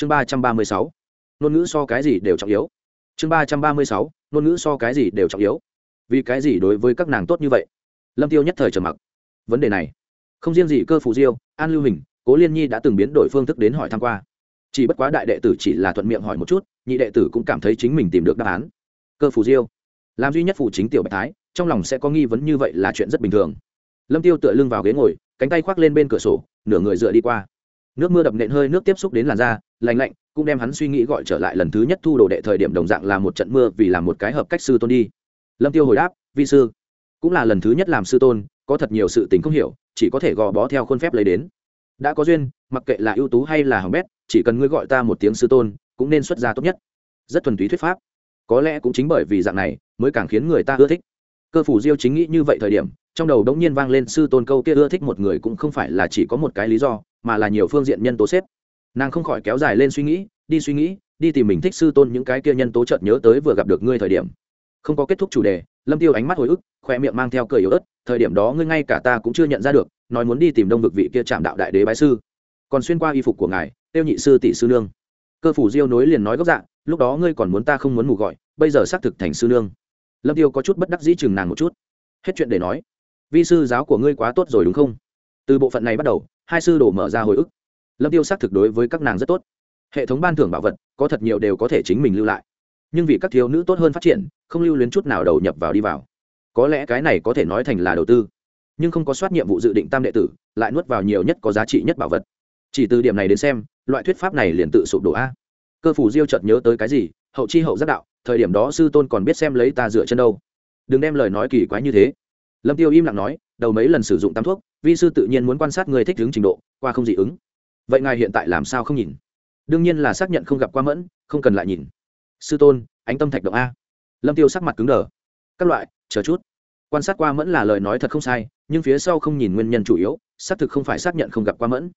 chương ba trăm ba mươi sáu. Ngôn ngữ so cái gì đều trọng yếu. Chương ba trăm ba mươi sáu. Ngôn ngữ so cái gì đều trọng yếu. Vì cái gì đối với các nàng tốt như vậy? Lâm tiêu nhất thời trầm mặc. Vấn đề này, không riêng gì cơ phù diêu, an lưu hình, cố liên nhi đã từng biến đổi phương thức đến hỏi tham q u a chỉ bất quá đại đệ tử chỉ là thuận miệng hỏi một chút, nhị đệ tử cũng cảm thấy chính mình tìm được đáp án. Cơ phù diêu, làm duy nhất phù chính tiểu bạch thái, trong lòng sẽ có nghi vấn như vậy là chuyện rất bình thường. Lâm tiêu tựa lưng vào ghế ngồi, cánh tay khoác lên bên cửa sổ, nửa người dựa đi qua nước mưa đập nện hơi nước tiếp xúc đến làn da lành lạnh, cũng đem hắn suy nghĩ gọi trở lại lần thứ nhất thu đồ đệ thời điểm đồng dạng là một trận mưa vì làm một cái hợp cách sư tôn đi. Lâm tiêu hồi đáp, vi sư, cũng là lần thứ nhất làm sư tôn, có thật nhiều sự tình không hiểu, chỉ có thể gò bó theo khuôn phép lấy đến. Đã có duyên, mặc kệ là ưu tú hay là hỏng bét, chỉ cần ngươi gọi ta một tiếng sư tôn, cũng nên xuất gia tốt nhất. Rất thuần túy thuyết pháp. Có lẽ cũng chính bởi vì dạng này, mới càng khiến người ta ưa thích. Cơ phủ diêu chính nghĩ như vậy thời điểm, trong đầu đống nhiên vang lên sư tôn câu kia ưa thích một người cũng không phải là chỉ có một cái lý do mà là nhiều phương diện nhân tố xếp. Nàng không khỏi kéo dài lên suy nghĩ, đi suy nghĩ, đi tìm mình thích sư tôn những cái kia nhân tố chợt nhớ tới vừa gặp được ngươi thời điểm. Không có kết thúc chủ đề, lâm tiêu ánh mắt hồi ức khoe miệng mang theo cười yếu ớt, thời điểm đó ngươi ngay cả ta cũng chưa nhận ra được, nói muốn đi tìm đông vực vị kia chạm đạo đại đế bái sư. Còn xuyên qua y phục của ngài, tiêu nhị sư tỷ sư nương. Cơ phủ diêu nối liền nói gốc dạng lúc đó ngươi còn muốn ta không muốn mù gọi, bây giờ xác thực thành sư nương. Lâm tiêu có chút bất đắc dĩ chừng nàng một chút. Hết chuyện để nói. Vi sư giáo của ngươi quá tốt rồi đúng không? Từ bộ phận này bắt đầu hai sư đồ mở ra hồi ức. Lâm tiêu xác thực đối với các nàng rất tốt. Hệ thống ban thưởng bảo vật, có thật nhiều đều có thể chính mình lưu lại. Nhưng vì các thiếu nữ tốt hơn phát triển, không lưu luyến chút nào đầu nhập vào đi vào. Có lẽ cái này có thể nói thành là đầu tư. Nhưng không có soát nhiệm vụ dự định tam đệ tử, lại nuốt vào nhiều nhất có giá trị nhất bảo vật. Chỉ từ điểm này đến xem, loại thuyết pháp này liền tự sụp đổ a. Cơ phủ diêu chợt nhớ tới cái gì, hậu chi hậu giác đạo, thời điểm đó sư tôn còn biết xem lấy ta dựa chân đâu. Đừng đem lời nói kỳ quái như thế lâm tiêu im lặng nói, đầu mấy lần sử dụng tam thuốc, vi sư tự nhiên muốn quan sát người thích ứng trình độ, qua không dị ứng. Vậy ngài hiện tại làm sao không nhìn? Đương nhiên là xác nhận không gặp qua mẫn, không cần lại nhìn. Sư tôn, ánh tâm thạch động a. Lâm tiêu sắc mặt cứng đờ. Các loại, chờ chút. Quan sát qua mẫn là lời nói thật không sai, nhưng phía sau không nhìn nguyên nhân chủ yếu, xác thực không phải xác nhận không gặp qua mẫn,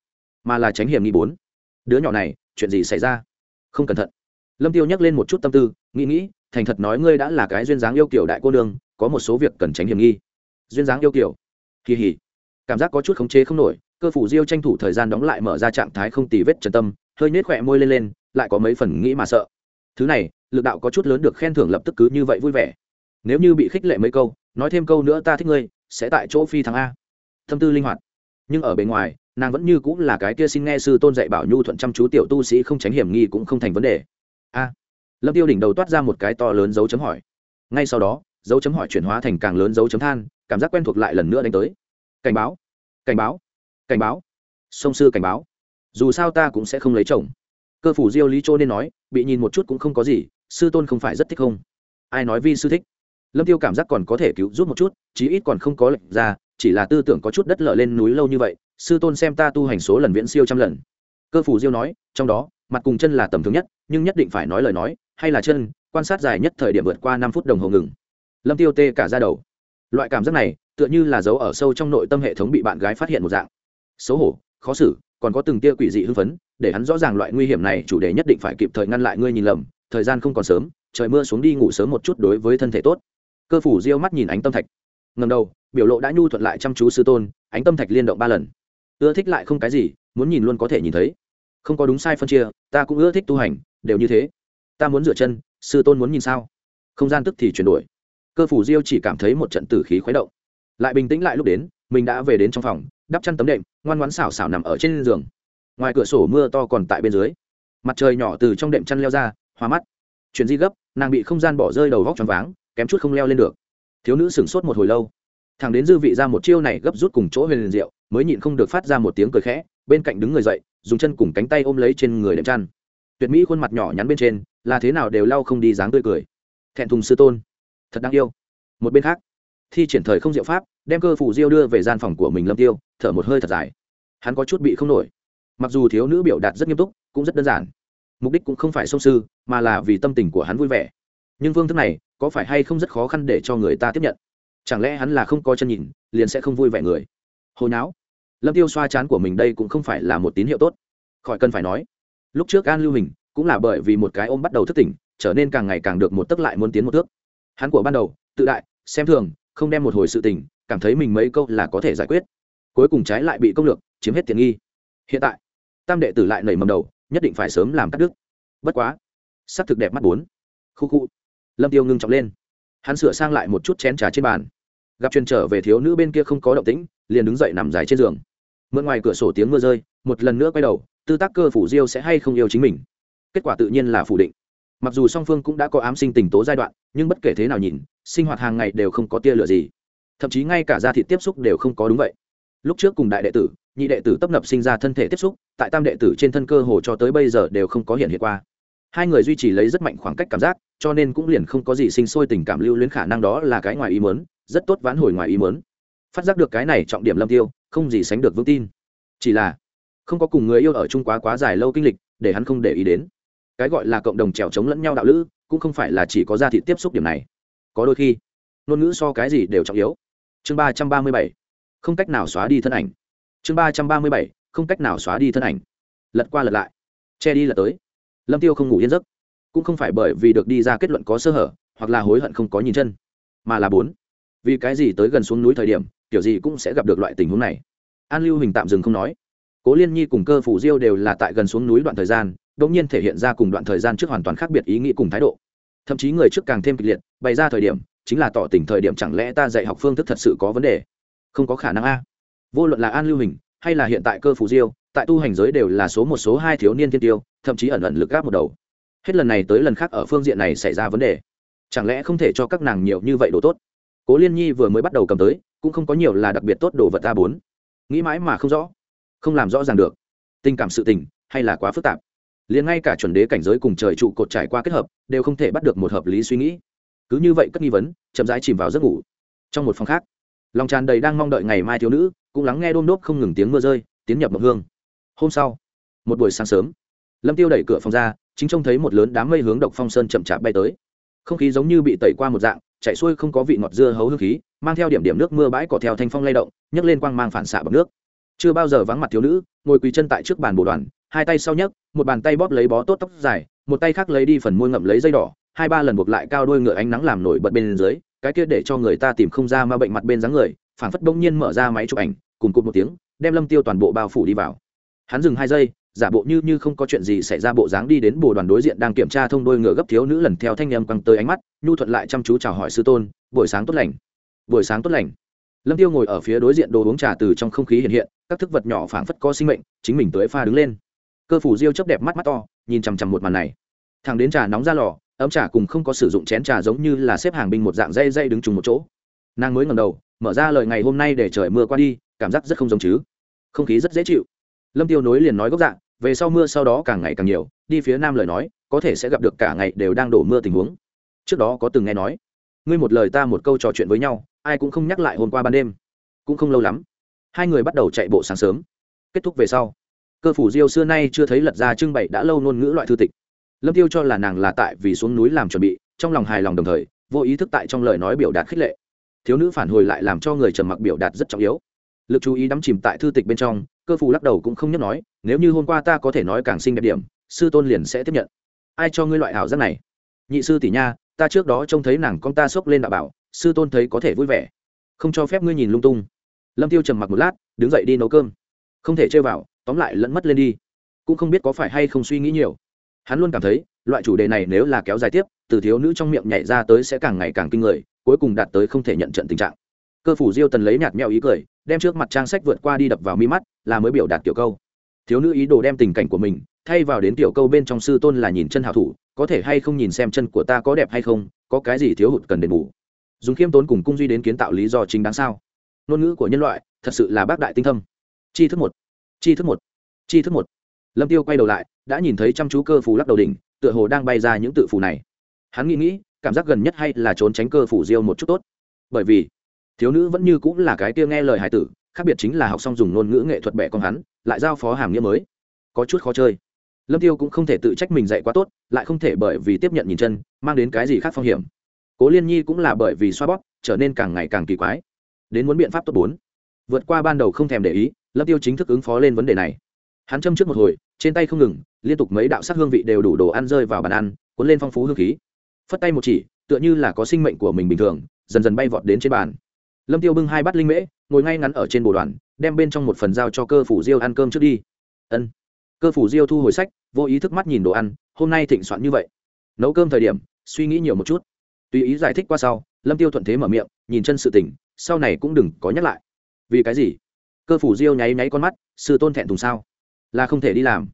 mà là tránh hiểm nghi bốn. Đứa nhỏ này, chuyện gì xảy ra? Không cẩn thận. Lâm tiêu nhắc lên một chút tâm tư, nghĩ nghĩ, thành thật nói ngươi đã là cái duyên dáng yêu kiểu đại cô nương, có một số việc cần tránh hiểm nghi duyên dáng yêu kiểu. Kỳ hỉ. Cảm giác có chút khống chế không nổi, cơ phủ diêu tranh thủ thời gian đóng lại mở ra trạng thái không tì vết trần tâm, hơi nhếch khỏe môi lên lên, lại có mấy phần nghĩ mà sợ. Thứ này, lực đạo có chút lớn được khen thưởng lập tức cứ như vậy vui vẻ. Nếu như bị khích lệ mấy câu, nói thêm câu nữa ta thích ngươi, sẽ tại chỗ phi thắng a. Tâm tư linh hoạt. Nhưng ở bề ngoài, nàng vẫn như cũng là cái kia xin nghe sư tôn dạy bảo nhu thuận chăm chú tiểu tu sĩ không tránh hiểm nghi cũng không thành vấn đề. A. Lâm tiêu đỉnh đầu toát ra một cái to lớn dấu chấm hỏi. Ngay sau đó, dấu chấm hỏi chuyển hóa thành càng lớn dấu chấm than cảm giác quen thuộc lại lần nữa đánh tới. Cảnh báo cảnh báo cảnh báo. Sông sư cảnh báo. Dù sao ta cũng sẽ không lấy chồng. Cơ phủ diêu lý châu nên nói, bị nhìn một chút cũng không có gì, sư tôn không phải rất thích không? Ai nói vi sư thích? Lâm tiêu cảm giác còn có thể cứu giúp một chút, chí ít còn không có lệnh ra, chỉ là tư tưởng có chút đất lở lên núi lâu như vậy, sư tôn xem ta tu hành số lần viễn siêu trăm lần. Cơ phủ diêu nói, trong đó, mặt cùng chân là tầm thường nhất, nhưng nhất định phải nói lời nói, hay là chân, quan sát dài nhất thời điểm vượt qua năm phút đồng hồ ngừng. Lâm tiêu tê cả ra đầu loại cảm giác này, tựa như là dấu ở sâu trong nội tâm hệ thống bị bạn gái phát hiện một dạng. Xấu hổ, khó xử, còn có từng tia quỷ dị hưng phấn, để hắn rõ ràng loại nguy hiểm này chủ đề nhất định phải kịp thời ngăn lại ngươi nhìn lầm, thời gian không còn sớm, trời mưa xuống đi ngủ sớm một chút đối với thân thể tốt. Cơ phủ diêu mắt nhìn ánh tâm thạch. Ngầm đầu, biểu lộ đã nhu thuận lại chăm chú sư tôn, ánh tâm thạch liên động ba lần. Ưa thích lại không cái gì, muốn nhìn luôn có thể nhìn thấy. Không có đúng sai phân chia, ta cũng ưa thích tu hành, đều như thế. Ta muốn rửa chân, sư tôn muốn nhìn sao? Không gian tức thì chuyển đổi cơ phủ diêu chỉ cảm thấy một trận tử khí khuấy động. Lại bình tĩnh lại lúc đến mình đã về đến trong phòng đắp chăn tấm đệm ngoan ngoãn xảo xảo nằm ở trên giường. Ngoài cửa sổ mưa to còn tại bên dưới. Mặt trời nhỏ từ trong đệm chăn leo ra hoa mắt. Chuyện di gấp nàng bị không gian bỏ rơi đầu vóc t r váng kém chút không leo lên được. Thiếu nữ sửng sốt một hồi lâu. Thằng đến dư vị ra một chiêu này gấp rút cùng chỗ huyền liền diệu, mới nhịn không được phát ra một tiếng cười khẽ bên cạnh đứng người dậy dùng chân cùng cánh tay ôm lấy trên người đệm chăn. Tuyệt mỹ khuôn mặt nhỏ nhắn bên trên là thế nào đều lau không đi dáng tươi cười. Thẹn thùng sư tôn thật đáng yêu. Một bên khác, thi triển thời không diệu pháp, đem cơ phủ diêu đưa về gian phòng của mình lâm tiêu, thở một hơi thật dài. Hắn có chút bị không nổi. Mặc dù thiếu nữ biểu đạt rất nghiêm túc, cũng rất đơn giản. Mục đích cũng không phải sông sư, mà là vì tâm tình của hắn vui vẻ. Nhưng phương thức này, có phải hay không rất khó khăn để cho người ta tiếp nhận? Chẳng lẽ hắn là không có chân nhìn, liền sẽ không vui vẻ người? Hồi não lâm tiêu xoa chán của mình đây cũng không phải là một tín hiệu tốt. Khỏi cần phải nói. Lúc trước an lưu hình cũng là bởi vì một cái ôm bắt đầu thức tỉnh, trở nên càng ngày càng được một tức lại muốn tiến một thước hắn của ban đầu, tự đại, xem thường, không đem một hồi sự tình, cảm thấy mình mấy câu là có thể giải quyết. Cuối cùng trái lại bị công lược, chiếm hết tiền nghi. Hiện tại, tam đệ tử lại nảy mầm đầu, nhất định phải sớm làm cắt đứt. Bất quá sắc thực đẹp mắt bốn. Khu khu. Lâm tiêu ngưng trọng lên. Hắn sửa sang lại một chút chén trà trên bàn. Gặp truyền trở về thiếu nữ bên kia không có động tĩnh, liền đứng dậy nằm dài trên giường. Mượn ngoài cửa sổ tiếng mưa rơi, một lần nữa quay đầu, tư tác cơ phủ diêu sẽ hay không yêu chính mình. Kết quả tự nhiên là phủ định mặc dù song phương cũng đã có ám sinh tình tố giai đoạn, nhưng bất kể thế nào nhìn, sinh hoạt hàng ngày đều không có tia lửa gì. Thậm chí ngay cả da thịt tiếp xúc đều không có đúng vậy. Lúc trước cùng đại đệ tử, nhị đệ tử tấp nập sinh ra thân thể tiếp xúc, tại tam đệ tử trên thân cơ hồ cho tới bây giờ đều không có hiện hiện qua. Hai người duy trì lấy rất mạnh khoảng cách cảm giác, cho nên cũng liền không có gì sinh sôi tình cảm lưu luyến khả năng đó là cái ngoài ý mớn rất tốt vãn hồi ngoài ý mớn phát giác được cái này trọng điểm lâm tiêu, không gì sánh được vững tin. Chỉ là, không có cùng người yêu ở chung quá quá dài lâu kinh lịch, để hắn không để ý đến cái gọi là cộng đồng trèo chống lẫn nhau đạo lữ, cũng không phải là chỉ có gia thị tiếp xúc điểm này. Có đôi khi, ngôn ngữ so cái gì đều trọng yếu. Chương ba trăm ba mươi bảy, không cách nào xóa đi thân ảnh. Chương ba trăm ba mươi bảy, không cách nào xóa đi thân ảnh. Lật qua lật lại. Che đi lật tới. Lâm tiêu không ngủ yên giấc. Cũng không phải bởi vì được đi ra kết luận có sơ hở, hoặc là hối hận không có nhìn chân, mà là bốn. Vì cái gì tới gần xuống núi thời điểm, kiểu gì cũng sẽ gặp được loại tình huống này. An lưu hình tạm dừng không nói. Cố liên nhi cùng cơ phủ diêu đều là tại gần xuống núi đoạn thời gian đ ỗ n g nhiên thể hiện ra cùng đoạn thời gian trước hoàn toàn khác biệt ý nghĩ cùng thái độ. Thậm chí người trước càng thêm kịch liệt, bày ra thời điểm, chính là tỏ tình thời điểm chẳng lẽ ta dạy học phương thức thật sự có vấn đề? Không có khả năng a. Vô luận là an lưu hình, hay là hiện tại cơ phù diêu, tại tu hành giới đều là số một số hai thiếu niên thiên tiêu, thậm chí ẩn ẩn lực gáp một đầu. Hết lần này tới lần khác ở phương diện này xảy ra vấn đề. Chẳng lẽ không thể cho các nàng nhiều như vậy đồ tốt? Cố liên nhi vừa mới bắt đầu cầm tới, cũng không có nhiều là đặc biệt tốt đồ vật a bốn. Nghĩ mãi mà không rõ. Không làm rõ ràng được. Tình cảm sự tình, hay là quá phức tạp? Liền ngay cả chuẩn đế cảnh giới cùng trời trụ cột trải qua kết hợp, đều không thể bắt được một hợp lý suy nghĩ. Cứ như vậy cất nghi vấn, chậm rãi chìm vào giấc ngủ. Trong một phòng khác, lòng tràn đầy đang mong đợi ngày mai thiếu nữ, cũng lắng nghe đôm đốp không ngừng tiếng mưa rơi, tiến nhập mộng hương. Hôm sau, một buổi sáng sớm, lâm tiêu đẩy cửa phòng ra, chính trông thấy một lớn đám mây hướng độc phong sơn chậm chạp bay tới. Không khí giống như bị tẩy qua một dạng, chạy xuôi không có vị ngọt dưa hấu hương khí, mang theo điểm điểm nước mưa bãi cỏ theo thanh phong lay động, nhấc lên quang mang phản xạ bằng nước. Chưa bao giờ vắng mặt thiếu nữ, ngồi quỳ chân tại trước bàn bồ đoàn hai tay sau nhấc, một bàn tay bóp lấy bó tốt tóc dài, một tay khác lấy đi phần môi ngậm lấy dây đỏ, hai ba lần buộc lại cao đôi ngựa ánh nắng làm nổi bật bên dưới, cái kia để cho người ta tìm không ra ma bệnh mặt bên dáng người, phảng phất bỗng nhiên mở ra máy chụp ảnh, cùng cụt một tiếng, đem lâm tiêu toàn bộ bao phủ đi vào. Hắn dừng hai giây, giả bộ như như không có chuyện gì xảy ra bộ dáng đi đến bồ đoàn đối diện đang kiểm tra thông đôi ngựa gấp thiếu nữ lần theo thanh em quăng tới ánh mắt, nhu thuận lại chăm chú chào hỏi sư tôn, buổi sáng tốt lành. Buổi sáng tốt lành. Lâm tiêu ngồi ở phía đối diện đồ uống trà từ trong không khí hiện hiện, các thức vật nhỏ phảng phất có sinh mệnh, chính mình tới pha đứng lên cơ phủ diêu chớp đẹp mắt mắt to, nhìn chằm chằm một màn này. Thằng đến trà nóng ra lò, ấm trà cùng không có sử dụng chén trà giống như là xếp hàng binh một dạng dây dây đứng chung một chỗ. Nàng mới ngẩng đầu, mở ra lời ngày hôm nay để trời mưa qua đi, cảm giác rất không giống chứ. Không khí rất dễ chịu. Lâm tiêu nối liền nói gốc dạng về sau mưa sau đó càng ngày càng nhiều, đi phía nam lời nói, có thể sẽ gặp được cả ngày đều đang đổ mưa tình huống. Trước đó có từng nghe nói, ngươi một lời ta một câu trò chuyện với nhau, ai cũng không nhắc lại hôm qua ban đêm, cũng không lâu lắm. Hai người bắt đầu chạy bộ sáng sớm. Kết thúc về sau cơ phủ diêu xưa nay chưa thấy lật ra trưng bày đã lâu ngôn ngữ loại thư tịch. Lâm tiêu cho là nàng là tại vì xuống núi làm chuẩn bị, trong lòng hài lòng đồng thời, vô ý thức tại trong lời nói biểu đạt khích lệ. Thiếu nữ phản hồi lại làm cho người trầm mặc biểu đạt rất trọng yếu. Lực chú ý đắm chìm tại thư tịch bên trong, cơ phủ lắc đầu cũng không nhắc nói, nếu như hôm qua ta có thể nói càng xinh đẹp điểm, sư tôn liền sẽ tiếp nhận. Ai cho ngươi loại hảo giác này? Nhị sư tỷ nha, ta trước đó trông thấy nàng con ta xốc lên đạo bảo, sư tôn thấy có thể vui vẻ. Không cho phép ngươi nhìn lung tung. Lâm tiêu trầm mặc một lát, đứng dậy đi nấu cơm. Không thể chơi vào tóm lại lẫn mất lên đi. Cũng không biết có phải hay không suy nghĩ nhiều. Hắn luôn cảm thấy, loại chủ đề này nếu là kéo dài tiếp, từ thiếu nữ trong miệng nhảy ra tới sẽ càng ngày càng kinh người, cuối cùng đạt tới không thể nhận trận tình trạng. Cơ phủ diêu tần lấy nhạt mèo ý cười, đem trước mặt trang sách vượt qua đi đập vào mi mắt, là mới biểu đạt tiểu câu. Thiếu nữ ý đồ đem tình cảnh của mình, thay vào đến tiểu câu bên trong sư tôn là nhìn chân hảo thủ, có thể hay không nhìn xem chân của ta có đẹp hay không, có cái gì thiếu hụt cần đền bù. Dùng khiêm tốn cùng cung duy đến kiến tạo lý do chính đáng sao? Ngôn ngữ của nhân loại, thật sự là bác đại tinh thâm. Chi thức một chi thức một. Chi thức một. Lâm tiêu quay đầu lại, đã nhìn thấy chăm chú cơ phù lắc đầu đỉnh, tựa hồ đang bay ra những tự phù này. Hắn nghĩ nghĩ, cảm giác gần nhất hay là trốn tránh cơ phủ diêu một chút tốt. Bởi vì, thiếu nữ vẫn như cũng là cái kia nghe lời hải tử, khác biệt chính là học xong dùng ngôn ngữ nghệ thuật bẻ con hắn, lại giao phó hàm nghĩa mới. Có chút khó chơi. Lâm tiêu cũng không thể tự trách mình dạy quá tốt, lại không thể bởi vì tiếp nhận nhìn chân, mang đến cái gì khác phong hiểm. Cố liên nhi cũng là bởi vì xoa bóp, trở nên càng ngày càng kỳ quái. Đến muốn biện pháp tốt bốn. Vượt qua ban đầu không thèm để ý lâm tiêu chính thức ứng phó lên vấn đề này. Hắn châm trước một hồi, trên tay không ngừng, liên tục mấy đạo sắc hương vị đều đủ đồ ăn rơi vào bàn ăn, cuốn lên phong phú hương khí. Phất tay một chỉ, tựa như là có sinh mệnh của mình bình thường, dần dần bay vọt đến trên bàn. Lâm tiêu bưng hai bát linh mễ, ngồi ngay ngắn ở trên bồ đoàn, đem bên trong một phần giao cho cơ phủ diêu ăn cơm trước đi. Ân. Cơ phủ diêu thu hồi sách, vô ý thức mắt nhìn đồ ăn, hôm nay thịnh soạn như vậy. Nấu cơm thời điểm, suy nghĩ nhiều một chút. Tùy ý giải thích qua sau, lâm tiêu thuận thế mở miệng, nhìn chân sự tỉnh sau này cũng đừng có nhắc lại. Vì cái gì? Cơ phủ diêu nháy nháy con mắt, sư tôn thẹn thùng sao? Là không thể đi làm.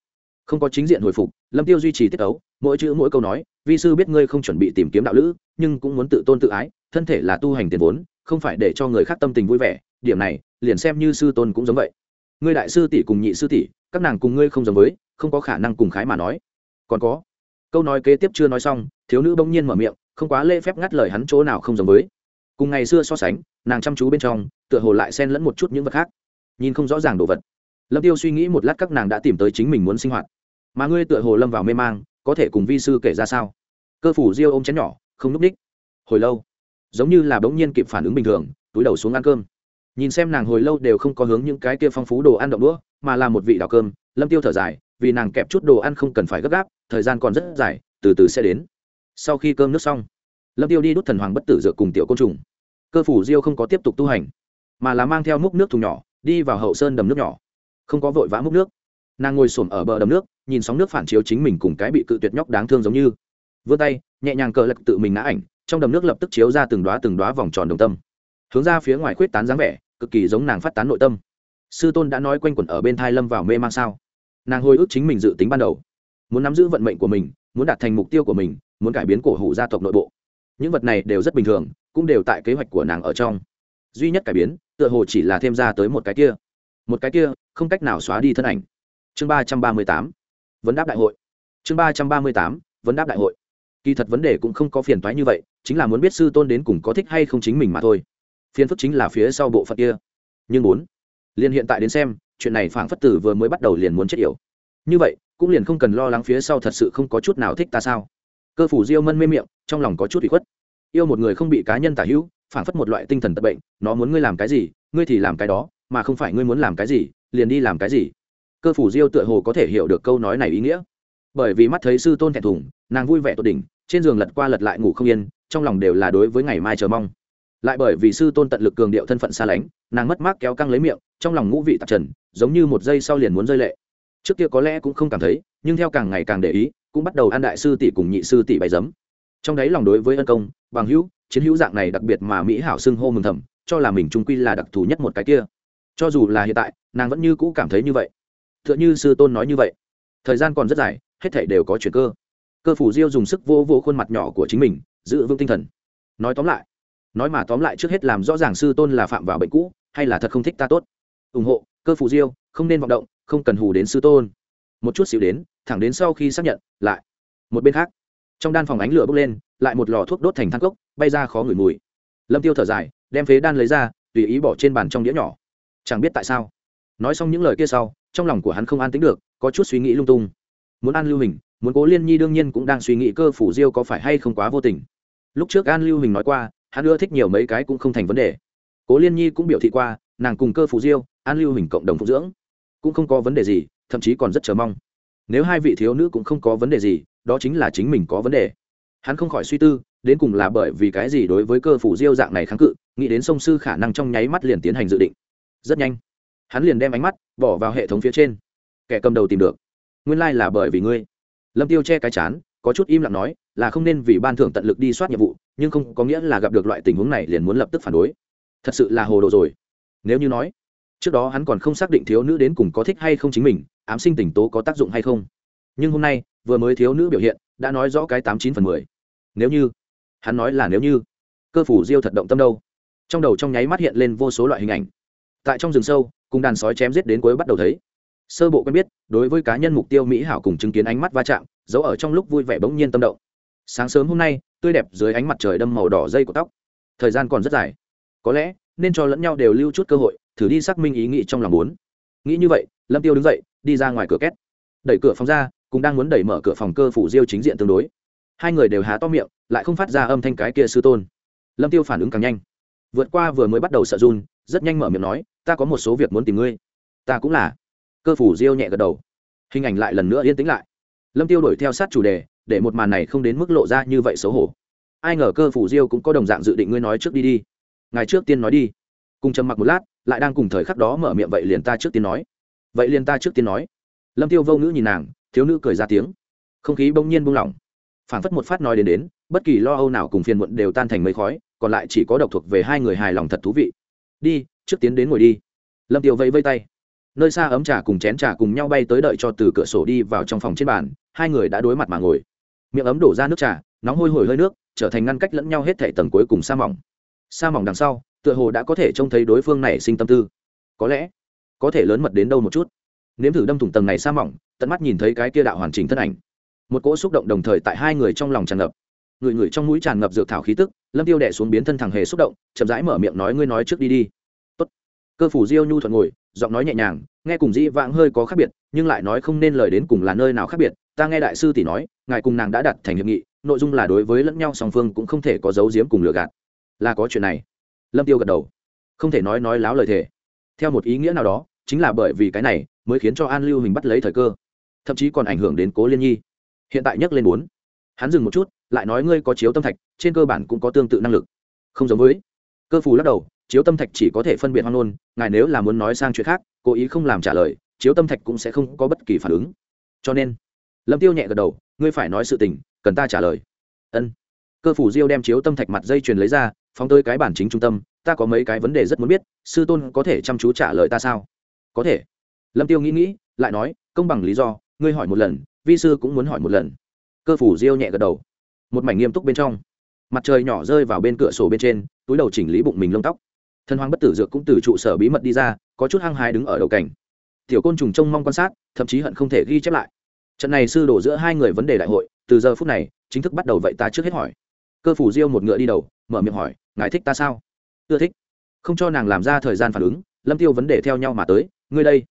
Không có chính diện hồi phục, lâm tiêu duy trì tiết ấu mỗi chữ mỗi câu nói, vi sư biết ngươi không chuẩn bị tìm kiếm đạo lữ, nhưng cũng muốn tự tôn tự ái, thân thể là tu hành tiền vốn, không phải để cho người khác tâm tình vui vẻ, điểm này, liền xem như sư tôn cũng giống vậy. Ngươi đại sư tỷ cùng nhị sư tỷ, các nàng cùng ngươi không giống với, không có khả năng cùng khái mà nói. Còn có, câu nói kế tiếp chưa nói xong, thiếu nữ bỗng nhiên mở miệng, không quá lễ phép ngắt lời hắn chỗ nào không giống với. Cùng ngày xưa so sánh, nàng chăm chú bên trong, tựa hồ lại xen lẫn một chút những vật khác nhìn không rõ ràng đồ vật. Lâm tiêu suy nghĩ một lát các nàng đã tìm tới chính mình muốn sinh hoạt. Mà ngươi tựa hồ lâm vào mê mang, có thể cùng vi sư kể ra sao? Cơ phủ diêu ôm chén nhỏ, không núp ních hồi lâu, giống như là bỗng nhiên kịp phản ứng bình thường, túi đầu xuống ăn cơm. Nhìn xem nàng hồi lâu đều không có hướng những cái kia phong phú đồ ăn động đũa, mà là một vị đào cơm, lâm tiêu thở dài, vì nàng kẹp chút đồ ăn không cần phải gấp gáp, thời gian còn rất dài, từ từ sẽ đến. Sau khi cơm nước xong, lâm tiêu đi đút thần hoàng bất tử dược cùng tiểu côn trùng. Cơ phủ diêu không có tiếp tục tu hành, mà là mang theo múc nước thùng nhỏ đi vào hậu sơn đầm nước nhỏ. Không có vội vã múc nước. Nàng ngồi xổm ở bờ đầm nước, nhìn sóng nước phản chiếu chính mình cùng cái bị cự tuyệt nhóc đáng thương giống như. Vươn tay, nhẹ nhàng cờ lật tự mình ngã ảnh, trong đầm nước lập tức chiếu ra từng đoá từng đoá vòng tròn đồng tâm. Hướng ra phía ngoài khuyết tán dáng vẻ, cực kỳ giống nàng phát tán nội tâm. Sư tôn đã nói quanh quẩn ở bên thai lâm vào mê man sao? Nàng hồi ức chính mình dự tính ban đầu. Muốn nắm giữ vận mệnh của mình, muốn đạt thành mục tiêu của mình, muốn cải biến cổ hủ gia tộc nội bộ. Những vật này đều rất bình thường, cũng đều tại kế hoạch của nàng ở trong. Duy nhất cải biến tựa hồ chỉ là thêm ra tới một cái kia. Một cái kia, không cách nào xóa đi thân ảnh. Chương ba trăm ba mươi tám, vấn đáp đại hội. Chương ba trăm ba mươi tám, vấn đáp đại hội. Kỳ thật vấn đề cũng không có phiền toái như vậy, chính là muốn biết sư tôn đến cùng có thích hay không chính mình mà thôi. Phiền phức chính là phía sau bộ phận kia. Nhưng bốn, liền hiện tại đến xem, chuyện này phảng phất tử vừa mới bắt đầu liền muốn chết yểu. Như vậy, cũng liền không cần lo lắng phía sau thật sự không có chút nào thích ta sao? Cơ phủ diêu mân mê miệng, trong lòng có chút bị khuất. Yêu một người không bị cá nhân tả hữu phảng phất một loại tinh thần tật bệnh, nó muốn ngươi làm cái gì, ngươi thì làm cái đó, mà không phải ngươi muốn làm cái gì, liền đi làm cái gì. Cơ phủ diêu tựa hồ có thể hiểu được câu nói này ý nghĩa. Bởi vì mắt thấy sư tôn thẹn thùng, nàng vui vẻ tột đỉnh, trên giường lật qua lật lại ngủ không yên, trong lòng đều là đối với ngày mai chờ mong. Lại bởi vì sư tôn tận lực cường điệu thân phận xa lánh, nàng mất mát kéo căng lấy miệng, trong lòng ngũ vị tạp trần, giống như một giây sau liền muốn rơi lệ. Trước kia có lẽ cũng không cảm thấy, nhưng theo càng ngày càng để ý, cũng bắt đầu ăn đại sư tỷ cùng nhị sư tỷ bày dấm trong đấy lòng đối với ân công, bằng hữu chiến hữu dạng này đặc biệt mà mỹ hảo xưng hô mừng thầm, cho là mình trung quy là đặc thù nhất một cái kia. Cho dù là hiện tại, nàng vẫn như cũ cảm thấy như vậy. T h ư ợ n h ư sư tôn nói như vậy. Thời gian còn rất dài, hết thể đều có chuyện cơ. Cơ phủ diêu dùng sức vô vô khuôn mặt nhỏ của chính mình, giữ vững tinh thần. Nói tóm lại, nói mà tóm lại trước hết làm rõ ràng sư tôn là phạm vào bệnh cũ, hay là thật không thích ta tốt. Ủng hộ, cơ phủ diêu, không nên vọng động, không cần hù đến sư tôn. Một chút xíu đến, thẳng đến sau khi xác nhận, lại. Một bên khác, trong đan phòng ánh lửa bốc lên, lại một lò thuốc đốt thành thang cốc bay ra khó ngửi mùi. Lâm tiêu thở dài, đem phế đan lấy ra, tùy ý bỏ trên bàn trong đĩa nhỏ. Chẳng biết tại sao. Nói xong những lời kia sau, trong lòng của hắn không an tính được, có chút suy nghĩ lung tung. Muốn an lưu hình, muốn cố liên nhi đương nhiên cũng đang suy nghĩ cơ phủ diêu có phải hay không quá vô tình. Lúc trước an lưu hình nói qua, hắn ưa thích nhiều mấy cái cũng không thành vấn đề. Cố liên nhi cũng biểu thị qua, nàng cùng cơ phủ diêu, an lưu hình cộng đồng phụ dưỡng, cũng không có vấn đề gì, thậm chí còn rất chờ mong. Nếu hai vị thiếu nữ cũng không có vấn đề gì, đó chính là chính mình có vấn đề hắn không khỏi suy tư, đến cùng là bởi vì cái gì đối với cơ phủ diêu dạng này kháng cự, nghĩ đến sông sư khả năng trong nháy mắt liền tiến hành dự định. Rất nhanh, hắn liền đem ánh mắt bỏ vào hệ thống phía trên. Kẻ cầm đầu tìm được. Nguyên lai、like、là bởi vì ngươi. Lâm tiêu che cái chán, có chút im lặng nói, là không nên vì ban thưởng tận lực đi soát nhiệm vụ, nhưng không có nghĩa là gặp được loại tình huống này liền muốn lập tức phản đối. Thật sự là hồ đồ rồi. Nếu như nói, trước đó hắn còn không xác định thiếu nữ đến cùng có thích hay không chính mình, ám sinh tỉnh tố có tác dụng hay không. Nhưng hôm nay, vừa mới thiếu nữ biểu hiện, đã nói rõ cái tám chín phần mười nếu như, hắn nói là nếu như, cơ phủ diêu thật động tâm đâu? Trong đầu trong nháy mắt hiện lên vô số loại hình ảnh. Tại trong rừng sâu, cùng đàn sói chém giết đến cuối bắt đầu thấy. Sơ bộ quen biết, đối với cá nhân mục tiêu mỹ hảo cùng chứng kiến ánh mắt va chạm, giấu ở trong lúc vui vẻ bỗng nhiên tâm động. Sáng sớm hôm nay, tươi đẹp dưới ánh mặt trời đâm màu đỏ dây của tóc. Thời gian còn rất dài. Có lẽ, nên cho lẫn nhau đều lưu chút cơ hội, thử đi xác minh ý nghĩ trong lòng muốn. Nghĩ như vậy, lâm tiêu đứng dậy, đi ra ngoài cửa két. Đẩy cửa phòng ra, cũng đang muốn đẩy mở cửa phòng cơ phủ diêu chính diện tương đối hai người đều há to miệng, lại không phát ra âm thanh cái kia sư tôn. Lâm tiêu phản ứng càng nhanh. Vượt qua vừa mới bắt đầu sợ run, rất nhanh mở miệng nói, ta có một số việc muốn tìm ngươi. Ta cũng là. Cơ phủ diêu nhẹ gật đầu. Hình ảnh lại lần nữa yên tĩnh lại. Lâm tiêu đổi theo sát chủ đề, để một màn này không đến mức lộ ra như vậy xấu hổ. Ai ngờ cơ phủ diêu cũng có đồng dạng dự định ngươi nói trước đi đi. Ngày trước tiên nói đi. Cùng trầm mặc một lát, lại đang cùng thời khắc đó mở miệng vậy liền ta trước tiên nói. Vậy liền ta trước tiên nói. Lâm tiêu vô ngữ nhìn nàng, thiếu nữ cười ra tiếng. Không khí bỗng nhiên buông lỏng phảng phất một phát nói đến đến, bất kỳ lo âu nào cùng phiền muộn đều tan thành mây khói, còn lại chỉ có độc thuộc về hai người hài lòng thật thú vị. Đi, trước tiến đến ngồi đi. Lâm tiêu vẫy vây tay. Nơi xa ấm trà cùng chén trà cùng nhau bay tới đợi cho từ cửa sổ đi vào trong phòng trên bàn, hai người đã đối mặt mà ngồi. Miệng ấm đổ ra nước trà, nóng hôi hổi hơi nước, trở thành ngăn cách lẫn nhau hết thể tầng cuối cùng sa mỏng. Sa mỏng đằng sau, tựa hồ đã có thể trông thấy đối phương này sinh tâm tư. Có lẽ, có thể lớn mật đến đâu một chút. Nếm thử đâm thủng tầng này sa mỏng, tận mắt nhìn thấy cái kia đạo hoàn chỉnh thân ảnh một cỗ xúc động đồng thời tại hai người trong lòng tràn ngập. Người người trong mũi tràn ngập dược thảo khí tức, lâm tiêu đẻ xuống biến thân thằng hề xúc động, chậm rãi mở miệng nói, ngươi nói trước đi đi. Tốt. cơ phủ diêu nhu thuận ngồi, giọng nói nhẹ nhàng, nghe cùng dĩ vãng hơi có khác biệt, nhưng lại nói không nên lời đến cùng là nơi nào khác biệt. Ta nghe đại sư tỷ nói, ngài cùng nàng đã đặt thành hiệp nghị, nội dung là đối với lẫn nhau song phương cũng không thể có dấu diếm cùng lừa gạt. Là có chuyện này. Lâm tiêu gật đầu. Không thể nói nói láo lời thề. Theo một ý nghĩa nào đó, chính là bởi vì cái này mới khiến cho an lưu hình bắt lấy thời cơ, thậm chí còn ảnh hưởng đến cố liên nhi hiện tại nhắc lên bốn. Hắn dừng một chút, lại nói ngươi có chiếu tâm thạch, trên cơ bản cũng có tương tự năng lực. Không giống với. Cơ phù lắc đầu, chiếu tâm thạch chỉ có thể phân biệt hoang nôn ngài nếu là muốn nói sang chuyện khác, cố ý không làm trả lời, chiếu tâm thạch cũng sẽ không có bất kỳ phản ứng. Cho nên, lâm tiêu nhẹ gật đầu, ngươi phải nói sự tình, cần ta trả lời. Ân. Cơ phủ diêu đem chiếu tâm thạch mặt dây chuyền lấy ra, phóng tới cái bản chính trung tâm, ta có mấy cái vấn đề rất muốn biết, sư tôn có thể chăm chú trả lời ta sao? Có thể. Lâm tiêu nghĩ nghĩ, lại nói, công bằng lý do, ngươi hỏi một lần vi sư cũng muốn hỏi một lần. Cơ phủ diêu nhẹ gật đầu. Một mảnh nghiêm túc bên trong, mặt trời nhỏ rơi vào bên cửa sổ bên trên, túi đầu chỉnh lý bụng mình lông tóc. Thân hoàng bất tử dược cũng từ trụ sở bí mật đi ra, có chút hăng hái đứng ở đầu cảnh. Tiểu côn trùng trông mong quan sát, thậm chí hận không thể ghi chép lại. Trận này sư đổ giữa hai người vấn đề đại hội, từ giờ phút này, chính thức bắt đầu vậy ta trước hết hỏi. Cơ phủ diêu một ngựa đi đầu, mở miệng hỏi, ngài thích ta sao? Ưa thích. Không cho nàng làm ra thời gian phản ứng, lâm tiêu vấn đề theo nhau mà tới, ngươi đây.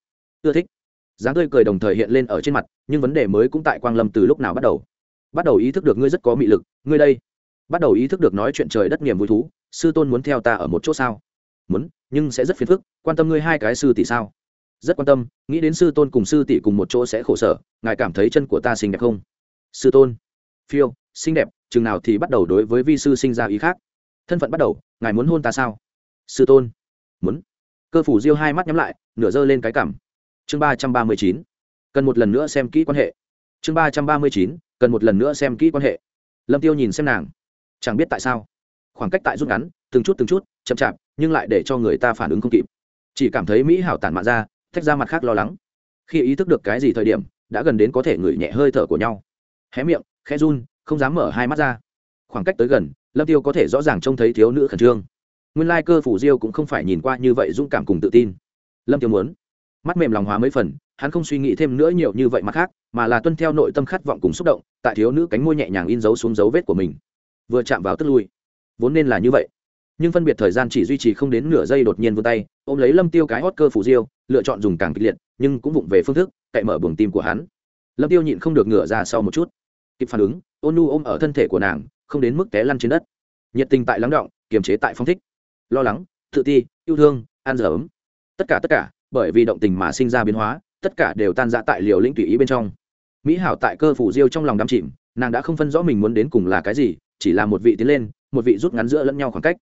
Ưa thích dáng tươi cười đồng thời hiện lên ở trên mặt, nhưng vấn đề mới cũng tại quang lâm từ lúc nào bắt đầu. Bắt đầu ý thức được ngươi rất có mị lực, ngươi đây. Bắt đầu ý thức được nói chuyện trời đất niềm vui thú, sư tôn muốn theo ta ở một chỗ sao? Muốn, nhưng sẽ rất phiền phức, quan tâm ngươi hai cái sư tỷ sao? Rất quan tâm, nghĩ đến sư tôn cùng sư tỷ cùng một chỗ sẽ khổ sở, ngài cảm thấy chân của ta xinh đẹp không? Sư tôn. Phiêu, xinh đẹp, chừng nào thì bắt đầu đối với vi sư sinh ra ý khác. Thân phận bắt đầu, ngài muốn hôn ta sao? Sư tôn. Muốn. Cơ phủ diêu hai mắt nhắm lại, nửa giơ lên cái cảm chương ba trăm ba mươi chín, cần một lần nữa xem kỹ quan hệ. Chương ba trăm ba mươi chín, cần một lần nữa xem kỹ quan hệ. Lâm tiêu nhìn xem nàng. Chẳng biết tại sao, khoảng cách tại rút ngắn, từng chút từng chút, chậm chạp, nhưng lại để cho người ta phản ứng không kịp. Chỉ cảm thấy mỹ hảo tản mạn ra thách ra mặt khác lo lắng. Khi ý thức được cái gì thời điểm, đã gần đến có thể ngửi nhẹ hơi thở của nhau. Hé miệng, khẽ run, không dám mở hai mắt ra. Khoảng cách tới gần, lâm tiêu có thể rõ ràng trông thấy thiếu nữ khẩn trương. Nguyên lai cơ phủ diêu cũng không phải nhìn qua như vậy dũng cảm cùng tự tin. Lâm tiêu muốn mắt mềm lòng hóa mấy phần, hắn không suy nghĩ thêm nữa nhiều như vậy mặt khác, mà là tuân theo nội tâm khát vọng cùng xúc động, tại thiếu nữ cánh môi nhẹ nhàng in dấu xuống dấu vết của mình. Vừa chạm vào tức lui. Vốn nên là như vậy. Nhưng phân biệt thời gian chỉ duy trì không đến nửa giây đột nhiên vươn tay, ôm lấy lâm tiêu cái hót cơ phủ diêu, lựa chọn dùng càng kịch liệt, nhưng cũng vụng về phương thức, cậy mở buồng tim của hắn. Lâm tiêu nhịn không được ngửa ra sau một chút. Kịp phản ứng, ôn nu ôm ở thân thể của nàng, không đến mức té lăn trên đất. Nhiệt tình tại lắng động, kiềm chế tại phong thích. Lo lắng, tự ti, yêu thương an dở ấm. Tất cả tất cả bởi vì động tình mà sinh ra biến hóa, tất cả đều tan ra tại liều lĩnh tùy ý bên trong. Mỹ hảo tại cơ phủ diêu trong lòng đắm chìm, nàng đã không phân rõ mình muốn đến cùng là cái gì, chỉ là một vị tiến lên, một vị rút ngắn giữa lẫn nhau khoảng cách.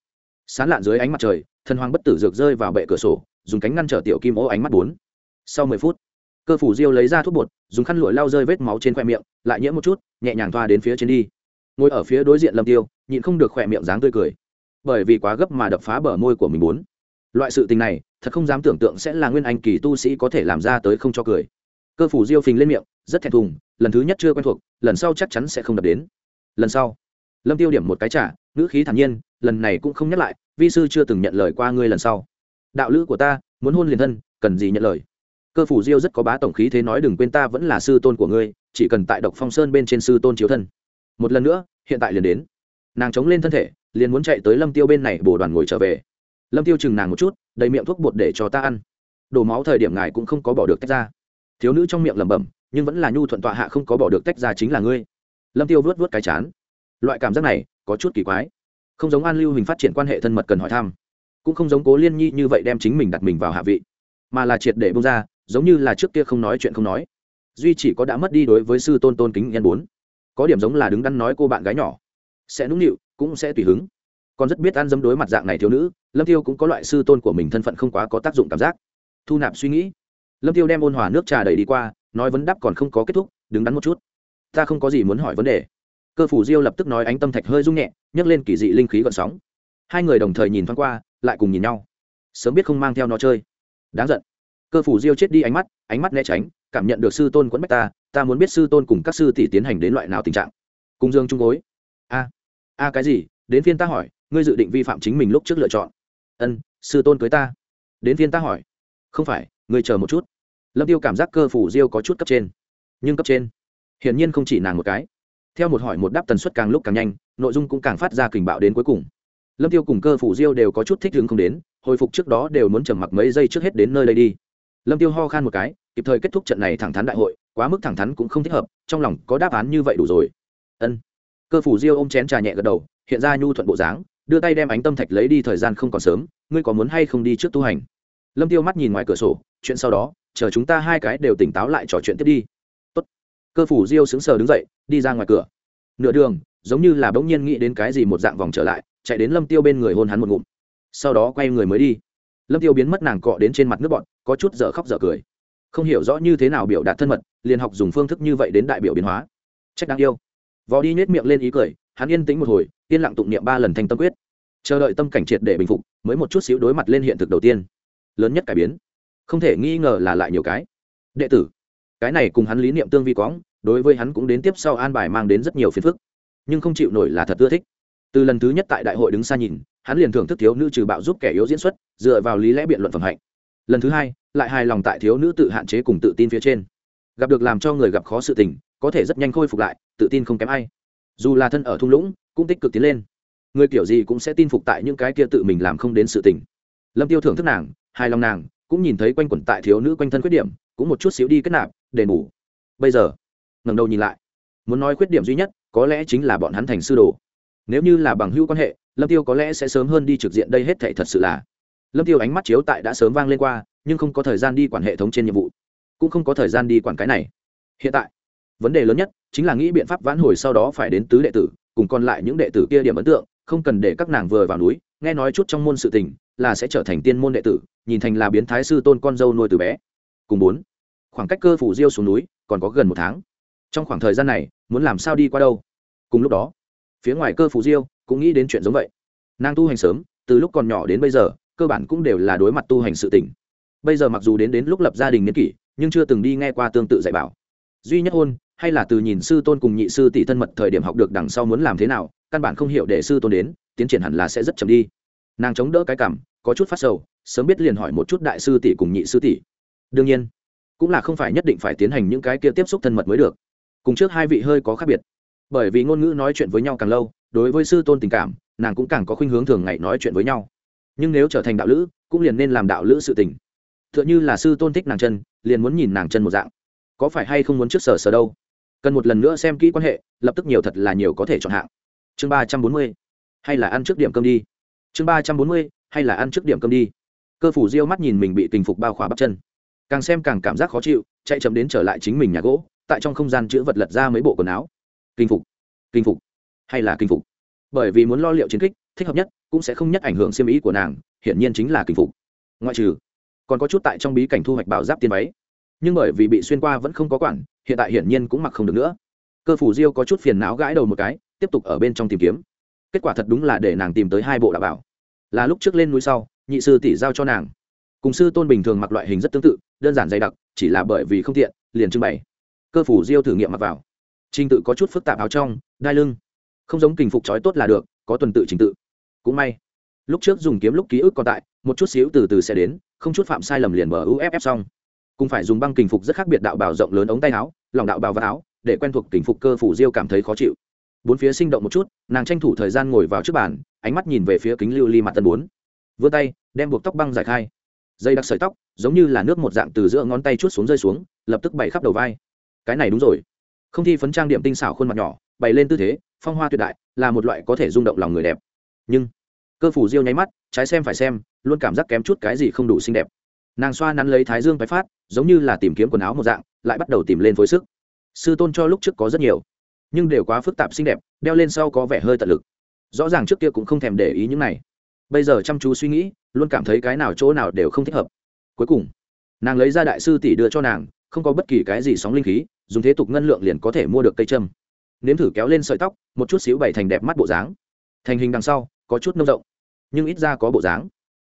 Sán lạn dưới ánh mặt trời, thần hoàng bất tử dược rơi vào bệ cửa sổ, dùng cánh ngăn trở tiểu kim ô ánh mắt bốn. Sau mười phút, cơ phủ diêu lấy ra thuốc bột, dùng khăn lụa lau rơi vết máu trên khoe miệng, lại nhiễm một chút, nhẹ nhàng thoa đến phía trên đi. Ngồi ở phía đối diện lâm tiêu, nhịn không được khoe miệng dáng tươi cười. Bởi vì quá gấp mà đập phá bờ môi của mình bốn. Loại sự tình này thật không dám tưởng tượng sẽ là nguyên anh kỳ tu sĩ có thể làm ra tới không cho cười. Cơ phủ diêu phình lên miệng, rất thẹn thùng, lần thứ nhất chưa quen thuộc, lần sau chắc chắn sẽ không đập đến. Lần sau, lâm tiêu điểm một cái trả, ngữ khí thản nhiên, lần này cũng không nhắc lại, vi sư chưa từng nhận lời qua ngươi lần sau. Đạo lữ của ta, muốn hôn liền thân, cần gì nhận lời? Cơ phủ diêu rất có bá tổng khí thế nói đừng quên ta vẫn là sư tôn của ngươi, chỉ cần tại độc phong sơn bên trên sư tôn chiếu thân. Một lần nữa, hiện tại liền đến. Nàng chống lên thân thể, liền muốn chạy tới lâm tiêu bên này bổ đoàn ngồi trở về lâm tiêu chừng nàng một chút, đầy miệng thuốc bột để cho ta ăn. Đổ máu thời điểm ngài cũng không có bỏ được tách ra. Thiếu nữ trong miệng lẩm bẩm, nhưng vẫn là nhu thuận tọa hạ không có bỏ được tách ra chính là ngươi. Lâm tiêu vớt vớt cái chán. Loại cảm giác này, có chút kỳ quái. Không giống an lưu hình phát triển quan hệ thân mật cần hỏi thăm. Cũng không giống cố liên nhi như vậy đem chính mình đặt mình vào hạ vị. Mà là triệt để bông ra, giống như là trước kia không nói chuyện không nói. Duy chỉ có đã mất đi đối với sư tôn tôn kính nhân bốn. Có điểm giống là đứng đắn nói cô bạn gái nhỏ. Sẽ nũng nịu, cũng sẽ tùy hứng còn rất biết ăn dâm đối mặt dạng này thiếu nữ, lâm tiêu cũng có loại sư tôn của mình thân phận không quá có tác dụng cảm giác. Thu nạp suy nghĩ. Lâm tiêu đem ôn hòa nước trà đầy đi qua, nói vấn đáp còn không có kết thúc, đứng đắn một chút. Ta không có gì muốn hỏi vấn đề. Cơ phủ diêu lập tức nói ánh tâm thạch hơi rung nhẹ, nhấc lên kỳ dị linh khí gọn sóng. Hai người đồng thời nhìn thoáng qua, lại cùng nhìn nhau. Sớm biết không mang theo nó chơi. Đáng giận. Cơ phủ diêu chết đi ánh mắt ánh mắt né tránh, cảm nhận được sư tôn quẫn bách ta ta muốn biết sư tôn cùng các sư tỷ tiến hành đến loại nào tình trạng. Cung dương trung gối. A a cái gì? Đến phiên ta hỏi ngươi dự định vi phạm chính mình lúc trước lựa chọn. Ân, sư tôn cưới ta. Đến viên ta hỏi. Không phải, ngươi chờ một chút. Lâm tiêu cảm giác cơ phủ diêu có chút cấp trên. Nhưng cấp trên, hiển nhiên không chỉ nàng một cái. Theo một hỏi một đáp tần suất càng lúc càng nhanh, nội dung cũng càng phát ra kình bạo đến cuối cùng. Lâm tiêu cùng cơ phủ diêu đều có chút thích hứng không đến, hồi phục trước đó đều muốn trầm mặc mấy giây trước hết đến nơi đây đi. Lâm tiêu ho khan một cái, kịp thời kết thúc trận này thẳng thắn đại hội, quá mức thẳng thắn cũng không thích hợp, trong lòng có đáp án như vậy đủ rồi. Ân. Cơ phủ diêu ôm chén trà nhẹ gật đầu, hiện ra nhu thuận bộ dáng đưa tay đem ánh tâm thạch lấy đi thời gian không còn sớm, ngươi có muốn hay không đi trước tu hành? Lâm tiêu mắt nhìn ngoài cửa sổ, chuyện sau đó, chờ chúng ta hai cái đều tỉnh táo lại trò chuyện tiếp đi. Tốt. cơ phủ diêu sững sờ đứng dậy, đi ra ngoài cửa. Nửa đường, giống như là bỗng nhiên nghĩ đến cái gì một dạng vòng trở lại, chạy đến lâm tiêu bên người hôn hắn một ngụm. Sau đó quay người mới đi. Lâm tiêu biến mất nàng cọ đến trên mặt nước bọn, có chút dở khóc dở cười. Không hiểu rõ như thế nào biểu đạt thân mật, liền học dùng phương thức như vậy đến đại biểu biến hóa. Trách đáng yêu. Vò đi nhét miệng lên ý cười, hắn yên tĩnh một hồi yên lặng tụng niệm ba lần thanh tâm quyết. Chờ đợi tâm cảnh triệt để bình phục, mới một chút xíu đối mặt lên hiện thực đầu tiên. Lớn nhất cải biến. Không thể nghi ngờ là lại nhiều cái. Đệ tử. Cái này cùng hắn lý niệm tương vi quõng, đối với hắn cũng đến tiếp sau an bài mang đến rất nhiều phiền phức. Nhưng không chịu nổi là thật ưa thích. Từ lần thứ nhất tại đại hội đứng xa nhìn, hắn liền thưởng thức thiếu nữ trừ bạo giúp kẻ yếu diễn xuất, dựa vào lý lẽ biện luận phẩm hạnh. Lần thứ hai, lại hài lòng tại thiếu nữ tự hạn chế cùng tự tin phía trên. Gặp được làm cho người gặp khó sự tình, có thể rất nhanh khôi phục lại, tự tin không kém ai. Dù là thân ở thung lũng cũng tích cực tiến lên. Người kiểu gì cũng sẽ tin phục tại những cái kia tự mình làm không đến sự tình. Lâm tiêu thưởng thức nàng, hài lòng nàng, cũng nhìn thấy quanh quẩn tại thiếu nữ quanh thân khuyết điểm, cũng một chút xíu đi kết nạp, đền bù. Bây giờ, ngẩng đầu nhìn lại, muốn nói khuyết điểm duy nhất, có lẽ chính là bọn hắn thành sư đồ. Nếu như là bằng hữu quan hệ, lâm tiêu có lẽ sẽ sớm hơn đi trực diện đây hết thảy thật sự là. Lâm tiêu ánh mắt chiếu tại đã sớm vang lên qua, nhưng không có thời gian đi quản hệ thống trên nhiệm vụ. Cũng không có thời gian đi quản cái này. Hiện tại, vấn đề lớn nhất chính là nghĩ biện pháp vãn hồi sau đó phải đến tứ đệ tử cùng còn lại những đệ tử kia điểm ấn tượng, không cần để các nàng vừa vào núi, nghe nói chút trong môn sự tình, là sẽ trở thành tiên môn đệ tử, nhìn thành là biến thái sư tôn con dâu nuôi từ bé. Cùng bốn, khoảng cách cơ phủ diêu xuống núi, còn có gần một tháng. Trong khoảng thời gian này, muốn làm sao đi qua đâu? Cùng lúc đó, phía ngoài cơ phủ diêu cũng nghĩ đến chuyện giống vậy. Nàng tu hành sớm, từ lúc còn nhỏ đến bây giờ, cơ bản cũng đều là đối mặt tu hành sự tỉnh bây giờ mặc dù đến đến lúc lập gia đình niên kỷ, nhưng chưa từng đi nghe qua tương tự dạy bảo. Duy nhất hôn hay là từ nhìn sư tôn cùng nhị sư tỷ thân mật thời điểm học được đằng sau muốn làm thế nào, căn bản không hiểu để sư tôn đến, tiến triển hẳn là sẽ rất chậm đi. Nàng chống đỡ cái cảm, có chút phát sầu, sớm biết liền hỏi một chút đại sư tỷ cùng nhị sư tỷ. Đương nhiên, cũng là không phải nhất định phải tiến hành những cái kia tiếp xúc thân mật mới được. Cùng trước hai vị hơi có khác biệt. Bởi vì ngôn ngữ nói chuyện với nhau càng lâu, đối với sư tôn tình cảm, nàng cũng càng có khuynh hướng thường ngày nói chuyện với nhau. Nhưng nếu trở thành đạo lữ, cũng liền nên làm đạo lữ sự tình. T h ư ợ n h ư là sư tôn thích nàng chân, liền muốn nhìn nàng chân một dạng. Có phải hay không muốn trước sở sở đâu? Cần một lần nữa xem kỹ quan hệ, lập tức nhiều thật là nhiều có thể chọn hạng. Chương ba trăm bốn mươi, hay là ăn trước điểm cơm đi. Chương ba trăm bốn mươi, hay là ăn trước điểm cơm đi. Cơ phủ diêu mắt nhìn mình bị tình phục bao khỏa bắp chân. Càng xem càng cảm giác khó chịu, chạy chậm đến trở lại chính mình nhà gỗ, tại trong không gian chữ vật lật ra mấy bộ quần áo. Kinh phục kinh phục, hay là kinh phục? Bởi vì muốn lo liệu chiến kích, thích hợp nhất, cũng sẽ không nhất ảnh hưởng siêm ý của nàng, hiển nhiên chính là kinh phục. Ngoại trừ, còn có chút tại trong bí cảnh thu hoạch bảo giáp tiên váy. Nhưng bởi vì bị xuyên qua vẫn không có quản hiện tại hiển nhiên cũng mặc không được nữa. Cơ phủ diêu có chút phiền não gãi đầu một cái, tiếp tục ở bên trong tìm kiếm. Kết quả thật đúng là để nàng tìm tới hai bộ đạo bảo. Là lúc trước lên núi sau, nhị sư tỷ giao cho nàng. Cùng sư tôn bình thường mặc loại hình rất tương tự, đơn giản dày đặc, chỉ là bởi vì không tiện, liền trưng bày. Cơ phủ diêu thử nghiệm mặc vào. Trình tự có chút phức tạp áo trong, đai lưng. Không giống kình phục trói tốt là được, có tuần tự trình tự. Cũng may, lúc trước dùng kiếm lúc ký ức còn tại, một chút xíu từ từ sẽ đến, không chút phạm sai lầm liền mở uff xong cũng phải dùng băng kình phục rất khác biệt đạo bào rộng lớn ống tay áo, lòng đạo bào và áo, để quen thuộc kình phục cơ phủ diêu cảm thấy khó chịu. Bốn phía sinh động một chút, nàng tranh thủ thời gian ngồi vào trước bàn, ánh mắt nhìn về phía kính lưu ly mặt tân bốn. Vươn tay, đem buộc tóc băng giải khai. Dây đặc sợi tóc, giống như là nước một dạng từ giữa ngón tay chút xuống rơi xuống, lập tức bày khắp đầu vai. Cái này đúng rồi. Không thi phấn trang điểm tinh xảo khuôn mặt nhỏ, bày lên tư thế, phong hoa tuyệt đại, là một loại có thể rung động lòng người đẹp. Nhưng, cơ phủ diêu nháy mắt, trái xem phải xem, luôn cảm giác kém chút cái gì không đủ xinh đẹp nàng xoa nắn lấy thái dương tái phát, giống như là tìm kiếm quần áo một dạng, lại bắt đầu tìm lên phối sức. Sư tôn cho lúc trước có rất nhiều, nhưng đều quá phức tạp xinh đẹp, đeo lên sau có vẻ hơi tận lực. Rõ ràng trước kia cũng không thèm để ý những này. Bây giờ chăm chú suy nghĩ, luôn cảm thấy cái nào chỗ nào đều không thích hợp. Cuối cùng, nàng lấy ra đại sư tỷ đưa cho nàng, không có bất kỳ cái gì sóng linh khí, dùng thế tục ngân lượng liền có thể mua được cây châm. Nếm thử kéo lên sợi tóc, một chút xíu bày thành đẹp mắt bộ dáng. Thành hình đằng sau, có chút nông rộng, nhưng ít ra có bộ dáng.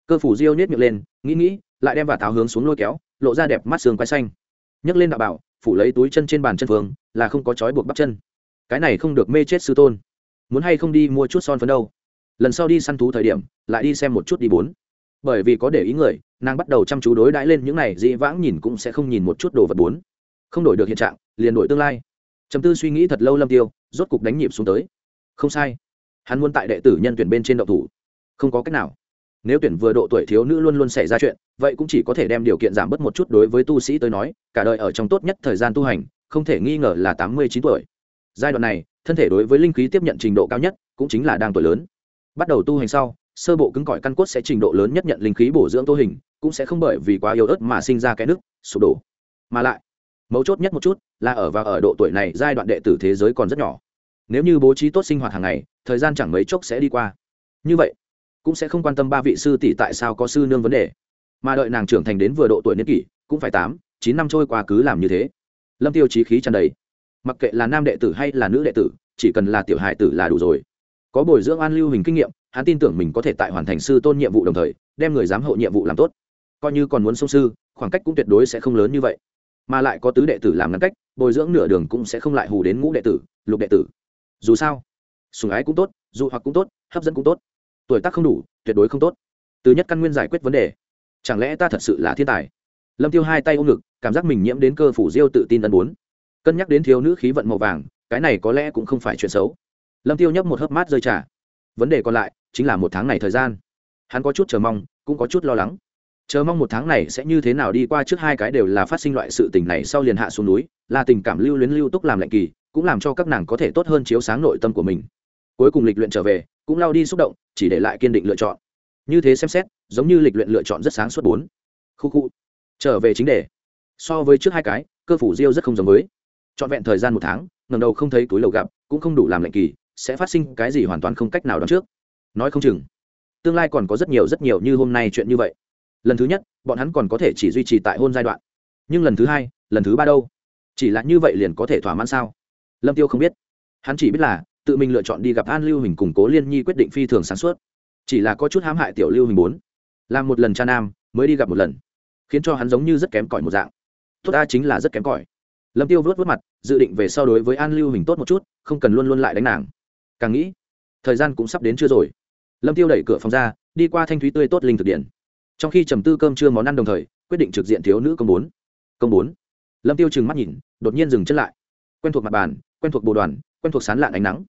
Cơ phủ diêu nhét miệng lên, nghĩ nghĩ lại đem và tháo hướng xuống lôi kéo, lộ ra đẹp mắt xương quai xanh. Nhấc lên đạo bảo, phủ lấy túi chân trên bàn chân phương là không có trói buộc bắp chân. Cái này không được mê chết sư tôn. Muốn hay không đi mua chút son phấn đâu. Lần sau đi săn thú thời điểm, lại đi xem một chút đi bốn. Bởi vì có để ý người, nàng bắt đầu chăm chú đối đãi lên những này, dĩ vãng nhìn cũng sẽ không nhìn một chút đồ vật bốn. Không đổi được hiện trạng, liền đổi tương lai. Chấm tư suy nghĩ thật lâu lâm tiêu, rốt cục đánh nhịp xuống tới. Không sai. Hắn muốn tại đệ tử nhân tuyển bên trên đậu thủ. Không có cách nào nếu tuyển vừa độ tuổi thiếu nữ luôn luôn xảy ra chuyện, vậy cũng chỉ có thể đem điều kiện giảm bớt một chút đối với tu sĩ tới nói, cả đời ở trong tốt nhất thời gian tu hành, không thể nghi ngờ là tám mươi chín tuổi. Giai đoạn này, thân thể đối với linh khí tiếp nhận trình độ cao nhất, cũng chính là đang tuổi lớn. Bắt đầu tu hành sau, sơ bộ cứng cỏi căn cốt sẽ trình độ lớn nhất nhận linh khí bổ dưỡng tô hình, cũng sẽ không bởi vì quá yếu ớt mà sinh ra cái nước sụp đổ. Mà lại, mấu chốt nhất một chút là ở và ở độ tuổi này, giai đoạn đệ tử thế giới còn rất nhỏ. Nếu như bố trí tốt sinh hoạt hàng ngày, thời gian chẳng mấy chốc sẽ đi qua. Như vậy cũng sẽ không quan tâm ba vị sư tỷ tại sao có sư nương vấn đề. Mà đợi nàng trưởng thành đến vừa độ tuổi niên kỷ, cũng phải tám, chín năm trôi qua cứ làm như thế. Lâm tiêu chí khí tràn đầy. Mặc kệ là nam đệ tử hay là nữ đệ tử, chỉ cần là tiểu hài tử là đủ rồi. Có bồi dưỡng an lưu hình kinh nghiệm, hắn tin tưởng mình có thể tại hoàn thành sư tôn nhiệm vụ đồng thời, đem người giám hộ nhiệm vụ làm tốt. Coi như còn muốn sông sư, khoảng cách cũng tuyệt đối sẽ không lớn như vậy. Mà lại có tứ đệ tử làm ngăn cách, bồi dưỡng nửa đường cũng sẽ không lại hù đến ngũ đệ tử, lục đệ tử. Dù sao sùng ái cũng tốt, dụ hoặc cũng tốt, hấp dẫn cũng tốt tuổi tác không đủ, tuyệt đối không tốt. Từ nhất căn nguyên giải quyết vấn đề. Chẳng lẽ ta thật sự là thiên tài? Lâm tiêu hai tay ôm ngực, cảm giác mình nhiễm đến cơ phủ diêu tự tin tân bốn. Cân nhắc đến thiếu nữ khí vận màu vàng, cái này có lẽ cũng không phải chuyện xấu. Lâm tiêu nhấp một hớp mát rơi trà. Vấn đề còn lại chính là một tháng này thời gian. Hắn có chút chờ mong, cũng có chút lo lắng. Chờ mong một tháng này sẽ như thế nào đi qua trước hai cái đều là phát sinh loại sự tình này sau liền hạ xuống núi, là tình cảm lưu luyến lưu túc làm lệnh kỳ, cũng làm cho các nàng có thể tốt hơn chiếu sáng nội tâm của mình. Cuối cùng lịch luyện trở về cũng lao đi xúc động, chỉ để lại kiên định lựa chọn. Như thế xem xét, giống như lịch luyện lựa chọn rất sáng suốt bốn. Khu khu. Trở về chính đề. So với trước hai cái, cơ phủ diêu rất không giống với. Trọn vẹn thời gian một tháng ngầm đầu không thấy túi lầu gặp, cũng không đủ làm lệnh kỳ, sẽ phát sinh cái gì hoàn toàn không cách nào đón trước. Nói không chừng, tương lai còn có rất nhiều rất nhiều như hôm nay chuyện như vậy. Lần thứ nhất, bọn hắn còn có thể chỉ duy trì tại hôn giai đoạn. Nhưng lần thứ hai, lần thứ ba đâu? Chỉ là như vậy liền có thể thỏa mãn sao? Lâm tiêu không biết. Hắn chỉ biết là tự mình lựa chọn đi gặp an lưu hình củng cố liên nhi quyết định phi thường sáng suốt. Chỉ là có chút hãm hại tiểu lưu hình bốn. Làm một lần cha nam, mới đi gặp một lần. Khiến cho hắn giống như rất kém cỏi một dạng. Tốt ta chính là rất kém cỏi. Lâm tiêu vớt vớt mặt, dự định về sau đối với an lưu hình tốt một chút, không cần luôn luôn lại đánh nàng. Càng nghĩ, thời gian cũng sắp đến chưa rồi. Lâm tiêu đẩy cửa phòng ra, đi qua thanh thúy tươi tốt linh thực điện. Trong khi trầm tư cơm trưa món ăn đồng thời, quyết định trực diện thiếu nữ công bốn. Công bốn. Lâm tiêu trừng mắt nhìn, đột nhiên dừng chân lại. Quen thuộc mặt bàn, quen thuộc bồ đoàn, quen thuộc sán lạn ánh nắng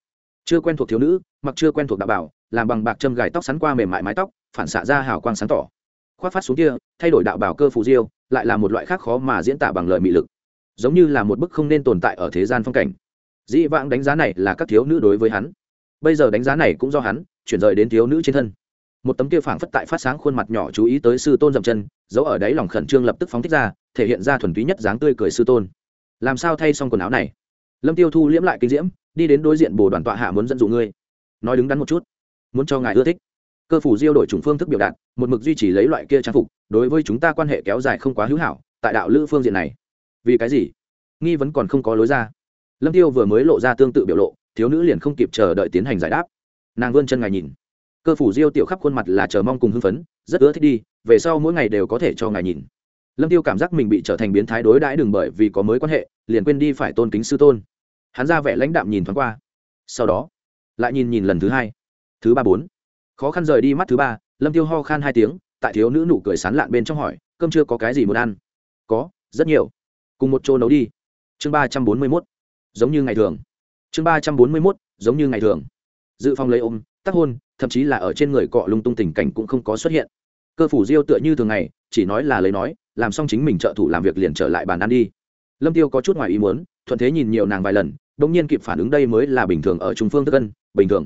chưa quen thuộc thiếu nữ, mặc chưa quen thuộc đạo bảo, làm bằng bạc châm gài tóc sắn qua mềm mại mái tóc, phản xạ ra hào quang sáng tỏ. Khoác phát xuống kia, thay đổi đạo bảo cơ phù diêu, lại là một loại khác khó mà diễn tả bằng lời mị lực. Giống như là một bức không nên tồn tại ở thế gian phong cảnh. Dĩ vãng đánh giá này là các thiếu nữ đối với hắn. Bây giờ đánh giá này cũng do hắn, chuyển rời đến thiếu nữ trên thân. Một tấm kia phảng phất tại phát sáng khuôn mặt nhỏ chú ý tới sư tôn dậm chân giấu ở đáy lòng khẩn trương lập tức phóng thích ra, thể hiện ra thuần túy nhất dáng tươi cười sư tôn. Làm sao thay xong quần áo này? Lâm tiêu thu liễm lại kinh diễm đi đến đối diện bồ đoàn tọa hạ muốn dẫn dụ ngươi. Nói đứng đắn một chút, muốn cho ngài ưa thích. Cơ phủ diêu đổi chủng phương thức biểu đạt, một mực duy trì lấy loại kia trang phục, đối với chúng ta quan hệ kéo dài không quá hữu hảo, tại đạo lữ phương diện này. Vì cái gì? Nghi vấn còn không có lối ra. Lâm tiêu vừa mới lộ ra tương tự biểu lộ, thiếu nữ liền không kịp chờ đợi tiến hành giải đáp. Nàng vươn chân ngài nhìn. Cơ phủ diêu tiểu khắp khuôn mặt là chờ mong cùng hưng phấn, rất ưa thích đi, về sau mỗi ngày đều có thể cho ngài nhìn. Lâm tiêu cảm giác mình bị trở thành biến thái đối đãi đừng bởi vì có mới quan hệ, liền quên đi phải tôn kính sư tôn hắn ra vẻ lãnh đạm nhìn thoáng qua. Sau đó, lại nhìn nhìn lần thứ hai. Thứ ba bốn. Khó khăn rời đi mắt thứ ba, lâm tiêu ho khan hai tiếng, tại thiếu nữ nụ cười sán lạn bên trong hỏi, cơm chưa có cái gì muốn ăn? Có, rất nhiều. Cùng một chỗ nấu đi. Chương ba trăm bốn mươi mốt. Giống như ngày thường. Chương ba trăm bốn mươi mốt, giống như ngày thường. Dự phòng lấy ôm tác hôn, thậm chí là ở trên người cọ lung tung tình cảnh cũng không có xuất hiện. Cơ phủ diêu tựa như thường ngày, chỉ nói là lấy nói, làm xong chính mình trợ thủ làm việc liền trở lại bàn ăn đi. Lâm tiêu có chút ngoài ý muốn, thuận thế nhìn nhiều nàng vài lần đông nhiên kịp phản ứng đây mới là bình thường ở trung phương thức ân bình thường.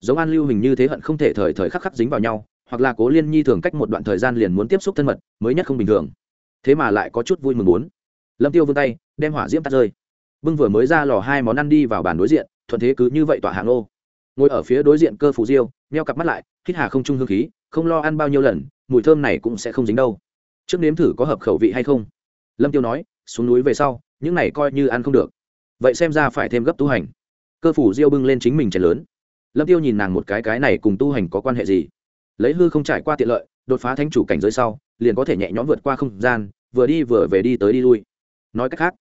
Giống an lưu hình như thế hận không thể thời thời khắc khắc dính vào nhau, hoặc là cố liên nhi thường cách một đoạn thời gian liền muốn tiếp xúc thân mật, mới nhất không bình thường. Thế mà lại có chút vui mừng muốn. Lâm tiêu vươn tay, đem hỏa diễm tắt rơi. Bưng vừa mới ra lò hai món ăn đi vào bàn đối diện, thuận thế cứ như vậy tỏa hạng ô. Ngồi ở phía đối diện cơ phủ diêu meo cặp mắt lại, hít hà không trung hương khí, không lo ăn bao nhiêu lần, mùi thơm này cũng sẽ không dính đâu. Trước nếm thử có hợp khẩu vị hay không? Lâm tiêu nói, xuống núi về sau, những này coi như ăn không được vậy xem ra phải thêm gấp tu hành. Cơ phủ diêu bưng lên chính mình chén lớn. Lâm tiêu nhìn nàng một cái cái này cùng tu hành có quan hệ gì? Lấy hư không trải qua tiện lợi, đột phá thánh chủ cảnh giới sau, liền có thể nhẹ nhõm vượt qua không gian, vừa đi vừa về đi tới đi lui. Nói cách khác,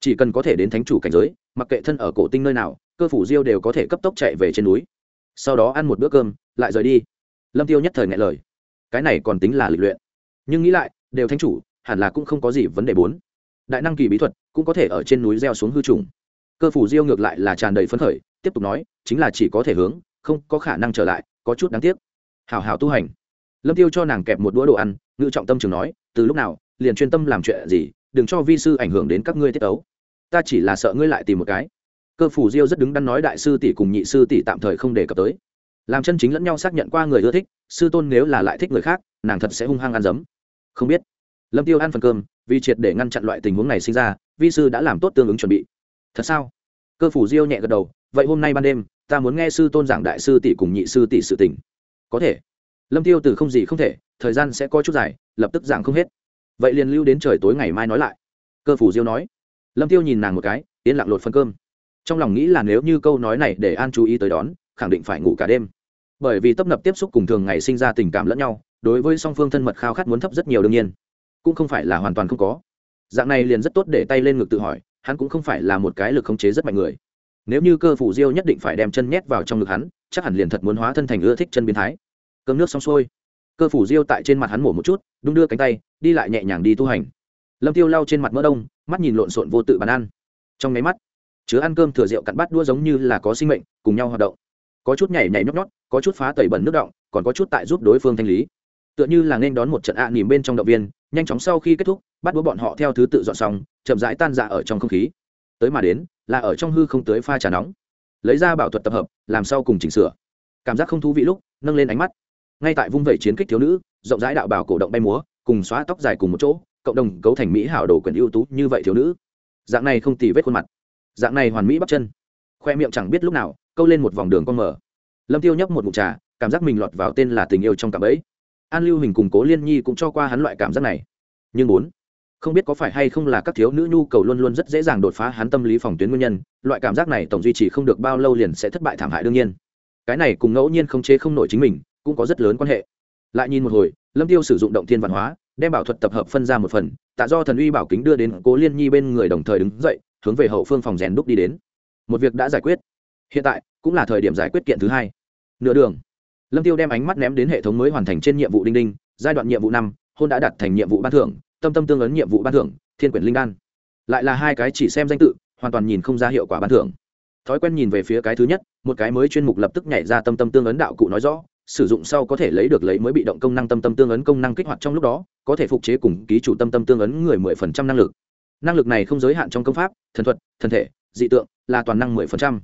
chỉ cần có thể đến thánh chủ cảnh giới, mặc kệ thân ở cổ tinh nơi nào, cơ phủ diêu đều có thể cấp tốc chạy về trên núi. Sau đó ăn một bữa cơm, lại rời đi. Lâm tiêu nhất thời ngại lời. Cái này còn tính là lịch luyện. Nhưng nghĩ lại, đều thánh chủ, hẳn là cũng không có gì vấn đề bốn. Đại năng kỳ bí thuật cũng có thể ở trên núi gieo xuống hư trùng cơ phủ diêu ngược lại là tràn đầy phấn khởi, tiếp tục nói, chính là chỉ có thể hướng, không có khả năng trở lại, có chút đáng tiếc. Hào hào tu hành. Lâm tiêu cho nàng kẹp một đũa đồ ăn, ngự trọng tâm trường nói, từ lúc nào, liền chuyên tâm làm chuyện gì, đừng cho vi sư ảnh hưởng đến các ngươi tiết tấu. Ta chỉ là sợ ngươi lại tìm một cái. Cơ phủ diêu rất đứng đắn nói đại sư tỷ cùng nhị sư tỷ tạm thời không đề cập tới. Làm chân chính lẫn nhau xác nhận qua người ưa thích, sư tôn nếu là lại thích người khác, nàng thật sẽ hung hăng ăn dấm. Không biết. Lâm tiêu ăn phần cơm, vì triệt để ngăn chặn loại tình huống này sinh ra, vi sư đã làm tốt tương ứng chuẩn bị thật sao? Cơ phủ diêu nhẹ gật đầu, vậy hôm nay ban đêm, ta muốn nghe sư tôn giảng đại sư tỷ cùng nhị sư tỷ sự tình. Có thể. Lâm tiêu từ không gì không thể, thời gian sẽ có chút dài, lập tức giảng không hết. Vậy liền lưu đến trời tối ngày mai nói lại. Cơ phủ diêu nói. Lâm tiêu nhìn nàng một cái, yên lặng lột phân cơm. Trong lòng nghĩ là nếu như câu nói này để an chú ý tới đón, khẳng định phải ngủ cả đêm. Bởi vì tấp nập tiếp xúc cùng thường ngày sinh ra tình cảm lẫn nhau, đối với song phương thân mật khao khát muốn thấp rất nhiều đương nhiên. Cũng không phải là hoàn toàn không có. Dạng này liền rất tốt để tay lên ngực tự hỏi hắn cũng không phải là một cái lực khống chế rất mạnh người. Nếu như cơ phủ diêu nhất định phải đem chân nhét vào trong ngực hắn, chắc hẳn liền thật muốn hóa thân thành ưa thích chân biến thái. Cơm nước xong xuôi, cơ phủ diêu tại trên mặt hắn mổ một chút, đung đưa cánh tay, đi lại nhẹ nhàng đi tu hành. Lâm tiêu lau trên mặt mỡ đông, mắt nhìn lộn xộn vô tự bàn ăn. Trong máy mắt, chứa ăn cơm thừa rượu cặn bát đua giống như là có sinh mệnh, cùng nhau hoạt động. Có chút nhảy nhảy nhóc nhót, có chút phá tẩy bẩn nước động, còn có chút tại giúp đối phương thanh lý. Tựa như là nên đón một trận ạ à nỉm bên trong động viên nhanh chóng sau khi kết thúc, bắt búa bọn họ theo thứ tự dọn xong, chậm rãi tan dạ ở trong không khí. Tới mà đến, là ở trong hư không tới pha trà nóng. Lấy ra bảo thuật tập hợp, làm sau cùng chỉnh sửa. Cảm giác không thú vị lúc, nâng lên ánh mắt. Ngay tại vung vẩy chiến kích thiếu nữ, rộng rãi đạo bảo cổ động bay múa, cùng xóa tóc dài cùng một chỗ, cộng đồng cấu thành mỹ hảo đồ quyền ưu tú như vậy thiếu nữ. Dạng này không tì vết khuôn mặt. Dạng này hoàn mỹ bắp chân. Khoe miệng chẳng biết lúc nào, câu lên một vòng đường con mở lâm tiêu nhấp một mụt trà, cảm giác mình lọt vào tên là tình yêu trong cạm ấy an lưu hình cùng cố liên nhi cũng cho qua hắn loại cảm giác này nhưng bốn không biết có phải hay không là các thiếu nữ nhu cầu luôn luôn rất dễ dàng đột phá hắn tâm lý phòng tuyến nguyên nhân loại cảm giác này tổng duy trì không được bao lâu liền sẽ thất bại thảm hại đương nhiên cái này cùng ngẫu nhiên không chế không nổi chính mình cũng có rất lớn quan hệ lại nhìn một hồi lâm tiêu sử dụng động thiên văn hóa đem bảo thuật tập hợp phân ra một phần tạ do thần uy bảo kính đưa đến cố liên nhi bên người đồng thời đứng dậy hướng về hậu phương phòng rèn đúc đi đến một việc đã giải quyết hiện tại cũng là thời điểm giải quyết kiện thứ hai nửa đường lâm tiêu đem ánh mắt ném đến hệ thống mới hoàn thành trên nhiệm vụ đinh đinh, giai đoạn nhiệm vụ năm, hôn đã đặt thành nhiệm vụ ban thưởng, tâm tâm tương ấn nhiệm vụ ban thưởng, thiên quyển linh đan. Lại là hai cái chỉ xem danh tự, hoàn toàn nhìn không ra hiệu quả ban thưởng. Thói quen nhìn về phía cái thứ nhất, một cái mới chuyên mục lập tức nhảy ra tâm tâm tương ấn đạo cụ nói rõ, sử dụng sau có thể lấy được lấy mới bị động công năng tâm tâm tương ấn công năng kích hoạt trong lúc đó, có thể phục chế cùng ký chủ tâm tâm tương ấn người mười phần trăm năng lực. Năng lực này không giới hạn trong công pháp, thần thuật, thần thể, dị tượng, là toàn năng mười phần trăm.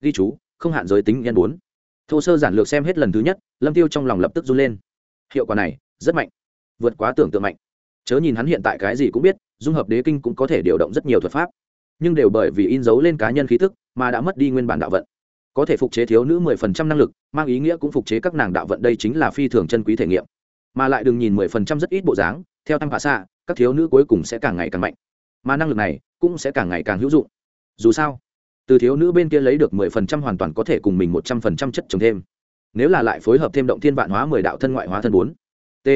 Ghi chú, không hạn giới tính nhân bốn thô sơ giản lược xem hết lần thứ nhất, lâm tiêu trong lòng lập tức run lên. Hiệu quả này, rất mạnh. Vượt quá tưởng tượng mạnh. Chớ nhìn hắn hiện tại cái gì cũng biết, dung hợp đế kinh cũng có thể điều động rất nhiều thuật pháp. Nhưng đều bởi vì in dấu lên cá nhân khí thức mà đã mất đi nguyên bản đạo vận. Có thể phục chế thiếu nữ mười phần trăm năng lực, mang ý nghĩa cũng phục chế các nàng đạo vận đây chính là phi thường chân quý thể nghiệm. Mà lại đừng nhìn mười phần trăm rất ít bộ dáng, theo tăng phá xạ, các thiếu nữ cuối cùng sẽ càng ngày càng mạnh. Mà năng lực này cũng sẽ càng ngày càng hữu dụng. Dù sao từ thiếu nữ bên kia lấy được mười phần trăm hoàn toàn có thể cùng mình một trăm phần trăm chất trồng thêm. Nếu là lại phối hợp thêm động thiên vạn hóa mười đạo thân ngoại hóa thân bốn. T.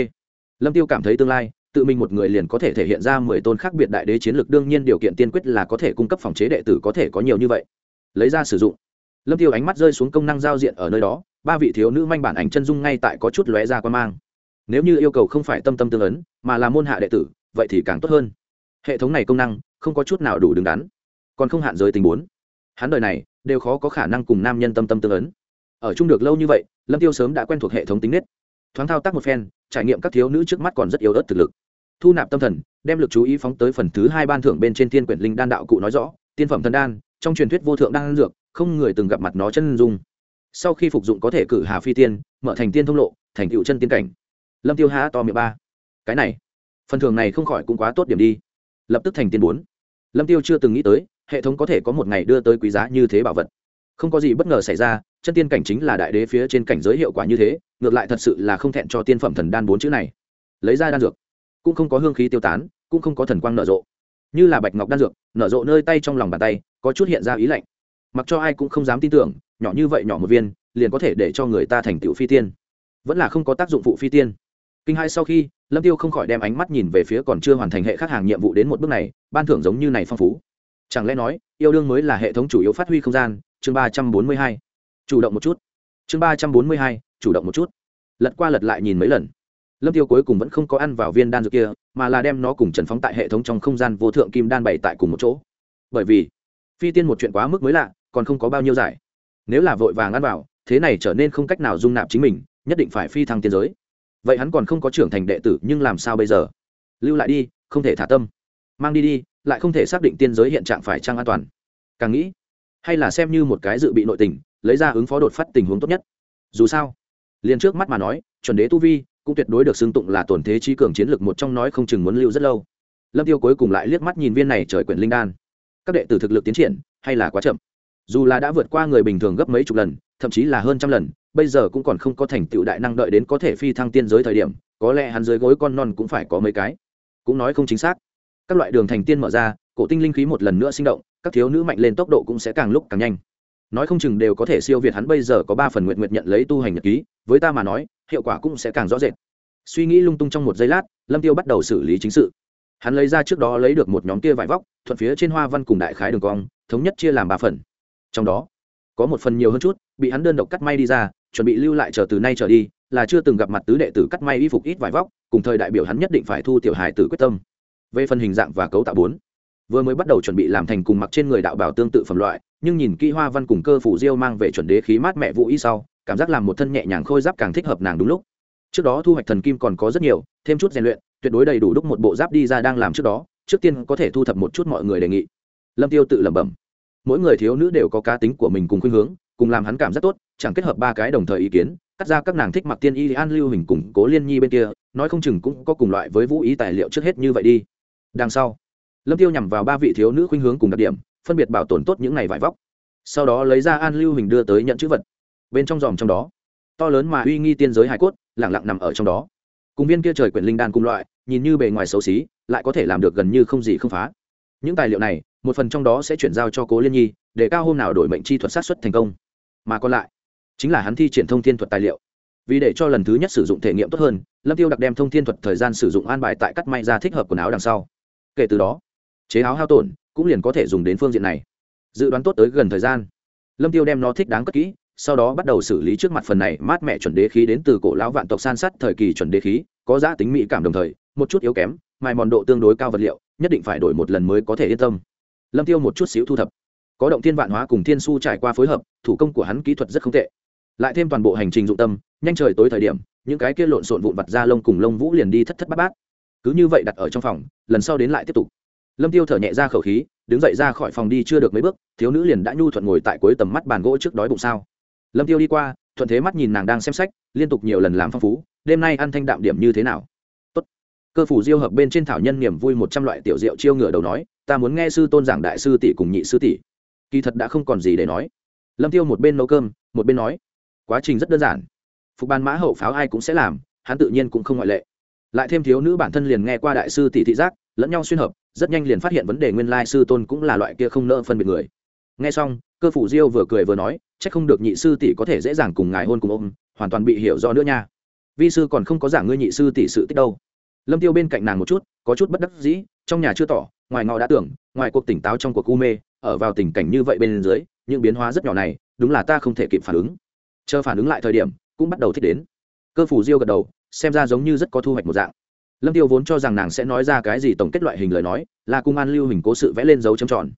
Lâm tiêu cảm thấy tương lai, tự mình một người liền có thể thể hiện ra mười tôn khác biệt đại đế chiến lược, đương nhiên điều kiện tiên quyết là có thể cung cấp phòng chế đệ tử có thể có nhiều như vậy. Lấy ra sử dụng. Lâm tiêu ánh mắt rơi xuống công năng giao diện ở nơi đó, ba vị thiếu nữ manh bản ảnh chân dung ngay tại có chút lóe ra quan mang. Nếu như yêu cầu không phải tâm tâm tương ấn, mà là môn hạ đệ tử, vậy thì càng tốt hơn. Hệ thống này công năng, không có chút nào đủ đứng đắn. Còn không hạn giới tình bốn hắn đời này đều khó có khả năng cùng nam nhân tâm tâm tương ấn. Ở chung được lâu như vậy, lâm tiêu sớm đã quen thuộc hệ thống tính nết. Thoáng thao tác một phen, trải nghiệm các thiếu nữ trước mắt còn rất yếu ớt thực lực. Thu nạp tâm thần, đem lực chú ý phóng tới phần thứ hai ban thưởng bên trên tiên quyển linh đan đạo cụ nói rõ, tiên phẩm thần đan, trong truyền thuyết vô thượng đan dược, không người từng gặp mặt nó chân dung. Sau khi phục dụng có thể cử hà phi tiên, mở thành tiên thông lộ, thành tựu chân tiên cảnh. Lâm tiêu há to miệng ba. Cái này, phần thưởng này không khỏi cũng quá tốt điểm đi. Lập tức thành tiên bốn. Lâm tiêu chưa từng nghĩ tới hệ thống có thể có một ngày đưa tới quý giá như thế bảo vật. Không có gì bất ngờ xảy ra, chân tiên cảnh chính là đại đế phía trên cảnh giới hiệu quả như thế, ngược lại thật sự là không thẹn cho tiên phẩm thần đan bốn chữ này. Lấy ra đan dược, cũng không có hương khí tiêu tán, cũng không có thần quang nở rộ. Như là bạch ngọc đan dược, nở rộ nơi tay trong lòng bàn tay, có chút hiện ra ý lạnh. Mặc cho ai cũng không dám tin tưởng, nhỏ như vậy nhỏ một viên, liền có thể để cho người ta thành tựu phi tiên. Vẫn là không có tác dụng phụ phi tiên. Kinh hai sau khi, lâm tiêu không khỏi đem ánh mắt nhìn về phía còn chưa hoàn thành hệ khác hàng nhiệm vụ đến một bước này, ban thưởng giống như này phong phú chẳng lẽ nói, yêu đương mới là hệ thống chủ yếu phát huy không gian? Chương ba trăm bốn mươi hai. Chủ động một chút. Chương ba trăm bốn mươi hai, chủ động một chút. Lật qua lật lại nhìn mấy lần. Lâm tiêu cuối cùng vẫn không có ăn vào viên đan dược kia, mà là đem nó cùng trần phóng tại hệ thống trong không gian vô thượng kim đan bày tại cùng một chỗ. Bởi vì, phi tiên một chuyện quá mức mới lạ, còn không có bao nhiêu giải. Nếu là vội vàng ăn vào, thế này trở nên không cách nào dung nạp chính mình, nhất định phải phi thăng tiên giới. Vậy hắn còn không có trưởng thành đệ tử, nhưng làm sao bây giờ? Lưu lại đi, không thể thả tâm. Mang đi đi lại không thể xác định tiên giới hiện trạng phải trang an toàn. Càng nghĩ, hay là xem như một cái dự bị nội tình, lấy ra ứng phó đột phát tình huống tốt nhất. Dù sao, liền trước mắt mà nói, chuẩn đế tu vi cũng tuyệt đối được xưng tụng là tổn thế trí cường chiến lược một trong nói không chừng muốn lưu rất lâu. Lâm tiêu cuối cùng lại liếc mắt nhìn viên này trời quyển linh đan. Các đệ tử thực lực tiến triển, hay là quá chậm? Dù là đã vượt qua người bình thường gấp mấy chục lần, thậm chí là hơn trăm lần, bây giờ cũng còn không có thành tựu đại năng đợi đến có thể phi thăng tiên giới thời điểm, có lẽ hắn dưới gối con non cũng phải có mấy cái. Cũng nói không chính xác các loại đường thành tiên mở ra, cổ tinh linh khí một lần nữa sinh động, các thiếu nữ mạnh lên tốc độ cũng sẽ càng lúc càng nhanh. Nói không chừng đều có thể siêu việt hắn bây giờ có ba phần nguyện nguyện nhận lấy tu hành nhật ký, với ta mà nói, hiệu quả cũng sẽ càng rõ rệt. Suy nghĩ lung tung trong một giây lát, lâm tiêu bắt đầu xử lý chính sự. Hắn lấy ra trước đó lấy được một nhóm kia vải vóc, thuận phía trên hoa văn cùng đại khái đường cong, thống nhất chia làm ba phần. Trong đó, có một phần nhiều hơn chút, bị hắn đơn độc cắt may đi ra, chuẩn bị lưu lại chờ từ nay trở đi, là chưa từng gặp mặt tứ đệ tử cắt may y phục ít vải vóc, cùng thời đại biểu hắn nhất định phải thu tiểu hài tử quyết tâm về phần hình dạng và cấu tạo bốn. Vừa mới bắt đầu chuẩn bị làm thành cùng mặc trên người đạo bảo tương tự phẩm loại, nhưng nhìn kỹ hoa văn cùng cơ phủ diêu mang về chuẩn đế khí mát mẹ vũ y sau, cảm giác làm một thân nhẹ nhàng khôi giáp càng thích hợp nàng đúng lúc. Trước đó thu hoạch thần kim còn có rất nhiều, thêm chút rèn luyện, tuyệt đối đầy đủ đúc một bộ giáp đi ra đang làm trước đó, trước tiên có thể thu thập một chút mọi người đề nghị. Lâm tiêu tự lẩm bẩm. Mỗi người thiếu nữ đều có cá tính của mình cùng khuynh hướng, cùng làm hắn cảm rất tốt, chẳng kết hợp ba cái đồng thời ý kiến, cắt ra các nàng thích mặc tiên y an lưu hình cùng cố liên nhi bên kia, nói không chừng cũng có cùng loại với vũ ý tài liệu trước hết như vậy đi đằng sau, lâm tiêu nhằm vào ba vị thiếu nữ khuynh hướng cùng đặc điểm, phân biệt bảo tồn tốt những ngày vải vóc. Sau đó lấy ra an lưu hình đưa tới nhận chữ vật. Bên trong dòm trong đó, to lớn mà uy nghi tiên giới hải cốt lẳng lặng nằm ở trong đó. Cùng viên kia trời quyển linh đan cùng loại, nhìn như bề ngoài xấu xí, lại có thể làm được gần như không gì không phá. Những tài liệu này, một phần trong đó sẽ chuyển giao cho cố liên nhi, để cao hôm nào đổi mệnh chi thuật sát xuất thành công. Mà còn lại, chính là hắn thi triển thông thiên thuật tài liệu. Vì để cho lần thứ nhất sử dụng thể nghiệm tốt hơn, lâm tiêu đặc đem thông thiên thuật thời gian sử dụng an bài tại cắt may ra thích hợp quần áo đằng sau kể từ đó, chế áo hao tổn cũng liền có thể dùng đến phương diện này. Dự đoán tốt tới gần thời gian, lâm tiêu đem nó thích đáng cất kỹ, sau đó bắt đầu xử lý trước mặt phần này mát mẹ chuẩn đế khí đến từ cổ lão vạn tộc san sát thời kỳ chuẩn đế khí, có giá tính mỹ cảm đồng thời, một chút yếu kém, mài mòn độ tương đối cao vật liệu, nhất định phải đổi một lần mới có thể yên tâm. Lâm tiêu một chút xíu thu thập. Có động thiên vạn hóa cùng thiên su trải qua phối hợp, thủ công của hắn kỹ thuật rất không tệ. Lại thêm toàn bộ hành trình dụng tâm, nhanh trời tối thời điểm, những cái kia lộn xộn vụn vặt ra lông cùng lông vũ liền đi thất thất bát bát cứ như vậy đặt ở trong phòng, lần sau đến lại tiếp tục. Lâm tiêu thở nhẹ ra khẩu khí, đứng dậy ra khỏi phòng đi chưa được mấy bước, thiếu nữ liền đã nhu thuận ngồi tại cuối tầm mắt bàn gỗ trước đói bụng sao. Lâm tiêu đi qua, thuận thế mắt nhìn nàng đang xem sách, liên tục nhiều lần làm phong phú, đêm nay ăn thanh đạm điểm như thế nào? Tốt. Cơ phủ diêu hợp bên trên thảo nhân niềm vui một trăm loại tiểu rượu chiêu ngửa đầu nói, ta muốn nghe sư tôn giảng đại sư tỷ cùng nhị sư tỷ. Kỳ thật đã không còn gì để nói. Lâm tiêu một bên nấu cơm, một bên nói, quá trình rất đơn giản. Phục ban mã hậu pháo ai cũng sẽ làm, hắn tự nhiên cũng không ngoại lệ lại thêm thiếu nữ bản thân liền nghe qua đại sư tỷ thị giác, lẫn nhau xuyên hợp, rất nhanh liền phát hiện vấn đề nguyên lai sư tôn cũng là loại kia không nỡ phân biệt người. Nghe xong, cơ phủ diêu vừa cười vừa nói, chắc không được nhị sư tỷ có thể dễ dàng cùng ngài hôn cùng ôm, hoàn toàn bị hiểu do nữa nha. Vi sư còn không có giảng ngươi nhị sư tỷ sự tích đâu. Lâm tiêu bên cạnh nàng một chút, có chút bất đắc dĩ, trong nhà chưa tỏ, ngoài ngọ đã tưởng, ngoài cuộc tỉnh táo trong cuộc u mê, ở vào tình cảnh như vậy bên dưới, những biến hóa rất nhỏ này, đúng là ta không thể kịp phản ứng. Chờ phản ứng lại thời điểm, cũng bắt đầu thích đến cơ phủ diêu gật đầu, xem ra giống như rất có thu hoạch một dạng. Lâm tiêu vốn cho rằng nàng sẽ nói ra cái gì tổng kết loại hình lời nói, là cung an lưu hình cố sự vẽ lên dấu chấm tròn.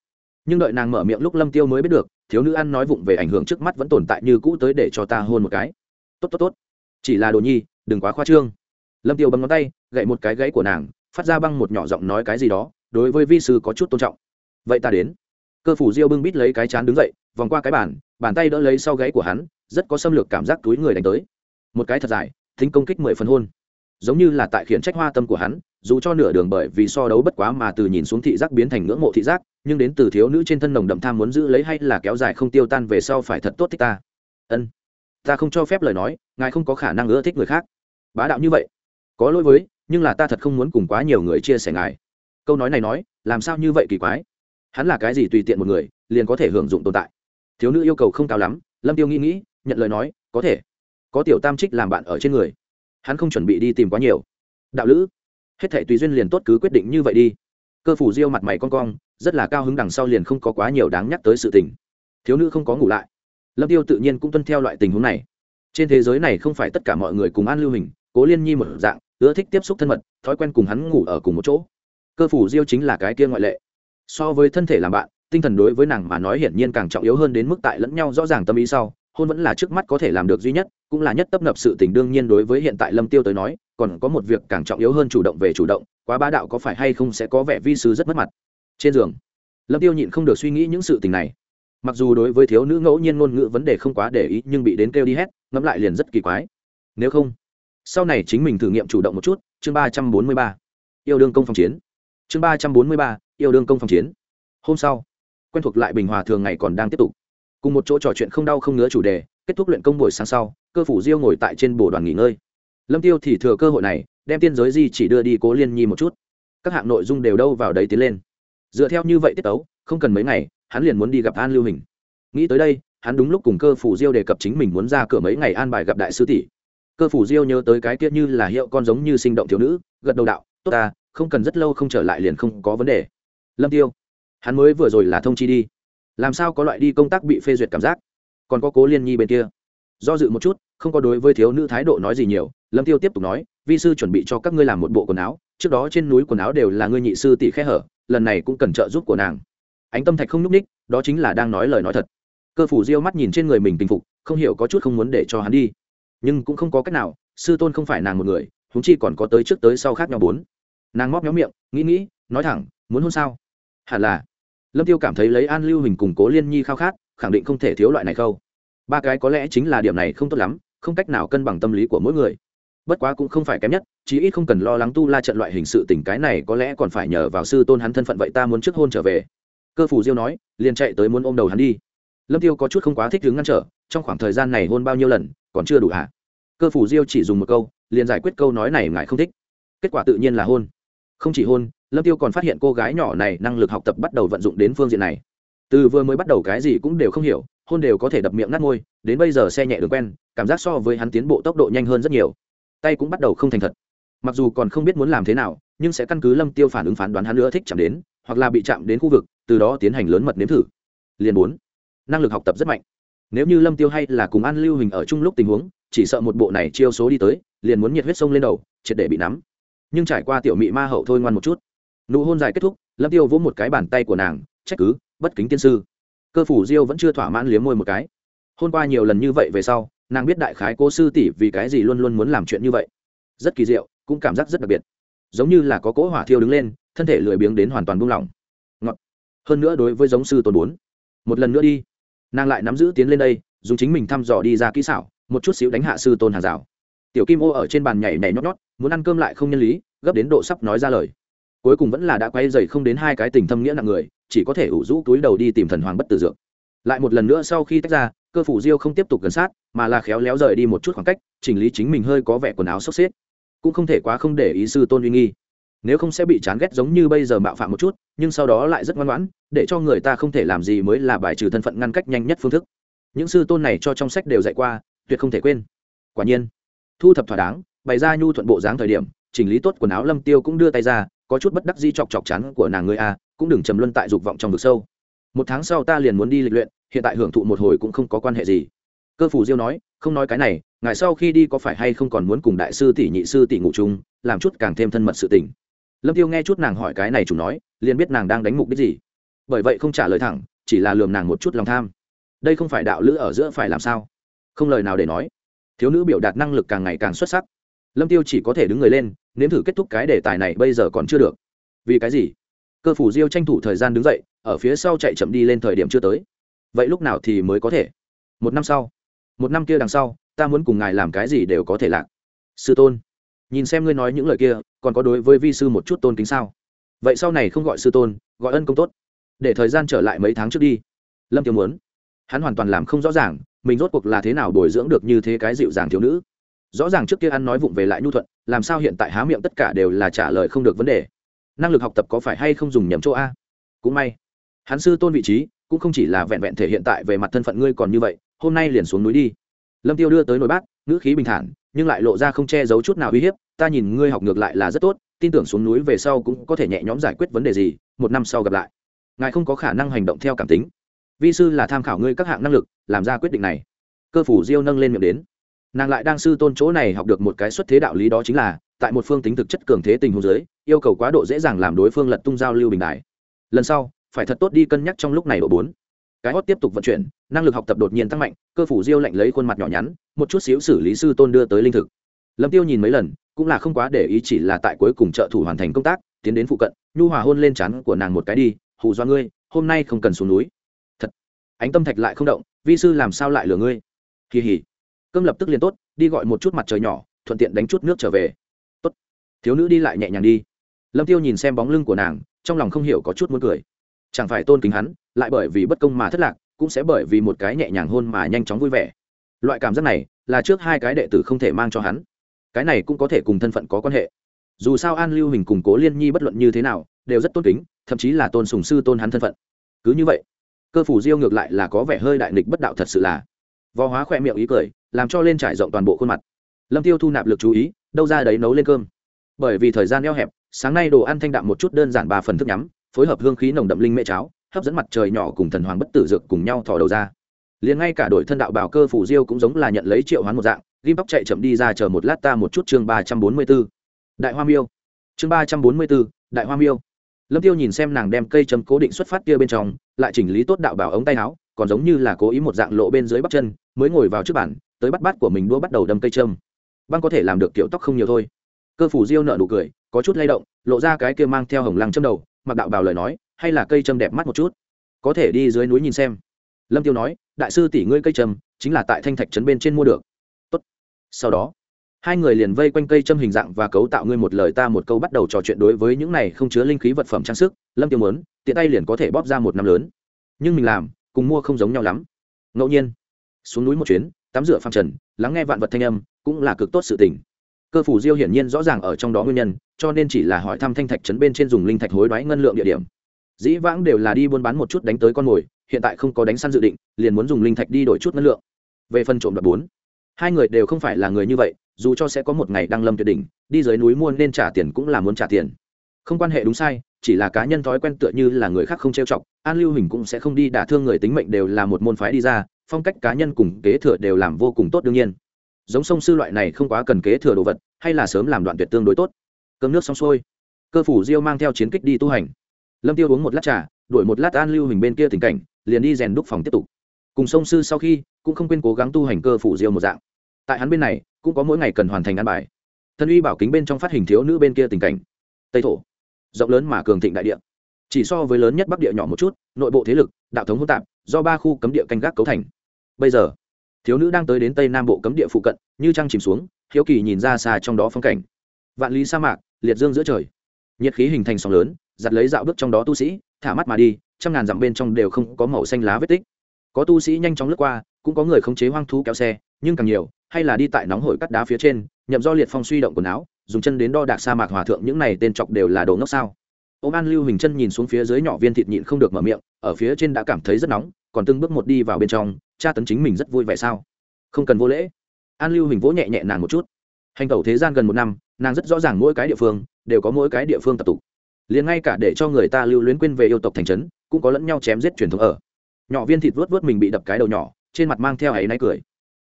Nhưng đợi nàng mở miệng lúc lâm tiêu mới biết được, thiếu nữ ăn nói vụng về ảnh hưởng trước mắt vẫn tồn tại như cũ tới để cho ta hôn một cái. Tốt tốt tốt. Chỉ là đồ nhi, đừng quá khoa trương. Lâm tiêu bấm ngón tay, gậy một cái gãy của nàng, phát ra băng một nhỏ giọng nói cái gì đó, đối với vi sư có chút tôn trọng. Vậy ta đến. Cơ phủ diêu bưng bít lấy cái chán đứng dậy, vòng qua cái bàn bàn tay đỡ lấy sau gáy của hắn, rất có xâm lược cảm giác túi người đánh tới một cái thật dài, thính công kích mười phần hôn. Giống như là tại khiển trách hoa tâm của hắn, dù cho nửa đường bởi vì so đấu bất quá mà từ nhìn xuống thị giác biến thành ngưỡng mộ thị giác, nhưng đến từ thiếu nữ trên thân nồng đậm tham muốn giữ lấy hay là kéo dài không tiêu tan về sau phải thật tốt thích ta. Ân, ta không cho phép lời nói, ngài không có khả năng ưa thích người khác. Bá đạo như vậy, có lỗi với, nhưng là ta thật không muốn cùng quá nhiều người chia sẻ ngài. Câu nói này nói, làm sao như vậy kỳ quái? Hắn là cái gì tùy tiện một người, liền có thể hưởng dụng tồn tại? Thiếu nữ yêu cầu không cao lắm, lâm tiêu nghĩ nghĩ, nhận lời nói, có thể có tiểu tam trích làm bạn ở trên người. Hắn không chuẩn bị đi tìm quá nhiều. Đạo lữ, hết thể tùy duyên liền tốt cứ quyết định như vậy đi. Cơ phủ diêu mặt mày con cong, rất là cao hứng đằng sau liền không có quá nhiều đáng nhắc tới sự tình. Thiếu nữ không có ngủ lại. Lâm tiêu tự nhiên cũng tuân theo loại tình huống này. Trên thế giới này không phải tất cả mọi người cùng an lưu hình, cố liên nhi một dạng, ưa thích tiếp xúc thân mật, thói quen cùng hắn ngủ ở cùng một chỗ. Cơ phủ diêu chính là cái kia ngoại lệ. So với thân thể làm bạn, tinh thần đối với nàng mà nói hiển nhiên càng trọng yếu hơn đến mức tại lẫn nhau rõ ràng tâm ý sau hôn vẫn là trước mắt có thể làm được duy nhất, cũng là nhất tấp nập sự tình đương nhiên đối với hiện tại lâm tiêu tới nói, còn có một việc càng trọng yếu hơn chủ động về chủ động, quá bá đạo có phải hay không sẽ có vẻ vi sứ rất mất mặt. Trên giường, lâm tiêu nhịn không được suy nghĩ những sự tình này. Mặc dù đối với thiếu nữ ngẫu nhiên ngôn ngữ vấn đề không quá để ý, nhưng bị đến kêu đi hết ngẫm lại liền rất kỳ quái. Nếu không, sau này chính mình thử nghiệm chủ động một chút, chương ba trăm bốn mươi ba, yêu đương công phòng chiến. Chương ba trăm bốn mươi ba, yêu đương công phòng chiến. Hôm sau, quen thuộc lại bình hòa thường ngày còn đang tiếp tục cùng một chỗ trò chuyện không đau không ngứa chủ đề, kết thúc luyện công buổi sáng sau, cơ phủ diêu ngồi tại trên bồ đoàn nghỉ ngơi. Lâm tiêu thì thừa cơ hội này, đem tiên giới di chỉ đưa đi cố liên nhi một chút. Các hạng nội dung đều đâu vào đấy tiến lên. Dựa theo như vậy tiết tấu, không cần mấy ngày, hắn liền muốn đi gặp an lưu hình. Nghĩ tới đây, hắn đúng lúc cùng cơ phủ diêu đề cập chính mình muốn ra cửa mấy ngày an bài gặp đại sư tỷ. Cơ phủ diêu nhớ tới cái tiết như là hiệu con giống như sinh động thiếu nữ, gật đầu đạo, tốt ta, không cần rất lâu không trở lại liền không có vấn đề. Lâm tiêu, hắn mới vừa rồi là thông chi đi làm sao có loại đi công tác bị phê duyệt cảm giác? Còn có cố liên nhi bên kia. Do dự một chút, không có đối với thiếu nữ thái độ nói gì nhiều, lâm tiêu tiếp tục nói, vi sư chuẩn bị cho các ngươi làm một bộ quần áo, trước đó trên núi quần áo đều là ngươi nhị sư tỷ khe hở, lần này cũng cần trợ giúp của nàng. Ánh tâm thạch không nhúc ních đó chính là đang nói lời nói thật. Cơ phủ diêu mắt nhìn trên người mình tình phục, không hiểu có chút không muốn để cho hắn đi. Nhưng cũng không có cách nào, sư tôn không phải nàng một người húng chi còn có tới trước tới sau khác nhau bốn. Nàng móc méo miệng, nghĩ nghĩ, nói thẳng, muốn hôn sao? Hẳn là lâm tiêu cảm thấy lấy an lưu hình củng cố liên nhi khao khát, khẳng định không thể thiếu loại này khâu. Ba cái có lẽ chính là điểm này không tốt lắm, không cách nào cân bằng tâm lý của mỗi người. Bất quá cũng không phải kém nhất, chí ít không cần lo lắng tu la trận loại hình sự tình cái này có lẽ còn phải nhờ vào sư tôn hắn thân phận vậy ta muốn trước hôn trở về. Cơ phủ diêu nói, liền chạy tới muốn ôm đầu hắn đi. Lâm tiêu có chút không quá thích đứng ngăn trở, trong khoảng thời gian này hôn bao nhiêu lần, còn chưa đủ hả? Cơ phủ diêu chỉ dùng một câu, liền giải quyết câu nói này ngài không thích. Kết quả tự nhiên là hôn. Không chỉ hôn lâm tiêu còn phát hiện cô gái nhỏ này năng lực học tập bắt đầu vận dụng đến phương diện này. Từ vừa mới bắt đầu cái gì cũng đều không hiểu, hôn đều có thể đập miệng nát môi, đến bây giờ xe nhẹ đường quen, cảm giác so với hắn tiến bộ tốc độ nhanh hơn rất nhiều. Tay cũng bắt đầu không thành thật. Mặc dù còn không biết muốn làm thế nào, nhưng sẽ căn cứ lâm tiêu phản ứng phán đoán hắn nữa thích chạm đến, hoặc là bị chạm đến khu vực, từ đó tiến hành lớn mật nếm thử. Liền bốn, năng lực học tập rất mạnh. Nếu như lâm tiêu hay là cùng an lưu hình ở chung lúc tình huống, chỉ sợ một bộ này chiêu số đi tới, liền muốn nhiệt huyết sông lên đầu, triệt để bị nắm. Nhưng trải qua tiểu mị ma hậu thôi ngoan một chút nụ hôn dài kết thúc, lâm tiêu vỗ một cái bàn tay của nàng, trách cứ, bất kính tiên sư. Cơ phủ diêu vẫn chưa thỏa mãn liếm môi một cái. Hôn qua nhiều lần như vậy về sau, nàng biết đại khái cô sư tỷ vì cái gì luôn luôn muốn làm chuyện như vậy. Rất kỳ diệu, cũng cảm giác rất đặc biệt. Giống như là có cỗ hỏa thiêu đứng lên, thân thể lười biếng đến hoàn toàn buông lỏng. Ngọt. Hơn nữa đối với giống sư tôn bốn, một lần nữa đi. Nàng lại nắm giữ tiến lên đây, dùng chính mình thăm dò đi ra kỹ xảo, một chút xíu đánh hạ sư tôn hàng rào. Tiểu kim ô ở trên bàn nhảy nhảy nhót nhót, muốn ăn cơm lại không nhân lý, gấp đến độ sắp nói ra lời cuối cùng vẫn là đã quay dày không đến hai cái tình thâm nghĩa nặng người, chỉ có thể ủ rũ túi đầu đi tìm thần hoàng bất tử dược. Lại một lần nữa sau khi tách ra, cơ phủ diêu không tiếp tục gần sát, mà là khéo léo rời đi một chút khoảng cách, chỉnh lý chính mình hơi có vẻ quần áo sốc xếp. Cũng không thể quá không để ý sư tôn uy nghi. Nếu không sẽ bị chán ghét giống như bây giờ mạo phạm một chút, nhưng sau đó lại rất ngoan ngoãn, để cho người ta không thể làm gì mới là bài trừ thân phận ngăn cách nhanh nhất phương thức. Những sư tôn này cho trong sách đều dạy qua, tuyệt không thể quên. Quả nhiên, thu thập thỏa đáng, bày ra nhu thuận bộ dáng thời điểm, chỉnh lý tốt quần áo lâm tiêu cũng đưa tay ra có chút bất đắc di chọc chọc chắn của nàng người a, cũng đừng trầm luân tại dục vọng trong vực sâu. Một tháng sau ta liền muốn đi lịch luyện, hiện tại hưởng thụ một hồi cũng không có quan hệ gì. Cơ phủ diêu nói, không nói cái này, ngài sau khi đi có phải hay không còn muốn cùng đại sư tỷ, nhị sư tỷ ngủ chung, làm chút càng thêm thân mật sự tình. Lâm tiêu nghe chút nàng hỏi cái này chủ nói, liền biết nàng đang đánh mục đích gì. Bởi vậy không trả lời thẳng, chỉ là lườm nàng một chút lòng tham. Đây không phải đạo lữ ở giữa phải làm sao? Không lời nào để nói. Thiếu nữ biểu đạt năng lực càng ngày càng xuất sắc. Lâm tiêu chỉ có thể đứng người lên nếm thử kết thúc cái đề tài này bây giờ còn chưa được. Vì cái gì? Cơ phủ diêu tranh thủ thời gian đứng dậy, ở phía sau chạy chậm đi lên thời điểm chưa tới. Vậy lúc nào thì mới có thể? Một năm sau. Một năm kia đằng sau, ta muốn cùng ngài làm cái gì đều có thể lạc. Sư tôn, nhìn xem ngươi nói những lời kia, còn có đối với vi sư một chút tôn kính sao? Vậy sau này không gọi sư tôn, gọi ân công tốt. Để thời gian trở lại mấy tháng trước đi. Lâm tiêu muốn. Hắn hoàn toàn làm không rõ ràng, mình rốt cuộc là thế nào bồi dưỡng được như thế cái dịu dàng thiếu nữ. Rõ ràng trước kia ăn nói vụng về lại nhu thuận làm sao hiện tại há miệng tất cả đều là trả lời không được vấn đề? Năng lực học tập có phải hay không dùng nhầm chỗ a? Cũng may. Hắn sư tôn vị trí cũng không chỉ là vẹn vẹn thể hiện tại về mặt thân phận ngươi còn như vậy, hôm nay liền xuống núi đi. Lâm tiêu đưa tới nồi bát, ngữ khí bình thản, nhưng lại lộ ra không che giấu chút nào uy hiếp, ta nhìn ngươi học ngược lại là rất tốt, tin tưởng xuống núi về sau cũng có thể nhẹ nhõm giải quyết vấn đề gì, một năm sau gặp lại. Ngài không có khả năng hành động theo cảm tính. Vi sư là tham khảo ngươi các hạng năng lực, làm ra quyết định này. Cơ phủ diêu nâng lên miệng đến nàng lại đang sư tôn chỗ này học được một cái xuất thế đạo lý đó chính là, tại một phương tính thực chất cường thế tình huống giới yêu cầu quá độ dễ dàng làm đối phương lật tung giao lưu bình đại. Lần sau, phải thật tốt đi cân nhắc trong lúc này độ bốn. Cái hót tiếp tục vận chuyển, năng lực học tập đột nhiên tăng mạnh, cơ phủ diêu lạnh lấy khuôn mặt nhỏ nhắn, một chút xíu xử lý sư tôn đưa tới linh thực. Lâm tiêu nhìn mấy lần, cũng là không quá để ý chỉ là tại cuối cùng trợ thủ hoàn thành công tác, tiến đến phụ cận, nhu hòa hôn lên chắn của nàng một cái đi, hù do ngươi, hôm nay không cần xuống núi. Thật. Ánh tâm thạch lại không động, vi sư làm sao lại lừa ngươi? Kỳ hỉ cơm lập tức liền tốt, đi gọi một chút mặt trời nhỏ, thuận tiện đánh chút nước trở về. Tốt. Thiếu nữ đi lại nhẹ nhàng đi. Lâm tiêu nhìn xem bóng lưng của nàng, trong lòng không hiểu có chút muốn cười. Chẳng phải tôn kính hắn, lại bởi vì bất công mà thất lạc, cũng sẽ bởi vì một cái nhẹ nhàng hôn mà nhanh chóng vui vẻ. Loại cảm giác này, là trước hai cái đệ tử không thể mang cho hắn. Cái này cũng có thể cùng thân phận có quan hệ. Dù sao an lưu hình cùng cố liên nhi bất luận như thế nào, đều rất tôn kính, thậm chí là tôn sùng sư tôn hắn thân phận. Cứ như vậy, cơ phủ diêu ngược lại là có vẻ hơi đại nghịch bất đạo thật sự là vò hóa khỏe miệng ý cười, làm cho lên trải rộng toàn bộ khuôn mặt. Lâm tiêu thu nạp lực chú ý, đâu ra đấy nấu lên cơm. Bởi vì thời gian eo hẹp, sáng nay đồ ăn thanh đạm một chút đơn giản ba phần thức nhắm, phối hợp hương khí nồng đậm linh mễ cháo, hấp dẫn mặt trời nhỏ cùng thần hoàng bất tử dược cùng nhau thò đầu ra. Liền ngay cả đội thân đạo bảo cơ phủ diêu cũng giống là nhận lấy triệu hoán một dạng, ghim bóc chạy chậm đi ra chờ một lát ta một chút chương ba trăm bốn mươi b đại hoa miêu. Chương ba trăm bốn mươi b đại hoa miêu. Lâm tiêu nhìn xem nàng đem cây châm cố định xuất phát kia bên trong, lại chỉnh lý tốt đạo bảo ống tay áo còn giống như là cố ý một dạng lộ bên dưới bắp chân, mới ngồi vào trước bản tới bắt bát của mình đua bắt đầu đâm cây trâm băng có thể làm được kiểu tóc không nhiều thôi. Cơ phủ diêu nợ nụ cười, có chút lay động, lộ ra cái kia mang theo hồng lăng châm đầu, mặc đạo bào lời nói, hay là cây châm đẹp mắt một chút. Có thể đi dưới núi nhìn xem. Lâm tiêu nói, đại sư tỷ ngươi cây châm, chính là tại thanh thạch trấn bên trên mua được. Tốt. sau đó, hai người liền vây quanh cây châm hình dạng và cấu tạo ngươi một lời ta một câu bắt đầu trò chuyện đối với những này không chứa linh khí vật phẩm trang sức. Lâm tiêu muốn, tiện tay liền có thể bóp ra một năm lớn. Nhưng mình làm cùng mua không giống nhau lắm. Ngẫu nhiên, xuống núi một chuyến, tắm rửa phăng trần, lắng nghe vạn vật thanh âm, cũng là cực tốt sự tình. Cơ phủ diêu hiển nhiên rõ ràng ở trong đó nguyên nhân, cho nên chỉ là hỏi thăm thanh thạch trấn bên trên dùng linh thạch hối đoái ngân lượng địa điểm. Dĩ vãng đều là đi buôn bán một chút đánh tới con mồi, hiện tại không có đánh săn dự định, liền muốn dùng linh thạch đi đổi chút ngân lượng. Về phần trộm đoạt bốn, hai người đều không phải là người như vậy, dù cho sẽ có một ngày đăng lâm tuyệt đỉnh, đi dưới núi mua nên trả tiền cũng là muốn trả tiền. Không quan hệ đúng sai chỉ là cá nhân thói quen tựa như là người khác không trêu chọc, an lưu hình cũng sẽ không đi đả thương người tính mệnh đều là một môn phái đi ra, phong cách cá nhân cùng kế thừa đều làm vô cùng tốt đương nhiên. Giống sông sư loại này không quá cần kế thừa đồ vật, hay là sớm làm đoạn tuyệt tương đối tốt. Cơm nước xong xuôi, cơ phủ diêu mang theo chiến kích đi tu hành. Lâm tiêu uống một lát trà, đuổi một lát an lưu hình bên kia tình cảnh, liền đi rèn đúc phòng tiếp tục. Cùng sông sư sau khi, cũng không quên cố gắng tu hành cơ phủ diêu một dạng. Tại hắn bên này, cũng có mỗi ngày cần hoàn thành ăn bài. Thân uy bảo kính bên trong phát hình thiếu nữ bên kia tình cảnh. Tây thổ rộng lớn mà cường thịnh đại địa. Chỉ so với lớn nhất bắc địa nhỏ một chút, nội bộ thế lực, đạo thống hỗn tạp, do ba khu cấm địa canh gác cấu thành. Bây giờ, thiếu nữ đang tới đến tây nam bộ cấm địa phụ cận, như trăng chìm xuống, hiếu kỳ nhìn ra xa trong đó phong cảnh. Vạn lý sa mạc, liệt dương giữa trời. Nhiệt khí hình thành sóng lớn, giặt lấy dạo bước trong đó tu sĩ, thả mắt mà đi, trăm ngàn dặm bên trong đều không có màu xanh lá vết tích. Có tu sĩ nhanh chóng lướt qua, cũng có người khống chế hoang thú kéo xe, nhưng càng nhiều, hay là đi tại nóng hổi cắt đá phía trên, nhậm do liệt phong suy động quần áo dùng chân đến đo đạc sa mạc hòa thượng, những này tên chọc đều là đồ ngốc sao? Ô an lưu hình chân nhìn xuống phía dưới nhỏ viên thịt nhịn không được mở miệng, ở phía trên đã cảm thấy rất nóng, còn từng bước một đi vào bên trong cha tấn chính mình rất vui vẻ sao? Không cần vô lễ. An lưu hình vỗ nhẹ nhẹ nàng một chút. Hành tẩu thế gian gần một năm, nàng rất rõ ràng mỗi cái địa phương, đều có mỗi cái địa phương tập tục. Liền ngay cả để cho người ta lưu luyến quên về yêu tộc thành trấn, cũng có lẫn nhau chém giết truyền thống ở. Nhỏ viên thịt vớt vớt mình bị đập cái đầu nhỏ, trên mặt mang theo áy náy cười.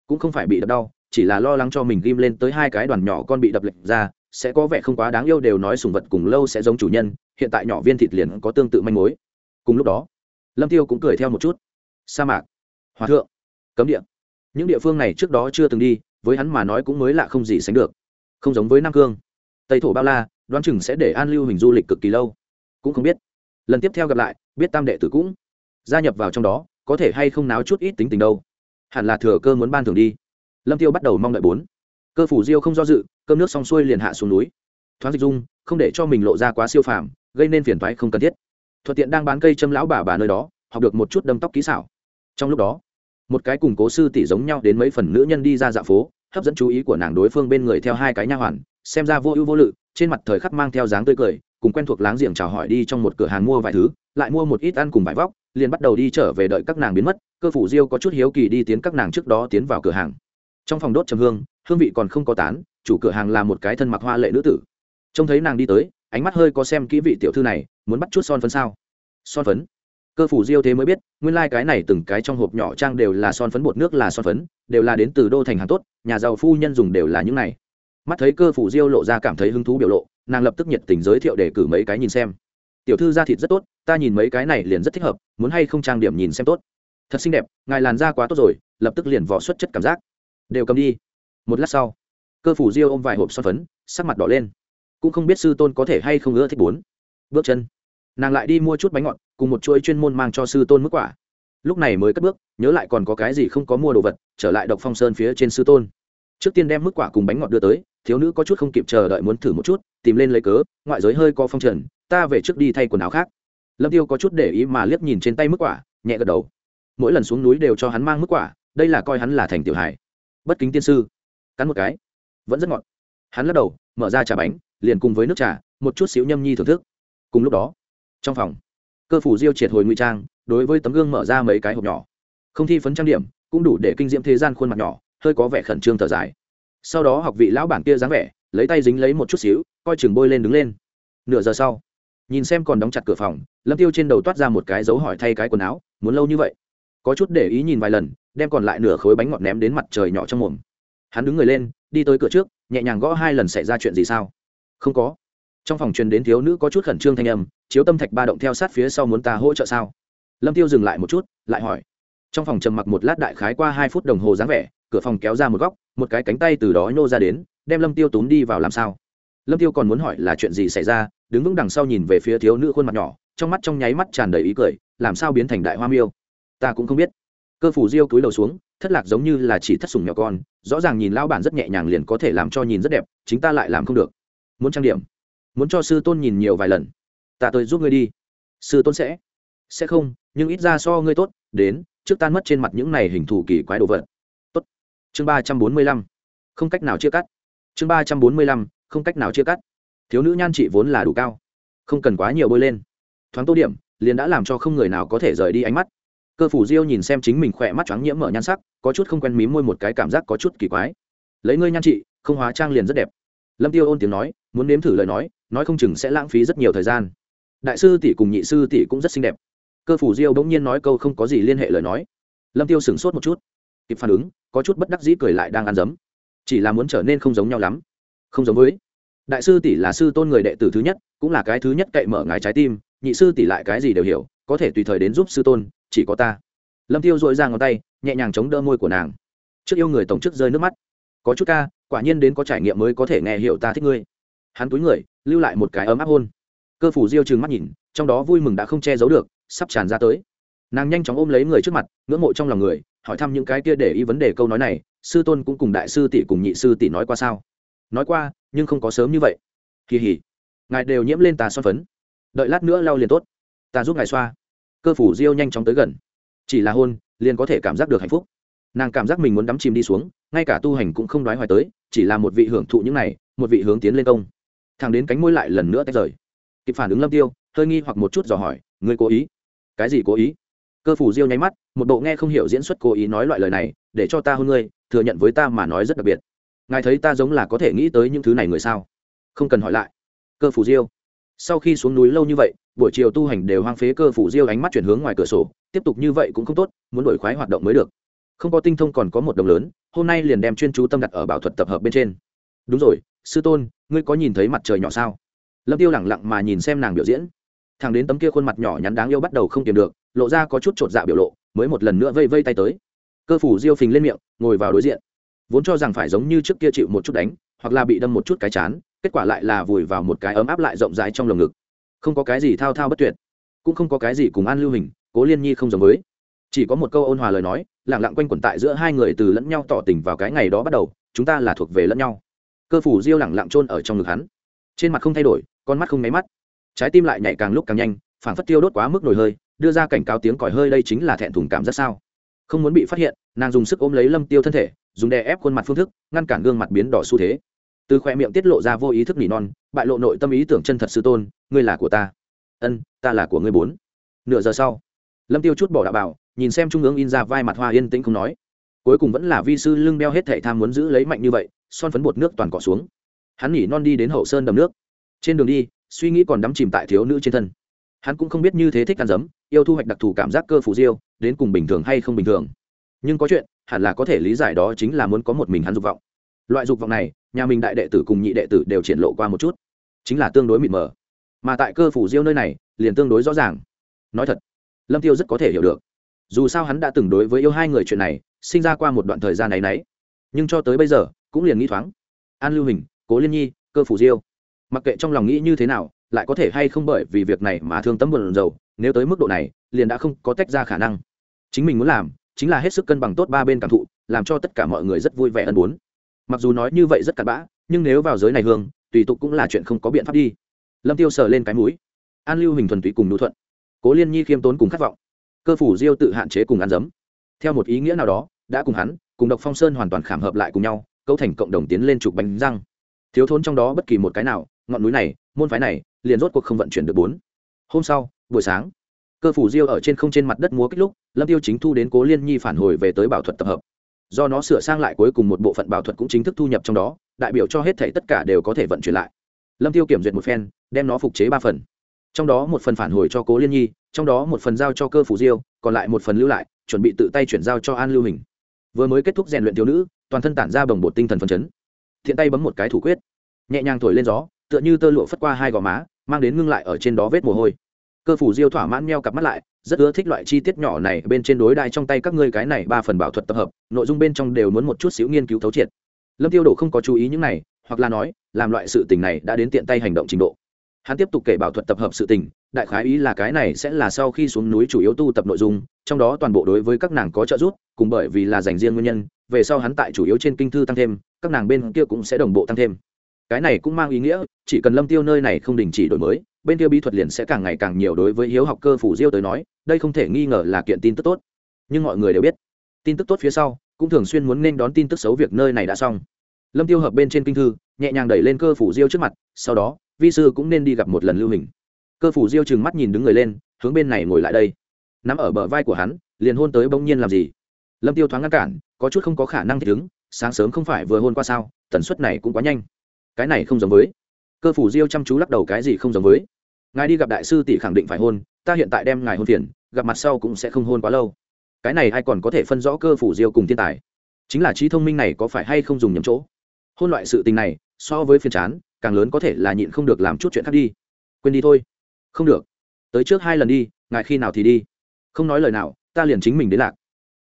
Cũng không phải bị đập đau, chỉ là lo lắng cho mình ghim lên tới hai cái đoàn nhỏ con bị đập lệch ra sẽ có vẻ không quá đáng yêu đều nói sùng vật cùng lâu sẽ giống chủ nhân, hiện tại nhỏ viên thịt liền có tương tự manh mối. Cùng lúc đó, lâm tiêu cũng cười theo một chút. Sa mạc, hòa thượng, cấm địa. Những địa phương này trước đó chưa từng đi, với hắn mà nói cũng mới lạ không gì sánh được. Không giống với nam cương. Tây thổ bao la, đoán chừng sẽ để an lưu hình du lịch cực kỳ lâu. Cũng không biết. Lần tiếp theo gặp lại, biết tam đệ tử cũng gia nhập vào trong đó, có thể hay không náo chút ít tính tình đâu. Hẳn là thừa cơ muốn ban thường đi. Lâm tiêu bắt đầu mong đợi bốn cơ phủ diêu không do dự, cơm nước xong xuôi liền hạ xuống núi. Thoáng dịch dung, không để cho mình lộ ra quá siêu phàm, gây nên phiền toái không cần thiết. Thuận tiện đang bán cây châm lão bà bà nơi đó, học được một chút đâm tóc kỹ xảo. Trong lúc đó, một cái cùng cố sư tỷ giống nhau đến mấy phần nữ nhân đi ra dạ phố, hấp dẫn chú ý của nàng đối phương bên người theo hai cái nha hoàn, xem ra vô ưu vô lự, trên mặt thời khắc mang theo dáng tươi cười, cùng quen thuộc láng giềng chào hỏi đi trong một cửa hàng mua vài thứ, lại mua một ít ăn cùng vải vóc, liền bắt đầu đi trở về đợi các nàng biến mất, cơ phủ diêu có chút hiếu kỳ đi tiến các nàng trước đó tiến vào cửa hàng. Trong phòng đốt trầm hương hương vị còn không có tán, chủ cửa hàng là một cái thân mặc hoa lệ nữ tử. Trông thấy nàng đi tới, ánh mắt hơi có xem kỹ vị tiểu thư này, muốn bắt chút son phấn sao? Son phấn? Cơ phủ diêu thế mới biết, nguyên lai、like、cái này từng cái trong hộp nhỏ trang đều là son phấn, bột nước là son phấn, đều là đến từ đô thành hàng tốt, nhà giàu phu nhân dùng đều là những này. Mắt thấy cơ phủ diêu lộ ra cảm thấy hứng thú biểu lộ, nàng lập tức nhiệt tình giới thiệu để cử mấy cái nhìn xem. Tiểu thư da thịt rất tốt, ta nhìn mấy cái này liền rất thích hợp, muốn hay không trang điểm nhìn xem tốt. Thật xinh đẹp, ngài làn da quá tốt rồi, lập tức liền vỏ xuất chất cảm giác. Đều cầm đi một lát sau, cơ phủ diêu ôm vài hộp son phấn, sắc mặt đỏ lên. Cũng không biết sư tôn có thể hay không ưa thích bốn. Bước chân. Nàng lại đi mua chút bánh ngọt, cùng một chuỗi chuyên môn mang cho sư tôn mức quả. Lúc này mới cất bước, nhớ lại còn có cái gì không có mua đồ vật, trở lại độc phong sơn phía trên sư tôn. Trước tiên đem mức quả cùng bánh ngọt đưa tới, thiếu nữ có chút không kịp chờ đợi muốn thử một chút, tìm lên lấy cớ, ngoại giới hơi có phong trần, ta về trước đi thay quần áo khác. Lâm tiêu có chút để ý mà liếc nhìn trên tay mức quả, nhẹ gật đầu. Mỗi lần xuống núi đều cho hắn mang mức quả, đây là coi hắn là thành tiểu hải bất kính tiên sư cắn một cái. Vẫn rất ngọt. Hắn lắc đầu, mở ra trà bánh, liền cùng với nước trà, một chút xíu nhâm nhi thưởng thức. Cùng lúc đó, trong phòng, cơ phủ diêu triệt hồi nguy trang, đối với tấm gương mở ra mấy cái hộp nhỏ. Không thi phấn trang điểm, cũng đủ để kinh diễm thế gian khuôn mặt nhỏ, hơi có vẻ khẩn trương thở dài. Sau đó học vị lão bản kia dáng vẻ, lấy tay dính lấy một chút xíu, coi chừng bôi lên đứng lên. Nửa giờ sau, nhìn xem còn đóng chặt cửa phòng, lâm tiêu trên đầu toát ra một cái dấu hỏi thay cái quần áo, muốn lâu như vậy? Có chút để ý nhìn vài lần, đem còn lại nửa khối bánh ngọt ném đến mặt trời nhỏ trong mồm hắn đứng người lên, đi tới cửa trước, nhẹ nhàng gõ hai lần xảy ra chuyện gì sao? Không có. Trong phòng truyền đến thiếu nữ có chút khẩn trương thanh âm, chiếu tâm thạch ba động theo sát phía sau muốn ta hỗ trợ sao? Lâm tiêu dừng lại một chút, lại hỏi. Trong phòng trầm mặc một lát đại khái qua hai phút đồng hồ dáng vẻ, cửa phòng kéo ra một góc, một cái cánh tay từ đó nhô ra đến, đem lâm tiêu túm đi vào làm sao? Lâm tiêu còn muốn hỏi là chuyện gì xảy ra, đứng vững đằng sau nhìn về phía thiếu nữ khuôn mặt nhỏ, trong mắt trong nháy mắt tràn đầy ý cười, làm sao biến thành đại hoa miêu? Ta cũng không biết cơ phủ diêu túi đầu xuống, thất lạc giống như là chỉ thất sủng nhỏ con, rõ ràng nhìn lao bản rất nhẹ nhàng liền có thể làm cho nhìn rất đẹp, chính ta lại làm không được. Muốn trang điểm, muốn cho sư tôn nhìn nhiều vài lần. Ta tôi giúp ngươi đi. Sư tôn sẽ. Sẽ không, nhưng ít ra so ngươi tốt, đến, trước tan mất trên mặt những này hình thù kỳ quái đồ vật. Tốt. Chương ba trăm bốn mươi lăm. Không cách nào chia cắt. Chương ba trăm bốn mươi lăm. Không cách nào chia cắt. Thiếu nữ nhan trị vốn là đủ cao. Không cần quá nhiều bôi lên. Thoáng tô điểm, liền đã làm cho không người nào có thể rời đi ánh mắt cơ phủ diêu nhìn xem chính mình khỏe mắt trắng nhiễm mở nhan sắc, có chút không quen mí môi một cái cảm giác có chút kỳ quái. Lấy ngươi nhan trị, không hóa trang liền rất đẹp. Lâm tiêu ôn tiếng nói, muốn nếm thử lời nói nói không chừng sẽ lãng phí rất nhiều thời gian. Đại sư tỷ cùng nhị sư tỷ cũng rất xinh đẹp. Cơ phủ diêu bỗng nhiên nói câu không có gì liên hệ lời nói. Lâm tiêu sửng sốt một chút. Kịp phản ứng, có chút bất đắc dĩ cười lại đang ăn dấm. Chỉ là muốn trở nên không giống nhau lắm. Không giống với. Đại sư tỷ là sư tôn người đệ tử thứ nhất, cũng là cái thứ nhất cậy mở ngài trái tim, nhị sư tỷ lại cái gì đều hiểu, có thể tùy thời đến giúp sư tôn chỉ có ta. Lâm tiêu dội ra ngón tay, nhẹ nhàng chống đỡ môi của nàng. Trước yêu người tổng chức rơi nước mắt. Có chút ca, quả nhiên đến có trải nghiệm mới có thể nghe hiểu ta thích ngươi. Hắn túi người, lưu lại một cái ấm áp hôn. Cơ phủ diêu trừng mắt nhìn, trong đó vui mừng đã không che giấu được, sắp tràn ra tới. Nàng nhanh chóng ôm lấy người trước mặt, ngưỡng mộ trong lòng người, hỏi thăm những cái kia để ý vấn đề câu nói này, sư tôn cũng cùng đại sư tỷ cùng nhị sư tỷ nói qua sao? Nói qua, nhưng không có sớm như vậy. Kỳ hỉ. Ngài đều nhiễm lên tà son phấn. Đợi lát nữa lau liền tốt. Ta giúp ngài xoa cơ phủ diêu nhanh chóng tới gần. Chỉ là hôn, liền có thể cảm giác được hạnh phúc. Nàng cảm giác mình muốn đắm chìm đi xuống, ngay cả tu hành cũng không đoái hoài tới, chỉ là một vị hưởng thụ những này, một vị hướng tiến lên công. Thằng đến cánh môi lại lần nữa tách rời. Kịp phản ứng lâm tiêu, hơi nghi hoặc một chút dò hỏi, ngươi cố ý? Cái gì cố ý? Cơ phủ diêu nháy mắt, một bộ nghe không hiểu diễn xuất cố ý nói loại lời này, để cho ta hôn ngươi, thừa nhận với ta mà nói rất đặc biệt. Ngài thấy ta giống là có thể nghĩ tới những thứ này người sao? Không cần hỏi lại. Cơ phủ diêu sau khi xuống núi lâu như vậy, buổi chiều tu hành đều hoang phế cơ phủ diêu ánh mắt chuyển hướng ngoài cửa sổ, tiếp tục như vậy cũng không tốt, muốn đổi khoái hoạt động mới được. Không có tinh thông còn có một đồng lớn, hôm nay liền đem chuyên chú tâm đặt ở bảo thuật tập hợp bên trên. Đúng rồi, sư tôn, ngươi có nhìn thấy mặt trời nhỏ sao? Lâm tiêu lẳng lặng mà nhìn xem nàng biểu diễn. Thằng đến tấm kia khuôn mặt nhỏ nhắn đáng yêu bắt đầu không tìm được, lộ ra có chút chột dạ biểu lộ, mới một lần nữa vây vây tay tới. Cơ phủ diêu phình lên miệng, ngồi vào đối diện. Vốn cho rằng phải giống như trước kia chịu một chút đánh, hoặc là bị đâm một chút cái chán kết quả lại là vùi vào một cái ấm áp lại rộng rãi trong lồng ngực. Không có cái gì thao thao bất tuyệt, cũng không có cái gì cùng an lưu hình, cố liên nhi không giống với. Chỉ có một câu ôn hòa lời nói lẳng lặng quanh quẩn tại giữa hai người từ lẫn nhau tỏ tình vào cái ngày đó bắt đầu, chúng ta là thuộc về lẫn nhau. Cơ phủ diêu lẳng lặng chôn ở trong ngực hắn. Trên mặt không thay đổi, con mắt không nháy mắt. Trái tim lại nhảy càng lúc càng nhanh, phảng phất tiêu đốt quá mức nổi hơi, đưa ra cảnh cáo tiếng còi hơi đây chính là thẹn thùng cảm rất sao. Không muốn bị phát hiện, nàng dùng sức ôm lấy lâm tiêu thân thể, dùng đè ép khuôn mặt phương thức, ngăn cản gương mặt biến đỏ xu thế từ khoe miệng tiết lộ ra vô ý thức nỉ non, bại lộ nội tâm ý tưởng chân thật sư tôn, ngươi là của ta. Ân, ta là của ngươi bốn. Nửa giờ sau, lâm tiêu chút bỏ đạo bảo, nhìn xem trung ương in ra vai mặt hoa yên tĩnh không nói. Cuối cùng vẫn là vi sư lưng đeo hết thảy tham muốn giữ lấy mạnh như vậy, son phấn bột nước toàn cỏ xuống. Hắn nhỉ non đi đến hậu sơn đầm nước. Trên đường đi, suy nghĩ còn đắm chìm tại thiếu nữ trên thân. Hắn cũng không biết như thế thích ăn giấm yêu thu hoạch đặc thù cảm giác cơ phủ diêu, đến cùng bình thường hay không bình thường. Nhưng có chuyện, hẳn là có thể lý giải đó chính là muốn có một mình hắn dục vọng. Loại dục vọng này nhà mình đại đệ tử cùng nhị đệ tử đều triển lộ qua một chút, chính là tương đối mịt mờ. Mà tại cơ phủ diêu nơi này, liền tương đối rõ ràng. Nói thật, lâm tiêu rất có thể hiểu được. Dù sao hắn đã từng đối với yêu hai người chuyện này, sinh ra qua một đoạn thời gian này nấy. Nhưng cho tới bây giờ, cũng liền nghĩ thoáng. An lưu hình, cố liên nhi, cơ phủ diêu. Mặc kệ trong lòng nghĩ như thế nào, lại có thể hay không bởi vì việc này mà thương tâm buồn rầu. nếu tới mức độ này, liền đã không có tách ra khả năng. Chính mình muốn làm, chính là hết sức cân bằng tốt ba bên cảm thụ, làm cho tất cả mọi người rất vui vẻ ân muốn mặc dù nói như vậy rất cặn bã, nhưng nếu vào giới này hương, tùy tục cũng là chuyện không có biện pháp đi. Lâm tiêu sờ lên cái mũi. An lưu hình thuần túy cùng nhu thuận. Cố liên nhi khiêm tốn cùng khát vọng. Cơ phủ diêu tự hạn chế cùng ăn dấm. Theo một ý nghĩa nào đó, đã cùng hắn, cùng độc phong sơn hoàn toàn khảm hợp lại cùng nhau, cấu thành cộng đồng tiến lên trục bánh răng. Thiếu thốn trong đó bất kỳ một cái nào, ngọn núi này, môn phái này, liền rốt cuộc không vận chuyển được bốn. Hôm sau, buổi sáng, cơ phủ diêu ở trên không trên mặt đất múa kích lúc, lâm tiêu chính thu đến cố liên nhi phản hồi về tới bảo thuật tập hợp do nó sửa sang lại cuối cùng một bộ phận bảo thuật cũng chính thức thu nhập trong đó, đại biểu cho hết thể tất cả đều có thể vận chuyển lại. Lâm tiêu kiểm duyệt một phen, đem nó phục chế ba phần. Trong đó một phần phản hồi cho cố liên nhi, trong đó một phần giao cho cơ phủ diêu, còn lại một phần lưu lại, chuẩn bị tự tay chuyển giao cho an lưu hình. Vừa mới kết thúc rèn luyện thiếu nữ, toàn thân tản ra bồng bột tinh thần phấn chấn. Thiện tay bấm một cái thủ quyết. Nhẹ nhàng thổi lên gió, tựa như tơ lụa phất qua hai gò má, mang đến ngưng lại ở trên đó vết mồ hôi cơ phủ diêu thỏa mãn meo cặp mắt lại, rất ưa thích loại chi tiết nhỏ này bên trên đối đai trong tay các ngươi cái này ba phần bảo thuật tập hợp, nội dung bên trong đều muốn một chút xíu nghiên cứu thấu triệt. Lâm tiêu đổ không có chú ý những này, hoặc là nói, làm loại sự tình này đã đến tiện tay hành động trình độ. Hắn tiếp tục kể bảo thuật tập hợp sự tình, đại khái ý là cái này sẽ là sau khi xuống núi chủ yếu tu tập nội dung, trong đó toàn bộ đối với các nàng có trợ giúp, cùng bởi vì là dành riêng nguyên nhân, về sau hắn tại chủ yếu trên kinh thư tăng thêm, các nàng bên kia cũng sẽ đồng bộ tăng thêm. Cái này cũng mang ý nghĩa, chỉ cần lâm tiêu nơi này không đình chỉ đổi mới bên kia bí thuật liền sẽ càng ngày càng nhiều đối với hiếu học cơ phủ diêu tới nói, đây không thể nghi ngờ là kiện tin tức tốt. Nhưng mọi người đều biết, tin tức tốt phía sau, cũng thường xuyên muốn nên đón tin tức xấu việc nơi này đã xong. Lâm tiêu hợp bên trên kinh thư, nhẹ nhàng đẩy lên cơ phủ diêu trước mặt, sau đó, vi sư cũng nên đi gặp một lần lưu hình. Cơ phủ diêu trừng mắt nhìn đứng người lên, hướng bên này ngồi lại đây. Nắm ở bờ vai của hắn, liền hôn tới bỗng nhiên làm gì? Lâm tiêu thoáng ngăn cản, có chút không có khả năng thích ứng, sáng sớm không phải vừa hôn qua sao, tần suất này cũng quá nhanh. Cái này không giống với. Cơ phủ diêu chăm chú lắc đầu cái gì không giống với ngài đi gặp đại sư tỷ khẳng định phải hôn, ta hiện tại đem ngài hôn phiền, gặp mặt sau cũng sẽ không hôn quá lâu. Cái này ai còn có thể phân rõ cơ phủ diêu cùng thiên tài? Chính là trí thông minh này có phải hay không dùng nhầm chỗ? Hôn loại sự tình này, so với phiền chán, càng lớn có thể là nhịn không được làm chút chuyện khác đi. Quên đi thôi. Không được. Tới trước hai lần đi, ngài khi nào thì đi? Không nói lời nào, ta liền chính mình đến lạc.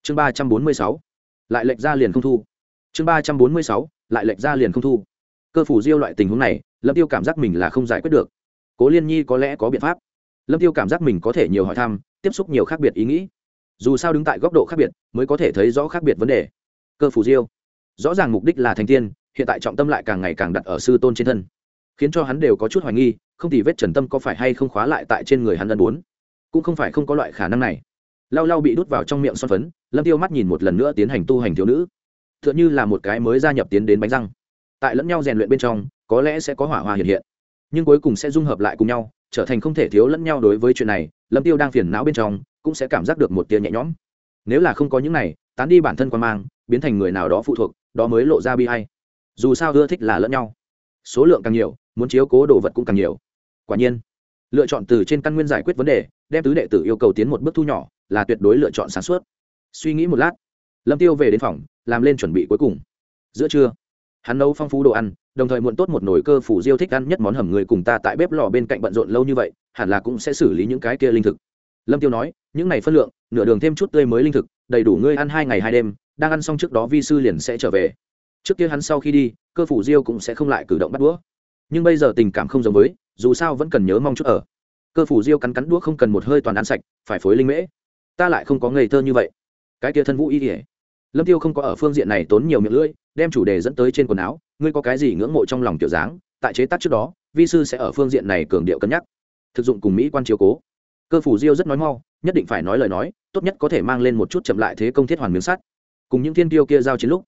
Chương ba trăm bốn mươi sáu. Lại lệnh ra liền không thu. Chương ba trăm bốn mươi sáu. Lại lệnh ra liền không thu. Cơ phủ diêu loại tình huống này, lâm tiêu cảm giác mình là không giải quyết được cố liên nhi có lẽ có biện pháp. Lâm tiêu cảm giác mình có thể nhiều hỏi thăm, tiếp xúc nhiều khác biệt ý nghĩ. Dù sao đứng tại góc độ khác biệt, mới có thể thấy rõ khác biệt vấn đề. Cơ phủ diêu. Rõ ràng mục đích là thành tiên, hiện tại trọng tâm lại càng ngày càng đặt ở sư tôn trên thân. Khiến cho hắn đều có chút hoài nghi, không thì vết trần tâm có phải hay không khóa lại tại trên người hắn ân bốn. Cũng không phải không có loại khả năng này. Lau lau bị đút vào trong miệng son phấn, lâm tiêu mắt nhìn một lần nữa tiến hành tu hành thiếu nữ. T h ư ợ n h ư là một cái mới gia nhập tiến đến bánh răng. Tại lẫn nhau rèn luyện bên trong, có lẽ sẽ có hỏa hoa hiện hiện nhưng cuối cùng sẽ dung hợp lại cùng nhau, trở thành không thể thiếu lẫn nhau đối với chuyện này, lâm tiêu đang phiền não bên trong, cũng sẽ cảm giác được một tia nhẹ nhõm. Nếu là không có những này, tán đi bản thân quan mang, biến thành người nào đó phụ thuộc, đó mới lộ ra bi hay dù sao ưa thích là lẫn nhau. Số lượng càng nhiều, muốn chiếu cố đồ vật cũng càng nhiều. Quả nhiên, lựa chọn từ trên căn nguyên giải quyết vấn đề, đem tứ đệ tử yêu cầu tiến một bước thu nhỏ, là tuyệt đối lựa chọn sáng suốt. Suy nghĩ một lát, lâm tiêu về đến phòng, làm lên chuẩn bị cuối cùng. Giữa trưa hắn nấu phong phú đồ ăn, đồng thời muộn tốt một nồi cơ phủ diêu thích ăn nhất món hầm người cùng ta tại bếp lò bên cạnh bận rộn lâu như vậy, hẳn là cũng sẽ xử lý những cái kia linh thực. Lâm tiêu nói, những này phân lượng, nửa đường thêm chút tươi mới linh thực, đầy đủ ngươi ăn hai ngày hai đêm, đang ăn xong trước đó vi sư liền sẽ trở về. Trước kia hắn sau khi đi, cơ phủ diêu cũng sẽ không lại cử động bắt đũa. Nhưng bây giờ tình cảm không giống với, dù sao vẫn cần nhớ mong chút ở. Cơ phủ diêu cắn cắn đũa không cần một hơi toàn ăn sạch, phải phối linh mễ. Ta lại không có ngây thơ như vậy. Cái kia thân vũ y kỉa lâm tiêu không có ở phương diện này tốn nhiều miệng lưỡi, đem chủ đề dẫn tới trên quần áo. Ngươi có cái gì ngưỡng mộ trong lòng kiểu dáng? Tại chế tác trước đó, vi sư sẽ ở phương diện này cường điệu cân nhắc. Thực dụng cùng mỹ quan chiếu cố. Cơ phủ diêu rất nói mau, nhất định phải nói lời nói, tốt nhất có thể mang lên một chút chậm lại thế công thiết hoàn miếng sắt. Cùng những thiên tiêu kia giao chiến lúc,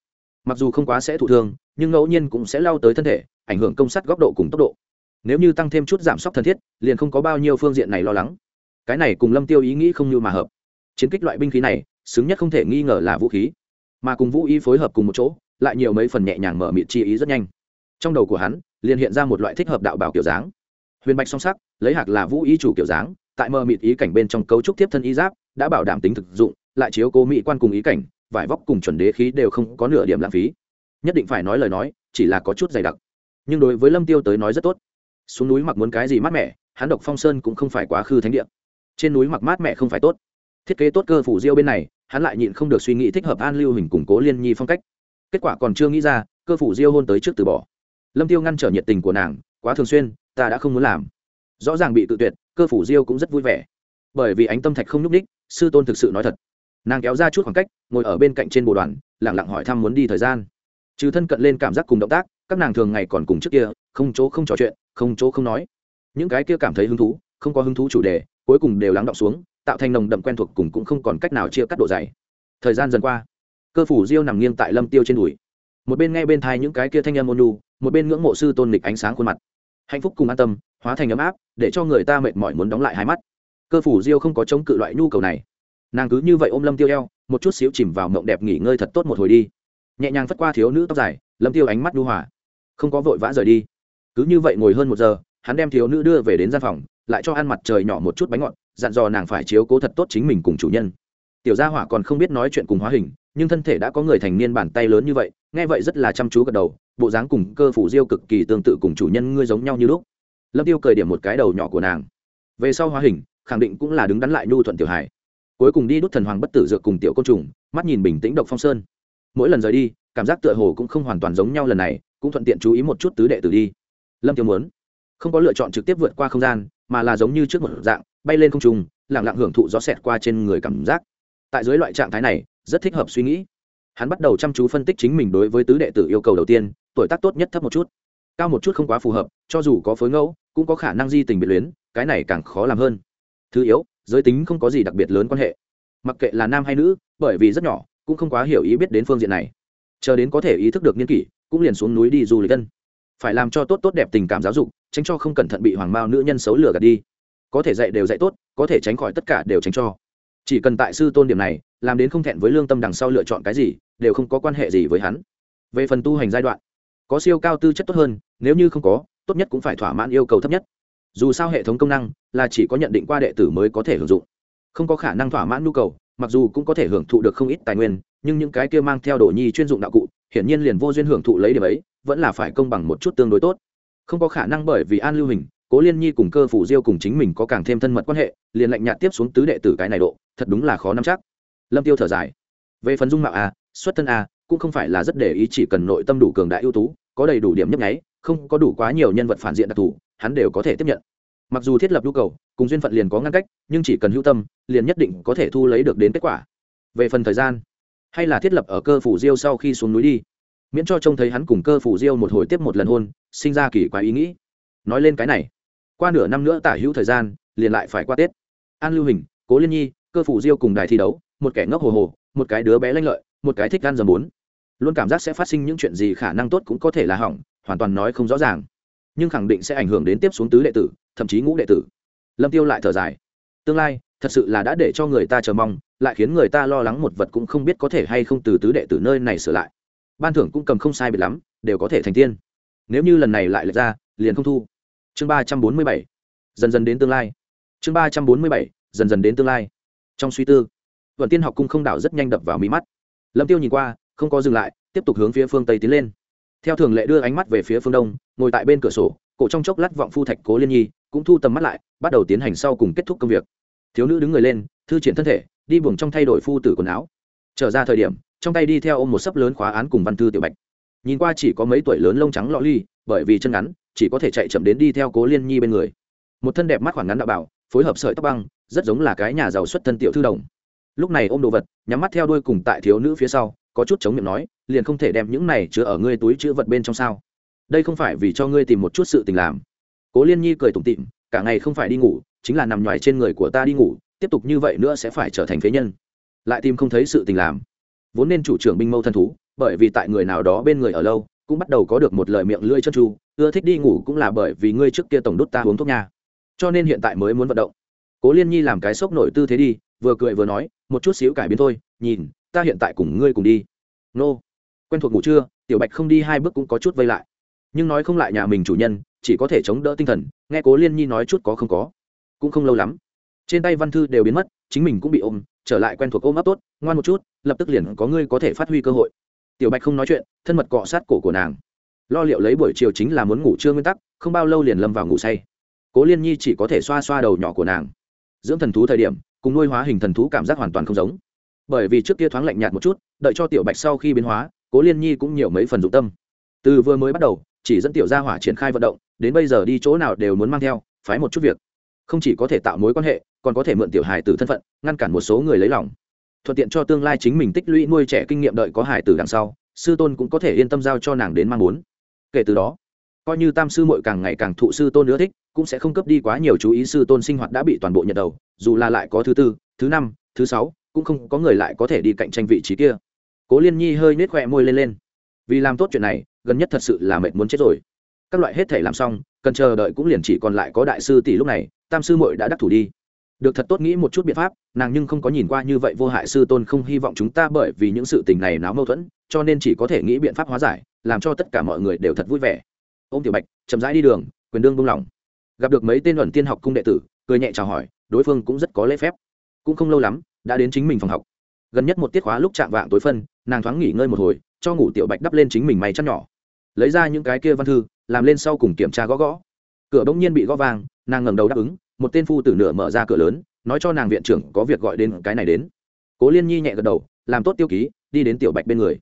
mặc dù không quá sẽ thụ thương, nhưng ngẫu nhiên cũng sẽ lao tới thân thể, ảnh hưởng công sắt góc độ cùng tốc độ. Nếu như tăng thêm chút giảm sốc thân thiết, liền không có bao nhiêu phương diện này lo lắng. Cái này cùng lâm tiêu ý nghĩ không như mà hợp. Chiến kích loại binh khí này, xứng nhất không thể nghi ngờ là vũ khí mà cùng vũ Y phối hợp cùng một chỗ, lại nhiều mấy phần nhẹ nhàng mở mịt chi ý rất nhanh. Trong đầu của hắn, liền hiện ra một loại thích hợp đạo bảo kiểu dáng. Huyền bạch song sắc, lấy hạc là vũ Y chủ kiểu dáng, tại mờ mịt ý cảnh bên trong cấu trúc tiếp thân y giáp, đã bảo đảm tính thực dụng, lại chiếu cố mỹ quan cùng ý cảnh, vải vóc cùng chuẩn đế khí đều không có nửa điểm lãng phí. Nhất định phải nói lời nói, chỉ là có chút dày đặc. Nhưng đối với lâm tiêu tới nói rất tốt. Xuống núi mặc muốn cái gì mát mẻ, hắn độc phong sơn cũng không phải quá khư thánh địa. Trên núi mặc mát mẻ không phải tốt. Thiết kế tốt cơ phủ diêu bên này hắn lại nhịn không được suy nghĩ thích hợp an lưu hình củng cố liên nhi phong cách. Kết quả còn chưa nghĩ ra, cơ phủ diêu hôn tới trước từ bỏ. Lâm tiêu ngăn trở nhiệt tình của nàng, quá thường xuyên, ta đã không muốn làm. Rõ ràng bị tự tuyệt, cơ phủ diêu cũng rất vui vẻ. Bởi vì ánh tâm thạch không nhúc ních sư tôn thực sự nói thật. Nàng kéo ra chút khoảng cách, ngồi ở bên cạnh trên bồ đoàn lẳng lặng hỏi thăm muốn đi thời gian. Trừ thân cận lên cảm giác cùng động tác, các nàng thường ngày còn cùng trước kia, không chỗ không trò chuyện, không chỗ không nói. Những cái kia cảm thấy hứng thú, không có hứng thú chủ đề, cuối cùng đều lắng động xuống tạo thành nồng đậm quen thuộc cùng cũng không còn cách nào chia cắt độ dày. Thời gian dần qua, cơ phủ diêu nằm nghiêng tại lâm tiêu trên đùi. Một bên nghe bên thai những cái kia thanh âm ôn nhu, một bên ngưỡng mộ sư tôn lịch ánh sáng khuôn mặt. Hạnh phúc cùng an tâm, hóa thành ấm áp, để cho người ta mệt mỏi muốn đóng lại hai mắt. Cơ phủ diêu không có chống cự loại nhu cầu này. Nàng cứ như vậy ôm lâm tiêu eo, một chút xíu chìm vào mộng đẹp nghỉ ngơi thật tốt một hồi đi. Nhẹ nhàng phất qua thiếu nữ tóc dài, lâm tiêu ánh mắt nhu hòa. Không có vội vã rời đi. Cứ như vậy ngồi hơn một giờ, hắn đem thiếu nữ đưa về đến gian phòng, lại cho ăn mặt trời nhỏ một chút bánh ngọt dặn dò nàng phải chiếu cố thật tốt chính mình cùng chủ nhân. Tiểu gia hỏa còn không biết nói chuyện cùng hóa hình, nhưng thân thể đã có người thành niên bàn tay lớn như vậy, nghe vậy rất là chăm chú gật đầu, bộ dáng cùng cơ phủ diêu cực kỳ tương tự cùng chủ nhân ngươi giống nhau như lúc. Lâm tiêu cười điểm một cái đầu nhỏ của nàng. Về sau hóa hình, khẳng định cũng là đứng đắn lại nhu thuận tiểu hải cuối cùng đi đút thần hoàng bất tử dược cùng tiểu côn trùng, mắt nhìn bình tĩnh độc phong sơn. Mỗi lần rời đi, cảm giác tựa hồ cũng không hoàn toàn giống nhau lần này, cũng thuận tiện chú ý một chút tứ đệ tử đi. Lâm tiêu muốn, không có lựa chọn trực tiếp vượt qua không gian, mà là giống như trước một dạng bay lên không trung lẳng lặng hưởng thụ gió xẹt qua trên người cảm giác. Tại dưới loại trạng thái này, rất thích hợp suy nghĩ. Hắn bắt đầu chăm chú phân tích chính mình đối với tứ đệ tử yêu cầu đầu tiên, tuổi tác tốt nhất thấp một chút. Cao một chút không quá phù hợp, cho dù có phối ngẫu, cũng có khả năng di tình biệt luyến, cái này càng khó làm hơn. Thứ yếu, giới tính không có gì đặc biệt lớn quan hệ. Mặc kệ là nam hay nữ, bởi vì rất nhỏ, cũng không quá hiểu ý biết đến phương diện này. Chờ đến có thể ý thức được niên kỷ, cũng liền xuống núi đi du lịch dân phải làm cho tốt tốt đẹp tình cảm giáo dục, tránh cho không cẩn thận bị hoàng mao nữ nhân xấu lừa gạt đi có thể dạy đều dạy tốt, có thể tránh khỏi tất cả đều tránh cho. Chỉ cần tại sư tôn điểm này, làm đến không thẹn với lương tâm đằng sau lựa chọn cái gì, đều không có quan hệ gì với hắn. Về phần tu hành giai đoạn, có siêu cao tư chất tốt hơn, nếu như không có, tốt nhất cũng phải thỏa mãn yêu cầu thấp nhất. Dù sao hệ thống công năng là chỉ có nhận định qua đệ tử mới có thể hưởng dụng. Không có khả năng thỏa mãn nhu cầu, mặc dù cũng có thể hưởng thụ được không ít tài nguyên, nhưng những cái kia mang theo đồ nhi chuyên dụng đạo cụ, hiển nhiên liền vô duyên hưởng thụ lấy điểm ấy, vẫn là phải công bằng một chút tương đối tốt. Không có khả năng bởi vì an lưu hình cố liên nhi cùng cơ phủ diêu cùng chính mình có càng thêm thân mật quan hệ, liền lạnh nhạt tiếp xuống tứ đệ tử cái này độ, thật đúng là khó nắm chắc. Lâm tiêu thở dài. Về phần dung mạo a xuất thân a cũng không phải là rất để ý, chỉ cần nội tâm đủ cường đại ưu tú, có đầy đủ điểm nhấp nháy, không có đủ quá nhiều nhân vật phản diện đặc thù, hắn đều có thể tiếp nhận. Mặc dù thiết lập nhu cầu, cùng duyên phận liền có ngăn cách, nhưng chỉ cần hữu tâm, liền nhất định có thể thu lấy được đến kết quả. Về phần thời gian, hay là thiết lập ở cơ phủ diêu sau khi xuống núi đi, miễn cho trông thấy hắn cùng cơ phủ diêu một hồi tiếp một lần hôn, sinh ra kỳ quái ý nghĩ. Nói lên cái này qua nửa năm nữa tả hữu thời gian, liền lại phải qua tết. An lưu hình, cố liên nhi, cơ phủ diêu cùng đài thi đấu, một kẻ ngốc hồ hồ, một cái đứa bé lanh lợi, một cái thích gan dầm bốn luôn cảm giác sẽ phát sinh những chuyện gì khả năng tốt cũng có thể là hỏng, hoàn toàn nói không rõ ràng. Nhưng khẳng định sẽ ảnh hưởng đến tiếp xuống tứ đệ tử, thậm chí ngũ đệ tử. Lâm tiêu lại thở dài. Tương lai, thật sự là đã để cho người ta chờ mong, lại khiến người ta lo lắng một vật cũng không biết có thể hay không từ tứ đệ tử nơi này sửa lại. Ban thưởng cũng cầm không sai biệt lắm, đều có thể thành tiên. Nếu như lần này lại lệch ra, liền không thu chương ba trăm bốn mươi bảy, dần dần đến tương lai. Chương ba trăm bốn mươi bảy, dần dần đến tương lai. Trong suy tư, vận tiên học cung không đảo rất nhanh đập vào mí mắt. Lâm tiêu nhìn qua, không có dừng lại, tiếp tục hướng phía phương tây tiến lên. Theo thường lệ đưa ánh mắt về phía phương đông, ngồi tại bên cửa sổ, cổ trong chốc lát vọng phu thạch cố liên nhi, cũng thu tầm mắt lại, bắt đầu tiến hành sau cùng kết thúc công việc. Thiếu nữ đứng người lên, thư triển thân thể, đi buồng trong thay đổi phu tử quần áo. Trở ra thời điểm, trong tay đi theo ôm một sấp lớn khóa án cùng văn thư tiểu bạch. Nhìn qua chỉ có mấy tuổi lớn lông trắng lọ ly, bởi vì chân ngắn chỉ có thể chạy chậm đến đi theo cố liên nhi bên người. Một thân đẹp mắt khoảng ngắn đạo bảo, phối hợp sợi tóc băng, rất giống là cái nhà giàu xuất thân tiểu thư đồng. Lúc này ôm đồ vật, nhắm mắt theo đuôi cùng tại thiếu nữ phía sau, có chút chống miệng nói, liền không thể đem những này chứa ở ngươi túi chứa vật bên trong sao? Đây không phải vì cho ngươi tìm một chút sự tình làm. Cố liên nhi cười tủm tịm cả ngày không phải đi ngủ, chính là nằm nhoài trên người của ta đi ngủ, tiếp tục như vậy nữa sẽ phải trở thành phế nhân. Lại tìm không thấy sự tình làm. Vốn nên chủ trưởng binh mâu thân thú, bởi vì tại người nào đó bên người ở lâu, cũng bắt đầu có được một lời miệng lưỡi chân tru ưa thích đi ngủ cũng là bởi vì ngươi trước kia tổng đút ta uống thuốc nha. Cho nên hiện tại mới muốn vận động. Cố liên nhi làm cái sốc nổi tư thế đi, vừa cười vừa nói, một chút xíu cải biến thôi, nhìn, ta hiện tại cùng ngươi cùng đi. Nô, quen thuộc ngủ trưa tiểu bạch không đi hai bước cũng có chút vây lại. Nhưng nói không lại nhà mình chủ nhân, chỉ có thể chống đỡ tinh thần, nghe cố liên nhi nói chút có không có. Cũng không lâu lắm, trên tay văn thư đều biến mất, chính mình cũng bị ôm, trở lại quen thuộc ôm ấp tốt, ngoan một chút, lập tức liền có ngươi có thể phát huy cơ hội. Tiểu bạch không nói chuyện, thân mật cọ sát cổ của nàng lo liệu lấy buổi chiều chính là muốn ngủ trưa nguyên tắc, không bao lâu liền lâm vào ngủ say. Cố liên nhi chỉ có thể xoa xoa đầu nhỏ của nàng. Dưỡng thần thú thời điểm, cùng nuôi hóa hình thần thú cảm giác hoàn toàn không giống. Bởi vì trước kia thoáng lạnh nhạt một chút, đợi cho tiểu bạch sau khi biến hóa, cố liên nhi cũng nhiều mấy phần dụng tâm. Từ vừa mới bắt đầu, chỉ dẫn tiểu gia hỏa triển khai vận động, đến bây giờ đi chỗ nào đều muốn mang theo, phái một chút việc. Không chỉ có thể tạo mối quan hệ, còn có thể mượn tiểu hài tử thân phận, ngăn cản một số người lấy lòng. Thuận tiện cho tương lai chính mình tích lũy nuôi trẻ kinh nghiệm đợi có hài tử đằng sau, sư tôn cũng có thể yên tâm giao cho nàng đến mang muốn kể từ đó, coi như tam sư muội càng ngày càng thụ sư tôn nữa thích, cũng sẽ không cấp đi quá nhiều chú ý sư tôn sinh hoạt đã bị toàn bộ nhận đầu, dù là lại có thứ tư, thứ năm, thứ sáu, cũng không có người lại có thể đi cạnh tranh vị trí kia. Cố liên nhi hơi nết khoe môi lên lên. Vì làm tốt chuyện này, gần nhất thật sự là mệt muốn chết rồi. Các loại hết thể làm xong, cần chờ đợi cũng liền chỉ còn lại có đại sư tỷ lúc này, tam sư muội đã đắc thủ đi được thật tốt nghĩ một chút biện pháp, nàng nhưng không có nhìn qua như vậy vô hại sư tôn không hy vọng chúng ta bởi vì những sự tình này náo mâu thuẫn, cho nên chỉ có thể nghĩ biện pháp hóa giải, làm cho tất cả mọi người đều thật vui vẻ. Ô m tiểu bạch, chậm rãi đi đường, quyền đương buông lỏng. Gặp được mấy tên luận tiên học cung đệ tử, cười nhẹ chào hỏi, đối phương cũng rất có lễ phép. Cũng không lâu lắm, đã đến chính mình phòng học. Gần nhất một tiết khóa lúc chạm vạng tối phân, nàng thoáng nghỉ ngơi một hồi, cho ngủ tiểu bạch đắp lên chính mình may chăn nhỏ. Lấy ra những cái kia văn thư, làm lên sau cùng kiểm tra gõ gõ. Cửa bỗng nhiên bị gõ vàng, nàng ngẩng đầu đáp ứng một tên phu tử nửa mở ra cửa lớn, nói cho nàng viện trưởng có việc gọi đến cái này đến. Cố liên nhi nhẹ gật đầu, làm tốt tiêu ký, đi đến tiểu bạch bên người.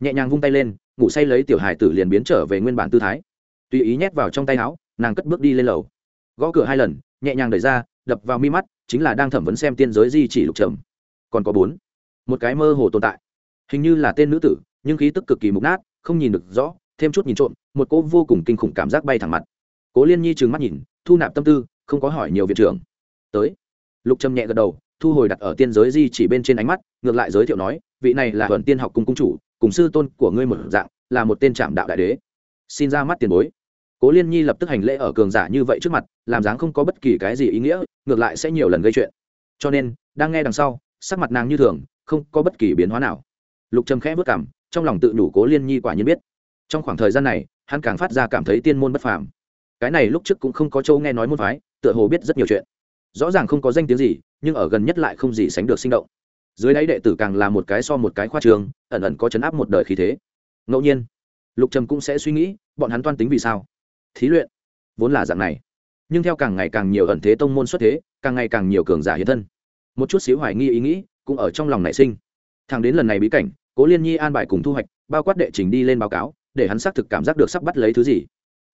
Nhẹ nhàng vung tay lên, ngủ say lấy tiểu hải tử liền biến trở về nguyên bản tư thái. Tùy ý nhét vào trong tay áo, nàng cất bước đi lên lầu. Gõ cửa hai lần, nhẹ nhàng đẩy ra, đập vào mi mắt, chính là đang thẩm vấn xem tiên giới di chỉ lục trầm. Còn có bốn. Một cái mơ hồ tồn tại. Hình như là tên nữ tử, nhưng khí tức cực kỳ mục nát, không nhìn được rõ, thêm chút nhìn trộm, một cô vô cùng kinh khủng cảm giác bay thẳng mặt. Cố liên nhi trừng mắt nhìn, thu nạp tâm tư không có hỏi nhiều viện trưởng. Tới. Lục trầm nhẹ gật đầu, thu hồi đặt ở tiên giới di chỉ bên trên ánh mắt, ngược lại giới thiệu nói, vị này là thuần tiên học cung cung chủ, cùng sư tôn của ngươi một dạng, là một tên trạm đạo đại đế. Xin ra mắt tiền bối. Cố liên nhi lập tức hành lễ ở cường giả như vậy trước mặt, làm dáng không có bất kỳ cái gì ý nghĩa, ngược lại sẽ nhiều lần gây chuyện. Cho nên, đang nghe đằng sau, sắc mặt nàng như thường, không có bất kỳ biến hóa nào. Lục trầm khẽ vất cảm trong lòng tự đủ cố liên nhi quả nhiên biết. Trong khoảng thời gian này, hắn càng phát ra cảm thấy tiên môn bất phàm. Cái này lúc trước cũng không có châu nghe nói môn phái tựa hồ biết rất nhiều chuyện. Rõ ràng không có danh tiếng gì, nhưng ở gần nhất lại không gì sánh được sinh động. Dưới đáy đệ tử càng là một cái so một cái khoa trường, ẩn ẩn có chấn áp một đời khí thế. Ngẫu nhiên, lục trầm cũng sẽ suy nghĩ, bọn hắn toan tính vì sao? Thí luyện, vốn là dạng này. Nhưng theo càng ngày càng nhiều ẩn thế tông môn xuất thế, càng ngày càng nhiều cường giả hiện thân. Một chút xíu hoài nghi ý nghĩ cũng ở trong lòng nảy sinh. Thằng đến lần này bí cảnh, cố liên nhi an bài cùng thu hoạch, bao quát đệ trình đi lên báo cáo, để hắn xác thực cảm giác được sắp bắt lấy thứ gì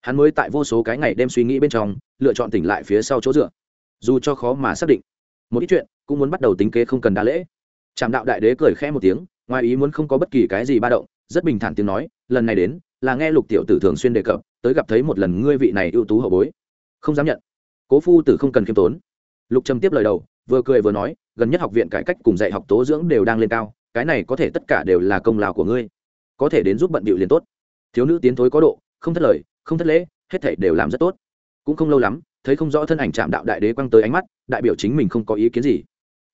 hắn mới tại vô số cái ngày đêm suy nghĩ bên trong, lựa chọn tỉnh lại phía sau chỗ dựa. Dù cho khó mà xác định, một ít chuyện cũng muốn bắt đầu tính kế không cần đa lễ. Trạm đạo đại đế cười khẽ một tiếng, ngoài ý muốn không có bất kỳ cái gì ba động, rất bình thản tiếng nói, lần này đến là nghe lục tiểu tử thường xuyên đề cập, tới gặp thấy một lần ngươi vị này ưu tú hậu bối. Không dám nhận. Cố phu tử không cần khiêm tốn. Lục trầm tiếp lời đầu, vừa cười vừa nói, gần nhất học viện cải cách cùng dạy học tố dưỡng đều đang lên cao, cái này có thể tất cả đều là công lao của ngươi. Có thể đến giúp bận bịu liền tốt. Thiếu nữ tiến thối có độ, không thất lời không thất lễ, hết thảy đều làm rất tốt. Cũng không lâu lắm, thấy không rõ thân ảnh chạm đạo đại đế quăng tới ánh mắt, đại biểu chính mình không có ý kiến gì.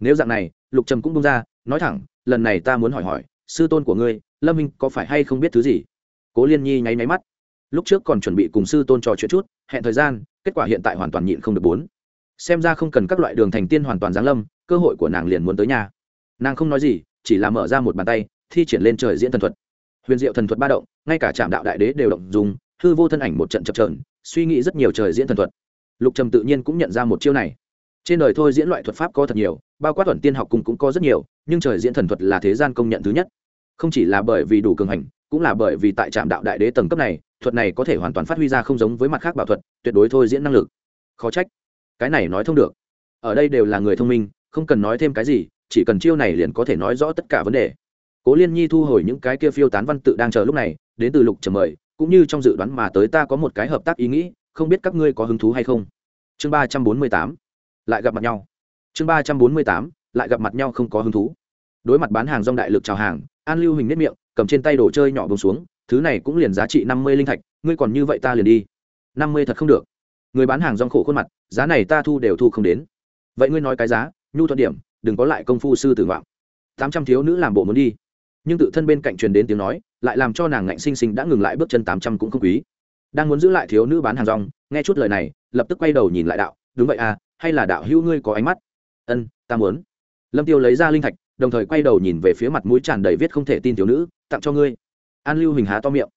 Nếu dạng này, lục trầm cũng bung ra, nói thẳng, lần này ta muốn hỏi hỏi, sư tôn của ngươi, lâm minh có phải hay không biết thứ gì? Cố liên nhi nháy máy mắt. Lúc trước còn chuẩn bị cùng sư tôn trò chuyện chút, hẹn thời gian, kết quả hiện tại hoàn toàn nhịn không được bốn. Xem ra không cần các loại đường thành tiên hoàn toàn giáng lâm, cơ hội của nàng liền muốn tới nhà. Nàng không nói gì, chỉ là mở ra một bàn tay, thi triển lên trời diễn thần thuật. Huyền diệu thần thuật ba động, ngay cả trạm đạo đại đế đều động dùng hư vô thân ảnh một trận chập trờn suy nghĩ rất nhiều trời diễn thần thuật. Lục trầm tự nhiên cũng nhận ra một chiêu này. Trên đời thôi diễn loại thuật pháp có thật nhiều, bao quát thuận tiên học cùng cũng có rất nhiều, nhưng trời diễn thần thuật là thế gian công nhận thứ nhất. Không chỉ là bởi vì đủ cường hành, cũng là bởi vì tại trạm đạo đại đế tầng cấp này, thuật này có thể hoàn toàn phát huy ra không giống với mặt khác bảo thuật, tuyệt đối thôi diễn năng lực. Khó trách. Cái này nói thông được. Ở đây đều là người thông minh, không cần nói thêm cái gì, chỉ cần chiêu này liền có thể nói rõ tất cả vấn đề. Cố liên nhi thu hồi những cái kia phiêu tán văn tự đang chờ lúc này, đến từ lục trầm mời cũng như trong dự đoán mà tới ta có một cái hợp tác ý nghĩ, không biết các ngươi có hứng thú hay không? Chương ba trăm bốn mươi tám, lại gặp mặt nhau. Chương ba trăm bốn mươi tám, lại gặp mặt nhau không có hứng thú. Đối mặt bán hàng rong đại lực chào hàng, an lưu hình nếp miệng, cầm trên tay đồ chơi nhỏ bông xuống, thứ này cũng liền giá trị năm mươi linh thạch, ngươi còn như vậy ta liền đi. Năm mươi thật không được. Người bán hàng rong khổ khuôn mặt, giá này ta thu đều thu không đến. Vậy ngươi nói cái giá, nhu thuận điểm, đừng có lại công phu sư tử vọng. tám trăm thiếu nữ làm bộ muốn đi nhưng tự thân bên cạnh truyền đến tiếng nói, lại làm cho nàng ngạnh sinh sinh đã ngừng lại bước chân tám trăm cũng không quý. Đang muốn giữ lại thiếu nữ bán hàng rong, nghe chút lời này, lập tức quay đầu nhìn lại đạo, đúng vậy à hay là đạo hữu ngươi có ánh mắt? Ân, ta muốn. Lâm tiêu lấy ra linh thạch, đồng thời quay đầu nhìn về phía mặt mũi tràn đầy viết không thể tin thiếu nữ, tặng cho ngươi. An lưu hình há to miệng.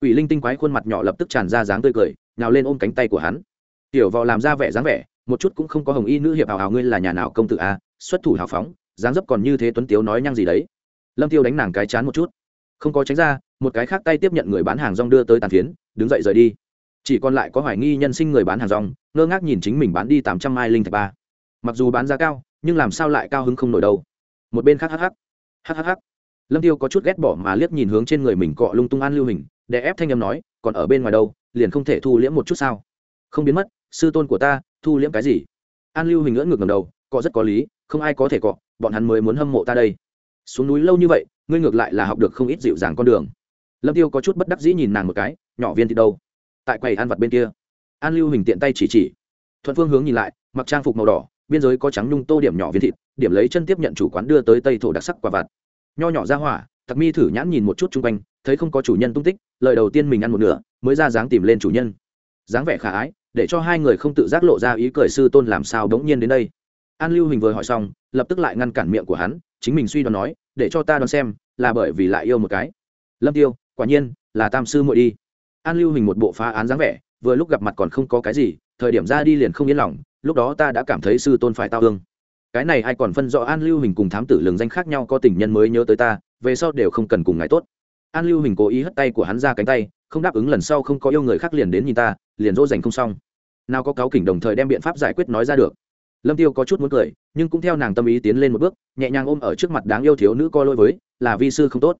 Ủy linh tinh quái khuôn mặt nhỏ lập tức tràn ra dáng tươi cười, nhào lên ôm cánh tay của hắn. Tiểu vò làm ra vẻ dáng vẻ, một chút cũng không có hồng y nữ hiệp hào hào ngươi là nhà nào công tử a xuất thủ hào phóng, dáng dấp còn như thế tuấn tiếu nói nhăng gì đấy lâm tiêu đánh nàng cái chán một chút. Không có tránh ra, một cái khác tay tiếp nhận người bán hàng rong đưa tới tàn phiến, đứng dậy rời đi. Chỉ còn lại có hoài nghi nhân sinh người bán hàng rong, ngơ ngác nhìn chính mình bán đi tám trăm mai linh thạch ba. Mặc dù bán giá cao, nhưng làm sao lại cao hứng không nổi đâu. Một bên khác hh hh lâm tiêu có chút ghét bỏ mà liếc nhìn hướng trên người mình cọ lung tung an lưu hình để ép thanh âm nói, còn ở bên ngoài đâu, liền không thể thu liễm một chút sao? Không biến mất, sư tôn của ta, thu liễm cái gì? An lưu hình ngỡ ngược ngầm đầu, cọ rất có lý, không ai có thể cọ, bọn hắn mới muốn hâm mộ ta đây xuống núi lâu như vậy, ngươi ngược lại là học được không ít dịu dàng con đường. Lâm tiêu có chút bất đắc dĩ nhìn nàng một cái, nhỏ viên thì đâu? Tại quầy ăn vặt bên kia. An lưu hình tiện tay chỉ chỉ. Thuận phương hướng nhìn lại, mặc trang phục màu đỏ, biên giới có trắng nhung tô điểm nhỏ viên thịt, điểm lấy chân tiếp nhận chủ quán đưa tới tây thổ đặc sắc quả vặt. Nho nhỏ ra hỏa, tặc mi thử nhãn nhìn một chút chung quanh, thấy không có chủ nhân tung tích, lời đầu tiên mình ăn một nửa, mới ra dáng tìm lên chủ nhân. Dáng vẻ khả ái, để cho hai người không tự giác lộ ra ý cười sư tôn làm sao đống nhiên đến đây. An lưu hình vừa hỏi xong, lập tức lại ngăn cản miệng của hắn chính mình suy đoán nói, để cho ta đoán xem, là bởi vì lại yêu một cái. Lâm tiêu, quả nhiên, là tam sư muội đi. An lưu hình một bộ phá án dáng vẻ, vừa lúc gặp mặt còn không có cái gì, thời điểm ra đi liền không yên lòng, lúc đó ta đã cảm thấy sư tôn phải tao hương cái này ai còn phân rõ an lưu hình cùng thám tử lường danh khác nhau có tình nhân mới nhớ tới ta, về sau đều không cần cùng ngài tốt. An lưu hình cố ý hất tay của hắn ra cánh tay, không đáp ứng lần sau không có yêu người khác liền đến nhìn ta, liền dỗ dành không xong. Nào có cáo kỉnh đồng thời đem biện pháp giải quyết nói ra được lâm tiêu có chút muốn cười, nhưng cũng theo nàng tâm ý tiến lên một bước, nhẹ nhàng ôm ở trước mặt đáng yêu thiếu nữ co lôi với, là vi sư không tốt.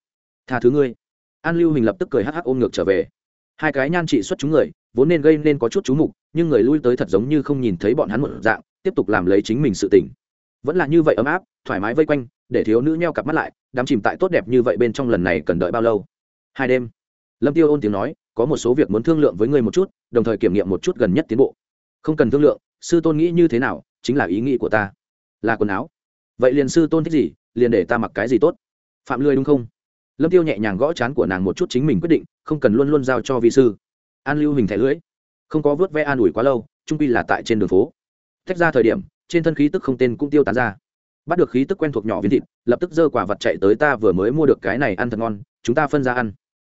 Tha thứ ngươi. An lưu hình lập tức cười hắc hắc ôm ngược trở về. Hai cái nhan trị xuất chúng người, vốn nên gây nên có chút chú mục, nhưng người lui tới thật giống như không nhìn thấy bọn hắn một dạng, tiếp tục làm lấy chính mình sự tỉnh vẫn là như vậy ấm áp, thoải mái vây quanh, để thiếu nữ nheo cặp mắt lại, đắm chìm tại tốt đẹp như vậy bên trong lần này cần đợi bao lâu? Hai đêm. Lâm tiêu ôn tiếng nói, có một số việc muốn thương lượng với ngươi một chút, đồng thời kiểm nghiệm một chút gần nhất tiến bộ. Không cần thương lượng, sư tôn nghĩ như thế nào chính là ý nghĩ của ta. Là quần áo. Vậy liền sư tôn thích gì, liền để ta mặc cái gì tốt? Phạm lười đúng không? Lâm tiêu nhẹ nhàng gõ chán của nàng một chút chính mình quyết định, không cần luôn luôn giao cho vi sư. An lưu hình thẻ lưỡi. Không có vớt ve an ủi quá lâu, trung pi là tại trên đường phố. Tách ra thời điểm, trên thân khí tức không tên cũng tiêu tán ra. Bắt được khí tức quen thuộc nhỏ viên thịt, lập tức giơ quả vật chạy tới ta vừa mới mua được cái này ăn thật ngon, chúng ta phân ra ăn.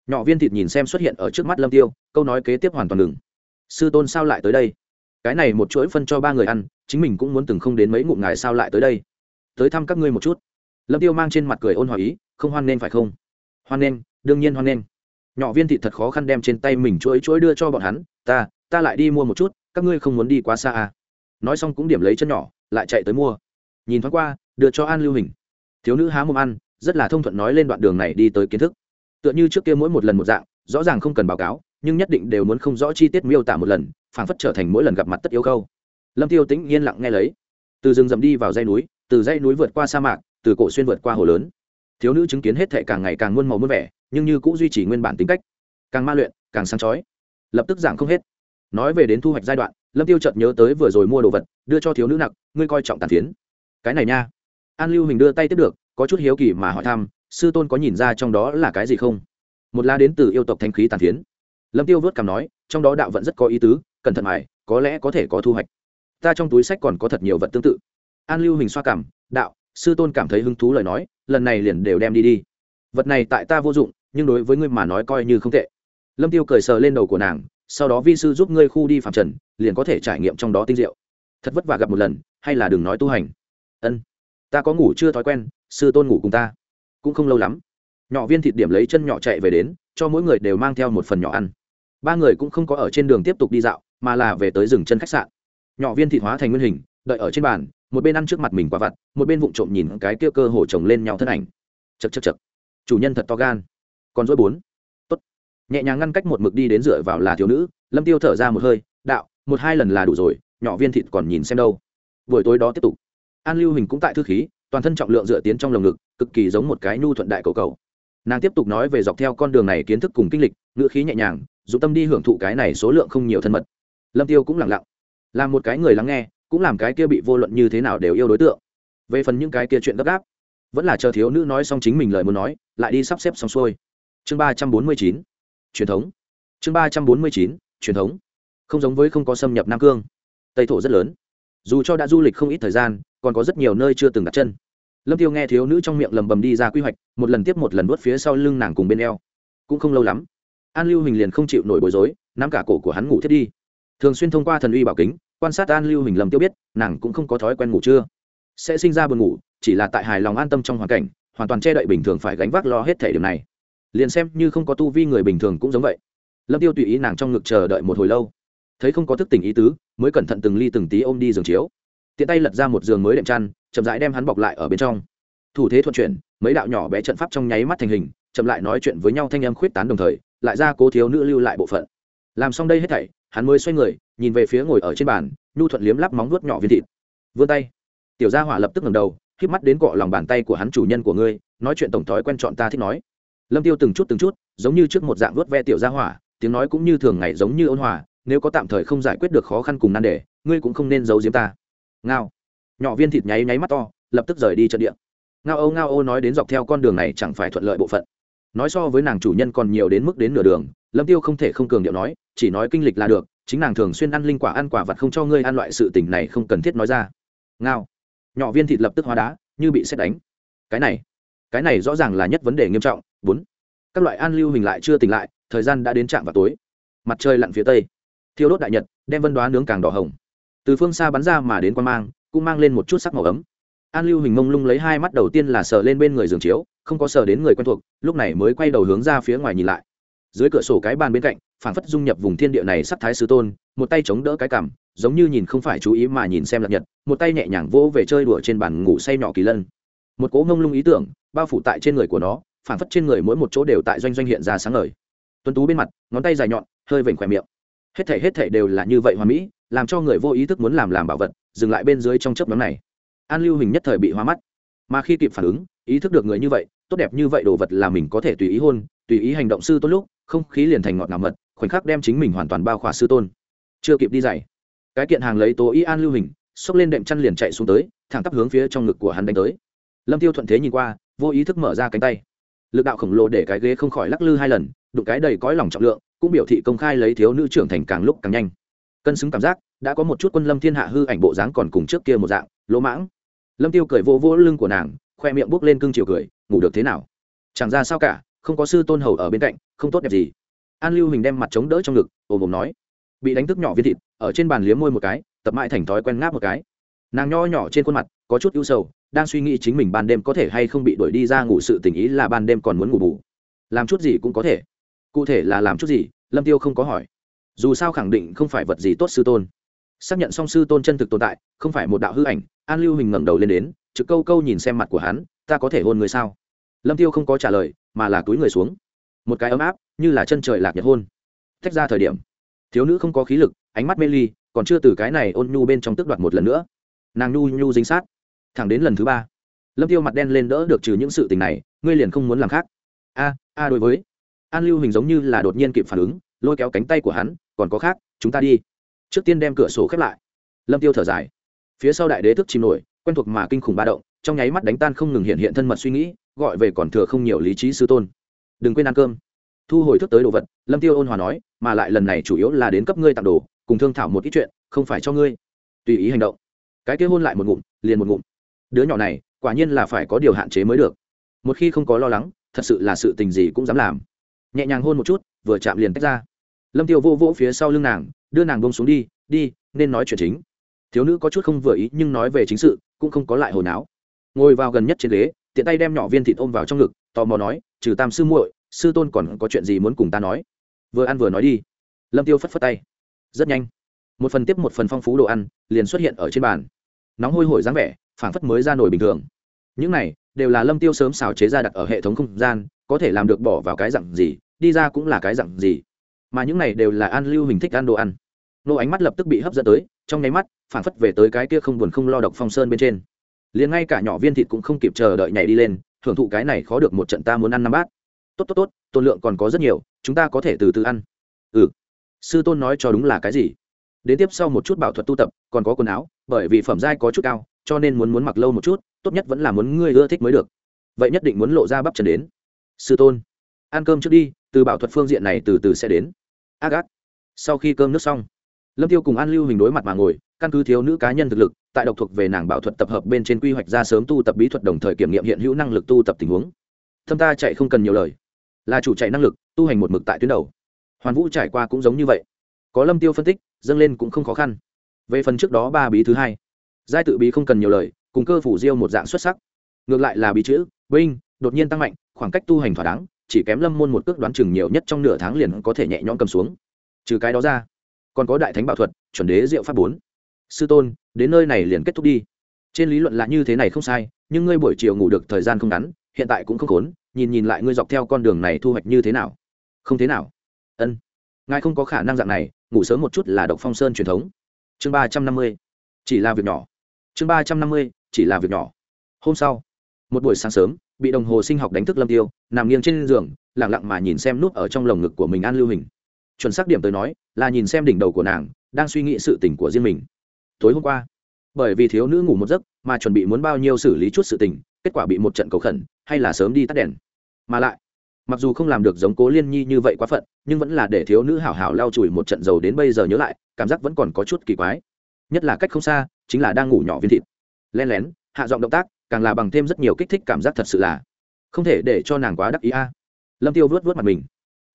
Nhỏ viên thịt nhìn xem xuất hiện ở trước mắt lâm tiêu, câu nói kế tiếp hoàn toàn ngừng. Sư tôn sao lại tới đây? Cái này một chuỗi phân cho ba người ăn, chính mình cũng muốn từng không đến mấy ngụm ngài sao lại tới đây? Tới thăm các ngươi một chút. Lâm tiêu mang trên mặt cười ôn hòa ý, không hoan nên phải không? Hoan nên đương nhiên hoan nên nhỏ viên thị thật khó khăn đem trên tay mình chuỗi chuỗi đưa cho bọn hắn, ta ta lại đi mua một chút, các ngươi không muốn đi quá xa à? Nói xong cũng điểm lấy chân nhỏ, lại chạy tới mua. Nhìn thoáng qua, đưa cho an lưu hình. Thiếu nữ há mồm ăn, rất là thông thuận nói lên đoạn đường này đi tới kiến thức. Tựa như trước kia mỗi một lần một dạng, rõ ràng không cần báo cáo, nhưng nhất định đều muốn không rõ chi tiết miêu tả một lần phảng phất trở thành mỗi lần gặp mặt tất yếu câu lâm tiêu tĩnh yên lặng nghe lấy. Từ rừng rậm đi vào dãy núi, từ dãy núi vượt qua sa mạc, từ cổ xuyên vượt qua hồ lớn. Thiếu nữ chứng kiến hết thệ càng ngày càng muôn màu muôn vẻ, nhưng như cũng duy trì nguyên bản tính cách. Càng ma luyện, càng sáng chói. Lập tức giảm không hết. Nói về đến thu hoạch giai đoạn, lâm tiêu chợt nhớ tới vừa rồi mua đồ vật, đưa cho thiếu nữ nặc, ngươi coi trọng tàn phiến. Cái này nha. An lưu hình đưa tay tiếp được, có chút hiếu kỳ mà hỏi thăm, sư tôn có nhìn ra trong đó là cái gì không? Một lá đến từ yêu tộc thanh khí tàn phiến. Lâm tiêu vớt cằm nói, trong đó đạo vận rất có ý tứ cẩn thận mài có lẽ có thể có thu hoạch. Ta trong túi sách còn có thật nhiều vật tương tự. An lưu hình xoa cảm, đạo, sư tôn cảm thấy hứng thú lời nói, lần này liền đều đem đi đi. Vật này tại ta vô dụng, nhưng đối với ngươi mà nói coi như không tệ. Lâm tiêu cười sờ lên đầu của nàng, sau đó vi sư giúp ngươi khu đi phạm trần, liền có thể trải nghiệm trong đó tinh diệu. Thật vất vả gặp một lần, hay là đừng nói tu hành. Ân, ta có ngủ chưa thói quen, sư tôn ngủ cùng ta. Cũng không lâu lắm. Nhỏ viên thịt điểm lấy chân nhỏ chạy về đến, cho mỗi người đều mang theo một phần nhỏ ăn. Ba người cũng không có ở trên đường tiếp tục đi dạo mà là về tới rừng chân khách sạn. Nhỏ viên thịt hóa thành nguyên hình, đợi ở trên bàn, một bên ăn trước mặt mình quả vặt, một bên vụng trộm nhìn cái kia cơ hồ chồng lên nhau thân ảnh. Chật chật chật chủ nhân thật to gan. Còn dối bốn. Tốt. Nhẹ nhàng ngăn cách một mực đi đến dựa vào là thiếu nữ, lâm tiêu thở ra một hơi, đạo, một hai lần là đủ rồi, nhỏ viên thịt còn nhìn xem đâu. Buổi tối đó tiếp tục. An lưu hình cũng tại thư khí, toàn thân trọng lượng dựa tiến trong lồng ngực, cực kỳ giống một cái nhu thuận đại cầu cầu. Nàng tiếp tục nói về dọc theo con đường này kiến thức cùng kinh lịch, ngữ khí nhẹ nhàng, dụng tâm đi hưởng thụ cái này số lượng không nhiều thân mật lâm tiêu cũng lặng lặng. Làm một cái người lắng nghe, cũng làm cái kia bị vô luận như thế nào đều yêu đối tượng. Về phần những cái kia chuyện gấp gáp, vẫn là chờ thiếu nữ nói xong chính mình lời muốn nói, lại đi sắp xếp xong xuôi. Chương ba trăm bốn mươi chín, truyền thống. Chương ba trăm bốn mươi chín, truyền thống. Không giống với không có xâm nhập nam cương. Tây thổ rất lớn. Dù cho đã du lịch không ít thời gian, còn có rất nhiều nơi chưa từng đặt chân. Lâm tiêu nghe thiếu nữ trong miệng lầm bầm đi ra quy hoạch, một lần tiếp một lần vớt phía sau lưng nàng cùng bên eo. Cũng không lâu lắm, an lưu hình liền không chịu nổi bối rối, nắm cả cổ của hắn ngủ thiết đi thường xuyên thông qua thần uy bảo kính, quan sát an lưu hình lầm tiêu biết, nàng cũng không có thói quen ngủ trưa. Sẽ sinh ra buồn ngủ, chỉ là tại hài lòng an tâm trong hoàn cảnh, hoàn toàn che đậy bình thường phải gánh vác lo hết thể điểm này. Liền xem như không có tu vi người bình thường cũng giống vậy. Lâm tiêu tùy ý nàng trong ngực chờ đợi một hồi lâu. Thấy không có thức tỉnh ý tứ, mới cẩn thận từng ly từng tí ôm đi giường chiếu. Tiện tay lật ra một giường mới đệm chăn, chậm rãi đem hắn bọc lại ở bên trong. Thủ thế thuận chuyển, mấy đạo nhỏ bé trận pháp trong nháy mắt thành hình, chậm lại nói chuyện với nhau thanh em khuyết tán đồng thời, lại ra cố thiếu nữ lưu lại bộ phận. Làm xong đây hết thảy hắn mới xoay người, nhìn về phía ngồi ở trên bàn, nhu thuận liếm lắp móng vuốt nhỏ viên thịt. Vươn tay. Tiểu gia hỏa lập tức ngẩng đầu, híp mắt đến cọ lòng bàn tay của hắn chủ nhân của ngươi, nói chuyện tổng thói quen chọn ta thích nói. Lâm tiêu từng chút từng chút, giống như trước một dạng vuốt ve tiểu gia hỏa, tiếng nói cũng như thường ngày giống như ôn hòa, nếu có tạm thời không giải quyết được khó khăn cùng nan đề, ngươi cũng không nên giấu giếm ta. Ngao. Nhỏ viên thịt nháy nháy mắt to, lập tức rời đi trận địa. Ngao âu ngao âu nói đến dọc theo con đường này chẳng phải thuận lợi bộ phận. Nói so với nàng chủ nhân còn nhiều đến mức đến nửa đường lâm tiêu không thể không cường điệu nói, chỉ nói kinh lịch là được, chính nàng thường xuyên ăn linh quả ăn quả vật không cho ngươi ăn loại sự tình này không cần thiết nói ra. Ngao. Nhỏ viên thịt lập tức hóa đá, như bị xét đánh. Cái này cái này rõ ràng là nhất vấn đề nghiêm trọng. Bốn. Các loại an lưu hình lại chưa tỉnh lại, thời gian đã đến trạm vào tối. Mặt trời lặn phía tây. Thiêu đốt đại nhật, đem vân đoá nướng càng đỏ hồng. Từ phương xa bắn ra mà đến quan mang, cũng mang lên một chút sắc màu ấm. An lưu hình mông lung lấy hai mắt đầu tiên là sờ lên bên người giường chiếu, không có sờ đến người quen thuộc, lúc này mới quay đầu hướng ra phía ngoài nhìn lại dưới cửa sổ cái bàn bên cạnh phản phất dung nhập vùng thiên địa này sắc thái sứ tôn, một tay chống đỡ cái cằm, giống như nhìn không phải chú ý mà nhìn xem lạc nhật, một tay nhẹ nhàng vỗ về chơi đùa trên bàn ngủ say nhỏ kỳ lân. Một cỗ ngông lung ý tưởng bao phủ tại trên người của nó phản phất trên người mỗi một chỗ đều tại doanh doanh hiện ra sáng ngời. Tuấn tú bên mặt, ngón tay dài nhọn, hơi vểnh khỏe miệng. Hết thể hết thể đều là như vậy hoa mỹ, làm cho người vô ý thức muốn làm làm bảo vật, dừng lại bên dưới trong chớp nhóm này. An lưu hình nhất thời bị hoa mắt. Mà khi kịp phản ứng, ý thức được người như vậy, tốt đẹp như vậy đồ vật là mình có thể tùy ý hôn, tùy ý hành động sư tốt lúc không khí liền thành ngọt ngào mật, khoảnh khắc đem chính mình hoàn toàn bao khỏa sư tôn. Chưa kịp đi dày cái kiện hàng lấy tố y an lưu hình, xốc lên đệm chăn liền chạy xuống tới, thẳng tắp hướng phía trong ngực của hắn đánh tới. Lâm tiêu thuận thế nhìn qua, vô ý thức mở ra cánh tay. Lực đạo khổng lồ để cái ghế không khỏi lắc lư hai lần, đụng cái đầy cõi lòng trọng lượng, cũng biểu thị công khai lấy thiếu nữ trưởng thành càng lúc càng nhanh. Cân xứng cảm giác, đã có một chút quân lâm thiên hạ hư ảnh bộ dáng còn cùng trước kia một dạng, lỗ mãng. Lâm tiêu cười vô vô lưng của nàng, khoe miệng bốc lên cưng chiều cười, ngủ được thế nào? Chẳng ra sao cả không có sư tôn hầu ở bên cạnh, không tốt đẹp gì. An lưu hình đem mặt chống đỡ trong ngực, ồm ồm nói. Bị đánh thức nhỏ viên thịt, ở trên bàn liếm môi một cái, tập mãi thành thói quen ngáp một cái. Nàng nho nhỏ trên khuôn mặt, có chút ưu sầu, đang suy nghĩ chính mình ban đêm có thể hay không bị đuổi đi ra ngủ sự tình ý là ban đêm còn muốn ngủ bù. Làm chút gì cũng có thể. Cụ thể là làm chút gì, lâm tiêu không có hỏi. Dù sao khẳng định không phải vật gì tốt sư tôn. Xác nhận song sư tôn chân thực tồn tại, không phải một đạo hư ảnh, an lưu hình ngẩng đầu lên đến, trực câu câu nhìn xem mặt của hắn, ta có thể hôn người sao? Lâm tiêu không có trả lời, mà là túi người xuống. Một cái ấm áp, như là chân trời lạc nhật hôn. Tách ra thời điểm, thiếu nữ không có khí lực, ánh mắt mê ly, còn chưa từ cái này ôn nhu bên trong tức đoạt một lần nữa. Nàng nhu nhu dính sát, thẳng đến lần thứ ba. Lâm tiêu mặt đen lên đỡ được trừ những sự tình này, ngươi liền không muốn làm khác. A a đối với. An lưu hình giống như là đột nhiên kịp phản ứng, lôi kéo cánh tay của hắn, còn có khác, chúng ta đi. Trước tiên đem cửa sổ khép lại. Lâm tiêu thở dài. Phía sau đại đế thức chìm nổi, quen thuộc mà kinh khủng ba động trong nháy mắt đánh tan không ngừng hiện hiện thân mật suy nghĩ, gọi về còn thừa không nhiều lý trí sư tôn. Đừng quên ăn cơm. Thu hồi thức tới đồ vật, lâm tiêu ôn hòa nói, mà lại lần này chủ yếu là đến cấp ngươi tặng đồ, cùng thương thảo một ít chuyện, không phải cho ngươi. Tùy ý hành động. Cái kia hôn lại một ngụm, liền một ngụm. Đứa nhỏ này, quả nhiên là phải có điều hạn chế mới được. Một khi không có lo lắng, thật sự là sự tình gì cũng dám làm. Nhẹ nhàng hôn một chút, vừa chạm liền tách ra. Lâm tiêu vô vỗ phía sau lưng nàng, đưa nàng bông xuống đi đi, nên nói chuyện chính. Thiếu nữ có chút không vừa ý, nhưng nói về chính sự, cũng không có lại hồi náo ngồi vào gần nhất trên ghế, tiện tay đem nhỏ viên thịt ôm vào trong ngực, tò mò nói, trừ tam sư muội, sư tôn còn có chuyện gì muốn cùng ta nói? Vừa ăn vừa nói đi. Lâm tiêu phất phất tay. Rất nhanh. Một phần tiếp một phần phong phú đồ ăn liền xuất hiện ở trên bàn. Nóng hôi hổi dáng vẻ, phảng phất mới ra nổi bình thường. Những này đều là lâm tiêu sớm xào chế ra đặt ở hệ thống không gian, có thể làm được bỏ vào cái dặn gì, đi ra cũng là cái dặn gì. Mà những này đều là an lưu hình thích ăn đồ ăn. Nô ánh mắt lập tức bị hấp dẫn tới, trong nháy mắt, phảng phất về tới cái kia không buồn không lo độc phong sơn bên trên liền ngay cả nhỏ viên thịt cũng không kịp chờ đợi nhảy đi lên, thưởng thụ cái này khó được một trận ta muốn ăn năm bát. Tốt tốt tốt tôn lượng còn có rất nhiều, chúng ta có thể từ từ ăn. Ừ. Sư tôn nói cho đúng là cái gì? Đến tiếp sau một chút bảo thuật tu tập, còn có quần áo, bởi vì phẩm giai có chút cao, cho nên muốn muốn mặc lâu một chút, tốt nhất vẫn là muốn ngươi ưa thích mới được. Vậy nhất định muốn lộ ra bắp chân đến. Sư tôn. Ăn cơm trước đi, từ bảo thuật phương diện này từ từ sẽ đến. Ác ác sau khi cơm nước xong, lâm tiêu cùng an lưu hình đối mặt mà ngồi căn cứ thiếu nữ cá nhân thực lực, tại độc thuộc về nàng bảo thuật tập hợp bên trên quy hoạch ra sớm tu tập bí thuật đồng thời kiểm nghiệm hiện hữu năng lực tu tập tình huống. Thâm ta chạy không cần nhiều lời. Là chủ chạy năng lực, tu hành một mực tại tuyến đầu. Hoàn vũ trải qua cũng giống như vậy. Có lâm tiêu phân tích, dâng lên cũng không khó khăn. Về phần trước đó ba bí thứ hai, giai tự bí không cần nhiều lời, cùng cơ phủ diêu một dạng xuất sắc. Ngược lại là bí chữ, binh, đột nhiên tăng mạnh, khoảng cách tu hành thỏa đáng, chỉ kém lâm môn một cước đoán chừng nhiều nhất trong nửa tháng liền có thể nhẹ nhõm cầm xuống. Trừ cái đó ra, còn có đại thánh bảo thuật, chuẩn đế diệu pháp bốn sư tôn, đến nơi này liền kết thúc đi. Trên lý luận là như thế này không sai, nhưng ngươi buổi chiều ngủ được thời gian không ngắn, hiện tại cũng không khốn, nhìn nhìn lại ngươi dọc theo con đường này thu hoạch như thế nào. Không thế nào. Ân. Ngài không có khả năng dạng này, ngủ sớm một chút là độc phong sơn truyền thống. Chương ba trăm năm mươi. Chỉ là việc nhỏ. Chương ba trăm năm mươi, chỉ là việc nhỏ. Hôm sau, một buổi sáng sớm, bị đồng hồ sinh học đánh thức lâm tiêu, nằm nghiêng trên giường lẳng lặng mà nhìn xem nút ở trong lồng ngực của mình an lưu hình. Chuẩn xác điểm tới nói, là nhìn xem đỉnh đầu của nàng, đang suy nghĩ sự tình của riêng mình tối hôm qua. Bởi vì thiếu nữ ngủ một giấc, mà chuẩn bị muốn bao nhiêu xử lý chút sự tình, kết quả bị một trận cầu khẩn, hay là sớm đi tắt đèn. Mà lại, mặc dù không làm được giống cố liên nhi như vậy quá phận, nhưng vẫn là để thiếu nữ hảo hảo lau chùi một trận dầu đến bây giờ nhớ lại, cảm giác vẫn còn có chút kỳ quái. Nhất là cách không xa, chính là đang ngủ nhỏ viên thịt. Len lén, hạ giọng động tác, càng là bằng thêm rất nhiều kích thích cảm giác thật sự là không thể để cho nàng quá đắc ý a. Lâm tiêu vớt vớt mặt mình.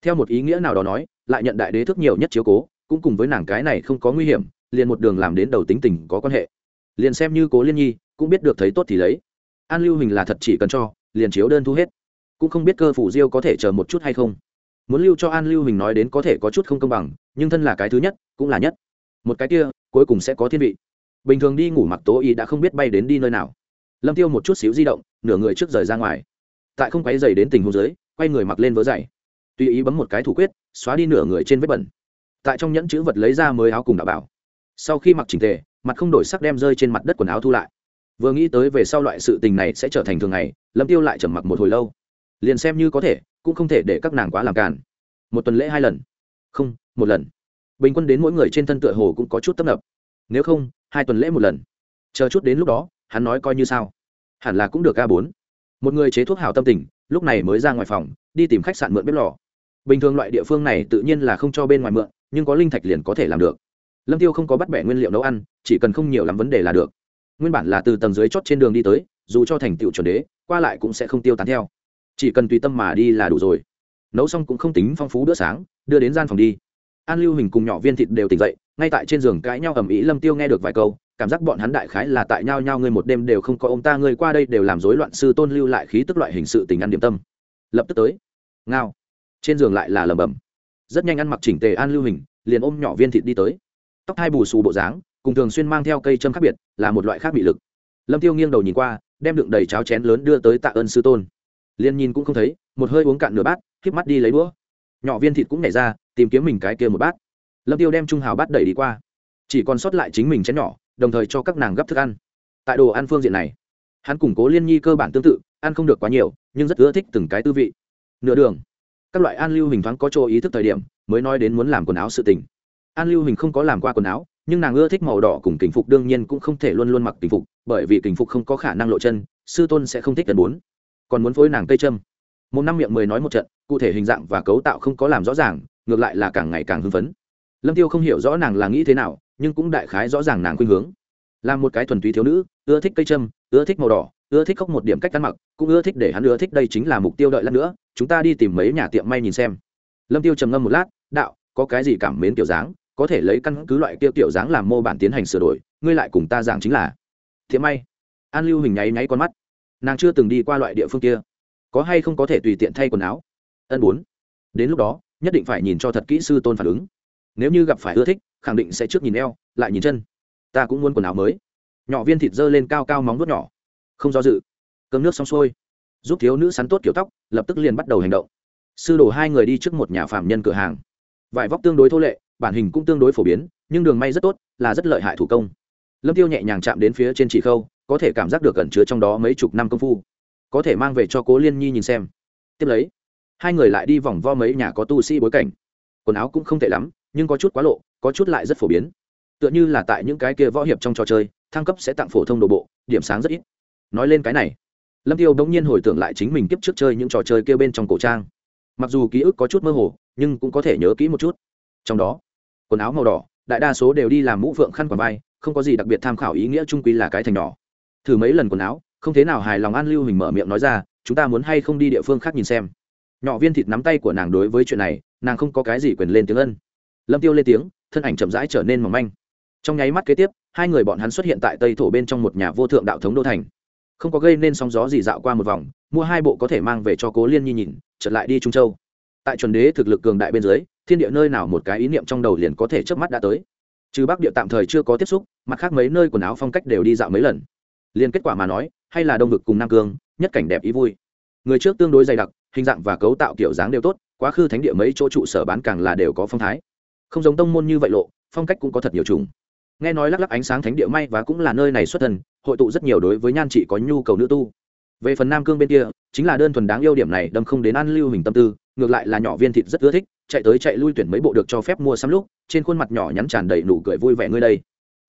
Theo một ý nghĩa nào đó nói, lại nhận đại đế thức nhiều nhất chiếu cố, cũng cùng với nàng cái này không có nguy hiểm liền một đường làm đến đầu tính tình có quan hệ. Liền xem như cố liên nhi, cũng biết được thấy tốt thì lấy. An lưu hình là thật chỉ cần cho, liền chiếu đơn thu hết. Cũng không biết cơ phủ diêu có thể chờ một chút hay không. Muốn lưu cho an lưu hình nói đến có thể có chút không công bằng, nhưng thân là cái thứ nhất, cũng là nhất. Một cái kia, cuối cùng sẽ có thiên vị. Bình thường đi ngủ mặc tố y đã không biết bay đến đi nơi nào. Lâm tiêu một chút xíu di động, nửa người trước rời ra ngoài. Tại không quấy dày đến tình huống dưới, quay người mặc lên vớ dày. Tùy ý bấm một cái thủ quyết, xóa đi nửa người trên vết bẩn. Tại trong nhẫn chữ vật lấy ra mới áo cùng đạo bảo sau khi mặc chỉnh tề, mặt không đổi sắc đem rơi trên mặt đất quần áo thu lại. Vừa nghĩ tới về sau loại sự tình này sẽ trở thành thường ngày, lâm tiêu lại trầm mặc một hồi lâu. Liền xem như có thể, cũng không thể để các nàng quá làm càn. Một tuần lễ hai lần. Không, một lần. Bình quân đến mỗi người trên thân tựa hồ cũng có chút tấp nập. Nếu không, hai tuần lễ một lần. Chờ chút đến lúc đó, hắn nói coi như sao. Hẳn là cũng được a bốn. Một người chế thuốc hảo tâm tình, lúc này mới ra ngoài phòng, đi tìm khách sạn mượn bếp lò. Bình thường loại địa phương này tự nhiên là không cho bên ngoài mượn, nhưng có linh thạch liền có thể làm được lâm tiêu không có bắt bẻ nguyên liệu nấu ăn, chỉ cần không nhiều lắm vấn đề là được. Nguyên bản là từ tầng dưới chót trên đường đi tới, dù cho thành tựu chuẩn đế, qua lại cũng sẽ không tiêu tán theo. Chỉ cần tùy tâm mà đi là đủ rồi. Nấu xong cũng không tính phong phú bữa sáng, đưa đến gian phòng đi. An lưu hình cùng nhỏ viên thịt đều tỉnh dậy, ngay tại trên giường cãi nhau ầm ĩ lâm tiêu nghe được vài câu, cảm giác bọn hắn đại khái là tại nhau nhau ngươi một đêm đều không có ông ta ngươi qua đây đều làm rối loạn sư tôn lưu lại khí tức loại hình sự tình ăn điểm tâm. Lập tức tới. Ngao. Trên giường lại là lẩm bẩm. Rất nhanh ăn mặc chỉnh tề an lưu hình, liền ôm nhỏ viên thịt đi tới tóc hai bù xù bộ dáng, cùng thường xuyên mang theo cây châm khác biệt, là một loại khác bị lực. Lâm tiêu nghiêng đầu nhìn qua, đem đựng đầy cháo chén lớn đưa tới tạ ơn sư tôn. Liên nhìn cũng không thấy, một hơi uống cạn nửa bát, híp mắt đi lấy đũa. Nhỏ viên thịt cũng nhảy ra, tìm kiếm mình cái kia một bát. Lâm tiêu đem trung hào bát đẩy đi qua. Chỉ còn sót lại chính mình chén nhỏ, đồng thời cho các nàng gấp thức ăn. Tại đồ ăn phương diện này, hắn củng cố liên nhi cơ bản tương tự, ăn không được quá nhiều, nhưng rất ưa thích từng cái tư vị. Nửa đường, các loại an lưu hình thoáng có chỗ ý thức thời điểm, mới nói đến muốn làm quần áo sự tình an lưu hình không có làm qua quần áo, nhưng nàng ưa thích màu đỏ cùng kình phục, đương nhiên cũng không thể luôn luôn mặc kình phục, bởi vì kình phục không có khả năng lộ chân, sư tôn sẽ không thích gần bốn. Còn muốn phối nàng cây châm. Một năm miệng mười nói một trận, cụ thể hình dạng và cấu tạo không có làm rõ ràng, ngược lại là càng ngày càng hưng phấn. Lâm tiêu không hiểu rõ nàng là nghĩ thế nào, nhưng cũng đại khái rõ ràng nàng khuynh hướng. Là một cái thuần túy thiếu nữ, ưa thích cây châm, ưa thích màu đỏ, ưa thích khóc một điểm cách ăn mặc, cũng ưa thích để hắn ưa thích đây chính là mục tiêu đợi lát nữa, chúng ta đi tìm mấy nhà tiệm may nhìn xem. Lâm tiêu trầm ngâm một lát, đạo, có cái gì cảm mến kiểu dáng? Có thể lấy căn cứ loại kia tiểu dáng làm mô bản tiến hành sửa đổi, ngươi lại cùng ta giảng chính là. Thế may, an lưu hình nháy nháy con mắt. Nàng chưa từng đi qua loại địa phương kia. Có hay không có thể tùy tiện thay quần áo? Ân bốn. Đến lúc đó, nhất định phải nhìn cho thật kỹ sư tôn phản ứng. Nếu như gặp phải ưa thích, khẳng định sẽ trước nhìn eo, lại nhìn chân. Ta cũng muốn quần áo mới. Nhỏ viên thịt dơ lên cao cao móng vuốt nhỏ. Không do dự. Cơm nước xong xuôi. Giúp thiếu nữ sắn tốt kiểu tóc, lập tức liền bắt đầu hành động. Sư đồ hai người đi trước một nhà phạm nhân cửa hàng. Vải vóc tương đối thô lệ bản hình cũng tương đối phổ biến, nhưng đường may rất tốt, là rất lợi hại thủ công. Lâm tiêu nhẹ nhàng chạm đến phía trên chỉ khâu, có thể cảm giác được cẩn chứa trong đó mấy chục năm công phu. Có thể mang về cho cố liên nhi nhìn xem. Tiếp lấy, hai người lại đi vòng vo mấy nhà có tu sĩ bối cảnh. Quần áo cũng không tệ lắm, nhưng có chút quá lộ, có chút lại rất phổ biến. Tựa như là tại những cái kia võ hiệp trong trò chơi, thăng cấp sẽ tặng phổ thông đồ bộ, điểm sáng rất ít. Nói lên cái này, lâm tiêu bỗng nhiên hồi tưởng lại chính mình kiếp trước chơi những trò chơi kia bên trong cổ trang. Mặc dù ký ức có chút mơ hồ, nhưng cũng có thể nhớ kỹ một chút. Trong đó quần áo màu đỏ, đại đa số đều đi làm mũ phượng khăn quàng vai, không có gì đặc biệt tham khảo ý nghĩa trung quy là cái thành nhỏ. Thử mấy lần quần áo, không thế nào hài lòng an lưu hình mở miệng nói ra, chúng ta muốn hay không đi địa phương khác nhìn xem? Nhỏ viên thịt nắm tay của nàng đối với chuyện này, nàng không có cái gì quyền lên tiếng ân. Lâm tiêu lên tiếng, thân ảnh chậm rãi trở nên mỏng manh. Trong nháy mắt kế tiếp, hai người bọn hắn xuất hiện tại tây thổ bên trong một nhà vô thượng đạo thống đô thành. Không có gây nên sóng gió gì dạo qua một vòng, mua hai bộ có thể mang về cho cố liên nhi nhìn trở lại đi trung châu. Tại chuẩn đế thực lực cường đại bên dưới thiên địa nơi nào một cái ý niệm trong đầu liền có thể chớp mắt đã tới. Trừ bắc địa tạm thời chưa có tiếp xúc mặt khác mấy nơi quần áo phong cách đều đi dạo mấy lần. Liền kết quả mà nói hay là đông vực cùng nam cương nhất cảnh đẹp ý vui. Người trước tương đối dày đặc hình dạng và cấu tạo kiểu dáng đều tốt quá khứ thánh địa mấy chỗ trụ sở bán càng là đều có phong thái. Không giống tông môn như vậy lộ phong cách cũng có thật nhiều chủng. Nghe nói lắc lắc ánh sáng thánh địa may và cũng là nơi này xuất thần, hội tụ rất nhiều đối với nhan trị có nhu cầu nữ tu. Về phần nam cương bên kia chính là đơn thuần đáng yêu điểm này đâm không đến ăn lưu hình tâm tư ngược lại là nhỏ viên thịt rất ưa thích chạy tới chạy lui tuyển mấy bộ được cho phép mua sắm lúc, trên khuôn mặt nhỏ nhắn tràn đầy nụ cười vui vẻ ngươi đây.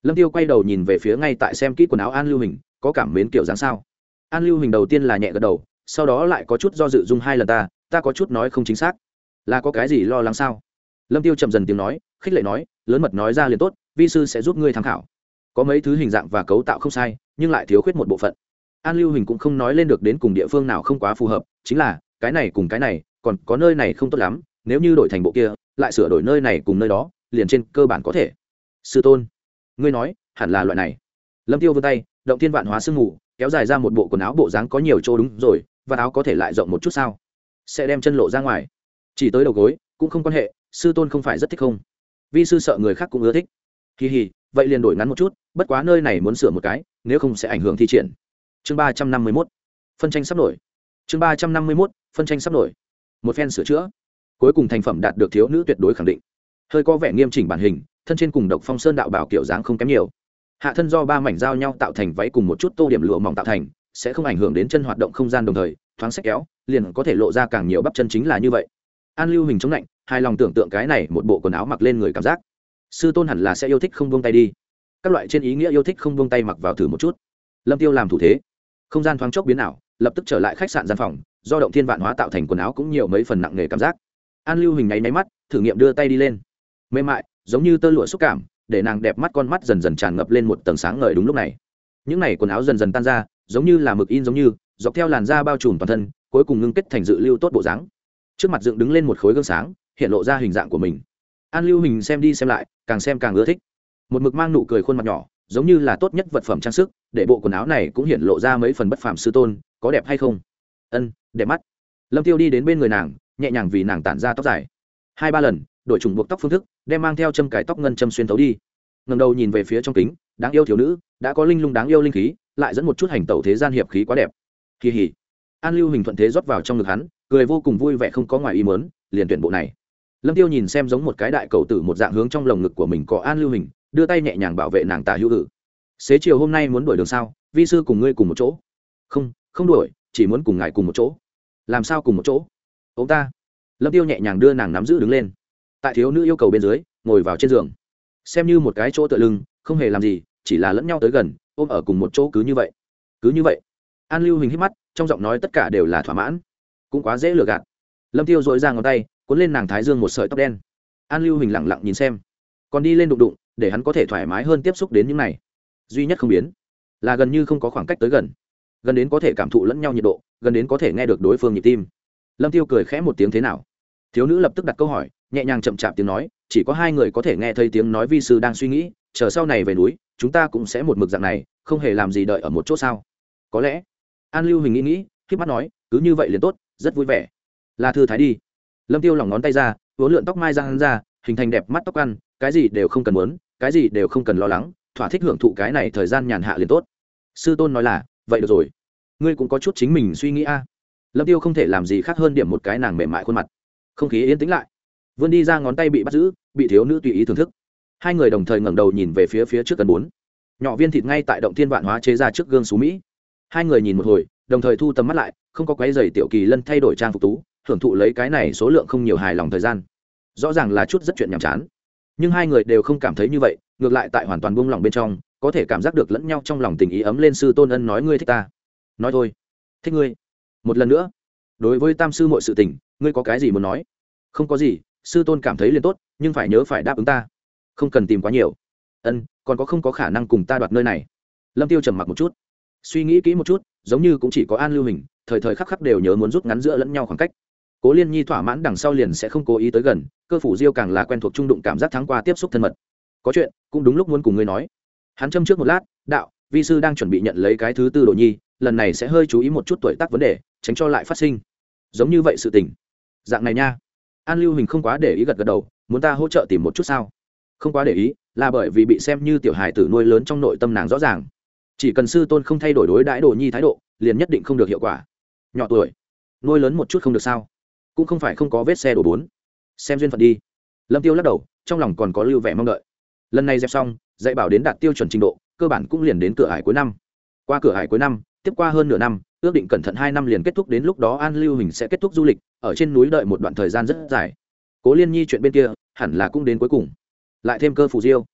Lâm tiêu quay đầu nhìn về phía ngay tại xem kỹ quần áo an lưu hình, có cảm mến kiểu dáng sao? An lưu hình đầu tiên là nhẹ gật đầu, sau đó lại có chút do dự dung hai lần ta ta có chút nói không chính xác. Là có cái gì lo lắng sao? Lâm tiêu chậm dần tiếng nói, khích lệ nói, lớn mật nói ra liền tốt, vi sư sẽ giúp ngươi tham khảo. Có mấy thứ hình dạng và cấu tạo không sai, nhưng lại thiếu khuyết một bộ phận. An lưu hình cũng không nói lên được đến cùng địa phương nào không quá phù hợp, chính là, cái này cùng cái này, còn có nơi này không tốt lắm nếu như đổi thành bộ kia, lại sửa đổi nơi này cùng nơi đó, liền trên cơ bản có thể. Sư tôn, ngươi nói, hẳn là loại này. Lâm tiêu vươn tay, động thiên vạn hóa sương mù, kéo dài ra một bộ quần áo bộ dáng có nhiều chỗ đúng rồi, và áo có thể lại rộng một chút sao? Sẽ đem chân lộ ra ngoài. Chỉ tới đầu gối, cũng không quan hệ, sư tôn không phải rất thích không? Vi sư sợ người khác cũng ưa thích. Kỳ hì, vậy liền đổi ngắn một chút, bất quá nơi này muốn sửa một cái, nếu không sẽ ảnh hưởng thi triển. Chương ba trăm năm mươi mốt, phân tranh sắp nổi. Chương ba trăm năm mươi mốt, phân tranh sắp nổi. Một phen sửa chữa cuối cùng thành phẩm đạt được thiếu nữ tuyệt đối khẳng định. Hơi có vẻ nghiêm chỉnh bản hình, thân trên cùng độc phong sơn đạo bảo kiểu dáng không kém nhiều. Hạ thân do ba mảnh giao nhau tạo thành váy cùng một chút tô điểm lụa mỏng tạo thành, sẽ không ảnh hưởng đến chân hoạt động không gian đồng thời, thoáng sách kéo, liền có thể lộ ra càng nhiều bắp chân chính là như vậy. An lưu hình chống lạnh, hài lòng tưởng tượng cái này một bộ quần áo mặc lên người cảm giác. Sư tôn hẳn là sẽ yêu thích không buông tay đi. Các loại trên ý nghĩa yêu thích không buông tay mặc vào thử một chút. Lâm tiêu làm thủ thế. Không gian thoáng chốc biến ảo, lập tức trở lại khách sạn gian phòng, do động thiên vạn hóa tạo thành quần áo cũng nhiều mấy phần nặng nề cảm giác an lưu hình nháy nháy mắt, thử nghiệm đưa tay đi lên. Mềm mại, giống như tơ lụa xúc cảm, để nàng đẹp mắt con mắt dần dần tràn ngập lên một tầng sáng ngời đúng lúc này. Những n à y quần áo dần dần tan ra, giống như là mực in giống như, dọc theo làn da bao trùm toàn thân, cuối cùng ngưng kết thành dự lưu tốt bộ dáng. Trước mặt dựng đứng lên một khối gương sáng, hiện lộ ra hình dạng của mình. An lưu hình xem đi xem lại, càng xem càng ưa thích. Một mực mang nụ cười khuôn mặt nhỏ, giống như là tốt nhất vật phẩm trang sức, để bộ quần áo này cũng hiện lộ ra mấy phần bất phàm sư tôn, có đẹp hay không? Ân, đẹp mắt. Lâm tiêu đi đến bên người nàng nhẹ nhàng vì nàng tản ra tóc dài. Hai ba lần, đội trùng buộc tóc phương thức, đem mang theo châm cải tóc ngân châm xuyên tấu đi. Ngầm đầu nhìn về phía trong kính, đáng yêu thiếu nữ, đã có linh lung đáng yêu linh khí, lại dẫn một chút hành tẩu thế gian hiệp khí quá đẹp. Kỳ hỉ. An lưu hình thuận thế rót vào trong ngực hắn, cười vô cùng vui vẻ không có ngoài ý mớn liền tuyển bộ này. Lâm tiêu nhìn xem giống một cái đại cầu tử một dạng hướng trong lồng ngực của mình có an lưu hình, đưa tay nhẹ nhàng bảo vệ nàng tả hữu hử. Xế chiều hôm nay muốn đuổi đường sao? Vi sư cùng ngươi cùng một chỗ. Không không đuổi, chỉ muốn cùng ngài cùng một chỗ. Làm sao cùng một chỗ? Ông ta. Lâm tiêu nhẹ nhàng đưa nàng nắm giữ đứng lên. Tại thiếu nữ yêu cầu bên dưới, ngồi vào trên giường. Xem như một cái chỗ tựa lưng, không hề làm gì, chỉ là lẫn nhau tới gần, ôm ở cùng một chỗ cứ như vậy. Cứ như vậy. An lưu hình hít mắt, trong giọng nói tất cả đều là thỏa mãn. Cũng quá dễ lừa gạt. Lâm tiêu dội ra ngón tay, cuốn lên nàng thái dương một sợi tóc đen. An lưu hình lặng lặng nhìn xem. Còn đi lên đụng đụng, để hắn có thể thoải mái hơn tiếp xúc đến những này. Duy nhất không biến. Là gần như không có khoảng cách tới gần. Gần đến có thể cảm thụ lẫn nhau nhiệt độ, gần đến có thể nghe được đối phương nhịp tim lâm tiêu cười khẽ một tiếng thế nào? Thiếu nữ lập tức đặt câu hỏi, nhẹ nhàng chậm chạp tiếng nói, chỉ có hai người có thể nghe thấy tiếng nói vi sư đang suy nghĩ, chờ sau này về núi, chúng ta cũng sẽ một mực dạng này, không hề làm gì đợi ở một chỗ sao? Có lẽ, an lưu hình nghĩ nghĩ khi mắt nói, cứ như vậy liền tốt, rất vui vẻ. Là thư thái đi. Lâm tiêu lỏng ngón tay ra vốn lượn tóc mai ra hắn ra, hình thành đẹp mắt tóc ăn, cái gì đều không cần muốn, cái gì đều không cần lo lắng, thỏa thích hưởng thụ cái này thời gian nhàn hạ liền tốt. Sư tôn nói là, vậy được rồi. Ngươi cũng có chút chính mình suy nghĩ a lâm tiêu không thể làm gì khác hơn điểm một cái nàng mềm mại khuôn mặt. Không khí yên tĩnh lại. Vươn đi ra ngón tay bị bắt giữ, bị thiếu nữ tùy ý thưởng thức. Hai người đồng thời ngẩng đầu nhìn về phía phía trước cần bốn. Nhỏ viên thịt ngay tại động thiên vạn hóa chế ra trước gương xú mỹ. Hai người nhìn một hồi, đồng thời thu tầm mắt lại, không có quái giày tiểu kỳ lân thay đổi trang phục tú hưởng thụ lấy cái này số lượng không nhiều hài lòng thời gian. Rõ ràng là chút rất chuyện nhàm chán. Nhưng hai người đều không cảm thấy như vậy, ngược lại tại hoàn toàn buông lỏng bên trong, có thể cảm giác được lẫn nhau trong lòng tình ý ấm lên sư tôn ân nói ngươi thích ta. Nói thôi. Thích ngươi một lần nữa, đối với tam sư mọi sự tình, ngươi có cái gì muốn nói? Không có gì, sư tôn cảm thấy liền tốt, nhưng phải nhớ phải đáp ứng ta. Không cần tìm quá nhiều. Ân, còn có không có khả năng cùng ta đoạt nơi này. Lâm tiêu trầm mặc một chút. Suy nghĩ kỹ một chút, giống như cũng chỉ có an lưu hình, thời thời khắc khắc đều nhớ muốn rút ngắn giữa lẫn nhau khoảng cách. Cố liên nhi thỏa mãn đằng sau liền sẽ không cố ý tới gần, cơ phủ diêu càng là quen thuộc trung đụng cảm giác thắng qua tiếp xúc thân mật. Có chuyện, cũng đúng lúc muốn cùng ngươi nói. Hắn châm trước một lát, đạo, vi sư đang chuẩn bị nhận lấy cái thứ tư đồ nhi lần này sẽ hơi chú ý một chút tuổi tác vấn đề, tránh cho lại phát sinh. Giống như vậy sự tình. Dạng này nha. An lưu hình không quá để ý gật gật đầu, muốn ta hỗ trợ tìm một chút sao? Không quá để ý, là bởi vì bị xem như tiểu hài tử nuôi lớn trong nội tâm nàng rõ ràng. Chỉ cần sư tôn không thay đổi đối đãi đồ nhi thái độ, liền nhất định không được hiệu quả. Nhỏ tuổi, nuôi lớn một chút không được sao? Cũng không phải không có vết xe đổ bốn. Xem duyên phận đi. Lâm tiêu lắc đầu, trong lòng còn có lưu vẻ mong đợi. Lần này dẹp xong, dạy bảo đến đạt tiêu chuẩn trình độ, cơ bản cũng liền đến cửa hải cuối năm. Qua cửa hải cuối năm tiếp qua hơn nửa năm, ước định cẩn thận hai năm liền kết thúc đến lúc đó an lưu hình sẽ kết thúc du lịch, ở trên núi đợi một đoạn thời gian rất dài. Cố liên nhi chuyện bên kia, hẳn là cũng đến cuối cùng. Lại thêm cơ phù diêu.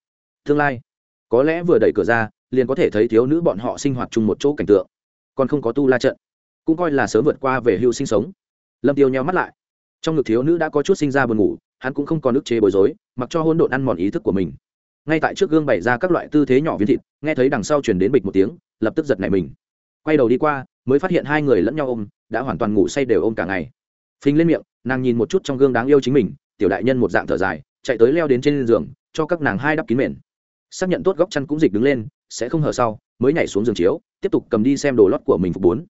Tương lai, có lẽ vừa đẩy cửa ra, liền có thể thấy thiếu nữ bọn họ sinh hoạt chung một chỗ cảnh tượng. Còn không có tu la trận, cũng coi là sớm vượt qua về hưu sinh sống. Lâm tiêu nheo mắt lại. Trong ngực thiếu nữ đã có chút sinh ra buồn ngủ, hắn cũng không còn ức chế bối rối, mặc cho hôn độn ăn mòn ý thức của mình. Ngay tại trước gương bày ra các loại tư thế nhỏ viên thịt, nghe thấy đằng sau chuyển đến bịch một tiếng, lập tức giật nảy mình quay đầu đi qua, mới phát hiện hai người lẫn nhau ôm, đã hoàn toàn ngủ say đều ôm cả ngày. Phình lên miệng, nàng nhìn một chút trong gương đáng yêu chính mình, tiểu đại nhân một dạng thở dài, chạy tới leo đến trên giường, cho các nàng hai đắp kín mền. Xác nhận tốt góc chăn cũng dịch đứng lên, sẽ không hở sau, mới nhảy xuống giường chiếu, tiếp tục cầm đi xem đồ lót của mình phục bốn.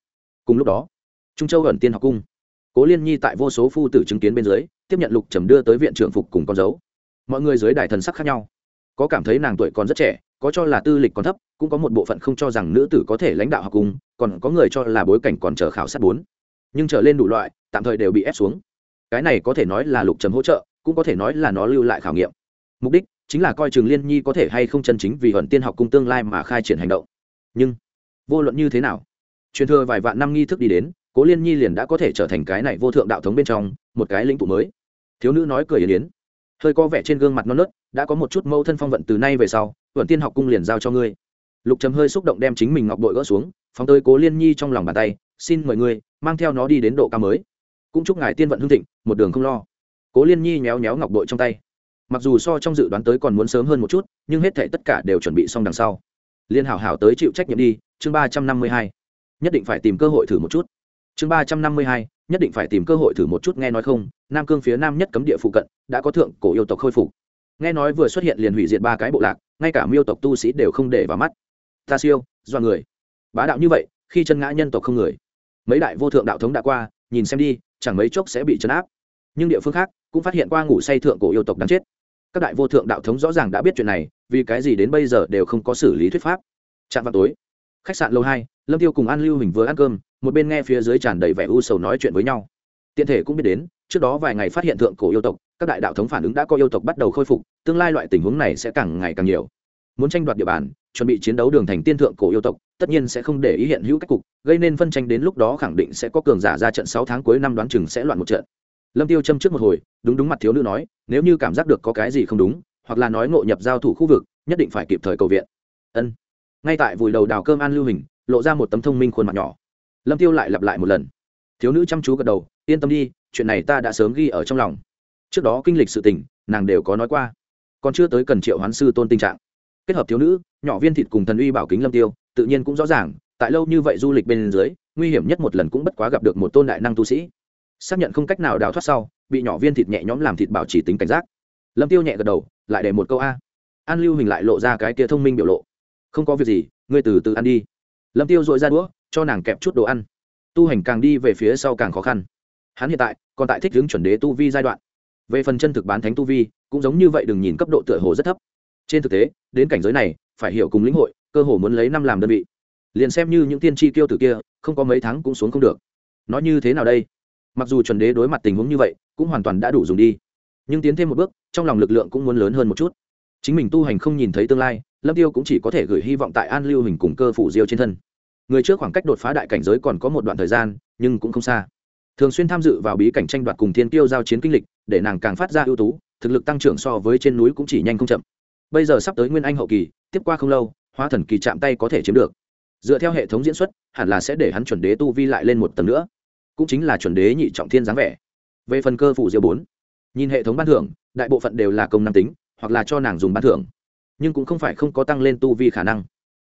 Cùng lúc đó, trung châu ẩn tiên học cung. Cố liên nhi tại vô số phu tử chứng kiến bên dưới, tiếp nhận lục trầm đưa tới viện trưởng phục cùng con dấu. Mọi người dưới đài thần sắc khác nhau. Có cảm thấy nàng tuổi còn rất trẻ, có cho là tư lịch còn thấp cũng có một bộ phận không cho rằng nữ tử có thể lãnh đạo học cung còn có người cho là bối cảnh còn chờ khảo sát bốn. Nhưng trở lên đủ loại, tạm thời đều bị ép xuống. Cái này có thể nói là lục trầm hỗ trợ, cũng có thể nói là nó lưu lại khảo nghiệm. Mục đích chính là coi trường liên nhi có thể hay không chân chính vì ẩn tiên học cung tương lai mà khai triển hành động. Nhưng, vô luận như thế nào, truyền thừa vài vạn năm nghi thức đi đến, cố liên nhi liền đã có thể trở thành cái này vô thượng đạo thống bên trong, một cái lĩnh tụ mới. Thiếu nữ nói cười yến yến. Hơi có vẻ trên gương mặt non nớt, đã có một chút mâu thân phong vận từ nay về sau vận tiên học cung liền giao cho ngươi lục trầm hơi xúc động đem chính mình ngọc bội gỡ xuống, phóng tới cố liên nhi trong lòng bàn tay, xin mời ngươi, mang theo nó đi đến độ cao mới. Cũng chúc ngài tiên vận hương thịnh, một đường không lo. Cố liên nhi nhéo nhéo ngọc bội trong tay. Mặc dù so trong dự đoán tới còn muốn sớm hơn một chút, nhưng hết thể tất cả đều chuẩn bị xong đằng sau. Liên hảo hảo tới chịu trách nhiệm đi, chương ba trăm năm mươi hai. Nhất định phải tìm cơ hội thử một chút. Chương ba trăm năm mươi hai, nhất định phải tìm cơ hội thử một chút, nghe nói không? Nam cương phía nam nhất cấm địa phụ cận, đã có thượng cổ yêu tộc khôi phục. Nghe nói vừa xuất hiện liền hủy diệt ba cái bộ lạc, ngay cả miêu tộc tu sĩ đều không để vào mắt ta siêu, do người. Bá đạo như vậy, khi chân ngã nhân tộc không người. Mấy đại vô thượng đạo thống đã qua, nhìn xem đi, chẳng mấy chốc sẽ bị chấn áp. Nhưng địa phương khác cũng phát hiện qua ngủ say thượng cổ yêu tộc đáng chết. Các đại vô thượng đạo thống rõ ràng đã biết chuyện này, vì cái gì đến bây giờ đều không có xử lý thuyết pháp. Chạm vào tối, khách sạn lâu hai, lâm tiêu cùng an lưu hình vừa ăn cơm, một bên nghe phía dưới tràn đầy vẻ u sầu nói chuyện với nhau. Tiện thể cũng biết đến, trước đó vài ngày phát hiện thượng cổ yêu tộc, các đại đạo thống phản ứng đã có yêu tộc bắt đầu khôi phục, tương lai loại tình huống này sẽ càng ngày càng nhiều. Muốn tranh đoạt địa bàn chuẩn bị chiến đấu đường thành tiên thượng cổ yêu tộc, tất nhiên sẽ không để ý hiện hữu cách cục, gây nên phân tranh đến lúc đó khẳng định sẽ có cường giả ra trận sáu tháng cuối năm đoán chừng sẽ loạn một trận. Lâm tiêu châm trước một hồi, đúng đúng mặt thiếu nữ nói, nếu như cảm giác được có cái gì không đúng, hoặc là nói ngộ nhập giao thủ khu vực, nhất định phải kịp thời cầu viện. Ân. Ngay tại vùi đầu đào cơm an lưu hình, lộ ra một tấm thông minh khuôn mặt nhỏ. Lâm tiêu lại lặp lại một lần. Thiếu nữ chăm chú gật đầu, yên tâm đi, chuyện này ta đã sớm ghi ở trong lòng. Trước đó kinh lịch sự tình, nàng đều có nói qua. Còn chưa tới cần triệu hoán sư tôn tình trạng kết hợp thiếu nữ, nhỏ viên thịt cùng thần uy bảo kính lâm tiêu, tự nhiên cũng rõ ràng, tại lâu như vậy du lịch bên dưới, nguy hiểm nhất một lần cũng bất quá gặp được một tôn đại năng tu sĩ. Xác nhận không cách nào đào thoát sau, bị nhỏ viên thịt nhẹ nhõm làm thịt bảo trì tính cảnh giác. Lâm tiêu nhẹ gật đầu, lại để một câu a. An lưu hình lại lộ ra cái kia thông minh biểu lộ. Không có việc gì, ngươi từ từ ăn đi. Lâm tiêu dội ra đũa, cho nàng kẹp chút đồ ăn. Tu hành càng đi về phía sau càng khó khăn. Hắn hiện tại, còn tại thích hướng chuẩn đế tu vi giai đoạn. Về phần chân thực bán thánh tu vi, cũng giống như vậy đừng nhìn cấp độ tựa hồ rất thấp trên thực tế, đến cảnh giới này, phải hiểu cùng lĩnh hội, cơ hồ muốn lấy năm làm đơn vị. Liền xem như những tiên tri tiêu tử kia, không có mấy tháng cũng xuống không được. Nó như thế nào đây? Mặc dù chuẩn đế đối mặt tình huống như vậy, cũng hoàn toàn đã đủ dùng đi. Nhưng tiến thêm một bước, trong lòng lực lượng cũng muốn lớn hơn một chút. Chính mình tu hành không nhìn thấy tương lai, lâm tiêu cũng chỉ có thể gửi hy vọng tại an lưu hình cùng cơ phủ diêu trên thân. Người trước khoảng cách đột phá đại cảnh giới còn có một đoạn thời gian, nhưng cũng không xa. Thường xuyên tham dự vào bí cảnh tranh đoạt cùng thiên tiêu giao chiến kinh lịch, để nàng càng phát ra ưu tú, thực lực tăng trưởng so với trên núi cũng chỉ nhanh không chậm bây giờ sắp tới nguyên anh hậu kỳ, tiếp qua không lâu, hóa thần kỳ chạm tay có thể chiếm được. Dựa theo hệ thống diễn xuất, hẳn là sẽ để hắn chuẩn đế tu vi lại lên một tầng nữa. Cũng chính là chuẩn đế nhị trọng thiên dáng vẻ. Về phần cơ phủ diệu bốn, nhìn hệ thống ban thưởng, đại bộ phận đều là công năng tính, hoặc là cho nàng dùng ban thưởng. Nhưng cũng không phải không có tăng lên tu vi khả năng.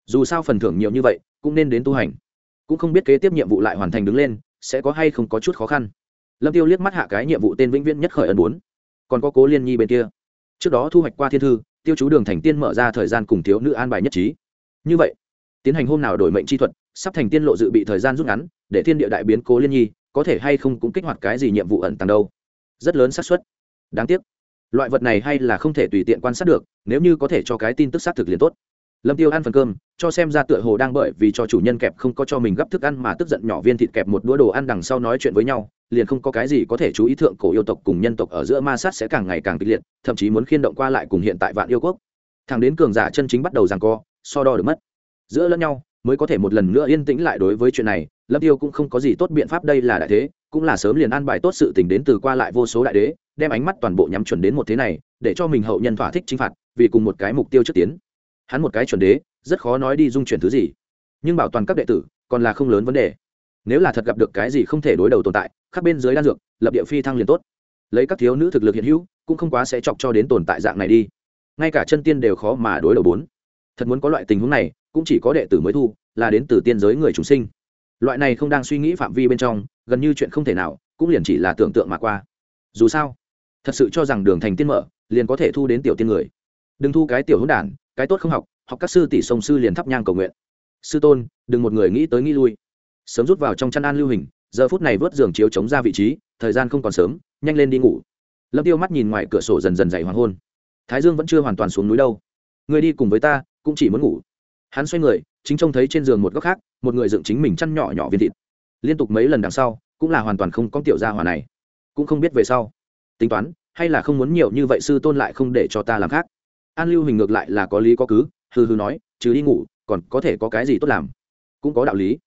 Dù sao phần thưởng nhiều như vậy, cũng nên đến tu hành. Cũng không biết kế tiếp nhiệm vụ lại hoàn thành đứng lên, sẽ có hay không có chút khó khăn. Lâm tiêu liếc mắt hạ cái nhiệm vụ tên vĩnh viễn nhất khởi ẩn bốn. Còn có cố liên nhi bên kia. Trước đó thu hoạch qua thiên thư tiêu chú đường thành tiên mở ra thời gian cùng thiếu nữ an bài nhất trí. Như vậy, tiến hành hôm nào đổi mệnh chi thuật, sắp thành tiên lộ dự bị thời gian rút ngắn, để thiên địa đại biến cố liên nhi, có thể hay không cũng kích hoạt cái gì nhiệm vụ ẩn tàng đâu. Rất lớn xác suất. Đáng tiếc, loại vật này hay là không thể tùy tiện quan sát được, nếu như có thể cho cái tin tức xác thực liền tốt. Lâm tiêu ăn phần cơm, cho xem ra tựa hồ đang bởi vì cho chủ nhân kẹp không có cho mình gấp thức ăn mà tức giận nhỏ viên thịt kẹp một đũa đồ ăn đằng sau nói chuyện với nhau liền không có cái gì có thể chú ý thượng cổ yêu tộc cùng nhân tộc ở giữa ma sát sẽ càng ngày càng kịch liệt, thậm chí muốn khiên động qua lại cùng hiện tại vạn yêu quốc. Thằng đến cường giả chân chính bắt đầu giằng co, so đo được mất. Giữa lẫn nhau, mới có thể một lần nữa yên tĩnh lại đối với chuyện này, lâm tiêu cũng không có gì tốt biện pháp đây là đại thế, cũng là sớm liền an bài tốt sự tình đến từ qua lại vô số đại đế, đem ánh mắt toàn bộ nhắm chuẩn đến một thế này, để cho mình hậu nhân thỏa thích chính phạt, vì cùng một cái mục tiêu trước tiến. Hắn một cái chuẩn đế, rất khó nói đi dung chuyển thứ gì. Nhưng bảo toàn các đệ tử, còn là không lớn vấn đề. Nếu là thật gặp được cái gì không thể đối đầu tồn tại khắp bên dưới đan dược, lập địa phi thăng liền tốt. Lấy các thiếu nữ thực lực hiện hữu, cũng không quá sẽ chọc cho đến tồn tại dạng này đi. Ngay cả chân tiên đều khó mà đối đầu bốn. Thật muốn có loại tình huống này, cũng chỉ có đệ tử mới thu, là đến từ tiên giới người chúng sinh. Loại này không đang suy nghĩ phạm vi bên trong, gần như chuyện không thể nào, cũng liền chỉ là tưởng tượng mà qua. Dù sao, thật sự cho rằng đường thành tiên mở, liền có thể thu đến tiểu tiên người. Đừng thu cái tiểu hỗn đản, cái tốt không học học các sư tỷ sông sư liền thắp nhang cầu nguyện. Sư tôn, đừng một người nghĩ tới nghĩ lui. Sớm rút vào trong chăn an lưu hình giờ phút này vớt giường chiếu chống ra vị trí, thời gian không còn sớm, nhanh lên đi ngủ. Lâm tiêu mắt nhìn ngoài cửa sổ dần dần dậy hoàng hôn. Thái dương vẫn chưa hoàn toàn xuống núi đâu. Người đi cùng với ta, cũng chỉ muốn ngủ. Hắn xoay người, chính trông thấy trên giường một góc khác, một người dựng chính mình chăn nhỏ nhỏ viên thịt. Liên tục mấy lần đằng sau, cũng là hoàn toàn không có tiểu gia hỏa này. Cũng không biết về sau. Tính toán, hay là không muốn nhiều như vậy sư tôn lại không để cho ta làm khác. An lưu hình ngược lại là có lý có cứ, hừ hừ nói chứ đi ngủ, còn có thể có cái gì tốt làm? Cũng có đạo lý.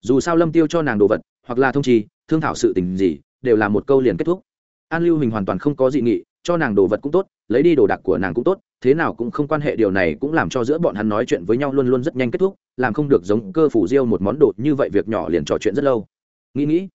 Dù sao lâm tiêu cho nàng đồ vật hoặc là thông trì thương thảo sự tình gì, đều là một câu liền kết thúc. An lưu hình hoàn toàn không có dị nghị, cho nàng đồ vật cũng tốt, lấy đi đồ đạc của nàng cũng tốt, thế nào cũng không quan hệ, điều này cũng làm cho giữa bọn hắn nói chuyện với nhau luôn luôn rất nhanh kết thúc, làm không được giống cơ phủ diêu một món đồ như vậy việc nhỏ liền trò chuyện rất lâu. Nghĩ nghĩ,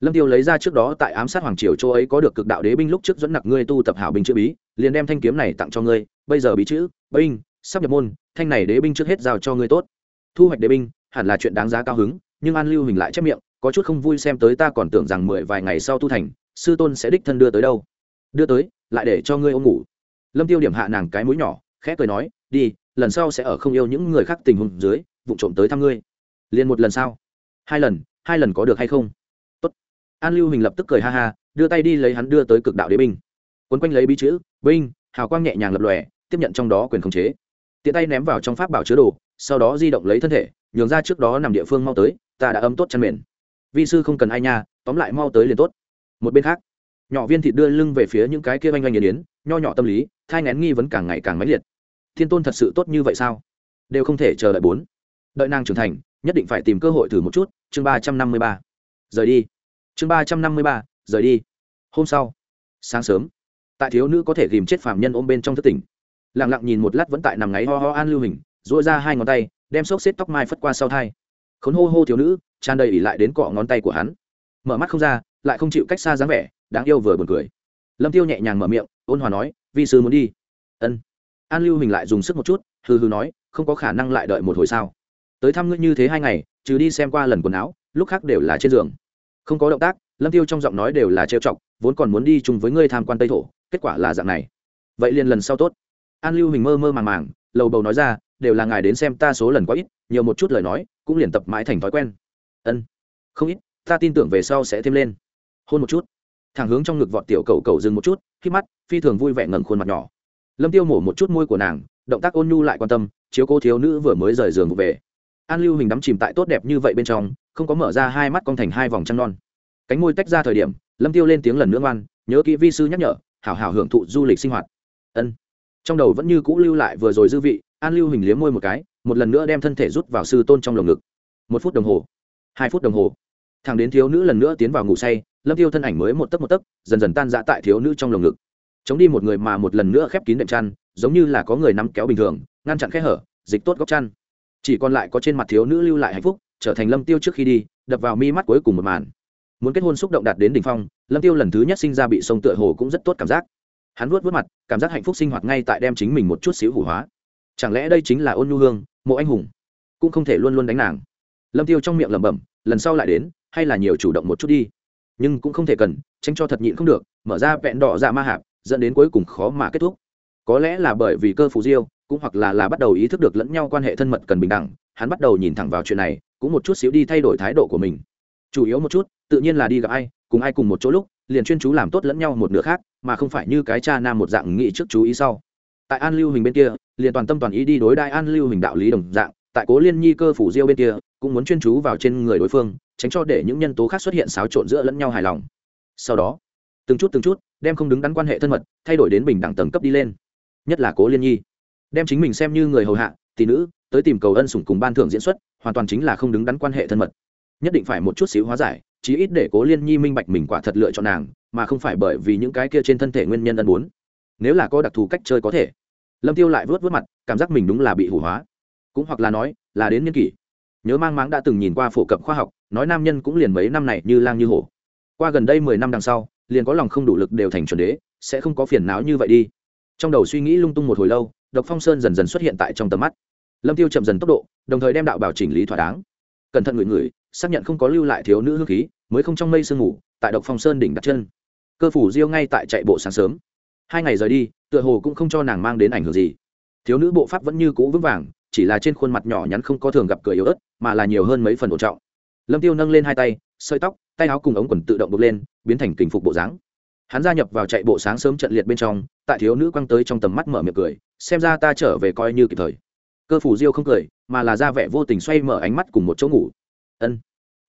lâm tiêu lấy ra trước đó tại ám sát hoàng triều châu ấy có được cực đạo đế binh lúc trước dẫn nặc ngươi tu tập hảo binh chữ bí, liền đem thanh kiếm này tặng cho ngươi, bây giờ bí chữ, binh, sắp nhập môn, thanh này đế binh trước hết giao cho ngươi tốt. Thu hoạch đế binh, hẳn là chuyện đáng giá cao hứng, nhưng an lưu hình lại chép miệng có chút không vui xem tới ta còn tưởng rằng mười vài ngày sau tu thành, sư tôn sẽ đích thân đưa tới đâu. Đưa tới, lại để cho ngươi ôm ngủ. Lâm tiêu điểm hạ nàng cái mũi nhỏ, khẽ cười nói, đi, lần sau sẽ ở không yêu những người khác tình huống dưới, vụ trộm tới thăm ngươi. Liền một lần sau. Hai lần hai lần có được hay không? Tốt. an lưu hình lập tức cười ha ha, đưa tay đi lấy hắn đưa tới cực đạo đế binh. Quấn quanh lấy bí chữ, binh, hào quang nhẹ nhàng lập lòe, tiếp nhận trong đó quyền khống chế. Tiện tay ném vào trong pháp bảo chứa đồ, sau đó di động lấy thân thể, nhường ra trước đó nằm địa phương mau tới, ta đã ấm tốt chăn mền vi sư không cần ai nha, tóm lại mau tới liền tốt. Một bên khác, nhỏ viên thịt đưa lưng về phía những cái kia oanh oanh nghiền yến, nho nhỏ tâm lý, thai ngén nghi vấn càng ngày càng mãnh liệt. Thiên tôn thật sự tốt như vậy sao? Đều không thể chờ đợi bốn. Đợi nàng trưởng thành, nhất định phải tìm cơ hội thử một chút, chương ba trăm năm mươi ba. Rời đi. Chương ba trăm năm mươi ba, rời đi. Hôm sau, sáng sớm, tại thiếu nữ có thể ghìm chết phạm nhân ôm bên trong thất tỉnh. Lẳng lặng nhìn một lát vẫn tại nằm ngáy ho ho an lưu hình dội ra hai ngón tay, đem xốc xếp tóc mai phất qua sau thai. Khốn hô hô thiếu nữ tràn đầy ỉ lại đến cọ ngón tay của hắn. Mở mắt không ra, lại không chịu cách xa dáng vẻ, đáng yêu vừa buồn cười. Lâm tiêu nhẹ nhàng mở miệng, ôn hòa nói, vi sư muốn đi. Ân. An lưu hình lại dùng sức một chút, hừ hừ nói, không có khả năng lại đợi một hồi sao? Tới thăm ngươi như thế hai ngày, trừ đi xem qua lần quần áo, lúc khác đều là trên giường. Không có động tác, lâm tiêu trong giọng nói đều là trêu chọc, vốn còn muốn đi chung với ngươi tham quan tây thổ, kết quả là dạng này. Vậy liền lần sau tốt. An lưu hình mơ mơ màng màng, lầu bầu nói ra, đều là ngài đến xem ta số lần quá ít, nhiều một chút lời nói, cũng liền tập mãi thành thói quen ân. Không ít, ta tin tưởng về sau sẽ thêm lên. Hôn một chút. Thẳng hướng trong ngực vọt tiểu cầu cầu dừng một chút, khi mắt, phi thường vui vẻ ngẩng khuôn mặt nhỏ. Lâm tiêu mổ một chút môi của nàng, động tác ôn nhu lại quan tâm, chiếu cô thiếu nữ vừa mới rời giường về. An lưu hình đắm chìm tại tốt đẹp như vậy bên trong, không có mở ra hai mắt con thành hai vòng trăng non. Cánh môi tách ra thời điểm, lâm tiêu lên tiếng lần nữa ngoan, nhớ kỹ vi sư nhắc nhở, hảo hảo hưởng thụ du lịch sinh hoạt. Ân. Trong đầu vẫn như cũ lưu lại vừa rồi dư vị, an lưu hình liếm môi một cái, một lần nữa đem thân thể rút vào sư tôn trong lồng ngực. Một phút đồng hồ hai phút đồng hồ, thằng đến thiếu nữ lần nữa tiến vào ngủ say, lâm tiêu thân ảnh mới một tấc một tấc, dần dần tan ra tại thiếu nữ trong lồng ngực. Chống đi một người mà một lần nữa khép kín đệm chăn, giống như là có người nắm kéo bình thường, ngăn chặn khe hở, dịch tốt góc chăn. Chỉ còn lại có trên mặt thiếu nữ lưu lại hạnh phúc, trở thành lâm tiêu trước khi đi, đập vào mi mắt cuối cùng một màn. Muốn kết hôn xúc động đạt đến đỉnh phong, lâm tiêu lần thứ nhất sinh ra bị sông tựa hồ cũng rất tốt cảm giác. Hắn vuốt vuốt mặt, cảm giác hạnh phúc sinh hoạt ngay tại đem chính mình một chút xíu hủ hóa. Chẳng lẽ đây chính là ôn nhu hương, mộ anh hùng? Cũng không thể luôn luôn đánh nàng lâm tiêu trong miệng lẩm bẩm, lần sau lại đến, hay là nhiều chủ động một chút đi. Nhưng cũng không thể cần, tránh cho thật nhịn không được, mở ra vẹn đỏ dạ ma hạp, dẫn đến cuối cùng khó mà kết thúc. Có lẽ là bởi vì cơ phù diêu, cũng hoặc là là bắt đầu ý thức được lẫn nhau quan hệ thân mật cần bình đẳng, hắn bắt đầu nhìn thẳng vào chuyện này, cũng một chút xíu đi thay đổi thái độ của mình. Chủ yếu một chút, tự nhiên là đi gặp ai, cùng ai cùng một chỗ lúc, liền chuyên chú làm tốt lẫn nhau một nửa khác, mà không phải như cái cha nam một dạng nghĩ trước chú ý sau. Tại an lưu hình bên kia, liền toàn tâm toàn ý đi đối đại an lưu hình đạo lý đồng dạng tại cố liên nhi cơ phủ diêu bên kia, cũng muốn chuyên chú vào trên người đối phương, tránh cho để những nhân tố khác xuất hiện xáo trộn giữa lẫn nhau hài lòng. Sau đó, từng chút từng chút, đem không đứng đắn quan hệ thân mật, thay đổi đến bình đẳng tầng cấp đi lên. Nhất là cố liên nhi. Đem chính mình xem như người hầu hạ, tỷ nữ, tới tìm cầu ân sủng cùng ban thưởng diễn xuất, hoàn toàn chính là không đứng đắn quan hệ thân mật. Nhất định phải một chút xíu hóa giải, chí ít để cố liên nhi minh bạch mình quả thật lựa chọn nàng, mà không phải bởi vì những cái kia trên thân thể nguyên nhân ân muốn. Nếu là có đặc thù cách chơi có thể. Lâm tiêu lại vớt vớt mặt, cảm giác mình đúng là bị hủ hóa cũng hoặc là nói, là đến niên kỷ. Nhớ mang máng đã từng nhìn qua phổ cập khoa học, nói nam nhân cũng liền mấy năm này như lang như hổ. Qua gần đây mười năm đằng sau, liền có lòng không đủ lực đều thành chuẩn đế, sẽ không có phiền não như vậy đi. Trong đầu suy nghĩ lung tung một hồi lâu, độc phong sơn dần dần xuất hiện tại trong tầm mắt. Lâm tiêu chậm dần tốc độ, đồng thời đem đạo bảo chỉnh lý thỏa đáng. Cẩn thận người người xác nhận không có lưu lại thiếu nữ hương khí, mới không trong mây sương ngủ tại độc phong sơn đỉnh đặt chân. Cơ phủ diêu ngay tại chạy bộ sáng sớm. Hai ngày rời đi, tựa hồ cũng không cho nàng mang đến ảnh hưởng gì. Thiếu nữ bộ pháp vẫn như cũ vững vàng chỉ là trên khuôn mặt nhỏ nhắn không có thường gặp cười yếu ớt, mà là nhiều hơn mấy phần ổn trọng. Lâm tiêu nâng lên hai tay, sợi tóc, tay áo cùng ống quần tự động bốc lên, biến thành kình phục bộ dáng. Hắn gia nhập vào chạy bộ sáng sớm trận liệt bên trong, tại thiếu nữ quăng tới trong tầm mắt mở miệng cười, xem ra ta trở về coi như kịp thời. Cơ phủ diêu không cười, mà là ra vẻ vô tình xoay mở ánh mắt cùng một chỗ ngủ. Ân,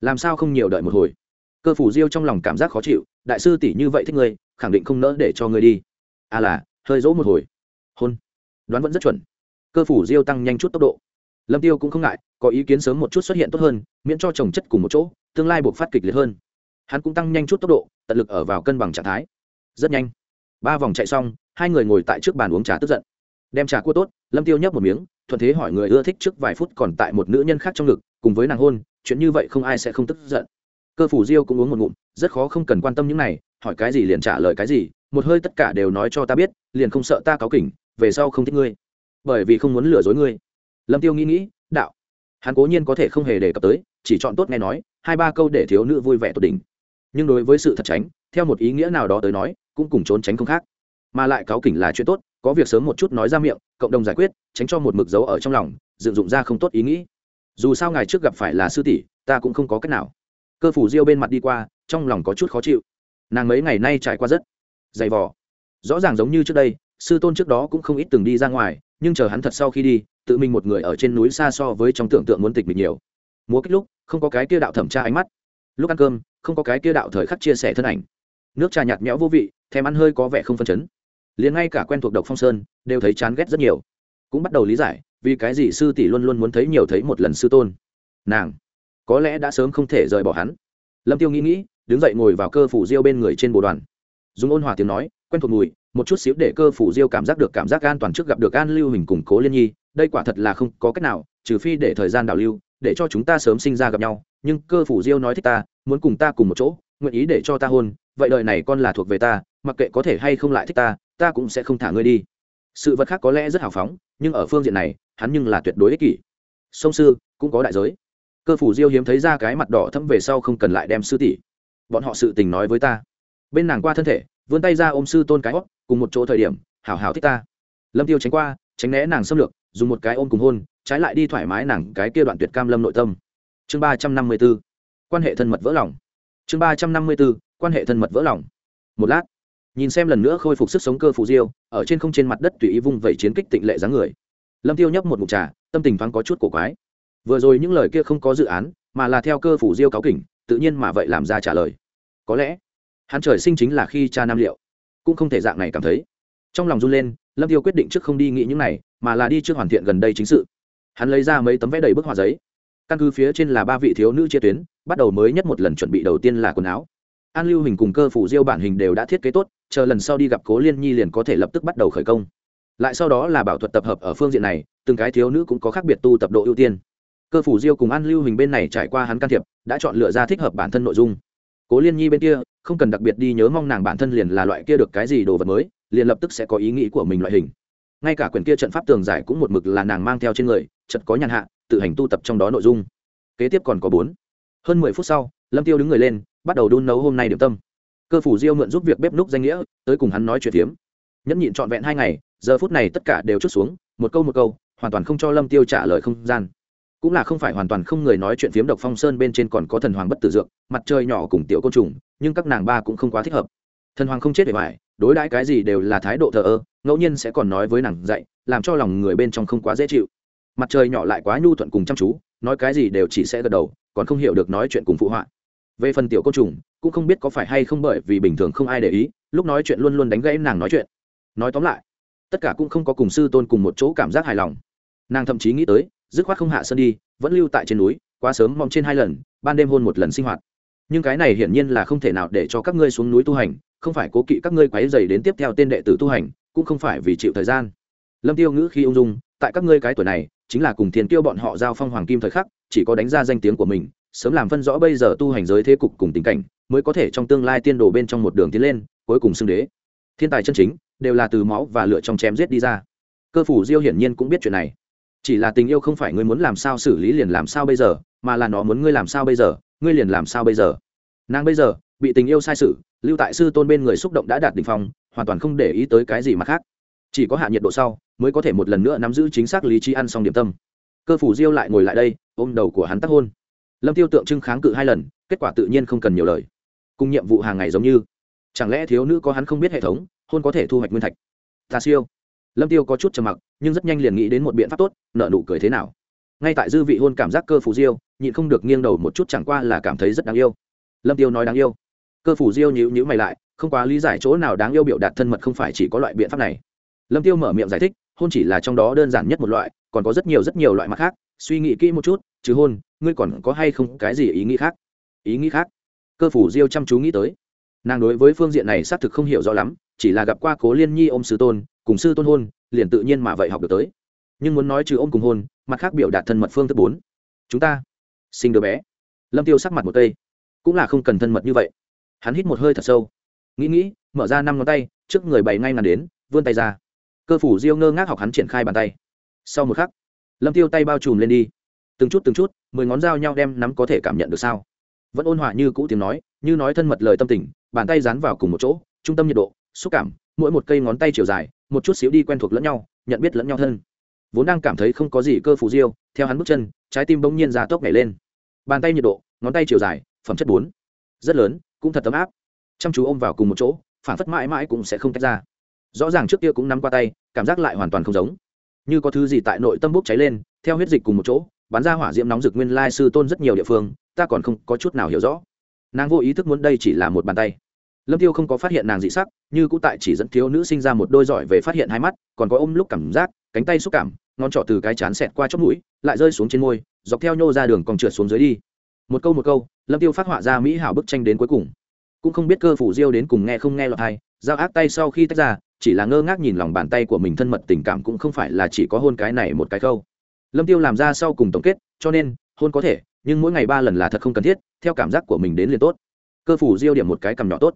làm sao không nhiều đợi một hồi? Cơ phủ diêu trong lòng cảm giác khó chịu, đại sư tỷ như vậy thích ngươi, khẳng định không nỡ để cho ngươi đi. À là, hơi dỗ một hồi. Hôn. Đoán vẫn rất chuẩn cơ phủ diêu tăng nhanh chút tốc độ. Lâm tiêu cũng không ngại, có ý kiến sớm một chút xuất hiện tốt hơn, miễn cho trồng chất cùng một chỗ, tương lai buộc phát kịch liệt hơn. Hắn cũng tăng nhanh chút tốc độ, tận lực ở vào cân bằng trạng thái. Rất nhanh. Ba vòng chạy xong, hai người ngồi tại trước bàn uống trà tức giận. Đem trà cua tốt, lâm tiêu nhấp một miếng, thuận thế hỏi người ưa thích trước vài phút còn tại một nữ nhân khác trong ngực, cùng với nàng hôn, chuyện như vậy không ai sẽ không tức giận. Cơ phủ diêu cũng uống một ngụm, rất khó không cần quan tâm những này, hỏi cái gì liền trả lời cái gì, một hơi tất cả đều nói cho ta biết, liền không sợ ta cáo kỉnh, về sau không thích ngươi bởi vì không muốn lừa dối ngươi. Lâm tiêu nghĩ nghĩ, đạo, hắn cố nhiên có thể không hề đề cập tới, chỉ chọn tốt nghe nói, hai ba câu để thiếu nữ vui vẻ tột đỉnh. Nhưng đối với sự thật tránh, theo một ý nghĩa nào đó tới nói, cũng cùng trốn tránh không khác. Mà lại cáo kỉnh là chuyện tốt, có việc sớm một chút nói ra miệng, cộng đồng giải quyết, tránh cho một mực dấu ở trong lòng, dựng dụng ra không tốt ý nghĩ. Dù sao ngày trước gặp phải là sư tỷ, ta cũng không có cách nào. Cơ phủ diêu bên mặt đi qua, trong lòng có chút khó chịu. Nàng mấy ngày nay trải qua rất dày vò. Rõ ràng giống như trước đây, sư tôn trước đó cũng không ít từng đi ra ngoài nhưng chờ hắn thật sau khi đi, tự mình một người ở trên núi xa so với trong tưởng tượng muốn tịch mình nhiều. Múa kích lúc, không có cái kia đạo thẩm tra ánh mắt. Lúc ăn cơm, không có cái kia đạo thời khắc chia sẻ thân ảnh. Nước trà nhạt nhẽo vô vị, thèm ăn hơi có vẻ không phân chấn. Liền ngay cả quen thuộc độc phong sơn, đều thấy chán ghét rất nhiều. Cũng bắt đầu lý giải, vì cái gì sư tỷ luôn luôn muốn thấy nhiều thấy một lần sư tôn. Nàng, có lẽ đã sớm không thể rời bỏ hắn. Lâm tiêu nghĩ nghĩ, đứng dậy ngồi vào cơ phủ diêu bên người trên bộ đoàn. Dùng ôn hòa tiếng nói, quen thuộc mùi một chút xíu để cơ phủ diêu cảm giác được cảm giác an toàn trước gặp được an lưu hình củng cố liên nhi, đây quả thật là không có cách nào, trừ phi để thời gian đào lưu, để cho chúng ta sớm sinh ra gặp nhau, nhưng cơ phủ diêu nói thích ta, muốn cùng ta cùng một chỗ, nguyện ý để cho ta hôn, vậy đời này con là thuộc về ta, mặc kệ có thể hay không lại thích ta ta cũng sẽ không thả ngươi đi. Sự vật khác có lẽ rất hào phóng, nhưng ở phương diện này, hắn nhưng là tuyệt đối ích kỷ. Sông sư, cũng có đại giới. Cơ phủ diêu hiếm thấy ra cái mặt đỏ thâm về sau không cần lại đem sư tỷ. Bọn họ sự tình nói với ta. Bên nàng qua thân thể vươn tay ra ôm sư tôn cái hót, cùng một chỗ thời điểm, hảo hảo thích ta. Lâm tiêu tránh qua, tránh né nàng xâm lược, dùng một cái ôm cùng hôn, trái lại đi thoải mái nàng cái kia đoạn tuyệt cam lâm nội tâm. Chương ba trăm năm mươi b ố quan hệ thân mật vỡ lòng. Chương ba trăm năm mươi b ố quan hệ thân mật vỡ lòng. Một lát, nhìn xem lần nữa khôi phục sức sống cơ phù diêu, ở trên không trên mặt đất tùy ý vung vẩy chiến kích tịnh lệ dáng người. Lâm tiêu nhấp một mục trà, tâm tình thoáng có chút cổ quái. Vừa rồi những lời kia không có dự án, mà là theo cơ phủ diêu cáo kỉnh, tự nhiên mà vậy làm ra trả lời. Có lẽ hắn trời sinh chính là khi cha nam liệu. Cũng không thể dạng này cảm thấy. Trong lòng run lên, lâm tiêu quyết định trước không đi nghĩ những này, mà là đi trước hoàn thiện gần đây chính sự. Hắn lấy ra mấy tấm vẽ đầy bức họa giấy. Căn cứ phía trên là ba vị thiếu nữ chia tuyến, bắt đầu mới nhất một lần chuẩn bị đầu tiên là quần áo. An lưu hình cùng cơ phủ diêu bản hình đều đã thiết kế tốt, chờ lần sau đi gặp cố liên nhi liền có thể lập tức bắt đầu khởi công. Lại sau đó là bảo thuật tập hợp ở phương diện này, từng cái thiếu nữ cũng có khác biệt tu tập độ ưu tiên. Cơ phủ diêu cùng an lưu hình bên này trải qua hắn can thiệp, đã chọn lựa ra thích hợp bản thân nội dung. Cố liên nhi bên kia không cần đặc biệt đi nhớ mong nàng bản thân liền là loại kia được cái gì đồ vật mới, liền lập tức sẽ có ý nghĩ của mình loại hình. Ngay cả quyển kia trận pháp tường giải cũng một mực là nàng mang theo trên người, chật có nhàn hạ, tự hành tu tập trong đó nội dung. Kế tiếp còn có bốn. Hơn mười phút sau, lâm tiêu đứng người lên, bắt đầu đun nấu hôm nay điểm tâm. Cơ phủ diêu mượn giúp việc bếp núc danh nghĩa, tới cùng hắn nói chuyện tiếm nhẫn nhịn trọn vẹn hai ngày, giờ phút này tất cả đều chút xuống, một câu một câu, hoàn toàn không cho lâm tiêu trả lời không gian cũng là không phải hoàn toàn không người nói chuyện phiếm độc phong sơn bên trên còn có thần hoàng bất tử dược, mặt trời nhỏ cùng tiểu côn trùng, nhưng các nàng ba cũng không quá thích hợp. Thần hoàng không chết để hoài đối đãi cái gì đều là thái độ thờ ơ, ngẫu nhiên sẽ còn nói với nàng dạy, làm cho lòng người bên trong không quá dễ chịu. Mặt trời nhỏ lại quá nhu thuận cùng chăm chú, nói cái gì đều chỉ sẽ gật đầu, còn không hiểu được nói chuyện cùng phụ họa. Về phần tiểu côn trùng, cũng không biết có phải hay không bởi vì bình thường không ai để ý, lúc nói chuyện luôn luôn đánh gãy nàng nói chuyện. Nói tóm lại, tất cả cũng không có cùng sư tôn cùng một chỗ cảm giác hài lòng. Nàng thậm chí nghĩ tới dứt khoát không hạ sân đi, vẫn lưu tại trên núi, quá sớm mong trên hai lần, ban đêm hôn một lần sinh hoạt. Nhưng cái này hiển nhiên là không thể nào để cho các ngươi xuống núi tu hành, không phải cố kỵ các ngươi quấy dày đến tiếp theo tên đệ tử tu hành, cũng không phải vì chịu thời gian. Lâm tiêu ngữ khi ung dung, tại các ngươi cái tuổi này, chính là cùng thiên tiêu bọn họ giao phong hoàng kim thời khắc, chỉ có đánh ra danh tiếng của mình, sớm làm phân rõ bây giờ tu hành giới thế cục cùng tình cảnh, mới có thể trong tương lai tiên đồ bên trong một đường tiến lên, cuối cùng xưng đế. Thiên tài chân chính, đều là từ máu và lựa trong chém giết đi ra. Cơ phủ diêu hiển nhiên cũng biết chuyện này chỉ là tình yêu không phải ngươi muốn làm sao xử lý liền làm sao bây giờ, mà là nó muốn ngươi làm sao bây giờ, ngươi liền làm sao bây giờ. Nàng bây giờ, bị tình yêu sai sự, lưu tại sư tôn bên người xúc động đã đạt đ ỉ n h phong, hoàn toàn không để ý tới cái gì mà khác. Chỉ có hạ nhiệt độ sau, mới có thể một lần nữa nắm giữ chính xác lý trí ăn xong điểm tâm. Cơ phủ diêu lại ngồi lại đây, ôm đầu của hắn tác hôn. Lâm tiêu tượng trưng kháng cự hai lần, kết quả tự nhiên không cần nhiều lời. Cùng nhiệm vụ hàng ngày giống như. Chẳng lẽ thiếu nữ có hắn không biết hệ thống, hôn có thể thu hoạch nguyên thạch? Ta siêu lâm tiêu có chút trầm mặc, nhưng rất nhanh liền nghĩ đến một biện pháp tốt nợ nụ cười thế nào. Ngay tại dư vị hôn cảm giác cơ phủ diêu, nhịn không được nghiêng đầu một chút chẳng qua là cảm thấy rất đáng yêu. Lâm tiêu nói đáng yêu. Cơ phủ diêu nhíu nhíu mày lại, không quá lý giải chỗ nào đáng yêu biểu đạt thân mật không phải chỉ có loại biện pháp này. Lâm tiêu mở miệng giải thích, hôn chỉ là trong đó đơn giản nhất một loại, còn có rất nhiều rất nhiều loại mặt khác, suy nghĩ kỹ một chút, chứ hôn, ngươi còn có hay không cái gì ý nghĩ khác? Ý nghĩ khác? Cơ phủ diêu chăm chú nghĩ tới. Nàng đối với phương diện này xác thực không hiểu rõ lắm chỉ là gặp qua cố liên nhi ôm sư tôn, cùng sư tôn hôn, liền tự nhiên mà vậy học được tới. Nhưng muốn nói trừ ôm cùng hôn, mặt khác biểu đạt thân mật phương thức bốn. Chúng ta sinh đứa bé. Lâm tiêu sắc mặt một tây. Cũng là không cần thân mật như vậy. Hắn hít một hơi thật sâu. Nghĩ nghĩ, mở ra năm ngón tay, trước người bày ngay ngàn đến, vươn tay ra. Cơ phủ diêu ngơ ngác học hắn triển khai bàn tay. Sau một khắc, lâm tiêu tay bao trùm lên đi. Từng chút từng chút, mười ngón dao nhau đem nắm có thể cảm nhận được sao. Vẫn ôn hòa như cũ tiếng nói, như nói thân mật lời tâm tình, bàn tay dán vào cùng một chỗ, trung tâm nhiệt độ xúc cảm, mỗi một cây ngón tay chiều dài, một chút xíu đi quen thuộc lẫn nhau, nhận biết lẫn nhau thân. Vốn đang cảm thấy không có gì cơ phù diêu, theo hắn bước chân, trái tim bỗng nhiên ra tốc nhảy lên. Bàn tay nhiệt độ, ngón tay chiều dài, phẩm chất bốn. Rất lớn, cũng thật ấm áp. Chăm chú ôm vào cùng một chỗ, phản phất mãi mãi cũng sẽ không tách ra. Rõ ràng trước kia cũng nắm qua tay, cảm giác lại hoàn toàn không giống. Như có thứ gì tại nội tâm bốc cháy lên, theo huyết dịch cùng một chỗ, bắn ra hỏa diễm nóng rực nguyên lai sư tôn rất nhiều địa phương, ta còn không có chút nào hiểu rõ. Nàng vô ý thức muốn đây chỉ là một bàn tay lâm tiêu không có phát hiện nàng dị sắc, như cũ tại chỉ dẫn thiếu nữ sinh ra một đôi giỏi về phát hiện hai mắt, còn có ôm lúc cảm giác, cánh tay xúc cảm, ngón trỏ từ cái chán xẹt qua chóp mũi, lại rơi xuống trên môi, dọc theo nhô ra đường còn trượt xuống dưới đi. Một câu một câu, lâm tiêu phát họa ra mỹ hảo bức tranh đến cuối cùng. Cũng không biết cơ phủ diêu đến cùng nghe không nghe lọt hay, giao ác tay sau khi tách ra, chỉ là ngơ ngác nhìn lòng bàn tay của mình thân mật tình cảm cũng không phải là chỉ có hôn cái này một cái câu. Lâm tiêu làm ra sau cùng tổng kết, cho nên, hôn có thể, nhưng mỗi ngày ba lần là thật không cần thiết, theo cảm giác của mình đến liền tốt. Cơ phủ diêu điểm một cái cầm nhỏ tốt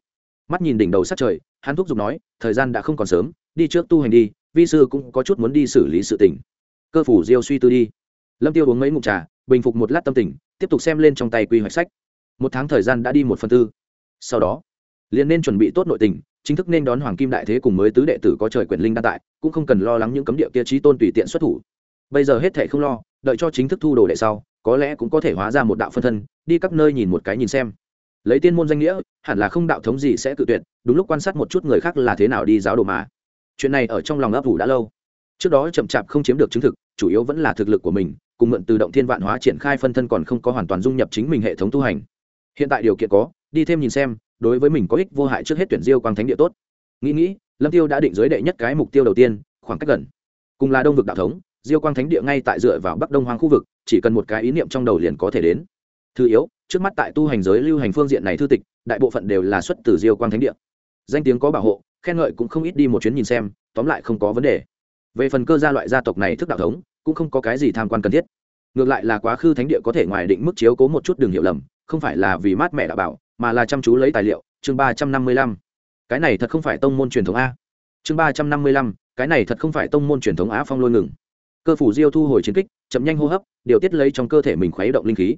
mắt nhìn đỉnh đầu sát trời, hắn thúc giục nói, thời gian đã không còn sớm, đi trước tu hành đi, vi sư cũng có chút muốn đi xử lý sự tình. Cơ phủ diêu suy tư đi. Lâm tiêu uống mấy ngụm trà, bình phục một lát tâm tình, tiếp tục xem lên trong tay quy hoạch sách. Một tháng thời gian đã đi một phần tư. Sau đó, liền nên chuẩn bị tốt nội tình, chính thức nên đón hoàng kim đại thế cùng mới tứ đệ tử có trời quyền linh đan tại, cũng không cần lo lắng những cấm địa kia trí tôn tùy tiện xuất thủ. Bây giờ hết thể không lo, đợi cho chính thức thu đồ đệ sau, có lẽ cũng có thể hóa ra một đạo phân thân, đi các nơi nhìn một cái nhìn xem lấy tiên môn danh nghĩa, hẳn là không đạo thống gì sẽ cự tuyệt, đúng lúc quan sát một chút người khác là thế nào đi giáo đồ mà. Chuyện này ở trong lòng ấp ủ đã lâu. Trước đó chậm chạp không chiếm được chứng thực, chủ yếu vẫn là thực lực của mình, cùng mượn từ động thiên vạn hóa triển khai phân thân còn không có hoàn toàn dung nhập chính mình hệ thống tu hành. Hiện tại điều kiện có, đi thêm nhìn xem, đối với mình có ích vô hại trước hết tuyển diêu quang thánh địa tốt. Nghĩ nghĩ, lâm tiêu đã định giới đệ nhất cái mục tiêu đầu tiên, khoảng cách gần. Cùng là đông vực đạo thống, diêu quang thánh địa ngay tại dựa vào bắc đông hoang khu vực, chỉ cần một cái ý niệm trong đầu liền có thể đến thứ yếu, trước mắt tại tu hành giới lưu hành phương diện này thư tịch, đại bộ phận đều là xuất từ diêu quang thánh địa. Danh tiếng có bảo hộ, khen ngợi cũng không ít đi một chuyến nhìn xem, tóm lại không có vấn đề. Về phần cơ gia loại gia tộc này thức đạo thống, cũng không có cái gì tham quan cần thiết. Ngược lại là quá khứ thánh địa có thể ngoài định mức chiếu cố một chút đường hiểu lầm, không phải là vì mát mẹ đã bảo, mà là chăm chú lấy tài liệu. Chương ba trăm năm mươi lăm. Cái này thật không phải tông môn truyền thống a. Chương ba trăm năm mươi lăm. Cái này thật không phải tông môn truyền thống á phong lôi ngừng. Cơ phủ diêu thu hồi chiến kích, chậm nhanh hô hấp, điều tiết lấy trong cơ thể mình khuấy động linh khí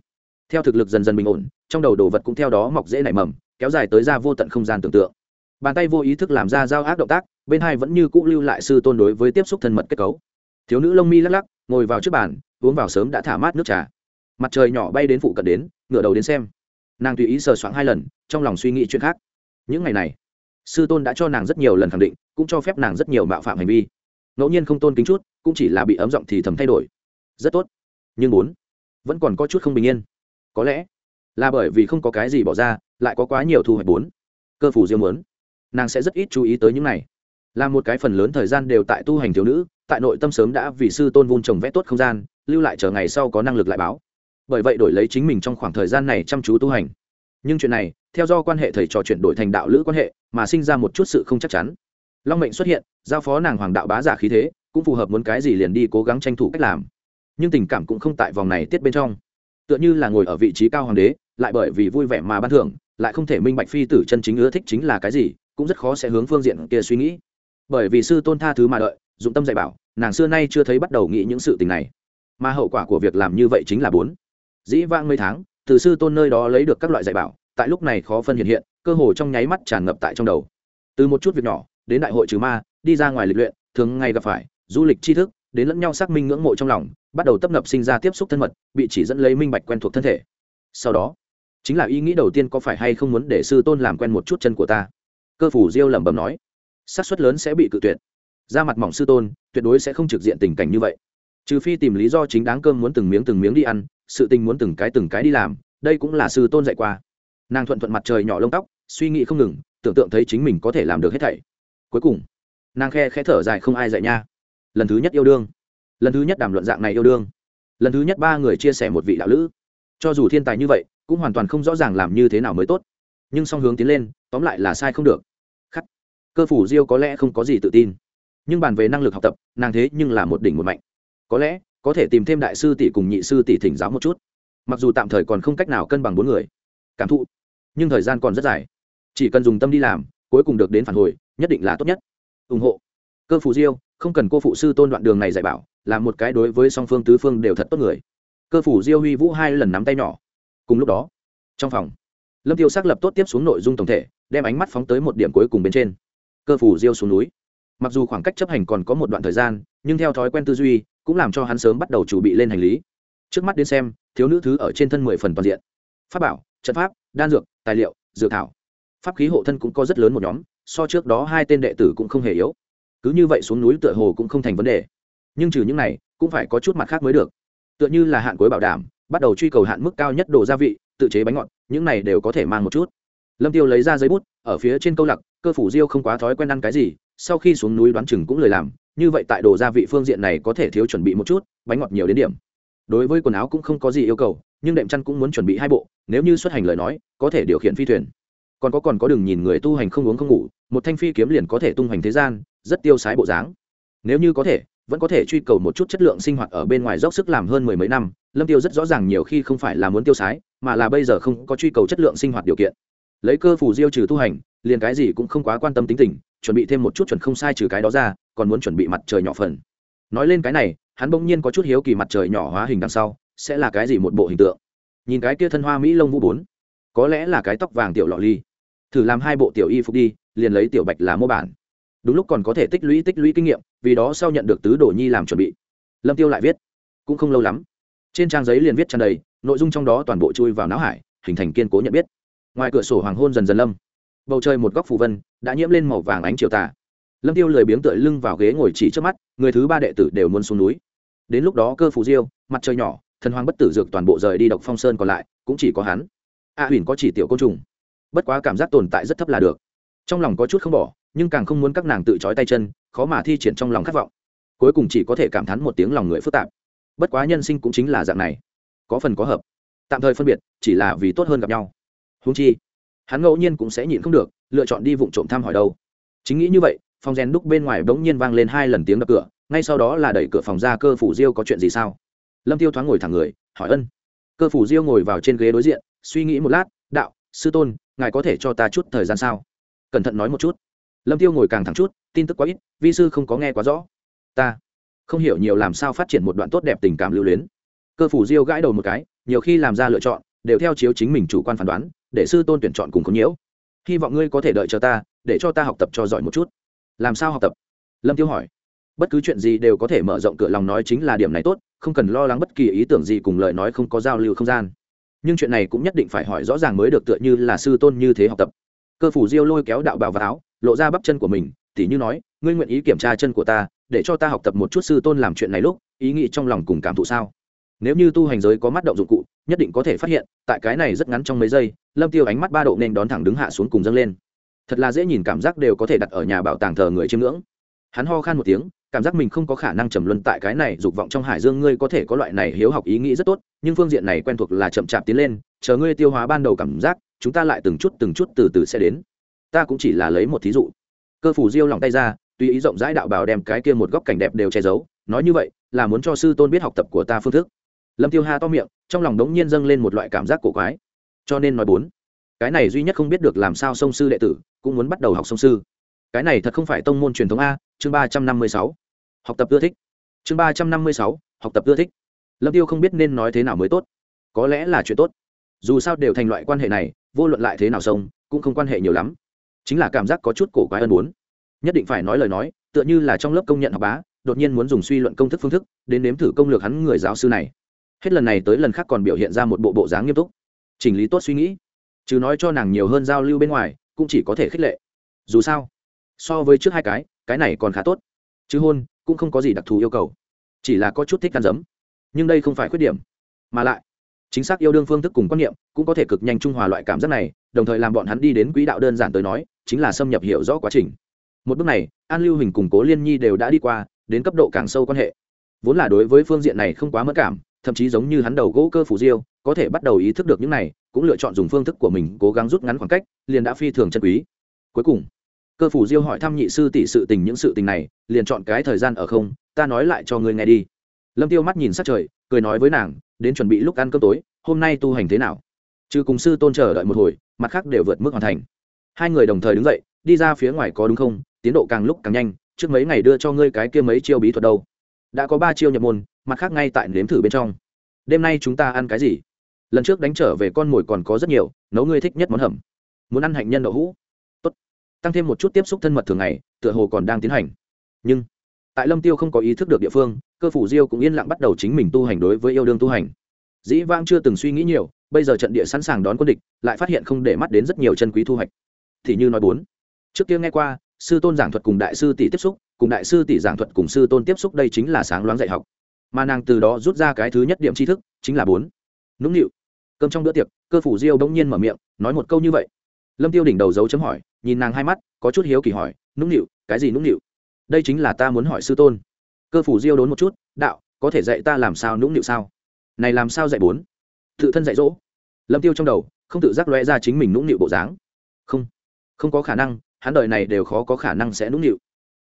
theo thực lực dần dần bình ổn, trong đầu đồ vật cũng theo đó mọc dễ nảy mầm, kéo dài tới ra vô tận không gian tưởng tượng. Bàn tay vô ý thức làm ra giao ác động tác, bên hai vẫn như cũ lưu lại sư tôn đối với tiếp xúc thân mật kết cấu. Thiếu nữ lông mi lắc lắc, ngồi vào trước bàn, uống vào sớm đã thả mát nước trà. Mặt trời nhỏ bay đến phụ cận đến, ngửa đầu đến xem. Nàng tùy ý sờ soạng hai lần, trong lòng suy nghĩ chuyện khác. Những ngày này, sư tôn đã cho nàng rất nhiều lần khẳng định, cũng cho phép nàng rất nhiều mạo phạm hành vi. Ngẫu nhiên không tôn kính chút, cũng chỉ là bị ấm giọng thì thầm thay đổi. Rất tốt. Nhưng bốn vẫn còn có chút không bình yên có lẽ là bởi vì không có cái gì bỏ ra, lại có quá nhiều thu hoạch bốn. Cơ phủ diêu muốn, nàng sẽ rất ít chú ý tới những này. Là một cái phần lớn thời gian đều tại tu hành thiếu nữ, tại nội tâm sớm đã vì sư tôn vun trồng vẽ tốt không gian, lưu lại chờ ngày sau có năng lực lại báo. Bởi vậy đổi lấy chính mình trong khoảng thời gian này chăm chú tu hành. Nhưng chuyện này, theo do quan hệ thầy trò chuyển đổi thành đạo lữ quan hệ, mà sinh ra một chút sự không chắc chắn. Long mệnh xuất hiện, giao phó nàng hoàng đạo bá giả khí thế, cũng phù hợp muốn cái gì liền đi cố gắng tranh thủ cách làm. Nhưng tình cảm cũng không tại vòng này tiết bên trong tựa như là ngồi ở vị trí cao hoàng đế, lại bởi vì vui vẻ mà ban thưởng, lại không thể minh bạch phi tử chân chính ưa thích chính là cái gì, cũng rất khó sẽ hướng phương diện kia suy nghĩ. Bởi vì sư tôn tha thứ mà đợi, dụng tâm dạy bảo, nàng xưa nay chưa thấy bắt đầu nghĩ những sự tình này. Mà hậu quả của việc làm như vậy chính là bốn. Dĩ vãng mấy tháng, từ sư tôn nơi đó lấy được các loại dạy bảo, tại lúc này khó phân hiện hiện, cơ hồ trong nháy mắt tràn ngập tại trong đầu. Từ một chút việc nhỏ, đến đại hội trừ ma, đi ra ngoài lịch luyện, thường ngày gặp phải, du lịch tri thức, đến lẫn nhau xác minh ngưỡng mộ trong lòng bắt đầu tấp nập sinh ra tiếp xúc thân mật, bị chỉ dẫn lấy minh bạch quen thuộc thân thể. Sau đó, chính là ý nghĩ đầu tiên có phải hay không muốn để sư tôn làm quen một chút chân của ta? Cơ phủ diêu lẩm bẩm nói, xác suất lớn sẽ bị cự tuyệt. Ra mặt mỏng sư tôn, tuyệt đối sẽ không trực diện tình cảnh như vậy. Trừ phi tìm lý do chính đáng cơm muốn từng miếng từng miếng đi ăn, sự tình muốn từng cái từng cái đi làm, đây cũng là sư tôn dạy qua. Nàng thuận thuận mặt trời nhỏ lông tóc, suy nghĩ không ngừng, tưởng tượng thấy chính mình có thể làm được hết thảy. Cuối cùng, nàng khe khẽ thở dài không ai dạy nha. Lần thứ nhất yêu đương lần thứ nhất đàm luận dạng này yêu đương. Lần thứ nhất ba người chia sẻ một vị đạo lữ. Cho dù thiên tài như vậy, cũng hoàn toàn không rõ ràng làm như thế nào mới tốt. Nhưng song hướng tiến lên, tóm lại là sai không được. Khắc. Cơ phủ diêu có lẽ không có gì tự tin. Nhưng bàn về năng lực học tập, nàng thế nhưng là một đỉnh một mạnh. Có lẽ, có thể tìm thêm đại sư tỷ cùng nhị sư tỷ thỉnh giáo một chút. Mặc dù tạm thời còn không cách nào cân bằng bốn người. Cảm thụ. Nhưng thời gian còn rất dài. Chỉ cần dùng tâm đi làm, cuối cùng được đến phản hồi, nhất định là tốt nhất. Ủng hộ. Cơ phủ diêu, không cần cô phụ sư tôn đoạn đường này dạy bảo là một cái đối với song phương tứ phương đều thật tốt người. Cơ phủ diêu huy vũ hai lần nắm tay nhỏ. Cùng lúc đó, trong phòng, lâm tiêu xác lập tốt tiếp xuống nội dung tổng thể, đem ánh mắt phóng tới một điểm cuối cùng bên trên. Cơ phủ diêu xuống núi. Mặc dù khoảng cách chấp hành còn có một đoạn thời gian, nhưng theo thói quen tư duy, cũng làm cho hắn sớm bắt đầu chuẩn bị lên hành lý. Trước mắt đến xem, thiếu nữ thứ ở trên thân mười phần toàn diện. Pháp bảo, trận pháp, đan dược, tài liệu, dược thảo. Pháp khí hộ thân cũng có rất lớn một nhóm, so trước đó hai tên đệ tử cũng không hề yếu. Cứ như vậy xuống núi tựa hồ cũng không thành vấn đề nhưng trừ những này, cũng phải có chút mặt khác mới được. Tựa như là hạn cuối bảo đảm, bắt đầu truy cầu hạn mức cao nhất đồ gia vị, tự chế bánh ngọt, những này đều có thể mang một chút. Lâm tiêu lấy ra giấy bút, ở phía trên câu lạc cơ phủ diêu không quá thói quen ăn cái gì, sau khi xuống núi đoán chừng cũng lời làm, như vậy tại đồ gia vị phương diện này có thể thiếu chuẩn bị một chút, bánh ngọt nhiều đến điểm. Đối với quần áo cũng không có gì yêu cầu, nhưng đệm chăn cũng muốn chuẩn bị hai bộ, nếu như xuất hành lời nói, có thể điều khiển phi thuyền. Còn có còn có đường nhìn người tu hành không uống không ngủ, một thanh phi kiếm liền có thể tung hoành thế gian, rất tiêu sái bộ dáng. Nếu như có thể vẫn có thể truy cầu một chút chất lượng sinh hoạt ở bên ngoài dốc sức làm hơn mười mấy năm, lâm tiêu rất rõ ràng nhiều khi không phải là muốn tiêu sái, mà là bây giờ không có truy cầu chất lượng sinh hoạt điều kiện. Lấy cơ phủ diêu trừ tu hành, liền cái gì cũng không quá quan tâm tính tình, chuẩn bị thêm một chút chuẩn không sai trừ cái đó ra, còn muốn chuẩn bị mặt trời nhỏ phần. Nói lên cái này, hắn bỗng nhiên có chút hiếu kỳ mặt trời nhỏ hóa hình đằng sau, sẽ là cái gì một bộ hình tượng? Nhìn cái kia thân hoa mỹ lông vũ bốn, có lẽ là cái tóc vàng tiểu lọ ly. Thử làm hai bộ tiểu y phục đi, liền lấy tiểu bạch là mô bản. Đúng lúc còn có thể tích lũy tích lũy kinh nghiệm vì đó sau nhận được tứ đồ nhi làm chuẩn bị. Lâm tiêu lại viết. Cũng không lâu lắm, trên trang giấy liền viết tràn đầy, nội dung trong đó toàn bộ chui vào não hải, hình thành kiên cố nhận biết. Ngoài cửa sổ hoàng hôn dần dần lâm. Bầu trời một góc phù vân, đã nhiễm lên màu vàng ánh chiều tà. Lâm tiêu lười biếng tựa lưng vào ghế ngồi chỉ trước mắt, người thứ ba đệ tử đều muốn xuống núi. Đến lúc đó cơ phù diêu, mặt trời nhỏ, thần hoàng bất tử dược toàn bộ rời đi độc phong sơn còn lại, cũng chỉ có hắn. A huỳnh có chỉ tiểu côn trùng. Bất quá cảm giác tồn tại rất thấp là được. Trong lòng có chút không bỏ nhưng càng không muốn các nàng tự trói tay chân, khó mà thi triển trong lòng khát vọng. Cuối cùng chỉ có thể cảm thán một tiếng lòng người phức tạp. Bất quá nhân sinh cũng chính là dạng này. Có phần có hợp. Tạm thời phân biệt, chỉ là vì tốt hơn gặp nhau. Húng chi, hắn ngẫu nhiên cũng sẽ nhịn không được, lựa chọn đi vụ trộm thăm hỏi đâu. Chính nghĩ như vậy, phòng rèn đúc bên ngoài bỗng nhiên vang lên hai lần tiếng đập cửa, ngay sau đó là đẩy cửa phòng ra cơ phủ diêu có chuyện gì sao? Lâm tiêu thoáng ngồi thẳng người, hỏi ân. Cơ phủ diêu ngồi vào trên ghế đối diện, suy nghĩ một lát, đạo, sư tôn, ngài có thể cho ta chút thời gian sao? Cẩn thận nói một chút lâm tiêu ngồi càng thẳng chút, tin tức quá ít, vi sư không có nghe quá rõ. Ta không hiểu nhiều làm sao phát triển một đoạn tốt đẹp tình cảm lưu luyến. Cơ phủ diêu gãi đầu một cái, nhiều khi làm ra lựa chọn, đều theo chiếu chính mình chủ quan phán đoán, để sư tôn tuyển chọn cùng có nhiễu. Hy vọng ngươi có thể đợi chờ ta, để cho ta học tập cho giỏi một chút. Làm sao học tập? Lâm tiêu hỏi. Bất cứ chuyện gì đều có thể mở rộng cửa lòng nói chính là điểm này tốt, không cần lo lắng bất kỳ ý tưởng gì cùng lời nói không có giao lưu không gian. Nhưng chuyện này cũng nhất định phải hỏi rõ ràng mới được tựa như là sư tôn như thế học tập. Cơ phủ diêu lôi kéo đạo bào vào áo lộ ra bắp chân của mình, tỉ như nói, ngươi nguyện ý kiểm tra chân của ta, để cho ta học tập một chút sư tôn làm chuyện này lúc, ý nghĩ trong lòng cùng cảm thụ sao? Nếu như tu hành giới có mắt động dụng cụ, nhất định có thể phát hiện, tại cái này rất ngắn trong mấy giây, lâm tiêu ánh mắt ba độ nên đón thẳng đứng hạ xuống cùng dâng lên. Thật là dễ nhìn, cảm giác đều có thể đặt ở nhà bảo tàng thờ người chiêm ngưỡng. Hắn ho khan một tiếng, cảm giác mình không có khả năng trầm luân tại cái này dục vọng trong hải dương, ngươi có thể có loại này hiếu học ý nghĩ rất tốt, nhưng phương diện này quen thuộc là chậm chạp tiến lên, chờ ngươi tiêu hóa ban đầu cảm giác, chúng ta lại từng chút từng chút từ từ sẽ đến ta cũng chỉ là lấy một thí dụ. Cơ phủ diêu lòng tay ra, tùy ý rộng rãi đạo bảo đem cái kia một góc cảnh đẹp đều che giấu, nói như vậy, là muốn cho sư tôn biết học tập của ta phương thức. Lâm tiêu ha to miệng, trong lòng đống nhiên dâng lên một loại cảm giác cổ quái. Cho nên nói bốn, cái này duy nhất không biết được làm sao sông sư đệ tử, cũng muốn bắt đầu học sông sư. Cái này thật không phải tông môn truyền thống a, chương ba trăm năm mươi sáu. Học tập ưa thích. Chương ba trăm năm mươi sáu, học tập ưa thích. Lâm tiêu không biết nên nói thế nào mới tốt. Có lẽ là chuyện tốt. Dù sao đều thành loại quan hệ này, vô luận lại thế nào sông, cũng không quan hệ nhiều lắm chính là cảm giác có chút cổ quái ân muốn. Nhất định phải nói lời nói, tựa như là trong lớp công nhận học bá, đột nhiên muốn dùng suy luận công thức phương thức, đến nếm thử công lược hắn người giáo sư này. Hết lần này tới lần khác còn biểu hiện ra một bộ bộ dáng nghiêm túc. Chỉnh lý tốt suy nghĩ. Chứ nói cho nàng nhiều hơn giao lưu bên ngoài, cũng chỉ có thể khích lệ. Dù sao, so với trước hai cái cái này còn khá tốt. Chứ hôn, cũng không có gì đặc thù yêu cầu. Chỉ là có chút thích ăn dấm. Nhưng đây không phải khuyết điểm. Mà lại, chính xác yêu đương phương thức cùng quan niệm cũng có thể cực nhanh trung hòa loại cảm giác này, đồng thời làm bọn hắn đi đến quỹ đạo đơn giản tới nói chính là xâm nhập hiểu rõ quá trình. Một bước này, an lưu hình cùng cố liên nhi đều đã đi qua, đến cấp độ càng sâu quan hệ. Vốn là đối với phương diện này không quá mất cảm, thậm chí giống như hắn đầu gỗ cơ phủ diêu, có thể bắt đầu ý thức được những này, cũng lựa chọn dùng phương thức của mình cố gắng rút ngắn khoảng cách, liền đã phi thường chân quý. Cuối cùng, cơ phủ diêu hỏi thăm nhị sư tỷ sự tình những sự tình này, liền chọn cái thời gian ở không, ta nói lại cho ngươi nghe đi. Lâm tiêu mắt nhìn sát trời, cười nói với nàng, đến chuẩn bị lúc ăn cơm tối, hôm nay tu hành thế nào? Trừ cùng sư tôn chờ đợi một hồi, mặt khác đều vượt mức hoàn thành hai người đồng thời đứng dậy, đi ra phía ngoài có đúng không? Tiến độ càng lúc càng nhanh, trước mấy ngày đưa cho ngươi cái kia mấy chiêu bí thuật đâu. Đã có ba chiêu nhập môn, mặt khác ngay tại nếm thử bên trong. Đêm nay chúng ta ăn cái gì? Lần trước đánh trở về con mồi còn có rất nhiều, nấu ngươi thích nhất món hầm. Muốn ăn hạnh nhân đậu hũ. Tốt. tăng thêm một chút tiếp xúc thân mật thường ngày, tựa hồ còn đang tiến hành. Nhưng, tại lâm tiêu không có ý thức được địa phương, cơ phủ diêu cũng yên lặng bắt đầu chính mình tu hành đối với yêu đương tu hành. Dĩ vãng chưa từng suy nghĩ nhiều, bây giờ trận địa sẵn sàng đón quân địch, lại phát hiện không để mắt đến rất nhiều chân quý thu hoạch thì như nói bốn. Trước kia nghe qua, sư tôn giảng thuật cùng đại sư tỷ tiếp xúc, cùng đại sư tỷ giảng thuật cùng sư tôn tiếp xúc đây chính là sáng loáng dạy học. Mà nàng từ đó rút ra cái thứ nhất điểm tri thức, chính là bốn. Nũng nịu. Cơm trong bữa tiệc, cơ phủ diêu bỗng nhiên mở miệng, nói một câu như vậy. Lâm tiêu đỉnh đầu dấu chấm hỏi, nhìn nàng hai mắt, có chút hiếu kỳ hỏi, nũng nịu, cái gì nũng nịu? Đây chính là ta muốn hỏi sư tôn. Cơ phủ diêu đốn một chút, đạo, có thể dạy ta làm sao nũng nịu sao? Này làm sao dạy bốn? Tự thân dạy dỗ. Lâm tiêu trong đầu, không tự giác lóe ra chính mình nũng nịu bộ dáng. Không không có khả năng, hắn đời này đều khó có khả năng sẽ nũng nịu.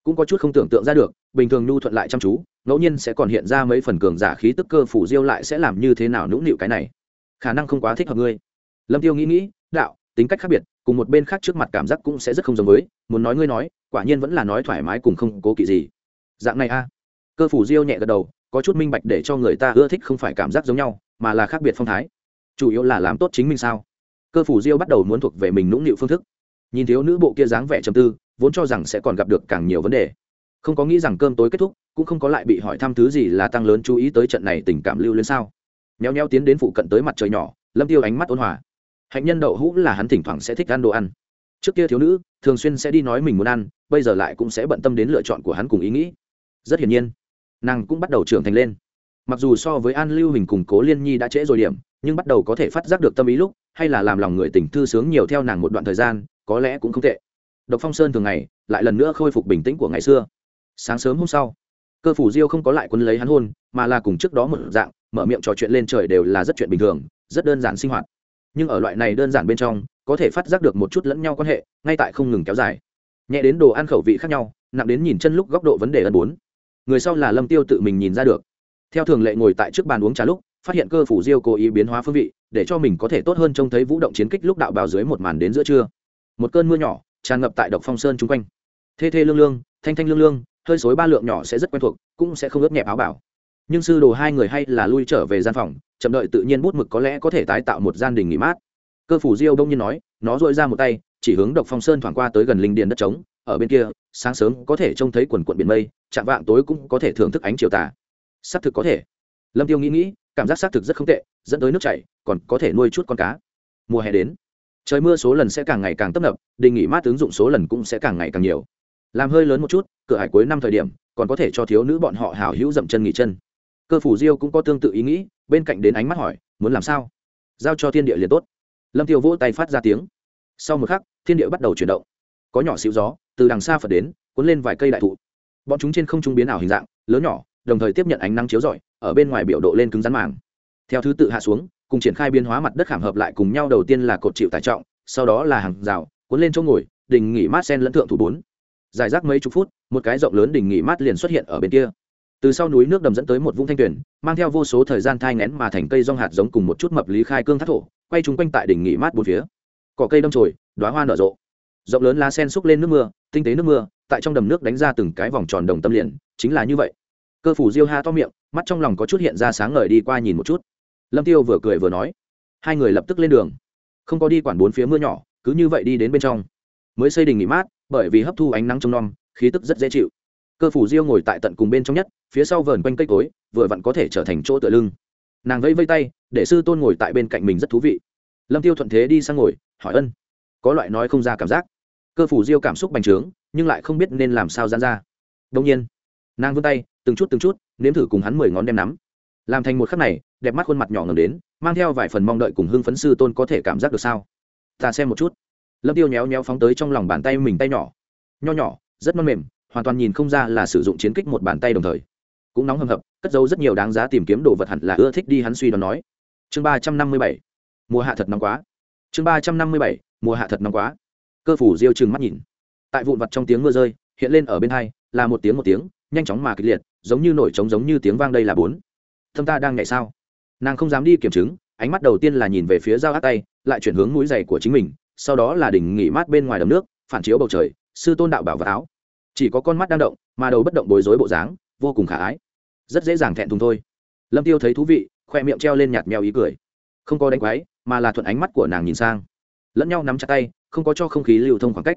Cũng có chút không tưởng tượng ra được, bình thường nhu thuận lại chăm chú, ngẫu nhiên sẽ còn hiện ra mấy phần cường giả khí tức cơ phủ diêu lại sẽ làm như thế nào nũng nịu cái này. Khả năng không quá thích hợp ngươi. Lâm tiêu nghĩ nghĩ, đạo, tính cách khác biệt, cùng một bên khác trước mặt cảm giác cũng sẽ rất không giống với, muốn nói ngươi nói, quả nhiên vẫn là nói thoải mái cùng không cố kỵ gì. Dạng này a. Cơ phủ diêu nhẹ gật đầu, có chút minh bạch để cho người ta ưa thích không phải cảm giác giống nhau, mà là khác biệt phong thái. Chủ yếu là làm tốt chính mình sao? Cơ phủ diêu bắt đầu muốn thuộc về mình nũng nịu phương thức nhìn thiếu nữ bộ kia dáng vẻ trầm tư, vốn cho rằng sẽ còn gặp được càng nhiều vấn đề. Không có nghĩ rằng cơm tối kết thúc, cũng không có lại bị hỏi thăm thứ gì là tăng lớn chú ý tới trận này tình cảm lưu lên sao. Nheo nheo tiến đến phụ cận tới mặt trời nhỏ, lâm tiêu ánh mắt ôn hòa. Hạnh nhân đậu hũ là hắn thỉnh thoảng sẽ thích ăn đồ ăn. Trước kia thiếu nữ, thường xuyên sẽ đi nói mình muốn ăn, bây giờ lại cũng sẽ bận tâm đến lựa chọn của hắn cùng ý nghĩ. Rất hiển nhiên, nàng cũng bắt đầu trưởng thành lên. Mặc dù so với an lưu hình cùng cố liên nhi đã trễ rồi điểm, nhưng bắt đầu có thể phát giác được tâm ý lúc, hay là làm lòng người tình thư sướng nhiều theo nàng một đoạn thời gian có lẽ cũng không tệ. Độc phong sơn thường ngày lại lần nữa khôi phục bình tĩnh của ngày xưa. Sáng sớm hôm sau, cơ phủ diêu không có lại quân lấy hắn hôn, mà là cùng trước đó một dạng, mở miệng trò chuyện lên trời đều là rất chuyện bình thường, rất đơn giản sinh hoạt. Nhưng ở loại này đơn giản bên trong, có thể phát giác được một chút lẫn nhau quan hệ, ngay tại không ngừng kéo dài. Nhẹ đến đồ ăn khẩu vị khác nhau, nặng đến nhìn chân lúc góc độ vấn đề ân bốn. Người sau là lâm tiêu tự mình nhìn ra được. Theo thường lệ ngồi tại trước bàn uống trà lúc, phát hiện cơ phủ diêu cố ý biến hóa phương vị, để cho mình có thể tốt hơn trông thấy vũ động chiến kích lúc đạo bào dưới một màn đến giữa trưa một cơn mưa nhỏ tràn ngập tại độc phong sơn chung quanh. Thê thê lương lương, thanh thanh lương lương, hơi xối ba lượng nhỏ sẽ rất quen thuộc, cũng sẽ không ướt nhẹp áo bảo nhưng sư đồ hai người hay là lui trở về gian phòng, chậm đợi tự nhiên bút mực có lẽ có thể tái tạo một gian đình nghỉ mát. Cơ phủ diêu đông nhiên nói, nó dội ra một tay, chỉ hướng độc phong sơn thoảng qua tới gần linh điền đất trống, ở bên kia, sáng sớm có thể trông thấy quần quận biển mây, chạm vạng tối cũng có thể thưởng thức ánh chiều tà. Xác thực có thể. Lâm tiêu nghĩ nghĩ, cảm giác xác thực rất không tệ, dẫn tới nước chảy, còn có thể nuôi chút con cá. Mùa hè đến trời mưa số lần sẽ càng ngày càng tấp nập đình nghỉ mát ứng dụng số lần cũng sẽ càng ngày càng nhiều. Làm hơi lớn một chút, cửa hải cuối năm thời điểm, còn có thể cho thiếu nữ bọn họ hào hữu dậm chân nghỉ chân. Cơ phủ diêu cũng có tương tự ý nghĩ, bên cạnh đến ánh mắt hỏi, muốn làm sao? Giao cho thiên địa liền tốt. Lâm tiêu vỗ tay phát ra tiếng. Sau một khắc, thiên địa bắt đầu chuyển động. Có nhỏ xíu gió, từ đằng xa phật đến, cuốn lên vài cây đại thụ. Bọn chúng trên không trung biến ảo hình dạng, lớn nhỏ, đồng thời tiếp nhận ánh nắng chiếu rọi, ở bên ngoài biểu độ lên cứng rắn màng. Theo thứ tự hạ xuống cùng triển khai biến hóa mặt đất khảm hợp lại cùng nhau đầu tiên là cột chịu tải trọng, sau đó là hàng rào, cuốn lên chỗ ngồi đình nghỉ mát sen lẫn thượng thủ bốn. Dài rác mấy chục phút, một cái rộng lớn đình nghỉ mát liền xuất hiện ở bên kia. Từ sau núi nước đầm dẫn tới một vũng thanh tuyển mang theo vô số thời gian thai ngén mà thành cây rong hạt giống cùng một chút mập lý khai cương thác thổ, quay chung quanh tại đỉnh nghỉ mát bốn phía. Cỏ cây đâm trồi đoá hoa nở rộ. Rộng lớn lá sen xúc lên nước mưa, tinh tế nước mưa, tại trong đầm nước đánh ra từng cái vòng tròn đồng tâm liền, chính là như vậy. Cơ phủ diêu ha to miệng, mắt trong lòng có chút hiện ra sáng ngời đi qua nhìn một chút lâm tiêu vừa cười vừa nói, hai người lập tức lên đường. Không có đi quản bốn phía mưa nhỏ, cứ như vậy đi đến bên trong. Mới xây đình nghỉ mát, bởi vì hấp thu ánh nắng trong non khí tức rất dễ chịu. Cơ phủ diêu ngồi tại tận cùng bên trong nhất, phía sau vờn quanh cây cối, vừa vặn có thể trở thành chỗ tựa lưng. Nàng vẫy vây tay, để sư tôn ngồi tại bên cạnh mình rất thú vị. Lâm tiêu thuận thế đi sang ngồi, hỏi ân. Có loại nói không ra cảm giác. Cơ phủ diêu cảm xúc bành trướng, nhưng lại không biết nên làm sao gian ra. Đông nhiên, nàng vươn tay, từng chút từng chút, nếm thử cùng hắn mười ngón đem nắm làm thành một khắc này, đẹp mắt khuôn mặt nhỏ ngầm đến, mang theo vài phần mong đợi cùng hưng phấn sư tôn có thể cảm giác được sao? Ta xem một chút. Lâm tiêu nhéo nhéo phóng tới trong lòng bàn tay mình tay nhỏ. Nho nhỏ, rất non mềm, hoàn toàn nhìn không ra là sử dụng chiến kích một bàn tay đồng thời. Cũng nóng hầm hập, cất dấu rất nhiều đáng giá tìm kiếm đồ vật hẳn là ưa thích đi hắn suy đoán nói. Chương ba trăm năm mươi bảy. Mùa hạ thật nóng quá. Chương ba trăm năm mươi bảy. Mùa hạ thật nóng quá. Cơ phủ diêu chừng mắt nhìn. Tại vụn vặt trong tiếng mưa rơi, hiện lên ở bên hai, là một tiếng một tiếng, nhanh chóng mà kịch liệt, giống như nổi trống giống như tiếng vang đây là bốn thâm ta đang nhảy sao? Nàng không dám đi kiểm chứng, ánh mắt đầu tiên là nhìn về phía dao ác tay, lại chuyển hướng mũi giày của chính mình, sau đó là đỉnh nghỉ mát bên ngoài đầm nước, phản chiếu bầu trời, sư tôn đạo bảo vật áo. Chỉ có con mắt đang động, mà đầu bất động bối rối bộ dáng, vô cùng khả ái. Rất dễ dàng thẹn thùng thôi. Lâm tiêu thấy thú vị, khoe miệng treo lên nhạt mèo ý cười. Không có đánh quái, mà là thuận ánh mắt của nàng nhìn sang. Lẫn nhau nắm chặt tay, không có cho không khí lưu thông khoảng cách.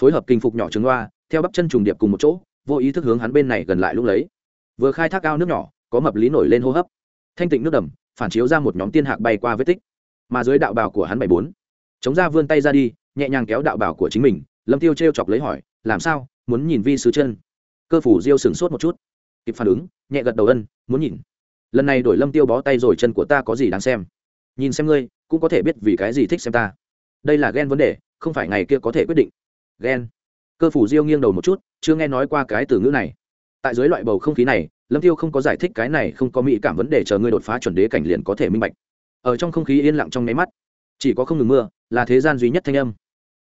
Phối hợp kinh phục nhỏ trứng loa theo bắp chân trùng điệp cùng một chỗ, vô ý thức hướng hắn bên này gần lại lúc lấy. Vừa khai thác ao nước nhỏ có mập lý nổi lên hô hấp. Thanh tịnh nước đầm, phản chiếu ra một nhóm tiên hạc bay qua vết tích. Mà dưới đạo bào của hắn bảy bốn, chống ra vươn tay ra đi, nhẹ nhàng kéo đạo bào của chính mình, lâm tiêu t chọc lấy hỏi, làm sao? Muốn nhìn vi sứ chân? Cơ phủ diêu sửng sốt một chút. Kịp phản ứng, nhẹ gật đầu ân, muốn nhìn. Lần này đổi lâm tiêu bó tay rồi, chân của ta có gì đáng xem? Nhìn xem ngươi, cũng có thể biết vì cái gì thích xem ta. Đây là ghen vấn đề, không phải ngày kia có thể quyết định. Ghen cơ phủ diêu nghiêng đầu một chút, chưa nghe nói qua cái từ ngữ này. Tại dưới loại bầu không khí này lâm tiêu không có giải thích cái này, không có mỹ cảm vấn đề chờ ngươi đột phá chuẩn đế cảnh liền có thể minh bạch. Ở trong không khí yên lặng trong nháy mắt, chỉ có không ngừng mưa, là thế gian duy nhất thanh âm.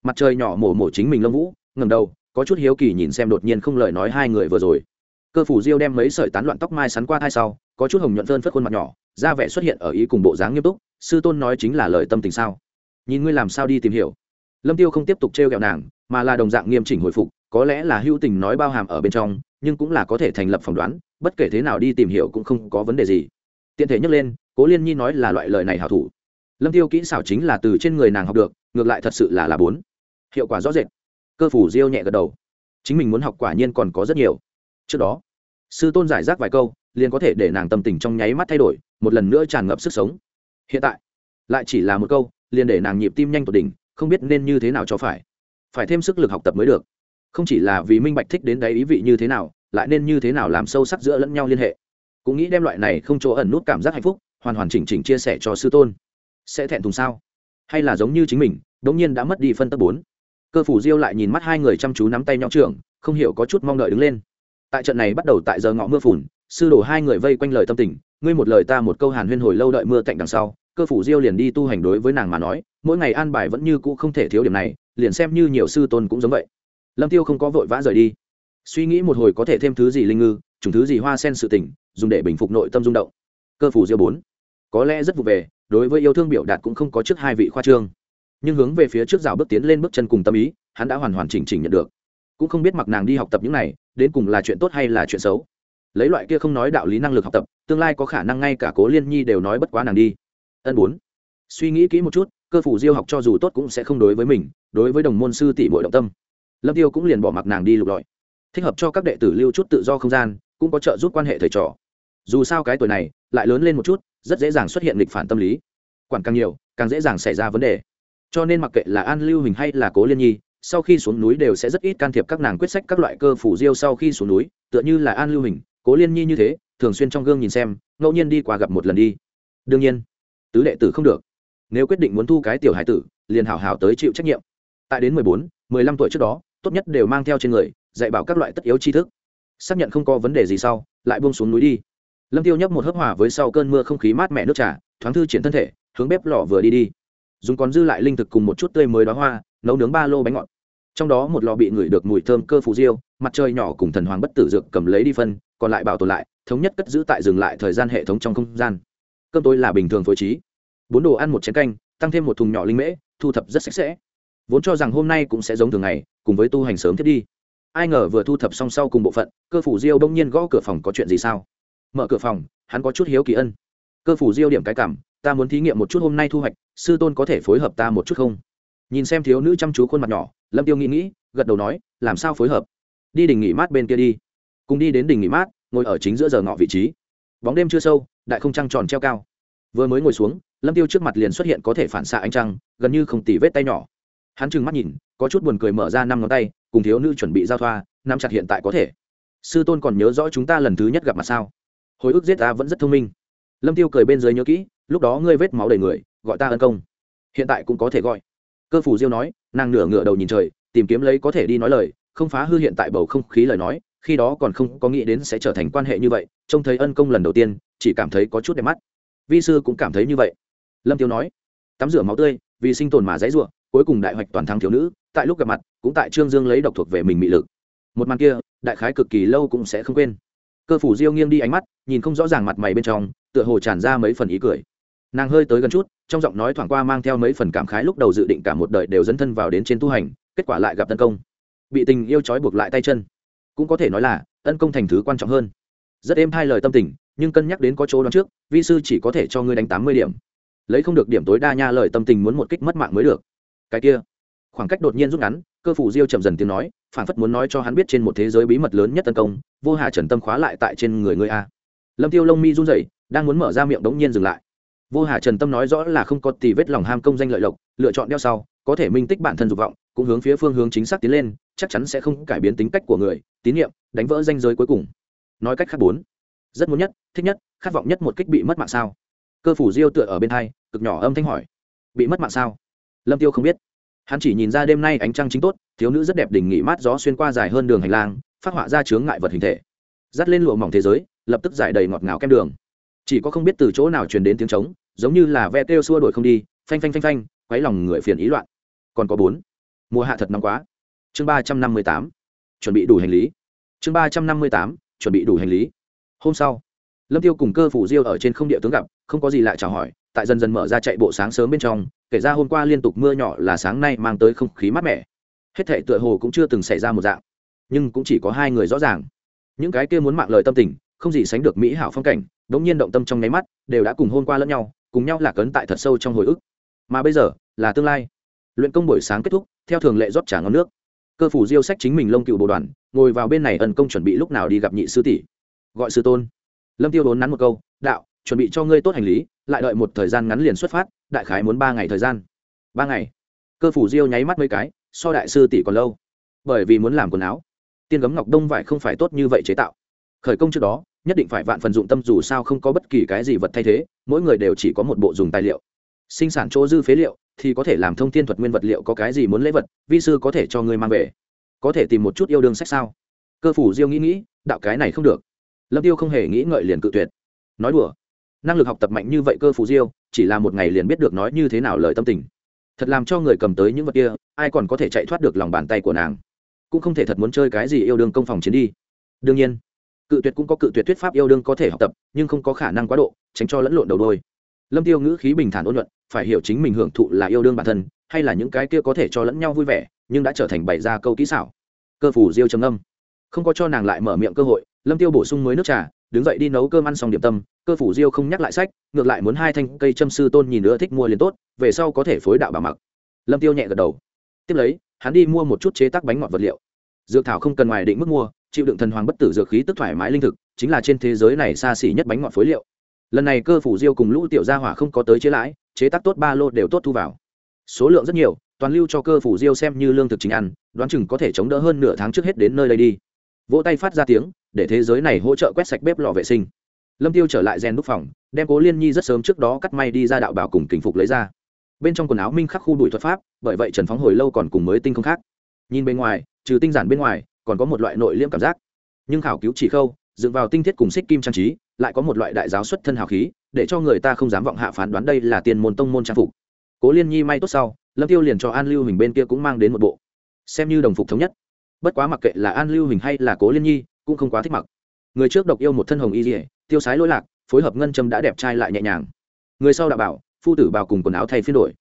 Mặt trời nhỏ mổ mổ chính mình lông vũ ngầm đầu, có chút hiếu kỳ nhìn xem đột nhiên không lời nói hai người vừa rồi. Cơ phủ diêu đem mấy sợi tán loạn tóc mai sắn qua hai sau, có chút hồng nhuận phơn phất khuôn mặt nhỏ, da vẻ xuất hiện ở ý cùng bộ dáng nghiêm túc, sư tôn nói chính là lời tâm tình sao? Nhìn ngươi làm sao đi tìm hiểu. Lâm tiêu không tiếp tục trêu ghẹo nàng, mà là đồng dạng nghiêm chỉnh hồi phục, có lẽ là hữu tình nói bao hàm ở bên trong nhưng cũng là có thể thành lập phỏng đoán, bất kể thế nào đi tìm hiểu cũng không có vấn đề gì. Tiện thể nhắc lên, cố liên nhi nói là loại lời này hảo thủ. Lâm tiêu kỹ xảo chính là từ trên người nàng học được, ngược lại thật sự là là bốn. Hiệu quả rõ rệt. Cơ phủ diêu nhẹ gật đầu. Chính mình muốn học quả nhiên còn có rất nhiều. Trước đó, sư tôn giải rác vài câu, liền có thể để nàng tâm tình trong nháy mắt thay đổi, một lần nữa tràn ngập sức sống. Hiện tại, lại chỉ là một câu, liền để nàng nhịp tim nhanh tột đỉnh, không biết nên như thế nào cho phải. Phải thêm sức lực học tập mới được không chỉ là vì minh bạch thích đến đấy ý vị như thế nào, lại nên như thế nào làm sâu sắc giữa lẫn nhau liên hệ. Cũng nghĩ đem loại này không chỗ ẩn nút cảm giác hạnh phúc, hoàn hoàn chỉnh chỉnh chia sẻ cho sư tôn. Sẽ thẹn thùng sao? Hay là giống như chính mình, đống nhiên đã mất đi phân tấp bốn? Cơ phủ diêu lại nhìn mắt hai người chăm chú nắm tay nhau trưởng, không hiểu có chút mong đợi đứng lên. Tại trận này bắt đầu tại giờ ngọ mưa phùn, sư đồ hai người vây quanh lời tâm tình, ngươi một lời ta một câu hàn huyên hồi lâu đợi mưa cạnh đằng sau, cơ phủ diêu liền đi tu hành đối với nàng mà nói, mỗi ngày an bài vẫn như cũ không thể thiếu điểm này, liền xem như nhiều sư tôn cũng giống vậy lâm tiêu không có vội vã rời đi. Suy nghĩ một hồi có thể thêm thứ gì linh ngư, chủng thứ gì hoa sen sự tỉnh dùng để bình phục nội tâm rung động. Cơ phủ diêu bốn. Có lẽ rất vụ về, đối với yêu thương biểu đạt cũng không có trước hai vị khoa trương. Nhưng hướng về phía trước rào bước tiến lên bước chân cùng tâm ý, hắn đã hoàn hoàn chỉnh chỉnh nhận được. Cũng không biết mặc nàng đi học tập những này, đến cùng là chuyện tốt hay là chuyện xấu. Lấy loại kia không nói đạo lý năng lực học tập, tương lai có khả năng ngay cả cố liên nhi đều nói bất quá nàng đi. Ân bốn. Suy nghĩ kỹ một chút, cơ phủ diêu học cho dù tốt cũng sẽ không đối với mình, đối với đồng môn sư tỷ bội động tâm lâm tiêu cũng liền bỏ mặc nàng đi lục lọi. Thích hợp cho các đệ tử lưu chút tự do không gian, cũng có trợ giúp quan hệ thầy trò. Dù sao cái tuổi này, lại lớn lên một chút, rất dễ dàng xuất hiện lịch phản tâm lý. Quản càng nhiều, càng dễ dàng xảy ra vấn đề. Cho nên mặc kệ là an lưu hình hay là cố liên nhi, sau khi xuống núi đều sẽ rất ít can thiệp các nàng quyết sách các loại cơ phủ diêu sau khi xuống núi, tựa như là an lưu hình cố liên nhi như thế, thường xuyên trong gương nhìn xem, ngẫu nhiên đi qua gặp một lần đi. Đương nhiên, tứ đệ tử không được. Nếu quyết định muốn thu cái tiểu hải tử, liền hảo hảo tới chịu trách nhiệm. Tại đến mười bốn, mười lăm tuổi trước đó tốt nhất đều mang theo trên người, dạy bảo các loại tất yếu tri thức. Xác nhận không có vấn đề gì sau, lại buông xuống núi đi. Lâm tiêu nhấp một hớp hỏa với sau cơn mưa không khí mát mẻ nước trà, thoáng thư triển thân thể, hướng bếp lò vừa đi đi. Dùng còn dư lại linh thực cùng một chút tươi mới đóa hoa, nấu nướng ba lô bánh ngọt. Trong đó một lò bị ngửi được mùi thơm cơ phù diêu, mặt trời nhỏ cùng thần hoàng bất tử dược cầm lấy đi phân, còn lại bảo tồn lại, thống nhất cất giữ tại dừng lại thời gian hệ thống trong không gian. Cơm tối là bình thường phối trí. Bốn đồ ăn một chén canh, tăng thêm một thùng nhỏ linh mễ, thu thập rất sạch sẽ. Vốn cho rằng hôm nay cũng sẽ giống thường ngày cùng với tu hành sớm thiết đi. Ai ngờ vừa thu thập xong sau cùng bộ phận, cơ phủ diêu đông nhiên gõ cửa phòng có chuyện gì sao? Mở cửa phòng, hắn có chút hiếu kỳ ân. Cơ phủ diêu điểm cái cảm, ta muốn thí nghiệm một chút hôm nay thu hoạch, sư tôn có thể phối hợp ta một chút không? Nhìn xem thiếu nữ chăm chú khuôn mặt nhỏ, lâm tiêu nghĩ nghĩ, gật đầu nói, làm sao phối hợp? Đi đỉnh nghỉ mát bên kia đi. Cùng đi đến đỉnh nghỉ mát, ngồi ở chính giữa giờ ngọ vị trí. Bóng đêm chưa sâu, đại không trăng tròn treo cao. Vừa mới ngồi xuống, lâm tiêu trước mặt liền xuất hiện có thể phản xạ ánh trăng, gần như không tỉ vết tay nhỏ hắn trừng mắt nhìn, có chút buồn cười mở ra năm ngón tay, cùng thiếu nữ chuẩn bị giao thoa, nắm chặt hiện tại có thể. Sư tôn còn nhớ rõ chúng ta lần thứ nhất gặp mặt sao? Hồi ức giết ta vẫn rất thông minh. Lâm tiêu cười bên dưới nhớ kỹ, lúc đó ngươi vết máu đầy người, gọi ta ân công. Hiện tại cũng có thể gọi. Cơ phủ diêu nói, nàng nửa ngửa đầu nhìn trời, tìm kiếm lấy có thể đi nói lời, không phá hư hiện tại bầu không khí lời nói, khi đó còn không có nghĩ đến sẽ trở thành quan hệ như vậy, trông thấy ân công lần đầu tiên, chỉ cảm thấy có chút đẹp mắt. Vi sư cũng cảm thấy như vậy. Lâm tiêu nói, tắm rửa máu tươi, vì sinh tồn mà dãy ruộng cuối cùng đại hoạch toàn thắng thiếu nữ, tại lúc gặp mặt, cũng tại trương dương lấy độc thuộc về mình mị lực. Một màn kia, đại khái cực kỳ lâu cũng sẽ không quên. Cơ phủ diêu nghiêng đi ánh mắt, nhìn không rõ ràng mặt mày bên trong, tựa hồ tràn ra mấy phần ý cười. Nàng hơi tới gần chút, trong giọng nói thoảng qua mang theo mấy phần cảm khái lúc đầu dự định cả một đời đều dấn thân vào đến trên tu hành, kết quả lại gặp tấn công. Bị tình yêu trói buộc lại tay chân. Cũng có thể nói là, tấn công thành thứ quan trọng hơn. Rất êm hai lời tâm tình, nhưng cân nhắc đến có chỗ đón trước, vi sư chỉ có thể cho ngươi đánh tám mươi điểm. Lấy không được điểm tối đa nha lời tâm tình muốn một kích mất mạng mới được cái kia. Khoảng cách đột nhiên rút ngắn, cơ phủ diêu chậm dần tiếng nói phản phất muốn nói cho hắn biết trên một thế giới bí mật lớn nhất tấn công, vô hà trần tâm khóa lại tại trên người ngươi a. Lâm tiêu lông mi run rẩy, đang muốn mở ra miệng đống nhiên dừng lại. Vô hà trần tâm nói rõ là không có tì vết lòng ham công danh lợi lộc, lựa chọn đeo sau, có thể minh tích bản thân dục vọng, cũng hướng phía phương hướng chính xác tiến lên, chắc chắn sẽ không cải biến tính cách của người, tín nhiệm đánh vỡ danh giới cuối cùng. Nói cách khác bốn, rất muốn nhất, thích nhất, khát vọng nhất một kích bị mất mạng sao? Cơ phủ diêu tựa ở bên hai, cực nhỏ âm thanh hỏi. Bị mất mạng sao? Lâm tiêu không biết. Hắn chỉ nhìn ra đêm nay ánh trăng chính tốt, thiếu nữ rất đẹp đỉnh nghỉ mát gió xuyên qua dài hơn đường hành lang, phát họa ra chướng ngại vật hình thể. Dắt lên lụa mỏng thế giới, lập tức giải đầy ngọt ngào kem đường. Chỉ có không biết từ chỗ nào truyền đến tiếng trống, giống như là ve kêu xua đuổi không đi, phanh phanh phanh phanh, quấy lòng người phiền ý loạn. Còn có bốn. Mùa hạ thật nóng quá. Chương ba trăm năm mươi tám. Chuẩn bị đủ hành lý. Chương ba trăm năm mươi tám. Chuẩn bị đủ hành lý. Hôm sau, lâm tiêu cùng cơ phủ diêu ở trên không địa tướng gặp, không có gì lại chào hỏi, tại dần dần mở ra chạy bộ sáng sớm bên trong kể ra hôm qua liên tục mưa nhỏ là sáng nay mang tới không khí mát mẻ. Hết thệ tựa hồ cũng chưa từng xảy ra một dạng, nhưng cũng chỉ có hai người rõ ràng. Những cái kia muốn mạng lời tâm tình, không gì sánh được mỹ hảo phong cảnh, đống nhiên động tâm trong nháy mắt, đều đã cùng hôm qua lẫn nhau, cùng nhau lạc ấn tại thật sâu trong hồi ức. Mà bây giờ, là tương lai. Luyện công buổi sáng kết thúc, theo thường lệ rót trả ngon nước. Cơ phủ diêu sách chính mình lông cựu bộ đoàn, ngồi vào bên này ẩn công chuẩn bị lúc nào đi gặp nhị sư tỷ. Gọi sư tôn. Lâm tiêu đốn nắn một câu, đạo, chuẩn bị cho ngươi tốt hành lý, lại đợi một thời gian ngắn liền xuất phát đại khái muốn ba ngày thời gian. Ba ngày? Cơ phủ diêu nháy mắt mấy cái, so đại sư tỷ còn lâu. Bởi vì muốn làm quần áo. Tiên gấm ngọc đông vải không phải tốt như vậy chế tạo. Khởi công trước đó, nhất định phải vạn phần dụng tâm dù sao không có bất kỳ cái gì vật thay thế, mỗi người đều chỉ có một bộ dùng tài liệu. Sinh sản chỗ dư phế liệu thì có thể làm thông thiên thuật nguyên vật liệu có cái gì muốn lễ vật, vi sư có thể cho người mang về. Có thể tìm một chút yêu đương sách sao? Cơ phủ diêu nghĩ nghĩ, đạo cái này không được. Lâm tiêu không hề nghĩ ngợi liền cự tuyệt. Nói đùa. Năng lực học tập mạnh như vậy cơ phủ diêu chỉ là một ngày liền biết được nói như thế nào lời tâm tình. Thật làm cho người cầm tới những vật kia, ai còn có thể chạy thoát được lòng bàn tay của nàng? Cũng không thể thật muốn chơi cái gì yêu đương công phòng chiến đi. Đương nhiên, cự tuyệt cũng có cự tuyệt thuyết pháp yêu đương có thể học tập, nhưng không có khả năng quá độ, tránh cho lẫn lộn đầu đôi. Lâm tiêu ngữ khí bình thản ôn luận phải hiểu chính mình hưởng thụ là yêu đương bản thân, hay là những cái kia có thể cho lẫn nhau vui vẻ, nhưng đã trở thành bày ra câu kỹ xảo. Cơ phủ diêu trầm âm không có cho nàng lại mở miệng cơ hội, lâm tiêu bổ sung mới nước trà đứng dậy đi nấu cơm ăn xong điểm tâm, cơ phủ diêu không nhắc lại sách, ngược lại muốn hai thanh cây châm sư tôn nhìn nữa thích mua liền tốt, về sau có thể phối đạo bà mặc. Lâm tiêu nhẹ gật đầu. Tiếp lấy, hắn đi mua một chút chế tác bánh ngọt vật liệu. Dược thảo không cần ngoài định mức mua, chịu đựng thần hoàng bất tử dược khí tức thoải mái linh thực, chính là trên thế giới này xa xỉ nhất bánh ngọt phối liệu. Lần này cơ phủ diêu cùng lũ tiểu gia hỏa không có tới chế lãi, chế tác tốt ba lô đều tốt thu vào. Số lượng rất nhiều, toàn lưu cho cơ phủ diêu xem như lương thực chính ăn, đoán chừng có thể chống đỡ hơn nửa tháng trước hết đến nơi đây đi vỗ tay phát ra tiếng, để thế giới này hỗ trợ quét sạch bếp lò vệ sinh. Lâm tiêu trở lại rèn đúc phòng, đem cố liên nhi rất sớm trước đó cắt may đi ra đạo bảo cùng kính phục lấy ra. Bên trong quần áo minh khắc khu đuổi thuật pháp, bởi vậy trần phóng hồi lâu còn cùng mới tinh không khác. Nhìn bên ngoài, trừ tinh giản bên ngoài, còn có một loại nội liễm cảm giác. Nhưng khảo cứu chỉ khâu, dựng vào tinh thiết cùng xích kim trang trí, lại có một loại đại giáo xuất thân hào khí, để cho người ta không dám vọng hạ phán đoán đây là tiền môn tông môn trang phục. Cố liên nhi may tốt sau, lâm tiêu liền cho an lưu mình bên kia cũng mang đến một bộ. Xem như đồng phục thống nhất bất quá mặc kệ là an lưu hình hay là cố liên nhi, cũng không quá thích mặc. Người trước độc yêu một thân hồng y dỉa tiêu sái lỗi lạc, phối hợp ngân châm đã đẹp trai lại nhẹ nhàng. Người sau đã bảo, phu tử bào cùng quần áo thay phiên đổi.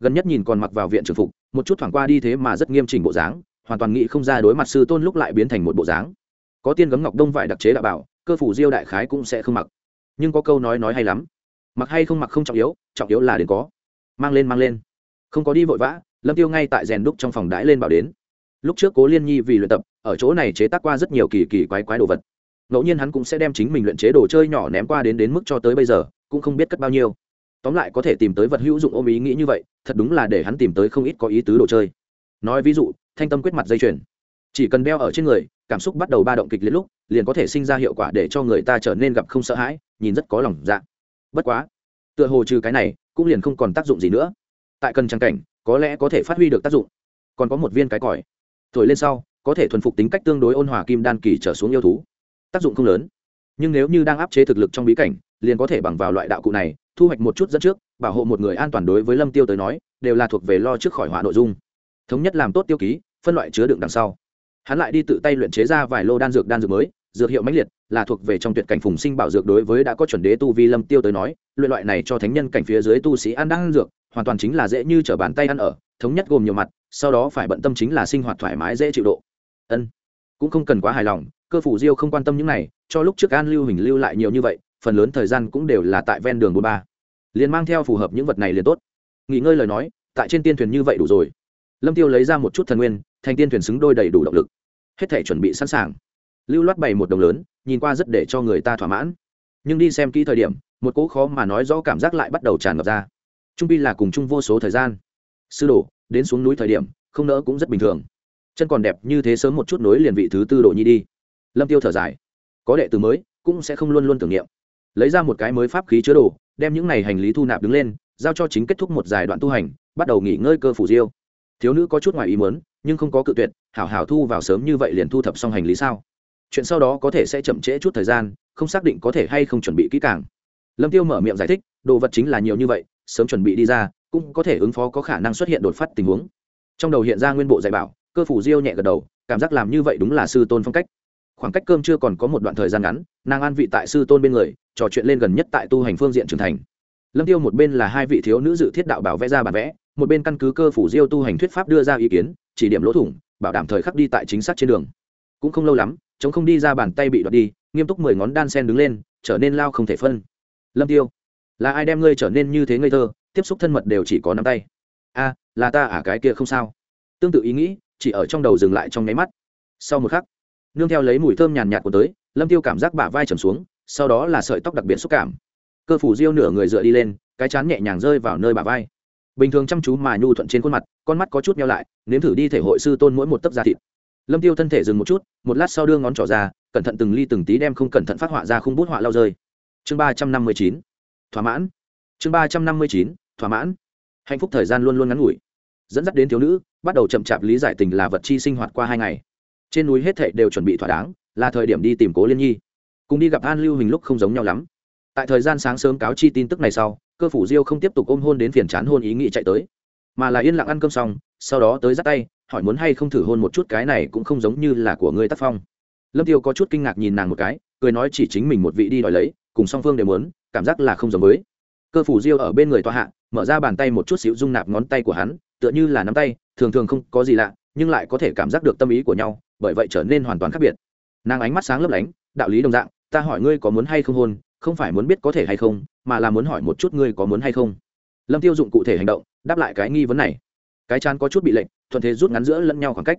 Gần nhất nhìn còn mặc vào viện trường phục, một chút thoảng qua đi thế mà rất nghiêm chỉnh bộ dáng, hoàn toàn nghĩ không ra đối mặt sư tôn lúc lại biến thành một bộ dáng. Có tiên gấm ngọc đông vải đặc chế đạo bảo, cơ phủ diêu đại khái cũng sẽ không mặc. Nhưng có câu nói nói hay lắm, mặc hay không mặc không trọng yếu trọng yếu là đến có. Mang lên mang lên. Không có đi vội vã, lâm tiêu ngay tại rèn đúc trong phòng đãi lên bảo đến lúc trước cố liên nhi vì luyện tập, ở chỗ này chế tác qua rất nhiều kỳ kỳ quái quái đồ vật. Ngẫu nhiên hắn cũng sẽ đem chính mình luyện chế đồ chơi nhỏ ném qua đến đến mức cho tới bây giờ, cũng không biết cất bao nhiêu. Tóm lại có thể tìm tới vật hữu dụng ôm ý nghĩ như vậy, thật đúng là để hắn tìm tới không ít có ý tứ đồ chơi. Nói ví dụ, thanh tâm quyết mặt dây chuyền. Chỉ cần đeo ở trên người, cảm xúc bắt đầu ba động kịch liệt lúc, liền có thể sinh ra hiệu quả để cho người ta trở nên gặp không sợ hãi, nhìn rất có lòng dạ. Bất quá, tựa hồ trừ cái này, cũng liền không còn tác dụng gì nữa. Tại cần trang cảnh, có lẽ có thể phát huy được tác dụng. Còn có một viên cái còi thổi lên sau, có thể thuần phục tính cách tương đối ôn hòa kim đan kỳ trở xuống yêu thú. Tác dụng không lớn, nhưng nếu như đang áp chế thực lực trong bí cảnh, liền có thể bằng vào loại đạo cụ này, thu hoạch một chút dẫn trước, bảo hộ một người an toàn đối với lâm tiêu tới nói, đều là thuộc về lo trước khỏi họa nội dung. Thống nhất làm tốt tiêu ký, phân loại chứa đựng đằng sau. Hắn lại đi tự tay luyện chế ra vài lô đan dược đan dược mới, dược hiệu mãnh liệt, là thuộc về trong tuyệt cảnh phùng sinh bảo dược đối với đã có chuẩn đế tu vi lâm tiêu tới nói, luyện loại này cho thánh nhân cảnh phía dưới tu sĩ ăn đan dược hoàn toàn chính là dễ như trở bàn tay ăn ở, thống nhất gồm nhiều mặt, sau đó phải bận tâm chính là sinh hoạt thoải mái dễ chịu độ. Ân, cũng không cần quá hài lòng, cơ phủ diêu không quan tâm những này, cho lúc trước an lưu hình lưu lại nhiều như vậy, phần lớn thời gian cũng đều là tại ven đường bôn ba. Liền mang theo phù hợp những vật này liền tốt. Nghỉ ngơi lời nói, tại trên tiên thuyền như vậy đủ rồi. Lâm tiêu lấy ra một chút thần nguyên, thành tiên thuyền xứng đôi đầy đủ động lực. Hết thể chuẩn bị sẵn sàng. Lưu loát bày một đồng lớn, nhìn qua rất để cho người ta thỏa mãn. Nhưng đi xem kỹ thời điểm, một cỗ khó mà nói rõ cảm giác lại bắt đầu tràn ngập ra trung bi là cùng chung vô số thời gian. Sư đồ, đến xuống núi thời điểm, không nỡ cũng rất bình thường. Chân còn đẹp như thế sớm một chút nối liền vị thứ tư độ nhi đi. Lâm tiêu thở dài. Có đệ tử mới, cũng sẽ không luôn luôn tưởng niệm. Lấy ra một cái mới pháp khí chứa đồ, đem những này hành lý thu nạp đứng lên, giao cho chính kết thúc một dài đoạn tu hành, bắt đầu nghỉ ngơi cơ phủ diêu. Thiếu nữ có chút ngoài ý muốn, nhưng không có cự tuyệt, hảo hảo thu vào sớm như vậy liền thu thập xong hành lý sao? Chuyện sau đó có thể sẽ chậm trễ chút thời gian, không xác định có thể hay không chuẩn bị kỹ càng. Lâm tiêu mở miệng giải thích, đồ vật chính là nhiều như vậy sớm chuẩn bị đi ra, cũng có thể ứng phó có khả năng xuất hiện đột phát tình huống. Trong đầu hiện ra nguyên bộ dạy bảo, cơ phủ diêu nhẹ gật đầu, cảm giác làm như vậy đúng là sư tôn phong cách. Khoảng cách cơm chưa còn có một đoạn thời gian ngắn, nàng an vị tại sư tôn bên người, trò chuyện lên gần nhất tại tu hành phương diện trưởng thành. Lâm tiêu một bên là hai vị thiếu nữ dự thiết đạo bảo vẽ ra bản vẽ, một bên căn cứ cơ phủ diêu tu hành thuyết pháp đưa ra ý kiến, chỉ điểm lỗ thủng, bảo đảm thời khắc đi tại chính xác trên đường. Cũng không lâu lắm chống không đi ra bàn tay bị đoạt đi, nghiêm túc mười ngón đan sen đứng lên, trở nên lao không thể phân. Lâm tiêu là ai đem ngươi trở nên như thế ngây thơ, tiếp xúc thân mật đều chỉ có nắm tay? A, là ta à cái kia không sao. Tương tự ý nghĩ, chỉ ở trong đầu dừng lại trong nháy mắt. Sau một khắc, nương theo lấy mùi thơm nhàn nhạt của tới, lâm tiêu cảm giác bả vai trầm xuống, sau đó là sợi tóc đặc biệt xúc cảm. Cơ phủ diêu nửa người dựa đi lên, cái chán nhẹ nhàng rơi vào nơi bả vai. Bình thường chăm chú mà nhu thuận trên khuôn mặt, con mắt có chút nhau lại, nếm thử đi thể hội sư tôn mỗi một tấc da thịt. Lâm tiêu thân thể dừng một chút, một lát sau đưa ngón trỏ ra, cẩn thận từng ly từng tí đem không cẩn thận phát họa ra khung bút họa lao rơi. Chương ba trăm năm mươi chín thỏa mãn. Chương ba trăm năm mươi chín, thỏa mãn. Hạnh phúc thời gian luôn luôn ngắn ngủi. Dẫn dắt đến thiếu nữ, bắt đầu chậm chạp lý giải tình là vật chi sinh hoạt qua hai ngày. Trên núi hết thệ đều chuẩn bị thỏa đáng, là thời điểm đi tìm cố liên nhi. Cùng đi gặp an lưu hình lúc không giống nhau lắm. Tại thời gian sáng sớm cáo chi tin tức này sau, cơ phủ diêu không tiếp tục ôm hôn đến phiền chán hôn ý nghĩ chạy tới. Mà là yên lặng ăn cơm xong, sau đó tới dắt tay, hỏi muốn hay không thử hôn một chút cái này cũng không giống như là của ngươi tác phong. Lâm tiêu có chút kinh ngạc nhìn nàng một cái, cười nói chỉ chính mình một vị đi đòi lấy, cùng song phương đều muốn cảm giác là không giống mới. cơ phủ diêu ở bên người tòa hạ, mở ra bàn tay một chút xíu rung nạp ngón tay của hắn, tựa như là nắm tay, thường thường không có gì lạ, nhưng lại có thể cảm giác được tâm ý của nhau, bởi vậy trở nên hoàn toàn khác biệt. Nàng ánh mắt sáng lấp lánh, đạo lý đồng dạng, ta hỏi ngươi có muốn hay không hôn, không phải muốn biết có thể hay không, mà là muốn hỏi một chút ngươi có muốn hay không. Lâm tiêu dụng cụ thể hành động, đáp lại cái nghi vấn này. Cái chán có chút bị lệnh thuận thế rút ngắn giữa lẫn nhau khoảng cách.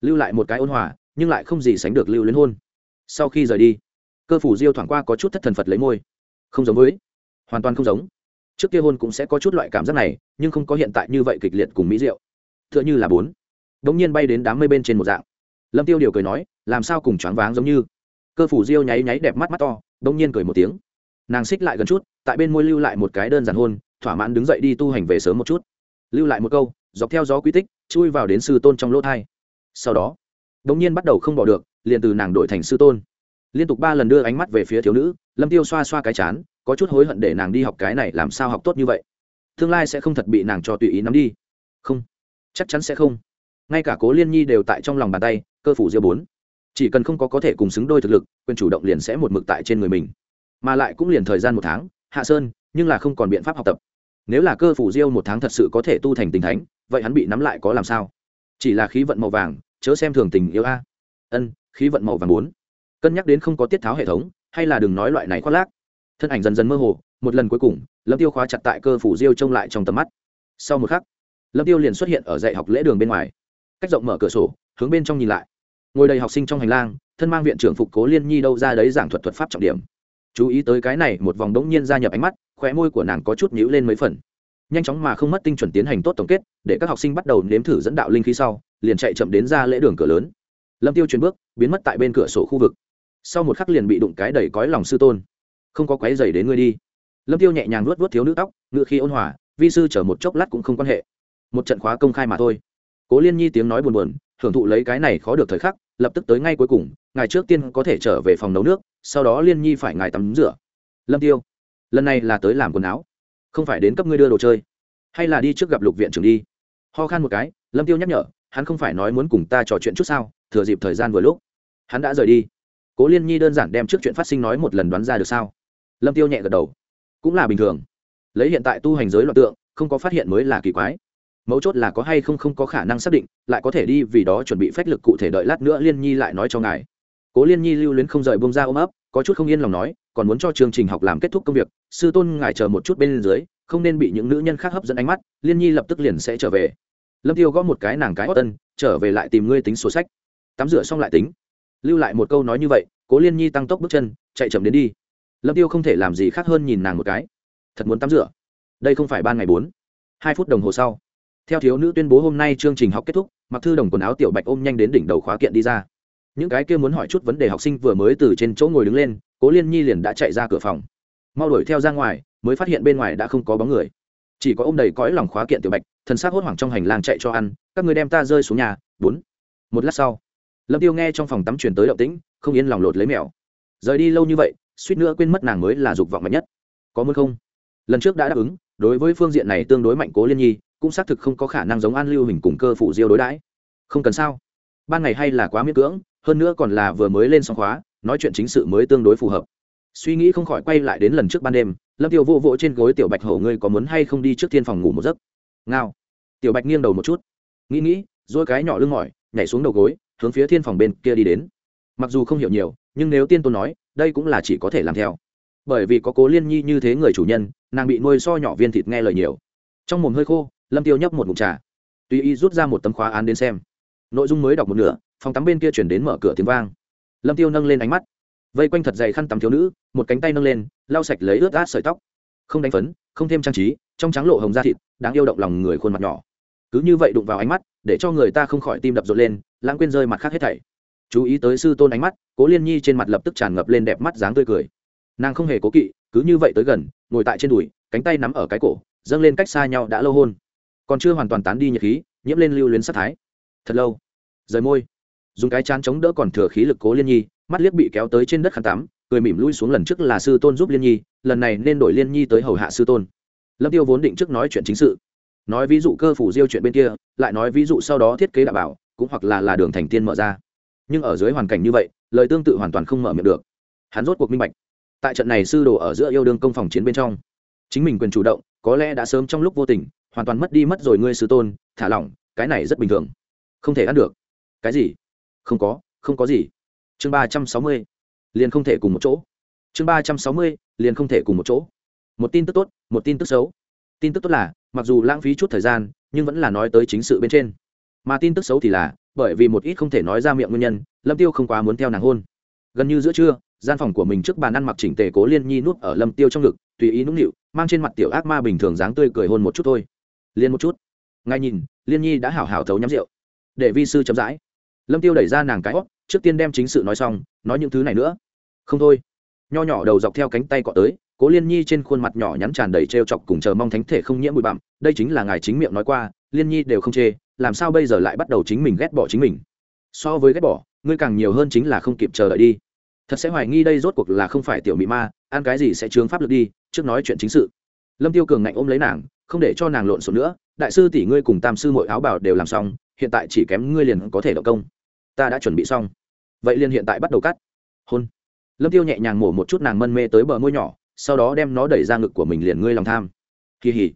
Lưu lại một cái ôn hòa, nhưng lại không gì sánh được lưu luyến hôn. Sau khi rời đi, cơ phủ diêu thoảng qua có chút thất thần phật lấy môi không giống với, hoàn toàn không giống. Trước kia hôn cũng sẽ có chút loại cảm giác này, nhưng không có hiện tại như vậy kịch liệt cùng mỹ diệu. T h ư ợ n h ư là bốn. Đ ỗ n g nhiên bay đến đám mây bên trên một dạng. Lâm tiêu điều cười nói, làm sao cùng choáng váng giống như? Cơ phủ diêu nháy nháy đẹp mắt mắt to đ ỗ n g nhiên cười một tiếng. Nàng xích lại gần chút, tại bên môi lưu lại một cái đơn giản hôn, thỏa mãn đứng dậy đi tu hành về sớm một chút. Lưu lại một câu, dọc theo gió quy tích, chui vào đến sư tôn trong lỗ thai. Sau đó đ ỗ n g nhiên bắt đầu không bỏ được, liền từ nàng đổi thành sư tôn. Liên tục ba lần đưa ánh mắt về phía thiếu nữ lâm tiêu xoa xoa cái chán, có chút hối hận để nàng đi học cái này làm sao học tốt như vậy. Tương lai sẽ không thật bị nàng cho tùy ý nắm đi. Không. Chắc chắn sẽ không. Ngay cả cố liên nhi đều tại trong lòng bàn tay, cơ phủ diêu bốn. Chỉ cần không có có thể cùng xứng đôi thực lực, quyền chủ động liền sẽ một mực tại trên người mình. Mà lại cũng liền thời gian một tháng, hạ sơn, nhưng là không còn biện pháp học tập. Nếu là cơ phủ diêu một tháng thật sự có thể tu thành tình thánh, vậy hắn bị nắm lại có làm sao? Chỉ là khí vận màu vàng, chớ xem thường tình yêu a. Ân, khí vận màu vàng bốn. Cân nhắc đến không có tiết tháo hệ thống hay là đừng nói loại này khoác lác. Thân ảnh dần dần mơ hồ, một lần cuối cùng, lâm tiêu khóa chặt tại cơ phủ diêu trông lại trong tầm mắt. Sau một khắc, lâm tiêu liền xuất hiện ở dạy học lễ đường bên ngoài. Cách rộng mở cửa sổ, hướng bên trong nhìn lại. Ngồi đầy học sinh trong hành lang, thân mang viện trưởng phục cố liên nhi đâu ra đấy giảng thuật thuật pháp trọng điểm. Chú ý tới cái này, một vòng đống nhiên gia nhập ánh mắt, khóe môi của nàng có chút nhíu lên mấy phần. Nhanh chóng mà không mất tinh chuẩn tiến hành tốt tổng kết, để các học sinh bắt đầu nếm thử dẫn đạo linh khí sau, liền chạy chậm đến ra lễ đường cửa lớn. Lâm tiêu chuyển bước, biến mất tại bên cửa sổ khu vực sau một khắc liền bị đụng cái đẩy cói lòng sư tôn. Không có quái dày đến ngươi đi. Lâm tiêu nhẹ nhàng nuốt vuốt thiếu nữ tóc, ngựa khi ôn hòa, vi sư chở một chốc lát cũng không quan hệ. Một trận khóa công khai mà thôi. Cố liên nhi tiếng nói buồn buồn hưởng thụ lấy cái này khó được thời khắc, lập tức tới ngay cuối cùng, ngài trước tiên có thể trở về phòng nấu nước, sau đó liên nhi phải ngài tắm rửa. Lâm tiêu, lần này là tới làm quần áo, không phải đến cấp ngươi đưa đồ chơi, hay là đi trước gặp lục viện trưởng đi? Ho khan một cái, lâm tiêu nhắc nhở, hắn không phải nói muốn cùng ta trò chuyện chút sao, thừa dịp thời gian vừa lúc, hắn đã rời đi cố liên nhi đơn giản đem trước chuyện phát sinh nói một lần đoán ra được sao? Lâm tiêu nhẹ gật đầu. Cũng là bình thường. Lấy hiện tại tu hành giới loạn tượng, không có phát hiện mới là kỳ quái. Mấu chốt là có hay không không có khả năng xác định, lại có thể đi vì đó chuẩn bị phách lực cụ thể đợi lát nữa liên nhi lại nói cho ngài. Cố liên nhi lưu luyến không rời bông ra ôm ấp, có chút không yên lòng nói, còn muốn cho chương trình học làm kết thúc công việc, sư tôn ngài chờ một chút bên dưới, không nên bị những nữ nhân khác hấp dẫn ánh mắt, liên nhi lập tức liền sẽ trở về. Lâm tiêu gõ một cái nàng cái hót tân trở về lại tìm ngươi tính sổ sách. Tắm rửa xong lại tính lưu lại một câu nói như vậy, cố liên nhi tăng tốc bước chân, chạy chậm đến đi. Lâm tiêu không thể làm gì khác hơn nhìn nàng một cái. Thật muốn tắm rửa. Đây không phải ban ngày bốn, hai phút đồng hồ sau. Theo thiếu nữ tuyên bố hôm nay chương trình học kết thúc, mặc thư đồng quần áo tiểu bạch ôm nhanh đến đỉnh đầu khóa kiện đi ra. Những cái kia muốn hỏi chút vấn đề học sinh vừa mới từ trên chỗ ngồi đứng lên, cố liên nhi liền đã chạy ra cửa phòng. Mau đuổi theo ra ngoài, mới phát hiện bên ngoài đã không có bóng người. Chỉ có ôm đầy cõi lòng khóa kiện tiểu bạch, thần xác hốt hoảng trong hành lang chạy cho ăn, các người đem ta rơi xuống nhà, bốn. Một lát sau lâm tiêu nghe trong phòng tắm truyền tới động tĩnh, không yên lòng lột lấy mèo. Rời đi lâu như vậy, suýt nữa quên mất nàng mới là dục vọng mạnh nhất. Có muốn không? Lần trước đã đáp ứng, đối với phương diện này tương đối mạnh cố liên nhi, cũng xác thực không có khả năng giống an lưu hình cùng cơ phụ diêu đối đãi. Không cần sao? Ban ngày hay là quá miễn cưỡng, hơn nữa còn là vừa mới lên xong khóa, nói chuyện chính sự mới tương đối phù hợp. Suy nghĩ không khỏi quay lại đến lần trước ban đêm, lâm tiêu vô vỗ trên gối tiểu bạch hổ, ngươi có muốn hay không đi trước thiên phòng ngủ một giấc? Ngao. Tiểu bạch nghiêng đầu một chút. Nghĩ nghĩ dôi cái nhỏ lưng mỏi, nhảy xuống đầu gối hướng phía thiên phòng bên kia đi đến. Mặc dù không hiểu nhiều, nhưng nếu tiên tôn nói, đây cũng là chỉ có thể làm theo. Bởi vì có cố liên nhi như thế người chủ nhân, nàng bị nuôi so nhỏ viên thịt nghe lời nhiều. Trong mồm hơi khô, lâm tiêu nhấp một mụn trà. Tùy ý rút ra một tấm khóa án đến xem. Nội dung mới đọc một nửa, phòng tắm bên kia chuyển đến mở cửa tiếng vang. Lâm tiêu nâng lên ánh mắt. Vây quanh thật dày khăn tắm thiếu nữ, một cánh tay nâng lên, lau sạch lấy ướt át sợi tóc. Không đánh phấn, không thêm trang trí, trong trắng lộ hồng da thịt, đáng yêu động lòng người khuôn mặt nhỏ cứ như vậy đụng vào ánh mắt, để cho người ta không khỏi tim đập rộn lên, lãng quên rơi mặt khác hết thảy. Chú ý tới sư tôn ánh mắt, cố liên nhi trên mặt lập tức tràn ngập lên đẹp mắt dáng tươi cười. Nàng không hề cố kỵ, cứ như vậy tới gần, ngồi tại trên đùi, cánh tay nắm ở cái cổ, dâng lên cách xa nhau đã lâu hôn. Còn chưa hoàn toàn tán đi nhiệt khí, nhiễm lên lưu luyến sát thái. Thật lâu. Rời môi. Dùng cái chán chống đỡ còn thừa khí lực cố liên nhi, mắt liếc bị kéo tới trên đất khăn tắm, cười mỉm lui xuống lần trước là sư tôn giúp liên nhi, lần này nên đổi liên nhi tới hầu hạ sư tôn. Lâm tiêu vốn định trước nói chuyện chính sự nói ví dụ cơ phủ diêu chuyện bên kia, lại nói ví dụ sau đó thiết kế đảm bảo, cũng hoặc là là đường thành tiên mở ra. Nhưng ở dưới hoàn cảnh như vậy, lời tương tự hoàn toàn không mở miệng được. Hắn rốt cuộc minh bạch. Tại trận này sư đồ ở giữa yêu đương công phòng chiến bên trong, chính mình quyền chủ động, có lẽ đã sớm trong lúc vô tình, hoàn toàn mất đi mất rồi ngươi sư tôn, thả lỏng, cái này rất bình thường. Không thể ăn được. Cái gì? Không có không có gì. Chương ba trăm sáu mươi, liền không thể cùng một chỗ. Chương ba trăm sáu mươi, liền không thể cùng một chỗ. Một tin tức tốt, một tin tức xấu. Tin tức tốt là mặc dù lãng phí chút thời gian, nhưng vẫn là nói tới chính sự bên trên. Mà tin tức xấu thì là, bởi vì một ít không thể nói ra miệng nguyên nhân, lâm tiêu không quá muốn theo nàng hôn. Gần như giữa trưa, gian phòng của mình trước bàn ăn mặc chỉnh tề cố liên nhi nuốt ở lâm tiêu trong ngực, tùy ý nũng nịu, mang trên mặt tiểu ác ma bình thường dáng tươi cười hôn một chút thôi. Liên một chút. Ngay nhìn, liên nhi đã hảo hảo thấu nhắm rượu. Để vi sư chấm dãi lâm tiêu đẩy ra nàng cái hót trước tiên đem chính sự nói xong, nói những thứ này nữa. Không thôi. Nho nhỏ đầu dọc theo cánh tay cọ tới cố liên nhi trên khuôn mặt nhỏ nhắn tràn đầy trêu chọc cùng chờ mong thánh thể không nhiễm bụi bặm, đây chính là ngài chính miệng nói qua, liên nhi đều không chê, làm sao bây giờ lại bắt đầu chính mình ghét bỏ chính mình? So với ghét bỏ, ngươi càng nhiều hơn chính là không kịp chờ đợi đi. Thật sẽ hoài nghi đây rốt cuộc là không phải tiểu mị ma, ăn cái gì sẽ chướng pháp lực đi, trước nói chuyện chính sự. Lâm tiêu cường ngạnh ôm lấy nàng, không để cho nàng lộn xộn nữa, đại sư tỷ ngươi cùng tam sư mội áo bảo đều làm xong, hiện tại chỉ kém ngươi liền có thể động công. Ta đã chuẩn bị xong. Vậy liền hiện tại bắt đầu cắt. Hôn. Lâm tiêu nhẹ nhàng mổ một chút nàng mân mê tới bờ môi nhỏ sau đó đem nó đẩy ra ngực của mình liền ngươi lòng tham. Kỳ hỉ.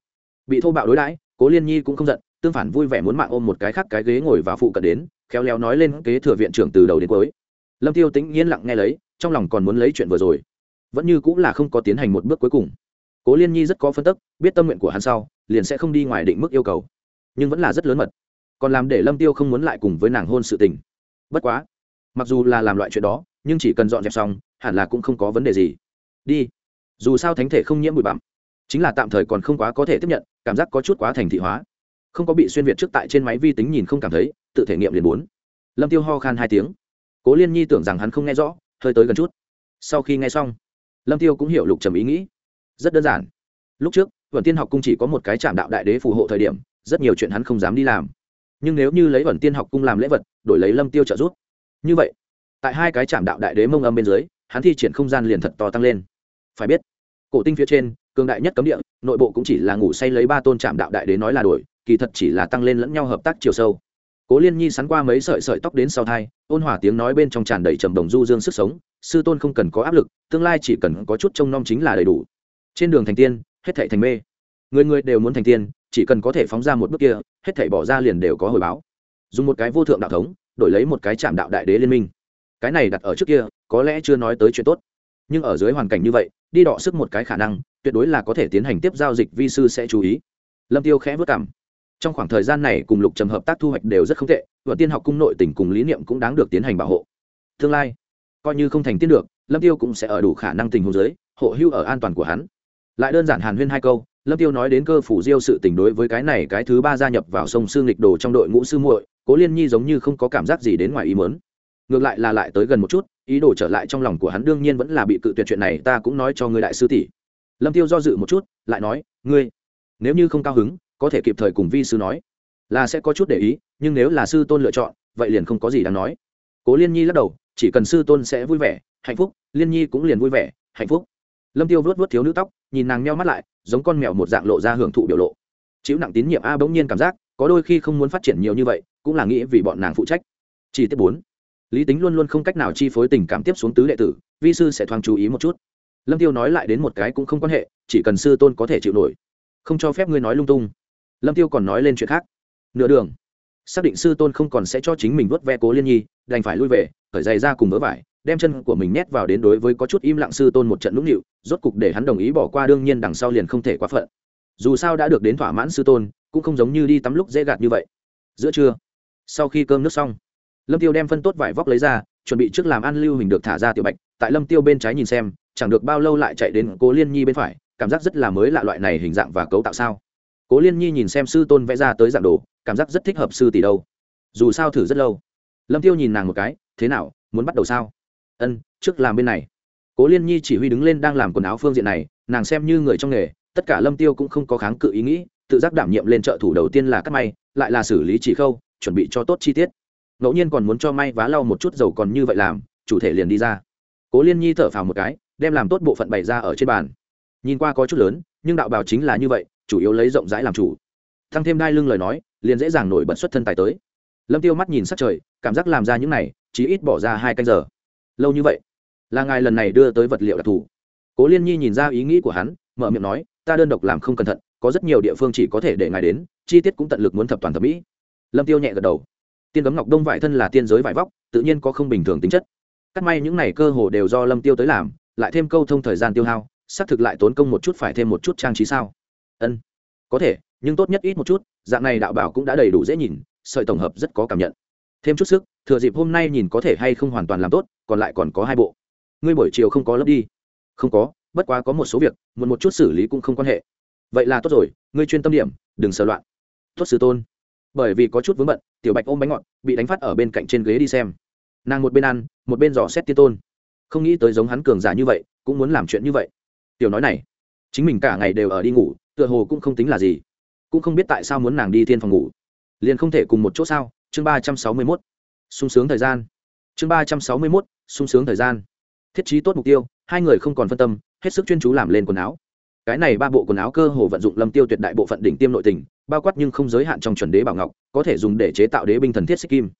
Bị thô bạo đối đãi, cố liên nhi cũng không giận, tương phản vui vẻ muốn mạng ôm một cái khác cái ghế ngồi và phụ cận đến, khéo léo nói lên kế thừa viện trưởng từ đầu đến cuối. Lâm tiêu tĩnh yên lặng nghe lấy, trong lòng còn muốn lấy chuyện vừa rồi. Vẫn như cũng là không có tiến hành một bước cuối cùng. Cố liên nhi rất có phân tức, biết tâm nguyện của hắn sau, liền sẽ không đi ngoài định mức yêu cầu. Nhưng vẫn là rất lớn mật. Còn làm để lâm tiêu không muốn lại cùng với nàng hôn sự tình. Bất quá, mặc dù là làm loại chuyện đó, nhưng chỉ cần dọn dẹp xong, hẳn là cũng không có vấn đề gì. Đi dù sao thánh thể không nhiễm bụi bặm, chính là tạm thời còn không quá có thể tiếp nhận, cảm giác có chút quá thành thị hóa. Không có bị xuyên việt trước tại trên máy vi tính nhìn không cảm thấy, tự thể nghiệm liền bốn. Lâm tiêu ho khan hai tiếng. Cố liên nhi tưởng rằng hắn không nghe rõ, hơi tới gần chút. Sau khi nghe xong, lâm tiêu cũng hiểu lục trầm ý nghĩ. Rất đơn giản. Lúc trước vẩn tiên học cung chỉ có một cái trạm đạo đại đế phù hộ thời điểm, rất nhiều chuyện hắn không dám đi làm. Nhưng nếu như lấy vẩn tiên học cung làm lễ vật, đổi lấy lâm tiêu trợ giúp. Như vậy, tại hai cái trạm đạo đại đế mông âm bên dưới, hắn thi triển không gian liền thật to tăng lên phải biết, cổ tinh phía trên, cường đại nhất cấm địa, nội bộ cũng chỉ là ngủ say lấy ba tôn trạm đạo đại đế nói là đổi, kỳ thật chỉ là tăng lên lẫn nhau hợp tác chiều sâu. Cố liên nhi sắn qua mấy sợi sợi tóc đến sau thai, ôn hòa tiếng nói bên trong tràn đầy trầm đồng du dương sức sống, sư tôn không cần có áp lực, tương lai chỉ cần có chút trông nom chính là đầy đủ. Trên đường thành tiên, hết thảy thành mê. Người người đều muốn thành tiên, chỉ cần có thể phóng ra một bước kia, hết thảy bỏ ra liền đều có hồi báo. Dùng một cái vô thượng đạo thống, đổi lấy một cái chạm đạo đại đế liên minh. Cái này đặt ở trước kia, có lẽ chưa nói tới chuyện tốt nhưng ở dưới hoàn cảnh như vậy, đi đọ sức một cái khả năng, tuyệt đối là có thể tiến hành tiếp giao dịch vi sư sẽ chú ý. Lâm tiêu khẽ vất cảm. Trong khoảng thời gian này cùng lục trầm hợp tác thu hoạch đều rất không tệ, và tiên học cung nội tỉnh cùng lý niệm cũng đáng được tiến hành bảo hộ. Tương lai, coi như không thành tiên được, lâm tiêu cũng sẽ ở đủ khả năng tình huống giới hộ hưu ở an toàn của hắn. Lại đơn giản hàn huyên hai câu, lâm tiêu nói đến cơ phủ diêu sự tình đối với cái này cái thứ ba gia nhập vào sông xương lịch đồ trong đội ngũ sư muội, cố liên nhi giống như không có cảm giác gì đến ngoài ý muốn ngược lại là lại tới gần một chút, ý đồ trở lại trong lòng của hắn đương nhiên vẫn là bị cự tuyệt chuyện này, ta cũng nói cho người đại sư tỷ. Lâm tiêu do dự một chút, lại nói, ngươi, nếu như không cao hứng, có thể kịp thời cùng vi sư nói, là sẽ có chút để ý, nhưng nếu là sư tôn lựa chọn, vậy liền không có gì đáng nói. Cố liên nhi lắc đầu, chỉ cần sư tôn sẽ vui vẻ, hạnh phúc, liên nhi cũng liền vui vẻ, hạnh phúc. Lâm tiêu vuốt vuốt thiếu nữ tóc, nhìn nàng meo mắt lại, giống con mèo một dạng lộ ra hưởng thụ biểu lộ. Chịu nặng tín nhiệm a bỗng nhiên cảm giác, có đôi khi không muốn phát triển nhiều như vậy, cũng là nghĩ vì bọn nàng phụ trách. Chi tiết bốn lý tính luôn luôn không cách nào chi phối tình cảm tiếp xuống tứ đệ tử, vi sư sẽ thoáng chú ý một chút. Lâm tiêu nói lại đến một cái cũng không quan hệ, chỉ cần sư tôn có thể chịu nổi. Không cho phép ngươi nói lung tung. Lâm tiêu còn nói lên chuyện khác. Nửa đường, xác định sư tôn không còn sẽ cho chính mình vớt ve cố liên nhi, đành phải lui về khởi giày ra cùng vớ vải, đem chân của mình nhét vào đến đối với có chút im lặng sư tôn một trận nũng nịu, rốt cục để hắn đồng ý bỏ qua đương nhiên đằng sau liền không thể quá phận. Dù sao đã được đến thỏa mãn sư tôn, cũng không giống như đi tắm lúc dễ gạt như vậy. Giữa trưa, sau khi cơm nước xong lâm tiêu đem phân tốt vải vóc lấy ra, chuẩn bị trước làm ăn lưu hình được thả ra tiểu bạch, tại lâm tiêu bên trái nhìn xem, chẳng được bao lâu lại chạy đến cố liên nhi bên phải, cảm giác rất là mới lạ loại này hình dạng và cấu tạo sao. Cố liên nhi nhìn xem sư tôn vẽ ra tới dạng đồ, cảm giác rất thích hợp sư tỷ đâu. Dù sao thử rất lâu. Lâm tiêu nhìn nàng một cái, thế nào, muốn bắt đầu sao? Ân, trước làm bên này. Cố liên nhi chỉ huy đứng lên đang làm quần áo phương diện này, nàng xem như người trong nghề, tất cả lâm tiêu cũng không có kháng cự ý nghĩ, tự giác đảm nhiệm lên trợ thủ đầu tiên là cắt may, lại là xử lý chỉ khâu, chuẩn bị cho tốt chi tiết ngẫu nhiên còn muốn cho may vá lau một chút dầu còn như vậy làm, chủ thể liền đi ra. Cố liên nhi thở phào một cái, đem làm tốt bộ phận bày ra ở trên bàn. Nhìn qua có chút lớn, nhưng đạo bào chính là như vậy, chủ yếu lấy rộng rãi làm chủ. Thăng thêm đai lưng lời nói, liền dễ dàng nổi bật xuất thân tài tới. Lâm tiêu mắt nhìn sắc trời, cảm giác làm ra những này chỉ ít bỏ ra hai canh giờ. Lâu như vậy, là ngài lần này đưa tới vật liệu đặc thù. Cố liên nhi nhìn ra ý nghĩ của hắn, mở miệng nói, ta đơn độc làm không cẩn thận, có rất nhiều địa phương chỉ có thể để ngài đến, chi tiết cũng tận lực muốn thập toàn thẩm mỹ. Lâm tiêu nhẹ gật đầu tiên cấm ngọc đông vải thân là tiên giới vải vóc, tự nhiên có không bình thường tính chất. Cắt may những này cơ hồ đều do lâm tiêu tới làm, lại thêm câu thông thời gian tiêu hao, xác thực lại tốn công một chút phải thêm một chút trang trí sao? Ân, có thể, nhưng tốt nhất ít một chút, dạng này đạo bảo cũng đã đầy đủ dễ nhìn, sợi tổng hợp rất có cảm nhận. Thêm chút sức, thừa dịp hôm nay nhìn có thể hay không hoàn toàn làm tốt, còn lại còn có hai bộ. Ngươi buổi chiều không có lớp đi. Không có, bất quá có một số việc, muốn một chút xử lý cũng không quan hệ. Vậy là tốt rồi, ngươi chuyên tâm điểm, đừng sờ loạn. Tốt sư tôn bởi vì có chút vướng bận, tiểu bạch ôm bánh ngọt, bị đánh phát ở bên cạnh trên ghế đi xem. Nàng một bên ăn, một bên dò xét tiên tôn. Không nghĩ tới giống hắn cường giả như vậy, cũng muốn làm chuyện như vậy. Tiểu nói này, chính mình cả ngày đều ở đi ngủ, tựa hồ cũng không tính là gì. Cũng không biết tại sao muốn nàng đi thiên phòng ngủ. Liền không thể cùng một chỗ sao? Chương ba trăm sáu mươi mốt. Sung sướng thời gian. Chương ba trăm sáu mươi mốt, sung sướng thời gian. Thiết trí tốt mục tiêu, hai người không còn phân tâm, hết sức chuyên chú làm lên quần áo. Cái này ba bộ quần áo cơ hồ vận dụng lâm tiêu tuyệt đại bộ phận đỉnh tiêm nội tình bao quát nhưng không giới hạn trong chuẩn đế bảo ngọc, có thể dùng để chế tạo đế binh thần thiết xích kim.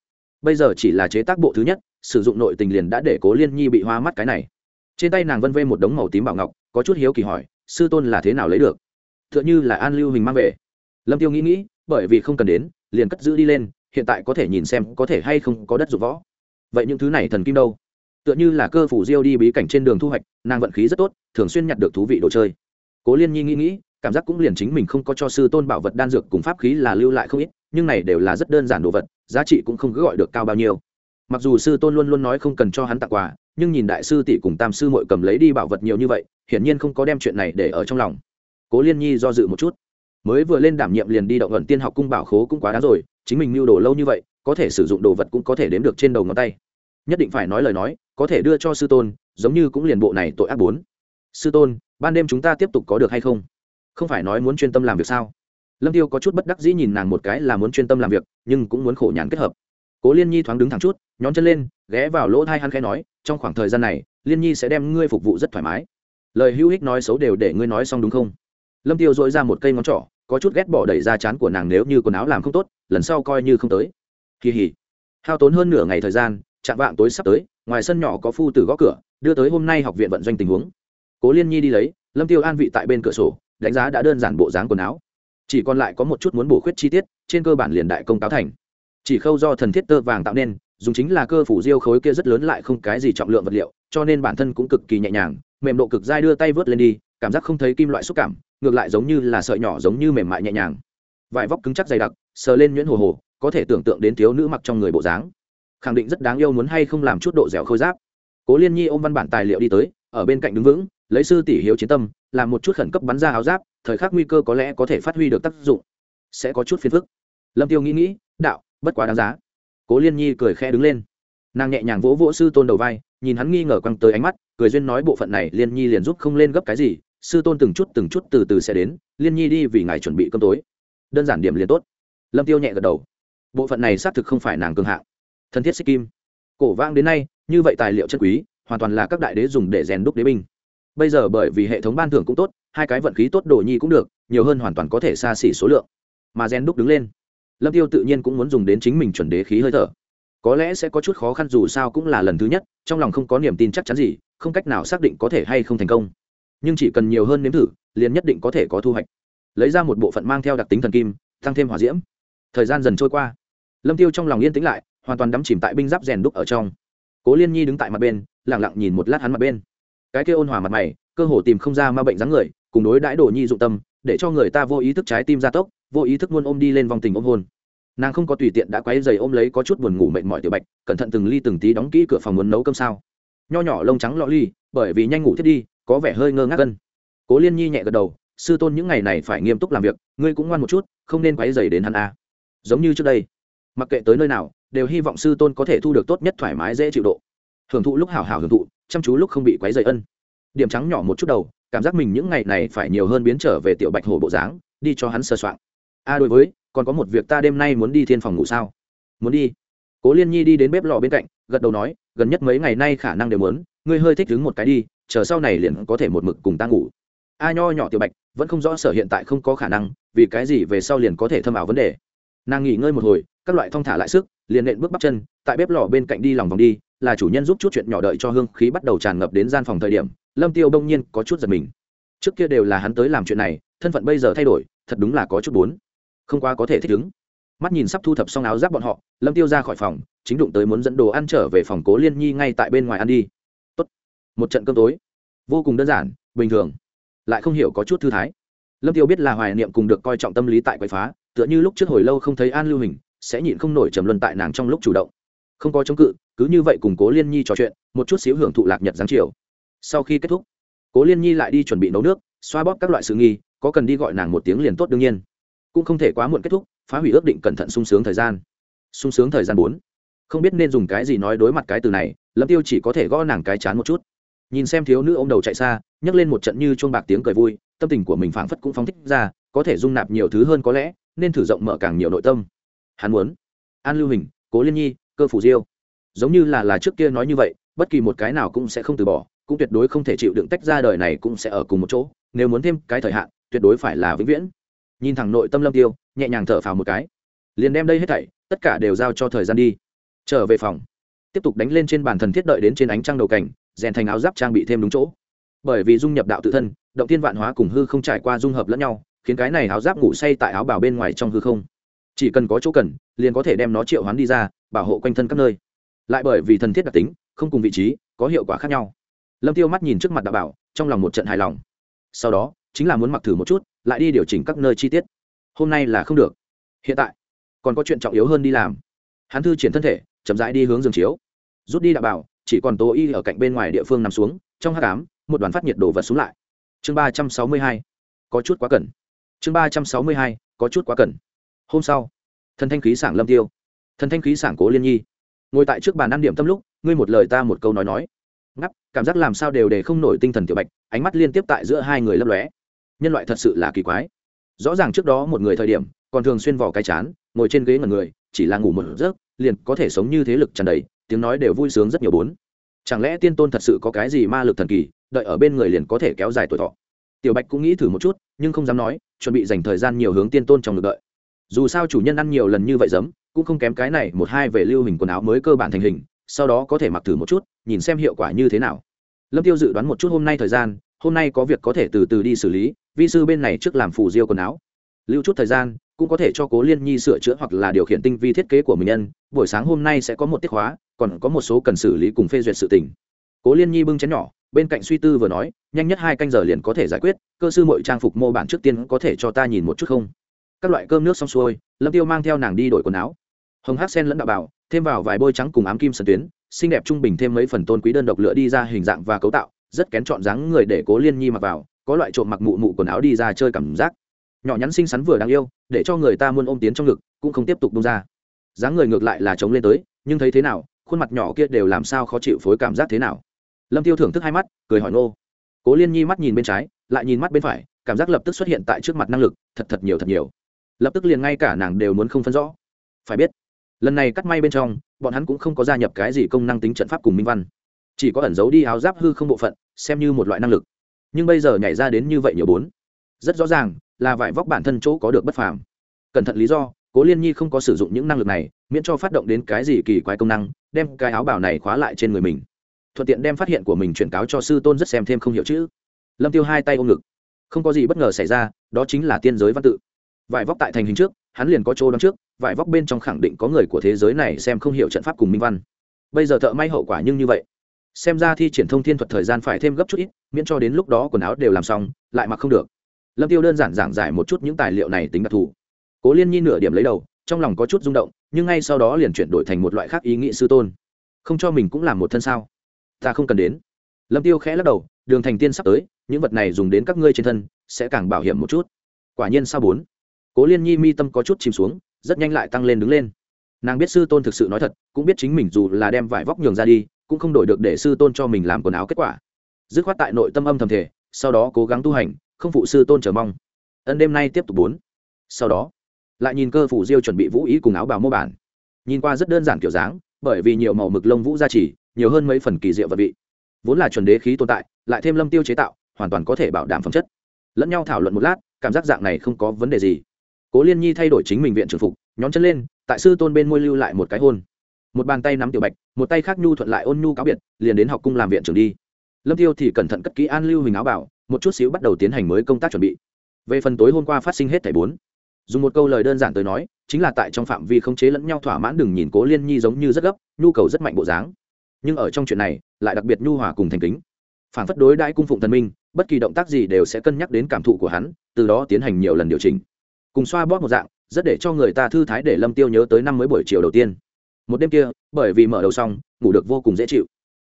Bây giờ chỉ là chế tác bộ thứ nhất, sử dụng nội tình liền đã để cố liên nhi bị hoa mắt cái này. Trên tay nàng vân vê một đống màu tím bảo ngọc, có chút hiếu kỳ hỏi, sư tôn là thế nào lấy được? T h ư ợ n h ư là an lưu hình mang về. Lâm tiêu nghĩ nghĩ, bởi vì không cần đến, liền cất giữ đi lên, hiện tại có thể nhìn xem có thể hay không có đất dụng võ. Vậy những thứ này thần kim đâu? Tựa như là cơ phủ diêu đi bí cảnh trên đường thu hoạch, nàng vận khí rất tốt, thường xuyên nhặt được thú vị đồ chơi. Cố liên nhi nghĩ nghĩ cảm giác cũng liền chính mình không có cho sư tôn bảo vật đan dược cùng pháp khí là lưu lại không ít, nhưng này đều là rất đơn giản đồ vật, giá trị cũng không cứ gọi được cao bao nhiêu. Mặc dù sư tôn luôn luôn nói không cần cho hắn tặng quà, nhưng nhìn đại sư tỷ cùng tam sư mội cầm lấy đi bảo vật nhiều như vậy, hiển nhiên không có đem chuyện này để ở trong lòng. Cố liên nhi do dự một chút. Mới vừa lên đảm nhiệm liền đi động ẩn tiên học cung bảo khố cũng quá đáng rồi, chính mình mưu đồ lâu như vậy, có thể sử dụng đồ vật cũng có thể đếm được trên đầu ngón tay. Nhất định phải nói lời nói, có thể đưa cho sư tôn, giống như cũng liền bộ này tội ác bốn. Sư tôn, ban đêm chúng ta tiếp tục có được hay không? Không phải nói muốn chuyên tâm làm việc sao? Lâm tiêu có chút bất đắc dĩ nhìn nàng một cái là muốn chuyên tâm làm việc, nhưng cũng muốn khổ nhàn kết hợp. Cố liên nhi thoáng đứng thẳng chút, nhón chân lên, ghé vào lỗ thai hắn khẽ nói, trong khoảng thời gian này, liên nhi sẽ đem ngươi phục vụ rất thoải mái. Lời hữu hích nói xấu đều để ngươi nói xong đúng không? Lâm tiêu dội ra một cây ngón trỏ, có chút ghét bỏ đẩy ra chán của nàng nếu như quần áo làm không tốt, lần sau coi như không tới. Kỳ hỉ. Hao tốn hơn nửa ngày thời gian, chạm vạng tối sắp tới, ngoài sân nhỏ có phu tử gõ cửa, đưa tới hôm nay học viện vận doanh tình huống. Cố liên nhi đi lấy, lâm tiêu an vị tại bên cửa sổ đánh giá đã đơn giản bộ dáng quần áo. Chỉ còn lại có một chút muốn bổ khuyết chi tiết, trên cơ bản liền đại công táo thành. Chỉ khâu do thần thiết tơ vàng tạo nên, dùng chính là cơ phủ diêu khối kia rất lớn lại không cái gì trọng lượng vật liệu, cho nên bản thân cũng cực kỳ nhẹ nhàng, mềm độ cực dai đưa tay vớt lên đi, cảm giác không thấy kim loại xúc cảm, ngược lại giống như là sợi nhỏ giống như mềm mại nhẹ nhàng. Vải vóc cứng chắc dày đặc, sờ lên nhuyễn hồ hồ, có thể tưởng tượng đến thiếu nữ mặc trong người bộ dáng. Khẳng định rất đáng yêu muốn hay không làm chút độ dẻo khôi giáp. Cố liên nhi ôm văn bản tài liệu đi tới, ở bên cạnh đứng vững, lấy sư tỷ hiếu chiến tâm làm một chút khẩn cấp bắn ra áo giáp, thời khắc nguy cơ có lẽ có thể phát huy được tác dụng. Sẽ có chút phiền phức. Lâm tiêu nghĩ nghĩ, đạo, bất quá đáng giá. Cố liên nhi cười khẽ đứng lên. Nàng nhẹ nhàng vỗ vỗ sư tôn đầu vai, nhìn hắn nghi ngờ quăng tới ánh mắt, cười duyên nói bộ phận này liên nhi liền giúp không lên gấp cái gì, sư tôn từng chút từng chút từ từ sẽ đến, liên nhi đi vì ngài chuẩn bị cơm tối. Đơn giản điểm liền tốt. Lâm tiêu nhẹ gật đầu. Bộ phận này xác thực không phải nàng cường hạng. Thân thiết xích kim. Cổ vang đến nay, như vậy tài liệu chân quý, hoàn toàn là các đại đế dùng để rèn đúc đế binh bây giờ bởi vì hệ thống ban thưởng cũng tốt, hai cái vận khí tốt đồ nhi cũng được, nhiều hơn hoàn toàn có thể xa xỉ số lượng. Mà gen đúc đứng lên. Lâm tiêu tự nhiên cũng muốn dùng đến chính mình chuẩn đế khí hơi thở. Có lẽ sẽ có chút khó khăn dù sao cũng là lần thứ nhất, trong lòng không có niềm tin chắc chắn gì, không cách nào xác định có thể hay không thành công. Nhưng chỉ cần nhiều hơn nếm thử, liền nhất định có thể có thu hoạch. Lấy ra một bộ phận mang theo đặc tính thần kim, tăng thêm hỏa diễm. Thời gian dần trôi qua. Lâm tiêu trong lòng yên tĩnh lại, hoàn toàn đắm chìm tại binh giáp rèn đúc ở trong. Cố liên nhi đứng tại mặt bên lẳng lặng nhìn một lát hắn mặt bên cái kia ôn hòa mặt mày, cơ hồ tìm không ra ma bệnh dáng người, cùng đối đãi đồ nhi dụng tâm, để cho người ta vô ý thức trái tim gia tốc, vô ý thức luôn ôm đi lên vòng tình ôm hôn. Nàng không có tùy tiện đã quấy giày ôm lấy có chút buồn ngủ mệt mỏi tiểu bạch, cẩn thận từng ly từng tí đóng kỹ cửa phòng muốn nấu cơm sao. Nho nhỏ lông trắng lọ ly, bởi vì nhanh ngủ thiết đi, có vẻ hơi ngơ ngác cân cố liên nhi nhẹ gật đầu, sư tôn những ngày này phải nghiêm túc làm việc, ngươi cũng ngoan một chút, không nên quấy giày đến hắn a. À. giống như trước đây, mặc kệ tới nơi nào, đều hy vọng sư tôn có thể thu được tốt nhất thoải mái dễ chịu độ. Hưởng thụ lúc hảo hảo hưởng thụ chăm chú lúc không bị quấy dày ân. Điểm trắng nhỏ một chút đầu, cảm giác mình những ngày này phải nhiều hơn biến trở về tiểu bạch hổ bộ dáng, đi cho hắn sơ soạn a, đối với, còn có một việc ta đêm nay muốn đi thiên phòng ngủ sao? Muốn đi. Cố liên nhi đi đến bếp lò bên cạnh, gật đầu nói, gần nhất mấy ngày nay khả năng đều muốn, ngươi hơi thích đứng một cái đi, chờ sau này liền có thể một mực cùng ta ngủ. A nho nhỏ tiểu bạch, vẫn không rõ sở hiện tại không có khả năng, vì cái gì về sau liền có thể thâm ảo vấn đề. Nàng nghỉ ngơi một hồi, các loại thong thả lại sức, liền nện bước bắp chân, tại bếp lò bên cạnh đi lòng vòng đi là chủ nhân giúp chút chuyện nhỏ đợi cho hương khí bắt đầu tràn ngập đến gian phòng thời điểm, lâm tiêu đông nhiên có chút giật mình. Trước kia đều là hắn tới làm chuyện này, thân phận bây giờ thay đổi, thật đúng là có chút bốn không quá có thể thích ứng. Mắt nhìn sắp thu thập xong áo giáp bọn họ, lâm tiêu ra khỏi phòng, chính đụng tới muốn dẫn đồ ăn trở về phòng cố liên nhi ngay tại bên ngoài ăn đi. Tốt. một trận cơm tối. Vô cùng đơn giản, bình thường. Lại không hiểu có chút thư thái. Lâm tiêu biết là hoài niệm cùng được coi trọng tâm lý tại quậy phá, tựa như lúc trước hồi lâu không thấy an lưu hình, sẽ nhịn không nổi trầm luân tại nàng trong lúc chủ động. Không có chống cự cứ như vậy cùng cố liên nhi trò chuyện, một chút xíu hưởng thụ lạc nhật giáng chiều. Sau khi kết thúc, cố liên nhi lại đi chuẩn bị nấu nước, xoa bóp các loại sự nghi, có cần đi gọi nàng một tiếng liền tốt đương nhiên. Cũng không thể quá muộn kết thúc, phá hủy ước định cẩn thận sung sướng thời gian. Sung sướng thời gian bốn. Không biết nên dùng cái gì nói đối mặt cái từ này, lâm tiêu chỉ có thể gõ nàng cái chán một chút. Nhìn xem thiếu nữ ô m đầu chạy xa, nhấc lên một trận như chuông bạc tiếng cười vui, tâm tình của mình phảng phất cũng phóng thích ra, có thể dung nạp nhiều thứ hơn có lẽ, nên thử rộng mở càng nhiều nội tâm. Hắn muốn. An lưu hình, cố liên nhi, cơ phủ diêu giống như là là trước kia nói như vậy, bất kỳ một cái nào cũng sẽ không từ bỏ, cũng tuyệt đối không thể chịu đựng tách ra đời này cũng sẽ ở cùng một chỗ, nếu muốn thêm cái thời hạn, tuyệt đối phải là vĩnh viễn. Nhìn thẳng nội tâm lâm tiêu, nhẹ nhàng thở phào một cái. Liền đem đây hết thảy, tất cả đều giao cho thời gian đi. Trở về phòng. Tiếp tục đánh lên trên bàn thần thiết đợi đến trên ánh trăng đầu cảnh, rèn thành áo giáp trang bị thêm đúng chỗ. Bởi vì dung nhập đạo tự thân, động tiên vạn hóa cùng hư không trải qua dung hợp lẫn nhau, khiến cái này áo giáp ngủ say tại áo bào bên ngoài trong hư không. Chỉ cần có chỗ cần, liền có thể đem nó triệu hoán đi ra, bảo hộ quanh thân các nơi lại bởi vì thần thiết đặc tính, không cùng vị trí, có hiệu quả khác nhau. Lâm tiêu mắt nhìn trước mặt đạo bảo, trong lòng một trận hài lòng. Sau đó, chính là muốn mặc thử một chút, lại đi điều chỉnh các nơi chi tiết. Hôm nay là không được. Hiện tại, còn có chuyện trọng yếu hơn đi làm. Hắn thư triển thân thể, chậm rãi đi hướng giường chiếu. Rút đi đạo bảo, chỉ còn tố y ở cạnh bên ngoài địa phương nằm xuống, trong hát cám một đoàn phát nhiệt đổ vật xuống lại. Chương ba trăm sáu mươi hai, có chút quá cần. Chương ba trăm sáu mươi hai, có chút quá cần. Hôm sau, thần thanh khí sảng lâm tiêu. Thần thanh khí sảng cố liên nhi ngồi tại trước bàn ăn điểm tâm lúc, ngươi một lời ta một câu nói nói. Ngắp, cảm giác làm sao đều để không nổi tinh thần tiểu bạch, ánh mắt liên tiếp tại giữa hai người lấp lóe. Nhân loại thật sự là kỳ quái. Rõ ràng trước đó một người thời điểm, còn thường xuyên vỏ cái chán, ngồi trên ghế ngẩn người, chỉ là ngủ một giấc, liền có thể sống như thế lực tràn đầy, tiếng nói đều vui sướng rất nhiều bốn. Chẳng lẽ tiên tôn thật sự có cái gì ma lực thần kỳ, đợi ở bên người liền có thể kéo dài tuổi thọ? Tiểu bạch cũng nghĩ thử một chút, nhưng không dám nói, chuẩn bị dành thời gian nhiều hướng tiên tôn trong ngực đợi. Dù sao chủ nhân ăn nhiều lần như vậy giấm cũng không kém cái này một hai về lưu hình quần áo mới cơ bản thành hình, sau đó có thể mặc thử một chút, nhìn xem hiệu quả như thế nào. Lâm tiêu dự đoán một chút hôm nay thời gian, hôm nay có việc có thể từ từ đi xử lý, vi sư bên này trước làm phủ diêu quần áo. Lưu chút thời gian, cũng có thể cho cố liên nhi sửa chữa hoặc là điều khiển tinh vi thiết kế của mình nhân, buổi sáng hôm nay sẽ có một tiết hóa, còn có một số cần xử lý cùng phê duyệt sự tình. Cố liên nhi bưng chén nhỏ, bên cạnh suy tư vừa nói, nhanh nhất hai canh giờ liền có thể giải quyết, cơ sư mọi trang phục mô bản trước tiên có thể cho ta nhìn một chút không? Các loại cơm nước xong xuôi, lâm tiêu mang theo nàng đi đổi quần áo hồng hắc sen lẫn đạo bảo, thêm vào vài bôi trắng cùng ám kim sơn tuyến, xinh đẹp trung bình thêm mấy phần tôn quý đơn độc lựa đi ra hình dạng và cấu tạo, rất kén chọn dáng người để cố liên nhi mặc vào, có loại trộm mặc mụ mụ quần áo đi ra chơi cảm giác. Nhỏ nhắn xinh xắn vừa đáng yêu, để cho người ta muốn ôm tiến trong ngực, cũng không tiếp tục bung ra. Dáng người ngược lại là chống lên tới, nhưng thấy thế nào, khuôn mặt nhỏ kia đều làm sao khó chịu phối cảm giác thế nào. Lâm tiêu thưởng thức hai mắt, cười hỏi nô cố liên nhi mắt nhìn bên trái, lại nhìn mắt bên phải, cảm giác lập tức xuất hiện tại trước mặt năng lực, thật thật nhiều thật nhiều. Lập tức liền ngay cả nàng đều muốn không phân rõ. Phải biết lần này cắt may bên trong, bọn hắn cũng không có gia nhập cái gì công năng tính trận pháp cùng minh văn. Chỉ có ẩn giấu đi áo giáp hư không bộ phận, xem như một loại năng lực. Nhưng bây giờ nhảy ra đến như vậy nhiều bốn, rất rõ ràng là vải vóc bản thân chỗ có được bất phàm. Cẩn thận lý do, cố liên nhi không có sử dụng những năng lực này, miễn cho phát động đến cái gì kỳ quái công năng, đem cái áo bảo này khóa lại trên người mình. Thuận tiện đem phát hiện của mình chuyển cáo cho sư tôn rất xem thêm không hiểu chữ. Lâm tiêu hai tay ôm ngực. Không có gì bất ngờ xảy ra, đó chính là tiên giới văn tự. Vải vóc tại thành hình trước, hắn liền có chỗ đón trước vải vóc bên trong khẳng định có người của thế giới này xem không hiểu trận pháp cùng minh văn. Bây giờ thợ may hậu quả nhưng như vậy. Xem ra thi triển thông thiên thuật thời gian phải thêm gấp chút ít, miễn cho đến lúc đó quần áo đều làm xong, lại mặc không được. Lâm tiêu đơn giản giảng giải một chút những tài liệu này tính đặc thù. Cố liên nhi nửa điểm lấy đầu, trong lòng có chút rung động, nhưng ngay sau đó liền chuyển đổi thành một loại khác ý nghĩ sư tôn. Không cho mình cũng làm một thân sao? Ta không cần đến. Lâm tiêu khẽ lắc đầu, đường thành tiên sắp tới, những vật này dùng đến các ngươi trên thân, sẽ càng bảo hiểm một chút. Quả nhiên sao bốn? Cố liên nhi mi tâm có chút chìm xuống rất nhanh lại tăng lên đứng lên. Nàng biết sư tôn thực sự nói thật, cũng biết chính mình dù là đem vải vóc nhường ra đi, cũng không đổi được để sư tôn cho mình làm quần áo kết quả. Dứt khoát tại nội tâm âm thầm thể sau đó cố gắng tu hành, không phụ sư tôn chờ mong. Ân đêm nay tiếp tục bốn. Sau đó, lại nhìn cơ phủ diêu chuẩn bị vũ ý cùng áo bào mô bản. Nhìn qua rất đơn giản kiểu dáng, bởi vì nhiều màu mực lông vũ gia trì, nhiều hơn mấy phần kỳ diệu vật vị. Vốn là chuẩn đế khí tồn tại, lại thêm lâm tiêu chế tạo, hoàn toàn có thể bảo đảm phẩm chất. Lẫn nhau thảo luận một lát, cảm giác dạng này không có vấn đề gì cố liên nhi thay đổi chính mình viện trưởng phục nhóm chân lên, tại sư tôn bên môi lưu lại một cái hôn. Một bàn tay nắm tiểu bạch, một tay khác nhu thuận lại ôn nhu cáo biệt, liền đến học cung làm viện trưởng đi. Lâm tiêu thì cẩn thận cất kỹ an lưu hình áo bảo, một chút xíu bắt đầu tiến hành mới công tác chuẩn bị. Về phần tối hôm qua phát sinh hết thảy bốn, dùng một câu lời đơn giản tới nói, chính là tại trong phạm vi khống chế lẫn nhau thỏa mãn đừng nhìn cố liên nhi giống như rất gấp, nhu cầu rất mạnh bộ dáng. Nhưng ở trong chuyện này, lại đặc biệt nhu hòa cùng thành kính. Phản phất đối đãi cung phụng thần minh, bất kỳ động tác gì đều sẽ cân nhắc đến cảm thụ của hắn, từ đó tiến hành nhiều lần điều chỉnh cùng xoa bóp một dạng, rất để cho người ta thư thái để lâm tiêu nhớ tới năm mới buổi chiều đầu tiên. Một đêm kia, bởi vì mở đầu xong, ngủ được vô cùng dễ chịu.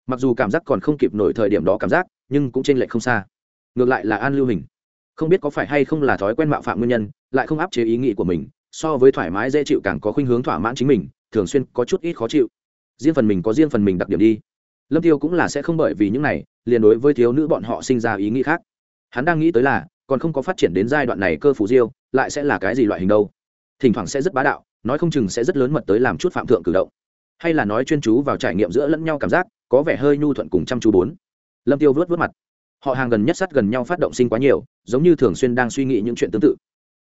Mặc dù cảm giác còn không kịp nổi thời điểm đó cảm giác, nhưng cũng trên lệch không xa. Ngược lại là an lưu hình. Không biết có phải hay không là thói quen mạo phạm nguyên nhân, lại không áp chế ý nghĩ của mình, so với thoải mái dễ chịu càng có khuynh hướng thỏa mãn chính mình, thường xuyên có chút ít khó chịu. Riêng phần mình có riêng phần mình đặc điểm đi. Lâm tiêu cũng là sẽ không bởi vì những này, liền đối với thiếu nữ bọn họ sinh ra ý nghĩ khác. Hắn đang nghĩ tới là, còn không có phát triển đến giai đoạn này cơ phủ diêu lại sẽ là cái gì loại hình đâu? Thỉnh thoảng sẽ rất bá đạo, nói không chừng sẽ rất lớn mật tới làm chút phạm thượng cử động. Hay là nói chuyên chú vào trải nghiệm giữa lẫn nhau cảm giác, có vẻ hơi nhu thuận cùng chăm chú bốn. Lâm tiêu vớt vớt mặt. Họ hàng gần nhất sát gần nhau phát động sinh quá nhiều, giống như thường xuyên đang suy nghĩ những chuyện tương tự.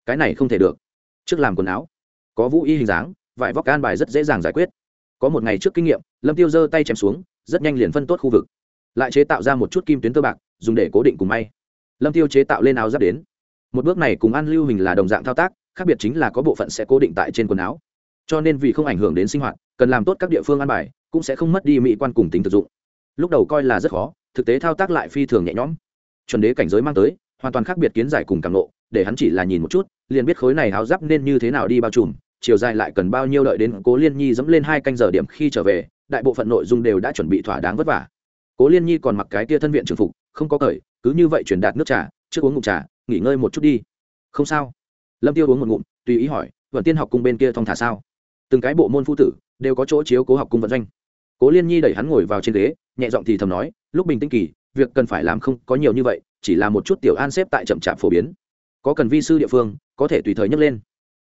Cái này không thể được. Trước làm quần áo, có vũ y hình dáng, vải vóc can bài rất dễ dàng giải quyết. Có một ngày trước kinh nghiệm, lâm tiêu giơ tay chém xuống, rất nhanh liền phân tốt khu vực. Lại chế tạo ra một chút kim tuyến tơ bạc, dùng để cố định cùng may. Lâm tiêu chế tạo lên áo giáp đến một bước này cùng an lưu hình là đồng dạng thao tác, khác biệt chính là có bộ phận sẽ cố định tại trên quần áo. Cho nên vì không ảnh hưởng đến sinh hoạt, cần làm tốt các địa phương ăn bài, cũng sẽ không mất đi mỹ quan cùng tính thực dụng. Lúc đầu coi là rất khó, thực tế thao tác lại phi thường nhẹ nhõm. Chuẩn đế cảnh giới mang tới, hoàn toàn khác biệt kiến giải cùng càng nộ, để hắn chỉ là nhìn một chút, liền biết khối này háo giáp nên như thế nào đi bao trùm, chiều dài lại cần bao nhiêu đợi đến cố liên nhi dẫm lên hai canh giờ điểm khi trở về, đại bộ phận nội dung đều đã chuẩn bị thỏa đáng vất vả. Cố liên nhi còn mặc cái tia thân viện trường phục, không có cởi, cứ như vậy truyền đạt nước trà, trước uống ngụm trà nghỉ ngơi một chút đi. Không sao. Lâm tiêu uống một ngụm, tùy ý hỏi, vận tiên học cung bên kia thong thả sao? Từng cái bộ môn phu tử đều có chỗ chiếu cố học cung vận doanh. Cố liên nhi đẩy hắn ngồi vào trên ghế, nhẹ giọng thì thầm nói, lúc bình tĩnh kỳ, việc cần phải làm không có nhiều như vậy, chỉ là một chút tiểu an xếp tại chậm chạp phổ biến. Có cần vi sư địa phương, có thể tùy thời nhấc lên.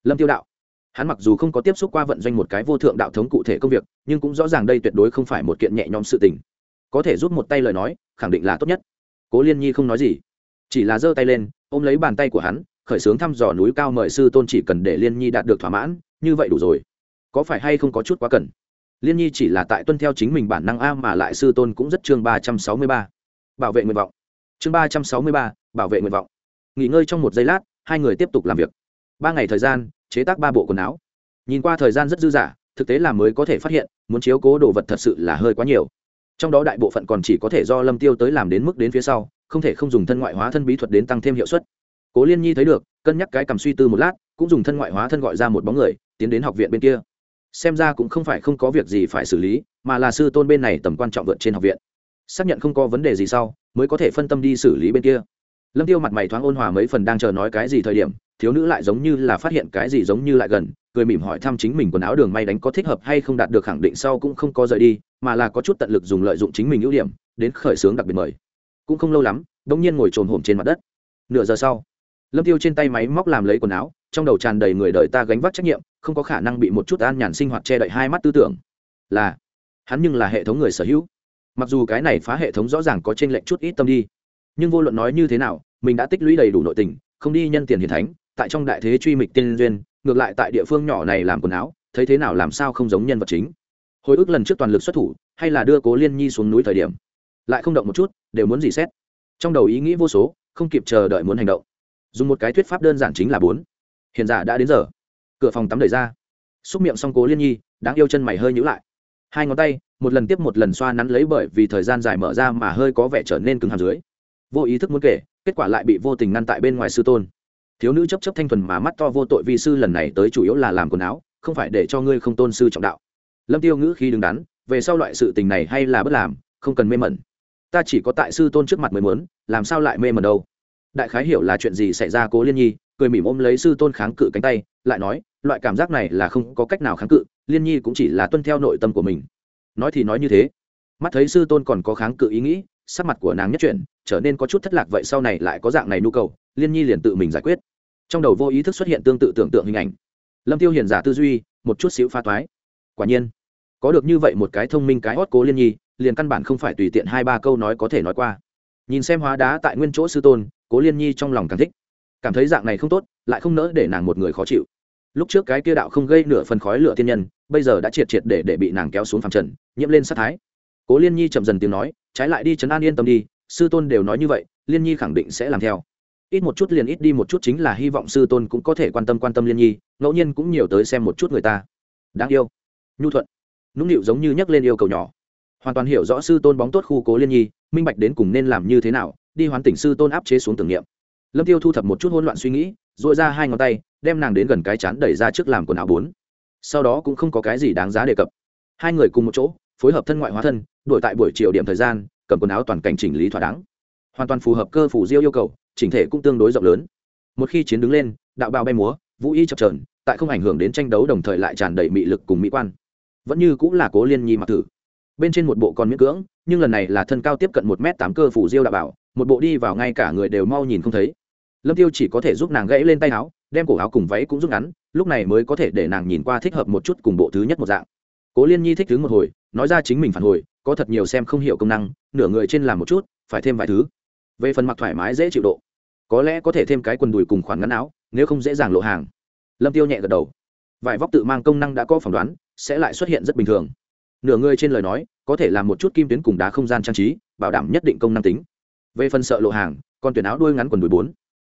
Lâm tiêu đạo. Hắn mặc dù không có tiếp xúc qua vận doanh một cái vô thượng đạo thống cụ thể công việc, nhưng cũng rõ ràng đây tuyệt đối không phải một kiện nhẹ nhõm sự tình. Có thể giúp một tay lời nói, khẳng định là tốt nhất. Cố liên nhi không nói gì chỉ là giơ tay lên, ôm lấy bàn tay của hắn, khởi xướng thăm dò núi cao mời sư tôn chỉ cần để liên nhi đạt được thỏa mãn, như vậy đủ rồi. Có phải hay không có chút quá cần? Liên nhi chỉ là tại tuân theo chính mình bản năng a mà lại sư tôn cũng rất chương ba trăm sáu mươi ba. Bảo vệ nguyện vọng. Chương ba trăm sáu mươi ba, bảo vệ nguyện vọng. Nghỉ ngơi trong một giây lát, hai người tiếp tục làm việc. Ba ngày thời gian, chế tác ba bộ quần áo. Nhìn qua thời gian rất dư dả, thực tế là mới có thể phát hiện, muốn chiếu cố đồ vật thật sự là hơi quá nhiều. Trong đó đại bộ phận còn chỉ có thể do lâm tiêu tới làm đến mức đến phía sau không thể không dùng thân ngoại hóa thân bí thuật đến tăng thêm hiệu suất. Cố liên nhi thấy được, cân nhắc cái cầm suy tư một lát, cũng dùng thân ngoại hóa thân gọi ra một bóng người, tiến đến học viện bên kia. Xem ra cũng không phải không có việc gì phải xử lý, mà là sư tôn bên này tầm quan trọng vượt trên học viện. Xác nhận không có vấn đề gì sau, mới có thể phân tâm đi xử lý bên kia. Lâm tiêu mặt mày thoáng ôn hòa mấy phần đang chờ nói cái gì thời điểm, thiếu nữ lại giống như là phát hiện cái gì giống như lại gần, cười mỉm hỏi thăm chính mình quần áo đường may đánh có thích hợp hay không đạt được khẳng định sau cũng không có rời đi, mà là có chút tận lực dùng lợi dụng chính mình ưu điểm, đến khởi xướng đặc biệt mời cũng không lâu lắm đống nhiên ngồi trồn hổm trên mặt đất. Nửa giờ sau, lâm tiêu trên tay máy móc làm lấy quần áo, trong đầu tràn đầy người đời ta gánh vác trách nhiệm, không có khả năng bị một chút an nhàn sinh hoạt che đậy hai mắt tư tưởng. Là, hắn nhưng là hệ thống người sở hữu. Mặc dù cái này phá hệ thống rõ ràng có trên lệnh chút ít tâm đi, nhưng vô luận nói như thế nào, mình đã tích lũy đầy đủ nội tình, không đi nhân tiền hiền thánh, tại trong đại thế truy mịch tiên duyên, ngược lại tại địa phương nhỏ này làm quần áo, thấy thế nào làm sao không giống nhân vật chính. Hồi ức lần trước toàn lực xuất thủ, hay là đưa cố liên nhi xuống núi thời điểm lại không động một chút, đều muốn gì xét. Trong đầu ý nghĩ vô số, không kịp chờ đợi muốn hành động. Dùng một cái thuyết pháp đơn giản chính là bốn. Hiện giả đã đến giờ. Cửa phòng tắm đẩy ra. Xúc miệng xong cố liên nhi, đáng yêu chân mày hơi nhữ lại. Hai ngón tay, một lần tiếp một lần xoa nắn lấy bởi vì thời gian dài mở ra mà hơi có vẻ trở nên cứng hàm dưới. Vô ý thức muốn kể, kết quả lại bị vô tình ngăn tại bên ngoài sư tôn. Thiếu nữ chấp chấp thanh thuần mà mắt to vô tội vì sư lần này tới chủ yếu là làm quần áo, không phải để cho ngươi không tôn sư trọng đạo. Lâm tiêu ngữ khi đứng đắn, về sau loại sự tình này hay là bất làm, không cần mê mẩn ta chỉ có tại sư tôn trước mặt mới muốn, làm sao lại mê mẩn đâu? Đại khái hiểu là chuyện gì xảy ra cố liên nhi, cười mỉm ôm lấy sư tôn kháng cự cánh tay, lại nói, loại cảm giác này là không có cách nào kháng cự, liên nhi cũng chỉ là tuân theo nội tâm của mình. Nói thì nói như thế. Mắt thấy sư tôn còn có kháng cự ý nghĩ, sắc mặt của nàng nhất chuyển, trở nên có chút thất lạc vậy sau này lại có dạng này nhu cầu, liên nhi liền tự mình giải quyết. Trong đầu vô ý thức xuất hiện tương tự tưởng tượng hình ảnh. Lâm tiêu hiền giả tư duy, một chút xíu pha toái. Quả nhiên, có được như vậy một cái thông minh cái hót cố liên nhi liền căn bản không phải tùy tiện hai ba câu nói có thể nói qua. Nhìn xem hóa đá tại nguyên chỗ sư tôn, cố liên nhi trong lòng càng thích. Cảm thấy dạng này không tốt, lại không nỡ để nàng một người khó chịu. Lúc trước cái kia đạo không gây nửa phần khói lửa thiên nhân, bây giờ đã triệt triệt để để bị nàng kéo xuống phẳng trần, nhiễm lên sát thái. Cố liên nhi chậm dần tiếng nói, trái lại đi chấn an yên tâm đi, sư tôn đều nói như vậy, liên nhi khẳng định sẽ làm theo. Ít một chút liền ít đi một chút chính là hy vọng sư tôn cũng có thể quan tâm quan tâm liên nhi, ngẫu nhiên cũng nhiều tới xem một chút người ta. Đáng yêu. Nhu thuận. Nũng nịu giống như nhắc lên yêu cầu nhỏ hoàn toàn hiểu rõ sư tôn bóng tốt khu cố liên nhi, minh bạch đến cùng nên làm như thế nào, đi hoàn tỉnh sư tôn áp chế xuống tưởng niệm. Lâm tiêu thu thập một chút hỗn loạn suy nghĩ dội ra hai ngón tay, đem nàng đến gần cái chán đẩy ra trước làm quần áo bốn. Sau đó cũng không có cái gì đáng giá đề cập. Hai người cùng một chỗ, phối hợp thân ngoại hóa thân đổi tại buổi chiều điểm thời gian, cầm quần áo toàn cảnh chỉnh lý thỏa đáng. Hoàn toàn phù hợp cơ phủ diêu yêu cầu, chỉnh thể cũng tương đối rộng lớn. Một khi chiến đứng lên, đạo bào bay múa, vũ y chập trờn tại không ảnh hưởng đến tranh đấu đồng thời lại tràn đầy mị lực cùng mỹ quan. Vẫn như cũng là cố liên nhi mặc thử bên trên một bộ còn miễn cưỡng, nhưng lần này là thân cao tiếp cận một m tám cơ phủ diêu đạo bảo, một bộ đi vào ngay cả người đều mau nhìn không thấy. Lâm tiêu chỉ có thể giúp nàng gãy lên tay áo, đem cổ áo cùng váy cũng rút ngắn, lúc này mới có thể để nàng nhìn qua thích hợp một chút cùng bộ thứ nhất một dạng. Cố liên nhi thích thứ một hồi, nói ra chính mình phản hồi, có thật nhiều xem không hiểu công năng, nửa người trên làm một chút, phải thêm vài thứ. Về phần mặc thoải mái dễ chịu độ, có lẽ có thể thêm cái quần đùi cùng khoản ngắn áo, nếu không dễ dàng lộ hàng. Lâm tiêu nhẹ gật đầu. Vải vóc tự mang công năng đã có phỏng đoán, sẽ lại xuất hiện rất bình thường nửa người trên lời nói, có thể làm một chút kim tuyến cùng đá không gian trang trí, bảo đảm nhất định công năng tính. Về phần sợ lộ hàng còn tuyển áo đuôi ngắn quần đùi bốn.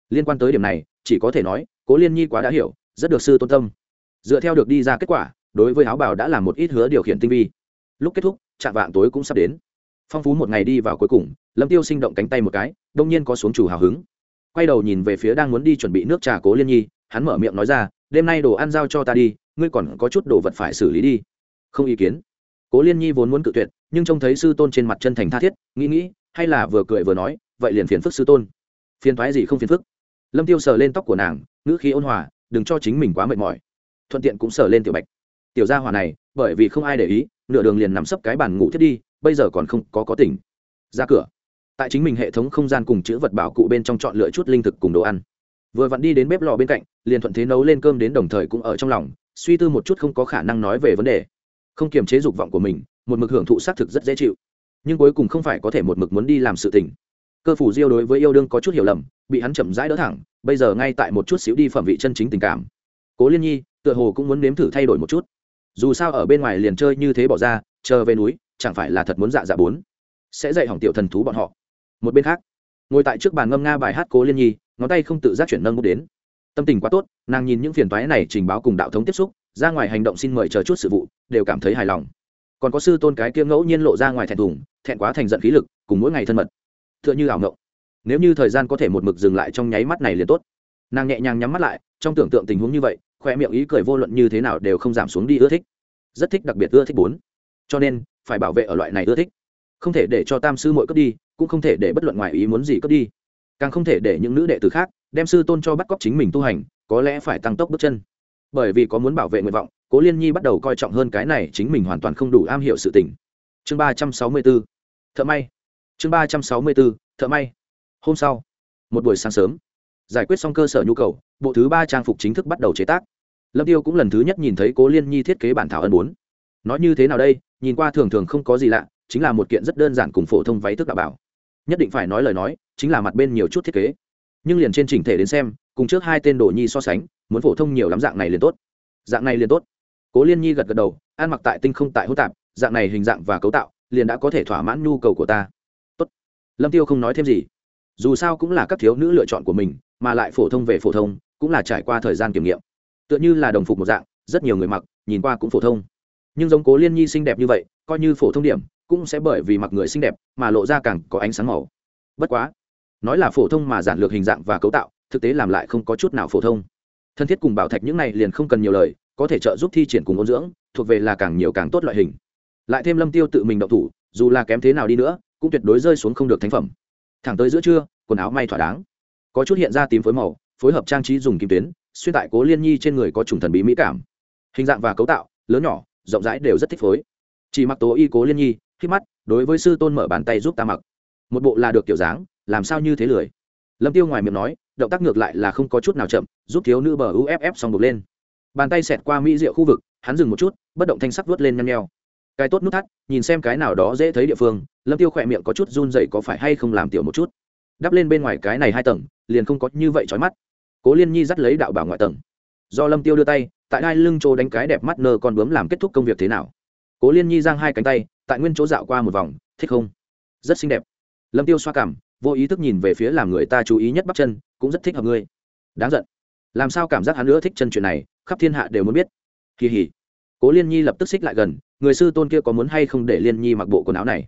Liên quan tới điểm này, chỉ có thể nói, cố liên nhi quá đã hiểu, rất được sư tôn tâm. Dựa theo được đi ra kết quả, đối với áo bảo đã làm một ít hứa điều khiển tinh vi. Lúc kết thúc, chạm vạng tối cũng sắp đến. Phong phú một ngày đi vào cuối cùng, lâm tiêu sinh động cánh tay một cái, đông nhiên có xuống chủ hào hứng. Quay đầu nhìn về phía đang muốn đi chuẩn bị nước trà cố liên nhi, hắn mở miệng nói ra, đêm nay đồ ăn giao cho ta đi, ngươi còn có chút đồ vật phải xử lý đi. Không ý kiến cố liên nhi vốn muốn cự tuyệt, nhưng trông thấy sư tôn trên mặt chân thành tha thiết, nghĩ nghĩ, hay là vừa cười vừa nói, vậy liền phiền phức sư tôn. Phiền thoái gì không phiền phức. Lâm tiêu sờ lên tóc của nàng, ngữ khí ôn hòa, đừng cho chính mình quá mệt mỏi. Thuận tiện cũng sờ lên tiểu bạch. Tiểu gia hòa này, bởi vì không ai để ý, nửa đường liền nằm sấp cái bàn ngủ thiết đi, bây giờ còn không có có tỉnh. Ra cửa. Tại chính mình hệ thống không gian cùng chữ vật bảo cụ bên trong chọn lựa chút linh thực cùng đồ ăn. Vừa vặn đi đến bếp lò bên cạnh, liền thuận thế nấu lên cơm đến đồng thời cũng ở trong lòng, suy tư một chút không có khả năng nói về vấn đề không kiềm chế dục vọng của mình, một mực hưởng thụ xác thực rất dễ chịu. Nhưng cuối cùng không phải có thể một mực muốn đi làm sự tình. Cơ phủ diêu đối với yêu đương có chút hiểu lầm, bị hắn chậm rãi đỡ thẳng, bây giờ ngay tại một chút xíu đi phẩm vị chân chính tình cảm. Cố liên nhi, tựa hồ cũng muốn nếm thử thay đổi một chút. Dù sao ở bên ngoài liền chơi như thế bỏ ra, chờ về núi, chẳng phải là thật muốn dạ dạ bốn. Sẽ dạy hỏng tiểu thần thú bọn họ. Một bên khác, ngồi tại trước bàn ngâm nga bài hát cố liên nhi, ngón tay không tự giác chuyển nâng bút đến. Tâm tình quá tốt, nàng nhìn những phiền toái này trình báo cùng đạo thống tiếp xúc ra ngoài hành động xin mời chờ chút sự vụ, đều cảm thấy hài lòng. Còn có sư tôn cái kia ngẫu nhiên lộ ra ngoài thẹn thùng, thẹn quá thành giận khí lực, cùng mỗi ngày thân mật. T h ư ợ n h ư ảo ngộng nếu như thời gian có thể một mực dừng lại trong nháy mắt này liền tốt. Nàng nhẹ nhàng nhắm mắt lại, trong tưởng tượng tình huống như vậy khoe miệng ý cười vô luận như thế nào đều không giảm xuống đi ưa thích. Rất thích đặc biệt ưa thích bốn. Cho nên, phải bảo vệ ở loại này ưa thích. Không thể để cho tam sư mỗi cướp đi, cũng không thể để bất luận ngoài ý muốn gì cướp đi. Càng không thể để những nữ đệ tử khác đem sư tôn cho bắt cóc chính mình tu hành, có lẽ phải tăng tốc bước chân bởi vì có muốn bảo vệ nguyện vọng, cố liên nhi bắt đầu coi trọng hơn cái này chính mình hoàn toàn không đủ am hiểu sự tình. Chương ba trăm sáu mươi b ố thợ may. Chương ba trăm sáu mươi b ố thợ may. Hôm sau, một buổi sáng sớm, giải quyết xong cơ sở nhu cầu, bộ thứ ba trang phục chính thức bắt đầu chế tác. Lâm tiêu cũng lần thứ nhất nhìn thấy cố liên nhi thiết kế bản thảo ân bốn. Nói như thế nào đây, nhìn qua thường thường không có gì lạ, chính là một kiện rất đơn giản cùng phổ thông váy thức đạo bảo. Nhất định phải nói lời nói, chính là mặt bên nhiều chút thiết kế. Nhưng liền trên chỉnh thể đến xem, cùng trước hai tên đồ nhi so sánh muốn phổ thông nhiều lắm dạng này liền tốt. Dạng này liền tốt. Cố liên nhi gật gật đầu, ăn mặc tại tinh không tại hỗn tạp, dạng này hình dạng và cấu tạo, liền đã có thể thỏa mãn nhu cầu của ta. Tốt. Lâm tiêu không nói thêm gì. Dù sao cũng là các thiếu nữ lựa chọn của mình, mà lại phổ thông về phổ thông, cũng là trải qua thời gian kiểm nghiệm. Tựa như là đồng phục một dạng, rất nhiều người mặc, nhìn qua cũng phổ thông. Nhưng giống cố liên nhi xinh đẹp như vậy, coi như phổ thông điểm, cũng sẽ bởi vì mặc người xinh đẹp mà lộ ra càng có ánh sáng màu. Bất quá, nói là phổ thông mà giản lược hình dạng và cấu tạo, thực tế làm lại không có chút nào phổ thông thân thiết cùng bảo thạch những này liền không cần nhiều lời, có thể trợ giúp thi triển cùng ôn dưỡng, thuộc về là càng nhiều càng tốt loại hình. Lại thêm lâm tiêu tự mình động thủ, dù là kém thế nào đi nữa, cũng tuyệt đối rơi xuống không được thánh phẩm. Thẳng tới giữa trưa, quần áo may thỏa đáng. Có chút hiện ra tím phối màu, phối hợp trang trí dùng kim tuyến, xuyên tại cố liên nhi trên người có trùng thần bí mỹ cảm. Hình dạng và cấu tạo, lớn nhỏ, rộng rãi đều rất thích phối. Chỉ mặc tố y cố liên nhi, khi mắt, đối với sư tôn mở bàn tay giúp ta mặc. Một bộ là được kiểu dáng, làm sao như thế lười. Lâm tiêu ngoài miệng nói động tác ngược lại là không có chút nào chậm, giúp thiếu nữ bờ uff xong bục lên. Bàn tay xẹt qua mỹ rượu khu vực, hắn dừng một chút, bất động thanh sắc vớt lên nhăn nheo. Cái tốt nút thắt, nhìn xem cái nào đó dễ thấy địa phương, lâm tiêu khỏe miệng có chút run dậy có phải hay không làm tiểu một chút. Đắp lên bên ngoài cái này hai tầng, liền không có như vậy trói mắt. Cố liên nhi dắt lấy đạo bảo ngoại tầng. Do lâm tiêu đưa tay, tại đai lưng chỗ đánh cái đẹp mắt nơ con bướm làm kết thúc công việc thế nào. Cố liên nhi giang hai cánh tay, tại nguyên chỗ dạo qua một vòng, thích không? Rất xinh đẹp. Lâm tiêu xoa cảm vô ý thức nhìn về phía làm người ta chú ý nhất bắp chân, cũng rất thích hợp ngươi. Đáng giận. Làm sao cảm giác hắn nữa thích chân chuyện này, khắp thiên hạ đều muốn biết. Kỳ hỉ. Cố liên nhi lập tức xích lại gần, người sư tôn kia có muốn hay không để liên nhi mặc bộ quần áo này?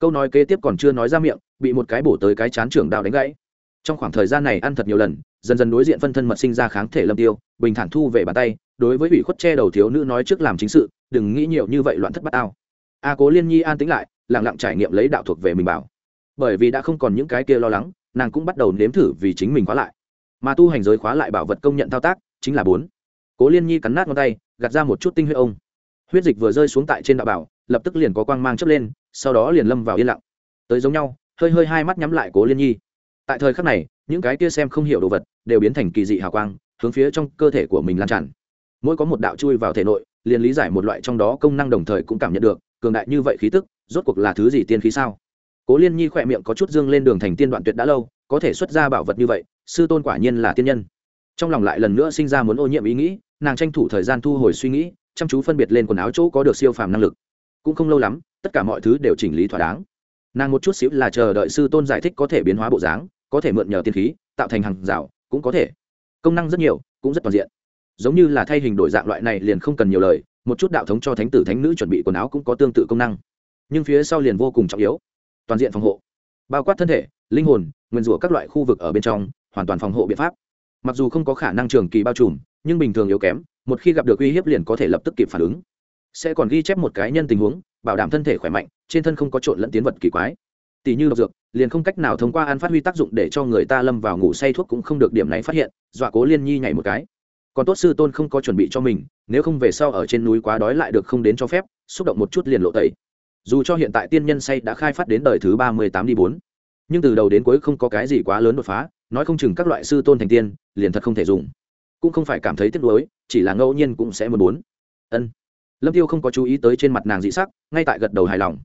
Câu nói kế tiếp còn chưa nói ra miệng, bị một cái bổ tới cái chán trưởng đào đánh gãy. Trong khoảng thời gian này ăn thật nhiều lần, dần dần đối diện phân thân mật sinh ra kháng thể lâm tiêu, bình thản thu về bàn tay, đối với ủy khuất che đầu thiếu nữ nói trước làm chính sự, đừng nghĩ nhiều như vậy loạn thất bát ao a cố liên nhi an tĩnh lại, lặng lặng trải nghiệm lấy đạo thuộc về mình bảo bởi vì đã không còn những cái kia lo lắng, nàng cũng bắt đầu nếm thử vì chính mình khóa lại. Mà tu hành giới khóa lại bảo vật công nhận thao tác, chính là bốn. Cố liên nhi cắn nát ngón tay, gạt ra một chút tinh huyết ông. Huyết dịch vừa rơi xuống tại trên đạo bảo, lập tức liền có quang mang chớp lên, sau đó liền lâm vào yên lặng. Tới giống nhau, hơi hơi hai mắt nhắm lại cố liên nhi. Tại thời khắc này, những cái kia xem không hiểu đồ vật đều biến thành kỳ dị hào quang, hướng phía trong cơ thể của mình lan tràn. Mỗi có một đạo chui vào thể nội, liền lý giải một loại trong đó công năng đồng thời cũng cảm nhận được, cường đại như vậy khí tức, rốt cuộc là thứ gì tiên khí sao? Cố liên nhi khỏe miệng có chút dương lên đường thành tiên đoạn tuyệt đã lâu, có thể xuất ra bảo vật như vậy, sư tôn quả nhiên là tiên nhân. Trong lòng lại lần nữa sinh ra muốn ô nhiễm ý nghĩ, nàng tranh thủ thời gian thu hồi suy nghĩ, chăm chú phân biệt lên quần áo chỗ có được siêu phàm năng lực. Cũng không lâu lắm, tất cả mọi thứ đều chỉnh lý thỏa đáng. Nàng một chút xíu là chờ đợi sư tôn giải thích có thể biến hóa bộ dáng, có thể mượn nhờ tiên khí, tạo thành hàng rào, cũng có thể. Công năng rất nhiều, cũng rất toàn diện. Giống như là thay hình đổi dạng loại này liền không cần nhiều lời, một chút đạo thống cho thánh tử thánh nữ chuẩn bị quần áo cũng có tương tự công năng. Nhưng phía sau liền vô cùng trọng yếu toàn diện phòng hộ, bao quát thân thể, linh hồn, nguyên rủa các loại khu vực ở bên trong, hoàn toàn phòng hộ biện pháp. Mặc dù không có khả năng trường kỳ bao trùm, nhưng bình thường yếu kém, một khi gặp được uy hiếp liền có thể lập tức kịp phản ứng. Sẽ còn ghi chép một cái nhân tình huống, bảo đảm thân thể khỏe mạnh, trên thân không có trộn lẫn tiến vật kỳ quái. Tỷ như độc dược, liền không cách nào thông qua ăn phát huy tác dụng để cho người ta lâm vào ngủ say thuốc cũng không được điểm này phát hiện, dọa cố liên nhi nhảy một cái. Còn tốt sư tôn không có chuẩn bị cho mình, nếu không về sau ở trên núi quá đói lại được không đến cho phép, xúc động một chút liền lộ tẩy dù cho hiện tại tiên nhân say đã khai phát đến đời thứ ba mươi tám đi bốn, nhưng từ đầu đến cuối không có cái gì quá lớn đột phá, nói không chừng các loại sư tôn thành tiên, liền thật không thể dùng. Cũng không phải cảm thấy tiếc nuối, chỉ là ngẫu nhiên cũng sẽ muốn bốn ân. Lâm tiêu không có chú ý tới trên mặt nàng dị sắc, ngay tại gật đầu hài lòng.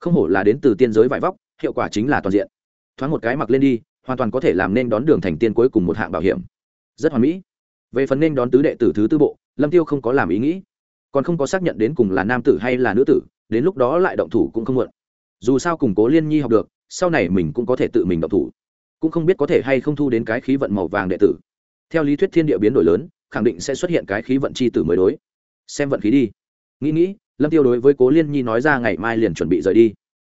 Không hổ là đến từ tiên giới vải vóc, hiệu quả chính là toàn diện. Thoáng một cái mặc lên đi, hoàn toàn có thể làm nên đón đường thành tiên cuối cùng một hạng bảo hiểm. Rất hoàn mỹ. Về phần nên đón tứ đệ tử thứ tư bộ, lâm tiêu không có làm ý nghĩ. Còn không có xác nhận đến cùng là nam tử hay là nữ tử đến lúc đó lại động thủ cũng không muộn. Dù sao củng cố liên nhi học được, sau này mình cũng có thể tự mình động thủ. Cũng không biết có thể hay không thu đến cái khí vận màu vàng đệ tử. Theo lý thuyết thiên địa biến đổi lớn, khẳng định sẽ xuất hiện cái khí vận chi tử mới đối. Xem vận khí đi. Nghĩ nghĩ, lâm tiêu đối với cố liên nhi nói ra ngày mai liền chuẩn bị rời đi.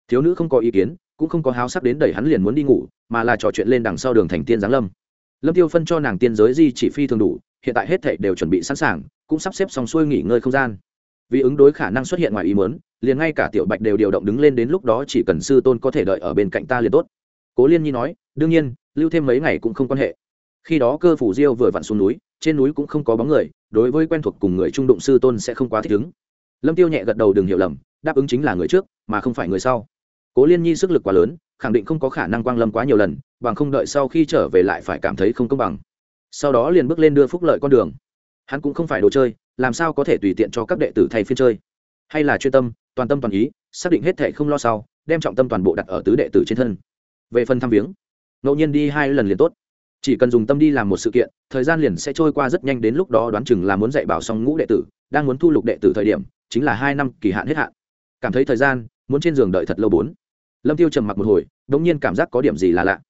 Thiếu nữ không có ý kiến, cũng không có háo sắc đến đẩy hắn liền muốn đi ngủ, mà là trò chuyện lên đằng sau đường thành tiên giáng lâm. Lâm tiêu phân cho nàng tiên giới di chỉ phi thường đủ, hiện tại hết thảy đều chuẩn bị sẵn sàng, cũng sắp xếp xong xuôi nghỉ ngơi không gian. Vì ứng đối khả năng xuất hiện ngoài ý muốn liền ngay cả tiểu bạch đều điều động đứng lên đến lúc đó chỉ cần sư tôn có thể đợi ở bên cạnh ta liền tốt. Cố liên nhi nói, đương nhiên, lưu thêm mấy ngày cũng không quan hệ. Khi đó cơ phủ diêu vừa vặn xuống núi, trên núi cũng không có bóng người, đối với quen thuộc cùng người trung đụng sư tôn sẽ không quá thích ứng. Lâm tiêu nhẹ gật đầu đừng hiểu lầm, đáp ứng chính là người trước, mà không phải người sau. Cố liên nhi sức lực quá lớn, khẳng định không có khả năng quang lâm quá nhiều lần, bằng không đợi sau khi trở về lại phải cảm thấy không công bằng. Sau đó liền bước lên đưa phúc lợi con đường. Hắn cũng không phải đồ chơi, làm sao có thể tùy tiện cho các đệ tử thay phiên chơi? Hay là chuyên tâm toàn tâm toàn ý, xác định hết thệ không lo sau, đem trọng tâm toàn bộ đặt ở tứ đệ tử trên thân. Về phần thăm viếng, ngẫu nhiên đi hai lần liền tốt. Chỉ cần dùng tâm đi làm một sự kiện, thời gian liền sẽ trôi qua rất nhanh đến lúc đó đoán chừng là muốn dạy bảo xong ngũ đệ tử, đang muốn thu lục đệ tử thời điểm, chính là hai năm kỳ hạn hết hạn. Cảm thấy thời gian, muốn trên giường đợi thật lâu bốn. Lâm tiêu trầm mặc một hồi đ ỗ n g nhiên cảm giác có điểm gì là lạ.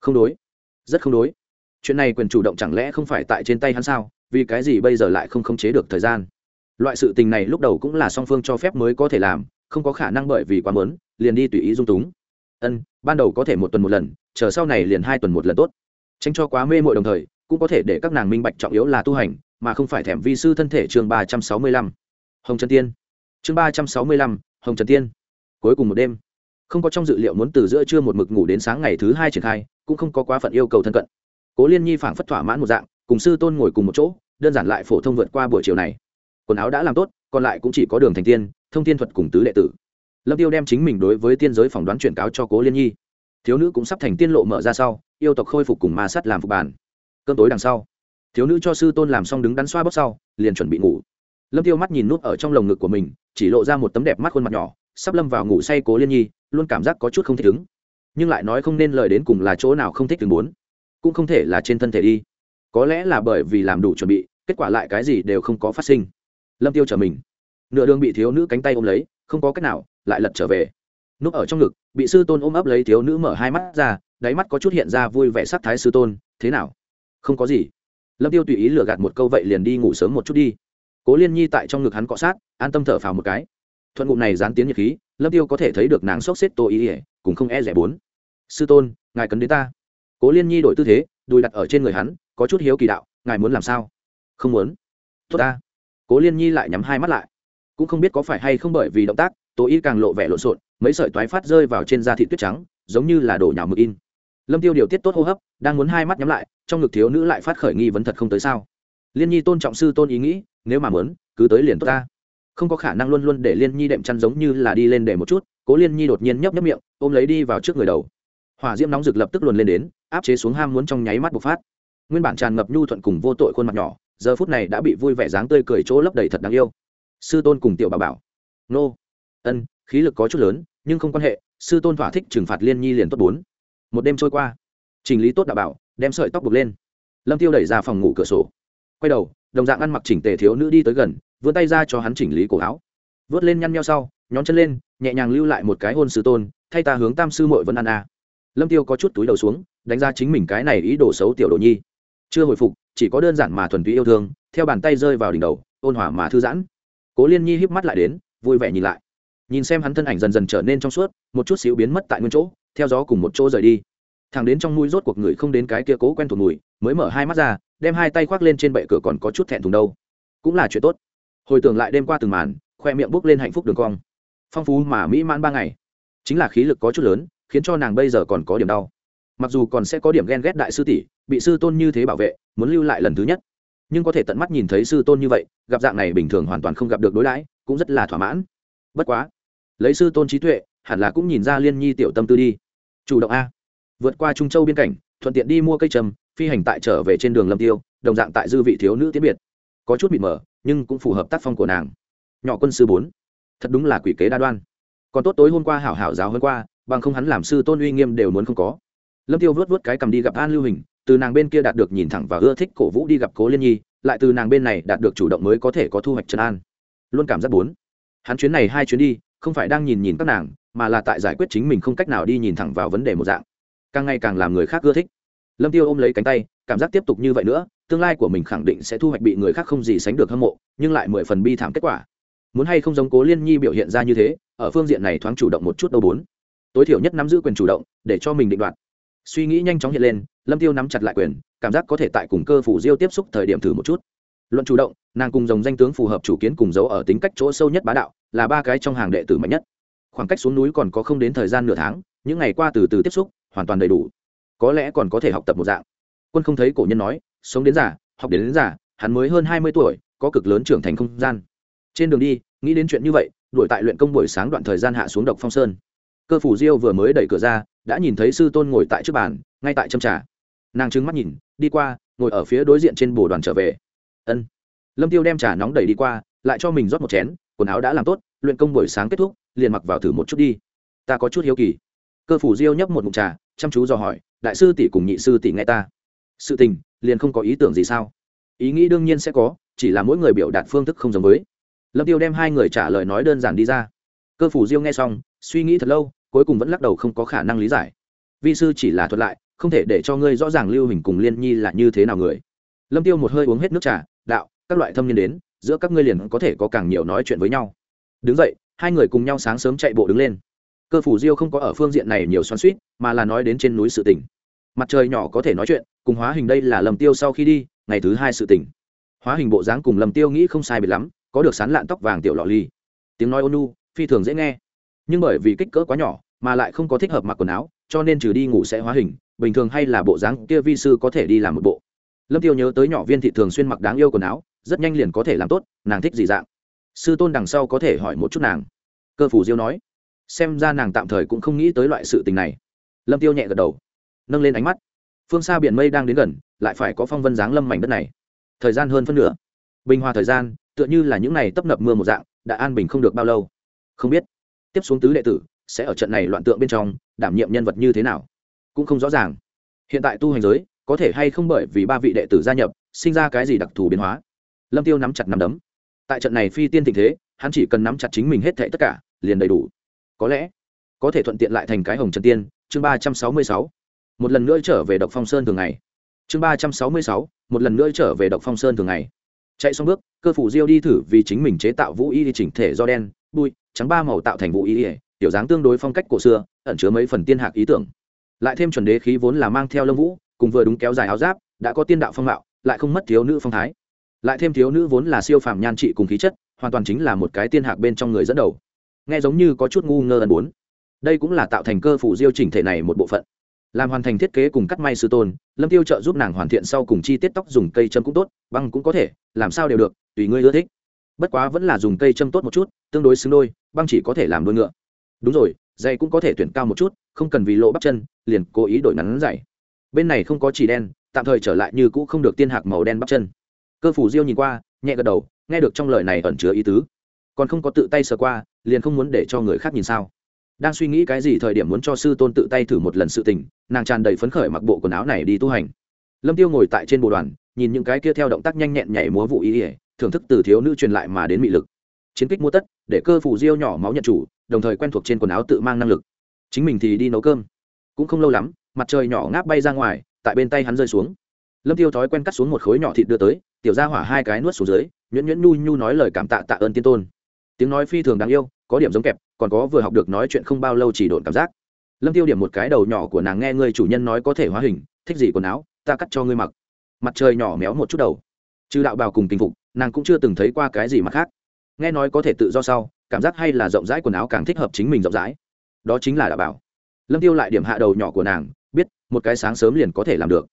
Không đối, rất không đối. Chuyện này quyền chủ động chẳng lẽ không phải tại trên tay hắn sao? Vì cái gì bây giờ lại không khống chế được thời gian? Loại sự tình này lúc đầu cũng là song phương cho phép mới có thể làm, không có khả năng bởi vì quá mớn liền đi tùy ý dung túng. Ân, ban đầu có thể một tuần một lần, chờ sau này liền hai tuần một lần tốt. Tránh cho quá mê mội đồng thời, cũng có thể để các nàng minh bạch trọng yếu là tu hành, mà không phải thèm vi sư thân thể chương ba trăm sáu mươi lăm. Hồng trần tiên. Chương ba trăm sáu mươi lăm, hồng trần tiên. Cuối cùng một đêm, không có trong dự liệu muốn từ giữa trưa một mực ngủ đến sáng ngày thứ hai triển khai, cũng không có quá phận yêu cầu thân cận. Cố liên nhi phảng phất thỏa mãn một dạng, cùng sư tôn ngồi cùng một chỗ, đơn giản lại phổ thông vượt qua buổi chiều này quần áo đã làm tốt, còn lại cũng chỉ có đường thành tiên, thông tiên thuật cùng tứ đệ tử. Lâm tiêu đem chính mình đối với tiên giới phỏng đoán chuyển cáo cho cố liên nhi. Thiếu nữ cũng sắp thành tiên lộ mở ra sau, yêu tộc khôi phục cùng ma sắt làm phục bàn. Cơn tối đằng sau, thiếu nữ cho sư tôn làm xong đứng đắn xoa bóp sau, liền chuẩn bị ngủ. Lâm tiêu mắt nhìn nút ở trong lồng ngực của mình, chỉ lộ ra một tấm đẹp mắt khuôn mặt nhỏ, sắp lâm vào ngủ say cố liên nhi, luôn cảm giác có chút không thích ứng. Nhưng lại nói không nên lời đến cùng là chỗ nào không thích ứng muốn, cũng không thể là trên thân thể đi. Có lẽ là bởi vì làm đủ chuẩn bị, kết quả lại cái gì đều không có phát sinh lâm tiêu trở mình. Nửa đường bị thiếu nữ cánh tay ôm lấy, không có cách nào, lại lật trở về. Núp ở trong ngực, bị sư tôn ôm ấp lấy thiếu nữ mở hai mắt ra, đáy mắt có chút hiện ra vui vẻ sắc thái sư tôn, thế nào? Không có gì. Lâm tiêu tùy ý lừa gạt một câu vậy liền đi ngủ sớm một chút đi. Cố liên nhi tại trong ngực hắn cọ sát, an tâm thở phào một cái. Thuận ngụm này dán tiến nhiệt khí, lâm tiêu có thể thấy được nàng sốc xếp tô ý ỉa cùng không e rẻ bốn. Sư tôn, ngài cần đến ta. Cố liên nhi đổi tư thế, đùi đặt ở trên người hắn, có chút hiếu kỳ đạo, ngài muốn làm sao? Không muốn. Tốt ta cố liên nhi lại nhắm hai mắt lại cũng không biết có phải hay không bởi vì động tác tô y càng lộ vẻ lộn xộn mấy sợi toái phát rơi vào trên da thị tuyết trắng giống như là đổ nhào mực in lâm tiêu điều tiết tốt hô hấp đang muốn hai mắt nhắm lại trong ngực thiếu nữ lại phát khởi nghi vấn thật không tới sao liên nhi tôn trọng sư tôn ý nghĩ nếu mà muốn cứ tới liền tốt ta không có khả năng luôn luôn để liên nhi đệm chăn giống như là đi lên để một chút cố liên nhi đột nhiên nhấp nhấp miệng ôm lấy đi vào trước người đầu hỏa diễm nóng rực lập tức luồn lên đến áp chế xuống ham muốn trong nháy mắt bộc phát nguyên bản tràn ngập nhu thuận cùng vô tội khuôn mặt nhỏ giờ phút này đã bị vui vẻ dáng tươi cười chỗ lấp đầy thật đáng yêu. Sư tôn cùng tiểu bà bảo, nô, ân, khí lực có chút lớn, nhưng không quan hệ, sư tôn thỏa thích trừng phạt liên nhi liền tốt bốn. Một đêm trôi qua trình lý tốt đạo bảo, đem sợi tóc buộc lên. Lâm tiêu đẩy ra phòng ngủ cửa sổ. Quay đầu, đồng dạng ăn mặc chỉnh tề thiếu nữ đi tới gần, vươn tay ra cho hắn chỉnh lý cổ áo. Vớt lên nhăn nheo sau, nhón chân lên, nhẹ nhàng lưu lại một cái hôn sư tôn, thay ta hướng tam sư mội vẫn ăn a. Lâm tiêu có chút túi đầu xuống, đánh ra chính mình cái này ý đồ xấu tiểu đồ nhi chưa hồi phục, chỉ có đơn giản mà thuần túy yêu thương, theo bàn tay rơi vào đỉnh đầu, ôn hòa mà thư giãn. Cố liên nhi híp mắt lại đến, vui vẻ nhìn lại. Nhìn xem hắn thân ảnh dần dần trở nên trong suốt, một chút xíu biến mất tại nguyên chỗ, theo gió cùng một chỗ rời đi. Thằng đến trong mũi rốt cuộc người không đến cái kia cố quen thuộc mùi, mới mở hai mắt ra, đem hai tay khoác lên trên bệ cửa còn có chút thẹn thùng đâu. Cũng là chuyện tốt. Hồi tưởng lại đêm qua từng màn, khoe miệng bốc lên hạnh phúc đường cong. Phong phú mà mỹ mãn ba ngày. Chính là khí lực có chút lớn, khiến cho nàng bây giờ còn có điểm đau mặc dù còn sẽ có điểm ghen ghét đại sư tỷ, bị sư tôn như thế bảo vệ, muốn lưu lại lần thứ nhất. Nhưng có thể tận mắt nhìn thấy sư tôn như vậy, gặp dạng này bình thường hoàn toàn không gặp được đối đãi, cũng rất là thỏa mãn. Bất quá, lấy sư tôn trí tuệ, hẳn là cũng nhìn ra liên nhi tiểu tâm tư đi. Chủ động a. Vượt qua trung châu biên cảnh, thuận tiện đi mua cây trầm, phi hành tại trở về trên đường lâm tiêu, đồng dạng tại dư vị thiếu nữ tiết biệt. Có chút bị mở nhưng cũng phù hợp tác phong của nàng. Nhỏ quân sư bốn. Thật đúng là quỷ kế đa đoan. Còn tốt tối hôm qua hảo hảo giáo hơn qua, bằng không hắn làm sư tôn uy nghiêm đều muốn không có lâm tiêu vớt vớt cái cầm đi gặp an lưu hình, từ nàng bên kia đạt được nhìn thẳng và ưa thích cổ vũ đi gặp cố liên nhi, lại từ nàng bên này đạt được chủ động mới có thể có thu hoạch trần an. Luôn cảm giác bốn. Hắn chuyến này hai chuyến đi, không phải đang nhìn nhìn các nàng, mà là tại giải quyết chính mình không cách nào đi nhìn thẳng vào vấn đề một dạng. Càng ngày càng làm người khác ưa thích. Lâm tiêu ôm lấy cánh tay, cảm giác tiếp tục như vậy nữa, tương lai của mình khẳng định sẽ thu hoạch bị người khác không gì sánh được hâm mộ, nhưng lại mười phần bi thảm kết quả. Muốn hay không giống cố liên nhi biểu hiện ra như thế, ở phương diện này thoáng chủ động một chút đâu bốn. Tối thiểu nhất nắm giữ quyền chủ động, để cho mình định đoạt suy nghĩ nhanh chóng hiện lên lâm tiêu nắm chặt lại quyền cảm giác có thể tại cùng cơ phủ diêu tiếp xúc thời điểm thử một chút. Luận chủ động nàng cùng dòng danh tướng phù hợp chủ kiến cùng dấu ở tính cách chỗ sâu nhất bá đạo là ba cái trong hàng đệ tử mạnh nhất. Khoảng cách xuống núi còn có không đến thời gian nửa tháng những ngày qua từ từ tiếp xúc hoàn toàn đầy đủ. Có lẽ còn có thể học tập một dạng. Quân không thấy cổ nhân nói sống đến già học đến, đến già hắn mới hơn hai mươi tuổi có cực lớn trưởng thành không gian. Trên đường đi nghĩ đến chuyện như vậy đuổi tại luyện công buổi sáng đoạn thời gian hạ xuống độc phong sơn cơ phủ diêu vừa mới đẩy cửa ra, đã nhìn thấy sư tôn ngồi tại trước bàn, ngay tại châm trà. Nàng trứng mắt nhìn, đi qua, ngồi ở phía đối diện trên bồ đoàn trở về. Ân. Lâm tiêu đem trà nóng đẩy đi qua, lại cho mình rót một chén, quần áo đã làm tốt, luyện công buổi sáng kết thúc, liền mặc vào thử một chút đi. Ta có chút hiếu kỳ. Cơ phủ diêu nhấp một mụn trà, chăm chú dò hỏi, đại sư tỷ cùng nhị sư tỷ nghe ta. Sự tình, liền không có ý tưởng gì sao? Ý nghĩ đương nhiên sẽ có, chỉ là mỗi người biểu đạt phương thức không giống với. Lâm tiêu đem hai người trả lời nói đơn giản đi ra. Cơ phủ diêu nghe xong, suy nghĩ thật lâu cuối cùng vẫn lắc đầu không có khả năng lý giải. Vi sư chỉ là thuật lại, không thể để cho ngươi rõ ràng lưu hình cùng liên nhi là như thế nào người. Lâm tiêu một hơi uống hết nước trà, đạo, các loại thâm niên đến, giữa các ngươi liền có thể có càng nhiều nói chuyện với nhau. Đứng dậy, hai người cùng nhau sáng sớm chạy bộ đứng lên. Cơ phủ diêu không có ở phương diện này nhiều xoắn suýt mà là nói đến trên núi sự tỉnh mặt trời nhỏ có thể nói chuyện, cùng hóa hình đây là lầm tiêu sau khi đi, ngày thứ hai sự tỉnh hóa hình bộ dáng cùng lầm tiêu nghĩ không sai biệt lắm, có được sán lạn tóc vàng tiểu lọ ly. Tiếng nói ônu phi thường dễ nghe nhưng bởi vì kích cỡ quá nhỏ, mà lại không có thích hợp mặc quần áo, cho nên trừ đi ngủ sẽ hóa hình, bình thường hay là bộ dáng kia vi sư có thể đi làm một bộ. Lâm tiêu nhớ tới nhỏ viên thị thường xuyên mặc đáng yêu quần áo, rất nhanh liền có thể làm tốt, nàng thích gì dạng? Sư tôn đằng sau có thể hỏi một chút nàng. Cơ phủ diêu nói, xem ra nàng tạm thời cũng không nghĩ tới loại sự tình này. Lâm tiêu nhẹ gật đầu, nâng lên ánh mắt. Phương xa biển mây đang đến gần, lại phải có phong vân dáng lâm mảnh đất này. Thời gian hơn phân nửa. Bình hòa thời gian, tựa như là những này tấp nập mưa một dạng, đã an bình không được bao lâu. Không biết tiếp xuống tứ đệ tử sẽ ở trận này loạn tượng bên trong đảm nhiệm nhân vật như thế nào cũng không rõ ràng. Hiện tại tu hành giới có thể hay không bởi vì ba vị đệ tử gia nhập, sinh ra cái gì đặc thù biến hóa? Lâm tiêu nắm chặt nắm đấm. Tại trận này phi tiên tình thế, hắn chỉ cần nắm chặt chính mình hết thệ tất cả, liền đầy đủ. Có lẽ có thể thuận tiện lại thành cái hồng trần tiên, chương ba trăm sáu mươi sáu. Một lần nữa trở về độc phong sơn thường ngày. Chương ba trăm sáu mươi sáu, một lần nữa trở về độc phong sơn thường ngày. Chạy xong bước, cơ phủ diêu đi thử vì chính mình chế tạo vũ y chỉnh thể do đen, bụi trắng ba màu tạo thành vũ y tiểu dáng tương đối phong cách cổ xưa, ẩn chứa mấy phần tiên hạc ý tưởng. Lại thêm chuẩn đế khí vốn là mang theo lông vũ, cùng vừa đúng kéo dài áo giáp, đã có tiên đạo phong mạo, lại không mất thiếu nữ phong thái. Lại thêm thiếu nữ vốn là siêu phàm nhan trị cùng khí chất, hoàn toàn chính là một cái tiên hạc bên trong người dẫn đầu. Nghe giống như có chút ngu ngơ ẩn bốn. Đây cũng là tạo thành cơ phủ diêu chỉnh thể này một bộ phận. Làm hoàn thành thiết kế cùng cắt may sư tôn, lâm tiêu trợ giúp nàng hoàn thiện sau cùng chi tiết tóc dùng cây châm cũng tốt, băng cũng có thể, làm sao đều được, tùy ngươi ưa thích. Bất quá vẫn là dùng cây châm tốt một chút, tương đối xứng đôi băng chỉ có thể làm đôi ngựa. Đúng rồi, giày cũng có thể tuyển cao một chút, không cần vì lộ bắp chân, liền cố ý đổi ngắn giày. Bên này không có chỉ đen, tạm thời trở lại như cũ không được tiên hạc màu đen bắp chân. Cơ phủ diêu nhìn qua, nhẹ gật đầu, nghe được trong lời này ẩn chứa ý tứ. Còn không có tự tay sờ qua, liền không muốn để cho người khác nhìn sao. Đang suy nghĩ cái gì thời điểm muốn cho sư tôn tự tay thử một lần sự tình, nàng tràn đầy phấn khởi mặc bộ quần áo này đi tu hành. Lâm tiêu ngồi tại trên bộ đoàn, nhìn những cái kia theo động tác nhanh nhẹn nhảy múa vụ ý ỉa thưởng thức từ thiếu nữ truyền lại mà đến mị lực chiến kích mua tất, để cơ phủ diêu nhỏ máu nhận chủ, đồng thời quen thuộc trên quần áo tự mang năng lực. Chính mình thì đi nấu cơm. Cũng không lâu lắm, mặt trời nhỏ ngáp bay ra ngoài, tại bên tay hắn rơi xuống. Lâm tiêu thói quen cắt xuống một khối nhỏ thịt đưa tới, tiểu ra hỏa hai cái nuốt xuống dưới, nhuyễn nhuyễn nhu nhu nói lời cảm tạ tạ ơn tiên tôn. Tiếng nói phi thường đáng yêu, có điểm giống kẹp, còn có vừa học được nói chuyện không bao lâu chỉ độn cảm giác. Lâm tiêu điểm một cái đầu nhỏ của nàng nghe người chủ nhân nói có thể hóa hình, thích gì quần áo, ta cắt cho ngươi mặc. Mặt trời nhỏ méo một chút đầu. Trừ đạo bào cùng tình phục, nàng cũng chưa từng thấy qua cái gì mặt khác nghe nói có thể tự do sau, cảm giác hay là rộng rãi quần áo càng thích hợp chính mình rộng rãi. Đó chính là đạo bảo. Lâm tiêu lại điểm hạ đầu nhỏ của nàng, biết, một cái sáng sớm liền có thể làm được.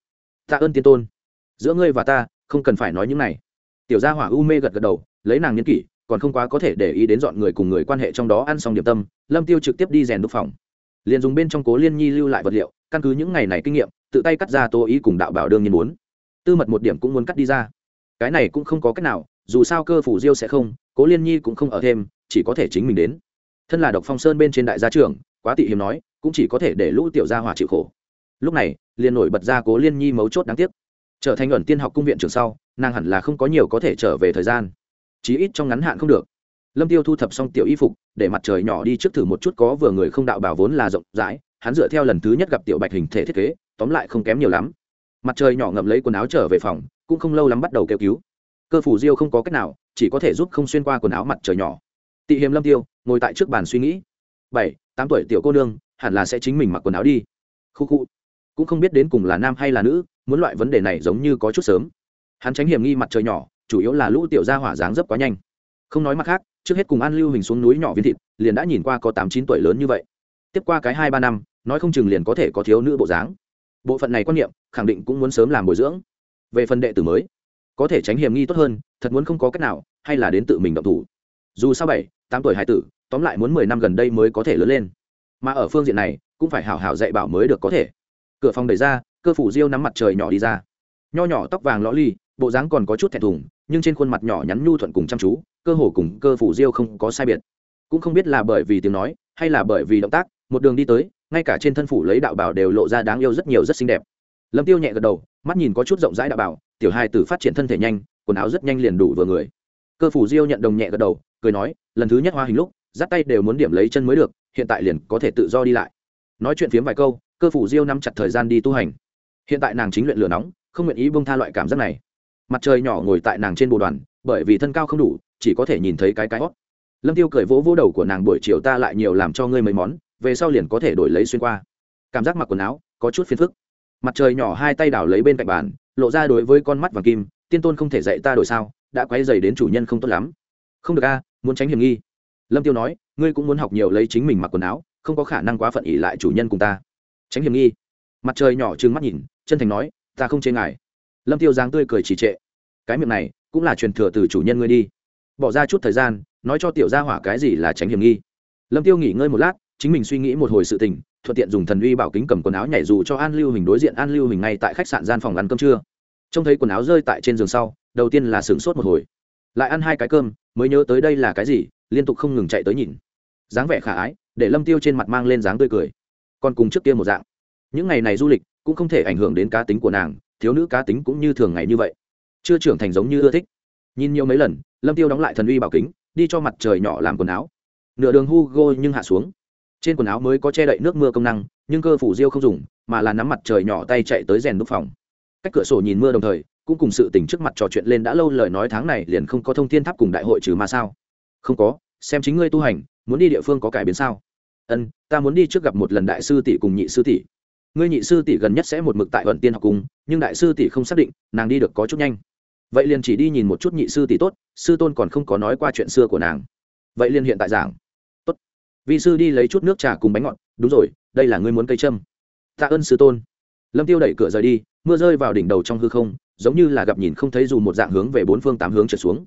Tạ ơn tiên tôn. Giữa ngươi và ta, không cần phải nói những này. Tiểu gia hỏa u mê gật gật đầu, lấy nàng nhân kỷ, còn không quá có thể để ý đến dọn người cùng người quan hệ trong đó ăn xong điểm tâm, lâm tiêu trực tiếp đi rèn đúc phòng. Liền dùng bên trong cố liên nhi lưu lại vật liệu, căn cứ những ngày này kinh nghiệm, tự tay cắt ra tô ý cùng đạo bảo đương nhiên muốn. Tư mật một điểm cũng muốn cắt đi ra. Cái này cũng không có cách nào dù sao cơ phủ diêu sẽ không, cố liên nhi cũng không ở thêm, chỉ có thể chính mình đến. Thân là độc phong sơn bên trên đại gia trưởng, quá tị hiếm nói, cũng chỉ có thể để lũ tiểu gia hòa chịu khổ. Lúc này, liền nổi bật ra cố liên nhi mấu chốt đáng tiếc. Trở thành ẩn tiên học cung viện trường sau, nàng hẳn là không có nhiều có thể trở về thời gian. Chí ít trong ngắn hạn không được. Lâm tiêu thu thập xong tiểu y phục, để mặt trời nhỏ đi trước thử một chút có vừa người không đạo bảo vốn là rộng rãi, hắn dựa theo lần thứ nhất gặp tiểu bạch hình thể thiết kế, tóm lại không kém nhiều lắm. Mặt trời nhỏ ngậm lấy quần áo trở về phòng, cũng không lâu lắm bắt đầu kêu cứu cơ phủ diêu không có cách nào, chỉ có thể giúp không xuyên qua quần áo mặt trời nhỏ. Tị hiềm lâm tiêu, ngồi tại trước bàn suy nghĩ. Bảy, tám tuổi tiểu cô nương, hẳn là sẽ chính mình mặc quần áo đi. Khu khu. Cũng không biết đến cùng là nam hay là nữ, muốn loại vấn đề này giống như có chút sớm. Hắn tránh hiểm nghi mặt trời nhỏ, chủ yếu là lũ tiểu gia hỏa dáng dấp quá nhanh. Không nói mặt khác, trước hết cùng an lưu hình xuống núi nhỏ viên thịt, liền đã nhìn qua có tám chín tuổi lớn như vậy. Tiếp qua cái hai ba năm, nói không chừng liền có thể có thiếu nữ bộ dáng. Bộ phận này quan niệm, khẳng định cũng muốn sớm làm bồi dưỡng. Về phần đệ tử mới có thể tránh hiểm nghi tốt hơn, thật muốn không có cách nào, hay là đến tự mình động thủ. Dù sao bảy, tám tuổi hải tử, tóm lại muốn mười năm gần đây mới có thể lớn lên. Mà ở phương diện này, cũng phải hảo hảo dạy bảo mới được có thể. Cửa phòng đẩy ra, cơ phủ diêu nắm mặt trời nhỏ đi ra. Nho nhỏ tóc vàng lõ ly, bộ dáng còn có chút thẹn thùng, nhưng trên khuôn mặt nhỏ nhắn nhu thuận cùng chăm chú, cơ hồ cùng cơ phủ diêu không có sai biệt. Cũng không biết là bởi vì tiếng nói, hay là bởi vì động tác, một đường đi tới, ngay cả trên thân phủ lấy đạo bảo đều lộ ra đáng yêu rất nhiều rất xinh đẹp. Lâm tiêu nhẹ gật đầu, mắt nhìn có chút rộng rãi đạo bảo tiểu hai tử phát triển thân thể nhanh, quần áo rất nhanh liền đủ vừa người. Cơ phủ diêu nhận đồng nhẹ gật đầu, cười nói, lần thứ nhất hoa hình lúc dắt tay đều muốn điểm lấy chân mới được, hiện tại liền có thể tự do đi lại. Nói chuyện phiếm vài câu, cơ phủ diêu nắm chặt thời gian đi tu hành. Hiện tại nàng chính luyện lửa nóng, không nguyện ý bông tha loại cảm giác này. Mặt trời nhỏ ngồi tại nàng trên bồ đoàn, bởi vì thân cao không đủ, chỉ có thể nhìn thấy cái cái hót. Lâm tiêu cười vỗ vỗ đầu của nàng, buổi chiều ta lại nhiều làm cho ngươi mấy món, về sau liền có thể đổi lấy xuyên qua. Cảm giác mặc quần áo có chút phiền phức. Mặt trời nhỏ hai tay đảo lấy bên cạnh bàn lộ ra đối với con mắt vàng kim, tiên tôn không thể dạy ta đổi sao? Đã quay dày đến chủ nhân không tốt lắm. Không được a, muốn tránh hiểm nghi. Lâm tiêu nói, ngươi cũng muốn học nhiều lấy chính mình mặc quần áo, không có khả năng quá phận ỉ lại chủ nhân cùng ta. Tránh hiểm nghi. Mặt trời nhỏ trừng mắt nhìn, chân thành nói, ta không chê ngài. Lâm tiêu giáng tươi cười trì trệ, cái miệng này cũng là truyền thừa từ chủ nhân ngươi đi. Bỏ ra chút thời gian, nói cho tiểu gia hỏa cái gì là tránh hiểm nghi. Lâm tiêu nghỉ ngơi một lát, chính mình suy nghĩ một hồi sự tình thuận tiện dùng thần uy bảo kính cầm quần áo nhảy dù cho an lưu hình đối diện an lưu hình ngay tại khách sạn gian phòng ăn cơm trưa. Trông thấy quần áo rơi tại trên giường sau, đầu tiên là sửng sốt một hồi. Lại ăn hai cái cơm, mới nhớ tới đây là cái gì, liên tục không ngừng chạy tới nhìn. Dáng vẻ khả ái, để lâm tiêu trên mặt mang lên dáng tươi cười. Còn cùng trước kia một dạng. Những ngày này du lịch cũng không thể ảnh hưởng đến cá tính của nàng, thiếu nữ cá tính cũng như thường ngày như vậy. Chưa trưởng thành giống như ưa thích. Nhìn nhiều mấy lần, lâm tiêu đóng lại thần uy bảo kính, đi cho mặt trời nhỏ làm quần áo. Nửa đường hugo nhưng hạ xuống trên quần áo mới có che đậy nước mưa công năng, nhưng cơ phủ diêu không dùng, mà là nắm mặt trời nhỏ tay chạy tới rèn đúc phòng. Cách cửa sổ nhìn mưa đồng thời, cũng cùng sự tình trước mặt trò chuyện lên đã lâu lời nói tháng này liền không có thông thiên tháp cùng đại hội trừ mà sao. Không có, xem chính ngươi tu hành, muốn đi địa phương có cải biến sao? Ân, ta muốn đi trước gặp một lần đại sư tỷ cùng nhị sư tỷ. Ngươi nhị sư tỷ gần nhất sẽ một mực tại vận tiên học cùng, nhưng đại sư tỷ không xác định, nàng đi được có chút nhanh. Vậy liền chỉ đi nhìn một chút nhị sư tỷ tốt, sư tôn còn không có nói qua chuyện xưa của nàng. Vậy liền hiện tại giảng vị sư đi lấy chút nước trà cùng bánh ngọt. Đúng rồi, đây là ngươi muốn cây châm. Tạ ơn sư tôn. Lâm tiêu đẩy cửa rời đi, mưa rơi vào đỉnh đầu trong hư không, giống như là gặp nhìn không thấy dù một dạng hướng về bốn phương tám hướng trở xuống.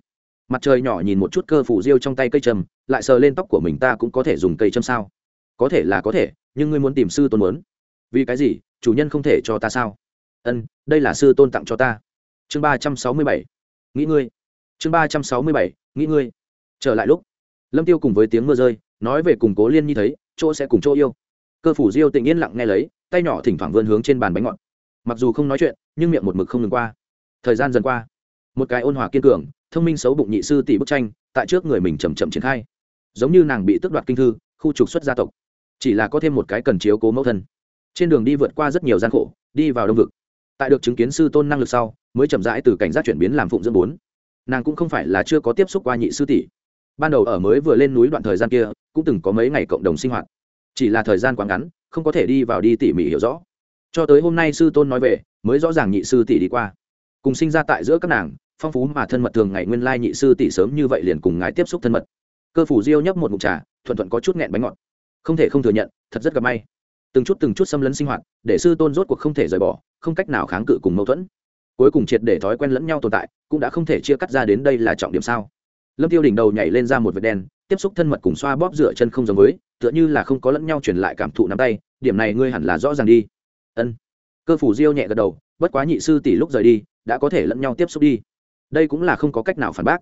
Mặt trời nhỏ nhìn một chút cơ phủ riêu trong tay cây châm, lại sờ lên tóc của mình ta cũng có thể dùng cây châm sao? Có thể là có thể, nhưng ngươi muốn tìm sư tôn muốn. Vì cái gì? Chủ nhân không thể cho ta sao? Ân, đây là sư tôn tặng cho ta. Chương ba trăm sáu mươi bảy. Nghĩ ngươi. Chương ba trăm sáu mươi bảy, nghĩ ngươi. Trở lại lúc, lâm tiêu cùng với tiếng mưa rơi nói về củng cố liên nhi thấy, chỗ sẽ cùng chỗ yêu. Cơ phủ diêu tình yên lặng nghe lấy, tay nhỏ thỉnh thoảng vươn hướng trên bàn bánh ngọt. Mặc dù không nói chuyện, nhưng miệng một mực không ngừng qua. Thời gian dần qua, một cái ôn hòa kiên cường, thông minh xấu bụng nhị sư tỷ bức tranh, tại trước người mình chầm chậm triển khai. Giống như nàng bị tước đoạt kinh thư, khu trục xuất gia tộc. Chỉ là có thêm một cái cần chiếu cố mẫu thân. Trên đường đi vượt qua rất nhiều gian khổ, đi vào đông vực. Tại được chứng kiến sư tôn năng lực sau, mới chậm rãi từ cảnh giác chuyển biến làm phụng dưỡng bốn. Nàng cũng không phải là chưa có tiếp xúc qua nhị sư tỷ ban đầu ở mới vừa lên núi đoạn thời gian kia, cũng từng có mấy ngày cộng đồng sinh hoạt. Chỉ là thời gian quá ngắn, không có thể đi vào đi tỉ mỉ hiểu rõ. Cho tới hôm nay sư tôn nói về, mới rõ ràng nhị sư tỷ đi qua. Cùng sinh ra tại giữa các nàng, phong phú mà thân mật thường ngày nguyên lai nhị sư tỷ sớm như vậy liền cùng ngài tiếp xúc thân mật. Cơ phủ diêu nhấp một mục trà, thuận thuận có chút nghẹn bánh ngọt. Không thể không thừa nhận, thật rất gặp may. Từng chút từng chút xâm lấn sinh hoạt, để sư tôn rốt cuộc không thể rời bỏ, không cách nào kháng cự cùng mâu thuẫn. Cuối cùng triệt để thói quen lẫn nhau tồn tại, cũng đã không thể chia cắt ra đến đây là trọng điểm sao lâm tiêu đỉnh đầu nhảy lên ra một vệt đen, tiếp xúc thân mật cùng xoa bóp dựa chân không giống với, tựa như là không có lẫn nhau truyền lại cảm thụ nắm tay, điểm này ngươi hẳn là rõ ràng đi. Ân. Cơ phủ diêu nhẹ gật đầu, bất quá nhị sư tỷ lúc rời đi, đã có thể lẫn nhau tiếp xúc đi. Đây cũng là không có cách nào phản bác.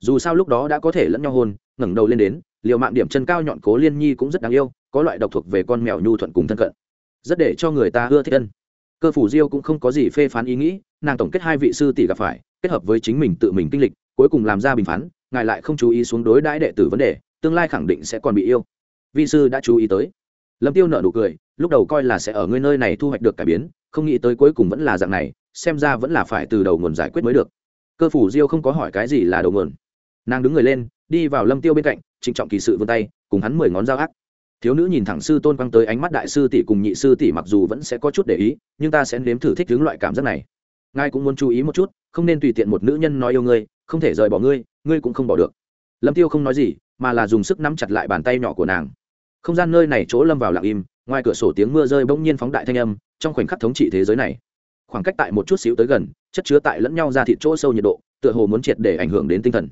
Dù sao lúc đó đã có thể lẫn nhau hôn, ngẩng đầu lên đến, liều mạng điểm chân cao nhọn cố liên nhi cũng rất đáng yêu, có loại độc thuộc về con mèo nhu thuận cùng thân cận. Rất để cho người ta ưa thích ân. Cơ phủ diêu cũng không có gì phê phán ý nghĩ, nàng tổng kết hai vị sư tỷ gặp phải, kết hợp với chính mình tự mình kinh lịch, cuối cùng làm ra bình phán ngài lại không chú ý xuống đối đãi đệ tử vấn đề, tương lai khẳng định sẽ còn bị yêu. Vi sư đã chú ý tới. Lâm tiêu nở nụ cười, lúc đầu coi là sẽ ở ngươi nơi này thu hoạch được cải biến, không nghĩ tới cuối cùng vẫn là dạng này, xem ra vẫn là phải từ đầu nguồn giải quyết mới được. Cơ phủ diêu không có hỏi cái gì là đầu nguồn. Nàng đứng người lên, đi vào lâm tiêu bên cạnh, trịnh trọng kỳ sự vươn tay, cùng hắn mười ngón dao ác thiếu nữ nhìn thẳng sư tôn quăng tới ánh mắt đại sư tỷ cùng nhị sư tỷ mặc dù vẫn sẽ có chút để ý, nhưng ta sẽ nếm thử thích hướng loại cảm giác này. Ngài cũng muốn chú ý một chút, không nên tùy tiện một nữ nhân nói yêu ngươi, không thể rời bỏ ngươi ngươi cũng không bỏ được. Lâm tiêu không nói gì, mà là dùng sức nắm chặt lại bàn tay nhỏ của nàng. Không gian nơi này chỗ lâm vào lặng im, ngoài cửa sổ tiếng mưa rơi bỗng nhiên phóng đại thanh âm, trong khoảnh khắc thống trị thế giới này. Khoảng cách tại một chút xíu tới gần, chất chứa tại lẫn nhau ra thịt chỗ sâu nhiệt độ, tựa hồ muốn triệt để ảnh hưởng đến tinh thần.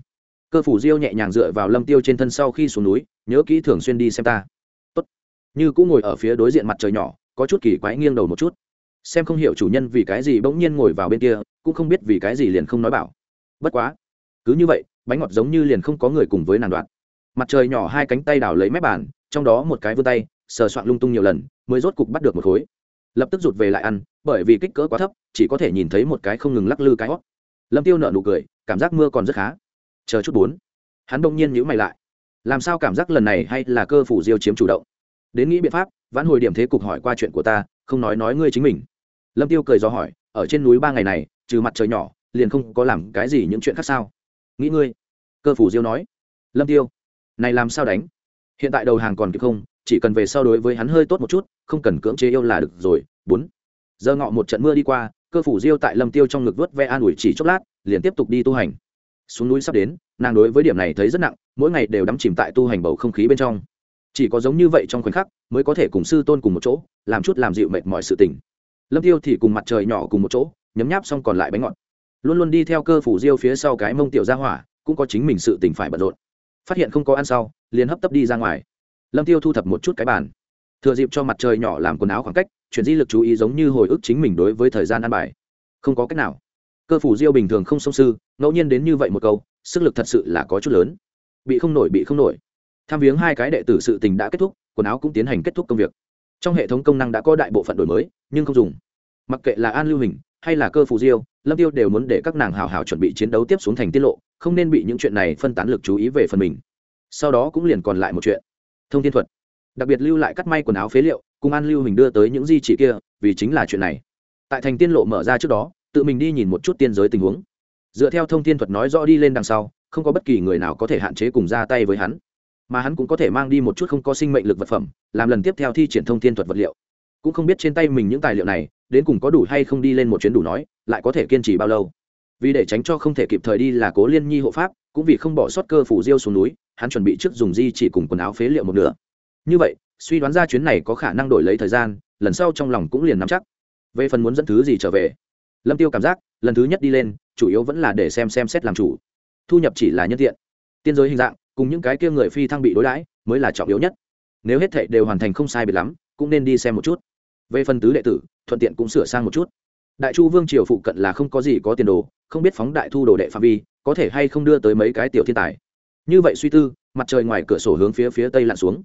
Cơ phủ diêu nhẹ nhàng dựa vào lâm tiêu trên thân sau khi xuống núi, nhớ kỹ thường xuyên đi xem ta. Tốt. như cũng ngồi ở phía đối diện mặt trời nhỏ, có chút kỳ quái nghiêng đầu một chút. Xem không hiểu chủ nhân vì cái gì bỗng nhiên ngồi vào bên kia, cũng không biết vì cái gì liền không nói bảo. Bất quá. Cứ như vậy bánh ngọt giống như liền không có người cùng với nàng đoạn mặt trời nhỏ hai cánh tay đào lấy mép bàn, trong đó một cái vươn tay, sờ soạn lung tung nhiều lần, mới rốt cục bắt được một khối. Lập tức rụt về lại ăn, bởi vì kích cỡ quá thấp, chỉ có thể nhìn thấy một cái không ngừng lắc lư cái hót. Lâm tiêu nợ nụ cười, cảm giác mưa còn rất khá. Chờ chút bốn. Hắn đông nhiên nhíu mày lại. Làm sao cảm giác lần này hay là cơ phủ diêu chiếm chủ động? Đến nghĩ biện pháp, vãn hồi điểm thế cục hỏi qua chuyện của ta, không nói nói ngươi chính mình. Lâm tiêu cười do hỏi, ở trên núi ba ngày này, trừ mặt trời nhỏ, liền không có làm cái gì những chuyện khác sao? Nghĩ ngươi. Cơ phủ diêu nói. Lâm tiêu, này làm sao đánh? Hiện tại đầu hàng còn kịp không, chỉ cần về sau đối với hắn hơi tốt một chút, không cần cưỡng chế yêu là được rồi. Bốn. Giờ ngọ một trận mưa đi qua, cơ phủ diêu tại lâm tiêu trong ngực vớt ve an ủi chỉ chốc lát, liền tiếp tục đi tu hành. Xuống núi sắp đến, nàng đối với điểm này thấy rất nặng, mỗi ngày đều đắm chìm tại tu hành bầu không khí bên trong. Chỉ có giống như vậy trong khoảnh khắc, mới có thể cùng sư tôn cùng một chỗ, làm chút làm dịu mệt mọi sự tình. Lâm tiêu thì cùng mặt trời nhỏ cùng một chỗ, nhấm nháp xong còn lại bánh ngọt luôn luôn đi theo cơ phủ diêu phía sau cái mông tiểu ra hỏa, cũng có chính mình sự tình phải bận rộn. Phát hiện không có ăn sau, liền hấp tấp đi ra ngoài. Lâm tiêu thu thập một chút cái bàn. Thừa dịp cho mặt trời nhỏ làm quần áo khoảng cách, chuyển di lực chú ý giống như hồi ức chính mình đối với thời gian ăn bài. Không có cách nào. Cơ phủ diêu bình thường không sông sư, ngẫu nhiên đến như vậy một câu, sức lực thật sự là có chút lớn. Bị không nổi, bị không nổi. Tham viếng hai cái đệ tử sự tình đã kết thúc, quần áo cũng tiến hành kết thúc công việc. Trong hệ thống công năng đã có đại bộ phận đổi mới, nhưng không dùng. Mặc kệ là an lưu hình hay là cơ phù diêu, lâm tiêu đều muốn để các nàng hào hào chuẩn bị chiến đấu tiếp xuống thành tiết lộ, không nên bị những chuyện này phân tán lực chú ý về phần mình. Sau đó cũng liền còn lại một chuyện. Thông tin thuật. Đặc biệt lưu lại cắt may quần áo phế liệu, cùng an lưu hình đưa tới những di chỉ kia, vì chính là chuyện này. Tại thành tiên lộ mở ra trước đó, tự mình đi nhìn một chút tiên giới tình huống. Dựa theo thông tin thuật nói rõ đi lên đằng sau, không có bất kỳ người nào có thể hạn chế cùng ra tay với hắn. Mà hắn cũng có thể mang đi một chút không có sinh mệnh lực vật phẩm, làm lần tiếp theo thi triển thông tin thuật vật liệu. Cũng không biết trên tay mình những tài liệu này đến cùng có đủ hay không đi lên một chuyến đủ nói, lại có thể kiên trì bao lâu. Vì để tránh cho không thể kịp thời đi là cố liên nhi hộ pháp, cũng vì không bỏ sót cơ phủ diêu xuống núi, hắn chuẩn bị trước dùng di chỉ cùng quần áo phế liệu một nửa. Như vậy, suy đoán ra chuyến này có khả năng đổi lấy thời gian, lần sau trong lòng cũng liền nắm chắc. Về phần muốn dẫn thứ gì trở về, lâm tiêu cảm giác, lần thứ nhất đi lên, chủ yếu vẫn là để xem xem xét làm chủ. Thu nhập chỉ là nhân tiện. Tiên giới hình dạng, cùng những cái kia người phi thăng bị đối đãi, mới là trọng yếu nhất. Nếu hết thệ đều hoàn thành không sai biệt lắm, cũng nên đi xem một chút về phần tứ đệ tử, thuận tiện cũng sửa sang một chút. Đại chu vương triều phụ cận là không có gì có tiền đồ, không biết phóng đại thu đồ đệ phạm vi, có thể hay không đưa tới mấy cái tiểu thiên tài. Như vậy suy tư, mặt trời ngoài cửa sổ hướng phía phía tây lặn xuống.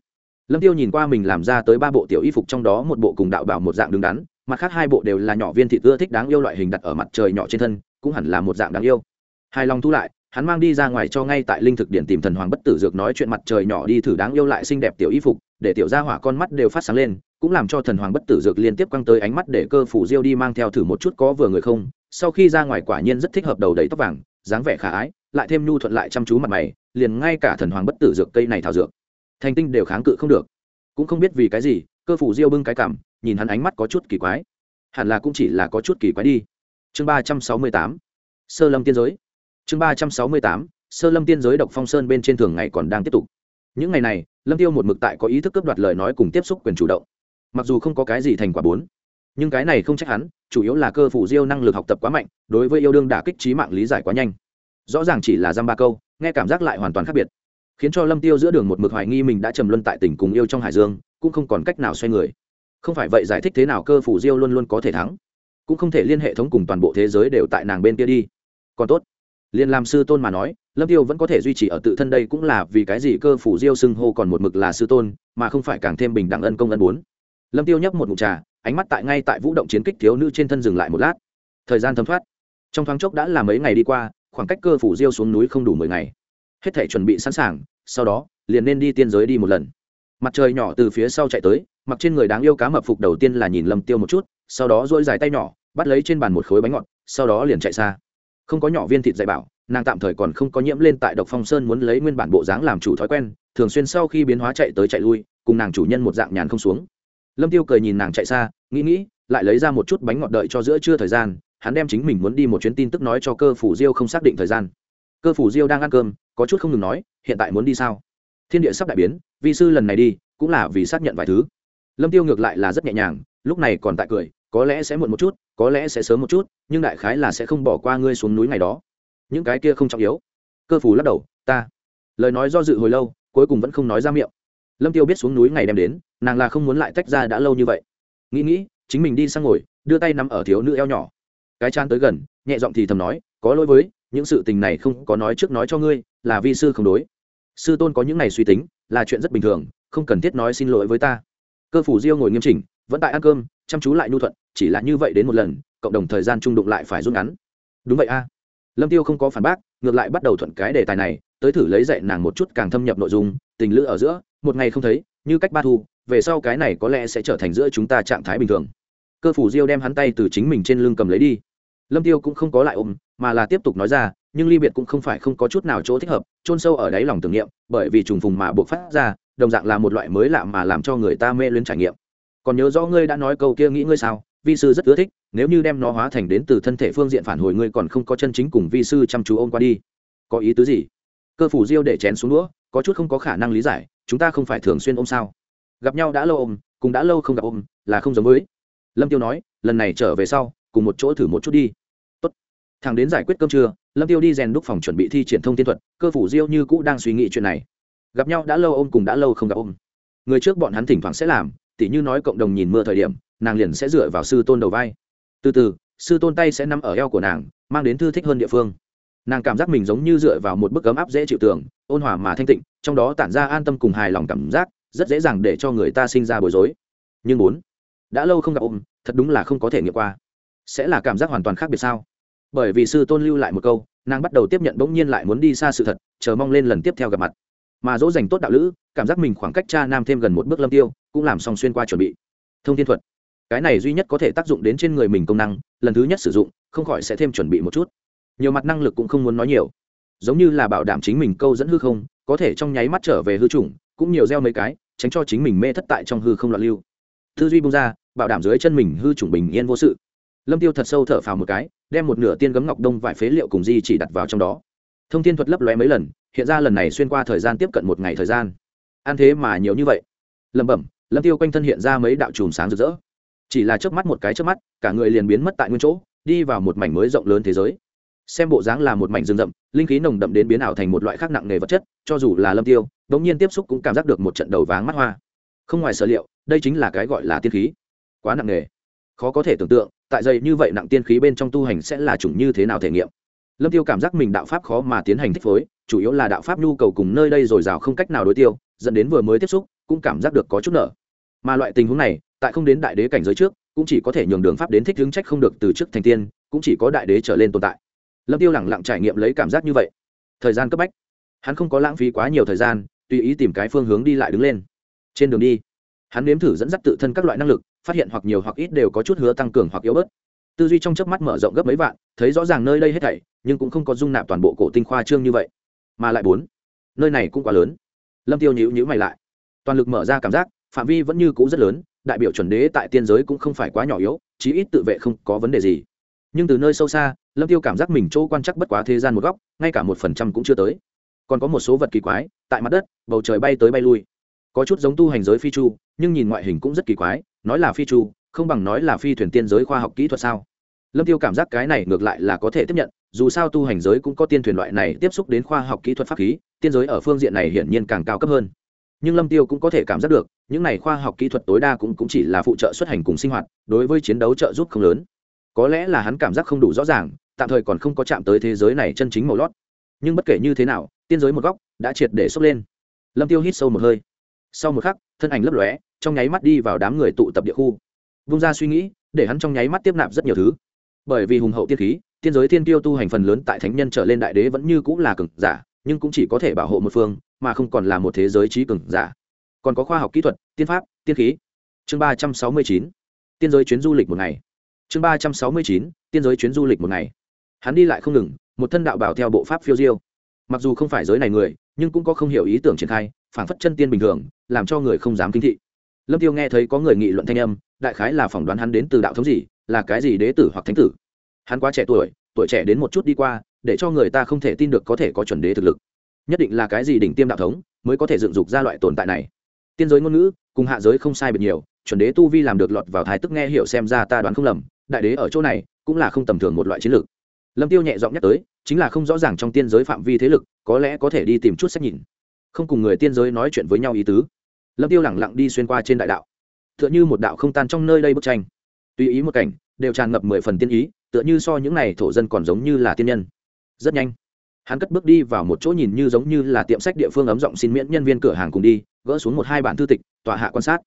Lâm tiêu nhìn qua mình làm ra tới ba bộ tiểu y phục trong đó một bộ cùng đạo bảo một dạng đứng đắn, mặt khác hai bộ đều là nhỏ viên thịt ưa thích đáng yêu loại hình đặt ở mặt trời nhỏ trên thân, cũng hẳn là một dạng đáng yêu. Hài lòng thu lại, hắn mang đi ra ngoài cho ngay tại linh thực điện tìm thần hoàng bất tử dược nói chuyện mặt trời nhỏ đi thử đáng yêu lại xinh đẹp tiểu y phục, để tiểu gia hỏa con mắt đều phát sáng lên cũng làm cho thần hoàng bất tử dược liên tiếp quăng tới ánh mắt để cơ phủ diêu đi mang theo thử một chút có vừa người không. Sau khi ra ngoài quả nhiên rất thích hợp đầu đầy tóc vàng, dáng vẻ khả ái, lại thêm nhu thuận lại chăm chú mặt mày, liền ngay cả thần hoàng bất tử dược cây này thảo dược, thành tinh đều kháng cự không được. Cũng không biết vì cái gì, cơ phủ diêu bưng cái cảm nhìn hắn ánh mắt có chút kỳ quái. Hẳn là cũng chỉ là có chút kỳ quái đi. Chương ba trăm sáu mươi tám, sơ lâm tiên giới. Chương ba trăm sáu mươi tám, sơ lâm tiên giới độc phong sơn bên trên thường ngày còn đang tiếp tục. Những ngày này, lâm tiêu một mực tại có ý thức cướp đoạt lời nói cùng tiếp xúc quyền chủ động mặc dù không có cái gì thành quả bốn, nhưng cái này không trách hắn, chủ yếu là cơ phủ diêu năng lực học tập quá mạnh, đối với yêu đương đả kích trí mạng lý giải quá nhanh. Rõ ràng chỉ là dăm ba câu, nghe cảm giác lại hoàn toàn khác biệt, khiến cho lâm tiêu giữa đường một mực hoài nghi mình đã trầm luân tại tỉnh cùng yêu trong hải dương, cũng không còn cách nào xoay người. Không phải vậy giải thích thế nào cơ phủ diêu luôn luôn có thể thắng, cũng không thể liên hệ thống cùng toàn bộ thế giới đều tại nàng bên kia đi. Còn tốt, liên làm sư tôn mà nói, lâm tiêu vẫn có thể duy trì ở tự thân đây cũng là vì cái gì cơ phủ diêu xưng hô còn một mực là sư tôn, mà không phải càng thêm bình đẳng ân công ân bốn lâm tiêu nhấp một ngụm trà, ánh mắt tại ngay tại vũ động chiến kích thiếu nữ trên thân dừng lại một lát. Thời gian thấm thoát. Trong thoáng chốc đã là mấy ngày đi qua, khoảng cách cơ phủ diêu xuống núi không đủ mười ngày. Hết thể chuẩn bị sẵn sàng, sau đó, liền nên đi tiên giới đi một lần. Mặt trời nhỏ từ phía sau chạy tới, mặc trên người đáng yêu cá mập phục đầu tiên là nhìn lâm tiêu một chút, sau đó dỗi dài tay nhỏ, bắt lấy trên bàn một khối bánh ngọt, sau đó liền chạy xa. Không có nhỏ viên thịt dạy bảo, nàng tạm thời còn không có nhiễm lên tại độc phong sơn muốn lấy nguyên bản bộ dáng làm chủ thói quen, thường xuyên sau khi biến hóa chạy tới chạy lui, cùng nàng chủ nhân một dạng nhàn không xuống lâm tiêu cười nhìn nàng chạy xa, nghĩ nghĩ, lại lấy ra một chút bánh ngọt đợi cho giữa trưa thời gian, hắn đem chính mình muốn đi một chuyến tin tức nói cho cơ phủ diêu không xác định thời gian. Cơ phủ diêu đang ăn cơm, có chút không ngừng nói, hiện tại muốn đi sao? Thiên địa sắp đại biến, vi sư lần này đi, cũng là vì xác nhận vài thứ. Lâm tiêu ngược lại là rất nhẹ nhàng, lúc này còn tại cười, có lẽ sẽ muộn một chút, có lẽ sẽ sớm một chút, nhưng đại khái là sẽ không bỏ qua ngươi xuống núi ngày đó. Những cái kia không trọng yếu. Cơ phủ lắc đầu, ta. Lời nói do dự hồi lâu, cuối cùng vẫn không nói ra miệng lâm tiêu biết xuống núi ngày đem đến, nàng là không muốn lại tách ra đã lâu như vậy. Nghĩ nghĩ, chính mình đi sang ngồi, đưa tay nắm ở thiếu nữ eo nhỏ. Cái chan tới gần, nhẹ giọng thì thầm nói, có lỗi với, những sự tình này không có nói trước nói cho ngươi, là vi sư không đối. Sư tôn có những này suy tính, là chuyện rất bình thường, không cần thiết nói xin lỗi với ta. Cơ phủ diêu ngồi nghiêm chỉnh, vẫn tại ăn cơm, chăm chú lại nhu thuận, chỉ là như vậy đến một lần, cộng đồng thời gian trung đụng lại phải rút ngắn. Đúng vậy a. Lâm tiêu không có phản bác, ngược lại bắt đầu thuận cái đề tài này, tới thử lấy dạy nàng một chút càng thâm nhập nội dung, tình lữ ở giữa một ngày không thấy, như cách ba thu, về sau cái này có lẽ sẽ trở thành giữa chúng ta trạng thái bình thường. Cơ phủ diêu đem hắn tay từ chính mình trên lưng cầm lấy đi. Lâm tiêu cũng không có lại ôm, mà là tiếp tục nói ra, nhưng ly biệt cũng không phải không có chút nào chỗ thích hợp, chôn sâu ở đáy lòng tưởng niệm, bởi vì trùng phùng mà buộc phát ra, đồng dạng là một loại mới lạ mà làm cho người ta mê luyến trải nghiệm. Còn nhớ rõ ngươi đã nói câu kia nghĩ ngươi sao, vi sư rất ưa thích, nếu như đem nó hóa thành đến từ thân thể phương diện phản hồi ngươi còn không có chân chính cùng vi sư chăm chú ôm qua đi. Có ý tứ gì? Cơ phủ diêu để chén xuống đũa, có chút không có khả năng lý giải chúng ta không phải thường xuyên ôm sao? Gặp nhau đã lâu ôm, cũng đã lâu không gặp ôm, là không giống với. Lâm tiêu nói, lần này trở về sau, cùng một chỗ thử một chút đi. Tốt. thằng đến giải quyết cơm trưa, lâm tiêu đi rèn đúc phòng chuẩn bị thi triển thông tiên thuật, cơ phủ diêu như cũ đang suy nghĩ chuyện này. Gặp nhau đã lâu ôm cùng đã lâu không gặp ôm. Người trước bọn hắn thỉnh thoảng sẽ làm, tỉ như nói cộng đồng nhìn mưa thời điểm, nàng liền sẽ dựa vào sư tôn đầu vai. Từ từ, sư tôn tay sẽ nằm ở eo của nàng, mang đến thư thích hơn địa phương. Nàng cảm giác mình giống như dựa vào một bức ấm áp dễ chịu tưởng ôn hòa mà thanh tịnh, trong đó tản ra an tâm cùng hài lòng cảm giác, rất dễ dàng để cho người ta sinh ra bối rối. Nhưng bốn đã lâu không gặp ôm, thật đúng là không có thể nghiệm qua. Sẽ là cảm giác hoàn toàn khác biệt sao? Bởi vì sư tôn lưu lại một câu, nàng bắt đầu tiếp nhận bỗng nhiên lại muốn đi xa sự thật, chờ mong lên lần tiếp theo gặp mặt. Mà dỗ dành tốt đạo lữ, cảm giác mình khoảng cách cha nam thêm gần một bước lâm tiêu, cũng làm xong xuyên qua chuẩn bị. Thông thiên thuật. Cái này duy nhất có thể tác dụng đến trên người mình công năng, lần thứ nhất sử dụng, không khỏi sẽ thêm chuẩn bị một chút. Nhiều mặt năng lực cũng không muốn nói nhiều giống như là bảo đảm chính mình câu dẫn hư không, có thể trong nháy mắt trở về hư chủng cũng nhiều gieo mấy cái, tránh cho chính mình mê thất tại trong hư không loạn lưu. Tư duy bung ra, bảo đảm dưới chân mình hư chủng bình yên vô sự. Lâm tiêu thật sâu thở phào một cái, đem một nửa tiên gấm ngọc đông vải phế liệu cùng di chỉ đặt vào trong đó. Thông tin thuật lấp lóe mấy lần, hiện ra lần này xuyên qua thời gian tiếp cận một ngày thời gian. Ăn thế mà nhiều như vậy. Lẩm bẩm, lâm tiêu quanh thân hiện ra mấy đạo chùm sáng rực rỡ. Chỉ là chớp mắt một cái chớp mắt, cả người liền biến mất tại nguyên chỗ, đi vào một mảnh mới rộng lớn thế giới xem bộ dáng là một mảnh rừng rậm, linh khí nồng đậm đến biến ảo thành một loại khác nặng nề vật chất, cho dù là lâm tiêu, đống nhiên tiếp xúc cũng cảm giác được một trận đầu váng mắt hoa. Không ngoài sở liệu, đây chính là cái gọi là tiên khí. Quá nặng nề khó có thể tưởng tượng, tại dày như vậy nặng tiên khí bên trong tu hành sẽ là chủng như thế nào thể nghiệm. Lâm tiêu cảm giác mình đạo pháp khó mà tiến hành thích phối, chủ yếu là đạo pháp nhu cầu cùng nơi đây dồi dào không cách nào đối tiêu, dẫn đến vừa mới tiếp xúc, cũng cảm giác được có chút nở mà loại tình huống này, tại không đến đại đế cảnh giới trước, cũng chỉ có thể nhường đường pháp đến thích hướng trách không được từ trước thành tiên, cũng chỉ có đại đế trở lên tồn tại lâm tiêu lẳng lặng trải nghiệm lấy cảm giác như vậy. Thời gian cấp bách. Hắn không có lãng phí quá nhiều thời gian, tùy ý tìm cái phương hướng đi lại đứng lên. Trên đường đi, hắn nếm thử dẫn dắt tự thân các loại năng lực, phát hiện hoặc nhiều hoặc ít đều có chút hứa tăng cường hoặc yếu bớt. Tư duy trong chớp mắt mở rộng gấp mấy vạn, thấy rõ ràng nơi đây hết thảy, nhưng cũng không có dung nạp toàn bộ cổ tinh khoa trương như vậy. Mà lại bốn, nơi này cũng quá lớn. Lâm tiêu nhíu nhíu mày lại. Toàn lực mở ra cảm giác, phạm vi vẫn như cũ rất lớn, đại biểu chuẩn đế tại tiên giới cũng không phải quá nhỏ yếu, chí ít tự vệ không có vấn đề gì. Nhưng từ nơi sâu xa lâm tiêu cảm giác mình chỗ quan chắc bất quá thế gian một góc ngay cả một phần trăm cũng chưa tới còn có một số vật kỳ quái tại mặt đất bầu trời bay tới bay lui có chút giống tu hành giới phi chu nhưng nhìn ngoại hình cũng rất kỳ quái nói là phi chu không bằng nói là phi thuyền tiên giới khoa học kỹ thuật sao lâm tiêu cảm giác cái này ngược lại là có thể tiếp nhận dù sao tu hành giới cũng có tiên thuyền loại này tiếp xúc đến khoa học kỹ thuật pháp khí tiên giới ở phương diện này hiển nhiên càng cao cấp hơn nhưng lâm tiêu cũng có thể cảm giác được những này khoa học kỹ thuật tối đa cũng, cũng chỉ là phụ trợ xuất hành cùng sinh hoạt đối với chiến đấu trợ giúp không lớn có lẽ là hắn cảm giác không đủ rõ ràng tạm thời còn không có chạm tới thế giới này chân chính màu lót. Nhưng bất kể như thế nào, tiên giới một góc đã triệt để sốc lên. Lâm tiêu hít sâu một hơi. Sau một khắc, thân ảnh lấp lóe, trong nháy mắt đi vào đám người tụ tập địa khu. Vung ra suy nghĩ, để hắn trong nháy mắt tiếp nạp rất nhiều thứ. Bởi vì hùng hậu tiên khí, tiên giới tiên tiêu tu hành phần lớn tại thánh nhân trở lên đại đế vẫn như cũng là cường giả, nhưng cũng chỉ có thể bảo hộ một phương, mà không còn là một thế giới trí cường giả. Còn có khoa học kỹ thuật, tiên pháp, tiên khí. Chương ba trăm sáu mươi chín, tiên giới chuyến du lịch một ngày. Chương ba trăm sáu mươi chín, tiên giới chuyến du lịch một ngày hắn đi lại không ngừng, một thân đạo bảo theo bộ pháp phiêu diêu. Mặc dù không phải giới này người, nhưng cũng có không hiểu ý tưởng triển khai phản phất chân tiên bình thường, làm cho người không dám kinh thị. Lâm tiêu nghe thấy có người nghị luận thanh âm, đại khái là phỏng đoán hắn đến từ đạo thống gì, là cái gì đế tử hoặc thánh tử. Hắn quá trẻ tuổi tuổi trẻ đến một chút đi qua, để cho người ta không thể tin được có thể có chuẩn đế thực lực. Nhất định là cái gì đỉnh tiêm đạo thống mới có thể dựng dục ra loại tồn tại này. Tiên giới ngôn ngữ, cùng hạ giới không sai biệt nhiều, chuẩn đế tu vi làm được lọt vào thái tức nghe hiểu xem ra ta đoán không lầm, đại đế ở chỗ này cũng là không tầm thường một loại chiến lược lâm tiêu nhẹ giọng nhắc tới, chính là không rõ ràng trong tiên giới phạm vi thế lực, có lẽ có thể đi tìm chút sách nhìn. Không cùng người tiên giới nói chuyện với nhau ý tứ. Lâm tiêu lẳng lặng đi xuyên qua trên đại đạo. Tựa như một đạo không tan trong nơi đây bức tranh. Tùy ý một cảnh, đều tràn ngập mười phần tiên ý, tựa như so những này thổ dân còn giống như là tiên nhân. Rất nhanh, hắn cất bước đi vào một chỗ nhìn như giống như là tiệm sách địa phương ấm giọng xin miễn nhân viên cửa hàng cùng đi, gỡ xuống một hai bản thư tịch, tọa hạ quan sát.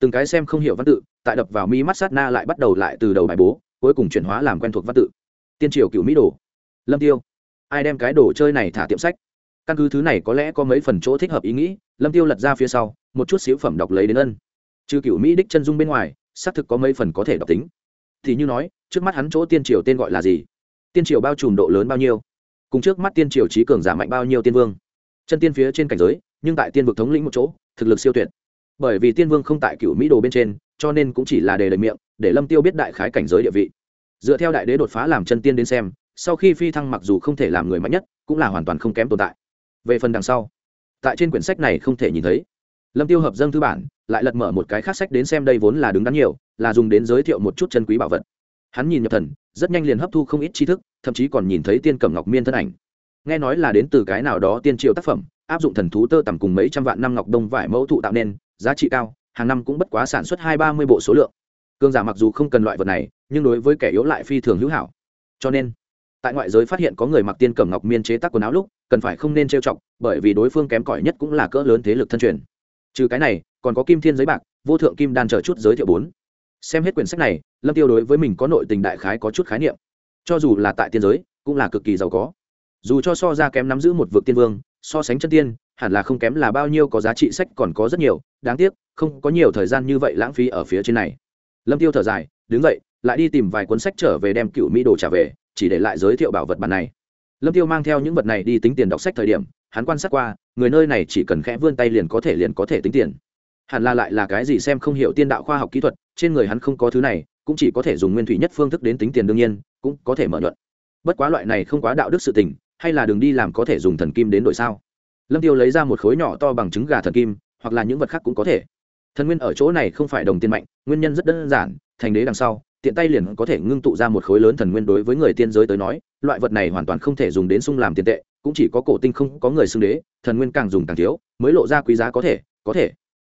Từng cái xem không hiểu văn tự, tại đập vào mi mắt sát na lại bắt đầu lại từ đầu bài bố, cuối cùng chuyển hóa làm quen thuộc văn tự tiên triều cựu mỹ đồ. Lâm tiêu, ai đem cái đồ chơi này thả tiệm sách? Căn cứ thứ này có lẽ có mấy phần chỗ thích hợp ý nghĩ, lâm tiêu lật ra phía sau, một chút xíu phẩm đọc lấy đến ân. Trừ cựu mỹ đích chân dung bên ngoài, xác thực có mấy phần có thể đọc tính. Thì như nói, trước mắt hắn chỗ tiên triều tên gọi là gì? Tiên triều bao trùm độ lớn bao nhiêu? Cùng trước mắt tiên triều trí cường giả mạnh bao nhiêu tiên vương? Chân tiên phía trên cảnh giới, nhưng tại tiên vực thống lĩnh một chỗ, thực lực siêu tuyệt. Bởi vì tiên vương không tại cựu mỹ đồ bên trên, cho nên cũng chỉ là đề lời miệng, để lâm tiêu biết đại khái cảnh giới địa vị dựa theo đại đế đột phá làm chân tiên đến xem, sau khi phi thăng mặc dù không thể làm người mạnh nhất, cũng là hoàn toàn không kém tồn tại. Về phần đằng sau, tại trên quyển sách này không thể nhìn thấy. Lâm tiêu hợp dâng thư bản, lại lật mở một cái khác sách đến xem đây vốn là đứng đắn nhiều, là dùng đến giới thiệu một chút chân quý bảo vật. Hắn nhìn nhập thần, rất nhanh liền hấp thu không ít tri thức, thậm chí còn nhìn thấy tiên cẩm ngọc miên thân ảnh. Nghe nói là đến từ cái nào đó tiên triệu tác phẩm, áp dụng thần thú tơ tầm cùng mấy trăm vạn năm ngọc đông vải mẫu thụ tạo nên, giá trị cao, hàng năm cũng bất quá sản xuất hai ba mươi bộ số lượng. Cương giả mặc dù không cần loại vật này nhưng đối với kẻ yếu lại phi thường hữu hảo. Cho nên, tại ngoại giới phát hiện có người mặc tiên cẩm ngọc miên chế tác quần áo lúc, cần phải không nên trêu chọc, bởi vì đối phương kém cỏi nhất cũng là cỡ lớn thế lực thân truyền. Trừ cái này, còn có kim thiên giấy bạc, vô thượng kim đan chờ chút giới thiệu bốn. Xem hết quyển sách này, lâm tiêu đối với mình có nội tình đại khái có chút khái niệm. Cho dù là tại tiên giới, cũng là cực kỳ giàu có. Dù cho so ra kém nắm giữ một vực tiên vương, so sánh chân tiên, hẳn là không kém là bao nhiêu có giá trị sách còn có rất nhiều, đáng tiếc, không có nhiều thời gian như vậy lãng phí ở phía trên này. Lâm tiêu thở dài, đứng dậy lại đi tìm vài cuốn sách trở về đem cựu mỹ đồ trả về, chỉ để lại giới thiệu bảo vật bản này. Lâm tiêu mang theo những vật này đi tính tiền đọc sách thời điểm, hắn quan sát qua, người nơi này chỉ cần khẽ vươn tay liền có thể liền có thể tính tiền. Hẳn là lại là cái gì xem không hiểu tiên đạo khoa học kỹ thuật, trên người hắn không có thứ này, cũng chỉ có thể dùng nguyên thủy nhất phương thức đến tính tiền đương nhiên, cũng có thể mở luận bất quá loại này không quá đạo đức sự tình, hay là đường đi làm có thể dùng thần kim đến đổi sao? Lâm tiêu lấy ra một khối nhỏ to bằng trứng gà thần kim, hoặc là những vật khác cũng có thể. Thần nguyên ở chỗ này không phải đồng tiền mạnh, nguyên nhân rất đơn giản, thành đế đằng sau tiện tay liền có thể ngưng tụ ra một khối lớn thần nguyên đối với người tiên giới tới nói, loại vật này hoàn toàn không thể dùng đến sung làm tiền tệ, cũng chỉ có cổ tinh không có người xưng đế, thần nguyên càng dùng càng thiếu, mới lộ ra quý giá có thể có thể.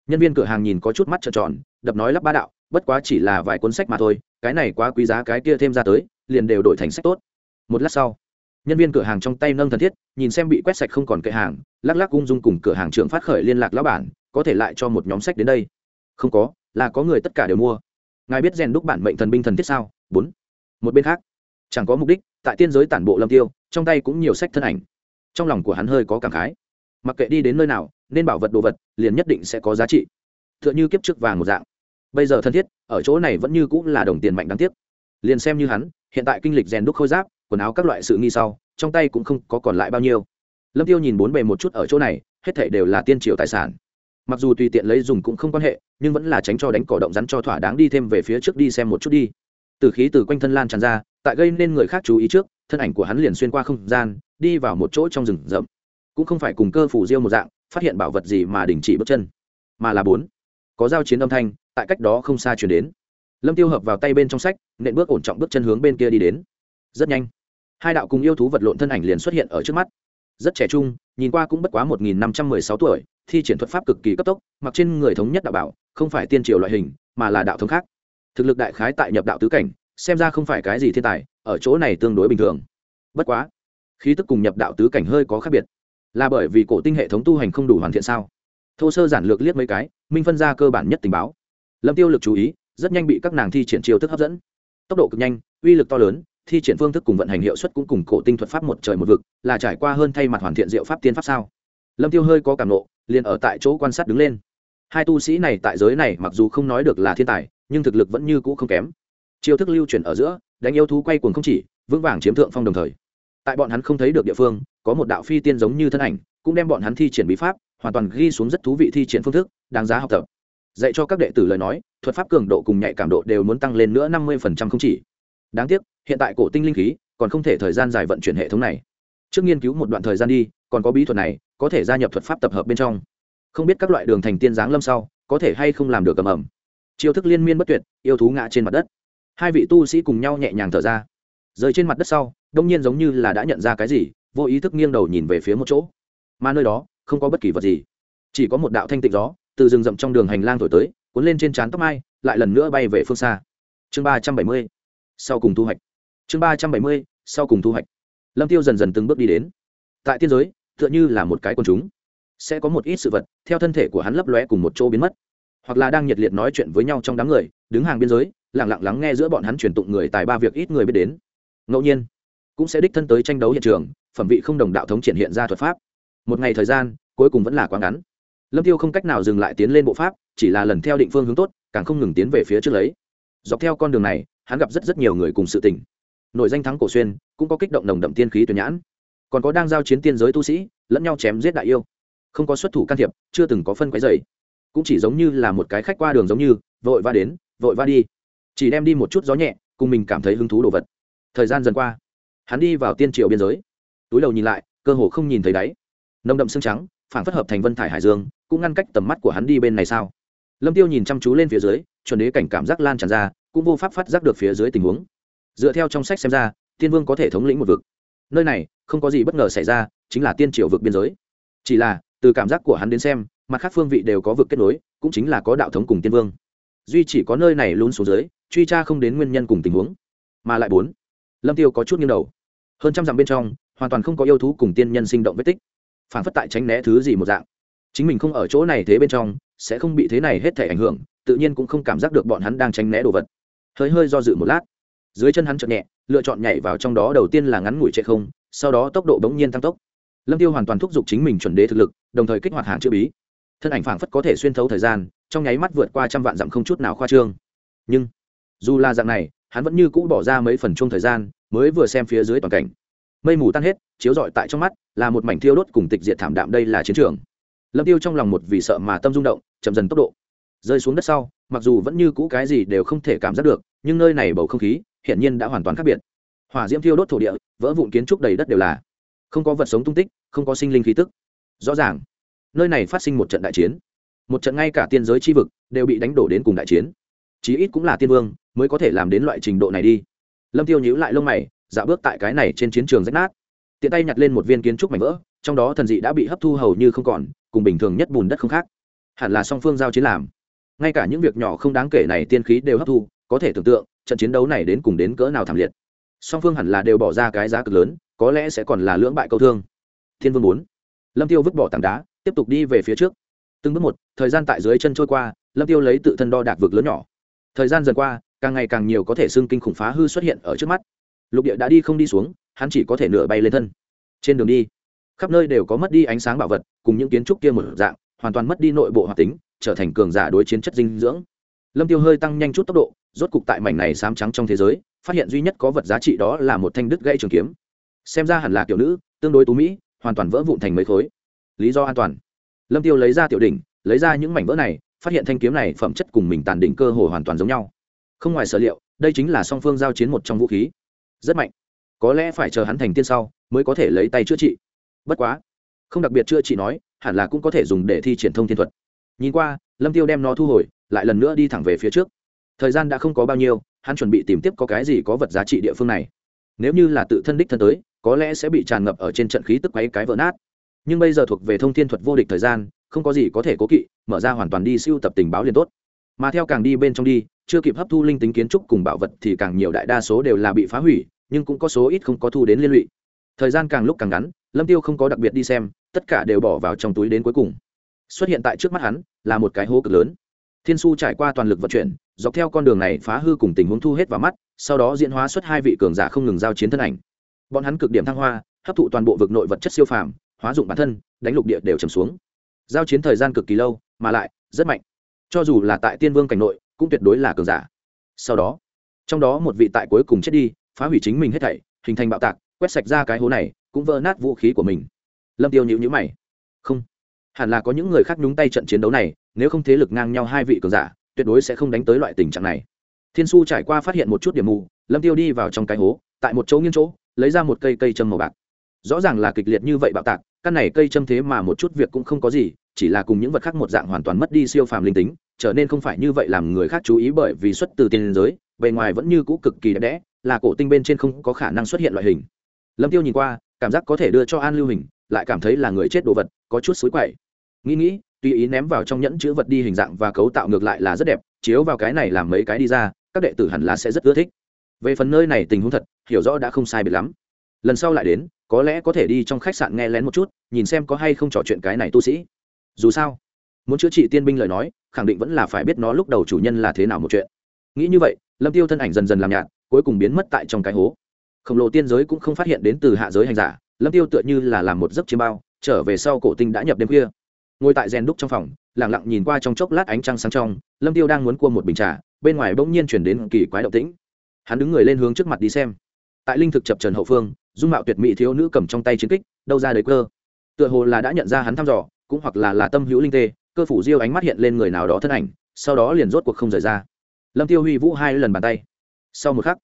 Nhân viên cửa hàng nhìn có chút mắt trợn tròn, đập nói lắp ba đạo, bất quá chỉ là vài cuốn sách mà thôi, cái này quá quý giá cái kia thêm ra tới, liền đều đổi thành sách tốt. Một lát sau, nhân viên cửa hàng trong tay nâng thần thiết, nhìn xem bị quét sạch không còn kệ hàng, lắc lắc ung dung cùng cửa hàng trưởng phát khởi liên lạc lão bản, có thể lại cho một nhóm sách đến đây. Không có, là có người tất cả đều mua ngài biết rèn đúc bản mệnh thần binh thần thiết sao? Bốn. Một bên khác, chẳng có mục đích, tại tiên giới tản bộ lâm tiêu, trong tay cũng nhiều sách thân ảnh. Trong lòng của hắn hơi có cảm khái. Mặc kệ đi đến nơi nào, nên bảo vật đồ vật, liền nhất định sẽ có giá trị. T h ư ợ n h ư kiếp trước vàng một dạng. Bây giờ thân thiết, ở chỗ này vẫn như cũng là đồng tiền mạnh đáng tiếc. Liền xem như hắn, hiện tại kinh lịch rèn đúc khôi giáp, quần áo các loại sự nghi sau, trong tay cũng không có còn lại bao nhiêu. Lâm tiêu nhìn bốn bề một chút ở chỗ này, hết thảy đều là tiên triều tài sản mặc dù tùy tiện lấy dùng cũng không quan hệ, nhưng vẫn là tránh cho đánh cỏ động rắn cho thỏa đáng đi thêm về phía trước đi xem một chút đi. Từ khí từ quanh thân lan tràn ra, tại gây nên người khác chú ý trước, thân ảnh của hắn liền xuyên qua không gian, đi vào một chỗ trong rừng rậm. Cũng không phải cùng cơ phủ diêu một dạng, phát hiện bảo vật gì mà đình chỉ bước chân, mà là bốn. Có giao chiến âm thanh, tại cách đó không xa chuyển đến. Lâm tiêu hợp vào tay bên trong sách, nện bước ổn trọng bước chân hướng bên kia đi đến. Rất nhanh, hai đạo cùng yêu thú vật lộn thân ảnh liền xuất hiện ở trước mắt. Rất trẻ trung nhìn qua cũng bất quá một nghìn năm trăm mười sáu tuổi, thi triển thuật pháp cực kỳ cấp tốc, mặc trên người thống nhất đạo bảo, không phải tiên triều loại hình, mà là đạo thống khác. Thực lực đại khái tại nhập đạo tứ cảnh, xem ra không phải cái gì thiên tài, ở chỗ này tương đối bình thường. Bất quá, khí tức cùng nhập đạo tứ cảnh hơi có khác biệt. Là bởi vì cổ tinh hệ thống tu hành không đủ hoàn thiện sao? Thô sơ giản lược liếc mấy cái, minh phân ra cơ bản nhất tình báo. Lâm tiêu lực chú ý, rất nhanh bị các nàng thi triển chiêu thức hấp dẫn. Tốc độ cực nhanh, uy lực to lớn thi triển phương thức cùng vận hành hiệu suất cũng cùng cổ tinh thuật pháp một trời một vực, là trải qua hơn thay mặt hoàn thiện diệu pháp tiên pháp sao? Lâm tiêu hơi có cảm nộ, liền ở tại chỗ quan sát đứng lên. Hai tu sĩ này tại giới này mặc dù không nói được là thiên tài, nhưng thực lực vẫn như cũ không kém. Chiêu thức lưu chuyển ở giữa, đánh yêu thú quay cuồng không chỉ, vững vàng chiếm thượng phong đồng thời. Tại bọn hắn không thấy được địa phương, có một đạo phi tiên giống như thân ảnh, cũng đem bọn hắn thi triển bí pháp, hoàn toàn ghi xuống rất thú vị thi triển phương thức, đáng giá học tập. Dạy cho các đệ tử lời nói, thuật pháp cường độ cùng nhạy cảm độ đều muốn tăng lên nữa năm mươi không chỉ đáng tiếc, hiện tại cổ tinh linh khí còn không thể thời gian dài vận chuyển hệ thống này. Trước nghiên cứu một đoạn thời gian đi, còn có bí thuật này, có thể gia nhập thuật pháp tập hợp bên trong. Không biết các loại đường thành tiên giáng lâm sau, có thể hay không làm được cầm ẩm chiêu thức liên miên bất tuyệt, yêu thú ngã trên mặt đất. Hai vị tu sĩ cùng nhau nhẹ nhàng thở ra. Rơi trên mặt đất sau, đông nhiên giống như là đã nhận ra cái gì, vô ý thức nghiêng đầu nhìn về phía một chỗ. Mà nơi đó, không có bất kỳ vật gì. Chỉ có một đạo thanh tịnh gió, từ rừng rậm trong đường hành lang thổi tới, cuốn lên trên trán tóc mai, lại lần nữa bay về phương xa. Chương ba trăm bảy mươi sau cùng thu hoạch. Chương ba trăm bảy mươi, sau cùng thu hoạch. Lâm tiêu dần dần từng bước đi đến. Tại tiên giới, tựa như là một cái quần chúng. Sẽ có một ít sự vật, theo thân thể của hắn lấp lóe cùng một chỗ biến mất. Hoặc là đang nhiệt liệt nói chuyện với nhau trong đám người, đứng hàng biên giới lẳng lặng lắng nghe giữa bọn hắn truyền tụng người tài ba việc ít người biết đến. Ngẫu nhiên, cũng sẽ đích thân tới tranh đấu hiện trường, phẩm vị không đồng đạo thống triển hiện ra thuật pháp. Một ngày thời gian, cuối cùng vẫn là quá ngắn. Lâm tiêu không cách nào dừng lại tiến lên bộ pháp, chỉ là lần theo định phương hướng tốt, càng không ngừng tiến về phía trước lấy. Dọc theo con đường này hắn gặp rất rất nhiều người cùng sự tình. Nội danh thắng cổ xuyên, cũng có kích động nồng đậm tiên khí tuyển nhãn. Còn có đang giao chiến tiên giới tu sĩ, lẫn nhau chém giết đại yêu. Không có xuất thủ can thiệp, chưa từng có phân quái dày. Cũng chỉ giống như là một cái khách qua đường giống như, vội va đến, vội va đi. Chỉ đem đi một chút gió nhẹ, cùng mình cảm thấy hứng thú đồ vật. Thời gian dần qua, hắn đi vào tiên triều biên giới. Túi đầu nhìn lại, cơ hồ không nhìn thấy đáy. Nồng đậm xương trắng phản phất hợp thành vân thải hải dương, cũng ngăn cách tầm mắt của hắn đi bên này sao? Lâm tiêu nhìn chăm chú lên phía dưới, chuẩn đế cảnh cảm giác lan tràn ra cũng vô pháp phát giác được phía dưới tình huống. Dựa theo trong sách xem ra, tiên vương có thể thống lĩnh một vực. Nơi này, không có gì bất ngờ xảy ra, chính là tiên triều vực biên giới. Chỉ là, từ cảm giác của hắn đến xem, mặt khác phương vị đều có vực kết nối, cũng chính là có đạo thống cùng tiên vương. Duy chỉ có nơi này luôn xuống dưới, truy tra không đến nguyên nhân cùng tình huống. Mà lại bốn, lâm tiêu có chút nghiêng đầu. Hơn trăm dặm bên trong, hoàn toàn không có yêu thú cùng tiên nhân sinh động vết tích. Phản phất tại tránh né thứ gì một dạng. Chính mình không ở chỗ này thế bên trong, sẽ không bị thế này hết thể ảnh hưởng, tự nhiên cũng không cảm giác được bọn hắn đang tránh né đồ vật hơi hơi do dự một lát. Dưới chân hắn chợt nhẹ, lựa chọn nhảy vào trong đó, đầu tiên là ngắn ngủi chạy không, sau đó tốc độ bỗng nhiên tăng tốc. Lâm tiêu hoàn toàn thúc giục chính mình chuẩn đế thực lực, đồng thời kích hoạt hàng chữ bí. Thân ảnh phảng phất có thể xuyên thấu thời gian, trong nháy mắt vượt qua trăm vạn dặm không chút nào khoa trương. Nhưng, dù là dạng này, hắn vẫn như cũ bỏ ra mấy phần chung thời gian, mới vừa xem phía dưới toàn cảnh. Mây mù tan hết, chiếu rọi tại trong mắt, là một mảnh thiêu đốt cùng tịch diệt thảm đạm đây là chiến trường. Lâm tiêu trong lòng một vì sợ mà tâm rung động, chậm dần tốc độ. Rơi xuống đất sau mặc dù vẫn như cũ cái gì đều không thể cảm giác được, nhưng nơi này bầu không khí, hiển nhiên đã hoàn toàn khác biệt. Hỏa diễm thiêu đốt thổ địa, vỡ vụn kiến trúc đầy đất đều là. Không có vật sống tung tích, không có sinh linh khí tức. Rõ ràng, nơi này phát sinh một trận đại chiến. Một trận ngay cả tiên giới chi vực đều bị đánh đổ đến cùng đại chiến. Chí ít cũng là tiên vương mới có thể làm đến loại trình độ này đi. Lâm tiêu nhíu lại lông mày, dạo bước tại cái này trên chiến trường rách nát. Tiện tay nhặt lên một viên kiến trúc mảnh vỡ, trong đó thần dị đã bị hấp thu hầu như không còn, cùng bình thường nhất bùn đất không khác. Hẳn là song phương giao chiến làm ngay cả những việc nhỏ không đáng kể này tiên khí đều hấp thu, có thể tưởng tượng, trận chiến đấu này đến cùng đến cỡ nào thảm liệt. Song phương hẳn là đều bỏ ra cái giá cực lớn, có lẽ sẽ còn là lưỡng bại câu thương. Thiên vương bốn. Lâm tiêu vứt bỏ tảng đá, tiếp tục đi về phía trước. Từng bước một, thời gian tại dưới chân trôi qua, lâm tiêu lấy tự thân đo đạc vực lớn nhỏ. Thời gian dần qua, càng ngày càng nhiều có thể xưng kinh khủng phá hư xuất hiện ở trước mắt. Lục địa đã đi không đi xuống, hắn chỉ có thể nửa bay lên thân. Trên đường đi, khắp nơi đều có mất đi ánh sáng bảo vật, cùng những kiến trúc kia một dạng, hoàn toàn mất đi nội bộ hoạt tính trở thành cường giả đối chiến chất dinh dưỡng. Lâm tiêu hơi tăng nhanh chút tốc độ, rốt cục tại mảnh này xám trắng trong thế giới, phát hiện duy nhất có vật giá trị đó là một thanh đứt gãy trường kiếm. Xem ra hẳn là kiểu nữ, tương đối tú mỹ, hoàn toàn vỡ vụn thành mấy khối. Lý do an toàn. Lâm tiêu lấy ra tiểu đỉnh, lấy ra những mảnh vỡ này, phát hiện thanh kiếm này phẩm chất cùng mình tàn đỉnh cơ hồ hoàn toàn giống nhau. Không ngoài sở liệu, đây chính là song phương giao chiến một trong vũ khí. Rất mạnh. Có lẽ phải chờ hắn thành tiên sau, mới có thể lấy tay chữa trị. Bất quá. Không đặc biệt chữa trị nói, hẳn là cũng có thể dùng để thi triển thông thiên thuật nhìn qua, lâm tiêu đem nó thu hồi, lại lần nữa đi thẳng về phía trước. Thời gian đã không có bao nhiêu, hắn chuẩn bị tìm tiếp có cái gì có vật giá trị địa phương này. Nếu như là tự thân đích thân tới, có lẽ sẽ bị tràn ngập ở trên trận khí tức quấy cái vỡ nát. Nhưng bây giờ thuộc về thông thiên thuật vô địch thời gian, không có gì có thể cố kỵ, mở ra hoàn toàn đi siêu tập tình báo liền tốt. Mà theo càng đi bên trong đi, chưa kịp hấp thu linh tính kiến trúc cùng bảo vật thì càng nhiều đại đa số đều là bị phá hủy, nhưng cũng có số ít không có thu đến liên lụy. Thời gian càng lúc càng ngắn, lâm tiêu không có đặc biệt đi xem, tất cả đều bỏ vào trong túi đến cuối cùng xuất hiện tại trước mắt hắn là một cái hố cực lớn. Thiên su trải qua toàn lực vận chuyển, dọc theo con đường này phá hư cùng tình huống thu hết vào mắt, sau đó diễn hóa xuất hai vị cường giả không ngừng giao chiến thân ảnh. Bọn hắn cực điểm thăng hoa, hấp thụ toàn bộ vực nội vật chất siêu phàm, hóa dụng bản thân, đánh lục địa đều trầm xuống. Giao chiến thời gian cực kỳ lâu, mà lại rất mạnh. Cho dù là tại tiên vương cảnh nội, cũng tuyệt đối là cường giả. Sau đó, trong đó một vị tại cuối cùng chết đi, phá hủy chính mình hết thảy, hình thành bạo tạc, quét sạch ra cái hố này, cũng vỡ nát vũ khí của mình. Lâm tiêu nhịu nhữ mày. Không hẳn là có những người khác nhúng tay trận chiến đấu này, nếu không thế lực ngang nhau hai vị cường giả, tuyệt đối sẽ không đánh tới loại tình trạng này. Thiên su trải qua phát hiện một chút điểm mù, lâm tiêu đi vào trong cái hố, tại một chỗ nghiêng chỗ, lấy ra một cây cây châm màu bạc. Rõ ràng là kịch liệt như vậy bạo tạc, căn này cây châm thế mà một chút việc cũng không có gì, chỉ là cùng những vật khác một dạng hoàn toàn mất đi siêu phàm linh tính, trở nên không phải như vậy làm người khác chú ý bởi vì xuất từ tiền giới, bề ngoài vẫn như cũ cực kỳ đẹp đẽ, là cổ tinh bên trên không có khả năng xuất hiện loại hình. Lâm tiêu nhìn qua, cảm giác có thể đưa cho an lưu hình, lại cảm thấy là người chết đồ vật, có chút xối quậy nghĩ nghĩ, tùy ý ném vào trong nhẫn chữ vật đi hình dạng và cấu tạo ngược lại là rất đẹp, chiếu vào cái này làm mấy cái đi ra, các đệ tử hẳn là sẽ rất ưa thích. Về phần nơi này tình huống thật, hiểu rõ đã không sai biệt lắm. Lần sau lại đến, có lẽ có thể đi trong khách sạn nghe lén một chút, nhìn xem có hay không trò chuyện cái này tu sĩ. Dù sao, muốn chữa trị tiên binh lời nói, khẳng định vẫn là phải biết nó lúc đầu chủ nhân là thế nào một chuyện. Nghĩ như vậy, lâm tiêu thân ảnh dần dần làm nhạt, cuối cùng biến mất tại trong cái hố. Khổng lồ tiên giới cũng không phát hiện đến từ hạ giới hành giả, lâm tiêu tựa như là làm một giấc chiêm bao, trở về sau cổ tinh đã nhập đêm khuya ngồi tại rèn đúc trong phòng, lẳng lặng nhìn qua trong chốc lát ánh trăng sáng trong, lâm tiêu đang muốn cua một bình trà, bên ngoài bỗng nhiên chuyển đến kỳ quái động tĩnh. Hắn đứng người lên hướng trước mặt đi xem. Tại linh thực chập trần hậu phương, dung mạo tuyệt mỹ thiếu nữ cầm trong tay chiến kích, đâu ra đời cơ. Tựa hồ là đã nhận ra hắn thăm dò, cũng hoặc là là tâm hữu linh tê, cơ phủ diêu ánh mắt hiện lên người nào đó thân ảnh, sau đó liền rốt cuộc không rời ra. Lâm tiêu huy vũ hai lần bàn tay. Sau một khắc,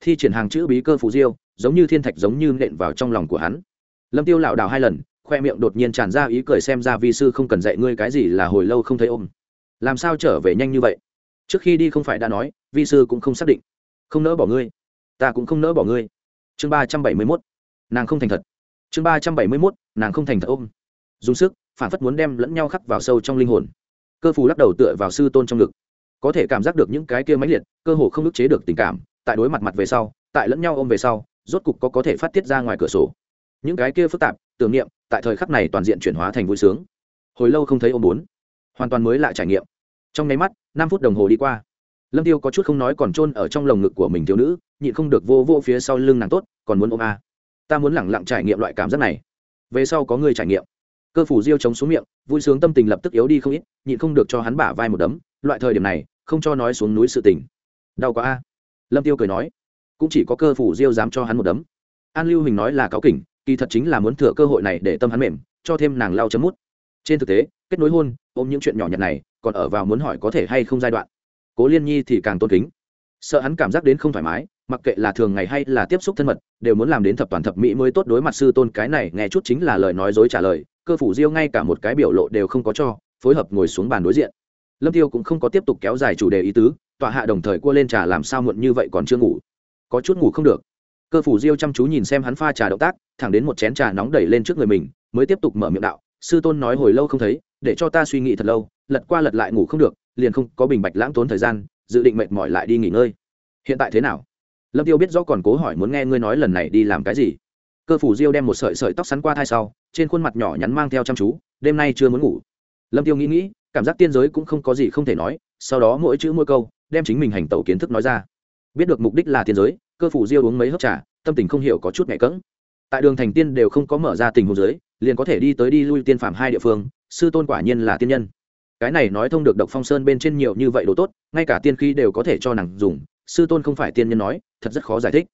thi triển hàng chữ bí cơ phủ diêu, giống như thiên thạch giống như nện vào trong lòng của hắn. Lâm tiêu lảo đảo hai lần khoe miệng đột nhiên tràn ra ý cười xem ra vi sư không cần dạy ngươi cái gì là hồi lâu không thấy ôm. Làm sao trở về nhanh như vậy? Trước khi đi không phải đã nói, vi sư cũng không xác định. Không nỡ bỏ ngươi. Ta cũng không nỡ bỏ ngươi. Chương ba trăm bảy mươi mốt. Nàng không thành thật. Chương ba trăm bảy mươi mốt, nàng không thành thật ôm. Dùng sức, phản phất muốn đem lẫn nhau khắc vào sâu trong linh hồn. Cơ phù lắc đầu tựa vào sư tôn trong ngực. Có thể cảm giác được những cái kia mãnh liệt, cơ hồ không ức chế được tình cảm, tại đối mặt mặt về sau, tại lẫn nhau ôm về sau, rốt cục có có thể phát tiết ra ngoài cửa sổ. Những cái kia phức tạp tưởng niệm, tại thời khắc này toàn diện chuyển hóa thành vui sướng. Hồi lâu không thấy ôm bốn, hoàn toàn mới lại trải nghiệm. Trong nháy mắt, năm phút đồng hồ đi qua. Lâm tiêu có chút không nói còn chôn ở trong lồng ngực của mình thiếu nữ, nhịn không được vô vô phía sau lưng nàng tốt, còn muốn ôm a ta muốn lẳng lặng trải nghiệm loại cảm giác này. Về sau có người trải nghiệm. Cơ phủ diêu chống xuống miệng, vui sướng tâm tình lập tức yếu đi không ít, nhịn không được cho hắn bả vai một đấm, loại thời điểm này, không cho nói xuống núi sự tình. Đau quá a. Lâm tiêu cười nói, cũng chỉ có cơ phủ diêu dám cho hắn một đấm. An lưu hình nói là cáo kỉnh kỳ thật chính là muốn thừa cơ hội này để tâm hắn mềm, cho thêm nàng lau chấm mút. Trên thực tế, kết nối hôn, ôm những chuyện nhỏ nhặt này, còn ở vào muốn hỏi có thể hay không giai đoạn. Cố liên nhi thì càng tôn kính. Sợ hắn cảm giác đến không thoải mái, mặc kệ là thường ngày hay là tiếp xúc thân mật, đều muốn làm đến thập toàn thập mỹ mới tốt đối mặt sư tôn cái này, nghe chút chính là lời nói dối trả lời, cơ phủ diêu ngay cả một cái biểu lộ đều không có cho, phối hợp ngồi xuống bàn đối diện. Lâm tiêu cũng không có tiếp tục kéo dài chủ đề ý tứ, tọa hạ đồng thời cua lên trà làm sao muộn như vậy còn chưa ngủ. Có chút ngủ không được cơ phủ diêu chăm chú nhìn xem hắn pha trà động tác, thẳng đến một chén trà nóng đẩy lên trước người mình, mới tiếp tục mở miệng đạo, sư tôn nói hồi lâu không thấy, để cho ta suy nghĩ thật lâu, lật qua lật lại ngủ không được, liền không có bình bạch lãng tốn thời gian, dự định mệt mỏi lại đi nghỉ ngơi. Hiện tại thế nào? Lâm tiêu biết rõ còn cố hỏi muốn nghe ngươi nói lần này đi làm cái gì. Cơ phủ diêu đem một sợi sợi tóc sắn qua thai sau, trên khuôn mặt nhỏ nhắn mang theo chăm chú, đêm nay chưa muốn ngủ. Lâm tiêu nghĩ nghĩ, cảm giác tiên giới cũng không có gì không thể nói, sau đó mỗi chữ mỗi câu, đem chính mình hành tẩu kiến thức nói ra. Biết được mục đích là tiên giới cơ phủ diêu uống mấy hớp trà tâm tình không hiểu có chút nhẹ cứng. tại đường thành tiên đều không có mở ra tình hồ dưới, liền có thể đi tới đi lui tiên phạm hai địa phương sư tôn quả nhiên là tiên nhân. Cái này nói thông được độc phong sơn bên trên nhiều như vậy đồ tốt ngay cả tiên khí đều có thể cho nàng dùng sư tôn không phải tiên nhân nói thật rất khó giải thích.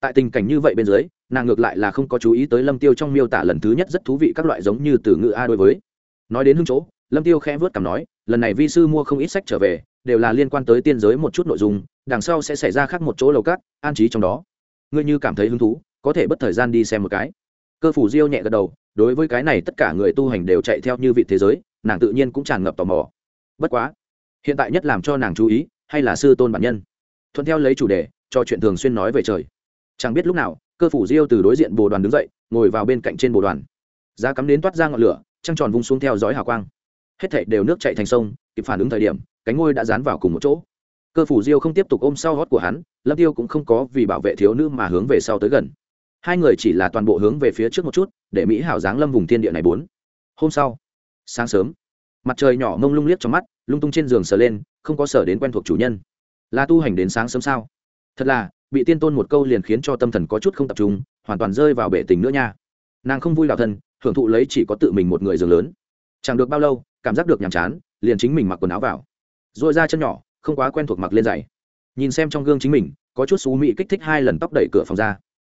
Tại tình cảnh như vậy bên dưới nàng ngược lại là không có chú ý tới lâm tiêu trong miêu tả lần thứ nhất rất thú vị các loại giống như từ ngữ a đối với. Nói đến hưng chỗ lâm tiêu khẽ vớt cảm nói lần này vi sư mua không ít sách trở về đều là liên quan tới tiên giới một chút nội dung đằng sau sẽ xảy ra khác một chỗ lầu cát, an trí trong đó. Ngươi như cảm thấy hứng thú, có thể bất thời gian đi xem một cái. Cơ phủ diêu nhẹ gật đầu, đối với cái này tất cả người tu hành đều chạy theo như vị thế giới, nàng tự nhiên cũng tràn ngập tò mò. Bất quá, hiện tại nhất làm cho nàng chú ý, hay là sư tôn bản nhân. Thuận theo lấy chủ đề, cho chuyện thường xuyên nói về trời. Chẳng biết lúc nào, cơ phủ diêu từ đối diện bồ đoàn đứng dậy, ngồi vào bên cạnh trên bồ đoàn. Giá cắm đến toát ra ngọn lửa, trăng tròn vung xuống theo dõi hào quang. Hết thảy đều nước chạy thành sông, kịp phản ứng thời điểm, cánh ngôi đã dán vào cùng một chỗ cơ phủ diêu không tiếp tục ôm sau hót của hắn, lâm tiêu cũng không có vì bảo vệ thiếu nữ mà hướng về sau tới gần. Hai người chỉ là toàn bộ hướng về phía trước một chút, để mỹ hảo dáng lâm vùng thiên địa này bốn. Hôm sau, sáng sớm, mặt trời nhỏ mông lung liếc trong mắt, lung tung trên giường sờ lên, không có sở đến quen thuộc chủ nhân. Là tu hành đến sáng sớm sao? Thật là, bị tiên tôn một câu liền khiến cho tâm thần có chút không tập trung, hoàn toàn rơi vào bể tình nữa nha. Nàng không vui đào thân, hưởng thụ lấy chỉ có tự mình một người giường lớn. Chẳng được bao lâu, cảm giác được nhàm chán, liền chính mình mặc quần áo vào. R ồ i ra chân nhỏ không quá quen thuộc mặc lên giày. Nhìn xem trong gương chính mình, có chút xú mị kích thích hai lần tóc đẩy cửa phòng ra.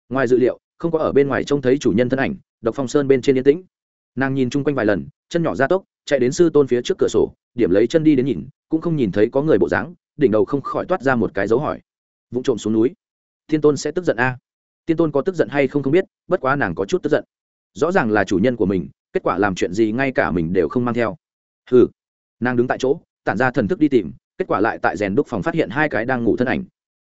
Ngoài dự liệu, không có ở bên ngoài trông thấy chủ nhân thân ảnh, độc phong sơn bên trên yên tĩnh. Nàng nhìn chung quanh vài lần, chân nhỏ ra tốc, chạy đến sư tôn phía trước cửa sổ, điểm lấy chân đi đến nhìn, cũng không nhìn thấy có người bộ dáng, đỉnh đầu không khỏi toát ra một cái dấu hỏi. Vụng trộm xuống núi. Thiên tôn sẽ tức giận a? Tiên tôn có tức giận hay không không biết, bất quá nàng có chút tức giận. Rõ ràng là chủ nhân của mình, kết quả làm chuyện gì ngay cả mình đều không mang theo. Hừ. Nàng đứng tại chỗ, tản ra thần thức đi tìm kết quả lại tại rèn đúc phòng phát hiện hai cái đang ngủ thân ảnh.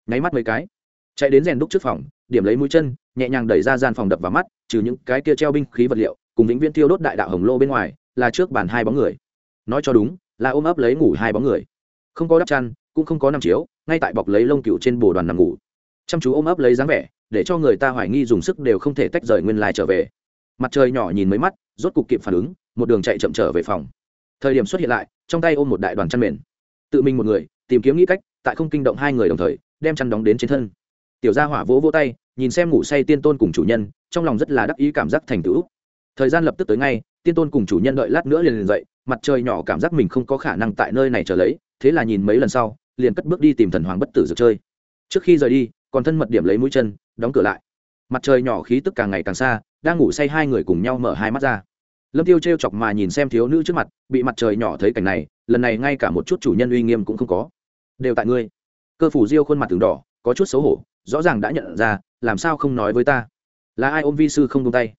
Nháy mắt mấy cái. Chạy đến rèn đúc trước phòng, điểm lấy mũi chân, nhẹ nhàng đẩy ra gian phòng đập vào mắt, trừ những cái kia treo binh khí vật liệu, cùng vĩnh viên thiêu đốt đại đạo hồng lô bên ngoài, là trước bàn hai bóng người. Nói cho đúng, là ôm ấp lấy ngủ hai bóng người. Không có đắp chăn, cũng không có nằm chiếu, ngay tại bọc lấy lông cựu trên bồ đoàn nằm ngủ. Chăm chú ôm ấp lấy dáng vẻ, để cho người ta hoài nghi dùng sức đều không thể tách rời nguyên lai trở về. Mặt trời nhỏ nhìn mấy mắt, rốt cục kịp phản ứng, một đường chạy chậm trở về phòng. Thời điểm xuất hiện lại, trong tay ôm một đại đoàn chăn mền tự mình một người, tìm kiếm nghĩ cách, tại không kinh động hai người đồng thời, đem chăn đóng đến trên thân. Tiểu gia hỏa vỗ vỗ tay, nhìn xem ngủ say tiên tôn cùng chủ nhân, trong lòng rất là đắc ý cảm giác thành tựu. Thời gian lập tức tới ngay, tiên tôn cùng chủ nhân đợi lát nữa liền liền dậy, mặt trời nhỏ cảm giác mình không có khả năng tại nơi này trở lấy, thế là nhìn mấy lần sau, liền cất bước đi tìm thần hoàng bất tử dược chơi. Trước khi rời đi, còn thân mật điểm lấy mũi chân, đóng cửa lại. Mặt trời nhỏ khí tức càng ngày càng xa, đang ngủ say hai người cùng nhau mở hai mắt ra lâm tiêu t chọc mà nhìn xem thiếu nữ trước mặt, bị mặt trời nhỏ thấy cảnh này, lần này ngay cả một chút chủ nhân uy nghiêm cũng không có. Đều tại ngươi. Cơ phủ diêu khuôn mặt từng đỏ, có chút xấu hổ, rõ ràng đã nhận ra, làm sao không nói với ta? Là ai ôm vi sư không tung tay?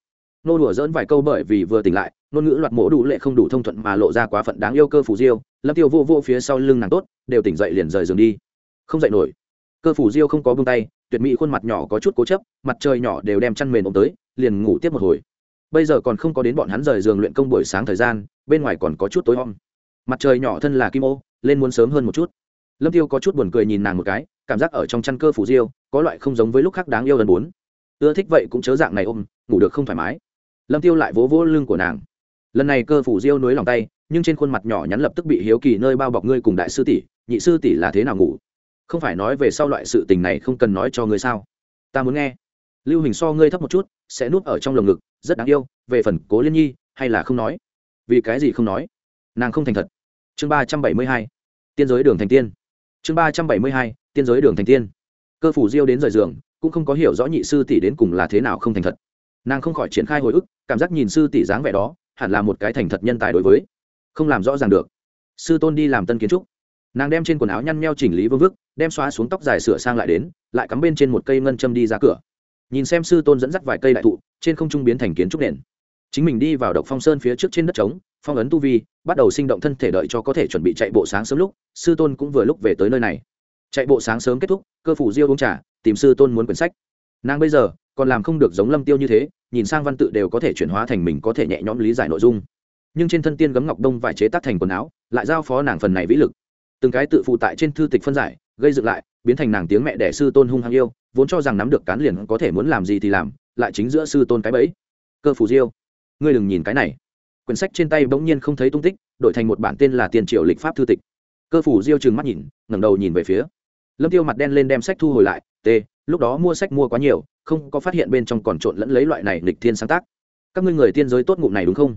Nô đùa dỡn vài câu bởi vì vừa tỉnh lại, ngôn ngữ loạt mổ đủ lệ không đủ thông thuận mà lộ ra quá phận đáng yêu cơ phủ diêu. Lâm tiêu vô vô phía sau lưng nàng tốt, đều tỉnh dậy liền rời giường đi. Không dậy nổi. Cơ phủ diêu không có buông tay, tuyệt mỹ khuôn mặt nhỏ có chút cố chấp, mặt trời nhỏ đều đem chăn mền ôm tới, liền ngủ tiếp một hồi bây giờ còn không có đến bọn hắn rời giường luyện công buổi sáng thời gian, bên ngoài còn có chút tối om. Mặt trời nhỏ thân là kim ô, lên muốn sớm hơn một chút. Lâm tiêu có chút buồn cười nhìn nàng một cái, cảm giác ở trong chăn cơ phủ diêu, có loại không giống với lúc khác đáng yêu lần bốn. Ưa thích vậy cũng chớ dạng này ôm, ngủ được không thoải mái. Lâm tiêu lại vỗ vỗ lưng của nàng. Lần này cơ phủ diêu nối lòng tay, nhưng trên khuôn mặt nhỏ nhắn lập tức bị hiếu kỳ nơi bao bọc ngươi cùng đại sư tỷ, nhị sư tỷ là thế nào ngủ? Không phải nói về sau loại sự tình này không cần nói cho ngươi sao? Ta muốn nghe lưu hình so ngươi thấp một chút, sẽ nuốt ở trong lồng ngực, rất đáng yêu, về phần cố liên nhi, hay là không nói? Vì cái gì không nói? Nàng không thành thật. Chương ba trăm bảy mươi hai, tiên giới đường thành tiên. Chương ba trăm bảy mươi hai, tiên giới đường thành tiên. Cơ phủ diêu đến rời giường, cũng không có hiểu rõ nhị sư tỷ đến cùng là thế nào không thành thật. Nàng không khỏi triển khai hồi ức, cảm giác nhìn sư tỷ dáng vẻ đó, hẳn là một cái thành thật nhân tài đối với. Không làm rõ ràng được. Sư tôn đi làm tân kiến trúc. Nàng đem trên quần áo nhăn nheo chỉnh lý vương vức, đem xóa xuống tóc dài sửa sang lại đến, lại cắm bên trên một cây ngân châm đi ra cửa nhìn xem sư tôn dẫn dắt vài cây đại thụ, trên không trung biến thành kiến trúc nền. Chính mình đi vào độc phong sơn phía trước trên đất trống, phong ấn tu vi, bắt đầu sinh động thân thể đợi cho có thể chuẩn bị chạy bộ sáng sớm lúc, sư tôn cũng vừa lúc về tới nơi này. Chạy bộ sáng sớm kết thúc, cơ phủ diêu uống trà, tìm sư tôn muốn quyển sách. Nàng bây giờ, còn làm không được giống lâm tiêu như thế, nhìn sang văn tự đều có thể chuyển hóa thành mình có thể nhẹ nhõm lý giải nội dung. Nhưng trên thân tiên gấm ngọc đông vải chế tác thành quần áo, lại giao phó nàng phần này vĩ lực. Từng cái tự phụ tại trên thư tịch phân giải gây dựng lại, biến thành nàng tiếng mẹ đẻ sư tôn hung hăng yêu, vốn cho rằng nắm được cán liền có thể muốn làm gì thì làm, lại chính giữa sư tôn cái bẫy. Cơ phủ diêu, ngươi đừng nhìn cái này. Quyển sách trên tay bỗng nhiên không thấy tung tích, đổi thành một bản tên là tiền triệu lịch pháp thư tịch. Cơ phủ diêu trừng mắt nhìn, ngẩng đầu nhìn về phía. Lâm tiêu mặt đen lên đem sách thu hồi lại t lúc đó mua sách mua quá nhiều, không có phát hiện bên trong còn trộn lẫn lấy loại này lịch thiên sáng tác. Các ngươi người tiên giới tốt ngụm này đúng không?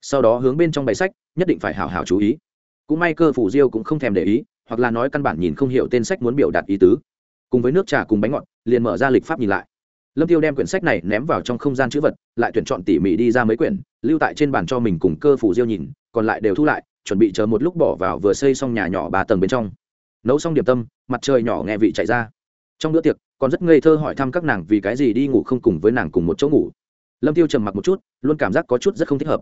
Sau đó hướng bên trong bài sách, nhất định phải hào hào chú ý. Cũng may cơ phủ diêu cũng không thèm để ý hoặc là nói căn bản nhìn không hiểu tên sách muốn biểu đạt ý tứ. Cùng với nước trà cùng bánh ngọt, liền mở ra lịch pháp nhìn lại. Lâm tiêu đem quyển sách này ném vào trong không gian chữ vật, lại tuyển chọn tỉ mỉ đi ra mấy quyển, lưu tại trên bàn cho mình cùng cơ phủ diêu nhìn, còn lại đều thu lại, chuẩn bị chờ một lúc bỏ vào vừa xây xong nhà nhỏ ba tầng bên trong. Nấu xong điểm tâm, mặt trời nhỏ nghe vị chạy ra. Trong bữa tiệc, còn rất ngây thơ hỏi thăm các nàng vì cái gì đi ngủ không cùng với nàng cùng một chỗ ngủ. Lâm tiêu trầm mặc một chút, luôn cảm giác có chút rất không thích hợp.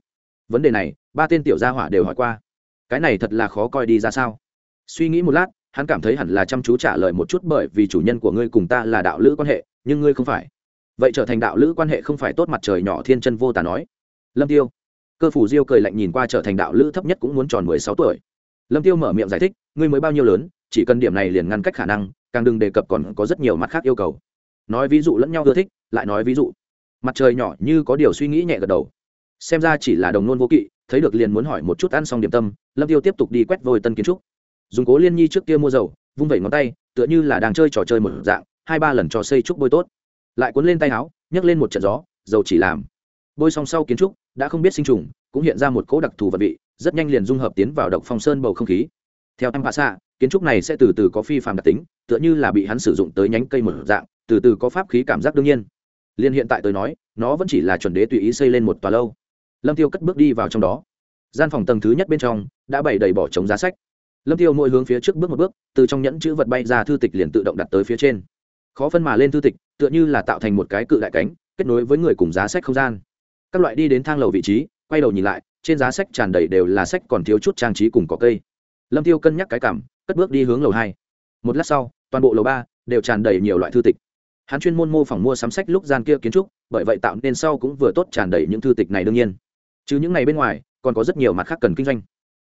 Vấn đề này, ba tên tiểu gia hỏa đều hỏi qua. Cái này thật là khó coi đi ra sao? Suy nghĩ một lát, hắn cảm thấy hẳn là chăm chú trả lời một chút bởi vì chủ nhân của ngươi cùng ta là đạo lữ quan hệ, nhưng ngươi không phải. Vậy trở thành đạo lữ quan hệ không phải tốt mặt trời nhỏ thiên chân vô tà nói. Lâm tiêu. Cơ phủ diêu cười lạnh nhìn qua trở thành đạo lữ thấp nhất cũng muốn tròn mười sáu tuổi. Lâm tiêu mở miệng giải thích, ngươi mới bao nhiêu lớn, chỉ cần điểm này liền ngăn cách khả năng, càng đừng đề cập còn có rất nhiều mặt khác yêu cầu. Nói ví dụ lẫn nhau ưa thích, lại nói ví dụ. Mặt trời nhỏ như có điều suy nghĩ nhẹ gật đầu. Xem ra chỉ là đồng nôn vô kỵ, thấy được liền muốn hỏi một chút ăn xong điểm tâm, lâm tiêu tiếp tục đi quét vôi tân kiến trúc dùng cố liên nhi trước kia mua dầu, vung vẩy ngón tay, tựa như là đang chơi trò chơi một dạng, hai ba lần cho xây trúc bôi tốt. Lại cuốn lên tay áo, nhấc lên một trận gió, dầu chỉ làm. Bôi song sau kiến trúc, đã không biết sinh trùng, cũng hiện ra một cỗ đặc thù vật vị, rất nhanh liền dung hợp tiến vào độc phong sơn bầu không khí. Theo em hạ xạ, kiến trúc này sẽ từ từ có phi phàm đặc tính, tựa như là bị hắn sử dụng tới nhánh cây một dạng, từ từ có pháp khí cảm giác đương nhiên. Liên hiện tại tôi nói, nó vẫn chỉ là chuẩn đế tùy ý xây lên một tòa lâu. Lâm tiêu cất bước đi vào trong đó. Gian phòng tầng thứ nhất bên trong, đã bày đầy bỏ trống giá sách lâm tiêu mỗi hướng phía trước bước một bước, từ trong nhẫn chữ vật bay ra thư tịch liền tự động đặt tới phía trên. Khó phân mà lên thư tịch, tựa như là tạo thành một cái cự đại cánh, kết nối với người cùng giá sách không gian. Các loại đi đến thang lầu vị trí, quay đầu nhìn lại, trên giá sách tràn đầy đều là sách còn thiếu chút trang trí cùng có cây. Lâm tiêu cân nhắc cái cảm, cất bước đi hướng lầu hai. Một lát sau, toàn bộ lầu ba đều tràn đầy nhiều loại thư tịch. Hắn chuyên môn mô phỏng mua sắm sách lúc gian kia kiến trúc, bởi vậy tạo nên sau cũng vừa tốt tràn đầy những thư tịch này đương nhiên. Chứ những này bên ngoài, còn có rất nhiều mặt khác cần kinh doanh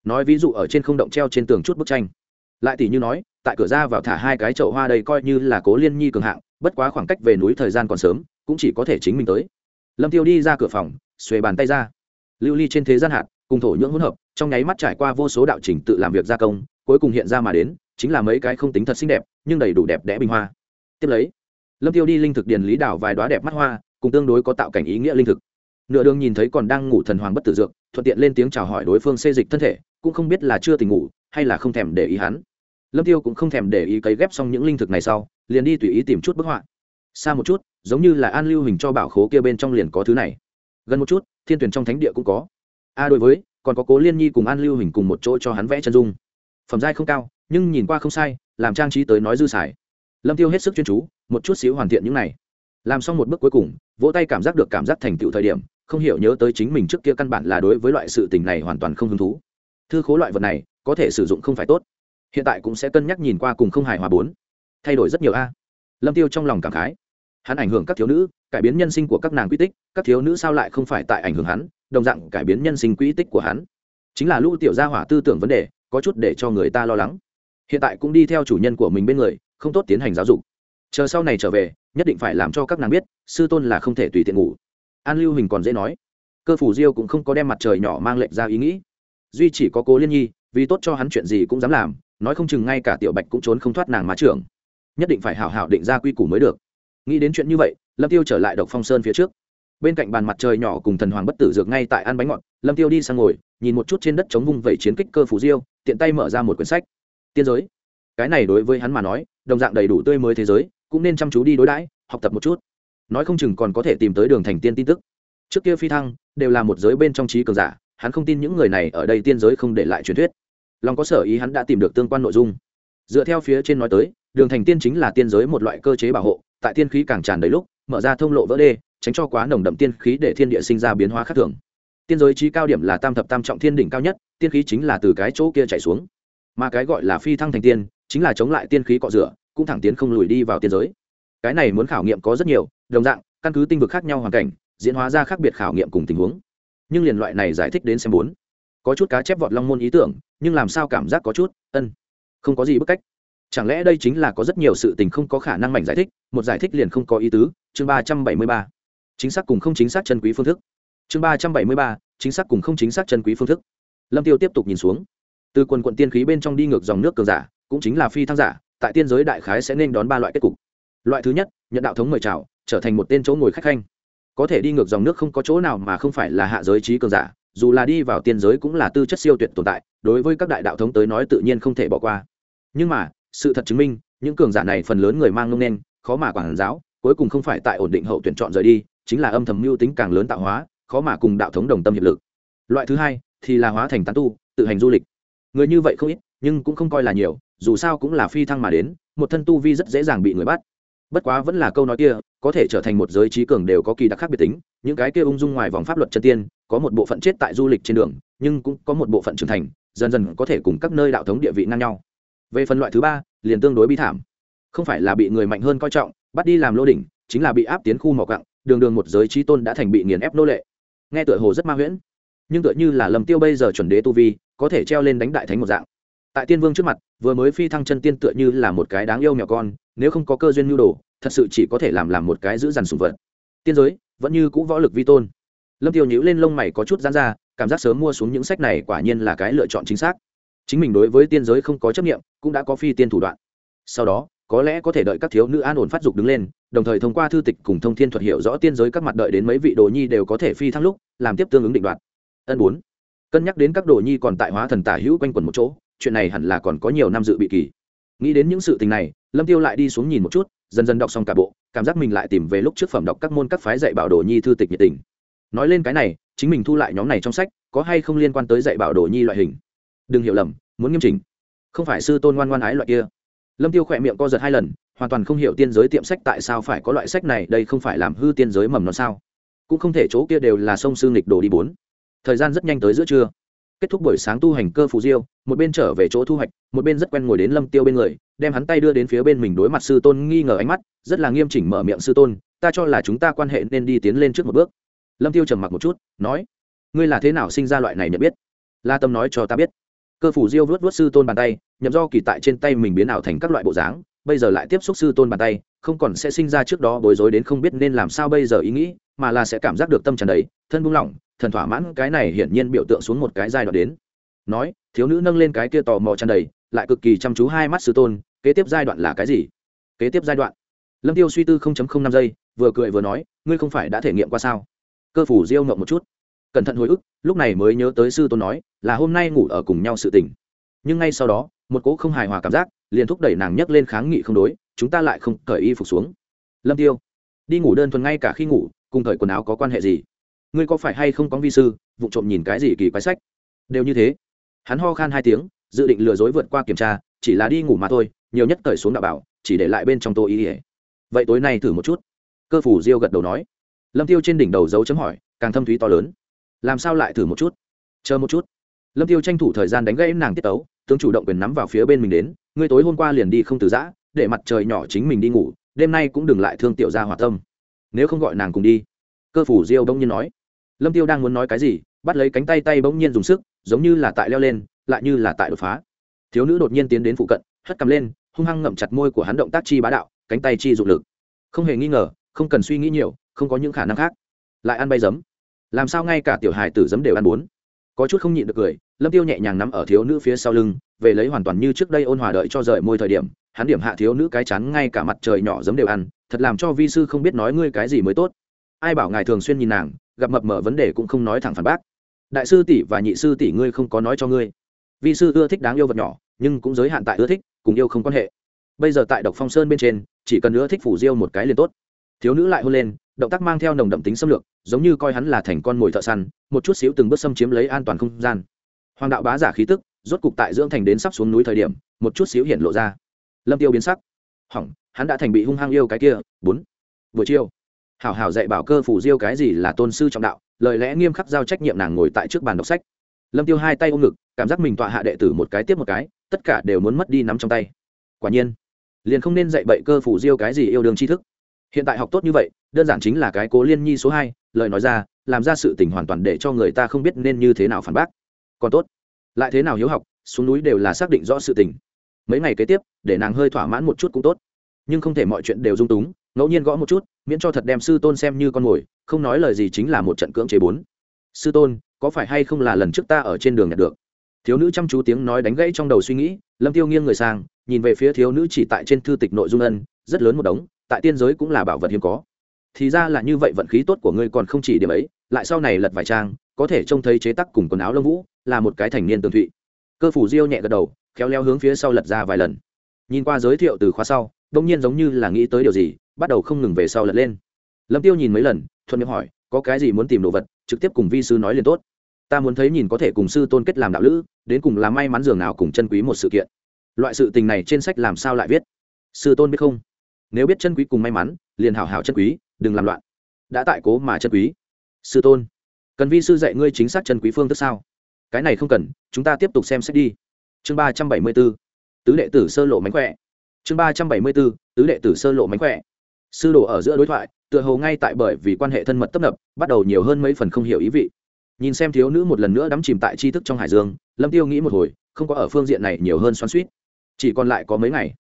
nói ví dụ ở trên không động treo trên tường chút bức tranh. Lại tỷ như nói, tại cửa ra vào thả hai cái chậu hoa đây coi như là cố liên nhi cường hạng, bất quá khoảng cách về núi thời gian còn sớm, cũng chỉ có thể chính mình tới. Lâm tiêu đi ra cửa phòng, xuề bàn tay ra. Lưu ly trên thế gian hạt, cùng thổ nhưỡng hỗn hợp, trong nháy mắt trải qua vô số đạo trình tự làm việc gia công, cuối cùng hiện ra mà đến, chính là mấy cái không tính thật xinh đẹp, nhưng đầy đủ đẹp đẽ bình hoa. Tiếp lấy, lâm tiêu đi linh thực điền lý đảo vài đoá đẹp mắt hoa, cùng tương đối có tạo cảnh ý nghĩa linh thực. Nửa đường nhìn thấy còn đang ngủ thần hoàng bất tử dược, thuận tiện lên tiếng chào hỏi đối phương xê dịch thân thể cũng không biết là chưa tỉnh ngủ, hay là không thèm để ý hắn. Lâm tiêu cũng không thèm để ý cấy ghép xong những linh thực này sau, liền đi tùy ý tìm chút bức họa. Xa một chút, giống như là an lưu hình cho bảo khố kia bên trong liền có thứ này. Gần một chút, thiên tuyển trong thánh địa cũng có. A đối với, còn có cố liên nhi cùng an lưu hình cùng một chỗ cho hắn vẽ chân dung. Phẩm giai không cao, nhưng nhìn qua không sai, làm trang trí tới nói dư xài. Lâm tiêu hết sức chuyên chú, một chút xíu hoàn thiện những này. Làm xong một bước cuối cùng, vỗ tay cảm giác được cảm giác thành tựu thời điểm, không hiểu nhớ tới chính mình trước kia căn bản là đối với loại sự tình này hoàn toàn không hứng thú thư khố loại vật này, có thể sử dụng không phải tốt. Hiện tại cũng sẽ cân nhắc nhìn qua cùng không hài hòa bốn. Thay đổi rất nhiều a. Lâm tiêu trong lòng cảm khái. Hắn ảnh hưởng các thiếu nữ, cải biến nhân sinh của các nàng quy tích, các thiếu nữ sao lại không phải tại ảnh hưởng hắn, đồng dạng cải biến nhân sinh quy tích của hắn. Chính là lũ tiểu gia hỏa tư tưởng vấn đề, có chút để cho người ta lo lắng. Hiện tại cũng đi theo chủ nhân của mình bên người, không tốt tiến hành giáo dục. Chờ sau này trở về, nhất định phải làm cho các nàng biết, sư tôn là không thể tùy tiện ngủ. An lưu hình còn dễ nói, cơ phủ diêu cũng không có đem mặt trời nhỏ mang lệnh ra ý nghĩ duy chỉ có cố liên nhi, vì tốt cho hắn chuyện gì cũng dám làm, nói không chừng ngay cả tiểu bạch cũng trốn không thoát nàng má trưởng. Nhất định phải hảo hảo định ra quy củ mới được. Nghĩ đến chuyện như vậy, lâm tiêu trở lại độc phong sơn phía trước. Bên cạnh bàn mặt trời nhỏ cùng thần hoàng bất tử dược ngay tại ăn bánh ngọt, lâm tiêu đi sang ngồi, nhìn một chút trên đất chống vung vẩy chiến kích cơ phủ diêu, tiện tay mở ra một quyển sách. Tiên giới. Cái này đối với hắn mà nói, đồng dạng đầy đủ tươi mới thế giới, cũng nên chăm chú đi đối đãi, học tập một chút. Nói không chừng còn có thể tìm tới đường thành tiên tin tức. Trước kia phi thăng, đều là một giới bên trong trí cường giả hắn không tin những người này ở đây tiên giới không để lại truyền thuyết. Lòng có sở ý hắn đã tìm được tương quan nội dung. Dựa theo phía trên nói tới, đường thành tiên chính là tiên giới một loại cơ chế bảo hộ, tại tiên khí càng tràn đầy lúc, mở ra thông lộ vỡ đê, tránh cho quá nồng đậm tiên khí để thiên địa sinh ra biến hóa khác thường. Tiên giới trí cao điểm là tam thập tam trọng thiên đỉnh cao nhất, tiên khí chính là từ cái chỗ kia chạy xuống. Mà cái gọi là phi thăng thành tiên, chính là chống lại tiên khí cọ rửa, cũng thẳng tiến không lùi đi vào tiên giới. Cái này muốn khảo nghiệm có rất nhiều, đồng dạng, căn cứ tinh vực khác nhau hoàn cảnh, diễn hóa ra khác biệt khảo nghiệm cùng tình huống nhưng liền loại này giải thích đến xem bốn. Có chút cá chép vọt long môn ý tưởng, nhưng làm sao cảm giác có chút, ân, không có gì bức cách. Chẳng lẽ đây chính là có rất nhiều sự tình không có khả năng mảnh giải thích, một giải thích liền không có ý tứ? Chương ba trăm bảy mươi ba. Chính xác cùng không chính xác chân quý phương thức. Chương ba trăm bảy mươi ba, chính xác cùng không chính xác chân quý phương thức. Lâm tiêu tiếp tục nhìn xuống. Từ quần quận tiên khí bên trong đi ngược dòng nước cường giả, cũng chính là phi thăng giả, tại tiên giới đại khái sẽ nên đón ba loại kết cục. Loại thứ nhất, nhận đạo thống mời chào, trở thành một tên chỗ ngồi khách khanh có thể đi ngược dòng nước không có chỗ nào mà không phải là hạ giới trí cường giả, dù là đi vào tiên giới cũng là tư chất siêu tuyệt tồn tại, đối với các đại đạo thống tới nói tự nhiên không thể bỏ qua. Nhưng mà, sự thật chứng minh, những cường giả này phần lớn người mang ngông nên, khó mà quản giáo, cuối cùng không phải tại ổn định hậu tuyển chọn rời đi, chính là âm thầm mưu tính càng lớn tạo hóa, khó mà cùng đạo thống đồng tâm hiệp lực. Loại thứ hai thì là hóa thành tán tu, tự hành du lịch. Người như vậy không ít, nhưng cũng không coi là nhiều, dù sao cũng là phi thăng mà đến, một thân tu vi rất dễ dàng bị người bắt bất quá vẫn là câu nói kia, có thể trở thành một giới trí cường đều có kỳ đặc khác biệt tính. Những cái kia ung dung ngoài vòng pháp luật chân tiên, có một bộ phận chết tại du lịch trên đường, nhưng cũng có một bộ phận trưởng thành, dần dần có thể cùng các nơi đạo thống địa vị ngang nhau. Về phần loại thứ ba, liền tương đối bi thảm. Không phải là bị người mạnh hơn coi trọng, bắt đi làm lô đỉnh, chính là bị áp tiến khu mỏ cặng đường đường một giới trí tôn đã thành bị nghiền ép nô lệ. Nghe tựa hồ rất ma huyễn, nhưng tựa như là lầm tiêu bây giờ chuẩn đế tu vi, có thể treo lên đánh đại thánh một dạng. Tại tiên vương trước mặt, vừa mới phi thăng chân tiên tựa như là một cái đáng yêu mèo con nếu không có cơ duyên nhu đồ, thật sự chỉ có thể làm làm một cái giữ dằn sùng vật. Tiên giới, vẫn như cũ võ lực vi tôn. Lâm tiêu nhíu lên lông mày có chút giãn ra, cảm giác sớm mua xuống những sách này quả nhiên là cái lựa chọn chính xác. Chính mình đối với tiên giới không có chấp nghiệm cũng đã có phi tiên thủ đoạn. Sau đó, có lẽ có thể đợi các thiếu nữ an ổn phát dục đứng lên, đồng thời thông qua thư tịch cùng thông thiên thuật hiểu rõ tiên giới các mặt đợi đến mấy vị đồ nhi đều có thể phi thăng lúc, làm tiếp tương ứng định đoạt. Ân bốn. Cân nhắc đến các đồ nhi còn tại hóa thần tả hữu quanh quần một chỗ, chuyện này hẳn là còn có nhiều năm dự bị kỳ nghĩ đến những sự tình này, lâm tiêu lại đi xuống nhìn một chút, dần dần đọc xong cả bộ, cảm giác mình lại tìm về lúc trước phẩm đọc các môn các phái dạy bảo đồ nhi thư tịch nhiệt tình. Nói lên cái này, chính mình thu lại nhóm này trong sách, có hay không liên quan tới dạy bảo đồ nhi loại hình? Đừng hiểu lầm, muốn nghiêm chỉnh. Không phải sư tôn ngoan ngoan ái loại kia. Lâm tiêu khỏe miệng co giật hai lần, hoàn toàn không hiểu tiên giới tiệm sách tại sao phải có loại sách này, đây không phải làm hư tiên giới mầm nó sao? Cũng không thể chỗ kia đều là sông sư nghịch đồ đi bốn. Thời gian rất nhanh tới giữa trưa kết thúc buổi sáng tu hành cơ phù diêu, một bên trở về chỗ thu hoạch, một bên rất quen ngồi đến lâm tiêu bên người, đem hắn tay đưa đến phía bên mình đối mặt sư tôn nghi ngờ ánh mắt, rất là nghiêm chỉnh mở miệng, sư tôn, ta cho là chúng ta quan hệ nên đi tiến lên trước một bước. Lâm tiêu trầm mặc một chút, nói, ngươi là thế nào sinh ra loại này nhận biết? La tâm nói cho ta biết. Cơ phủ diêu vớt vớt sư tôn bàn tay, nhậm do kỳ tại trên tay mình biến ảo thành các loại bộ dáng, bây giờ lại tiếp xúc sư tôn bàn tay, không còn sẽ sinh ra trước đó bối rối đến không biết nên làm sao bây giờ ý nghĩ, mà là sẽ cảm giác được tâm tràn đầy, thân buông lỏng thần thỏa mãn, cái này hiển nhiên biểu tượng xuống một cái giai đoạn đến. Nói, thiếu nữ nâng lên cái kia tò mò tràn đầy, lại cực kỳ chăm chú hai mắt sư tôn, kế tiếp giai đoạn là cái gì? Kế tiếp giai đoạn. Lâm tiêu suy tư năm giây, vừa cười vừa nói, ngươi không phải đã thể nghiệm qua sao? Cơ phủ diêu ngậm một chút. Cẩn thận hồi ức, lúc này mới nhớ tới sư tôn nói, là hôm nay ngủ ở cùng nhau sự tình. Nhưng ngay sau đó, một cỗ không hài hòa cảm giác, liền thúc đẩy nàng nhấc lên kháng nghị không đối, chúng ta lại không cởi y phục xuống. Lâm tiêu, đi ngủ đơn thuần ngay cả khi ngủ, cùng thời quần áo có quan hệ gì? Ngươi có phải hay không có vi sư, vụ trộm nhìn cái gì kỳ quái sách? Đều như thế. Hắn ho khan hai tiếng, dự định lừa dối vượt qua kiểm tra, chỉ là đi ngủ mà thôi, nhiều nhất cởi xuống đạo bảo, chỉ để lại bên trong tô ý ỉa vậy tối nay thử một chút. Cơ phủ diêu gật đầu nói. Lâm tiêu trên đỉnh đầu dấu chấm hỏi, càng thâm thúy to lớn. Làm sao lại thử một chút? Chờ một chút. Lâm tiêu tranh thủ thời gian đánh gãy nàng tiết tấu, tướng chủ động quyền nắm vào phía bên mình đến, ngươi tối hôm qua liền đi không từ giã, để mặt trời nhỏ chính mình đi ngủ, đêm nay cũng đừng lại thương tiểu ra hòa tâm. Nếu không gọi nàng cùng đi. Cơ phủ diêu đông nhiên nói lâm tiêu đang muốn nói cái gì, bắt lấy cánh tay tay bỗng nhiên dùng sức, giống như là tại leo lên, lại như là tại đột phá. Thiếu nữ đột nhiên tiến đến phụ cận, hất cầm lên, hung hăng ngậm chặt môi của hắn động tác chi bá đạo, cánh tay chi dụng lực. Không hề nghi ngờ, không cần suy nghĩ nhiều, không có những khả năng khác. Lại ăn bay giấm. Làm sao ngay cả tiểu hài tử giấm đều ăn bốn? Có chút không nhịn được cười, lâm tiêu nhẹ nhàng nắm ở thiếu nữ phía sau lưng, về lấy hoàn toàn như trước đây ôn hòa đợi cho rời môi thời điểm, hắn điểm hạ thiếu nữ cái chắn ngay cả mặt trời nhỏ giấm đều ăn, thật làm cho vi sư không biết nói ngươi cái gì mới tốt. Ai bảo ngài thường xuyên nhìn nàng gặp mập mở vấn đề cũng không nói thẳng phản bác. Đại sư tỷ và nhị sư tỷ ngươi không có nói cho ngươi. Vi sư ưa thích đáng yêu vật nhỏ, nhưng cũng giới hạn tại ưa thích, cùng yêu không quan hệ. Bây giờ tại độc phong sơn bên trên, chỉ cần ưa thích phủ diêu một cái liền tốt. Thiếu nữ lại hôn lên, động tác mang theo nồng đậm tính xâm lược, giống như coi hắn là thành con mồi thợ săn, một chút xíu từng bước xâm chiếm lấy an toàn không gian. Hoàng đạo bá giả khí tức, rốt cục tại dưỡng thành đến sắp xuống núi thời điểm, một chút xíu hiện lộ ra. Lâm tiêu biến sắc. Hỏng, hắn đã thành bị hung hăng yêu cái kia. Bốn. Buổi chiều hảo hảo dạy bảo cơ phủ diêu cái gì là tôn sư trọng đạo, lời lẽ nghiêm khắc giao trách nhiệm nàng ngồi tại trước bàn đọc sách. Lâm tiêu hai tay ôm ngực, cảm giác mình tọa hạ đệ tử một cái tiếp một cái, tất cả đều muốn mất đi nắm trong tay. Quả nhiên, liền không nên dạy bậy cơ phủ diêu cái gì yêu đương tri thức. Hiện tại học tốt như vậy, đơn giản chính là cái cố liên nhi số hai, lời nói ra, làm ra sự tình hoàn toàn để cho người ta không biết nên như thế nào phản bác. Còn tốt, lại thế nào hiếu học, xuống núi đều là xác định rõ sự tình. Mấy ngày kế tiếp, để nàng hơi thỏa mãn một chút cũng tốt. Nhưng không thể mọi chuyện đều dung túng ngẫu nhiên gõ một chút, miễn cho thật đem sư tôn xem như con mồi, không nói lời gì chính là một trận cưỡng chế bốn. Sư tôn, có phải hay không là lần trước ta ở trên đường nhặt được? Thiếu nữ chăm chú tiếng nói đánh gãy trong đầu suy nghĩ, lâm tiêu nghiêng người sang, nhìn về phía thiếu nữ chỉ tại trên thư tịch nội dung ân, rất lớn một đống, tại tiên giới cũng là bảo vật hiếm có. Thì ra là như vậy vận khí tốt của ngươi còn không chỉ điểm ấy, lại sau này lật vài trang, có thể trông thấy chế tác cùng quần áo lông vũ, là một cái thành niên tường thụy. Cơ phủ diêu nhẹ gật đầu, khéo léo hướng phía sau lật ra vài lần. Nhìn qua giới thiệu từ khóa sau, đông nhiên giống như là nghĩ tới điều gì bắt đầu không ngừng về sau lật lên. Lâm tiêu nhìn mấy lần, thuận miệng hỏi, có cái gì muốn tìm đồ vật, trực tiếp cùng vi sư nói liền tốt. Ta muốn thấy nhìn có thể cùng sư tôn kết làm đạo lữ, đến cùng là may mắn dường nào cùng chân quý một sự kiện. Loại sự tình này trên sách làm sao lại viết? Sư tôn biết không? Nếu biết chân quý cùng may mắn, liền hảo hảo chân quý, đừng làm loạn. Đã tại cố mà chân quý. Sư tôn, cần vi sư dạy ngươi chính xác chân quý phương tức sao? Cái này không cần, chúng ta tiếp tục xem sách đi. Chương ba trăm bảy mươi b ố tứ đệ tử sơ lộ mánh khỏe. Chương ba trăm bảy mươi b ố tứ đệ tử sơ lộ mánh khỏe sư đồ ở giữa đối thoại, tựa hồ ngay tại bởi vì quan hệ thân mật tấp nập, bắt đầu nhiều hơn mấy phần không hiểu ý vị. Nhìn xem thiếu nữ một lần nữa đắm chìm tại tri thức trong hải dương, lâm tiêu nghĩ một hồi, không có ở phương diện này nhiều hơn xoắn suýt chỉ còn lại có mấy ngày.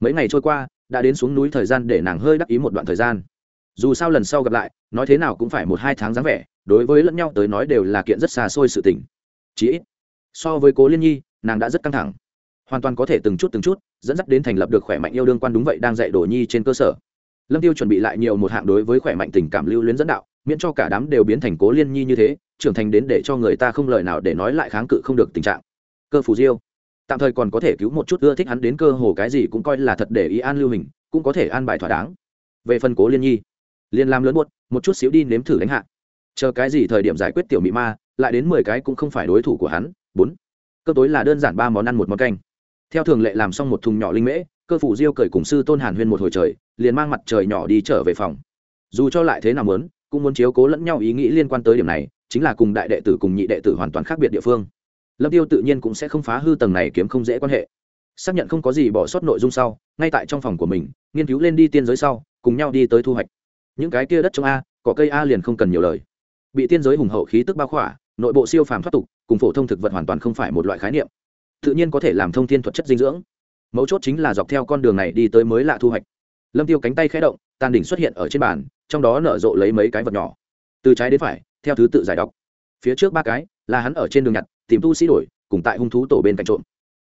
Mấy ngày trôi qua, đã đến xuống núi thời gian để nàng hơi đắc ý một đoạn thời gian. Dù sao lần sau gặp lại, nói thế nào cũng phải một hai tháng dáng vẻ, đối với lẫn nhau tới nói đều là kiện rất xa xôi sự tình. Chí ít, so với cố liên nhi, nàng đã rất căng thẳng. Hoàn toàn có thể từng chút từng chút, dẫn dắt đến thành lập được khỏe mạnh yêu đương quan đúng vậy đang dạy đồ nhi trên cơ sở lâm tiêu chuẩn bị lại nhiều một hạng đối với khỏe mạnh tình cảm lưu luyến dẫn đạo, miễn cho cả đám đều biến thành cố liên nhi như thế, trưởng thành đến để cho người ta không lời nào để nói lại kháng cự không được tình trạng. Cơ phù diêu, tạm thời còn có thể cứu một chút ưa thích hắn đến cơ hồ cái gì cũng coi là thật để ý an lưu hình, cũng có thể an bài thỏa đáng. Về phần cố liên nhi liên làm lớn buốt, một chút xíu đi nếm thử đánh hạ. Chờ cái gì thời điểm giải quyết tiểu mị ma, lại đến mười cái cũng không phải đối thủ của hắn. Bốn, cơ tối là đơn giản ba món ăn một món canh. Theo thường lệ làm xong một thùng nhỏ linh mễ, cơ phủ diêu cởi cùng sư tôn hàn huyên một hồi trời liền mang mặt trời nhỏ đi trở về phòng. Dù cho lại thế nào muốn, cũng muốn chiếu cố lẫn nhau ý nghĩ liên quan tới điểm này, chính là cùng đại đệ tử cùng nhị đệ tử hoàn toàn khác biệt địa phương. Lâm tiêu tự nhiên cũng sẽ không phá hư tầng này kiếm không dễ quan hệ. Xác nhận không có gì bỏ sót nội dung sau, ngay tại trong phòng của mình, nghiên cứu lên đi tiên giới sau, cùng nhau đi tới thu hoạch. Những cái kia đất trong a, cỏ cây a liền không cần nhiều lời. Bị tiên giới hùng hậu khí tức bao khỏa, nội bộ siêu phàm thoát tục, cùng phổ thông thực vật hoàn toàn không phải một loại khái niệm. Tự nhiên có thể làm thông thiên thuật chất dinh dưỡng. Mấu chốt chính là dọc theo con đường này đi tới mới lạ thu hoạch lâm tiêu cánh tay khẽ động, tàn đỉnh xuất hiện ở trên bàn, trong đó nở rộ lấy mấy cái vật nhỏ. Từ trái đến phải, theo thứ tự giải đọc. Phía trước ba cái, là hắn ở trên đường nhặt, tìm tu sĩ đổi, cùng tại hung thú tổ bên cạnh trộm.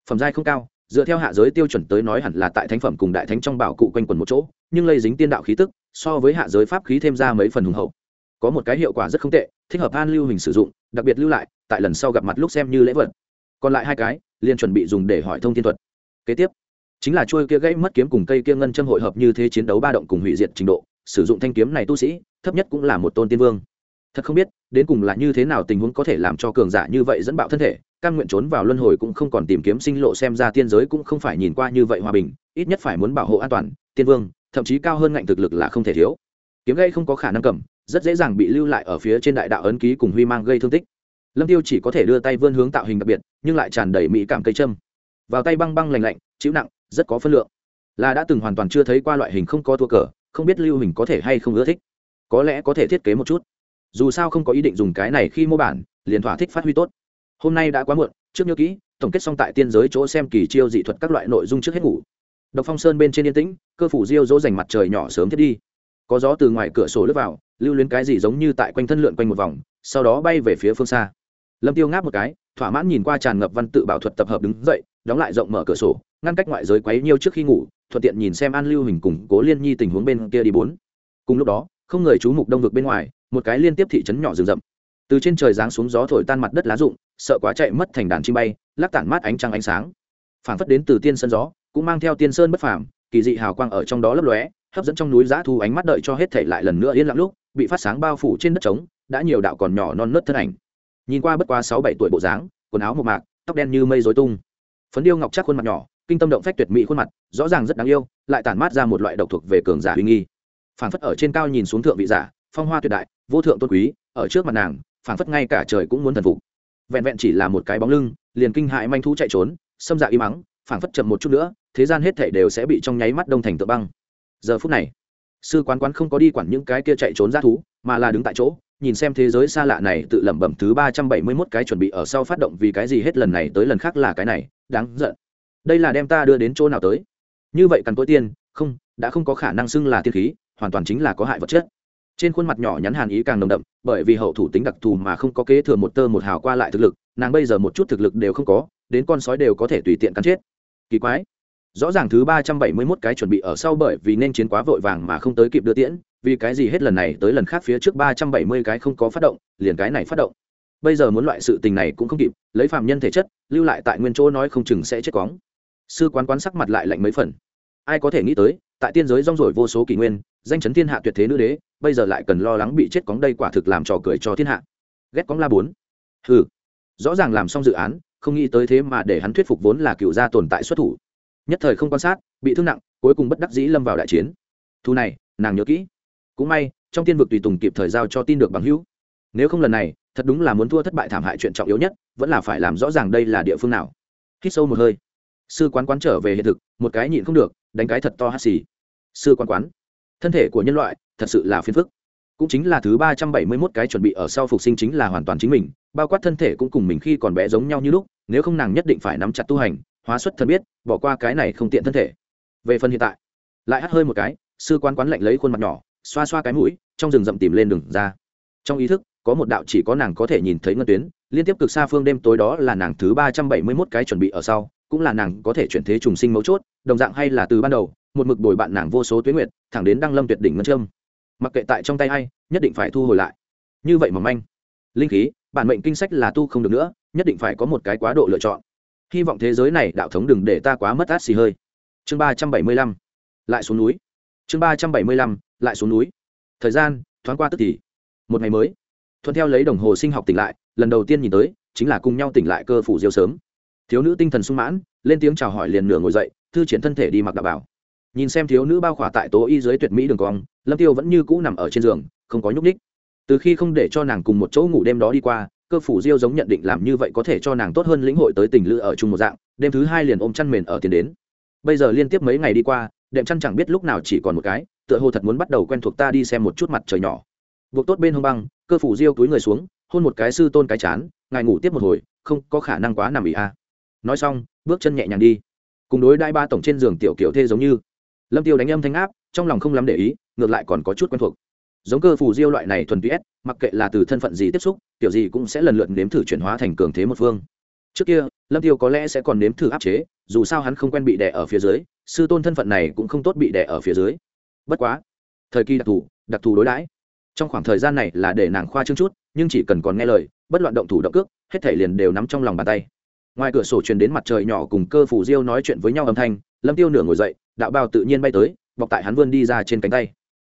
Phẩm giai không cao, dựa theo hạ giới tiêu chuẩn tới nói hẳn là tại thánh phẩm cùng đại thánh trong bảo cụ quanh quần một chỗ, nhưng lây dính tiên đạo khí tức, so với hạ giới pháp khí thêm ra mấy phần hùng hậu. Có một cái hiệu quả rất không tệ, thích hợp an lưu hình sử dụng, đặc biệt lưu lại, tại lần sau gặp mặt lúc xem như lễ vật. Còn lại hai cái, liền chuẩn bị dùng để hỏi thông thiên thuật. Kế tiếp chính là trôi kia gãy mất kiếm cùng cây kia ngân châm hội hợp như thế chiến đấu ba động cùng hủy diệt trình độ, sử dụng thanh kiếm này tu sĩ, thấp nhất cũng là một tôn tiên vương. Thật không biết, đến cùng là như thế nào tình huống có thể làm cho cường giả như vậy dẫn bạo thân thể căn nguyện trốn vào luân hồi cũng không còn tìm kiếm sinh lộ xem ra tiên giới cũng không phải nhìn qua như vậy hòa bình, ít nhất phải muốn bảo hộ an toàn, tiên vương, thậm chí cao hơn ngạnh thực lực là không thể thiếu. Kiếm gây không có khả năng cầm, rất dễ dàng bị lưu lại ở phía trên đại đạo ấn ký cùng huy mang gây thương tích. Lâm tiêu chỉ có thể đưa tay vươn hướng tạo hình đặc biệt, nhưng lại tràn đầy mỹ cảm cây châm. Vào tay băng băng lành lạnh, chịu nặng rất có phân lượng. Là đã từng hoàn toàn chưa thấy qua loại hình không có thua cờ, không biết lưu hình có thể hay không ưa thích. Có lẽ có thể thiết kế một chút. Dù sao không có ý định dùng cái này khi mô bản, liền thỏa thích phát huy tốt. Hôm nay đã quá muộn, trước nhớ kỹ, tổng kết xong tại tiên giới chỗ xem kỳ chiêu dị thuật các loại nội dung trước hết ngủ. Độc phong sơn bên trên yên tĩnh, cơ phủ diêu dỗ dành mặt trời nhỏ sớm thiết đi. Có gió từ ngoài cửa sổ lướt vào, lưu luyến cái gì giống như tại quanh thân lượn quanh một vòng, sau đó bay về phía phương xa. Lâm tiêu ngáp một cái thỏa mãn nhìn qua tràn ngập văn tự bảo thuật tập hợp đứng dậy, đóng lại rộng mở cửa sổ, ngăn cách ngoại giới quấy nhiêu trước khi ngủ, thuận tiện nhìn xem an lưu hình cùng cố liên nhi tình huống bên kia đi bốn. Cùng lúc đó, không người chú mục đông vực bên ngoài, một cái liên tiếp thị trấn nhỏ rừng rậm. Từ trên trời giáng xuống gió thổi tan mặt đất lá rụng, sợ quá chạy mất thành đàn chim bay, lắc tản mát ánh trăng ánh sáng. Phản phất đến từ tiên sơn gió, cũng mang theo tiên sơn bất phàm, kỳ dị hào quang ở trong đó lấp lóe, hấp dẫn trong núi giã thu ánh mắt đợi cho hết thể lại lần nữa yên lặng lúc, bị phát sáng bao phủ trên đất trống, đã nhiều đạo còn nhỏ non nớt thân ảnh nhìn qua bất quá sáu bảy tuổi bộ dáng, quần áo một mạc, tóc đen như mây dối tung. Phấn điêu ngọc chắc khuôn mặt nhỏ, kinh tâm động phách tuyệt mỹ khuôn mặt, rõ ràng rất đáng yêu, lại tản mát ra một loại độc thuộc về cường giả uy nghi. Phảng phất ở trên cao nhìn xuống thượng vị giả, phong hoa tuyệt đại, vô thượng tôn quý, ở trước mặt nàng, phảng phất ngay cả trời cũng muốn thần phục. Vẹn vẹn chỉ là một cái bóng lưng, liền kinh hại manh thú chạy trốn, xâm dạ im mắng, phảng phất chậm một chút nữa, thế gian hết thảy đều sẽ bị trong nháy mắt đông thành tượng băng. Giờ phút này, sư quán quán không có đi quản những cái kia chạy trốn ra thú, mà là đứng tại chỗ nhìn xem thế giới xa lạ này tự lẩm bẩm thứ ba trăm bảy mươi mốt cái chuẩn bị ở sau phát động vì cái gì hết lần này tới lần khác là cái này, đáng giận. Đây là đem ta đưa đến chỗ nào tới? Như vậy cần tối tiên, không, đã không có khả năng xưng là tiên khí, hoàn toàn chính là có hại vật chất. Trên khuôn mặt nhỏ nhắn hàn ý càng nồng đậm, bởi vì hậu thủ tính đặc thù mà không có kế thừa một tơ một hào qua lại thực lực, nàng bây giờ một chút thực lực đều không có, đến con sói đều có thể tùy tiện cắn chết. Kỳ quái. Rõ ràng thứ ba trăm bảy mươi mốt cái chuẩn bị ở sau bởi vì nên chiến quá vội vàng mà không tới kịp đưa tiễn vì cái gì hết lần này tới lần khác phía trước ba trăm bảy mươi cái không có phát động, liền cái này phát động. Bây giờ muốn loại sự tình này cũng không kịp, lấy phạm nhân thể chất, lưu lại tại nguyên chỗ nói không chừng sẽ chết cóng sư quán quán sắc mặt lại lạnh mấy phần. Ai có thể nghĩ tới, tại tiên giới rong rổi vô số kỷ nguyên, danh chấn thiên hạ tuyệt thế nữ đế, bây giờ lại cần lo lắng bị chết cóng đây quả thực làm trò cười cho thiên hạ. Ghét cóng la bốn. Hừ. Rõ ràng làm xong dự án, không nghĩ tới thế mà để hắn thuyết phục vốn là cựu gia tồn tại xuất thủ. Nhất thời không quan sát, bị thương nặng, cuối cùng bất đắc dĩ lâm vào đại chiến. Thu này, nàng nhớ kỹ cũng may, trong tiên vực tùy tùng kịp thời giao cho tin được bằng hữu. Nếu không lần này, thật đúng là muốn thua thất bại thảm hại chuyện trọng yếu nhất, vẫn là phải làm rõ ràng đây là địa phương nào. Hít sâu một hơi. Sư quán quán trở về hiện thực, một cái nhịn không được, đánh cái thật to hát xì. Sư quán quán. Thân thể của nhân loại, thật sự là phiền phức. Cũng chính là thứ ba trăm bảy mươi mốt cái chuẩn bị ở sau phục sinh chính là hoàn toàn chính mình, bao quát thân thể cũng cùng mình khi còn bé giống nhau như lúc, nếu không nàng nhất định phải nắm chặt tu hành, hóa xuất thân biết, bỏ qua cái này không tiện thân thể. Về phần hiện tại, lại hát hơi một cái, sư quán quán lạnh lấy khuôn mặt nhỏ xoa xoa cái mũi, trong rừng rậm tìm lên đường ra. Trong ý thức, có một đạo chỉ có nàng có thể nhìn thấy ngân tuyến, liên tiếp cực xa phương đêm tối đó là nàng thứ ba trăm bảy mươi mốt cái chuẩn bị ở sau, cũng là nàng có thể chuyển thế trùng sinh mấu chốt, đồng dạng hay là từ ban đầu, một mực đổi bạn nàng vô số tuyến nguyệt, thẳng đến đăng lâm tuyệt đỉnh ngân trâm mặc kệ tại trong tay hay nhất định phải thu hồi lại. Như vậy mà manh. Linh khí, bản mệnh kinh sách là tu không được nữa, nhất định phải có một cái quá độ lựa chọn. Hy vọng thế giới này đạo thống đừng để ta quá mất át xì hơi. Chương ba trăm bảy mươi lăm. Lại xuống núi. Chương ba trăm bảy mươi lăm lại xuống núi. Thời gian, thoáng qua tức thì. Một ngày mới, thuận theo lấy đồng hồ sinh học tỉnh lại, lần đầu tiên nhìn tới, chính là cùng nhau tỉnh lại cơ phủ diêu sớm. Thiếu nữ tinh thần sung mãn, lên tiếng chào hỏi liền nửa ngồi dậy, thư triển thân thể đi mặc đạo bảo. Nhìn xem thiếu nữ bao khỏa tại tố y dưới tuyệt mỹ đường cong, lâm tiêu vẫn như cũ nằm ở trên giường, không có nhúc ních từ khi không để cho nàng cùng một chỗ ngủ đêm đó đi qua, cơ phủ diêu giống nhận định làm như vậy có thể cho nàng tốt hơn lĩnh hội tới tình lữ ở chung một dạng, đêm thứ hai liền ôm chăn mền ở tiền đến. Bây giờ liên tiếp mấy ngày đi qua, đệm chăn chẳng biết lúc nào chỉ còn một cái tựa hồ thật muốn bắt đầu quen thuộc ta đi xem một chút mặt trời nhỏ. Buộc tốt bên hông băng, cơ phủ diêu túi người xuống, hôn một cái sư tôn cái chán, ngài ngủ tiếp một hồi, không có khả năng quá nằm ỉ a. Nói xong, bước chân nhẹ nhàng đi. Cùng đối đại ba tổng trên giường tiểu kiểu thê giống như. Lâm tiêu đánh âm thanh áp, trong lòng không lắm để ý, ngược lại còn có chút quen thuộc. Giống cơ phủ diêu loại này thuần túy s, mặc kệ là từ thân phận gì tiếp xúc, kiểu gì cũng sẽ lần lượt nếm thử chuyển hóa thành cường thế một phương. Trước kia, lâm tiêu có lẽ sẽ còn nếm thử áp chế, dù sao hắn không quen bị đè ở phía dưới, sư tôn thân phận này cũng không tốt bị đè ở phía dưới bất quá, thời kỳ đặc thù đặc thù đối đãi. Trong khoảng thời gian này là để nàng khoa trương chút, nhưng chỉ cần còn nghe lời, bất loạn động thủ động cước, hết thể liền đều nắm trong lòng bàn tay. Ngoài cửa sổ truyền đến mặt trời nhỏ cùng cơ phủ diêu nói chuyện với nhau âm thanh, lâm tiêu nửa ngồi dậy, đạo bao tự nhiên bay tới, bọc tại hắn vươn đi ra trên cánh tay.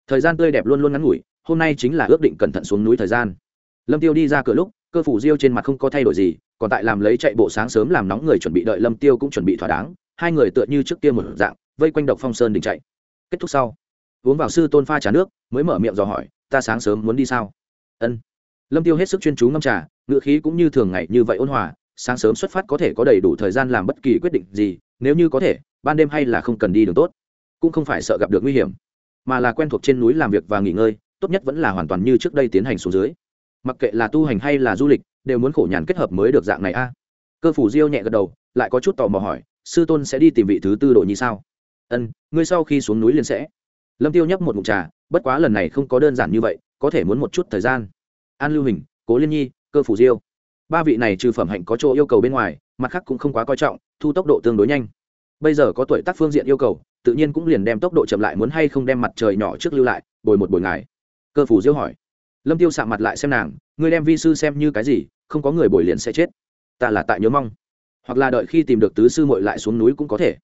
Thời gian tươi đẹp luôn luôn ngắn ngủi, hôm nay chính là ước định cẩn thận xuống núi thời gian. Lâm tiêu đi ra cửa lúc, cơ phủ diêu trên mặt không có thay đổi gì, còn tại làm lấy chạy bộ sáng sớm làm nóng người chuẩn bị đợi lâm tiêu cũng chuẩn bị thỏa đáng, hai người tựa như trước kia một dạng, vây quanh độc phong sơn đình chạy. Kết thúc sau uống vào sư tôn pha trà nước, mới mở miệng dò hỏi, ta sáng sớm muốn đi sao? Ân. Lâm tiêu hết sức chuyên chú ngâm trà ngựa khí cũng như thường ngày như vậy ôn hòa, sáng sớm xuất phát có thể có đầy đủ thời gian làm bất kỳ quyết định gì, nếu như có thể, ban đêm hay là không cần đi đường tốt, cũng không phải sợ gặp được nguy hiểm, mà là quen thuộc trên núi làm việc và nghỉ ngơi, tốt nhất vẫn là hoàn toàn như trước đây tiến hành xuống dưới. Mặc kệ là tu hành hay là du lịch, đều muốn khổ nhàn kết hợp mới được dạng này a. Cơ phủ diêu nhẹ gật đầu, lại có chút tò mò hỏi, sư tôn sẽ đi tìm vị thứ tư độ như sao? Ân, ngươi sau khi xuống núi liền sẽ lâm tiêu nhấp một mụn trà, bất quá lần này không có đơn giản như vậy, có thể muốn một chút thời gian. An lưu hình, cố liên nhi, cơ phủ diêu. Ba vị này trừ phẩm hạnh có chỗ yêu cầu bên ngoài, mặt khác cũng không quá coi trọng, thu tốc độ tương đối nhanh. Bây giờ có tuổi tác phương diện yêu cầu, tự nhiên cũng liền đem tốc độ chậm lại muốn hay không đem mặt trời nhỏ trước lưu lại, bồi một bồi ngài. Cơ phủ diêu hỏi. Lâm tiêu sạ mặt lại xem nàng, ngươi đem vi sư xem như cái gì, không có người bồi liền sẽ chết. Ta là tại nhớ mong. Hoặc là đợi khi tìm được tứ sư muội lại xuống núi cũng có thể.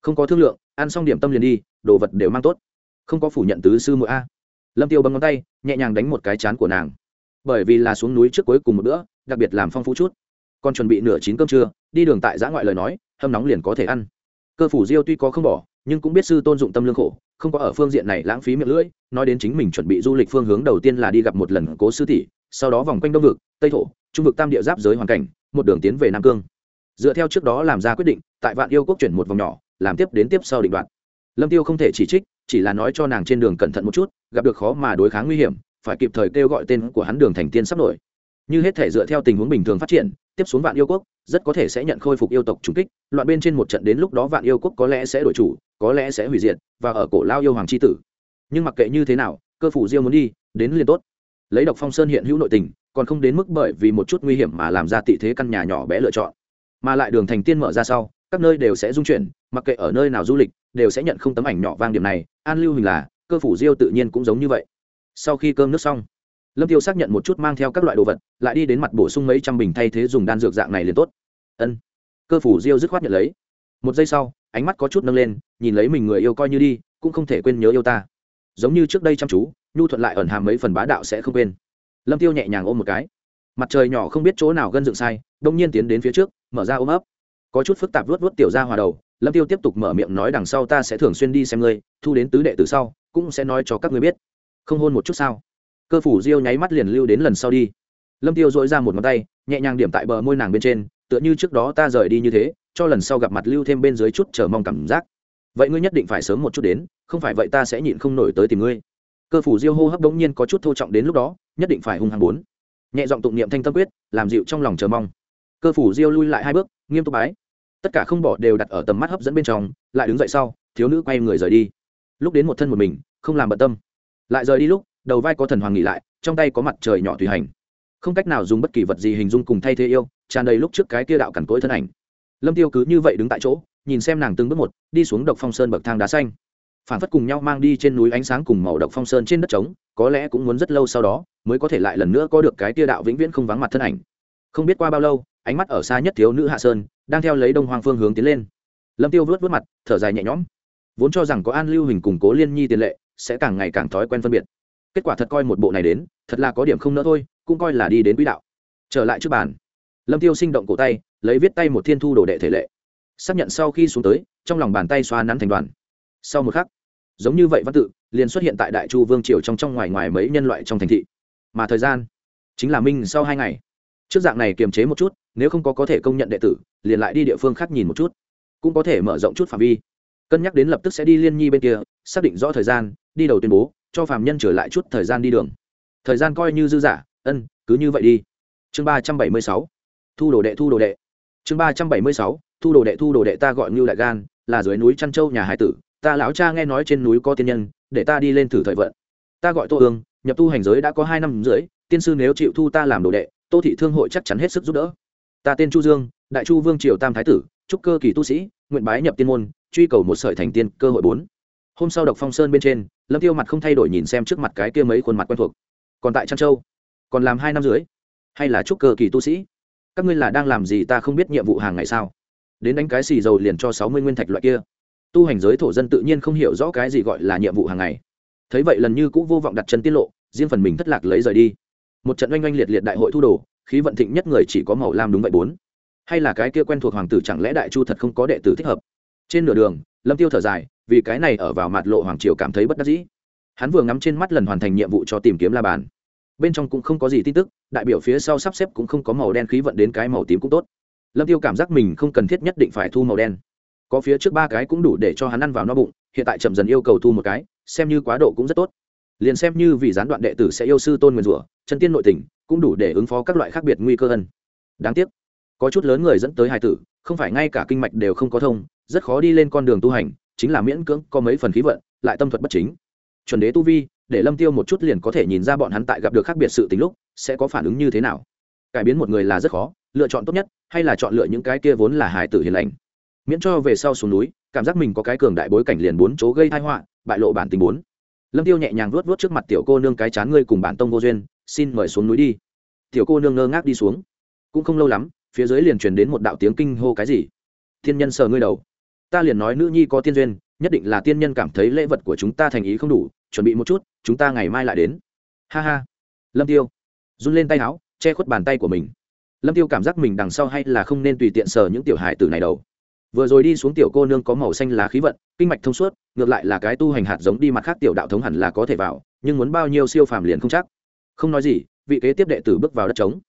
Không có thương lượng, ăn xong điểm tâm liền đi, đồ vật đều mang tốt không có phủ nhận tứ sư muội a. Lâm tiêu bấm ngón tay, nhẹ nhàng đánh một cái chán của nàng. Bởi vì là xuống núi trước cuối cùng một bữa, đặc biệt làm phong phú chút. Còn chuẩn bị nửa chín cơm trưa, đi đường tại giã ngoại lời nói, hâm nóng liền có thể ăn. Cơ phủ diêu tuy có không bỏ, nhưng cũng biết sư tôn dụng tâm lương khổ, không có ở phương diện này lãng phí miệng lưỡi, nói đến chính mình chuẩn bị du lịch phương hướng đầu tiên là đi gặp một lần cố sư tỷ, sau đó vòng quanh đông vực, tây thổ, trung vực tam địa giáp giới hoàn cảnh, một đường tiến về nam cương. Dựa theo trước đó làm ra quyết định, tại vạn yêu quốc chuyển một vòng nhỏ, làm tiếp đến tiếp sau định đoạn lâm tiêu không thể chỉ trích, chỉ là nói cho nàng trên đường cẩn thận một chút, gặp được khó mà đối kháng nguy hiểm, phải kịp thời kêu gọi tên của hắn đường thành tiên sắp nổi. Như hết thể dựa theo tình huống bình thường phát triển, tiếp xuống vạn yêu quốc, rất có thể sẽ nhận khôi phục yêu tộc trùng kích, loạn bên trên một trận đến lúc đó vạn yêu quốc có lẽ sẽ đổi chủ, có lẽ sẽ hủy diệt, và ở cổ lao yêu hoàng c h i tử. Nhưng mặc kệ như thế nào, cơ phủ diêu muốn đi, đến liền tốt. Lấy độc phong sơn hiện hữu nội tình, còn không đến mức bởi vì một chút nguy hiểm mà làm ra tị thế căn nhà nhỏ bé lựa chọn. Mà lại đường thành tiên mở ra sau, các nơi đều sẽ dung chuyển, mặc kệ ở nơi nào du lịch đều sẽ nhận không tấm ảnh nhỏ vang điểm này, an lưu hình là, cơ phủ diêu tự nhiên cũng giống như vậy. Sau khi cơm nước xong, lâm tiêu xác nhận một chút mang theo các loại đồ vật, lại đi đến mặt bổ sung mấy trăm bình thay thế dùng đan dược dạng này liền tốt. Ân. Cơ phủ diêu dứt khoát nhận lấy. Một giây sau, ánh mắt có chút nâng lên, nhìn lấy mình người yêu coi như đi, cũng không thể quên nhớ yêu ta. Giống như trước đây chăm chú, nhu thuận lại ẩn hàm mấy phần bá đạo sẽ không quên. Lâm tiêu nhẹ nhàng ôm một cái. Mặt trời nhỏ không biết chỗ nào gân dựng sai, đông nhiên tiến đến phía trước, mở ra ôm ấp. Có chút phức tạp luốt luốt tiểu ra hòa đầu lâm tiêu tiếp tục mở miệng nói đằng sau ta sẽ thường xuyên đi xem ngươi, thu đến tứ đệ từ sau, cũng sẽ nói cho các ngươi biết. Không hôn một chút sao? Cơ phủ diêu nháy mắt liền lưu đến lần sau đi. Lâm tiêu dội ra một ngón tay, nhẹ nhàng điểm tại bờ môi nàng bên trên, tựa như trước đó ta rời đi như thế, cho lần sau gặp mặt lưu thêm bên dưới chút chờ mong cảm giác. Vậy ngươi nhất định phải sớm một chút đến, không phải vậy ta sẽ nhịn không nổi tới tìm ngươi. Cơ phủ diêu hô hấp đống nhiên có chút thô trọng đến lúc đó, nhất định phải hung hăng bốn. Nhẹ giọng tụng niệm thanh tâm quyết, làm dịu trong lòng chờ mong. Cơ phủ diêu lui lại hai bước, nghiêm túc bái tất cả không bỏ đều đặt ở tầm mắt hấp dẫn bên trong, lại đứng dậy sau, thiếu nữ quay người rời đi. Lúc đến một thân một mình, không làm bận tâm. Lại rời đi lúc, đầu vai có thần hoàng nghỉ lại, trong tay có mặt trời nhỏ tùy hành. Không cách nào dùng bất kỳ vật gì hình dung cùng thay thế yêu, tràn đầy lúc trước cái kia đạo cằn cỗi thân ảnh. Lâm tiêu cứ như vậy đứng tại chỗ, nhìn xem nàng từng bước một, đi xuống độc phong sơn bậc thang đá xanh. Phản phất cùng nhau mang đi trên núi ánh sáng cùng màu độc phong sơn trên đất trống, có lẽ cũng muốn rất lâu sau đó, mới có thể lại lần nữa có được cái tia đạo vĩnh viễn không vắng mặt thân ảnh. Không biết qua bao lâu, ánh mắt ở xa nhất thiếu nữ hạ sơn đang theo lấy đông Hoang phương hướng tiến lên. Lâm tiêu vớt vớt mặt, thở dài nhẹ nhõm. Vốn cho rằng có an lưu hình củng cố liên nhi tiền lệ, sẽ càng ngày càng thói quen phân biệt. Kết quả thật coi một bộ này đến, thật là có điểm không nỡ thôi, cũng coi là đi đến quỹ đạo. Trở lại trước bàn. Lâm tiêu sinh động cổ tay, lấy viết tay một thiên thu đồ đệ thể lệ. Xác nhận sau khi xuống tới, trong lòng bàn tay xoa nắn thành đoàn. Sau một khắc, giống như vậy văn tự, liền xuất hiện tại đại chu vương triều trong trong ngoài ngoài mấy nhân loại trong thành thị. Mà thời gian, chính là minh sau hai ngày trước dạng này kiềm chế một chút, nếu không có có thể công nhận đệ tử, liền lại đi địa phương khác nhìn một chút. Cũng có thể mở rộng chút phạm vi. Cân nhắc đến lập tức sẽ đi liên nhi bên kia, xác định rõ thời gian, đi đầu tuyên bố, cho phạm nhân trở lại chút thời gian đi đường. Thời gian coi như dư giả, ân, cứ như vậy đi. Chương ba trăm bảy mươi sáu. Thu đồ đệ, thu đồ đệ. Chương ba trăm bảy mươi sáu. Thu đồ đệ, thu đồ đệ, ta gọi ngưu đại gan, là dưới núi trăn châu nhà hải tử. Ta lão cha nghe nói trên núi có tiên nhân, để ta đi lên thử thời vận. Ta gọi tô ương nhập tu hành giới đã có hai năm rưỡi, tiên sư nếu chịu thu ta làm đồ đệ tô thị thương hội chắc chắn hết sức giúp đỡ. Ta tên chu dương, đại chu vương triều tam thái tử trúc cơ kỳ tu sĩ, nguyện bái nhập tiên môn, truy cầu một sợi thành tiên, cơ hội bốn. Hôm sau độc phong sơn bên trên, lâm tiêu mặt không thay đổi nhìn xem trước mặt cái kia mấy khuôn mặt quen thuộc. Còn tại trang châu, còn làm hai năm dưới hay là trúc cơ kỳ tu sĩ? Các ngươi là đang làm gì ta không biết nhiệm vụ hàng ngày sao? Đến đánh cái xì dầu liền cho sáu mươi nguyên thạch loại kia. Tu hành giới thổ dân tự nhiên không hiểu rõ cái gì gọi là nhiệm vụ hàng ngày. Thấy vậy lần như cũng vô vọng đặt chân tiết lộ, riêng phần mình thất lạc lấy rời đi một trận oanh oanh liệt liệt đại hội thu đồ, khí vận thịnh nhất người chỉ có màu lam đúng vậy bốn. Hay là cái kia quen thuộc hoàng tử chẳng lẽ đại chu thật không có đệ tử thích hợp? Trên nửa đường, lâm tiêu thở dài, vì cái này ở vào mặt lộ hoàng triều cảm thấy bất đắc dĩ. Hắn vừa ngắm trên mắt lần hoàn thành nhiệm vụ cho tìm kiếm la bàn. Bên trong cũng không có gì tin tức, đại biểu phía sau sắp xếp cũng không có màu đen khí vận đến cái màu tím cũng tốt. Lâm tiêu cảm giác mình không cần thiết nhất định phải thu màu đen. Có phía trước ba cái cũng đủ để cho hắn ăn vào no bụng, hiện tại chậm dần yêu cầu thu một cái, xem như quá độ cũng rất tốt. Liền xem như vì gián đoạn đệ tử sẽ yêu sư tôn nguyền rủa chân tiên nội tình cũng đủ để ứng phó các loại khác biệt nguy cơ ân đáng tiếc, có chút lớn người dẫn tới hài tử, không phải ngay cả kinh mạch đều không có thông, rất khó đi lên con đường tu hành, chính là miễn cưỡng có mấy phần khí vận, lại tâm thuật bất chính. Chuẩn đế tu vi, để lâm tiêu một chút liền có thể nhìn ra bọn hắn tại gặp được khác biệt sự tình lúc, sẽ có phản ứng như thế nào. Cải biến một người là rất khó, lựa chọn tốt nhất, hay là chọn lựa những cái kia vốn là hài tử hiền lành. Miễn cho về sau xuống núi, cảm giác mình có cái cường đại bối cảnh liền bốn chỗ gây tai họa, bại lộ bản tình bốn. Lâm tiêu nhẹ nhàng vuốt vuốt trước mặt tiểu cô nương cái chán ngươi cùng bản tông vô duyên xin mời xuống núi đi. Tiểu cô nương ngơ ngác đi xuống. Cũng không lâu lắm, phía dưới liền truyền đến một đạo tiếng kinh hô cái gì. Thiên nhân sờ ngươi đầu. Ta liền nói nữ nhi có tiên duyên, nhất định là tiên nhân cảm thấy lễ vật của chúng ta thành ý không đủ, chuẩn bị một chút, chúng ta ngày mai lại đến. Ha ha. Lâm tiêu. Run lên tay áo, che khuất bàn tay của mình. Lâm tiêu cảm giác mình đằng sau hay là không nên tùy tiện sờ những tiểu hài tử này đầu. Vừa rồi đi xuống tiểu cô nương có màu xanh lá khí vận, kinh mạch thông suốt, ngược lại là cái tu hành hạt giống đi mặt khác tiểu đạo thống hẳn là có thể vào, nhưng muốn bao nhiêu siêu phàm liền không chắc không nói gì, vị kế tiếp đệ tử bước vào đất trống.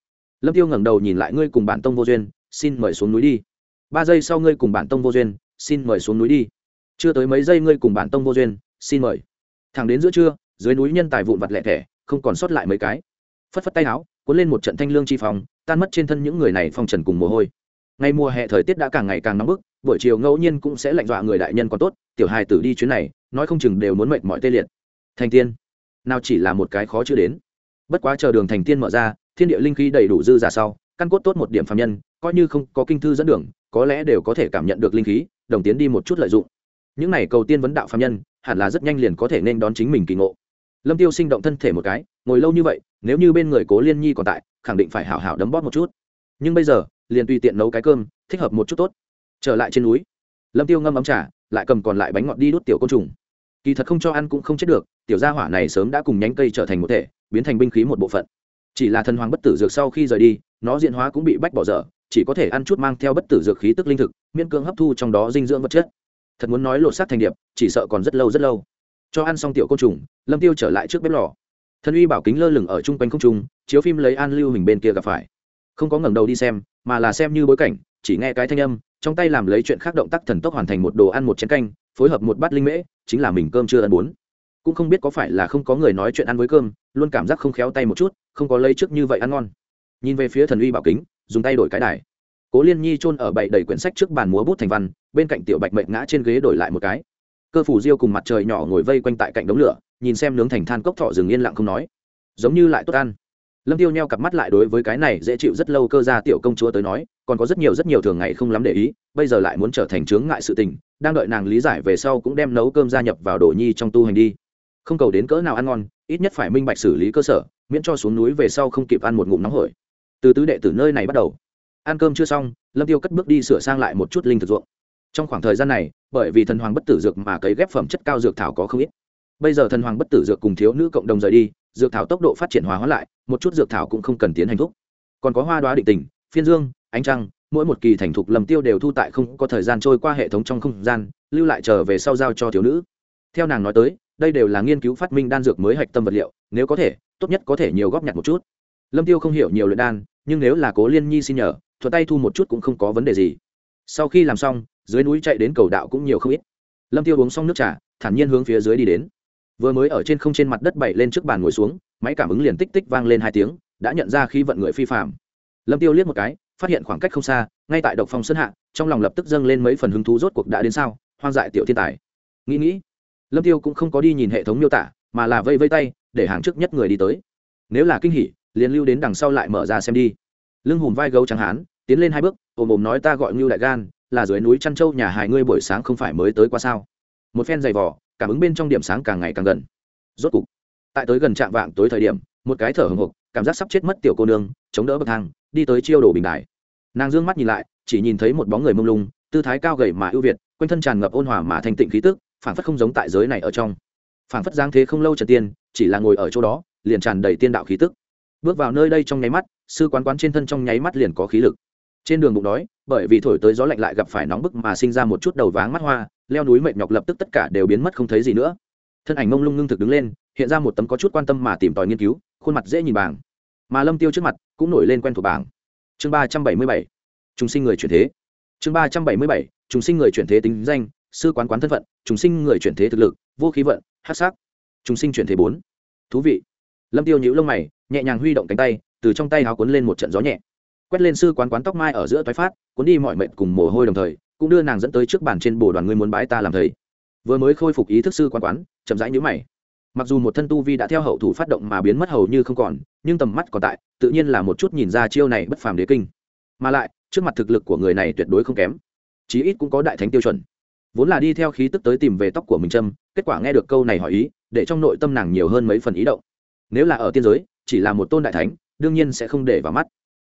Lâm tiêu ngẩng đầu nhìn lại ngươi cùng bản tông vô duyên, xin mời xuống núi đi. Ba giây sau ngươi cùng bản tông vô duyên, xin mời xuống núi đi. Chưa tới mấy giây ngươi cùng bản tông vô duyên, xin mời. Thẳng đến giữa trưa, dưới núi nhân tài vụn vặt lẻ thẻ, không còn sót lại mấy cái. Phất phất tay áo, cuốn lên một trận thanh lương chi phòng tan mất trên thân những người này phong trần cùng mồ hôi. Ngày mùa hè thời tiết đã càng ngày càng nóng bức, buổi chiều ngẫu nhiên cũng sẽ lạnh dọa người đại nhân còn tốt, tiểu hài tử đi chuyến này, nói không chừng đều muốn mệt mỏi tê liệt. Thành tiên, nào chỉ là một cái khó chưa đến bất quá chờ đường thành tiên mở ra, thiên địa linh khí đầy đủ dư giả sau, căn cốt tốt một điểm phạm nhân, coi như không có kinh thư dẫn đường, có lẽ đều có thể cảm nhận được linh khí, đồng tiến đi một chút lợi dụng. Những này cầu tiên vấn đạo phạm nhân, hẳn là rất nhanh liền có thể nên đón chính mình kỳ ngộ. Lâm tiêu sinh động thân thể một cái, ngồi lâu như vậy, nếu như bên người cố liên nhi còn tại, khẳng định phải hảo hảo đấm bóp một chút. Nhưng bây giờ, liền tùy tiện nấu cái cơm, thích hợp một chút tốt. Trở lại trên núi, lâm tiêu ngâm ấm trà, lại cầm còn lại bánh ngọt đi đốt tiểu côn trùng kỳ thật không cho ăn cũng không chết được, tiểu gia hỏa này sớm đã cùng nhánh cây trở thành một thể, biến thành binh khí một bộ phận. Chỉ là thần hoàng bất tử dược sau khi rời đi, nó diện hóa cũng bị bách bỏ dở, chỉ có thể ăn chút mang theo bất tử dược khí tức linh thực, miễn cưỡng hấp thu trong đó dinh dưỡng vật chất. Thật muốn nói lột xác thành điệp, chỉ sợ còn rất lâu rất lâu. Cho ăn xong tiểu côn trùng, lâm tiêu trở lại trước bếp lò. Thần uy bảo kính lơ lửng ở chung quanh không trung, chiếu phim lấy an lưu hình bên kia gặp phải. Không có ngẩng đầu đi xem, mà là xem như bối cảnh, chỉ nghe cái thanh âm, trong tay làm lấy chuyện khác động tác thần tốc hoàn thành một đồ ăn một chén canh phối hợp một bát linh mễ, chính là mình cơm chưa ăn bốn cũng không biết có phải là không có người nói chuyện ăn với cơm, luôn cảm giác không khéo tay một chút, không có lấy trước như vậy ăn ngon. Nhìn về phía thần uy bảo kính, dùng tay đổi cái đài. Cố liên nhi chôn ở bậy đầy quyển sách trước bàn múa bút thành văn, bên cạnh tiểu bạch mệnh ngã trên ghế đổi lại một cái. Cơ phủ diêu cùng mặt trời nhỏ ngồi vây quanh tại cạnh đống lửa, nhìn xem nướng thành than cốc thọ rừng yên lặng không nói. Giống như lại tốt ăn lâm tiêu nheo cặp mắt lại đối với cái này dễ chịu rất lâu cơ gia tiểu công chúa tới nói, còn có rất nhiều rất nhiều thường ngày không lắm để ý, bây giờ lại muốn trở thành chướng ngại sự tình, đang đợi nàng lý giải về sau cũng đem nấu cơm gia nhập vào đồ nhi trong tu hành đi. Không cầu đến cỡ nào ăn ngon, ít nhất phải minh bạch xử lý cơ sở, miễn cho xuống núi về sau không kịp ăn một ngụm nóng hổi. Từ tứ đệ từ nơi này bắt đầu. Ăn cơm chưa xong, lâm tiêu cất bước đi sửa sang lại một chút linh thực ruộng. Trong khoảng thời gian này, bởi vì thần hoàng bất tử dược mà cấy ghép phẩm chất cao dược thảo có không ít bây giờ thần hoàng bất tử dược cùng thiếu nữ cộng đồng rời đi, dược thảo tốc độ phát triển hóa hóa lại, một chút dược thảo cũng không cần tiến hành thúc. Còn có hoa đoá định tình, phiên dương, ánh trăng, mỗi một kỳ thành thục lầm tiêu đều thu tại không có thời gian trôi qua hệ thống trong không gian, lưu lại trở về sau giao cho thiếu nữ. Theo nàng nói tới, đây đều là nghiên cứu phát minh đan dược mới hạch tâm vật liệu, nếu có thể, tốt nhất có thể nhiều góp nhặt một chút. Lâm tiêu không hiểu nhiều luyện đan, nhưng nếu là cố liên nhi xin nhờ thuật tay thu một chút cũng không có vấn đề gì. Sau khi làm xong, dưới núi chạy đến cầu đạo cũng nhiều không ít. Lâm tiêu uống xong nước trà, thản nhiên hướng phía dưới đi đến vừa mới ở trên không trên mặt đất bảy lên trước bàn ngồi xuống, máy cảm ứng liền tích tích vang lên hai tiếng, đã nhận ra khi vận người phi phạm. Lâm tiêu liếc một cái, phát hiện khoảng cách không xa, ngay tại độc phòng sơn hạ, trong lòng lập tức dâng lên mấy phần hứng thú rốt cuộc đã đến sao, hoang dại tiểu thiên tài. Nghĩ nghĩ, lâm tiêu cũng không có đi nhìn hệ thống miêu tả, mà là vây vây tay, để hàng trước nhất người đi tới. Nếu là kinh hỉ, liền lưu đến đằng sau lại mở ra xem đi. Lưng hùm vai gấu trắng hán, tiến lên hai bước, ồm ồm nói ta gọi ngưu đại gan, là dưới núi trăn châu nhà hài ngươi buổi sáng không phải mới tới qua sao? Một phen giày vỏ cảm ứng bên trong điểm sáng càng ngày càng gần. Rốt cục, tại tới gần trạm vạng tối thời điểm, một cái thở hồng hộc, cảm giác sắp chết mất tiểu cô nương, chống đỡ bậc thang, đi tới chiêu đổ bình đài. Nàng dương mắt nhìn lại, chỉ nhìn thấy một bóng người mông lung, tư thái cao gầy mà ưu việt, quanh thân tràn ngập ôn hòa mà thanh tịnh khí tức, phảng phất không giống tại giới này ở trong. Phảng phất giang thế không lâu trần tiên, chỉ là ngồi ở chỗ đó, liền tràn đầy tiên đạo khí tức. Bước vào nơi đây trong nháy mắt, sư quán quán trên thân trong nháy mắt liền có khí lực. Trên đường bụng đói bởi vì thổi tới gió lạnh lại gặp phải nóng bức mà sinh ra một chút đầu váng mắt hoa, leo núi mệt nhọc lập tức tất cả đều biến mất không thấy gì nữa. Thân ảnh mông lung ngưng thực đứng lên, hiện ra một tấm có chút quan tâm mà tìm tòi nghiên cứu, khuôn mặt dễ nhìn bảng. Mà lâm tiêu trước mặt cũng nổi lên quen thuộc bảng. Chương ba trăm bảy mươi bảy chúng sinh người chuyển thế. Chương ba trăm bảy mươi bảy chúng sinh người chuyển thế tính danh, sư quán quán thân phận chúng sinh người chuyển thế thực lực, vô khí vận hát sắc. Chúng sinh chuyển thế bốn. Thú vị. Lâm tiêu nhíu lông mày, nhẹ nhàng huy động cánh tay, từ trong tay háo cuốn lên một trận gió nhẹ quét lên sư quán quán tóc mai ở giữa toái phát, cuốn đi mọi mệnh cùng mồ hôi đồng thời, cũng đưa nàng dẫn tới trước bàn trên bồ đoàn ngươi muốn bái ta làm thầy. Vừa mới khôi phục ý thức sư quán quán, chậm rãi nhíu mày. Mặc dù một thân tu vi đã theo hậu thủ phát động mà biến mất hầu như không còn, nhưng tầm mắt còn tại, tự nhiên là một chút nhìn ra chiêu này bất phàm đế kinh. Mà lại, trước mặt thực lực của người này tuyệt đối không kém. Chí ít cũng có đại thánh tiêu chuẩn. Vốn là đi theo khí tức tới tìm về tóc của mình trâm kết quả nghe được câu này hỏi ý, để trong nội tâm nàng nhiều hơn mấy phần ý động. Nếu là ở tiên giới, chỉ là một tôn đại thánh, đương nhiên sẽ không để vào mắt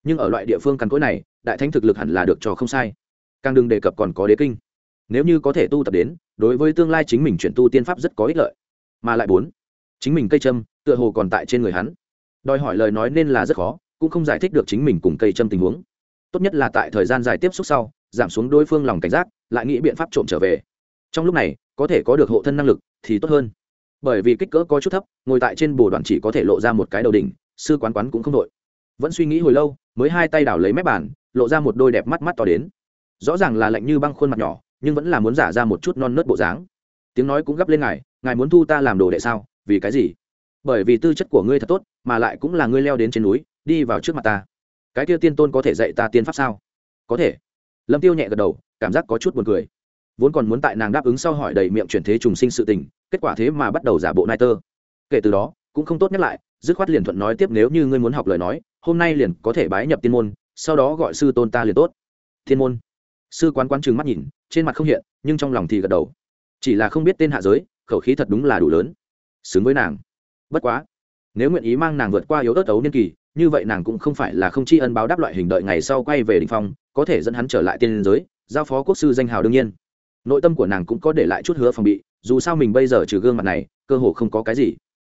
nhưng ở loại địa phương cằn cỗi này, đại thánh thực lực hẳn là được cho không sai. Càng đừng đề cập còn có đế kinh. Nếu như có thể tu tập đến, đối với tương lai chính mình chuyển tu tiên pháp rất có ích lợi. Mà lại bốn, chính mình cây châm, tựa hồ còn tại trên người hắn. Đòi hỏi lời nói nên là rất khó, cũng không giải thích được chính mình cùng cây châm tình huống. Tốt nhất là tại thời gian dài tiếp xúc sau, giảm xuống đối phương lòng cảnh giác, lại nghĩ biện pháp trộm trở về. Trong lúc này, có thể có được hộ thân năng lực thì tốt hơn. Bởi vì kích cỡ có chút thấp, ngồi tại trên bồ đoàn chỉ có thể lộ ra một cái đầu đỉnh, sư quán quán cũng không đội vẫn suy nghĩ hồi lâu, mới hai tay đảo lấy mép bàn, lộ ra một đôi đẹp mắt mắt to đến. Rõ ràng là lạnh như băng khuôn mặt nhỏ, nhưng vẫn là muốn giả ra một chút non nớt bộ dáng. Tiếng nói cũng gấp lên ngài ngài muốn thu ta làm đồ đệ sao? Vì cái gì? Bởi vì tư chất của ngươi thật tốt, mà lại cũng là ngươi leo đến trên núi, đi vào trước mặt ta. Cái kia tiên tôn có thể dạy ta tiên pháp sao? Có thể. Lâm tiêu nhẹ gật đầu, cảm giác có chút buồn cười. Vốn còn muốn tại nàng đáp ứng sau hỏi đầy miệng chuyển thế trùng sinh sự tình, kết quả thế mà bắt đầu giả bộ nai tơ. Kể từ đó, cũng không tốt nhắc lại, dứt khoát liền thuận nói tiếp nếu như ngươi muốn học lời nói hôm nay liền có thể bái nhập tiên môn, sau đó gọi sư tôn ta liền tốt. Thiên môn. Sư quán quán trừng mắt nhìn, trên mặt không hiện, nhưng trong lòng thì gật đầu. Chỉ là không biết tên hạ giới, khẩu khí thật đúng là đủ lớn. Xứng với nàng. Bất quá. Nếu nguyện ý mang nàng vượt qua yếu ớt ấu niên kỳ, như vậy nàng cũng không phải là không tri ân báo đáp loại hình đợi ngày sau quay về đình phong, có thể dẫn hắn trở lại tiên giới, giao phó quốc sư danh hào đương nhiên. Nội tâm của nàng cũng có để lại chút hứa phòng bị, dù sao mình bây giờ trừ gương mặt này, cơ hồ không có cái gì.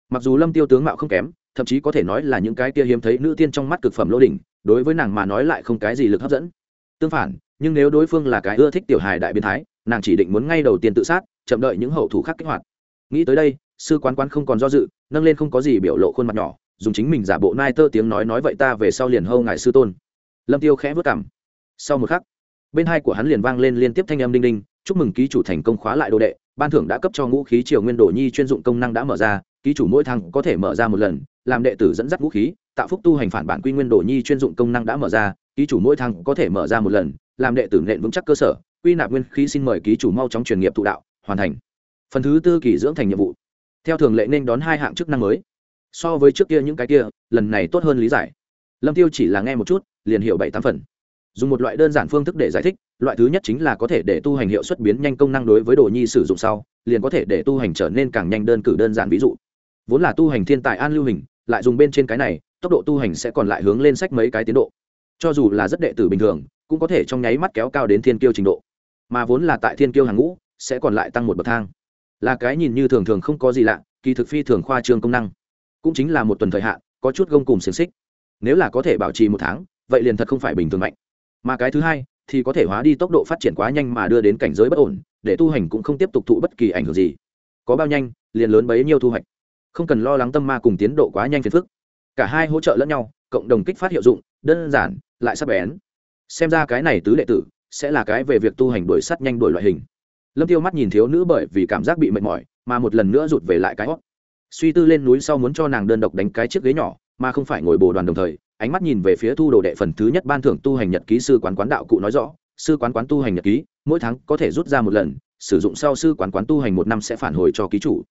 Mặc dù lâm tiêu tướng mạo không kém thậm chí có thể nói là những cái kia hiếm thấy nữ tiên trong mắt cực phẩm lô đỉnh, đối với nàng mà nói lại không cái gì lực hấp dẫn. Tương phản, nhưng nếu đối phương là cái ưa thích tiểu hài đại biến thái, nàng chỉ định muốn ngay đầu tiên tự sát, chậm đợi những hậu thủ khác kích hoạt. Nghĩ tới đây, sư quán quán không còn do dự, nâng lên không có gì biểu lộ khuôn mặt nhỏ, dùng chính mình giả bộ nai tơ tiếng nói nói vậy ta về sau liền hâu ngài sư tôn. Lâm tiêu khẽ vớt cảm sau một khắc, bên hai của hắn liền vang lên liên tiếp thanh âm đinh đinh, chúc mừng ký chủ thành công khóa lại đồ đệ, ban thưởng đã cấp cho ngũ khí triều nguyên đồ nhi chuyên dụng công năng đã mở ra, ký chủ mỗi thằng có thể mở ra một lần làm đệ tử dẫn dắt vũ khí, tạo phúc tu hành phản bản quy nguyên đồ nhi chuyên dụng công năng đã mở ra, ký chủ mỗi thăng có thể mở ra một lần, làm đệ tử nện vững chắc cơ sở, quy nạp nguyên khí xin mời ký chủ mau chóng truyền nghiệp thụ đạo, hoàn thành. Phần thứ tư kỳ dưỡng thành nhiệm vụ. Theo thường lệ nên đón hai hạng chức năng mới. So với trước kia những cái kia, lần này tốt hơn lý giải. Lâm tiêu chỉ là nghe một chút, liền hiểu bảy tám phần. Dùng một loại đơn giản phương thức để giải thích, loại thứ nhất chính là có thể để tu hành hiệu suất biến nhanh công năng đối với đồ nhi sử dụng sau, liền có thể để tu hành trở nên càng nhanh đơn cử đơn giản ví dụ. Vốn là tu hành thiên tài an lưu hình lại dùng bên trên cái này, tốc độ tu hành sẽ còn lại hướng lên sách mấy cái tiến độ. Cho dù là rất đệ tử bình thường, cũng có thể trong nháy mắt kéo cao đến thiên kiêu trình độ. Mà vốn là tại thiên kiêu hàng ngũ, sẽ còn lại tăng một bậc thang. Là cái nhìn như thường thường không có gì lạ, kỳ thực phi thường khoa trương công năng. Cũng chính là một tuần thời hạn, có chút gông cùng xiềng xích. Nếu là có thể bảo trì một tháng, vậy liền thật không phải bình thường mạnh. Mà cái thứ hai, thì có thể hóa đi tốc độ phát triển quá nhanh mà đưa đến cảnh giới bất ổn, để tu hành cũng không tiếp tục thụ bất kỳ ảnh hưởng gì. Có bao nhanh, liền lớn bấy nhiêu thu hoạch không cần lo lắng tâm ma cùng tiến độ quá nhanh phiền phức. Cả hai hỗ trợ lẫn nhau, cộng đồng kích phát hiệu dụng, đơn giản, lại sắp bén. Xem ra cái này tứ đệ tử sẽ là cái về việc tu hành đuổi sắt nhanh đuổi loại hình. Lâm tiêu mắt nhìn thiếu nữ bởi vì cảm giác bị mệt mỏi, mà một lần nữa rụt về lại cái hót. Suy tư lên núi sau muốn cho nàng đơn độc đánh cái chiếc ghế nhỏ, mà không phải ngồi bồ đoàn đồng thời, ánh mắt nhìn về phía thu đồ đệ phần thứ nhất ban thưởng tu hành nhật ký sư quán quán đạo cụ nói rõ, sư quán quán tu hành nhật ký, mỗi tháng có thể rút ra một lần, sử dụng sau sư quán quán tu hành một năm sẽ phản hồi cho ký chủ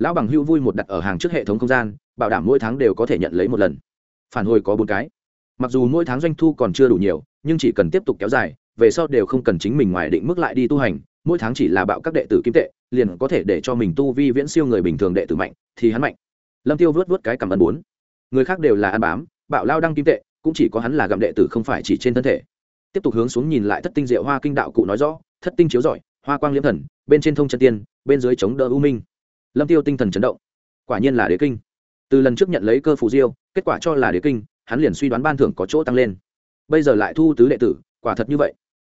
lão bằng hưu vui một đặt ở hàng trước hệ thống không gian, bảo đảm mỗi tháng đều có thể nhận lấy một lần. Phản hồi có bốn cái. Mặc dù mỗi tháng doanh thu còn chưa đủ nhiều, nhưng chỉ cần tiếp tục kéo dài, về sau đều không cần chính mình ngoài định mức lại đi tu hành, mỗi tháng chỉ là bạo các đệ tử kim tệ, liền có thể để cho mình tu vi viễn siêu người bình thường đệ tử mạnh, thì hắn mạnh. Lâm tiêu vớt vớt cái cảm ơn bốn. Người khác đều là ăn bám, bạo lao đăng kim tệ, cũng chỉ có hắn là gặm đệ tử không phải chỉ trên thân thể. Tiếp tục hướng xuống nhìn lại thất tinh diệu hoa kinh đạo cụ nói rõ, thất tinh chiếu giỏi hoa quang liễm thần, bên trên thông chân tiên, bên dưới chống đỡ u minh lâm tiêu tinh thần chấn động. Quả nhiên là đế kinh. Từ lần trước nhận lấy cơ phù diêu, kết quả cho là đế kinh, hắn liền suy đoán ban thưởng có chỗ tăng lên. Bây giờ lại thu tứ đệ tử, quả thật như vậy.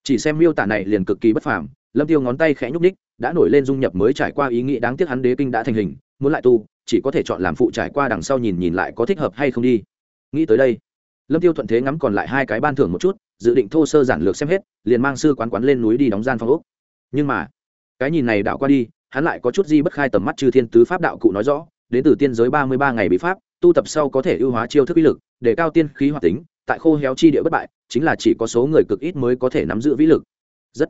Chỉ xem miêu tả này liền cực kỳ bất phàm, lâm tiêu ngón tay khẽ nhúc ních đã nổi lên dung nhập mới trải qua ý nghĩ đáng tiếc hắn đế kinh đã thành hình, muốn lại tu, chỉ có thể chọn làm phụ trải qua đằng sau nhìn nhìn lại có thích hợp hay không đi. Nghĩ tới đây, lâm tiêu thuận thế ngắm còn lại hai cái ban thưởng một chút, dự định thô sơ giản lược xem hết, liền mang sư quán quán lên núi đi đóng gian phòng ốc. Nhưng mà, cái nhìn này đạo qua đi hắn lại có chút di bất khai tầm mắt chư thiên tứ pháp đạo cụ nói rõ, đến từ tiên giới ba mươi ba ngày bị pháp, tu tập sau có thể ưu hóa chiêu thức uy lực, để cao tiên khí hoạt tính, tại khô héo chi địa bất bại, chính là chỉ có số người cực ít mới có thể nắm giữ vĩ lực. Rất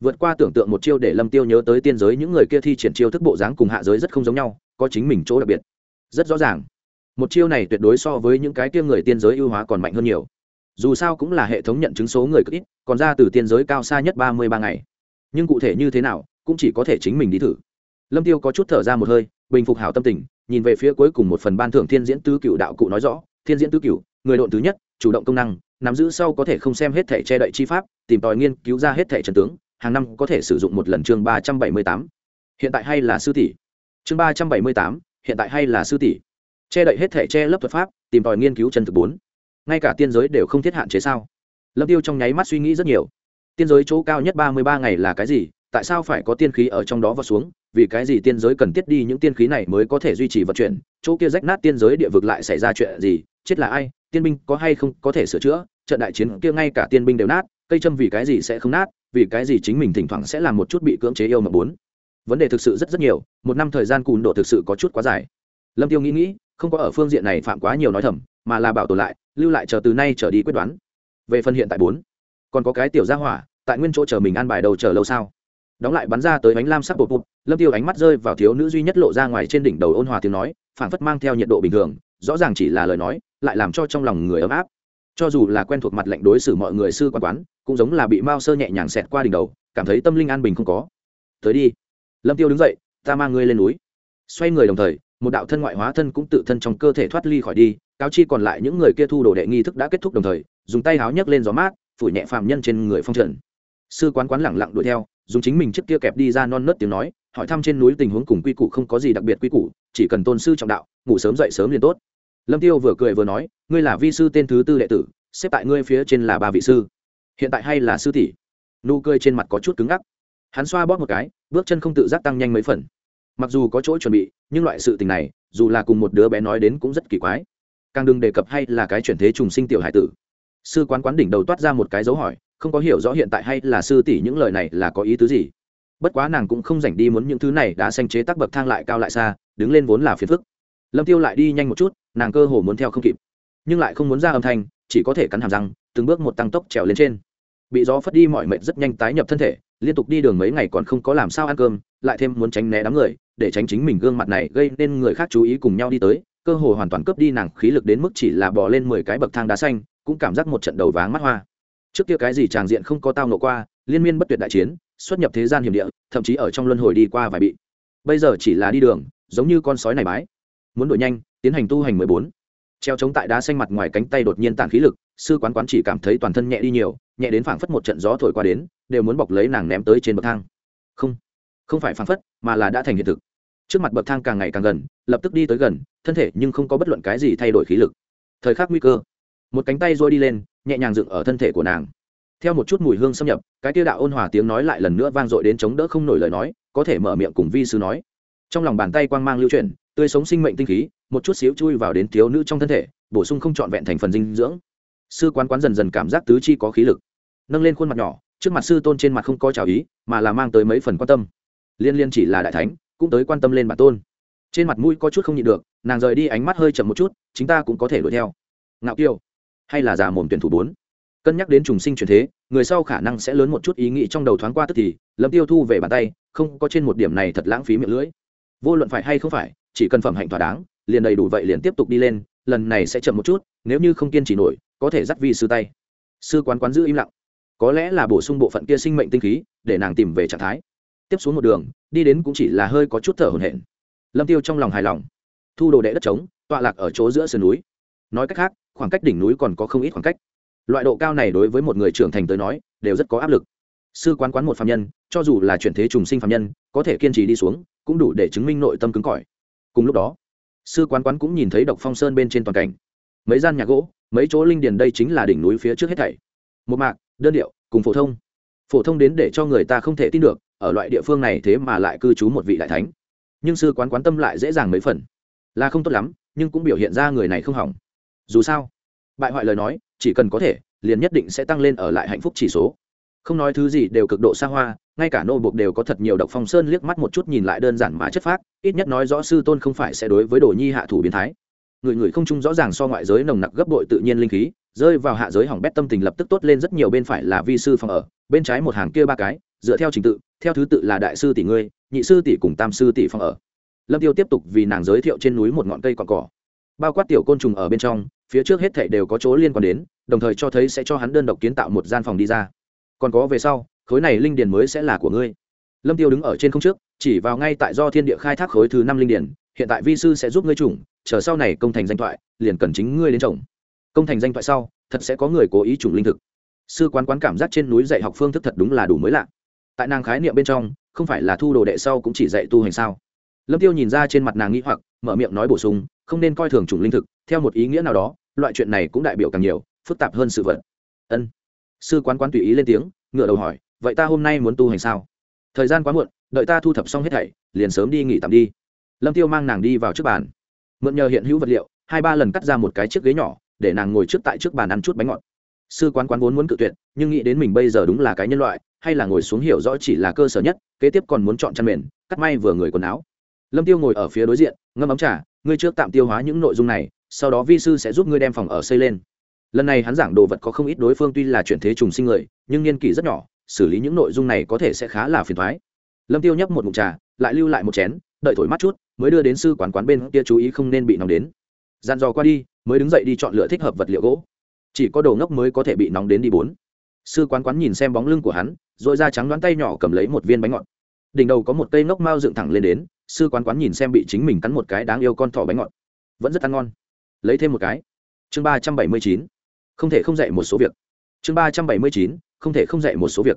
vượt qua tưởng tượng một chiêu để lâm tiêu nhớ tới tiên giới những người kia thi triển chiêu thức bộ dáng cùng hạ giới rất không giống nhau, có chính mình chỗ đặc biệt. Rất rõ ràng, một chiêu này tuyệt đối so với những cái kia người tiên giới ưu hóa còn mạnh hơn nhiều. Dù sao cũng là hệ thống nhận chứng số người cực ít, còn ra từ tiên giới cao xa nhất ba mươi ba ngày. Nhưng cụ thể như thế nào cũng chỉ có thể chính mình đi thử. Lâm tiêu có chút thở ra một hơi, bình phục hảo tâm tình, nhìn về phía cuối cùng một phần ban thưởng thiên diễn tứ cựu đạo cụ nói rõ, thiên diễn tứ cựu người độn thứ nhất, chủ động công năng, nắm giữ sau có thể không xem hết thể che đậy chi pháp, tìm tòi nghiên cứu ra hết thể trần tướng, hàng năm có thể sử dụng một lần chương ba trăm bảy mươi tám. Hiện tại hay là sư tỷ? Chương ba trăm bảy mươi tám, hiện tại hay là sư tỷ? Che đậy hết thể che lấp thuật pháp, tìm tòi nghiên cứu chân thực bốn. Ngay cả tiên giới đều không thiết hạn chế sao? Lâm tiêu trong nháy mắt suy nghĩ rất nhiều. Tiên giới chỗ cao nhất ba mươi ba ngày là cái gì? Tại sao phải có tiên khí ở trong đó và xuống, vì cái gì tiên giới cần tiết đi những tiên khí này mới có thể duy trì vận chuyển, chỗ kia rách nát tiên giới địa vực lại xảy ra chuyện gì, chết là ai, tiên binh có hay không có thể sửa chữa, trận đại chiến kia ngay cả tiên binh đều nát, cây châm vì cái gì sẽ không nát, vì cái gì chính mình thỉnh thoảng sẽ làm một chút bị cưỡng chế yêu mà bốn vấn đề thực sự rất rất nhiều, một năm thời gian cùn độ thực sự có chút quá dài. Lâm tiêu nghĩ nghĩ, không có ở phương diện này phạm quá nhiều nói thầm, mà là bảo tồn lại, lưu lại chờ từ nay trở đi quyết đoán. Về phần hiện tại bốn, còn có cái tiểu gia hỏa, tại nguyên chỗ chờ mình ăn bài đầu chờ lâu sao? Đóng lại bắn ra tới ánh lam sắc bột bụt lâm tiêu ánh mắt rơi vào thiếu nữ duy nhất lộ ra ngoài trên đỉnh đầu ôn hòa tiếng nói, phảng phất mang theo nhiệt độ bình thường, rõ ràng chỉ là lời nói, lại làm cho trong lòng người ấm áp. Cho dù là quen thuộc mặt lệnh đối xử mọi người sư quan quán, cũng giống là bị mao sơ nhẹ nhàng xẹt qua đỉnh đầu, cảm thấy tâm linh an bình không có. Tới đi. Lâm tiêu đứng dậy, ta mang ngươi lên núi. Xoay người đồng thời, một đạo thân ngoại hóa thân cũng tự thân trong cơ thể thoát ly khỏi đi, cáo chi còn lại những người kia thu đồ đệ nghi thức đã kết thúc đồng thời, dùng tay háo nhấc lên gió mát, phủi nhẹ phàm nhân trên người phong trần sư quán quán lẳng lặng đuổi theo, dùng chính mình chiếc kia kẹp đi ra non nớt tiếng nói, hỏi thăm trên núi tình huống cùng quy củ không có gì đặc biệt quy củ, chỉ cần tôn sư trọng đạo, ngủ sớm dậy sớm liền tốt. Lâm tiêu vừa cười vừa nói, ngươi là vi sư tên thứ tư đệ tử, xếp tại ngươi phía trên là ba vị sư. Hiện tại hay là sư tỷ. Nụ cười trên mặt có chút cứng ngắc. Hắn xoa bóp một cái, bước chân không tự giác tăng nhanh mấy phần. Mặc dù có chỗ chuẩn bị, nhưng loại sự tình này, dù là cùng một đứa bé nói đến cũng rất kỳ quái. Càng đừng đề cập hay là cái chuyển thế trùng sinh tiểu hải tử. Sư quán quán đỉnh đầu toát ra một cái dấu hỏi không có hiểu rõ hiện tại hay là sư tỷ những lời này là có ý tứ gì. Bất quá nàng cũng không rảnh đi muốn những thứ này đã xanh chế tác bậc thang lại cao lại xa, đứng lên vốn là phiền phức. Lâm tiêu lại đi nhanh một chút, nàng cơ hồ muốn theo không kịp. Nhưng lại không muốn ra âm thanh, chỉ có thể cắn hàm răng, từng bước một tăng tốc trèo lên trên. Bị gió phất đi mọi mệt rất nhanh tái nhập thân thể, liên tục đi đường mấy ngày còn không có làm sao ăn cơm, lại thêm muốn tránh né đám người, để tránh chính mình gương mặt này gây nên người khác chú ý cùng nhau đi tới, cơ hồ hoàn toàn cướp đi nàng khí lực đến mức chỉ là bỏ lên mười cái bậc thang đá xanh, cũng cảm giác một trận đầu váng mắt hoa trước kia cái gì tràng diện không có tao nộ qua, liên miên bất tuyệt đại chiến, xuất nhập thế gian hiểm địa, thậm chí ở trong luân hồi đi qua vài bị. Bây giờ chỉ là đi đường, giống như con sói này mái muốn đổi nhanh, tiến hành tu hành mười bốn. Treo chống tại đá xanh mặt ngoài cánh tay đột nhiên tàn khí lực, sư quán quán chỉ cảm thấy toàn thân nhẹ đi nhiều, nhẹ đến phảng phất một trận gió thổi qua đến, đều muốn bọc lấy nàng ném tới trên bậc thang. Không không phải phảng phất, mà là đã thành hiện thực. Trước mặt bậc thang càng ngày càng gần, lập tức đi tới gần, thân thể nhưng không có bất luận cái gì thay đổi khí lực. Thời khắc nguy cơ một cánh tay rôi đi lên, nhẹ nhàng dựng ở thân thể của nàng. Theo một chút mùi hương xâm nhập, cái tiêu đạo ôn hòa tiếng nói lại lần nữa vang dội đến chống đỡ không nổi lời nói, có thể mở miệng cùng vi sư nói. Trong lòng bàn tay quang mang lưu chuyển, tươi sống sinh mệnh tinh khí, một chút xíu chui vào đến thiếu nữ trong thân thể, bổ sung không trọn vẹn thành phần dinh dưỡng. Sư quán quán dần dần cảm giác tứ chi có khí lực, nâng lên khuôn mặt nhỏ, trước mặt sư tôn trên mặt không có trào ý, mà là mang tới mấy phần quan tâm. Liên liên chỉ là đại thánh, cũng tới quan tâm lên bản tôn. Trên mặt mũi có chút không nhịn được, nàng rời đi ánh mắt hơi chậm một chút chúng ta cũng có thể đuổi theo. Ngạo kiều hay là già mồm tuyển thủ bốn. Cân nhắc đến trùng sinh chuyển thế, người sau khả năng sẽ lớn một chút ý nghĩ trong đầu thoáng qua tức thì, lâm tiêu thu về bàn tay, không, có trên một điểm này thật lãng phí miệng lưỡi. Vô luận phải hay không phải, chỉ cần phẩm hạnh thỏa đáng, liền đầy đủ vậy liền tiếp tục đi lên, lần này sẽ chậm một chút, nếu như không kiên trì nổi, có thể dắt vi sư tay. Sư quán quán giữ im lặng. Có lẽ là bổ sung bộ phận kia sinh mệnh tinh khí, để nàng tìm về trạng thái. Tiếp xuống một đường, đi đến cũng chỉ là hơi có chút thở hổn hển. Lâm tiêu trong lòng hài lòng. Thu đồ đệ đất trống, tọa lạc ở chỗ giữa sườn núi. Nói cách khác khoảng cách đỉnh núi còn có không ít khoảng cách. Loại độ cao này đối với một người trưởng thành tới nói, đều rất có áp lực. Sư quán quán một phạm nhân, cho dù là chuyển thế trùng sinh phạm nhân, có thể kiên trì đi xuống, cũng đủ để chứng minh nội tâm cứng cỏi. Cùng lúc đó, sư quán quán cũng nhìn thấy độc phong sơn bên trên toàn cảnh. Mấy gian nhà gỗ, mấy chỗ linh điền đây chính là đỉnh núi phía trước hết thảy. Một mạc, đơn điệu, cùng phổ thông. Phổ thông đến để cho người ta không thể tin được, ở loại địa phương này thế mà lại cư trú một vị đại thánh. Nhưng sư quán quán tâm lại dễ dàng mấy phần. Là không tốt lắm, nhưng cũng biểu hiện ra người này không hỏng dù sao, bại hoại lời nói, chỉ cần có thể, liền nhất định sẽ tăng lên ở lại hạnh phúc chỉ số. Không nói thứ gì đều cực độ xa hoa, ngay cả nô buộc đều có thật nhiều độc phong sơn liếc mắt một chút nhìn lại đơn giản mà chất phác, ít nhất nói rõ sư tôn không phải sẽ đối với đồ nhi hạ thủ biến thái. Người người không chung rõ ràng so ngoại giới nồng nặc gấp bội tự nhiên linh khí, rơi vào hạ giới hỏng bét tâm tình lập tức tốt lên rất nhiều bên phải là vi sư phòng ở, bên trái một hàng kia ba cái, dựa theo trình tự, theo thứ tự là đại sư tỷ ngươi, nhị sư tỷ cùng tam sư tỷ phòng ở. Lâm tiêu tiếp tục vì nàng giới thiệu trên núi một ngọn cây còn cỏ. Bao quát tiểu côn trùng ở bên trong phía trước hết thảy đều có chỗ liên quan đến đồng thời cho thấy sẽ cho hắn đơn độc kiến tạo một gian phòng đi ra. Còn có về sau khối này linh điền mới sẽ là của ngươi. Lâm tiêu đứng ở trên không trước chỉ vào ngay tại do thiên địa khai thác khối thứ năm linh điền hiện tại vi sư sẽ giúp ngươi chủng, chờ sau này công thành danh thoại liền cần chính ngươi đến trồng công thành danh thoại sau thật sẽ có người cố ý chủng linh thực. Sư quán quán cảm giác trên núi dạy học phương thức thật đúng là đủ mới lạ. Tại nàng khái niệm bên trong không phải là thu đồ đệ sau cũng chỉ dạy tu hành sao? Lâm tiêu nhìn ra trên mặt nàng nghĩ hoặc mở miệng nói bổ sung không nên coi thường chủng linh thực theo một ý nghĩa nào đó loại chuyện này cũng đại biểu càng nhiều, phức tạp hơn sự vật. Ân. Sư quán quán tùy ý lên tiếng ngựa đầu hỏi, vậy ta hôm nay muốn tu hành sao? Thời gian quá muộn, đợi ta thu thập xong hết thảy, liền sớm đi nghỉ tạm đi. Lâm tiêu mang nàng đi vào trước bàn. Mượn nhờ hiện hữu vật liệu, hai ba lần cắt ra một cái chiếc ghế nhỏ, để nàng ngồi trước tại trước bàn ăn chút bánh ngọt. Sư quán quán vốn muốn cự tuyệt, nhưng nghĩ đến mình bây giờ đúng là cái nhân loại, hay là ngồi xuống hiểu rõ chỉ là cơ sở nhất, kế tiếp còn muốn chọn chăn mền, cắt may vừa người quần áo. Lâm tiêu ngồi ở phía đối diện, ngâm ấm trà, ngươi trước tạm tiêu hóa những nội dung này sau đó vi sư sẽ giúp ngươi đem phòng ở xây lên. Lần này hắn giảng đồ vật có không ít đối phương tuy là chuyển thế trùng sinh người, nhưng niên kỷ rất nhỏ, xử lý những nội dung này có thể sẽ khá là phiền thoái lâm tiêu nhấp một mụn trà, lại lưu lại một chén, đợi thổi mắt chút, mới đưa đến sư quán quán bên kia chú ý không nên bị nóng đến. Dàn dò qua đi, mới đứng dậy đi chọn lựa thích hợp vật liệu gỗ. Chỉ có đồ ngốc mới có thể bị nóng đến đi bốn. Sư quán quán nhìn xem bóng lưng của hắn, rồi ra trắng đoán tay nhỏ cầm lấy một viên bánh ngọt. Đỉnh đầu có một cây ngốc mao dựng thẳng lên đến, sư quán quán nhìn xem bị chính mình cắn một cái đáng yêu con thỏ bánh ngọt. Vẫn rất ăn ngon lấy thêm một cái. Chương ba trăm bảy mươi chín. Không thể không dạy một số việc. Chương ba trăm bảy mươi chín, không thể không dạy một số việc.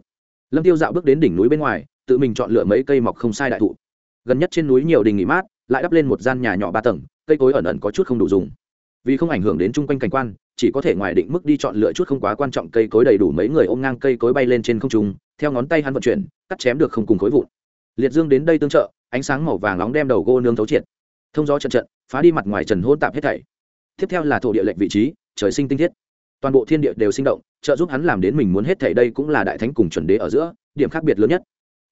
Lâm tiêu dạo bước đến đỉnh núi bên ngoài, tự mình chọn lựa mấy cây mọc không sai đại thụ. Gần nhất trên núi nhiều đình nghỉ mát, lại đắp lên một gian nhà nhỏ ba tầng, cây cối ẩn ẩn có chút không đủ dùng. Vì không ảnh hưởng đến chung quanh cảnh quan, chỉ có thể ngoài định mức đi chọn lựa chút không quá quan trọng cây cối đầy đủ mấy người ôm ngang cây cối bay lên trên không trung, theo ngón tay hắn vận chuyển, cắt chém được không cùng khối vụn. Liệt dương đến đây tương trợ, ánh sáng màu vàng nóng đem đầu gô nương thấu triệt. Thông gió trận trận, phá đi mặt ngoài trần hôn tạp hết thảy tiếp theo là thổ địa lệnh vị trí, trời sinh tinh thiết. Toàn bộ thiên địa đều sinh động, trợ giúp hắn làm đến mình muốn hết thảy đây cũng là đại thánh cùng chuẩn đế ở giữa, điểm khác biệt lớn nhất.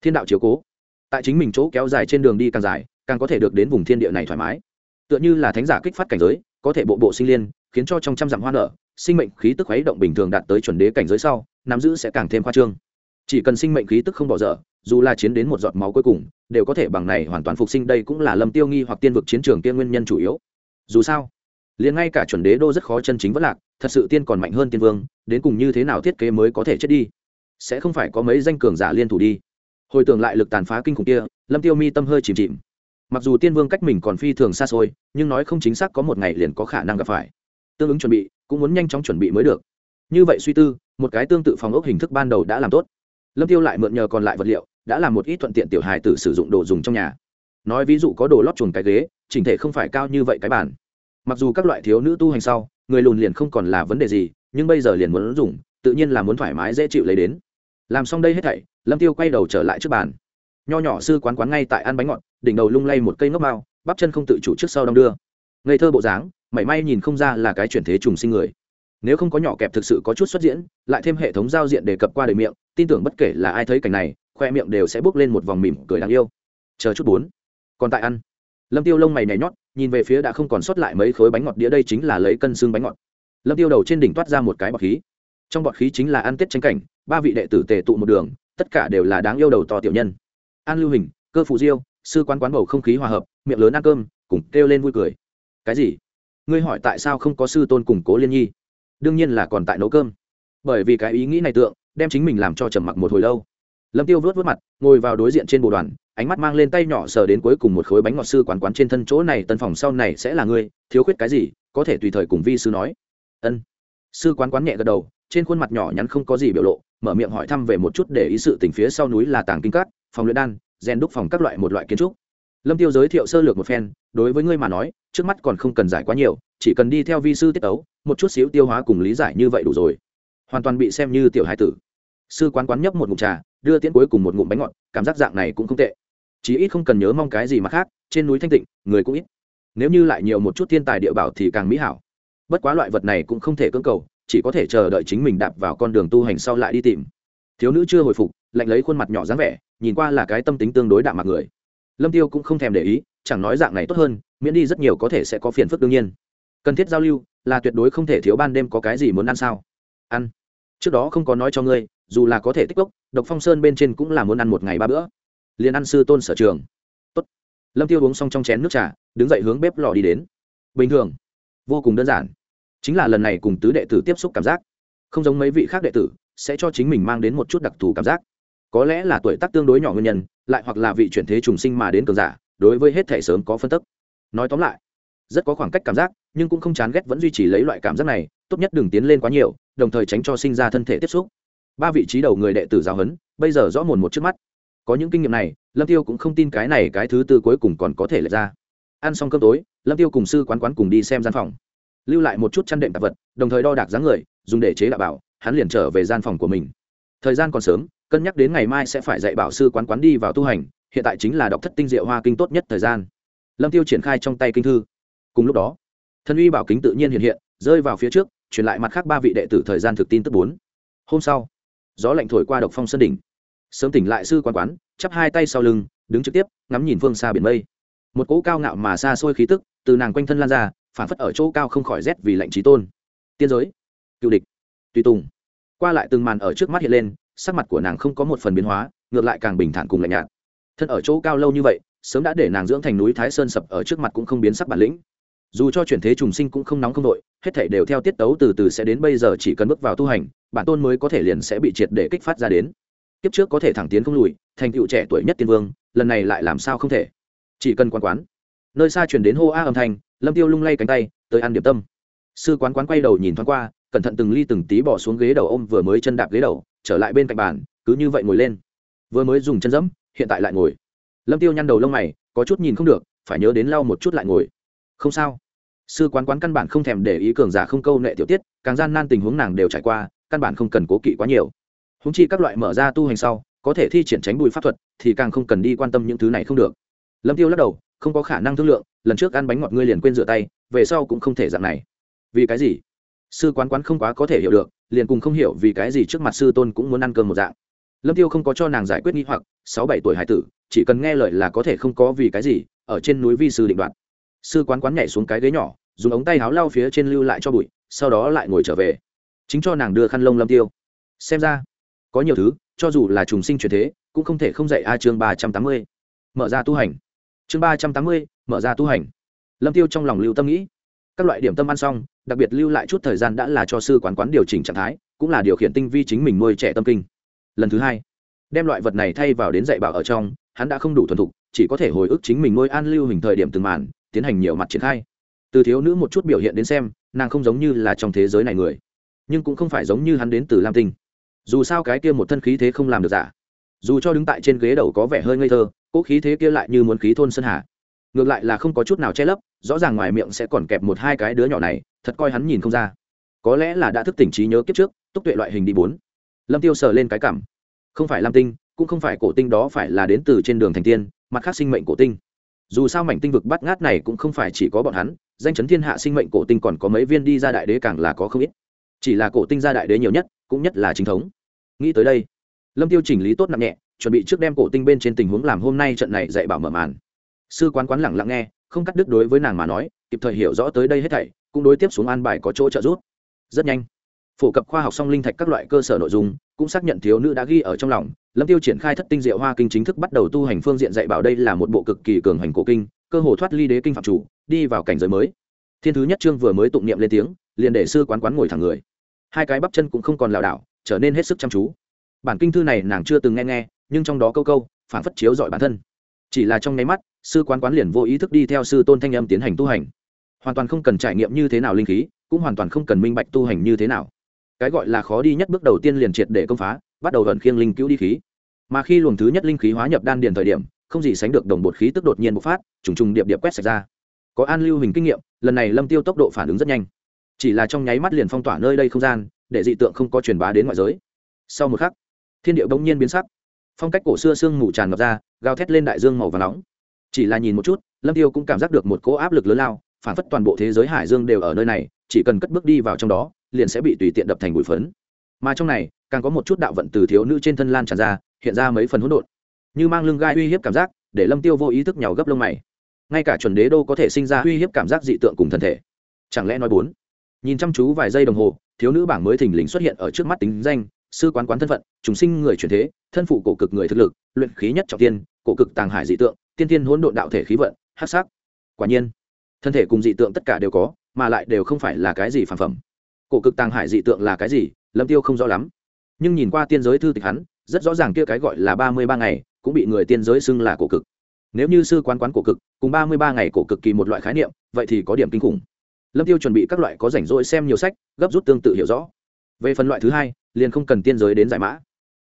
Thiên đạo chiếu cố. Tại chính mình chỗ kéo dài trên đường đi càng dài, càng có thể được đến vùng thiên địa này thoải mái. Tựa như là thánh giả kích phát cảnh giới, có thể bộ bộ sinh liên, khiến cho trong trăm dặm hoa nở, sinh mệnh khí tức khuấy động bình thường đạt tới chuẩn đế cảnh giới sau, nắm giữ sẽ càng thêm khoa trương. Chỉ cần sinh mệnh khí tức không bỏ dở, dù là chiến đến một giọt máu cuối cùng, đều có thể bằng này hoàn toàn phục sinh đây cũng là lâm tiêu nghi hoặc tiên vực chiến trường tiên nguyên nhân chủ yếu. Dù sao liền ngay cả chuẩn đế đô rất khó chân chính vất lạc, thật sự tiên còn mạnh hơn tiên vương, đến cùng như thế nào thiết kế mới có thể chết đi? Sẽ không phải có mấy danh cường giả liên thủ đi. Hồi tưởng lại lực tàn phá kinh khủng kia, lâm tiêu mi tâm hơi chìm chìm. Mặc dù tiên vương cách mình còn phi thường xa xôi, nhưng nói không chính xác có một ngày liền có khả năng gặp phải. Tương ứng chuẩn bị, cũng muốn nhanh chóng chuẩn bị mới được. Như vậy suy tư, một cái tương tự phòng ốc hình thức ban đầu đã làm tốt. Lâm tiêu lại mượn nhờ còn lại vật liệu, đã làm một ít thuận tiện tiểu hài tử sử dụng đồ dùng trong nhà. Nói ví dụ có đồ lót chuồng cái ghế, chỉnh thể không phải cao như vậy cái bản mặc dù các loại thiếu nữ tu hành sau, người lùn liền không còn là vấn đề gì, nhưng bây giờ liền muốn dùng, tự nhiên là muốn thoải mái dễ chịu lấy đến. Làm xong đây hết thảy, lâm tiêu quay đầu trở lại trước bàn. Nho nhỏ sư quán quán ngay tại ăn bánh ngọt, đỉnh đầu lung lay một cây ngốc mao, bắp chân không tự chủ trước sau đong đưa. Ngây thơ bộ dáng, mảy may nhìn không ra là cái chuyển thế trùng sinh người. Nếu không có nhỏ kẹp thực sự có chút xuất diễn, lại thêm hệ thống giao diện đề cập qua đời miệng, tin tưởng bất kể là ai thấy cảnh này, khoe miệng đều sẽ bước lên một vòng mỉm cười đáng yêu. Chờ chút bốn. Còn tại ăn lâm tiêu lông mày nhảy nhót, nhìn về phía đã không còn sót lại mấy khối bánh ngọt đĩa đây chính là lấy cân xương bánh ngọt. Lâm tiêu đầu trên đỉnh toát ra một cái bọt khí. Trong bọt khí chính là ăn tết tranh cảnh, ba vị đệ tử tề tụ một đường, tất cả đều là đáng yêu đầu to tiểu nhân. An lưu hình, cơ phụ diêu, sư quán quán bầu không khí hòa hợp, miệng lớn ăn cơm, cùng kêu lên vui cười. Cái gì? Ngươi hỏi tại sao không có sư tôn củng cố liên nhi? Đương nhiên là còn tại nấu cơm. Bởi vì cái ý nghĩ này tượng, đem chính mình làm cho trầm mặc một hồi lâu. Lâm tiêu vớt vớt mặt, ngồi vào đối diện trên bộ đoàn ánh mắt mang lên tay nhỏ sờ đến cuối cùng một khối bánh ngọt sư quán quán trên thân chỗ này, tân phòng sau này sẽ là ngươi, thiếu khuyết cái gì, có thể tùy thời cùng vi sư nói. Ân. Sư quán quán nhẹ gật đầu, trên khuôn mặt nhỏ nhắn không có gì biểu lộ, mở miệng hỏi thăm về một chút để ý sự tình phía sau núi là tàng kinh cát phòng luyện đan, rèn đúc phòng các loại một loại kiến trúc. Lâm tiêu giới thiệu sơ lược một phen, đối với ngươi mà nói, trước mắt còn không cần giải quá nhiều, chỉ cần đi theo vi sư tiết ấu một chút xíu tiêu hóa cùng lý giải như vậy đủ rồi. Hoàn toàn bị xem như tiểu hải tử. Sư quán quán nhấp một ngụm trà, đưa tiễn cuối cùng một ngụm bánh ngọt, cảm giác dạng này cũng không tệ chí ít không cần nhớ mong cái gì mà khác, trên núi thanh tịnh, người cũng ít. Nếu như lại nhiều một chút thiên tài địa bảo thì càng mỹ hảo. Bất quá loại vật này cũng không thể cưỡng cầu, chỉ có thể chờ đợi chính mình đạp vào con đường tu hành sau lại đi tìm. Thiếu nữ chưa hồi phục, lạnh lấy khuôn mặt nhỏ dáng vẻ, nhìn qua là cái tâm tính tương đối đạm mặt người. Lâm tiêu cũng không thèm để ý, chẳng nói dạng này tốt hơn, miễn đi rất nhiều có thể sẽ có phiền phức đương nhiên. Cần thiết giao lưu, là tuyệt đối không thể thiếu ban đêm có cái gì muốn ăn sao? Ăn. Trước đó không có nói cho ngươi, dù là có thể tích cốc, độc phong sơn bên trên cũng là muốn ăn một ngày ba bữa liền ăn sư tôn sở trường. Tốt. lâm tiêu uống xong trong chén nước trà, đứng dậy hướng bếp lò đi đến. Bình thường. Vô cùng đơn giản. Chính là lần này cùng tứ đệ tử tiếp xúc cảm giác. Không giống mấy vị khác đệ tử, sẽ cho chính mình mang đến một chút đặc thù cảm giác. Có lẽ là tuổi tác tương đối nhỏ nguyên nhân, lại hoặc là vị chuyển thế trùng sinh mà đến cường giả, đối với hết thể sớm có phân tức nói tóm lại, rất có khoảng cách cảm giác, nhưng cũng không chán ghét vẫn duy trì lấy loại cảm giác này, tốt nhất đừng tiến lên quá nhiều, đồng thời tránh cho sinh ra thân thể tiếp xúc. Ba vị trí đầu người đệ tử giáo huấn, bây giờ rõ mồn một trước mắt có những kinh nghiệm này, lâm tiêu cũng không tin cái này cái thứ tư cuối cùng còn có thể lệch ra. Ăn xong cơm tối, lâm tiêu cùng sư quán quán cùng đi xem gian phòng. Lưu lại một chút chăn đệm tạp vật, đồng thời đo đạc dáng người, dùng để chế đạo bảo, hắn liền trở về gian phòng của mình. Thời gian còn sớm, cân nhắc đến ngày mai sẽ phải dạy bảo sư quán quán đi vào tu hành, hiện tại chính là đọc thất tinh diệu hoa kinh tốt nhất thời gian. Lâm tiêu triển khai trong tay kinh thư. Cùng lúc đó thân uy bảo kính tự nhiên hiện hiện, rơi vào phía trước, truyền lại mặt khác ba vị đệ tử thời gian thực tin tức bốn. Hôm sau, gió lạnh thổi qua độc phong sân đỉnh sớm tỉnh lại sư quán quán, chắp hai tay sau lưng, đứng trực tiếp, ngắm nhìn phương xa biển mây. Một cỗ cao ngạo mà xa xôi khí tức từ nàng quanh thân lan ra, phản phất ở chỗ cao không khỏi rét vì lạnh trí tôn. Tiên giới, cựu địch, tùy tùng. Qua lại từng màn ở trước mắt hiện lên, sắc mặt của nàng không có một phần biến hóa, ngược lại càng bình thản cùng lạnh nhạt. Thân ở chỗ cao lâu như vậy, sớm đã để nàng dưỡng thành núi thái sơn sập ở trước mặt cũng không biến sắc bản lĩnh. Dù cho chuyển thế trùng sinh cũng không nóng không đội, hết thể đều theo tiết tấu từ từ sẽ đến bây giờ chỉ cần bước vào tu hành, bản tôn mới có thể liền sẽ bị triệt để kích phát ra đến kiếp trước có thể thẳng tiến không lùi, thành tựu trẻ tuổi nhất tiên vương, lần này lại làm sao không thể? Chỉ cần quán quán. Nơi xa chuyển đến hô a âm thanh, lâm tiêu lung lay cánh tay, tới ăn điểm tâm. Sư quán quán quay đầu nhìn thoáng qua, cẩn thận từng ly từng tí bỏ xuống ghế đầu ôm vừa mới chân đạp ghế đầu, trở lại bên cạnh bàn, cứ như vậy ngồi lên. Vừa mới dùng chân dẫm hiện tại lại ngồi. Lâm tiêu nhăn đầu lông mày, có chút nhìn không được, phải nhớ đến lau một chút lại ngồi. Không sao. Sư quán quán căn bản không thèm để ý cường giả không câu nệ tiểu tiết, càng gian nan tình huống nàng đều trải qua, căn bản không cần cố kỵ quá nhiều húng chi các loại mở ra tu hành sau, có thể thi triển tránh bùi pháp thuật, thì càng không cần đi quan tâm những thứ này không được. Lâm tiêu lắc đầu, không có khả năng thương lượng, lần trước ăn bánh ngọt ngươi liền quên rửa tay, về sau cũng không thể dạng này. Vì cái gì? Sư quán quán không quá có thể hiểu được, liền cùng không hiểu vì cái gì trước mặt sư tôn cũng muốn ăn cơm một dạng. Lâm tiêu không có cho nàng giải quyết nghi hoặc, sáu bảy tuổi hải tử, chỉ cần nghe lời là có thể không có vì cái gì, ở trên núi vi sư định đoạt. Sư quán quán nhảy xuống cái ghế nhỏ, dùng ống tay áo lau phía trên lưu lại cho bụi, sau đó lại ngồi trở về. Chính cho nàng đưa khăn lông lâm tiêu. Xem ra có nhiều thứ, cho dù là trùng sinh truyền thế, cũng không thể không dạy a chương ba trăm tám mươi. Mở ra tu hành. Chương ba trăm tám mươi, mở ra tu hành. Lâm tiêu trong lòng lưu tâm nghĩ, các loại điểm tâm ăn xong, đặc biệt lưu lại chút thời gian đã là cho sư quán quán điều chỉnh trạng thái, cũng là điều khiển tinh vi chính mình nuôi trẻ tâm kinh. Lần thứ hai, đem loại vật này thay vào đến dạy bảo ở trong, hắn đã không đủ thuần thục, chỉ có thể hồi ức chính mình nuôi an lưu hình thời điểm từng màn, tiến hành nhiều mặt triển khai. Từ thiếu nữ một chút biểu hiện đến xem, nàng không giống như là trong thế giới này người, nhưng cũng không phải giống như hắn đến từ lam tinh dù sao cái kia một thân khí thế không làm được giả. Dù cho đứng tại trên ghế đầu có vẻ hơi ngây thơ cỗ khí thế kia lại như muốn khí thôn sơn hà. Ngược lại là không có chút nào che lấp, rõ ràng ngoài miệng sẽ còn kẹp một hai cái đứa nhỏ này, thật coi hắn nhìn không ra. Có lẽ là đã thức tỉnh trí nhớ kiếp trước, túc tuệ loại hình đi bốn. Lâm tiêu sờ lên cái cảm. Không phải lam tinh, cũng không phải cổ tinh đó phải là đến từ trên đường thành tiên, mặt khác sinh mệnh cổ tinh. Dù sao mảnh tinh vực bắt ngát này cũng không phải chỉ có bọn hắn, danh chấn thiên hạ sinh mệnh cổ tinh còn có mấy viên đi ra đại đế càng là có không ít. Chỉ là cổ tinh ra đại đế nhiều nhất cũng nhất là chính thống. Nghĩ tới đây, lâm tiêu chỉnh lý tốt nặng nhẹ, chuẩn bị trước đem cổ tinh bên trên tình huống làm hôm nay trận này dạy bảo mở màn. Sư quán quán lẳng lặng nghe, không cắt đứt đối với nàng mà nói, kịp thời hiểu rõ tới đây hết thảy, cũng đối tiếp xuống an bài có chỗ trợ giúp. Rất nhanh, phổ cập khoa học song linh thạch các loại cơ sở nội dung, cũng xác nhận thiếu nữ đã ghi ở trong lòng. Lâm tiêu triển khai thất tinh diệu hoa kinh chính thức bắt đầu tu hành phương diện dạy bảo đây là một bộ cực kỳ cường hành cổ kinh, cơ hồ thoát ly đế kinh phạm chủ, đi vào cảnh giới mới. Thiên thứ nhất chương vừa mới tụng niệm lên tiếng, liền để sư quán quán ngồi thẳng người hai cái bắp chân cũng không còn lảo đảo, trở nên hết sức chăm chú. Bản kinh thư này nàng chưa từng nghe nghe, nhưng trong đó câu câu phản phất chiếu dọi bản thân. Chỉ là trong nháy mắt, sư quán quán liền vô ý thức đi theo sư tôn thanh âm tiến hành tu hành. Hoàn toàn không cần trải nghiệm như thế nào linh khí, cũng hoàn toàn không cần minh bạch tu hành như thế nào. Cái gọi là khó đi nhất bước đầu tiên liền triệt để công phá, bắt đầu vận khiêng linh cứu đi khí. Mà khi luồng thứ nhất linh khí hóa nhập đan điền thời điểm, không gì sánh được đồng bột khí tức đột nhiên bộc phát, trùng trùng điệp điệp quét sạch ra. Có an lưu hình kinh nghiệm, lần này lâm tiêu tốc độ phản ứng rất nhanh chỉ là trong nháy mắt liền phong tỏa nơi đây không gian, để dị tượng không có truyền bá đến ngoại giới. Sau một khắc, thiên điệu bỗng nhiên biến sắc. Phong cách cổ xưa sương mù tràn ngập ra, gào thét lên đại dương màu và nóng. Chỉ là nhìn một chút, lâm tiêu cũng cảm giác được một cỗ áp lực lớn lao, phản phất toàn bộ thế giới hải dương đều ở nơi này, chỉ cần cất bước đi vào trong đó, liền sẽ bị tùy tiện đập thành bụi phấn. Mà trong này, càng có một chút đạo vận từ thiếu nữ trên thân lan tràn ra, hiện ra mấy phần hỗn độn. Như mang lưng gai uy hiếp cảm giác, để lâm tiêu vô ý thức nhào gấp lông mày. Ngay cả chuẩn đế đô có thể sinh ra uy hiếp cảm giác dị tượng cùng thân thể. Chẳng lẽ nói bốn? Nhìn chăm chú vài giây đồng hồ, thiếu nữ bảng mới thình lình xuất hiện ở trước mắt tính danh, sư quán quán thân phận chúng sinh người truyền thế, thân phụ cổ cực người thực lực, luyện khí nhất trọng tiên, cổ cực tàng hải dị tượng, tiên tiên hỗn độn đạo thể khí vận, hắc sắc. Quả nhiên, thân thể cùng dị tượng tất cả đều có, mà lại đều không phải là cái gì phản phẩm. Cổ cực tàng hải dị tượng là cái gì, lâm tiêu không rõ lắm. Nhưng nhìn qua tiên giới thư tịch hắn, rất rõ ràng kia cái gọi là ba mươi ba ngày, cũng bị người tiên giới xưng là cổ cực. Nếu như sư quán quán cổ cực, cùng ba mươi ba ngày cổ cực kỳ một loại khái niệm, vậy thì có điểm kinh khủng lâm tiêu chuẩn bị các loại có rảnh rỗi xem nhiều sách, gấp rút tương tự hiểu rõ. Về phần loại thứ hai, liền không cần tiên giới đến giải mã.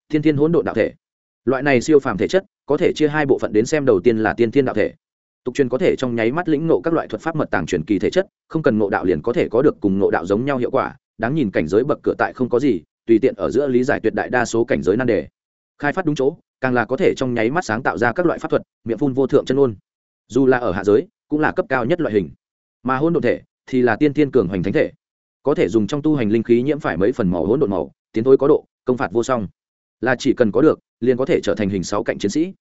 Thiên thiên hỗn độn đạo thể. Loại này siêu phàm thể chất, có thể chia hai bộ phận đến xem đầu tiên là tiên thiên đạo thể. Tục truyền có thể trong nháy mắt lĩnh ngộ các loại thuật pháp mật tàng truyền kỳ thể chất, không cần ngộ đạo liền có thể có được cùng ngộ đạo giống nhau hiệu quả, đáng nhìn cảnh giới bậc cửa tại không có gì, tùy tiện ở giữa lý giải tuyệt đại đa số cảnh giới nan đề. Khai phát đúng chỗ, càng là có thể trong nháy mắt sáng tạo ra các loại pháp thuật, miệng phun vô thượng chân ôn. Dù là ở hạ giới, cũng là cấp cao nhất loại hình. Mà hôn đ ộ thể thì là tiên thiên cường hoành thánh thể. Có thể dùng trong tu hành linh khí nhiễm phải mấy phần màu hỗn độn màu, tiến thối có độ, công phạt vô song. Là chỉ cần có được, liền có thể trở thành hình sáu cạnh chiến sĩ.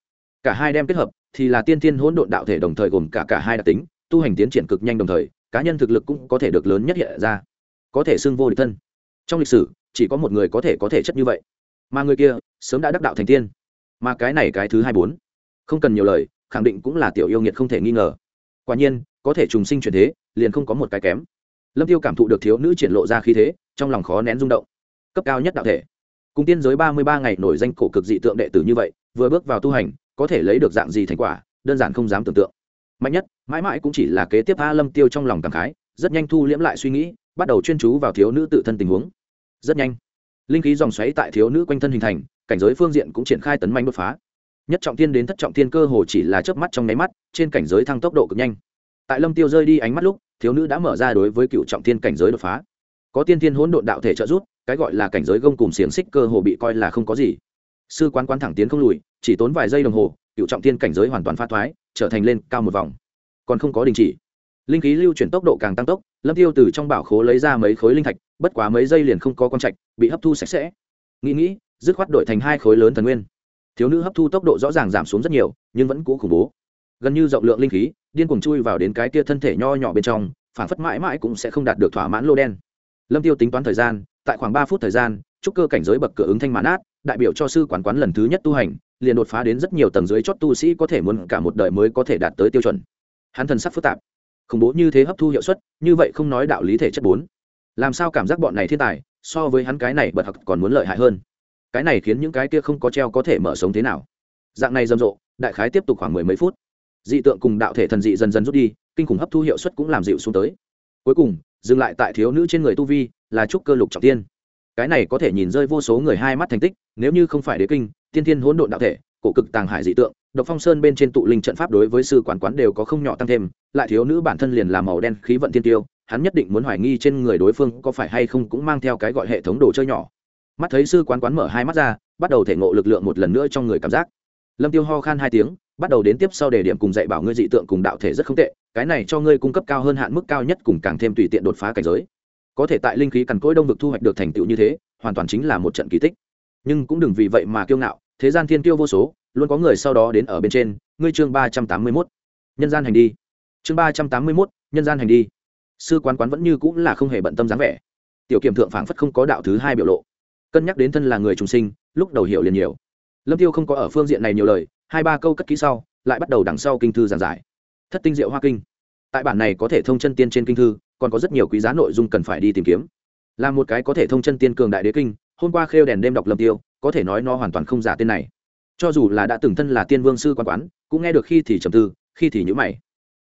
Cả hai đem kết hợp, thì là tiên thiên hỗn độn đạo thể đồng thời gồm cả cả hai đặc tính, tu hành tiến triển cực nhanh đồng thời, cá nhân thực lực cũng có thể được lớn nhất hiện ra. Có thể xưng vô địch thân. Trong lịch sử, chỉ có một người có thể có thể chất như vậy. Mà người kia, sớm đã đắc đạo thành tiên. Mà cái này cái thứ hai bốn. Không cần nhiều lời, khẳng định cũng là tiểu yêu nghiệt không thể nghi ngờ. Quả nhiên có thể trùng sinh chuyển thế, liền không có một cái kém. Lâm tiêu cảm thụ được thiếu nữ triển lộ ra khí thế, trong lòng khó nén rung động. Cấp cao nhất đạo thể. Cùng tiên giới ba mươi ba ngày nổi danh cổ cực dị tượng đệ tử như vậy, vừa bước vào tu hành, có thể lấy được dạng gì thành quả, đơn giản không dám tưởng tượng. Mạnh nhất, mãi mãi cũng chỉ là kế tiếp a lâm tiêu trong lòng cảm khái, rất nhanh thu liễm lại suy nghĩ, bắt đầu chuyên chú vào thiếu nữ tự thân tình huống. Rất nhanh, linh khí dòng xoáy tại thiếu nữ quanh thân hình thành, cảnh giới phương diện cũng triển khai tấn manh đột phá. Nhất trọng tiên đến thất trọng tiên cơ hồ chỉ là chớp mắt trong nháy mắt, trên cảnh giới thăng tốc độ cực nhanh tại lâm tiêu rơi đi ánh mắt lúc, thiếu nữ đã mở ra đối với cựu trọng thiên cảnh giới đột phá. Có tiên thiên hỗn độn đạo thể trợ giúp, cái gọi là cảnh giới gông cùng xiềng xích cơ hồ bị coi là không có gì. Sư quán quán thẳng tiến không lùi, chỉ tốn vài giây đồng hồ, cựu trọng thiên cảnh giới hoàn toàn pha thoái, trở thành lên cao một vòng. Còn không có đình chỉ. Linh khí lưu chuyển tốc độ càng tăng tốc, lâm tiêu từ trong bảo khố lấy ra mấy khối linh thạch, bất quá mấy giây liền không có con trạch, bị hấp thu sạch sẽ. Nghĩ nghĩ, dứt khoát đổi thành hai khối lớn thần nguyên. Thiếu nữ hấp thu tốc độ rõ ràng giảm xuống rất nhiều, nhưng vẫn cũ khủng bố gần như rộng lượng linh khí, điên cuồng chui vào đến cái kia thân thể nho nhỏ bên trong, phản phất mãi mãi cũng sẽ không đạt được thỏa mãn lô đen. Lâm tiêu tính toán thời gian, tại khoảng ba phút thời gian trúc cơ cảnh giới bậc cửa ứng thanh mãn át đại biểu cho sư quản quán lần thứ nhất tu hành, liền đột phá đến rất nhiều tầng dưới chót tu sĩ có thể muốn cả một đời mới có thể đạt tới tiêu chuẩn. Hắn thần sắc phức tạp, khủng bố như thế hấp thu hiệu suất, như vậy không nói đạo lý thể chất bốn. Làm sao cảm giác bọn này thiên tài, so với hắn cái này bật học còn muốn lợi hại hơn? Cái này khiến những cái kia không có treo có thể mở sống thế nào? Dạng này rầm rộ, đại khái tiếp tục khoảng mười mấy phút dị tượng cùng đạo thể thần dị dần dần rút đi, kinh khủng hấp thu hiệu suất cũng làm dịu xuống tới. Cuối cùng, dừng lại tại thiếu nữ trên người tu vi là trúc cơ lục trọng tiên. Cái này có thể nhìn rơi vô số người hai mắt thành tích, nếu như không phải đế kinh, tiên thiên hỗn độn đạo thể, cổ cực tàng hải dị tượng, độc phong sơn bên trên tụ linh trận pháp đối với sư quán quán đều có không nhỏ tăng thêm, lại thiếu nữ bản thân liền làm màu đen khí vận tiên tiêu, hắn nhất định muốn hoài nghi trên người đối phương có phải hay không cũng mang theo cái gọi hệ thống đồ chơi nhỏ. Mắt thấy sư quán quán mở hai mắt ra, bắt đầu thể ngộ lực lượng một lần nữa trong người cảm giác. Lâm tiêu ho khan hai tiếng bắt đầu đến tiếp sau đề điểm cùng dạy bảo ngươi dị tượng cùng đạo thể rất không tệ, cái này cho ngươi cung cấp cao hơn hạn mức cao nhất cùng càng thêm tùy tiện đột phá cảnh giới. Có thể tại linh khí cằn cỗi đông vực thu hoạch được thành tựu như thế, hoàn toàn chính là một trận kỳ tích. Nhưng cũng đừng vì vậy mà kiêu ngạo, thế gian thiên tiêu vô số, luôn có người sau đó đến ở bên trên. Ngươi chương ba trăm tám mươi mốt, nhân gian hành đi. Chương ba trăm tám mươi mốt, nhân gian hành đi. Sư quán quán vẫn như cũng là không hề bận tâm dáng vẻ. Tiểu kiểm thượng phảng phất không có đạo thứ hai biểu lộ. Cân nhắc đến thân là người trùng sinh, lúc đầu hiểu liền nhiều. Lâm tiêu không có ở phương diện này nhiều lời hai ba câu cất kỹ sau, lại bắt đầu đằng sau kinh thư giảng giải. Thất tinh diệu hoa kinh. Tại bản này có thể thông chân tiên trên kinh thư, còn có rất nhiều quý giá nội dung cần phải đi tìm kiếm. Là một cái có thể thông chân tiên cường đại đế kinh, hôm qua khêu đèn đêm đọc lâm tiêu, có thể nói nó hoàn toàn không giả tên này. Cho dù là đã từng thân là tiên vương sư quan quán, cũng nghe được khi thì trầm tư, khi thì nhữ mày.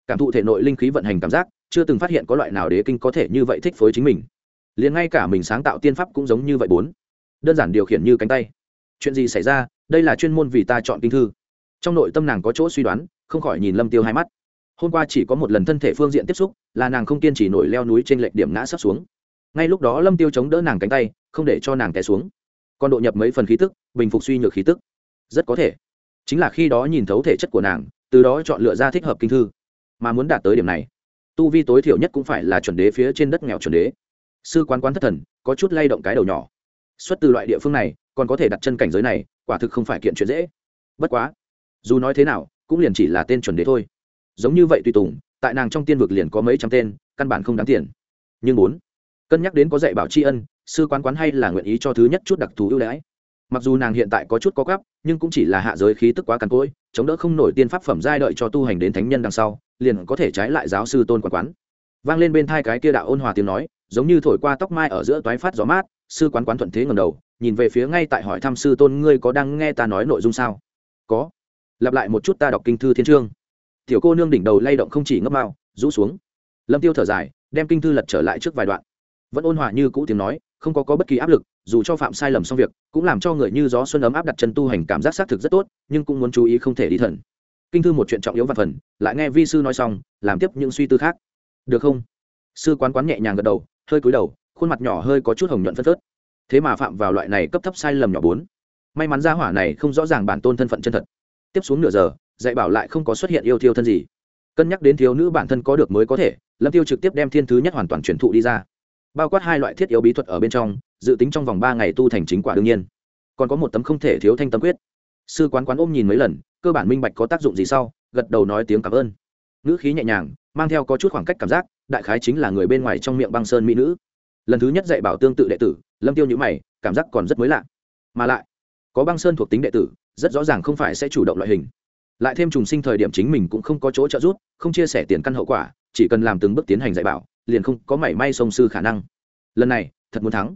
Cảm thụ thể nội linh khí vận hành cảm giác, chưa từng phát hiện có loại nào đế kinh có thể như vậy thích phối chính mình. Liền ngay cả mình sáng tạo tiên pháp cũng giống như vậy bốn. Đơn giản điều khiển như cánh tay. Chuyện gì xảy ra? Đây là chuyên môn vì ta chọn kinh thư trong nội tâm nàng có chỗ suy đoán, không khỏi nhìn lâm tiêu hai mắt. Hôm qua chỉ có một lần thân thể phương diện tiếp xúc, là nàng không kiên trì nổi leo núi trên lệch điểm ngã sắp xuống. Ngay lúc đó lâm tiêu chống đỡ nàng cánh tay, không để cho nàng té xuống. Còn độ nhập mấy phần khí tức, bình phục suy nhược khí tức. Rất có thể, chính là khi đó nhìn thấu thể chất của nàng, từ đó chọn lựa ra thích hợp kinh thư. Mà muốn đạt tới điểm này, tu vi tối thiểu nhất cũng phải là chuẩn đế phía trên đất nghèo chuẩn đế. Sư quán quán thất thần, có chút lay động cái đầu nhỏ. Xuất từ loại địa phương này, còn có thể đặt chân cảnh giới này, quả thực không phải kiện chuyện dễ. Bất quá dù nói thế nào, cũng liền chỉ là tên chuẩn đế thôi. Giống như vậy tùy tùng, tại nàng trong tiên vực liền có mấy trăm tên, căn bản không đáng tiền. Nhưng bốn cân nhắc đến có dạy bảo tri ân, sư quán quán hay là nguyện ý cho thứ nhất chút đặc thù ưu đãi. Mặc dù nàng hiện tại có chút có gấp, nhưng cũng chỉ là hạ giới khí tức quá cằn cỗi, chống đỡ không nổi tiên pháp phẩm giai đợi cho tu hành đến thánh nhân đằng sau, liền có thể trái lại giáo sư tôn quán quán. Vang lên bên thai cái kia đạo ôn hòa tiếng nói, giống như thổi qua tóc mai ở giữa toái phát gió mát, sư quán quán thuận thế ngầm đầu, nhìn về phía ngay tại hỏi thăm sư tôn ngươi có đang nghe ta nói nội dung sao? Có lặp lại một chút ta đọc kinh thư thiên trương. Tiểu cô nương đỉnh đầu lay động không chỉ ngấp mao rũ xuống. Lâm tiêu thở dài, đem kinh thư lật trở lại trước vài đoạn. Vẫn ôn hòa như cũ tiếng nói, không có có bất kỳ áp lực, dù cho phạm sai lầm xong việc, cũng làm cho người như gió xuân ấm áp đặt chân tu hành cảm giác xác thực rất tốt, nhưng cũng muốn chú ý không thể đi thần. Kinh thư một chuyện trọng yếu và phần, lại nghe vi sư nói xong, làm tiếp những suy tư khác. Được không? Sư quán quán nhẹ nhàng gật đầu, hơi cúi đầu, khuôn mặt nhỏ hơi có chút hồng nhuận phân phớt. Thế mà phạm vào loại này cấp thấp sai lầm nhỏ bốn. May mắn ra hỏa này không rõ ràng bản tôn thân phận chân thật tiếp xuống nửa giờ, dạy bảo lại không có xuất hiện yêu thiêu thân gì. Cân nhắc đến thiếu nữ bản thân có được mới có thể, lâm tiêu trực tiếp đem thiên thứ nhất hoàn toàn truyền thụ đi ra. Bao quát hai loại thiết yếu bí thuật ở bên trong, dự tính trong vòng ba ngày tu thành chính quả đương nhiên. Còn có một tấm không thể thiếu thanh tâm quyết. Sư quán quán ôm nhìn mấy lần, cơ bản minh bạch có tác dụng gì sau, gật đầu nói tiếng cảm ơn. Nữ khí nhẹ nhàng, mang theo có chút khoảng cách cảm giác, đại khái chính là người bên ngoài trong miệng băng sơn mỹ nữ. Lần thứ nhất dạy bảo tương tự đệ tử, lâm tiêu nhữ mày, cảm giác còn rất mới lạ. Mà lại có băng sơn thuộc tính đệ tử, rất rõ ràng không phải sẽ chủ động loại hình. Lại thêm trùng sinh thời điểm chính mình cũng không có chỗ trợ giúp, không chia sẻ tiền căn hậu quả, chỉ cần làm từng bước tiến hành dạy bảo, liền không có mảy may sông sư khả năng. Lần này, thật muốn thắng.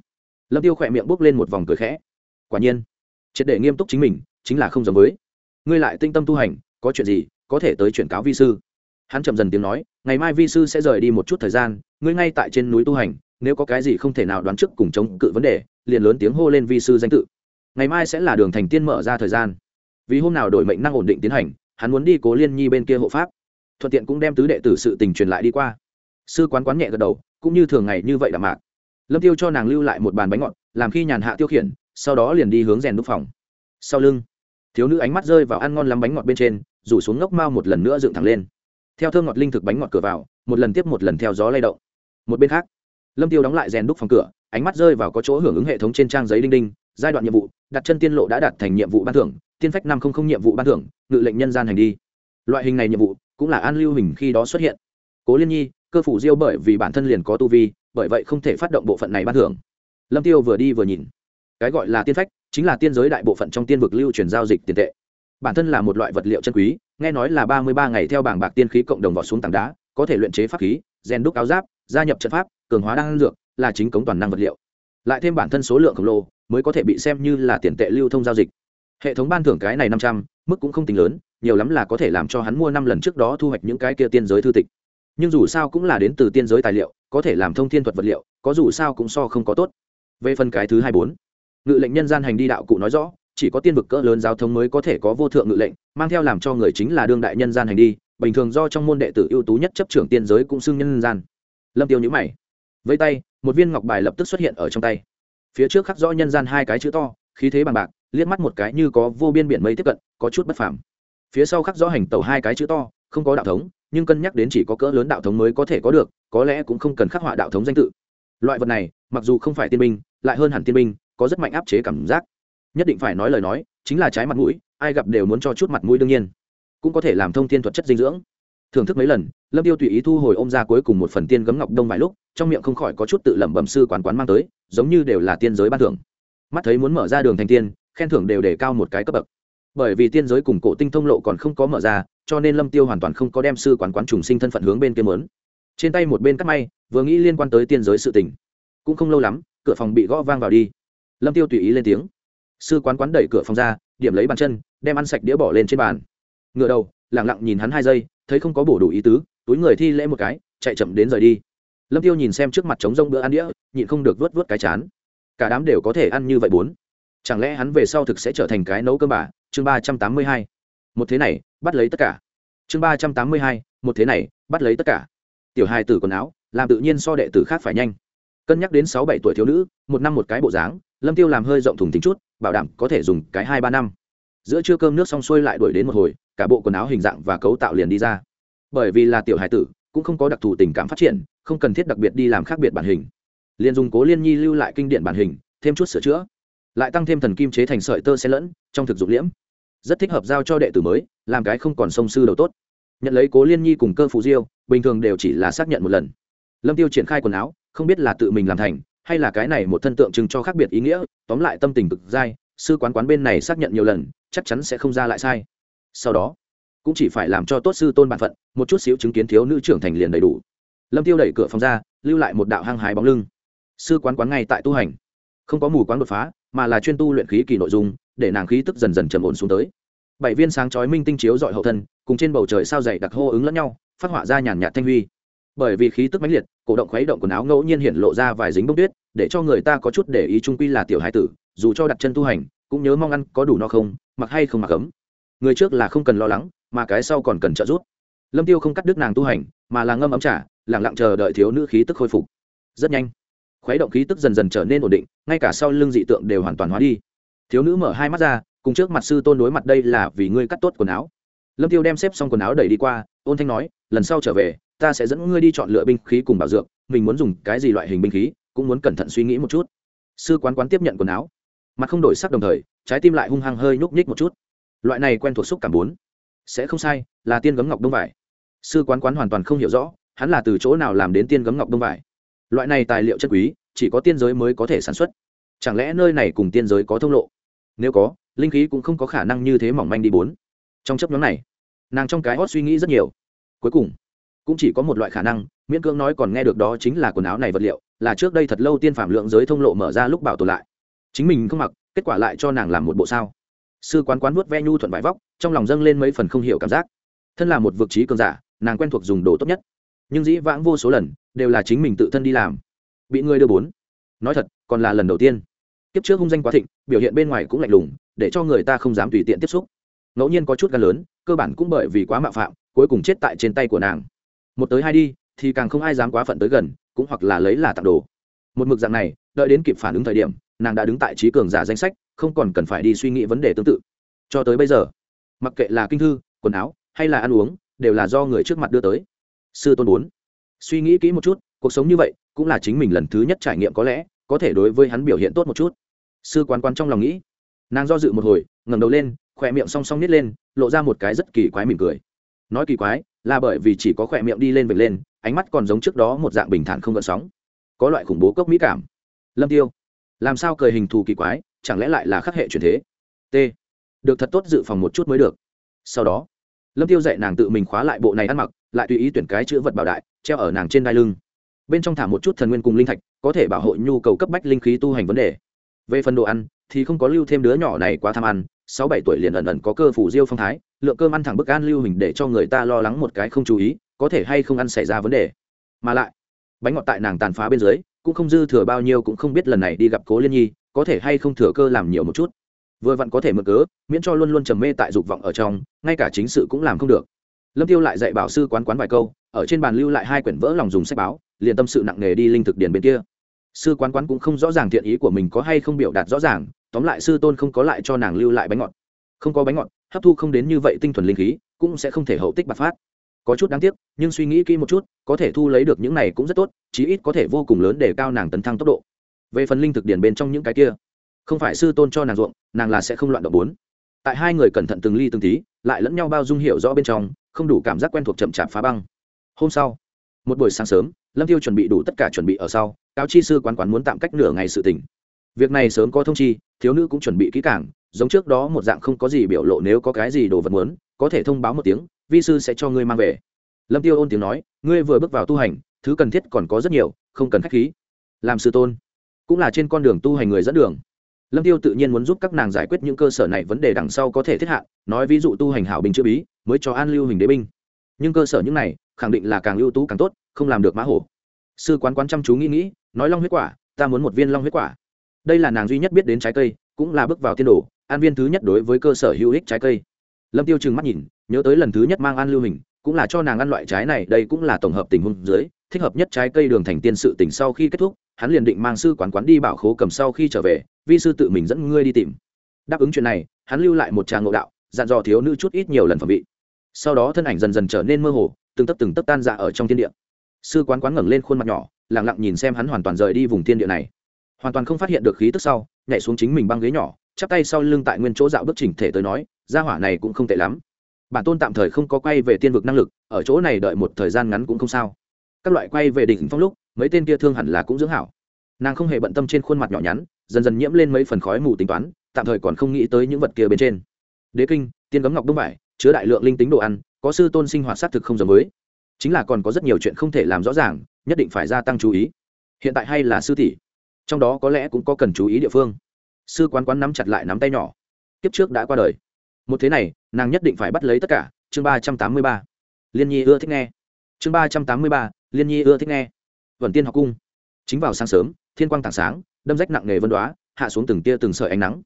Lâm tiêu khỏe miệng bốc lên một vòng cười khẽ. Quả nhiên, triệt để nghiêm túc chính mình, chính là không giống với. Ngươi lại tinh tâm tu hành, có chuyện gì, có thể tới chuyển cáo vi sư. Hắn chậm dần tiếng nói, ngày mai vi sư sẽ rời đi một chút thời gian, ngươi ngay tại trên núi tu hành, nếu có cái gì không thể nào đoán trước cùng chống cự vấn đề, liền lớn tiếng hô lên vi sư danh tự ngày mai sẽ là đường thành tiên mở ra thời gian. Vì hôm nào đổi mệnh năng ổn định tiến hành, hắn muốn đi cố liên nhi bên kia hộ pháp. Thuận tiện cũng đem tứ đệ tử sự tình truyền lại đi qua. Sư quán quán nhẹ gật đầu, cũng như thường ngày như vậy đạm mạc. Lâm tiêu cho nàng lưu lại một bàn bánh ngọt, làm khi nhàn hạ tiêu khiển, sau đó liền đi hướng rèn đúc phòng. Sau lưng, thiếu nữ ánh mắt rơi vào ăn ngon lắm bánh ngọt bên trên, rủ xuống ngốc mao một lần nữa dựng thẳng lên. Theo thơ ngọt linh thực bánh ngọt cửa vào, một lần tiếp một lần theo gió lay động. Một bên khác, lâm tiêu đóng lại rèn đúc phòng cửa, ánh mắt rơi vào có chỗ hưởng ứng hệ thống trên trang giấy đinh đinh giai đoạn nhiệm vụ, đặt chân tiên lộ đã đạt thành nhiệm vụ ban thưởng, tiên phách năm không không nhiệm vụ ban thưởng, ngự lệnh nhân gian hành đi. Loại hình này nhiệm vụ cũng là an lưu hình khi đó xuất hiện. Cố liên nhi, cơ phủ diêu bởi vì bản thân liền có tu vi, bởi vậy không thể phát động bộ phận này ban thưởng. Lâm tiêu vừa đi vừa nhìn. Cái gọi là tiên phách chính là tiên giới đại bộ phận trong tiên vực lưu truyền giao dịch tiền tệ. Bản thân là một loại vật liệu chân quý, nghe nói là ba mươi ba ngày theo bảng bạc tiên khí cộng đồng vọt xuống tảng đá, có thể luyện chế pháp khí, rèn đúc áo giáp, gia nhập trận pháp, cường hóa đan dược, là chính cống toàn năng vật liệu. Lại thêm bản thân số lượng khổng lồ mới có thể bị xem như là tiền tệ lưu thông giao dịch. Hệ thống ban thưởng cái này năm trăm, mức cũng không tính lớn, nhiều lắm là có thể làm cho hắn mua năm lần trước đó thu hoạch những cái kia tiên giới thư tịch. Nhưng dù sao cũng là đến từ tiên giới tài liệu, có thể làm thông thiên thuật vật liệu, có dù sao cũng so không có tốt. Về phần cái thứ hai bốn, ngự lệnh nhân gian hành đi đạo cụ nói rõ, chỉ có tiên vực cỡ lớn giao thông mới có thể có vô thượng ngự lệnh, mang theo làm cho người chính là đương đại nhân gian hành đi, bình thường do trong môn đệ tử ưu tú nhất chấp trưởng tiên giới cũng xưng nhân gian. Lâm tiêu nhữ mày. Với tay, một viên ngọc bài lập tức xuất hiện ở trong tay phía trước khắc rõ nhân gian hai cái chữ to, khí thế bằng bạc, liếc mắt một cái như có vô biên biển mây tiếp cận, có chút bất phàm. Phía sau khắc rõ hành tàu hai cái chữ to, không có đạo thống, nhưng cân nhắc đến chỉ có cỡ lớn đạo thống mới có thể có được, có lẽ cũng không cần khắc họa đạo thống danh tự. Loại vật này, mặc dù không phải tiên binh, lại hơn hẳn tiên binh, có rất mạnh áp chế cảm giác. Nhất định phải nói lời nói, chính là trái mặt mũi, ai gặp đều muốn cho chút mặt mũi đương nhiên. Cũng có thể làm thông thiên thuật chất dinh dưỡng. Thưởng thức mấy lần lâm tiêu tùy ý thu hồi ôm ra cuối cùng một phần tiên gấm ngọc đông vài lúc, trong miệng không khỏi có chút tự lẩm bẩm sư quán quán mang tới, giống như đều là tiên giới ban thưởng. Mắt thấy muốn mở ra đường thành tiên, khen thưởng đều để cao một cái cấp bậc. Bởi vì tiên giới cùng cổ tinh thông lộ còn không có mở ra, cho nên lâm tiêu hoàn toàn không có đem sư quán quán trùng sinh thân phận hướng bên kia mớn trên tay một bên cắt may, vừa nghĩ liên quan tới tiên giới sự tình. Cũng không lâu lắm, cửa phòng bị gõ vang vào đi. Lâm tiêu tùy ý lên tiếng. Sư quán quán đẩy cửa phòng ra, điểm lấy bàn chân, đem ăn sạch đĩa bỏ lên trên bàn. Ngựa đầu lẳng lặng nhìn hắn hai giây, thấy không có bổ đủ ý tứ túi người thi lễ một cái, chạy chậm đến rời đi. Lâm tiêu nhìn xem trước mặt trống rông bữa ăn đĩa, nhịn không được vớt vớt cái chán. Cả đám đều có thể ăn như vậy bốn. Chẳng lẽ hắn về sau thực sẽ trở thành cái nấu cơm bà? Chương ba trăm tám mươi hai. Một thế này, bắt lấy tất cả. Chương ba trăm tám mươi hai, một thế này, bắt lấy tất cả. Tiểu hai tử quần áo, làm tự nhiên so đệ tử khác phải nhanh. Cân nhắc đến sáu bảy tuổi thiếu nữ, một năm một cái bộ dáng, lâm tiêu làm hơi rộng thùng tính chút, bảo đảm có thể dùng cái hai ba năm. Giữa trưa cơm nước xong xuôi lại đuổi đến một hồi, cả bộ quần áo hình dạng và cấu tạo liền đi ra bởi vì là tiểu hải tử, cũng không có đặc thù tình cảm phát triển, không cần thiết đặc biệt đi làm khác biệt bản hình. Liền dùng cố liên nhi lưu lại kinh điển bản hình, thêm chút sửa chữa. Lại tăng thêm thần kim chế thành sợi tơ xe lẫn, trong thực dụng liễm. Rất thích hợp giao cho đệ tử mới, làm cái không còn sông sư đầu tốt. Nhận lấy cố liên nhi cùng cơ phụ diêu, bình thường đều chỉ là xác nhận một lần. Lâm tiêu triển khai quần áo, không biết là tự mình làm thành, hay là cái này một thân tượng trưng cho khác biệt ý nghĩa, tóm lại tâm tình cực dai, sư quán quán bên này xác nhận nhiều lần, chắc chắn sẽ không ra lại sai. Sau đó cũng chỉ phải làm cho tốt sư tôn bản phận, một chút xíu chứng kiến thiếu nữ trưởng thành liền đầy đủ. Lâm tiêu đẩy cửa phòng ra, lưu lại một đạo hăng hái bóng lưng. Sư quán quán ngay tại tu hành. Không có mù quán đột phá, mà là chuyên tu luyện khí kỳ nội dung, để nàng khí tức dần dần trầm ổn xuống tới. Bảy viên sáng chói minh tinh chiếu dọi hậu thân, cùng trên bầu trời sao dày đặc hô ứng lẫn nhau, phát họa ra nhàn nhạt thanh huy. Bởi vì khí tức mãnh liệt, cổ động khuấy động quần áo ngẫu nhiên hiện lộ ra vài dính bông tuyết, để cho người ta có chút để ý trung quy là tiểu hải tử, dù cho đặt chân tu hành, cũng nhớ mong ăn có đủ no không, mặc hay không mặc ấm. Người trước là không cần lo lắng mà cái sau còn cần trợ giúp. Lâm tiêu không cắt đứt nàng tu hành, mà là ngâm ấm trả lẳng lặng chờ đợi thiếu nữ khí tức khôi phục. Rất nhanh, khuấy động khí tức dần dần trở nên ổn định, ngay cả sau lưng dị tượng đều hoàn toàn hóa đi. Thiếu nữ mở hai mắt ra, cùng trước mặt sư tôn đối mặt đây là vì ngươi cắt tốt quần áo. Lâm tiêu đem xếp xong quần áo đẩy đi qua, ôn thanh nói, lần sau trở về, ta sẽ dẫn ngươi đi chọn lựa binh khí cùng bảo dược, mình muốn dùng cái gì loại hình binh khí, cũng muốn cẩn thận suy nghĩ một chút. Sư quán quán tiếp nhận quần áo, mặt không đổi sắc đồng thời, trái tim lại hung hăng hơi nhúc nhích một chút. Loại này quen thuộc xúc cảm bốn sẽ không sai, là tiên gấm ngọc đông vải. Sư quán quán hoàn toàn không hiểu rõ, hắn là từ chỗ nào làm đến tiên gấm ngọc đông vải. Loại này tài liệu chất quý, chỉ có tiên giới mới có thể sản xuất. Chẳng lẽ nơi này cùng tiên giới có thông lộ? Nếu có, linh khí cũng không có khả năng như thế mỏng manh đi bốn. Trong chấp nhóm này, nàng trong cái hót suy nghĩ rất nhiều. Cuối cùng, cũng chỉ có một loại khả năng, miễn cưỡng nói còn nghe được đó chính là quần áo này vật liệu, là trước đây thật lâu tiên phạm lượng giới thông lộ mở ra lúc bảo tồn lại. Chính mình không mặc, kết quả lại cho nàng làm một bộ sao? Sư quán quán vuốt ve nhu thuận vải vóc, trong lòng dâng lên mấy phần không hiểu cảm giác. Thân là một vực trí cường giả, nàng quen thuộc dùng đồ tốt nhất. Nhưng dĩ vãng vô số lần, đều là chính mình tự thân đi làm. Bị người đưa bốn. Nói thật, còn là lần đầu tiên. Kiếp trước hung danh quá thịnh, biểu hiện bên ngoài cũng lạnh lùng, để cho người ta không dám tùy tiện tiếp xúc. Ngẫu nhiên có chút gan lớn, cơ bản cũng bởi vì quá mạo phạm, cuối cùng chết tại trên tay của nàng. Một tới hai đi, thì càng không ai dám quá phận tới gần, cũng hoặc là lấy là tặng đồ. Một mực dạng này, đợi đến kịp phản ứng thời điểm, nàng đã đứng tại trí cường giả danh sách không còn cần phải đi suy nghĩ vấn đề tương tự. Cho tới bây giờ, mặc kệ là kinh thư, quần áo, hay là ăn uống, đều là do người trước mặt đưa tới. Sư tôn bốn suy nghĩ kỹ một chút, cuộc sống như vậy cũng là chính mình lần thứ nhất trải nghiệm có lẽ có thể đối với hắn biểu hiện tốt một chút. Sư quán quán trong lòng nghĩ, nàng do dự một hồi, ngẩng đầu lên, khỏe miệng song song nít lên, lộ ra một cái rất kỳ quái mỉm cười. Nói kỳ quái là bởi vì chỉ có khỏe miệng đi lên vệt lên, ánh mắt còn giống trước đó một dạng bình thản không gợn sóng. Có loại khủng bố cốc mỹ cảm. Lâm tiêu, làm sao cười hình thù kỳ quái? Chẳng lẽ lại là khắc hệ truyền thế? T. Được thật tốt dự phòng một chút mới được. Sau đó, lâm tiêu dạy nàng tự mình khóa lại bộ này ăn mặc, lại tùy ý tuyển cái chữ vật bảo đại, treo ở nàng trên đai lưng. Bên trong thả một chút thần nguyên cùng linh thạch, có thể bảo hộ nhu cầu cấp bách linh khí tu hành vấn đề. Về phần đồ ăn, thì không có lưu thêm đứa nhỏ này quá tham ăn, sáu bảy tuổi liền ẩn ẩn có cơ phủ diêu phong thái, lượng cơm ăn thẳng bức an lưu hình để cho người ta lo lắng một cái không chú ý, có thể hay không ăn xảy ra vấn đề. Mà lại, bánh ngọt tại nàng tàn phá bên dưới, cũng không dư thừa bao nhiêu cũng không biết lần này đi gặp cố liên nhi có thể hay không thừa cơ làm nhiều một chút. Vừa vặn có thể mượn cớ, miễn cho luôn luôn trầm mê tại dục vọng ở trong, ngay cả chính sự cũng làm không được. Lâm tiêu lại dạy bảo sư quán quán vài câu, ở trên bàn lưu lại hai quyển vỡ lòng dùng sách báo, liền tâm sự nặng nề đi linh thực điển bên kia. Sư quán quán cũng không rõ ràng thiện ý của mình có hay không biểu đạt rõ ràng, tóm lại sư tôn không có lại cho nàng lưu lại bánh ngọt. Không có bánh ngọt, hấp thu không đến như vậy tinh thuần linh khí, cũng sẽ không thể hậu tích bạc phát. Có chút đáng tiếc, nhưng suy nghĩ kỹ một chút, có thể thu lấy được những này cũng rất tốt, chí ít có thể vô cùng lớn để cao nàng tấn thăng tốc độ về phần linh thực điển bên trong những cái kia, không phải sư tôn cho nàng ruộng, nàng là sẽ không loạn động bốn. Tại hai người cẩn thận từng ly từng tí, lại lẫn nhau bao dung hiểu rõ bên trong, không đủ cảm giác quen thuộc chậm chạp phá băng. Hôm sau, một buổi sáng sớm, lâm tiêu chuẩn bị đủ tất cả chuẩn bị ở sau, cáo chi sư quán quán muốn tạm cách nửa ngày sự tỉnh việc này sớm có thông chi, thiếu nữ cũng chuẩn bị kỹ càng, giống trước đó một dạng không có gì biểu lộ nếu có cái gì đồ vật muốn, có thể thông báo một tiếng, vi sư sẽ cho ngươi mang về. Lâm tiêu ôn tiếng nói, ngươi vừa bước vào tu hành, thứ cần thiết còn có rất nhiều, không cần khách khí. Làm sư tôn cũng là trên con đường tu hành người dẫn đường. Lâm tiêu tự nhiên muốn giúp các nàng giải quyết những cơ sở này vấn đề đằng sau có thể thiết hạ nói ví dụ tu hành hảo bình chữ bí, mới cho an lưu hình đế binh. Nhưng cơ sở những này, khẳng định là càng ưu tú càng tốt, không làm được mã hổ. Sư quán quán chăm chú nghĩ nghĩ, nói long huyết quả, ta muốn một viên long huyết quả. Đây là nàng duy nhất biết đến trái cây, cũng là bước vào tiên đồ, an viên thứ nhất đối với cơ sở hữu ích trái cây. Lâm tiêu trừng mắt nhìn, nhớ tới lần thứ nhất mang an lưu hình, cũng là cho nàng ăn loại trái này, đây cũng là tổng hợp tình huống dưới, thích hợp nhất trái cây đường thành tiên sự tỉnh sau khi kết thúc hắn liền định mang sư quán quán đi bảo khố cầm sau khi trở về, vi sư tự mình dẫn ngươi đi tìm. Đáp ứng chuyện này, hắn lưu lại một tràng ngộ đạo, dặn dò thiếu nữ chút ít nhiều lần phẩm vị. Sau đó thân ảnh dần dần trở nên mơ hồ, từng tấc từng tấc tan dạ ở trong thiên địa. Sư quán quán ngẩng lên khuôn mặt nhỏ lẳng lặng nhìn xem hắn hoàn toàn rời đi vùng thiên địa này. Hoàn toàn không phát hiện được khí tức sau, nhảy xuống chính mình băng ghế nhỏ, chắp tay sau lưng tại nguyên chỗ dạo bước chỉnh thể tới nói, gia hỏa này cũng không tệ lắm. Bản tôn tạm thời không có quay về tiên vực năng lực, ở chỗ này đợi một thời gian ngắn cũng không sao các loại quay về đỉnh phong lúc, mấy tên kia thương hẳn là cũng dưỡng hảo. Nàng không hề bận tâm trên khuôn mặt nhỏ nhắn, dần dần nhiễm lên mấy phần khói mù tính toán, tạm thời còn không nghĩ tới những vật kia bên trên. Đế kinh, tiên cấm ngọc đông vải, chứa đại lượng linh tính đồ ăn, có sư tôn sinh hoạt xác thực không giống mới chính là còn có rất nhiều chuyện không thể làm rõ ràng, nhất định phải gia tăng chú ý. Hiện tại hay là sư tỷ. Trong đó có lẽ cũng có cần chú ý địa phương. Sư quán quán nắm chặt lại nắm tay nhỏ. Kiếp trước đã qua đời. Một thế này, nàng nhất định phải bắt lấy tất cả. Chương ba trăm tám mươi ba. Liên nhi ưa thích nghe. Chương ba trăm tám mươi ba liên nhi ưa thích nghe. Vần tiên học cung. Chính vào sáng sớm, thiên quang tảng sáng, đâm rách nặng nề vân đoá, hạ xuống từng tia từng sợi ánh nắng.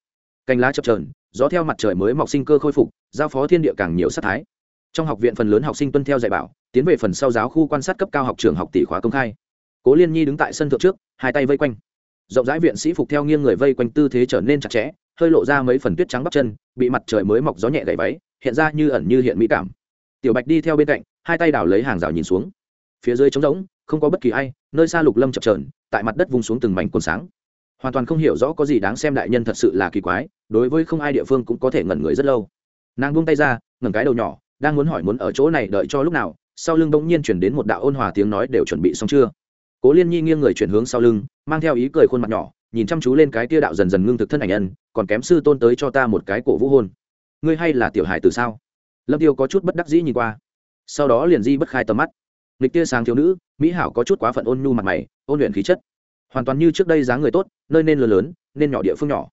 Cành lá chập trờn gió theo mặt trời mới mọc sinh cơ khôi phục, giao phó thiên địa càng nhiều sát thái. Trong học viện phần lớn học sinh tuân theo dạy bảo, tiến về phần sau giáo khu quan sát cấp cao học trường học tỷ khóa công khai. Cố liên nhi đứng tại sân thượng trước, hai tay vây quanh. Rộng rãi viện sĩ phục theo nghiêng người vây quanh tư thế trở nên chặt chẽ, hơi lộ ra mấy phần tuyết trắng bắp chân, bị mặt trời mới mọc gió nhẹ gậy váy, hiện ra như ẩn như hiện mỹ cảm. Tiểu bạch đi theo bên cạnh, hai tay đảo lấy hàng rào nhìn xuống phía dưới trống rỗng, không có bất kỳ ai, nơi xa lục lâm chập trờn tại mặt đất vung xuống từng mảnh cuốn sáng. Hoàn toàn không hiểu rõ có gì đáng xem đại nhân thật sự là kỳ quái, đối với không ai địa phương cũng có thể ngẩn người rất lâu. Nàng buông tay ra, ngẩng cái đầu nhỏ, đang muốn hỏi muốn ở chỗ này đợi cho lúc nào, sau lưng bỗng nhiên chuyển đến một đạo ôn hòa tiếng nói đều chuẩn bị xong chưa? Cố liên nhi nghiêng người chuyển hướng sau lưng, mang theo ý cười khuôn mặt nhỏ, nhìn chăm chú lên cái tia đạo dần dần ngưng thực thân ảnh nhân còn kém sư tôn tới cho ta một cái cổ vũ hôn ngươi hay là tiểu hài từ sao? Lâm tiêu có chút bất đắc dĩ nhìn qua. Sau đó liền di bất khai tầm mắt nghịch tia sáng thiếu nữ, mỹ hảo có chút quá phận ôn nhu mặt mày, ôn luyện khí chất. Hoàn toàn như trước đây dáng người tốt, nơi nên lớn lớn, nên nhỏ địa phương nhỏ.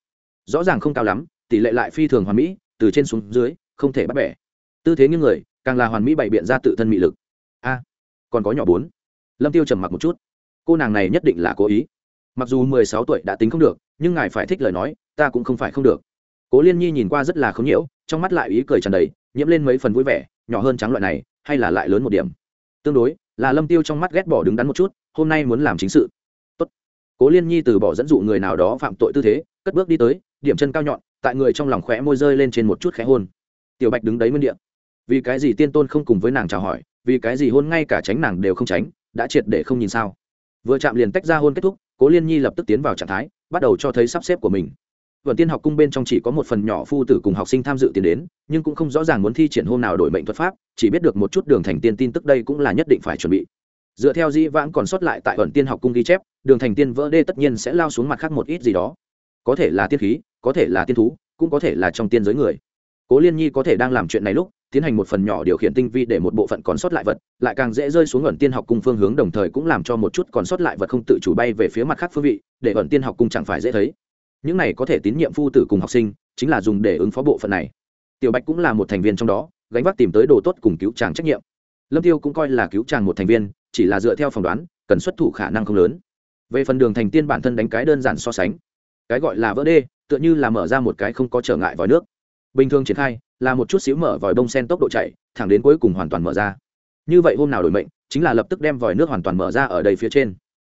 Rõ ràng không cao lắm, tỷ lệ lại phi thường hoàn mỹ, từ trên xuống dưới, không thể bắt bẻ. Tư thế như người, càng là hoàn mỹ bày biện ra tự thân mị lực. A, còn có nhỏ bốn. Lâm tiêu trầm mặc một chút. Cô nàng này nhất định là cố ý. Mặc dù mười sáu tuổi đã tính không được, nhưng ngài phải thích lời nói, ta cũng không phải không được. Cố liên nhi nhìn qua rất là không nhiễu, trong mắt lại ý cười tràn đầy, nhiễm lên mấy phần vui vẻ, nhỏ hơn trắng loại này, hay là lại lớn một điểm? Tương đối, là lâm tiêu trong mắt ghét bỏ đứng đắn một chút, hôm nay muốn làm chính sự. Tốt. cố liên nhi từ bỏ dẫn dụ người nào đó phạm tội tư thế, cất bước đi tới, điểm chân cao nhọn, tại người trong lòng khẽ môi rơi lên trên một chút khẽ hôn. Tiểu bạch đứng đấy nguyên địa. Vì cái gì tiên tôn không cùng với nàng chào hỏi, vì cái gì hôn ngay cả tránh nàng đều không tránh, đã triệt để không nhìn sao? Vừa chạm liền tách ra hôn kết thúc, cố liên nhi lập tức tiến vào trạng thái, bắt đầu cho thấy sắp xếp của mình vận tiên học cung bên trong chỉ có một phần nhỏ phu tử cùng học sinh tham dự tiền đến, nhưng cũng không rõ ràng muốn thi triển hôm nào đổi mệnh thuật pháp, chỉ biết được một chút đường thành tiên tin tức đây cũng là nhất định phải chuẩn bị. Dựa theo dĩ vãng còn sót lại tại vận tiên học cung ghi chép, đường thành tiên vỡ đê tất nhiên sẽ lao xuống mặt khác một ít gì đó. Có thể là tiên khí, có thể là tiên thú, cũng có thể là trong tiên giới người. Cố liên nhi có thể đang làm chuyện này lúc, tiến hành một phần nhỏ điều khiển tinh vi để một bộ phận còn sót lại vật, lại càng dễ rơi xuống ẩn tiên học cung phương hướng đồng thời cũng làm cho một chút còn sót lại vật không tự chủ bay về phía mặt khác phương vị, để ẩn tiên học cung chẳng phải dễ thấy những này có thể tín nhiệm phu tử cùng học sinh, chính là dùng để ứng phó bộ phận này. Tiểu bạch cũng là một thành viên trong đó, gánh vác tìm tới đồ tốt cùng cứu chàng trách nhiệm. Lâm tiêu cũng coi là cứu chàng một thành viên, chỉ là dựa theo phỏng đoán, cần xuất thủ khả năng không lớn. Về phần đường thành tiên bản thân đánh cái đơn giản so sánh, cái gọi là vỡ đê, tựa như là mở ra một cái không có trở ngại vòi nước. Bình thường triển khai, là một chút xíu mở vòi bông sen tốc độ chạy, thẳng đến cuối cùng hoàn toàn mở ra. Như vậy hôm nào đổi mệnh, chính là lập tức đem vòi nước hoàn toàn mở ra ở đây phía trên.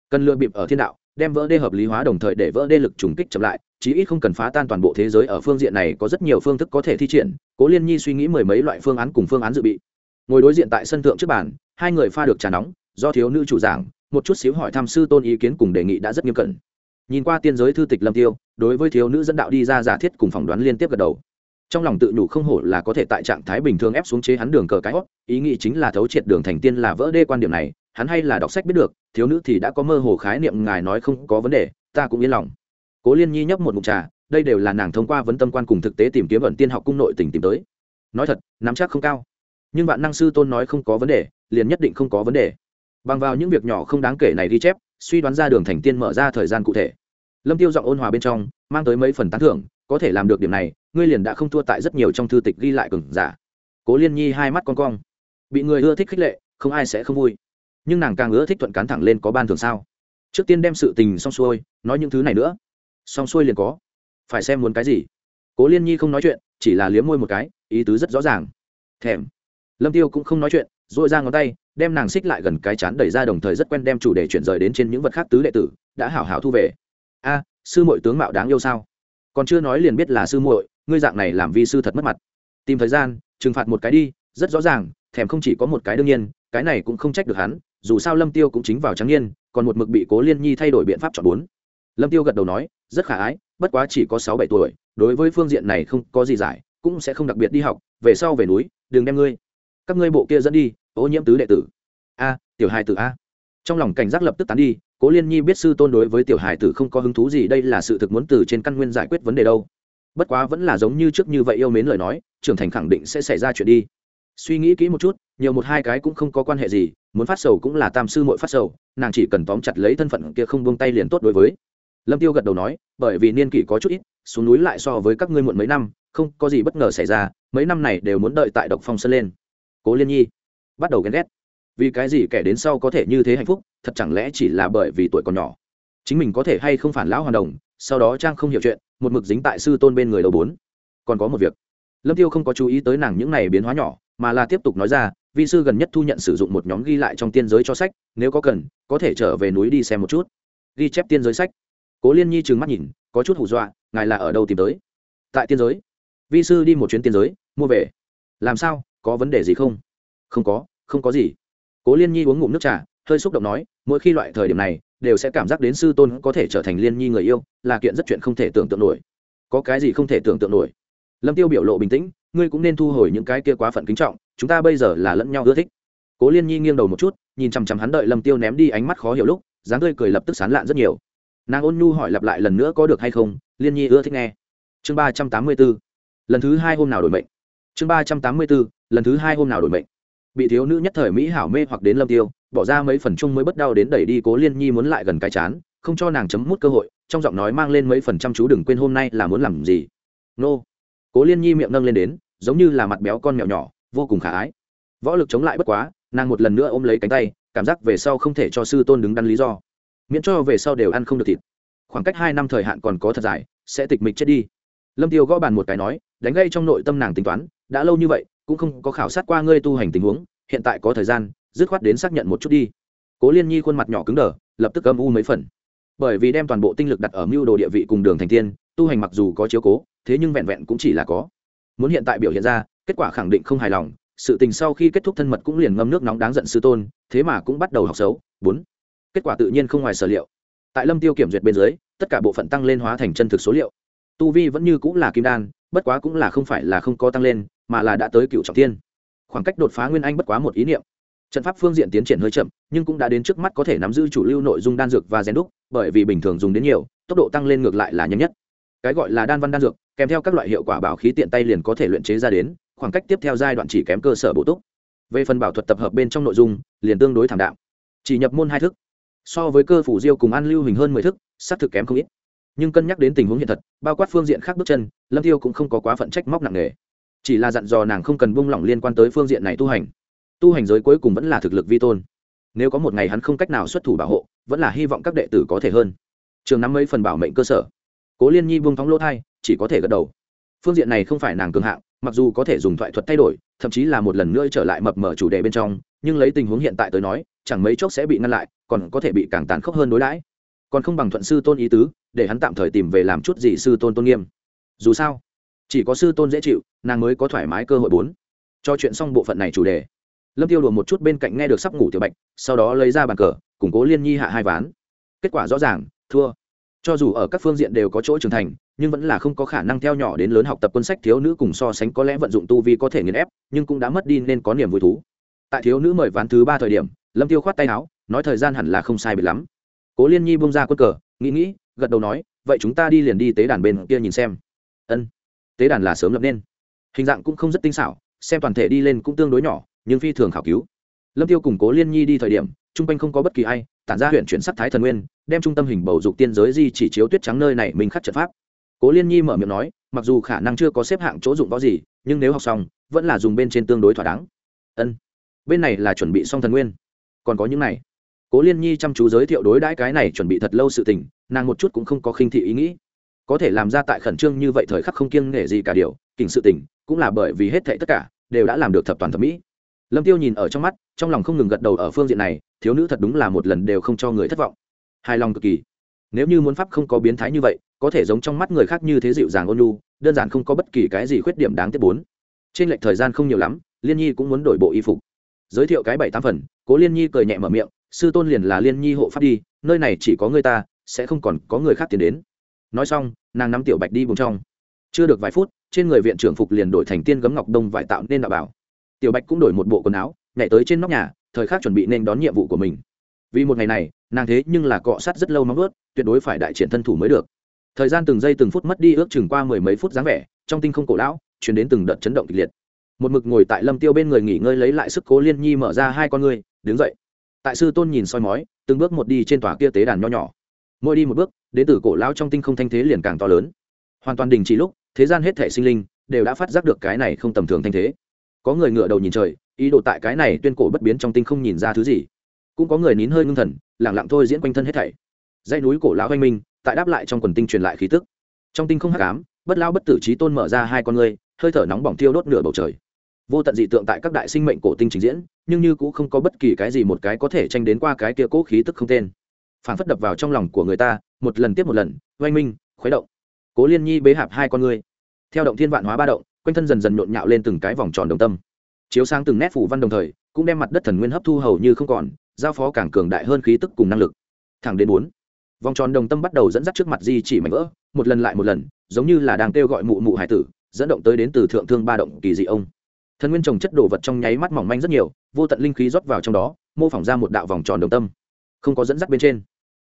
Cần lựa bịp ở thiên đạo đem vỡ đê hợp lý hóa đồng thời để vỡ đê lực trùng kích chậm lại, chí ít không cần phá tan toàn bộ thế giới ở phương diện này có rất nhiều phương thức có thể thi triển. Cố liên nhi suy nghĩ mười mấy loại phương án cùng phương án dự bị. Ngồi đối diện tại sân thượng trước bàn, hai người pha được trà nóng, do thiếu nữ chủ giảng, một chút xíu hỏi tham sư tôn ý kiến cùng đề nghị đã rất nghiêm cẩn. Nhìn qua tiên giới thư tịch lâm tiêu, đối với thiếu nữ dẫn đạo đi ra giả thiết cùng phỏng đoán liên tiếp gật đầu. Trong lòng tự nhủ không hổ là có thể tại trạng thái bình thường ép xuống chế hắn đường cờ cái hót ý nghĩ chính là thấu triệt đường thành tiên là vỡ đê quan điểm này hắn hay là đọc sách biết được, thiếu nữ thì đã có mơ hồ khái niệm ngài nói không có vấn đề, ta cũng yên lòng. Cố liên nhi nhấp một mục trà, đây đều là nàng thông qua vấn tâm quan cùng thực tế tìm kiếm ẩn tiên học cung nội tình tìm tới. Nói thật, nắm chắc không cao. Nhưng bạn năng sư tôn nói không có vấn đề, liền nhất định không có vấn đề. Bằng vào những việc nhỏ không đáng kể này ghi chép, suy đoán ra đường thành tiên mở ra thời gian cụ thể. Lâm tiêu giọng ôn hòa bên trong, mang tới mấy phần tán thưởng, có thể làm được điểm này, ngươi liền đã không thua tại rất nhiều trong thư tịch ghi lại cừng giả. Cố liên nhi hai mắt con cong. Bị người ưa thích khích lệ, không ai sẽ không vui nhưng nàng càng ưa thích thuận cán thẳng lên có ban thường sao? Trước tiên đem sự tình xong xuôi, nói những thứ này nữa. Xong xuôi liền có. Phải xem muốn cái gì. Cố liên nhi không nói chuyện, chỉ là liếm môi một cái, ý tứ rất rõ ràng. Thèm. Lâm tiêu cũng không nói chuyện dội ra ngón tay, đem nàng xích lại gần cái chán đẩy ra đồng thời rất quen đem chủ đề chuyển rời đến trên những vật khác tứ đệ tử, đã hảo hảo thu về. A, sư muội tướng mạo đáng yêu sao? Còn chưa nói liền biết là sư muội, ngươi dạng này làm vi sư thật mất mặt. Tìm thời gian, trừng phạt một cái đi, rất rõ ràng, thèm không chỉ có một cái đương nhiên cái này cũng không trách được hắn, dù sao lâm tiêu cũng chính vào trắng niên, còn một mực bị cố liên nhi thay đổi biện pháp chọn bốn. Lâm tiêu gật đầu nói, rất khả ái, bất quá chỉ có sáu bảy tuổi, đối với phương diện này không có gì giải, cũng sẽ không đặc biệt đi học, về sau về núi, đừng đem ngươi, các ngươi bộ kia dẫn đi, ô nhiễm tứ đệ tử. A, tiểu hài tử a. Trong lòng cảnh giác lập tức tán đi, cố liên nhi biết sư tôn đối với tiểu hài tử không có hứng thú gì đây là sự thực muốn từ trên căn nguyên giải quyết vấn đề đâu. Bất quá vẫn là giống như trước như vậy yêu mến lời nói, trưởng thành khẳng định sẽ xảy ra chuyện đi suy nghĩ kỹ một chút, nhiều một hai cái cũng không có quan hệ gì, muốn phát sầu cũng là tam sư mội phát sầu, nàng chỉ cần tóm chặt lấy thân phận kia không buông tay liền tốt đối với. Lâm tiêu gật đầu nói, bởi vì niên kỷ có chút ít, xuống núi lại so với các ngươi muộn mấy năm, không có gì bất ngờ xảy ra, mấy năm này đều muốn đợi tại độc phong sơn lên. Cố liên nhi, bắt đầu ghen ghét. Vì cái gì kẻ đến sau có thể như thế hạnh phúc, thật chẳng lẽ chỉ là bởi vì tuổi còn nhỏ? Chính mình có thể hay không phản lão hoàn đồng, sau đó trang không hiểu chuyện, một mực dính tại sư tôn bên người đầu bốn. Còn có một việc. Lâm tiêu không có chú ý tới nàng những này biến hóa nhỏ mà là tiếp tục nói ra, vi sư gần nhất thu nhận sử dụng một nhóm ghi lại trong tiên giới cho sách, nếu có cần, có thể trở về núi đi xem một chút. Ghi chép tiên giới sách. Cố liên nhi trừng mắt nhìn, có chút hù dọa, ngài là ở đâu tìm tới? Tại tiên giới. Vi sư đi một chuyến tiên giới, mua về. Làm sao, có vấn đề gì không? Không có không có gì. Cố liên nhi uống ngụm nước trà, hơi xúc động nói, mỗi khi loại thời điểm này, đều sẽ cảm giác đến sư tôn có thể trở thành liên nhi người yêu, là kiện rất chuyện không thể tưởng tượng nổi. Có cái gì không thể tưởng tượng nổi? Lâm tiêu biểu lộ bình tĩnh ngươi cũng nên thu hồi những cái kia quá phận kính trọng, chúng ta bây giờ là lẫn nhau ưa thích. Cố liên nhi nghiêng đầu một chút, nhìn chằm chằm hắn đợi lâm tiêu ném đi ánh mắt khó hiểu lúc, dáng tươi cười lập tức sán lạn rất nhiều. Nàng ôn nhu hỏi lặp lại lần nữa có được hay không, liên nhi ưa thích nghe. Chương ba trăm tám mươi bốn lần thứ hai hôm nào đổi mệnh. Chương ba trăm tám mươi bốn lần thứ hai hôm nào đổi mệnh. Bị thiếu nữ nhất thời mỹ hảo mê hoặc đến lâm tiêu, bỏ ra mấy phần chung mới bất đau đến đẩy đi cố liên nhi muốn lại gần cái chán, không cho nàng chấm mút cơ hội, trong giọng nói mang lên mấy phần trăm chú đừng quên hôm nay là muốn làm gì. Nô cố liên nhi miệng nâng lên đến, giống như là mặt béo con mèo nhỏ, vô cùng khả ái. Võ lực chống lại bất quá, nàng một lần nữa ôm lấy cánh tay, cảm giác về sau không thể cho sư tôn đứng đắn lý do. Miễn cho về sau đều ăn không được thịt. Khoảng cách hai năm thời hạn còn có thật dài, sẽ tịch mịch chết đi. Lâm tiêu gõ bàn một cái nói, đánh gây trong nội tâm nàng tính toán, đã lâu như vậy, cũng không có khảo sát qua ngươi tu hành tình huống, hiện tại có thời gian, dứt khoát đến xác nhận một chút đi. Cố liên nhi khuôn mặt nhỏ cứng đờ, lập tức âm u mấy phần. Bởi vì đem toàn bộ tinh lực đặt ở mưu đồ địa vị cùng đường thành tiên, tu hành mặc dù có chiếu cố thế nhưng vẹn vẹn cũng chỉ là có. Muốn hiện tại biểu hiện ra, kết quả khẳng định không hài lòng, sự tình sau khi kết thúc thân mật cũng liền ngâm nước nóng đáng giận sư tôn, thế mà cũng bắt đầu học xấu. Bốn, kết quả tự nhiên không ngoài sở liệu. Tại lâm tiêu kiểm duyệt bên dưới, tất cả bộ phận tăng lên hóa thành chân thực số liệu. Tu vi vẫn như cũng là kim đan, bất quá cũng là không phải là không có tăng lên, mà là đã tới cựu trọng thiên. Khoảng cách đột phá nguyên anh bất quá một ý niệm. Trận pháp phương diện tiến triển hơi chậm, nhưng cũng đã đến trước mắt có thể nắm giữ chủ lưu nội dung đan dược và rèn đúc, bởi vì bình thường dùng đến nhiều, tốc độ tăng lên ngược lại là nhanh nhất cái gọi là đan văn đan dược, kèm theo các loại hiệu quả bảo khí tiện tay liền có thể luyện chế ra đến, khoảng cách tiếp theo giai đoạn chỉ kém cơ sở bổ túc. Về phần bảo thuật tập hợp bên trong nội dung, liền tương đối thảm đạo chỉ nhập môn hai thức. So với cơ phủ diêu cùng an lưu hình hơn mười thức, xác thực kém không ít. Nhưng cân nhắc đến tình huống hiện thật, bao quát phương diện khác bước chân, lâm tiêu cũng không có quá phận trách móc nặng nề. Chỉ là dặn dò nàng không cần buông lỏng liên quan tới phương diện này tu hành. Tu hành giới cuối cùng vẫn là thực lực vi tôn. Nếu có một ngày hắn không cách nào xuất thủ bảo hộ, vẫn là hy vọng các đệ tử có thể hơn. Trường năm mấy phần bảo mệnh cơ sở cố liên nhi buông thóng lỗ thai, chỉ có thể gật đầu. Phương diện này không phải nàng cường hạng, mặc dù có thể dùng thoại thuật thay đổi, thậm chí là một lần nữa trở lại mập mở chủ đề bên trong, nhưng lấy tình huống hiện tại tới nói, chẳng mấy chốc sẽ bị ngăn lại, còn có thể bị càng tàn khốc hơn đối đãi. Còn không bằng thuận sư tôn ý tứ, để hắn tạm thời tìm về làm chút gì sư tôn tôn nghiêm. Dù sao, chỉ có sư tôn dễ chịu, nàng mới có thoải mái cơ hội bốn. Cho chuyện xong bộ phận này chủ đề. Lâm tiêu đùa một chút bên cạnh nghe được sắp ngủ tiểu bạch, sau đó lấy ra bàn cờ củng cố liên nhi hạ hai ván. Kết quả rõ ràng, thua cho dù ở các phương diện đều có chỗ trưởng thành, nhưng vẫn là không có khả năng theo nhỏ đến lớn học tập quân sách thiếu nữ cùng so sánh có lẽ vận dụng tu vi có thể nghiền ép, nhưng cũng đã mất đi nên có niềm vui thú. Tại thiếu nữ mời ván thứ ba thời điểm, lâm tiêu khoát tay áo, nói thời gian hẳn là không sai biệt lắm. Cố liên nhi bung ra quân cờ, nghĩ nghĩ, gật đầu nói, vậy chúng ta đi liền đi tế đàn bên kia nhìn xem. Ân, tế đàn là sớm lập nên. Hình dạng cũng không rất tinh xảo, xem toàn thể đi lên cũng tương đối nhỏ, nhưng phi thường khảo cứu lâm tiêu cùng cố liên nhi đi thời điểm, chung quanh không có bất kỳ ai, tản ra huyện chuyển sắc thái thần nguyên, đem trung tâm hình bầu dục tiên giới di chỉ chiếu tuyết trắng nơi này mình khắc trận pháp. Cố liên nhi mở miệng nói, mặc dù khả năng chưa có xếp hạng chỗ dụng võ gì, nhưng nếu học xong, vẫn là dùng bên trên tương đối thỏa đáng. Ân, bên này là chuẩn bị xong thần nguyên. Còn có những này. Cố liên nhi chăm chú giới thiệu đối đãi cái này chuẩn bị thật lâu sự tình, nàng một chút cũng không có khinh thị ý nghĩ. Có thể làm ra tại khẩn trương như vậy thời khắc không kiêng nể gì cả điều kình sự tình, cũng là bởi vì hết thệ tất cả, đều đã làm được thập toàn thẩm mỹ lâm tiêu nhìn ở trong mắt, trong lòng không ngừng gật đầu ở phương diện này, thiếu nữ thật đúng là một lần đều không cho người thất vọng. Hài lòng cực kỳ. Nếu như muốn pháp không có biến thái như vậy, có thể giống trong mắt người khác như thế dịu dàng ôn nhu, đơn giản không có bất kỳ cái gì khuyết điểm đáng tiếc bốn. Trên lệch thời gian không nhiều lắm, liên nhi cũng muốn đổi bộ y phục. Giới thiệu cái bảy tám phần, cố liên nhi cười nhẹ mở miệng, sư tôn liền là liên nhi hộ pháp đi, nơi này chỉ có người ta, sẽ không còn có người khác tiến đến. Nói xong, nàng nắm tiểu bạch đi vùng trong. Chưa được vài phút, trên người viện trưởng phục liền đổi thành tiên gấm ngọc đông vải tạo nên đạo bảo tiểu bạch cũng đổi một bộ quần áo, nhảy tới trên nóc nhà, thời khắc chuẩn bị nên đón nhiệm vụ của mình. Vì một ngày này, nàng thế nhưng là cọ sát rất lâu mong ướt tuyệt đối phải đại triển thân thủ mới được. Thời gian từng giây từng phút mất đi ước chừng qua mười mấy phút dáng vẻ, trong tinh không cổ lão chuyển đến từng đợt chấn động kịch liệt. Một mực ngồi tại lâm tiêu bên người nghỉ ngơi lấy lại sức cố liên nhi mở ra hai con ngươi, đứng dậy. Tại sư tôn nhìn soi mói, từng bước một đi trên tòa kia tế đàn nho nhỏ. Mỗi đi một bước, đến từ cổ lão trong tinh không thanh thế liền càng to lớn. Hoàn toàn đình chỉ lúc, thế gian hết thể sinh linh đều đã phát giác được cái này không tầm thường thanh thế có người ngửa đầu nhìn trời, ý đồ tại cái này tuyên cổ bất biến trong tinh không nhìn ra thứ gì. Cũng có người nín hơi ngưng thần lẳng lặng thôi diễn quanh thân hết thảy. Dãy núi cổ lão hoanh minh, tại đáp lại trong quần tinh truyền lại khí tức. Trong tinh không hắc ám, bất lao bất tử trí tôn mở ra hai con ngươi, hơi thở nóng bỏng thiêu đốt nửa bầu trời. Vô tận dị tượng tại các đại sinh mệnh cổ tinh trình diễn, nhưng như cũng không có bất kỳ cái gì một cái có thể tranh đến qua cái kia cố khí tức không tên. Phản phất đập vào trong lòng của người ta, một lần tiếp một lần oanh minh, khuấy động. Cố liên nhi bế hạp hai con ngươi. Theo động thiên vạn hóa ba động quanh thân dần dần nhộn nhạo lên từng cái vòng tròn đồng tâm. Chiếu sang từng nét phủ văn đồng thời, cũng đem mặt đất thần nguyên hấp thu hầu như không còn, giao phó càng cường đại hơn khí tức cùng năng lực. Thẳng đến bốn, vòng tròn đồng tâm bắt đầu dẫn dắt trước mặt di chỉ mảnh vỡ, một lần lại một lần, giống như là đang kêu gọi mụ mụ hải tử, dẫn động tới đến từ thượng thương ba động kỳ dị ông. Thần nguyên trồng chất đồ vật trong nháy mắt mỏng manh rất nhiều, vô tận linh khí rót vào trong đó, mô phỏng ra một đạo vòng tròn đồng tâm. Không có dẫn dắt bên trên,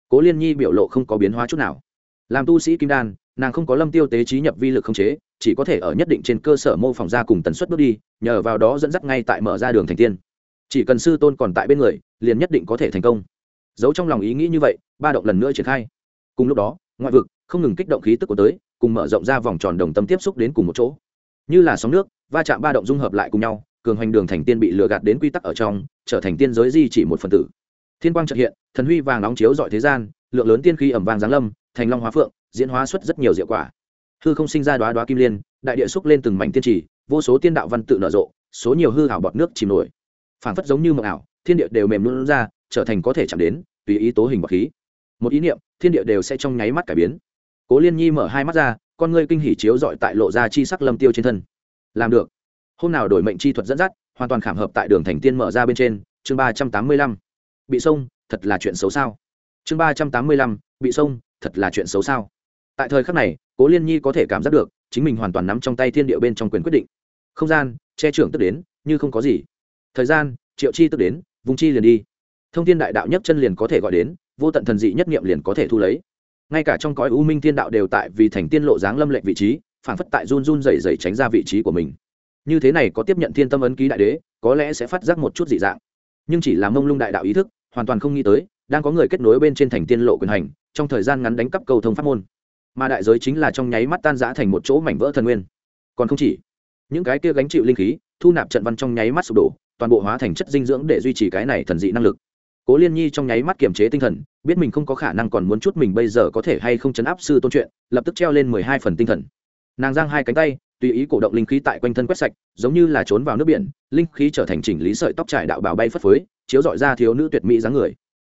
cố liên nhi biểu lộ không có biến hóa chút nào. Làm tu sĩ kim đan nàng không có lâm tiêu tế trí nhập vi lực không chế, chỉ có thể ở nhất định trên cơ sở mô phỏng ra cùng tần suất bước đi, nhờ vào đó dẫn dắt ngay tại mở ra đường thành tiên. Chỉ cần sư tôn còn tại bên người, liền nhất định có thể thành công. Giấu trong lòng ý nghĩ như vậy, ba động lần nữa triển khai. Cùng lúc đó, ngoại vực, không ngừng kích động khí tức của tới, cùng mở rộng ra vòng tròn đồng tâm tiếp xúc đến cùng một chỗ. Như là sóng nước, va chạm ba động dung hợp lại cùng nhau, cường hoành đường thành tiên bị lừa gạt đến quy tắc ở trong, trở thành tiên giới di chỉ một phần tử. Thiên quang trợ hiện, thần huy vàng nóng chiếu dọi thế gian, lượng lớn tiên khí ẩm vàng giáng lâm, thành long hóa phượng diễn hóa xuất rất nhiều diệu quả. Hư không sinh ra đoá đoá kim liên, đại địa xúc lên từng mảnh tiên trì, vô số tiên đạo văn tự nở rộ, số nhiều hư ảo bọt nước chìm nổi. Phảng phất giống như mộng ảo, thiên địa đều mềm luôn ra, trở thành có thể chạm đến, tùy ý tố hình bọt khí. Một ý niệm, thiên địa đều sẽ trong nháy mắt cải biến. Cố liên nhi mở hai mắt ra, con ngươi kinh hỉ chiếu dọi tại lộ ra chi sắc lâm tiêu trên thân. Làm được. Hôm nào đổi mệnh chi thuật dẫn dắt, hoàn toàn khảm hợp tại đường thành tiên mở ra bên trên, chương ba trăm tám mươi lăm. Bị sông, thật là chuyện xấu sao? Chương ba trăm tám mươi lăm, bị sông, thật là chuyện xấu sao? Tại thời khắc này, cố liên nhi có thể cảm giác được, chính mình hoàn toàn nắm trong tay thiên địa bên trong quyền quyết định. Không gian, che trưởng tức đến, như không có gì. Thời gian, triệu chi tức đến, vùng chi liền đi. Thông tin đại đạo nhất chân liền có thể gọi đến, vô tận thần dị nhất nghiệm liền có thể thu lấy. Ngay cả trong cõi u minh thiên đạo đều tại vì thành tiên lộ dáng lâm lệnh vị trí phản phất tại run run dày dày tránh ra vị trí của mình. Như thế này có tiếp nhận thiên tâm ấn ký đại đế, có lẽ sẽ phát giác một chút dị dạng. Nhưng chỉ là mông lung đại đạo ý thức, hoàn toàn không nghĩ tới, đang có người kết nối bên trên thành tiên lộ quyền hành, trong thời gian ngắn đánh cắp cầu thông pháp môn mà đại giới chính là trong nháy mắt tan rã thành một chỗ mảnh vỡ thần nguyên. Còn không chỉ, những cái kia gánh chịu linh khí, thu nạp trận văn trong nháy mắt sụp đổ, toàn bộ hóa thành chất dinh dưỡng để duy trì cái này thần dị năng lực. Cố liên nhi trong nháy mắt kiềm chế tinh thần, biết mình không có khả năng còn muốn chút mình bây giờ có thể hay không chấn áp sư tôn chuyện, lập tức treo lên mười hai phần tinh thần. Nàng giang hai cánh tay, tùy ý cổ động linh khí tại quanh thân quét sạch, giống như là trốn vào nước biển, linh khí trở thành chỉnh lý sợi tóc trải đạo bào bay phất phới, chiếu dọi ra thiếu nữ tuyệt mỹ dáng người.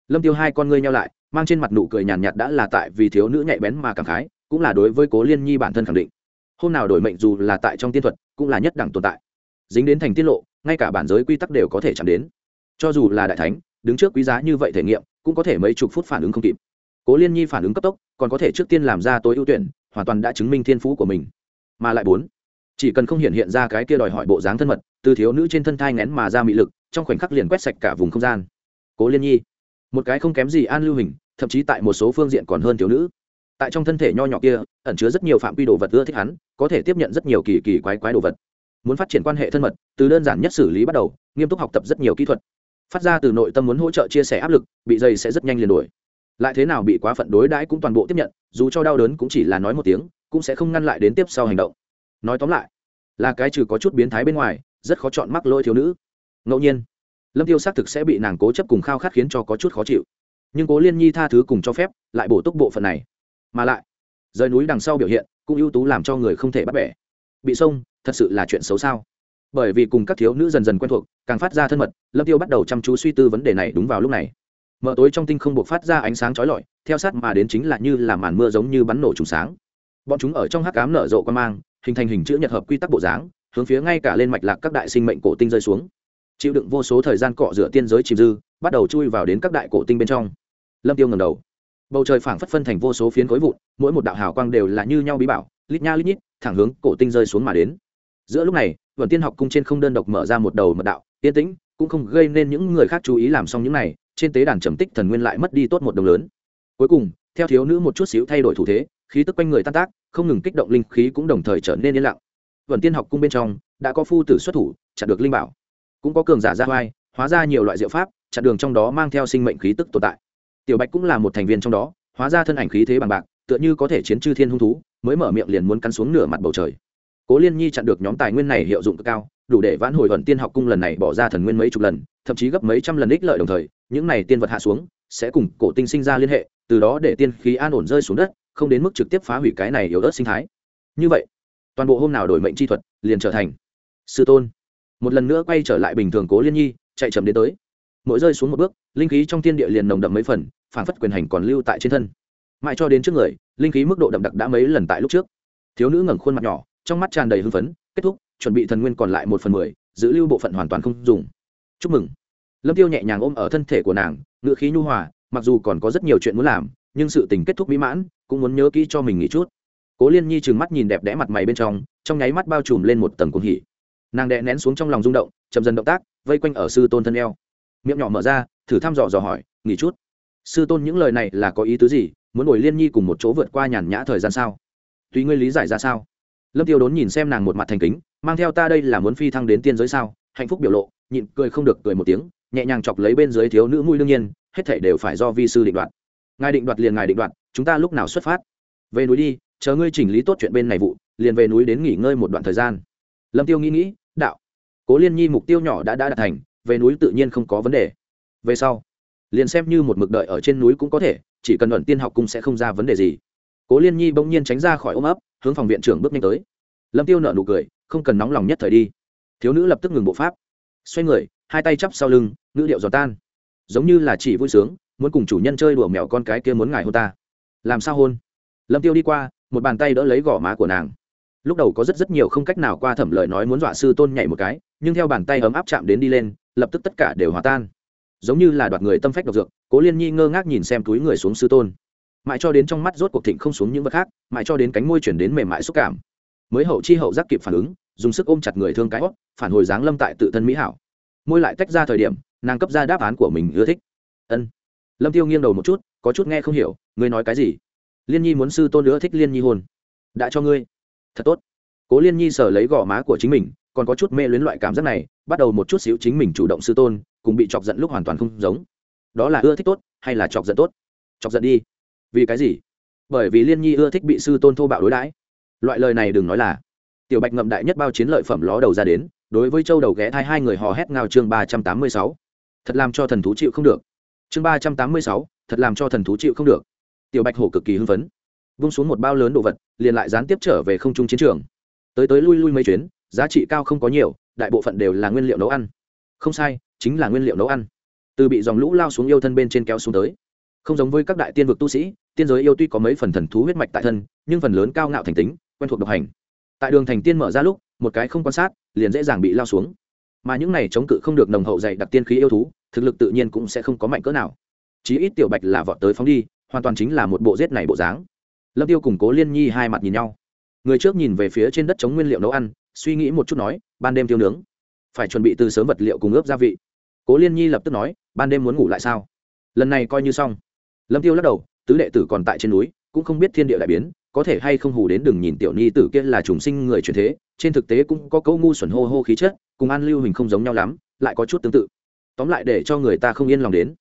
Lâm tiêu hai con ngươi nhau lại mang trên mặt nụ cười nhàn nhạt đã là tại vì thiếu nữ nhạy bén mà cảm khái, cũng là đối với cố liên nhi bản thân khẳng định. Hôm nào đổi mệnh dù là tại trong tiên thuật, cũng là nhất đẳng tồn tại. Dính đến thành tiết lộ, ngay cả bản giới quy tắc đều có thể chạm đến. Cho dù là đại thánh, đứng trước quý giá như vậy thể nghiệm, cũng có thể mấy chục phút phản ứng không kịp. Cố liên nhi phản ứng cấp tốc, còn có thể trước tiên làm ra tối ưu tuyển, hoàn toàn đã chứng minh thiên phú của mình. Mà lại bốn, chỉ cần không hiện hiện ra cái kia đòi hỏi bộ dáng thân mật, từ thiếu nữ trên thân thai ngén mà ra mị lực, trong khoảnh khắc liền quét sạch cả vùng không gian. Cố liên nhi một cái không kém gì an lưu hình, thậm chí tại một số phương diện còn hơn thiếu nữ. Tại trong thân thể nho nhỏ kia, ẩn chứa rất nhiều phạm vi đồ vật ưa thích hắn, có thể tiếp nhận rất nhiều kỳ kỳ quái quái đồ vật. Muốn phát triển quan hệ thân mật, từ đơn giản nhất xử lý bắt đầu, nghiêm túc học tập rất nhiều kỹ thuật. Phát ra từ nội tâm muốn hỗ trợ chia sẻ áp lực, bị dây sẽ rất nhanh liền đổi lại thế nào bị quá phận đối đãi cũng toàn bộ tiếp nhận, dù cho đau đớn cũng chỉ là nói một tiếng, cũng sẽ không ngăn lại đến tiếp sau hành động. Nói tóm lại, là cái trừ có chút biến thái bên ngoài, rất khó chọn mắc lỗi thiếu nữ. Ngẫu nhiên lâm tiêu xác thực sẽ bị nàng cố chấp cùng khao khát khiến cho có chút khó chịu. Nhưng cố liên nhi tha thứ cùng cho phép, lại bổ túc bộ phận này. Mà lại, rời núi đằng sau biểu hiện, cũng ưu tú làm cho người không thể bắt bẻ. Bị sông, thật sự là chuyện xấu sao? Bởi vì cùng các thiếu nữ dần dần quen thuộc, càng phát ra thân mật, lâm tiêu bắt đầu chăm chú suy tư vấn đề này đúng vào lúc này. Mở tối trong tinh không buộc phát ra ánh sáng chói lọi, theo sát mà đến chính là như là màn mưa giống như bắn nổ trùng sáng. Bọn chúng ở trong hắc cám nở rộ quan mang, hình thành hình chữ nhật hợp quy tắc bộ dáng, hướng phía ngay cả lên mạch lạc các đại sinh mệnh cổ tinh rơi xuống chịu đựng vô số thời gian cọ rửa tiên giới chìm dư, bắt đầu chui vào đến các đại cổ tinh bên trong. Lâm tiêu ngầm đầu. Bầu trời phảng phất phân thành vô số phiến khối vụn, mỗi một đạo hào quang đều là như nhau bí bảo, lít nha lít nhít, thẳng hướng cổ tinh rơi xuống mà đến. Giữa lúc này vườn tiên học cung trên không đơn độc mở ra một đầu mật đạo, yên tĩnh, cũng không gây nên những người khác chú ý làm xong những này, trên tế đàn trầm tích thần nguyên lại mất đi tốt một đồng lớn. Cuối cùng, theo thiếu nữ một chút xíu thay đổi thủ thế, khí tức quanh người tan tác, không ngừng kích động linh khí cũng đồng thời trở nên yên lặng. Vần tiên học cung bên trong, đã có phu tử xuất thủ chặn được linh bảo cũng có cường giả ra vai hóa ra nhiều loại diệu pháp, chặn đường trong đó mang theo sinh mệnh khí tức tồn tại. Tiểu bạch cũng là một thành viên trong đó, hóa ra thân ảnh khí thế bằng bạc, tựa như có thể chiến chư thiên hung thú, mới mở miệng liền muốn cắn xuống nửa mặt bầu trời. Cố liên nhi chặn được nhóm tài nguyên này hiệu dụng cực cao, đủ để vãn hồi thuận tiên học cung lần này bỏ ra thần nguyên mấy chục lần, thậm chí gấp mấy trăm lần ích lợi đồng thời, những này tiên vật hạ xuống, sẽ cùng cổ tinh sinh ra liên hệ, từ đó để tiên khí an ổn rơi xuống đất, không đến mức trực tiếp phá hủy cái này yếu ớt sinh thái. Như vậy, toàn bộ hôm nào đổi mệnh chi thuật liền trở thành sư tôn một lần nữa quay trở lại bình thường cố liên nhi, chạy chậm đến tới. Mỗi rơi xuống một bước, linh khí trong thiên địa liền nồng đậm mấy phần, phản phất quyền hành còn lưu tại trên thân. Mãi cho đến trước người, linh khí mức độ đậm đặc đã mấy lần tại lúc trước. Thiếu nữ ngẩng khuôn mặt nhỏ, trong mắt tràn đầy hưng phấn, kết thúc, chuẩn bị thần nguyên còn lại một phần mười, giữ lưu bộ phận hoàn toàn không dùng. Chúc mừng. Lâm tiêu nhẹ nhàng ôm ở thân thể của nàng, ngựa khí nhu hòa, mặc dù còn có rất nhiều chuyện muốn làm, nhưng sự tình kết thúc mỹ mãn, cũng muốn nhớ kỹ cho mình nghỉ chút. Cố liên nhi trừng mắt nhìn đẹp đẽ mặt mày bên trong trong nháy mắt bao trùm lên một tầng cuồng hỉ nàng đè nén xuống trong lòng rung động, chậm dần động tác, vây quanh ở sư tôn thân eo. Miệng nhỏ mở ra, thử thăm dò dò hỏi, nghỉ chút. Sư tôn những lời này là có ý tứ gì? Muốn đổi liên nhi cùng một chỗ vượt qua nhàn nhã thời gian sao? Tùy ngươi lý giải ra sao? Lâm tiêu đốn nhìn xem nàng một mặt thành kính, mang theo ta đây là muốn phi thăng đến tiên giới sao? Hạnh phúc biểu lộ, nhịn cười không được cười một tiếng, nhẹ nhàng chọc lấy bên dưới thiếu nữ mũi đương nhiên, hết thảy đều phải do vi sư định đoạt. Ngài định đoạt liền ngài định đoạt, chúng ta lúc nào xuất phát? Về núi đi, chờ ngươi chỉnh lý tốt chuyện bên này vụ, liền về núi đến nghỉ ngơi một đoạn thời gian. Lâm tiêu nghĩ nghĩ cố liên nhi mục tiêu nhỏ đã đã đạt thành, về núi tự nhiên không có vấn đề. Về sau, liền xem như một mực đợi ở trên núi cũng có thể, chỉ cần luận tiên học cung sẽ không ra vấn đề gì. Cố liên nhi bỗng nhiên tránh ra khỏi ôm ấp, hướng phòng viện trưởng bước nhanh tới. Lâm tiêu nợ nụ cười, không cần nóng lòng nhất thời đi. Thiếu nữ lập tức ngừng bộ pháp. Xoay người, hai tay chắp sau lưng, ngữ điệu gió tan. Giống như là chỉ vui sướng, muốn cùng chủ nhân chơi đùa mèo con cái kia muốn ngài hôn ta. Làm sao hôn? Lâm tiêu đi qua, một bàn tay đỡ lấy gò má của nàng lúc đầu có rất rất nhiều không cách nào qua thẩm lời nói muốn dọa sư tôn nhảy một cái, nhưng theo bàn tay ấm áp chạm đến đi lên, lập tức tất cả đều hòa tan. Giống như là đoạt người tâm phách độc dược, cố liên nhi ngơ ngác nhìn xem túi người xuống sư tôn. Mãi cho đến trong mắt rốt cuộc thịnh không xuống những vật khác, mãi cho đến cánh môi chuyển đến mềm mại xúc cảm. Mới hậu chi hậu giác kịp phản ứng, dùng sức ôm chặt người thương cái hót phản hồi dáng lâm tại tự thân mỹ hảo. Môi lại tách ra thời điểm, nàng cấp ra đáp án của mình ưa thích. Ân. Lâm tiêu nghiêng đầu một chút, có chút nghe không hiểu, ngươi nói cái gì? Liên nhi muốn sư tôn nữa thích liên nhi hôn. Đã cho ngươi thật tốt. Cố liên nhi sờ lấy gò má của chính mình, còn có chút mê luyến loại cảm giác này, bắt đầu một chút xíu chính mình chủ động sư tôn, cùng bị chọc giận lúc hoàn toàn không giống. Đó là ưa thích tốt, hay là chọc giận tốt? Chọc giận đi. Vì cái gì? Bởi vì liên nhi ưa thích bị sư tôn thô bạo đối đãi. Loại lời này đừng nói là. Tiểu bạch ngậm đại nhất bao chiến lợi phẩm ló đầu ra đến, đối với châu đầu ghé thai hai người hò hét ngao chương ba trăm tám mươi sáu. Thật làm cho thần thú chịu không được. Chương ba trăm tám mươi sáu, thật làm cho thần thú chịu không được. Tiểu bạch hổ cực kỳ hưng phấn vung xuống một bao lớn đồ vật, liền lại gián tiếp trở về không trung chiến trường. Tới tới lui lui mấy chuyến, giá trị cao không có nhiều, đại bộ phận đều là nguyên liệu nấu ăn. Không sai, chính là nguyên liệu nấu ăn. Từ bị dòng lũ lao xuống yêu thân bên trên kéo xuống tới. Không giống với các đại tiên vực tu sĩ, tiên giới yêu tuy có mấy phần thần thú huyết mạch tại thân, nhưng phần lớn cao ngạo thành tính, quen thuộc độc hành. Tại đường thành tiên mở ra lúc, một cái không quan sát, liền dễ dàng bị lao xuống. Mà những này chống cự không được nồng hậu dày đặc tiên khí yêu thú, thực lực tự nhiên cũng sẽ không có mạnh cỡ nào. Chí ít tiểu bạch là vọt tới phóng đi, hoàn toàn chính là một bộ rết này bộ dáng lâm tiêu cùng cố liên nhi hai mặt nhìn nhau. Người trước nhìn về phía trên đất chống nguyên liệu nấu ăn, suy nghĩ một chút nói, ban đêm tiêu nướng, phải chuẩn bị từ sớm vật liệu cùng ướp gia vị. Cố liên nhi lập tức nói, ban đêm muốn ngủ lại sao? Lần này coi như xong. Lâm tiêu lắc đầu, tứ đệ tử còn tại trên núi, cũng không biết thiên địa đại biến, có thể hay không hù đến đừng nhìn tiểu nhi tử kia là trùng sinh người truyền thế, trên thực tế cũng có câu ngu xuẩn hô hô khí chất, cùng an lưu hình không giống nhau lắm, lại có chút tương tự. Tóm lại để cho người ta không yên lòng đến.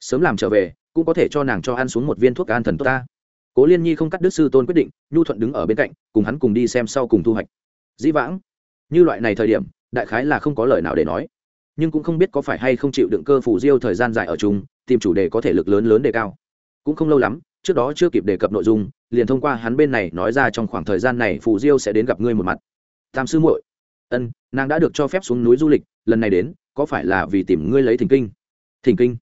Sớm làm trở về, cũng có thể cho nàng cho ăn xuống một viên thuốc an thần tốt ta cố liên nhi không cắt đứt sư tôn quyết định, nhu thuận đứng ở bên cạnh, cùng hắn cùng đi xem sau cùng thu hoạch. Dĩ vãng, như loại này thời điểm, đại khái là không có lời nào để nói. Nhưng cũng không biết có phải hay không chịu đựng cơ phủ diêu thời gian dài ở chung, tìm chủ đề có thể lực lớn lớn đề cao. Cũng không lâu lắm, trước đó chưa kịp đề cập nội dung, liền thông qua hắn bên này nói ra trong khoảng thời gian này phù diêu sẽ đến gặp ngươi một mặt. Tam sư muội. Ân, nàng đã được cho phép xuống núi du lịch, lần này đến, có phải là vì tìm ngươi lấy thỉnh kinh? Thỉnh kinh.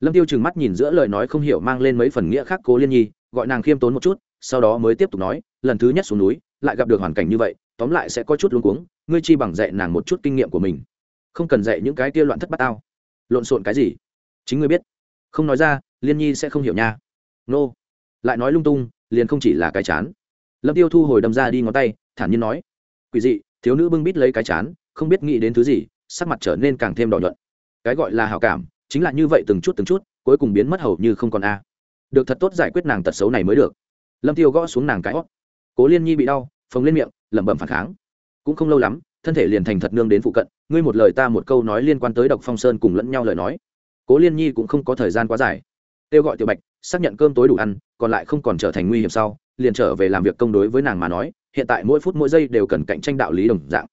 Lâm tiêu trừng mắt nhìn giữa lời nói không hiểu mang lên mấy phần nghĩa khác cố liên nhi gọi nàng khiêm tốn một chút, sau đó mới tiếp tục nói, lần thứ nhất xuống núi, lại gặp được hoàn cảnh như vậy, tóm lại sẽ có chút luống cuống, ngươi chi bằng dạy nàng một chút kinh nghiệm của mình. Không cần dạy những cái kia loạn thất bát tao. Lộn xộn cái gì? Chính ngươi biết. Không nói ra, liên nhi sẽ không hiểu nha. Nô. Lại nói lung tung, liền không chỉ là cái chán. Lâm tiêu thu hồi đâm ra đi ngón tay, thản nhiên nói. Quỷ dị, thiếu nữ bưng bít lấy cái chán, không biết nghĩ đến thứ gì, sắc mặt trở nên càng thêm đỏ nhuận. Cái gọi là hảo cảm, chính là như vậy từng chút từng chút, cuối cùng biến mất hầu như không còn a được thật tốt giải quyết nàng tật xấu này mới được. Lâm tiêu gõ xuống nàng cái hót cố liên nhi bị đau, phồng lên miệng, lẩm bẩm phản kháng. Cũng không lâu lắm, thân thể liền thành thật nương đến phụ cận, ngươi một lời ta một câu nói liên quan tới độc phong sơn cùng lẫn nhau lời nói. Cố liên nhi cũng không có thời gian quá dài. Kêu gọi tiểu bạch, xác nhận cơm tối đủ ăn, còn lại không còn trở thành nguy hiểm sau, liền trở về làm việc công đối với nàng mà nói, hiện tại mỗi phút mỗi giây đều cần cạnh tranh đạo lý đồng dạng.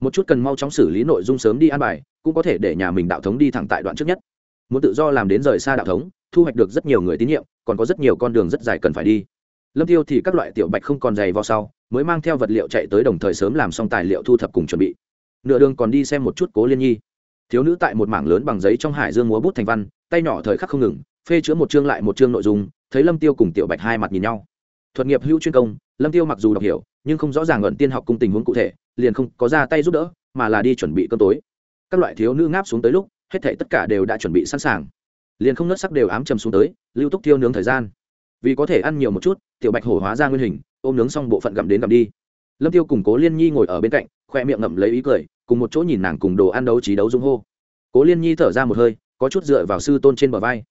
Một chút cần mau chóng xử lý nội dung sớm đi an bài, cũng có thể để nhà mình đạo thống đi thẳng tại đoạn trước nhất. Muốn tự do làm đến rời xa đạo thống thu hoạch được rất nhiều người tín nhiệm, còn có rất nhiều con đường rất dài cần phải đi. Lâm tiêu thì các loại tiểu bạch không còn dày vào sau, mới mang theo vật liệu chạy tới đồng thời sớm làm xong tài liệu thu thập cùng chuẩn bị. Nửa đường còn đi xem một chút cố liên nhi. Thiếu nữ tại một mảng lớn bằng giấy trong hải dương múa bút thành văn, tay nhỏ thời khắc không ngừng, phê chữa một chương lại một chương nội dung, thấy lâm tiêu cùng tiểu bạch hai mặt nhìn nhau. Thuật nghiệp hữu chuyên công, lâm tiêu mặc dù đọc hiểu, nhưng không rõ ràng luận tiên học cung tình huống cụ thể, liền không có ra tay giúp đỡ, mà là đi chuẩn bị cơm tối. Các loại thiếu nữ ngáp xuống tới lúc, hết thảy tất cả đều đã chuẩn bị sẵn sàng liền không nớt sắc đều ám trầm xuống tới, lưu túc tiêu nướng thời gian. Vì có thể ăn nhiều một chút, tiểu bạch hổ hóa ra nguyên hình, ôm nướng xong bộ phận gặm đến gặm đi. Lâm tiêu cùng cố liên nhi ngồi ở bên cạnh, khoe miệng ngậm lấy ý cười, cùng một chỗ nhìn nàng cùng đồ ăn đấu trí đấu dung hô. Cố liên nhi thở ra một hơi, có chút dựa vào sư tôn trên bờ vai.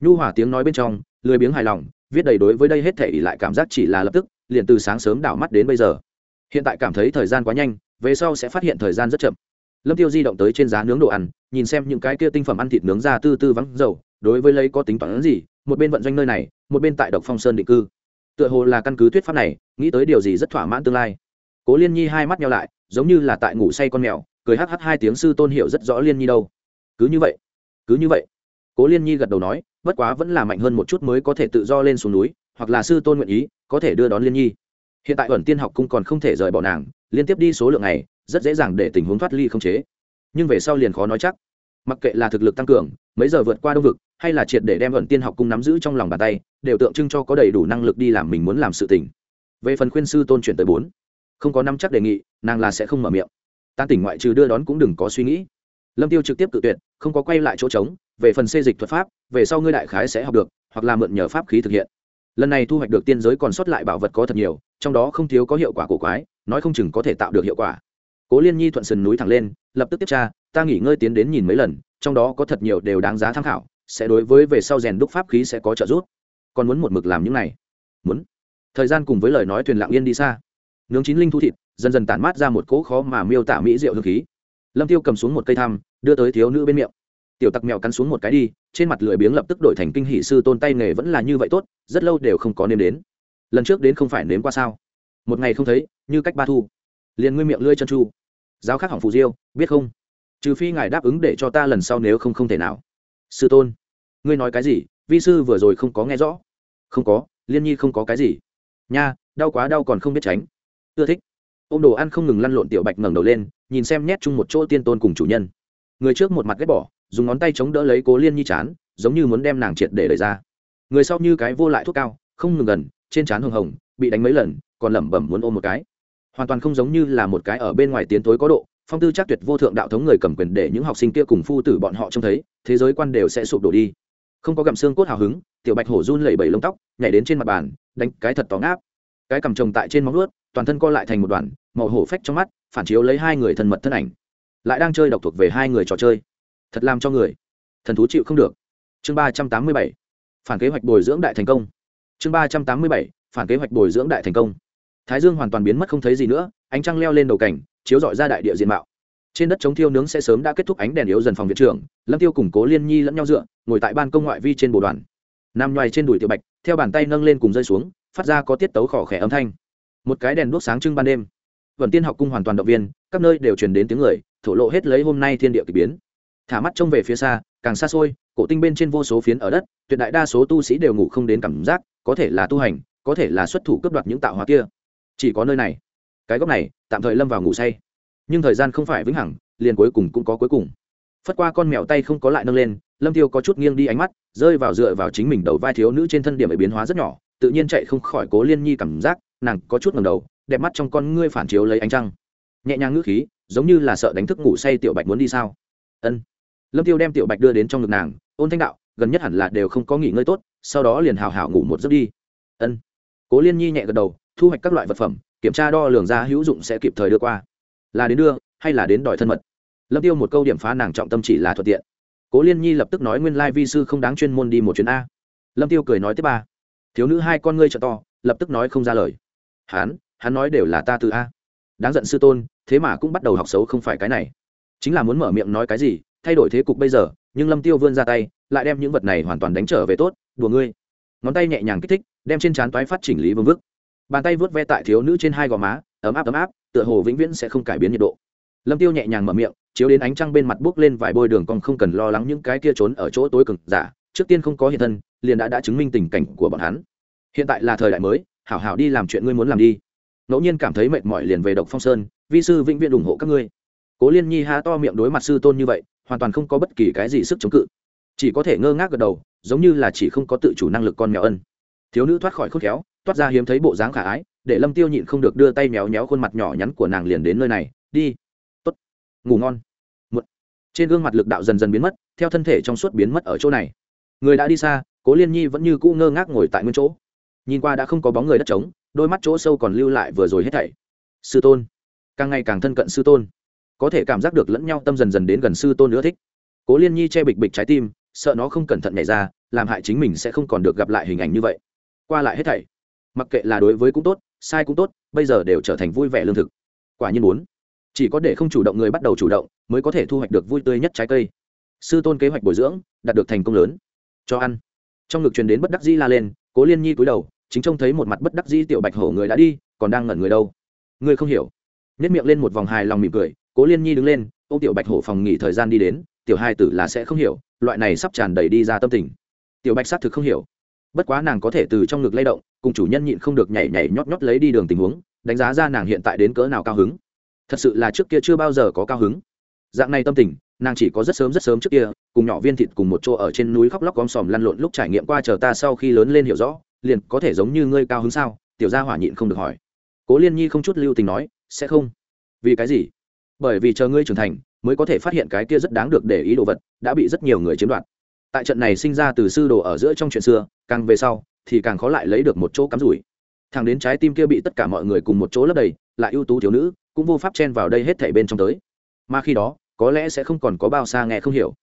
Nhu hỏa tiếng nói bên trong, lười biếng hài lòng, viết đầy đối với đây hết thể lại cảm giác chỉ là lập tức, liền từ sáng sớm đảo mắt đến bây giờ. Hiện tại cảm thấy thời gian quá nhanh, về sau sẽ phát hiện thời gian rất chậm. Lâm tiêu di động tới trên giá nướng đồ ăn, nhìn xem những cái kia tinh phẩm ăn thịt nướng ra tư tư vắng dầu đối với lấy có tính toán gì, một bên vận doanh nơi này, một bên tại độc phong sơn định cư. Tựa hồ là căn cứ thuyết pháp này, nghĩ tới điều gì rất thỏa mãn tương lai. Cố liên nhi hai mắt nhau lại, giống như là tại ngủ say con mèo, cười hh hai tiếng sư tôn hiểu rất rõ liên nhi đâu. Cứ như vậy, cứ như vậy. Cố liên nhi gật đầu nói, bất quá vẫn là mạnh hơn một chút mới có thể tự do lên xuống núi, hoặc là sư tôn nguyện ý, có thể đưa đón liên nhi. Hiện tại ẩn tiên học cung còn không thể rời bỏ nàng, liên tiếp đi số lượng này, rất dễ dàng để tình huống thoát ly không chế. Nhưng về sau liền khó nói chắc. Mặc kệ là thực lực tăng cường mấy giờ vượt qua đông vực, hay là triệt để đem vận tiên học cung nắm giữ trong lòng bàn tay, đều tượng trưng cho có đầy đủ năng lực đi làm mình muốn làm sự tình. Về phần khuyên sư tôn chuyển tới bốn, không có năm chắc đề nghị, nàng là sẽ không mở miệng. Tan tỉnh ngoại trừ đưa đón cũng đừng có suy nghĩ. Lâm tiêu trực tiếp tự tuyệt, không có quay lại chỗ trống, về phần xê dịch thuật pháp, về sau ngươi đại khái sẽ học được, hoặc là mượn nhờ pháp khí thực hiện. Lần này thu hoạch được tiên giới còn sót lại bảo vật có thật nhiều, trong đó không thiếu có hiệu quả cổ quái, nói không chừng có thể tạo được hiệu quả. Cố liên nhi thuận sườn núi thẳng lên, lập tức tiếp tra, ta nghỉ ngơi tiến đến nhìn mấy lần trong đó có thật nhiều đều đáng giá tham khảo, sẽ đối với về sau rèn đúc pháp khí sẽ có trợ giúp. Còn muốn một mực làm những này? Muốn. Thời gian cùng với lời nói thuyền lặng yên đi xa. Nướng chín linh thu thịt, dần dần tản mát ra một cỗ khó mà miêu tả mỹ rượu hương khí. Lâm tiêu cầm xuống một cây tham đưa tới thiếu nữ bên miệng. Tiểu tặc mèo cắn xuống một cái đi, trên mặt lười biếng lập tức đổi thành kinh hỷ sư tôn tay nghề vẫn là như vậy tốt, rất lâu đều không có nếm đến. Lần trước đến không phải nếm qua sao? Một ngày không thấy, như cách ba thu. Liền nguyên miệng lưỡi chân chu. Giáo khắc hỏng phù diêu, biết không? Trừ phi ngài đáp ứng để cho ta lần sau nếu không không thể nào. Sư tôn, ngươi nói cái gì? Vi sư vừa rồi không có nghe rõ. Không có, liên nhi không có cái gì. Nha, đau quá đau còn không biết tránh. Ưa thích. Ô m đồ ăn không ngừng lăn lộn tiểu bạch ngẩng đầu lên, nhìn xem nhét chung một chỗ tiên tôn cùng chủ nhân. Người trước một mặt ghét bỏ, dùng ngón tay chống đỡ lấy cố liên nhi chán, giống như muốn đem nàng triệt để đẩy ra. Người sau như cái vô lại thuốc cao, không ngừng gần, trên trán hồng hồng, bị đánh mấy lần, còn lẩm bẩm muốn ôm một cái. Hoàn toàn không giống như là một cái ở bên ngoài tiến tối có độ phong tư chắc tuyệt vô thượng đạo thống người cầm quyền để những học sinh kia cùng phu tử bọn họ trông thấy, thế giới quan đều sẽ sụp đổ đi. Không có gặm xương cốt hào hứng, tiểu bạch hổ run lẩy bẩy lông tóc, nhảy đến trên mặt bàn, đánh cái thật tóng áp cái cầm trồng tại trên móng ướt toàn thân co lại thành một đoàn, màu hổ phách trong mắt, phản chiếu lấy hai người thân mật thân ảnh. Lại đang chơi độc thuộc về hai người trò chơi. Thật làm cho người thần thú chịu không được. Chương ba trăm tám mươi bảy, phản kế hoạch bồi dưỡng đại thành công. Chương ba trăm tám mươi bảy, phản kế hoạch bồi dưỡng đại thành công. Thái dương hoàn toàn biến mất không thấy gì nữa, ánh trăng leo lên đầu cảnh chiếu dọi ra đại địa diện mạo. Trên đất chống thiêu nướng sẽ sớm đã kết thúc ánh đèn yếu dần phòng viện trưởng, lâm tiêu củng cố liên nhi lẫn nhau dựa, ngồi tại ban công ngoại vi trên bồ đoàn. Nằm ngoài trên đùi tiểu bạch, theo bàn tay nâng lên cùng rơi xuống, phát ra có tiết tấu khỏ khẽ âm thanh. Một cái đèn đuốc sáng trưng ban đêm. Vần tiên học cung hoàn toàn động viên các nơi đều truyền đến tiếng người, thổ lộ hết lấy hôm nay thiên địa kỳ biến. Thả mắt trông về phía xa, càng xa xôi, cổ tinh bên trên vô số phiến ở đất, tuyệt đại đa số tu sĩ đều ngủ không đến cảm giác, có thể là tu hành, có thể là xuất thủ cướp đoạt những tạo hóa kia. Chỉ có nơi này. Cái góc này tạm thời lâm vào ngủ say. Nhưng thời gian không phải vĩnh hằng, liền cuối cùng cũng có cuối cùng. Phất qua con mèo tay không có lại nâng lên, lâm tiêu có chút nghiêng đi ánh mắt, rơi vào dựa vào chính mình đầu vai thiếu nữ trên thân điểm ấy biến hóa rất nhỏ, tự nhiên chạy không khỏi cố liên nhi cảm giác, nàng có chút ngầm đầu, đẹp mắt trong con ngươi phản chiếu lấy ánh trăng. Nhẹ nhàng ngữ khí, giống như là sợ đánh thức ngủ say tiểu bạch muốn đi sao? Ân. Lâm tiêu đem tiểu bạch đưa đến trong ngực nàng, ôn thanh đạo, gần nhất hẳn là đều không có nghỉ ngơi tốt, sau đó liền hào hào ngủ một giấc đi. Ân. Cố liên nhi nhẹ gật đầu, thu hoạch các loại vật phẩm kiểm tra đo lường ra hữu dụng sẽ kịp thời đưa qua. Là đến đưa hay là đến đòi thân mật? Lâm tiêu một câu điểm phá nàng trọng tâm chỉ là thuận tiện. Cố liên nhi lập tức nói nguyên lai vi sư không đáng chuyên môn đi một chuyến a. Lâm tiêu cười nói tiếp ba. Thiếu nữ hai con ngươi trợ to lập tức nói không ra lời. Hán, hắn nói đều là ta từ a. Đáng giận sư tôn thế mà cũng bắt đầu học xấu không phải cái này. Chính là muốn mở miệng nói cái gì thay đổi thế cục bây giờ nhưng lâm tiêu vươn ra tay lại đem những vật này hoàn toàn đánh trở về tốt. Đùa ngươi. Ngón tay nhẹ nhàng kích thích đem trên trán toái phát chỉnh lý vương vức bàn tay vớt ve tại thiếu nữ trên hai gò má, ấm áp ấm áp, tựa hồ vĩnh viễn sẽ không cải biến nhiệt độ. Lâm tiêu nhẹ nhàng mở miệng, chiếu đến ánh trăng bên mặt bước lên vài bôi đường còn không cần lo lắng những cái kia trốn ở chỗ tối cực giả, trước tiên không có hiện thân, liền đã đã chứng minh tình cảnh của bọn hắn. Hiện tại là thời đại mới, hảo hảo đi làm chuyện ngươi muốn làm đi. Ngẫu nhiên cảm thấy mệt mỏi liền về độc phong sơn, vi sư vĩnh viễn ủng hộ các ngươi. Cố liên nhi há to miệng đối mặt sư tôn như vậy, hoàn toàn không có bất kỳ cái gì sức chống cự. Chỉ có thể ngơ ngác gật đầu, giống như là chỉ không có tự chủ năng lực con mèo ân. Thiếu nữ thoát khỏi khốt khéo toát ra hiếm thấy bộ dáng khả ái, để lâm tiêu nhịn không được đưa tay méo méo khuôn mặt nhỏ nhắn của nàng liền đến nơi này, đi. Tốt. Ngủ ngon. Một trên gương mặt lực đạo dần dần biến mất, theo thân thể trong suốt biến mất ở chỗ này. Người đã đi xa, cố liên nhi vẫn như cũ ngơ ngác ngồi tại nguyên chỗ. Nhìn qua đã không có bóng người đất trống, đôi mắt chỗ sâu còn lưu lại vừa rồi hết thảy. Sư tôn. Càng ngày càng thân cận sư tôn. Có thể cảm giác được lẫn nhau tâm dần dần đến gần sư tôn nữa thích. Cố liên nhi che bịch bịch trái tim, sợ nó không cẩn thận nhảy ra, làm hại chính mình sẽ không còn được gặp lại hình ảnh như vậy. Qua lại hết thảy mặc kệ là đối với cũng tốt, sai cũng tốt, bây giờ đều trở thành vui vẻ lương thực. Quả nhiên muốn. Chỉ có để không chủ động người bắt đầu chủ động, mới có thể thu hoạch được vui tươi nhất trái cây. Sư tôn kế hoạch bồi dưỡng, đạt được thành công lớn. Cho ăn. Trong ngực truyền đến bất đắc dĩ la lên, cố liên nhi cúi đầu, chính trông thấy một mặt bất đắc dĩ tiểu bạch hổ người đã đi, còn đang ngẩn người đâu. Người không hiểu. Nếp miệng lên một vòng hài lòng mỉm cười, cố liên nhi đứng lên, ô tiểu bạch hổ phòng nghỉ thời gian đi đến, tiểu hai tử là sẽ không hiểu, loại này sắp tràn đầy đi ra tâm tình. Tiểu bạch xác thực không hiểu bất quá nàng có thể từ trong ngực lay động, cùng chủ nhân nhịn không được nhảy nhảy nhót nhót lấy đi đường tình huống, đánh giá ra nàng hiện tại đến cỡ nào cao hứng. Thật sự là trước kia chưa bao giờ có cao hứng. Dạng này tâm tình, nàng chỉ có rất sớm rất sớm trước kia, cùng nhỏ viên thịt cùng một chỗ ở trên núi khóc lóc gom sòm lăn lộn lúc trải nghiệm qua chờ ta sau khi lớn lên hiểu rõ, liền có thể giống như ngươi cao hứng sao? Tiểu gia hỏa nhịn không được hỏi. Cố liên nhi không chút lưu tình nói, sẽ không. Vì cái gì? Bởi vì chờ ngươi trưởng thành, mới có thể phát hiện cái kia rất đáng được để ý đồ vật, đã bị rất nhiều người chiếm đoạt tại trận này sinh ra từ sư đồ ở giữa trong chuyện xưa, càng về sau, thì càng khó lại lấy được một chỗ cắm rủi. Thằng đến trái tim kia bị tất cả mọi người cùng một chỗ lấp đầy, lại ưu tú thiếu nữ, cũng vô pháp chen vào đây hết thảy bên trong tới. Mà khi đó, có lẽ sẽ không còn có bao xa nghe không hiểu.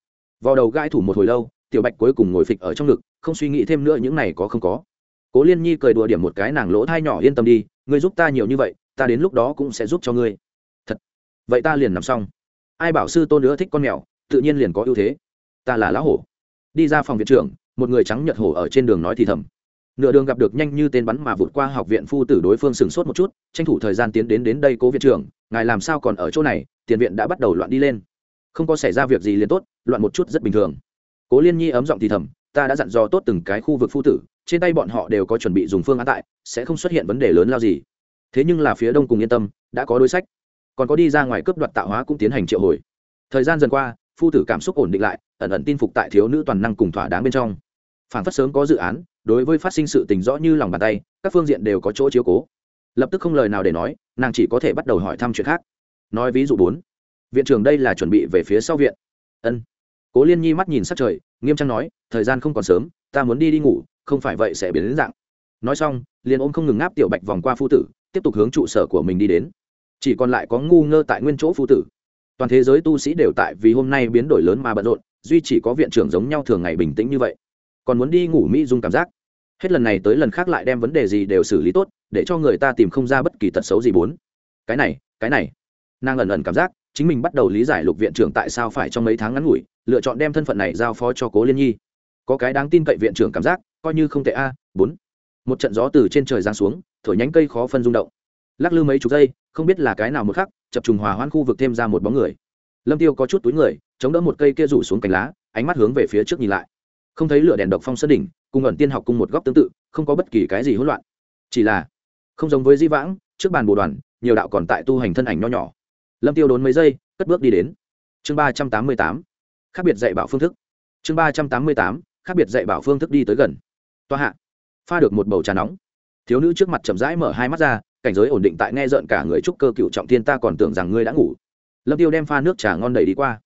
Vào đầu gai thủ một hồi lâu, tiểu bạch cuối cùng ngồi phịch ở trong ngực, không suy nghĩ thêm nữa những này có không có. Cố liên nhi cười đùa điểm một cái nàng lỗ thai nhỏ yên tâm đi, ngươi giúp ta nhiều như vậy, ta đến lúc đó cũng sẽ giúp cho ngươi. Thật. Vậy ta liền nằm xong. Ai bảo sư tôn nữa thích con mèo, tự nhiên liền có ưu thế. Ta là lão hổ đi ra phòng viện trưởng, một người trắng nhật hổ ở trên đường nói thì thầm. Nửa đường gặp được nhanh như tên bắn mà vụt qua học viện phu tử đối phương sừng sốt một chút, tranh thủ thời gian tiến đến đến đây cố viện trưởng, ngài làm sao còn ở chỗ này? Tiền viện đã bắt đầu loạn đi lên. Không có xảy ra việc gì liền tốt, loạn một chút rất bình thường. Cố liên nhi ấm giọng thì thầm, ta đã dặn dò tốt từng cái khu vực phu tử, trên tay bọn họ đều có chuẩn bị dùng phương án tại, sẽ không xuất hiện vấn đề lớn lao gì. Thế nhưng là phía đông cùng yên tâm, đã có đối sách. Còn có đi ra ngoài cướp đoạt tạo hóa cũng tiến hành triệu hồi. Thời gian dần qua phu tử cảm xúc ổn định lại, ẩn ẩn tin phục tại thiếu nữ toàn năng cùng thỏa đáng bên trong. Phản phát sớm có dự án, đối với phát sinh sự tình rõ như lòng bàn tay, các phương diện đều có chỗ chiếu cố. Lập tức không lời nào để nói, nàng chỉ có thể bắt đầu hỏi thăm chuyện khác. Nói ví dụ bốn. Viện trưởng đây là chuẩn bị về phía sau viện. Ân. Cố liên nhi mắt nhìn sát trời, nghiêm trang nói, thời gian không còn sớm, ta muốn đi đi ngủ, không phải vậy sẽ biến đến dạng. Nói xong, liền ôm không ngừng ngáp tiểu bạch vòng qua phu tử, tiếp tục hướng trụ sở của mình đi đến. Chỉ còn lại có ngu ngơ tại nguyên chỗ phu tử toàn thế giới tu sĩ đều tại vì hôm nay biến đổi lớn mà bận rộn, duy chỉ có viện trưởng giống nhau thường ngày bình tĩnh như vậy. Còn muốn đi ngủ mỹ dung cảm giác. Hết lần này tới lần khác lại đem vấn đề gì đều xử lý tốt, để cho người ta tìm không ra bất kỳ tật xấu gì bốn. Cái này cái này. Nàng ẩn ẩn cảm giác, chính mình bắt đầu lý giải lục viện trưởng tại sao phải trong mấy tháng ngắn ngủi, lựa chọn đem thân phận này giao phó cho cố liên nhi. Có cái đáng tin cậy viện trưởng cảm giác, coi như không tệ a, bốn. Một trận gió từ trên trời giáng xuống, thổi nhánh cây khó phân rung động. Lắc lư mấy chục giây, không biết là cái nào một khắc chập trùng hòa hoãn khu vực thêm ra một bóng người. Lâm tiêu có chút túi người, chống đỡ một cây kia rủ xuống cành lá, ánh mắt hướng về phía trước nhìn lại. Không thấy lửa đèn độc phong sơn đỉnh, cùng ẩn tiên học cùng một góc tương tự, không có bất kỳ cái gì hỗn loạn. Chỉ là, không giống với di vãng, trước bàn bồ đoàn, nhiều đạo còn tại tu hành thân ảnh nho nhỏ. Lâm tiêu đốn mấy giây, cất bước đi đến. Chương ba trăm tám mươi tám. Khác biệt dạy bảo phương thức. Chương ba trăm tám mươi tám, khác biệt dạy bảo phương thức đi tới gần. Toa hạ. Pha được một bầu trà nóng. Thiếu nữ trước mặt chậm rãi mở hai mắt ra cảnh giới ổn định tại nghe rợn cả người trúc cơ cựu trọng thiên, ta còn tưởng rằng ngươi đã ngủ. Lâm tiêu đem pha nước trà ngon đầy đi qua.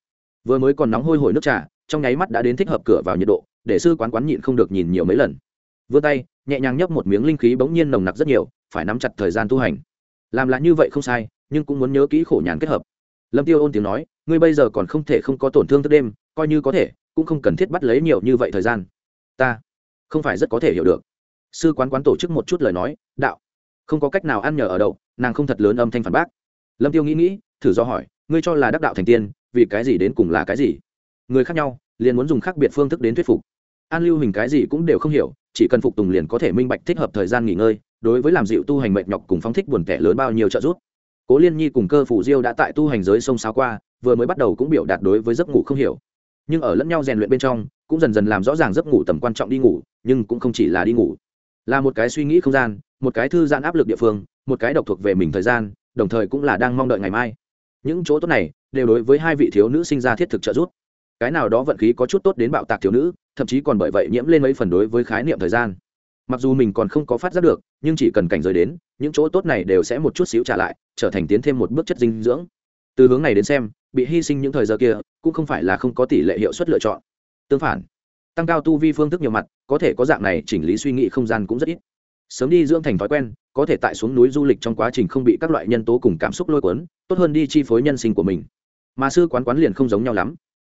Vừa mới còn nóng hôi hổi nước trà, trong nháy mắt đã đến thích hợp cửa vào nhiệt độ, để sư quán quán nhịn không được nhìn nhiều mấy lần. Vươn tay, nhẹ nhàng nhấp một miếng linh khí bỗng nhiên nồng nặc rất nhiều, phải nắm chặt thời gian tu hành. Làm là như vậy không sai, nhưng cũng muốn nhớ kỹ khổ nhàn kết hợp. Lâm tiêu ôn tiếng nói, ngươi bây giờ còn không thể không có tổn thương thức đêm, coi như có thể, cũng không cần thiết bắt lấy nhiều như vậy thời gian. Ta không phải rất có thể hiểu được. Sư quán quán tổ chức một chút lời nói, đạo không có cách nào ăn nhờ ở đậu, nàng không thật lớn âm thanh phản bác. Lâm tiêu nghĩ nghĩ, thử do hỏi, ngươi cho là đắc đạo thành tiên, vì cái gì đến cùng là cái gì? Người khác nhau, liền muốn dùng khác biệt phương thức đến thuyết phục. An lưu hình cái gì cũng đều không hiểu, chỉ cần phục tùng liền có thể minh bạch thích hợp thời gian nghỉ ngơi, đối với làm dịu tu hành mệt nhọc cùng phóng thích buồn tẻ lớn bao nhiêu trợ giúp. Cố liên nhi cùng cơ phủ diêu đã tại tu hành giới sông sáo qua, vừa mới bắt đầu cũng biểu đạt đối với giấc ngủ không hiểu. Nhưng ở lẫn nhau rèn luyện bên trong, cũng dần dần làm rõ ràng giấc ngủ tầm quan trọng đi ngủ, nhưng cũng không chỉ là đi ngủ. Là một cái suy nghĩ không gian một cái thư giãn áp lực địa phương, một cái độc thuộc về mình thời gian, đồng thời cũng là đang mong đợi ngày mai. Những chỗ tốt này đều đối với hai vị thiếu nữ sinh ra thiết thực trợ giúp. Cái nào đó vận khí có chút tốt đến bạo tạc thiếu nữ, thậm chí còn bởi vậy nhiễm lên mấy phần đối với khái niệm thời gian. Mặc dù mình còn không có phát giác được, nhưng chỉ cần cảnh giới đến, những chỗ tốt này đều sẽ một chút xíu trả lại, trở thành tiến thêm một bước chất dinh dưỡng. Từ hướng này đến xem, bị hy sinh những thời giờ kia, cũng không phải là không có tỷ lệ hiệu suất lựa chọn. Tương phản, tăng cao tu vi phương thức nhiều mặt, có thể có dạng này chỉnh lý suy nghĩ không gian cũng rất ít sớm đi dưỡng thành thói quen, có thể tại xuống núi du lịch trong quá trình không bị các loại nhân tố cùng cảm xúc lôi cuốn, tốt hơn đi chi phối nhân sinh của mình. Mà sư quán quán liền không giống nhau lắm.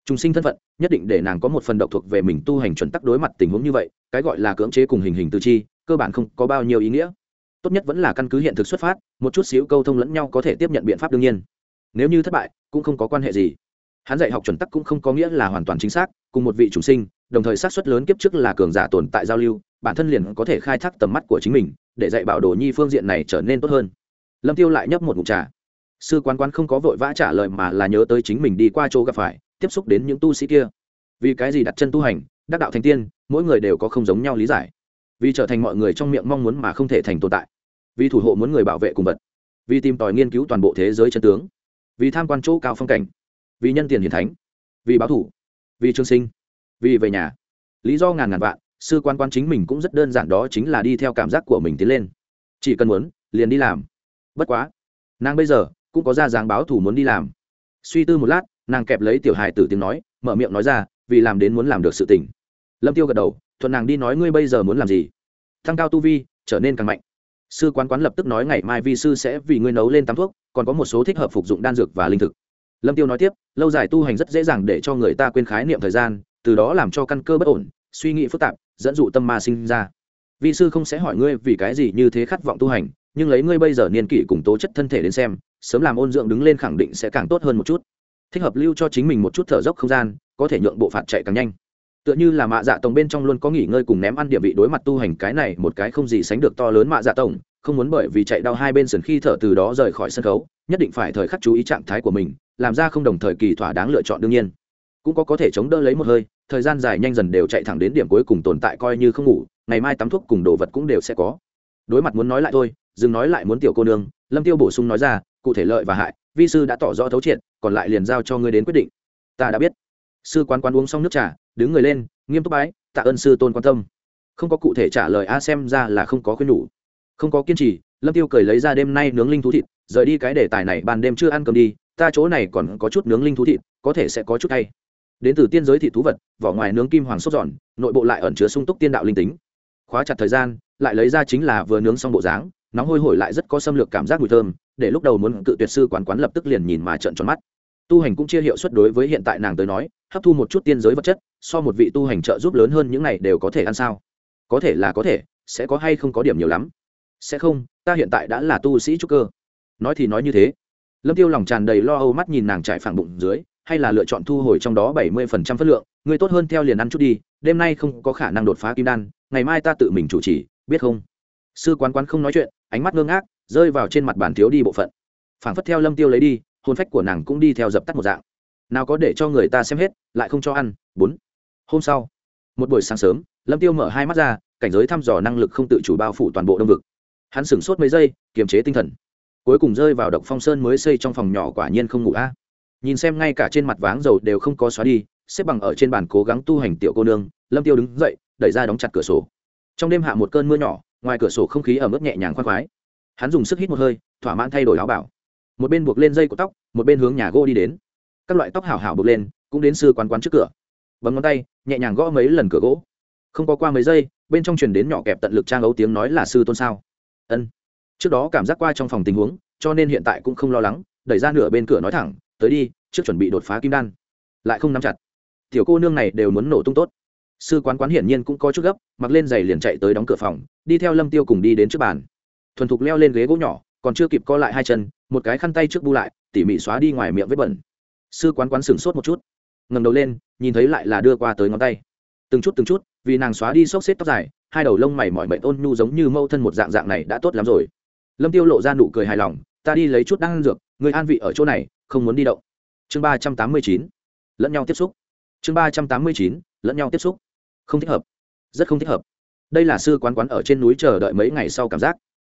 Trùng sinh thân phận, nhất định để nàng có một phần độc thuộc về mình tu hành chuẩn tắc đối mặt tình huống như vậy, cái gọi là cưỡng chế cùng hình hình tư chi, cơ bản không có bao nhiêu ý nghĩa. Tốt nhất vẫn là căn cứ hiện thực xuất phát, một chút xíu câu thông lẫn nhau có thể tiếp nhận biện pháp đương nhiên. Nếu như thất bại, cũng không có quan hệ gì. Hắn dạy học chuẩn tắc cũng không có nghĩa là hoàn toàn chính xác, cùng một vị chủ sinh đồng thời sát xuất lớn kiếp trước là cường giả tồn tại giao lưu, bản thân liền có thể khai thác tầm mắt của chính mình, để dạy bảo đồ nhi phương diện này trở nên tốt hơn. Lâm tiêu lại nhấp một ngụm trà. Sư quán quán không có vội vã trả lời mà là nhớ tới chính mình đi qua chỗ gặp phải, tiếp xúc đến những tu sĩ kia. Vì cái gì đặt chân tu hành, đắc đạo thành tiên, mỗi người đều có không giống nhau lý giải. Vì trở thành mọi người trong miệng mong muốn mà không thể thành tồn tại. Vì thủ hộ muốn người bảo vệ cùng vật. Vì tìm tòi nghiên cứu toàn bộ thế giới chân tướng. Vì tham quan chỗ cao phong cảnh. Vì nhân tiền hiền thánh. Vì báo thủ. Vì trương sinh vì về nhà. Lý do ngàn ngàn vạn, sư quan quan chính mình cũng rất đơn giản đó chính là đi theo cảm giác của mình tiến lên. Chỉ cần muốn, liền đi làm. Bất quá, nàng bây giờ cũng có ra dáng báo thủ muốn đi làm. Suy tư một lát, nàng kẹp lấy tiểu hài tử tiếng nói, mở miệng nói ra, vì làm đến muốn làm được sự tình. Lâm tiêu gật đầu, thuận nàng đi nói ngươi bây giờ muốn làm gì? Thăng cao tu vi, trở nên càng mạnh. Sư quán quán lập tức nói ngày mai vi sư sẽ vì ngươi nấu lên tắm thuốc, còn có một số thích hợp phục dụng đan dược và linh thực. Lâm tiêu nói tiếp, lâu dài tu hành rất dễ dàng để cho người ta quên khái niệm thời gian từ đó làm cho căn cơ bất ổn, suy nghĩ phức tạp, dẫn dụ tâm ma sinh ra. Vi sư không sẽ hỏi ngươi vì cái gì như thế khát vọng tu hành, nhưng lấy ngươi bây giờ niên kỷ cùng tố chất thân thể đến xem, sớm làm ôn dưỡng đứng lên khẳng định sẽ càng tốt hơn một chút. Thích hợp lưu cho chính mình một chút thở dốc không gian, có thể nhượng bộ phạt chạy càng nhanh. Tựa như là mạ dạ tổng bên trong luôn có nghỉ ngơi cùng ném ăn địa vị đối mặt tu hành cái này một cái không gì sánh được to lớn mạ dạ tổng, không muốn bởi vì chạy đau hai bên sườn khi thở từ đó rời khỏi sân khấu, nhất định phải thời khắc chú ý trạng thái của mình, làm ra không đồng thời kỳ thỏa đáng lựa chọn đương nhiên cũng có có thể chống đỡ lấy một hơi, thời gian dài nhanh dần đều chạy thẳng đến điểm cuối cùng tồn tại coi như không ngủ, ngày mai tắm thuốc cùng đồ vật cũng đều sẽ có. Đối mặt muốn nói lại thôi, dừng nói lại muốn tiểu cô nương, lâm tiêu bổ sung nói ra, cụ thể lợi và hại, vi sư đã tỏ rõ thấu triệt, còn lại liền giao cho ngươi đến quyết định. Ta đã biết. Sư quán quán uống xong nước trà, đứng người lên, nghiêm túc bái, tạ ơn sư tôn quan tâm. Không có cụ thể trả lời a, xem ra là không có khuyên nhủ. Không có kiên trì, lâm tiêu cười lấy ra đêm nay nướng linh thú thịt, rời đi cái đề tài này, ban đêm chưa ăn cơm đi, ta chỗ này còn có chút nướng linh thú thịt, có thể sẽ có chút hay đến từ tiên giới thị thú vật, vỏ ngoài nướng kim hoàng sốt giòn, nội bộ lại ẩn chứa sung túc tiên đạo linh tính. Khóa chặt thời gian, lại lấy ra chính là vừa nướng xong bộ dáng, nóng hôi hổi lại rất có xâm lược cảm giác mùi thơm, để lúc đầu muốn cự tuyệt sư quán quán lập tức liền nhìn mà trợn tròn mắt. Tu hành cũng chia hiệu suất đối với hiện tại nàng tới nói, hấp thu một chút tiên giới vật chất, so một vị tu hành trợ giúp lớn hơn những này đều có thể ăn sao? Có thể là có thể, sẽ có hay không có điểm nhiều lắm? Sẽ không, ta hiện tại đã là tu sĩ trúc cơ. Nói thì nói như thế. Lâm tiêu lòng tràn đầy lo âu mắt nhìn nàng trải phẳng bụng dưới hay là lựa chọn thu hồi trong đó bảy mươi phần trăm phất lượng người tốt hơn theo liền ăn chút đi, đêm nay không có khả năng đột phá kim đan, ngày mai ta tự mình chủ trì, biết không? Sư quán quán không nói chuyện, ánh mắt ngơ ngác, rơi vào trên mặt bàn thiếu đi bộ phận. Phảng phất theo lâm tiêu lấy đi, hồn phách của nàng cũng đi theo dập tắt một dạng. Nào có để cho người ta xem hết, lại không cho ăn, bốn. Hôm sau, một buổi sáng sớm, lâm tiêu mở hai mắt ra, cảnh giới thăm dò năng lực không tự chủ bao phủ toàn bộ đông vực. Hắn sửng sốt mấy giây, kiềm chế tinh thần. Cuối cùng rơi vào độc phong sơn mới xây trong phòng nhỏ quả nhiên không ngủ a nhìn xem ngay cả trên mặt váng dầu đều không có xóa đi, xếp bằng ở trên bàn cố gắng tu hành tiểu cô nương, lâm tiêu đứng dậy, đẩy ra đóng chặt cửa sổ. Trong đêm hạ một cơn mưa nhỏ, ngoài cửa sổ không khí ở mức nhẹ nhàng khoan khoái. Hắn dùng sức hít một hơi, thỏa mãn thay đổi áo bảo. Một bên buộc lên dây của tóc, một bên hướng nhà gỗ đi đến. Các loại tóc hảo hảo buộc lên, cũng đến sư quán quán trước cửa. Bấm ngón tay, nhẹ nhàng gõ mấy lần cửa gỗ. Không có qua mấy giây, bên trong truyền đến nhỏ kẹp tận lực trang ấu tiếng nói là sư tôn sao? Ân. Trước đó cảm giác qua trong phòng tình huống, cho nên hiện tại cũng không lo lắng, đẩy ra nửa bên cửa nói thẳng tới đi, trước chuẩn bị đột phá kim đan. Lại không nắm chặt. Tiểu cô nương này đều muốn nổ tung tốt. Sư quán quán hiển nhiên cũng có chút gấp, mặc lên giày liền chạy tới đóng cửa phòng, đi theo lâm tiêu cùng đi đến trước bàn. Thuần thục leo lên ghế gỗ nhỏ, còn chưa kịp co lại hai chân, một cái khăn tay trước bu lại, tỉ mỉ xóa đi ngoài miệng vết bẩn. Sư quán quán sửng sốt một chút ngầm đầu lên, nhìn thấy lại là đưa qua tới ngón tay. Từng chút từng chút, vì nàng xóa đi xốc xếp tóc dài, hai đầu lông mày mỏi mệt ôn nhu giống như mâu thân một dạng dạng này đã tốt lắm rồi. Lâm tiêu lộ ra nụ cười hài lòng, ta đi lấy chút đan dược người an vị ở chỗ này không muốn đi động. Chương ba trăm tám mươi chín, lẫn nhau tiếp xúc. Chương ba trăm tám mươi chín, lẫn nhau tiếp xúc. Không thích hợp. Rất không thích hợp. Đây là sư quán quán ở trên núi chờ đợi mấy ngày sau cảm giác.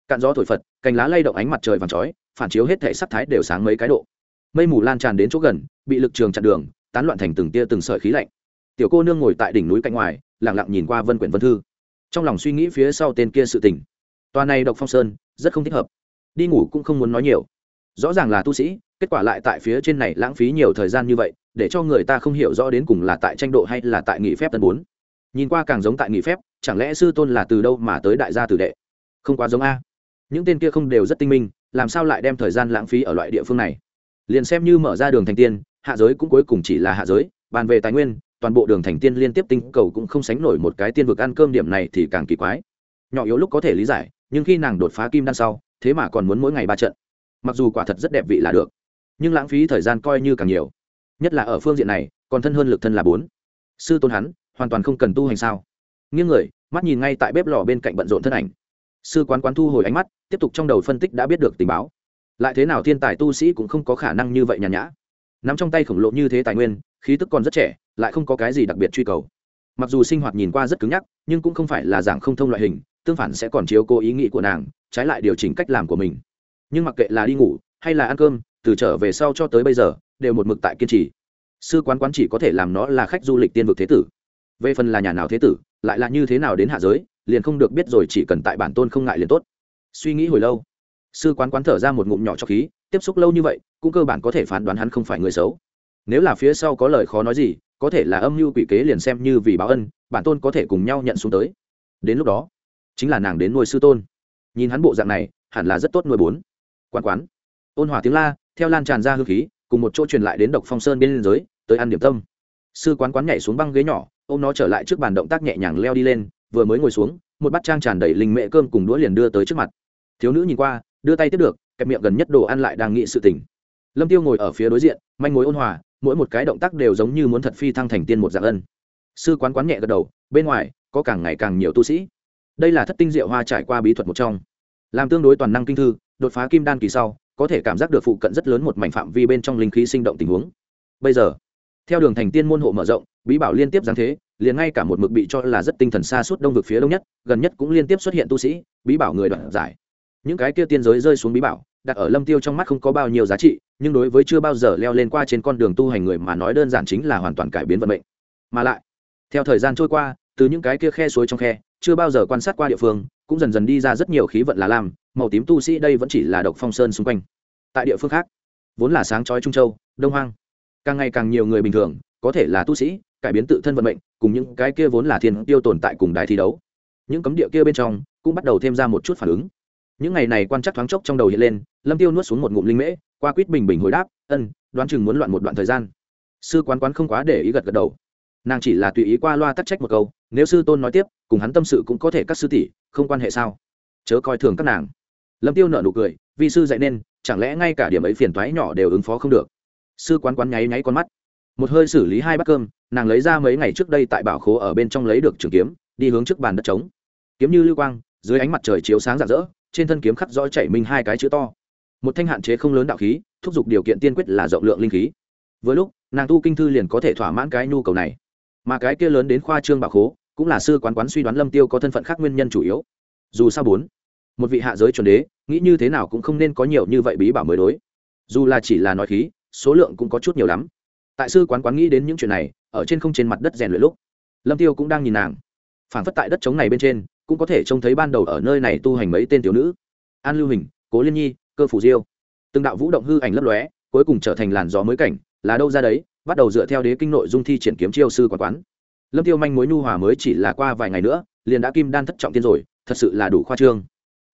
Cạn gió thổi phật, cành lá lay động ánh mặt trời vàng chói phản chiếu hết thể sắc thái đều sáng mấy cái độ. Mây mù lan tràn đến chỗ gần, bị lực trường chặn đường, tán loạn thành từng tia từng sợi khí lạnh. Tiểu cô nương ngồi tại đỉnh núi cạnh ngoài lẳng lặng nhìn qua vân quyển vân thư. Trong lòng suy nghĩ phía sau tên kia sự tình. Tòa này độc phong sơn, rất không thích hợp. Đi ngủ cũng không muốn nói nhiều. Rõ ràng là tu sĩ kết quả lại tại phía trên này lãng phí nhiều thời gian như vậy, để cho người ta không hiểu rõ đến cùng là tại tranh độ hay là tại nghỉ phép tân bốn. Nhìn qua càng giống tại nghỉ phép, chẳng lẽ sư tôn là từ đâu mà tới đại gia tử đệ? Không quá giống a. Những tên kia không đều rất tinh minh, làm sao lại đem thời gian lãng phí ở loại địa phương này? Liền xem như mở ra đường thành tiên, hạ giới cũng cuối cùng chỉ là hạ giới, bàn về tài nguyên, toàn bộ đường thành tiên liên tiếp tinh cầu cũng không sánh nổi một cái tiên vực ăn cơm điểm này thì càng kỳ quái. Nhỏ yếu lúc có thể lý giải, nhưng khi nàng đột phá kim đan sau, thế mà còn muốn mỗi ngày ba trận. Mặc dù quả thật rất đẹp vị là được nhưng lãng phí thời gian coi như càng nhiều. Nhất là ở phương diện này, còn thân hơn lực thân là bốn. Sư tôn hắn, hoàn toàn không cần tu hành sao? Nghiêng người, mắt nhìn ngay tại bếp lò bên cạnh bận rộn thân ảnh. Sư quán quán thu hồi ánh mắt, tiếp tục trong đầu phân tích đã biết được tình báo. Lại thế nào thiên tài tu sĩ cũng không có khả năng như vậy nhàn nhã. Nắm trong tay khổng lồ như thế tài nguyên, khí tức còn rất trẻ, lại không có cái gì đặc biệt truy cầu. Mặc dù sinh hoạt nhìn qua rất cứng nhắc, nhưng cũng không phải là dạng không thông loại hình, tương phản sẽ còn chiếu cố ý nghĩ của nàng, trái lại điều chỉnh cách làm của mình. Nhưng mặc kệ là đi ngủ, hay là ăn cơm từ trở về sau cho tới bây giờ, đều một mực tại kiên trì. Sư quán quán chỉ có thể làm nó là khách du lịch tiên vực thế tử. Về phần là nhà nào thế tử, lại là như thế nào đến hạ giới, liền không được biết rồi, chỉ cần tại bản tôn không ngại liền tốt. Suy nghĩ hồi lâu, sư quán quán thở ra một ngụm nhỏ cho khí, tiếp xúc lâu như vậy, cũng cơ bản có thể phán đoán hắn không phải người xấu. Nếu là phía sau có lời khó nói gì, có thể là âm mưu quỷ kế liền xem như vì báo ân, bản tôn có thể cùng nhau nhận xuống tới. Đến lúc đó, chính là nàng đến nuôi sư tôn. Nhìn hắn bộ dạng này, hẳn là rất tốt nuôi bốn. Quán quán, ôn hòa tiếng la theo lan tràn ra hương khí, cùng một chỗ truyền lại đến độc phong sơn bên liên giới tới ăn điểm tâm. Sư quán quán nhảy xuống băng ghế nhỏ ô m nó trở lại trước bàn động tác nhẹ nhàng leo đi lên, vừa mới ngồi xuống, một bát trang tràn đầy linh mệ cơm cùng đũa liền đưa tới trước mặt. Thiếu nữ nhìn qua, đưa tay tiếp được kẹp miệng gần nhất đồ ăn lại đang nghị sự tỉnh lâm tiêu ngồi ở phía đối diện, manh mối ôn hòa, mỗi một cái động tác đều giống như muốn thật phi thăng thành tiên một dạng ân. Sư quán quán nhẹ gật đầu, bên ngoài, có càng ngày càng nhiều tu sĩ. Đây là thất tinh diệu hoa trải qua bí thuật một trong. Làm tương đối toàn năng kinh thư, đột phá kim đan kỳ sau có thể cảm giác được phụ cận rất lớn một mảnh phạm vi bên trong linh khí sinh động tình huống bây giờ, theo đường thành tiên môn hộ mở rộng, bí bảo liên tiếp giáng thế, liền ngay cả một mực bị cho là rất tinh thần xa suốt đông vực phía đông nhất, gần nhất cũng liên tiếp xuất hiện tu sĩ, bí bảo người đoạn giải những cái kia tiên giới rơi xuống bí bảo, đặt ở lâm tiêu trong mắt không có bao nhiêu giá trị, nhưng đối với chưa bao giờ leo lên qua trên con đường tu hành người mà nói đơn giản chính là hoàn toàn cải biến vận mệnh mà lại, theo thời gian trôi qua, từ những cái kia khe suối trong khe, chưa bao giờ quan sát qua địa phương, cũng dần dần đi ra rất nhiều khí vận là làm màu tím tu sĩ đây vẫn chỉ là độc phong sơn xung quanh. Tại địa phương khác, vốn là sáng chói trung châu, đông hoang. Càng ngày càng nhiều người bình thường, có thể là tu sĩ, cải biến tự thân vận mệnh, cùng những cái kia vốn là thiên tiêu tồn tại cùng đài thi đấu. Những cấm địa kia bên trong cũng bắt đầu thêm ra một chút phản ứng. Những ngày này quan chắc thoáng chốc trong đầu hiện lên, lâm tiêu nuốt xuống một ngụm linh mễ, qua quýt bình bình hồi đáp, ân, đoán chừng muốn loạn một đoạn thời gian. Sư quán quán không quá để ý gật gật đầu. Nàng chỉ là tùy ý qua loa tắc trách một câu, nếu sư tôn nói tiếp, cùng hắn tâm sự cũng có thể các sư tỷ, không quan hệ sao? Chớ coi thường các nàng lâm tiêu nợ nụ cười vì sư dạy nên, chẳng lẽ ngay cả điểm ấy phiền toái nhỏ đều ứng phó không được? Sư quán quán nháy nháy con mắt. Một hơi xử lý hai bát cơm, nàng lấy ra mấy ngày trước đây tại bảo khố ở bên trong lấy được trường kiếm, đi hướng trước bàn đất trống. Kiếm như lưu quang, dưới ánh mặt trời chiếu sáng rạng rỡ, trên thân kiếm khắc rõ chảy minh hai cái chữ to. Một thanh hạn chế không lớn đạo khí, thúc giục điều kiện tiên quyết là rộng lượng linh khí. Với lúc, nàng tu kinh thư liền có thể thỏa mãn cái nhu cầu này. Mà cái kia lớn đến khoa trương bảo khố, cũng là sư quán quán suy đoán lâm tiêu có thân phận khác nguyên nhân chủ yếu. Dù sao bốn một vị hạ giới chuẩn đế, nghĩ như thế nào cũng không nên có nhiều như vậy bí bảo mới đối. Dù là chỉ là nói khí, số lượng cũng có chút nhiều lắm. Tại sư quán quán nghĩ đến những chuyện này, ở trên không trên mặt đất rèn luyện lúc, lâm tiêu cũng đang nhìn nàng. Phản phất tại đất trống này bên trên, cũng có thể trông thấy ban đầu ở nơi này tu hành mấy tên tiểu nữ. An lưu hình, cố liên nhi, cơ phủ diêu. Từng đạo vũ động hư ảnh lấp lóe, cuối cùng trở thành làn gió mới cảnh, là đâu ra đấy, bắt đầu dựa theo đế kinh nội dung thi triển kiếm chiêu sư quán quán. Lâm tiêu manh mối nhu hòa mới chỉ là qua vài ngày nữa, liền đã kim đan thất trọng tiên rồi, thật sự là đủ khoa trương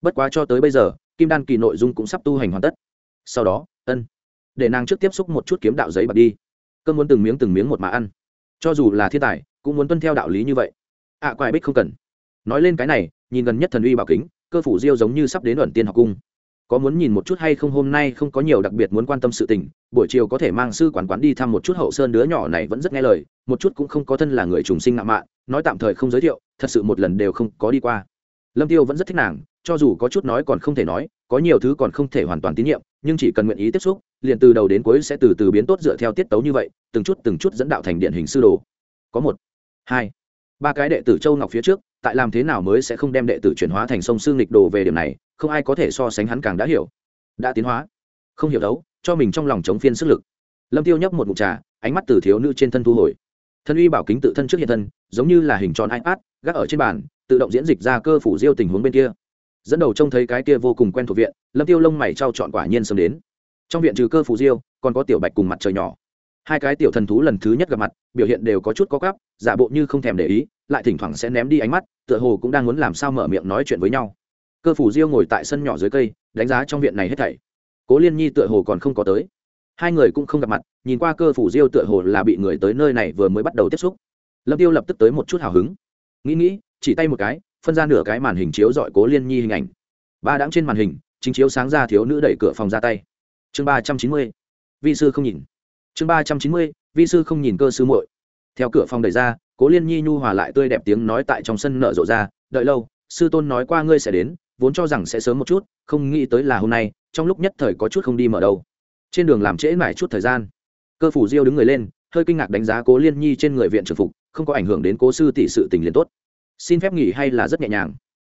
bất quá cho tới bây giờ kim đan kỳ nội dung cũng sắp tu hành hoàn tất. Sau đó ân để nàng trước tiếp xúc một chút kiếm đạo giấy bạc đi. Cơn muốn từng miếng từng miếng một mà ăn. Cho dù là thiên tài cũng muốn tuân theo đạo lý như vậy. Ạ à, quài bích không cần. Nói lên cái này nhìn gần nhất thần uy bảo kính cơ phủ diêu giống như sắp đến ẩn tiên học cung. Có muốn nhìn một chút hay không hôm nay không có nhiều đặc biệt muốn quan tâm sự tình buổi chiều có thể mang sư quản quán đi thăm một chút hậu sơn đứa nhỏ này vẫn rất nghe lời một chút cũng không có thân là người trùng sinh ngạo mạn nói tạm thời không giới thiệu thật sự một lần đều không có đi qua lâm tiêu vẫn rất thích nàng, cho dù có chút nói còn không thể nói, có nhiều thứ còn không thể hoàn toàn tín nhiệm, nhưng chỉ cần nguyện ý tiếp xúc, liền từ đầu đến cuối sẽ từ từ biến tốt dựa theo tiết tấu như vậy, từng chút từng chút dẫn đạo thành điện hình sư đồ. Có một, hai, ba cái đệ tử châu ngọc phía trước, tại làm thế nào mới sẽ không đem đệ tử chuyển hóa thành sông sư nghịch đồ về điểm này, không ai có thể so sánh hắn càng đã hiểu. Đã tiến hóa. Không hiểu đấu, cho mình trong lòng chống phiên sức lực. Lâm tiêu nhấp một mụn trà, ánh mắt từ thiếu nữ trên thân thu hồi thân uy bảo kính tự thân trước hiện thân, giống như là hình tròn ipad, gác ở trên bàn, tự động diễn dịch ra cơ phủ diêu tình huống bên kia. Dẫn đầu trông thấy cái kia vô cùng quen thuộc viện, lâm tiêu lông mày trao chọn quả nhiên sớm đến. Trong viện trừ cơ phủ diêu, còn có tiểu bạch cùng mặt trời nhỏ. Hai cái tiểu thần thú lần thứ nhất gặp mặt, biểu hiện đều có chút có gắp giả bộ như không thèm để ý, lại thỉnh thoảng sẽ ném đi ánh mắt, tựa hồ cũng đang muốn làm sao mở miệng nói chuyện với nhau. Cơ phủ diêu ngồi tại sân nhỏ dưới cây, đánh giá trong viện này hết thảy. Cố liên nhi tựa hồ còn không có tới hai người cũng không gặp mặt, nhìn qua cơ phủ diêu tựa hồ là bị người tới nơi này vừa mới bắt đầu tiếp xúc. Lâm tiêu lập tức tới một chút hào hứng. Nghĩ nghĩ, chỉ tay một cái, phân ra nửa cái màn hình chiếu dọi cố liên nhi hình ảnh. Ba đáng trên màn hình, chính chiếu sáng ra thiếu nữ đẩy cửa phòng ra tay. Chương ba trăm chín mươi, vi sư không nhìn. Chương ba trăm chín mươi, vi sư không nhìn cơ sư muội. Theo cửa phòng đẩy ra, cố liên nhi nhu hòa lại tươi đẹp tiếng nói tại trong sân nở rộ ra, đợi lâu, sư tôn nói qua ngươi sẽ đến, vốn cho rằng sẽ sớm một chút, không nghĩ tới là hôm nay, trong lúc nhất thời có chút không đi mở đâu trên đường làm trễ mãi chút thời gian, cơ phủ diêu đứng người lên, hơi kinh ngạc đánh giá cố liên nhi trên người viện trưởng phục, không có ảnh hưởng đến cố sư tỷ sự tình liền tốt. Xin phép nghỉ hay là rất nhẹ nhàng.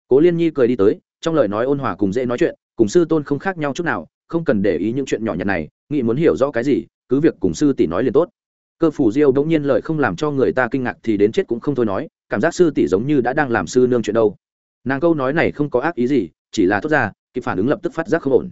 Cố liên nhi cười đi tới, trong lời nói ôn hòa cùng dễ nói chuyện, cùng sư tôn không khác nhau chút nào, không cần để ý những chuyện nhỏ nhặt này nghị muốn hiểu rõ cái gì, cứ việc cùng sư tỷ nói liền tốt. Cơ phủ diêu bỗng nhiên lời không làm cho người ta kinh ngạc thì đến chết cũng không thôi nói, cảm giác sư tỷ giống như đã đang làm sư nương chuyện đâu. Nàng câu nói này không có ác ý gì, chỉ là thốt ra, kịp phản ứng lập tức phát giác không ổn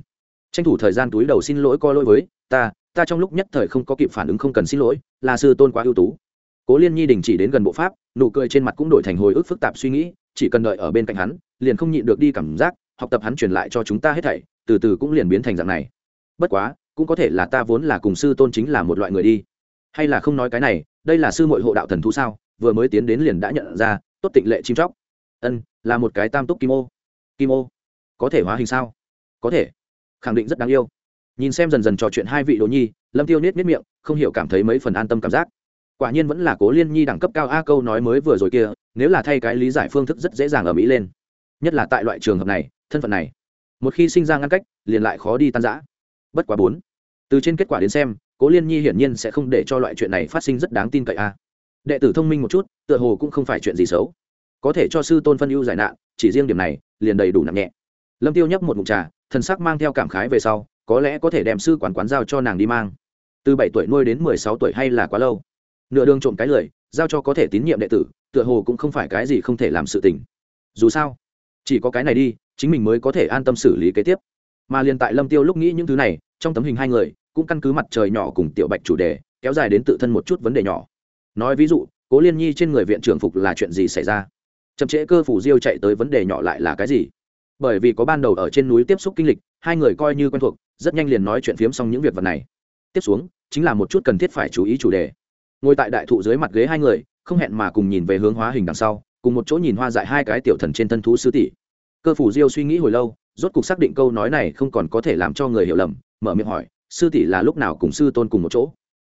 tranh thủ thời gian túi đầu xin lỗi coi lỗi với ta ta trong lúc nhất thời không có kịp phản ứng không cần xin lỗi, là sư tôn quá ưu tú. Cố liên nhi đình chỉ đến gần bộ pháp, nụ cười trên mặt cũng đổi thành hồi ức phức tạp suy nghĩ, chỉ cần đợi ở bên cạnh hắn, liền không nhịn được đi cảm giác, học tập hắn truyền lại cho chúng ta hết thảy, từ từ cũng liền biến thành dạng này. Bất quá, cũng có thể là ta vốn là cùng sư tôn chính là một loại người đi. Hay là không nói cái này, đây là sư mội hộ đạo thần thú sao? Vừa mới tiến đến liền đã nhận ra, tốt tịnh lệ chim chóc. Ân, là một cái tam túc kim ô. Kim ô, có thể hóa hình sao? Có thể khẳng định rất đáng yêu. Nhìn xem dần dần trò chuyện hai vị đồ nhi, lâm tiêu nết nết miệng, không hiểu cảm thấy mấy phần an tâm cảm giác. Quả nhiên vẫn là cố liên nhi đẳng cấp cao a câu nói mới vừa rồi kia, nếu là thay cái lý giải phương thức rất dễ dàng ở mỹ lên. Nhất là tại loại trường hợp này, thân phận này. Một khi sinh ra ngăn cách, liền lại khó đi tan giã bất quá bốn. Từ trên kết quả đến xem, cố liên nhi hiển nhiên sẽ không để cho loại chuyện này phát sinh rất đáng tin cậy a. Đệ tử thông minh một chút, tựa hồ cũng không phải chuyện gì xấu. Có thể cho sư tôn phân ưu giải nạn, chỉ riêng điểm này, liền đầy đủ nặng nhẹ lâm tiêu nhấp một mụn trà, thần sắc mang theo cảm khái về sau, có lẽ có thể đem sư quản quán giao cho nàng đi mang. Từ bảy tuổi nuôi đến mười sáu tuổi hay là quá lâu. Nửa đường trộm cái lười, giao cho có thể tín nhiệm đệ tử, tựa hồ cũng không phải cái gì không thể làm sự tình. Dù sao, chỉ có cái này đi, chính mình mới có thể an tâm xử lý kế tiếp. Mà liền tại lâm tiêu lúc nghĩ những thứ này, trong tấm hình hai người, cũng căn cứ mặt trời nhỏ cùng tiểu bạch chủ đề, kéo dài đến tự thân một chút vấn đề nhỏ. Nói ví dụ, cố liên nhi trên người viện trưởng phục là chuyện gì xảy ra? Chậm trễ cơ phủ diêu chạy tới vấn đề nhỏ lại là cái gì? Bởi vì có ban đầu ở trên núi tiếp xúc kinh lịch, hai người coi như quen thuộc, rất nhanh liền nói chuyện phiếm xong những việc vật này. Tiếp xuống, chính là một chút cần thiết phải chú ý chủ đề. Ngồi tại đại thụ dưới mặt ghế hai người, không hẹn mà cùng nhìn về hướng hóa hình đằng sau, cùng một chỗ nhìn hoa dại hai cái tiểu thần trên thân thú sư tỷ. Cơ phủ diêu suy nghĩ hồi lâu, rốt cuộc xác định câu nói này không còn có thể làm cho người hiểu lầm, mở miệng hỏi, sư tỷ là lúc nào cùng sư tôn cùng một chỗ?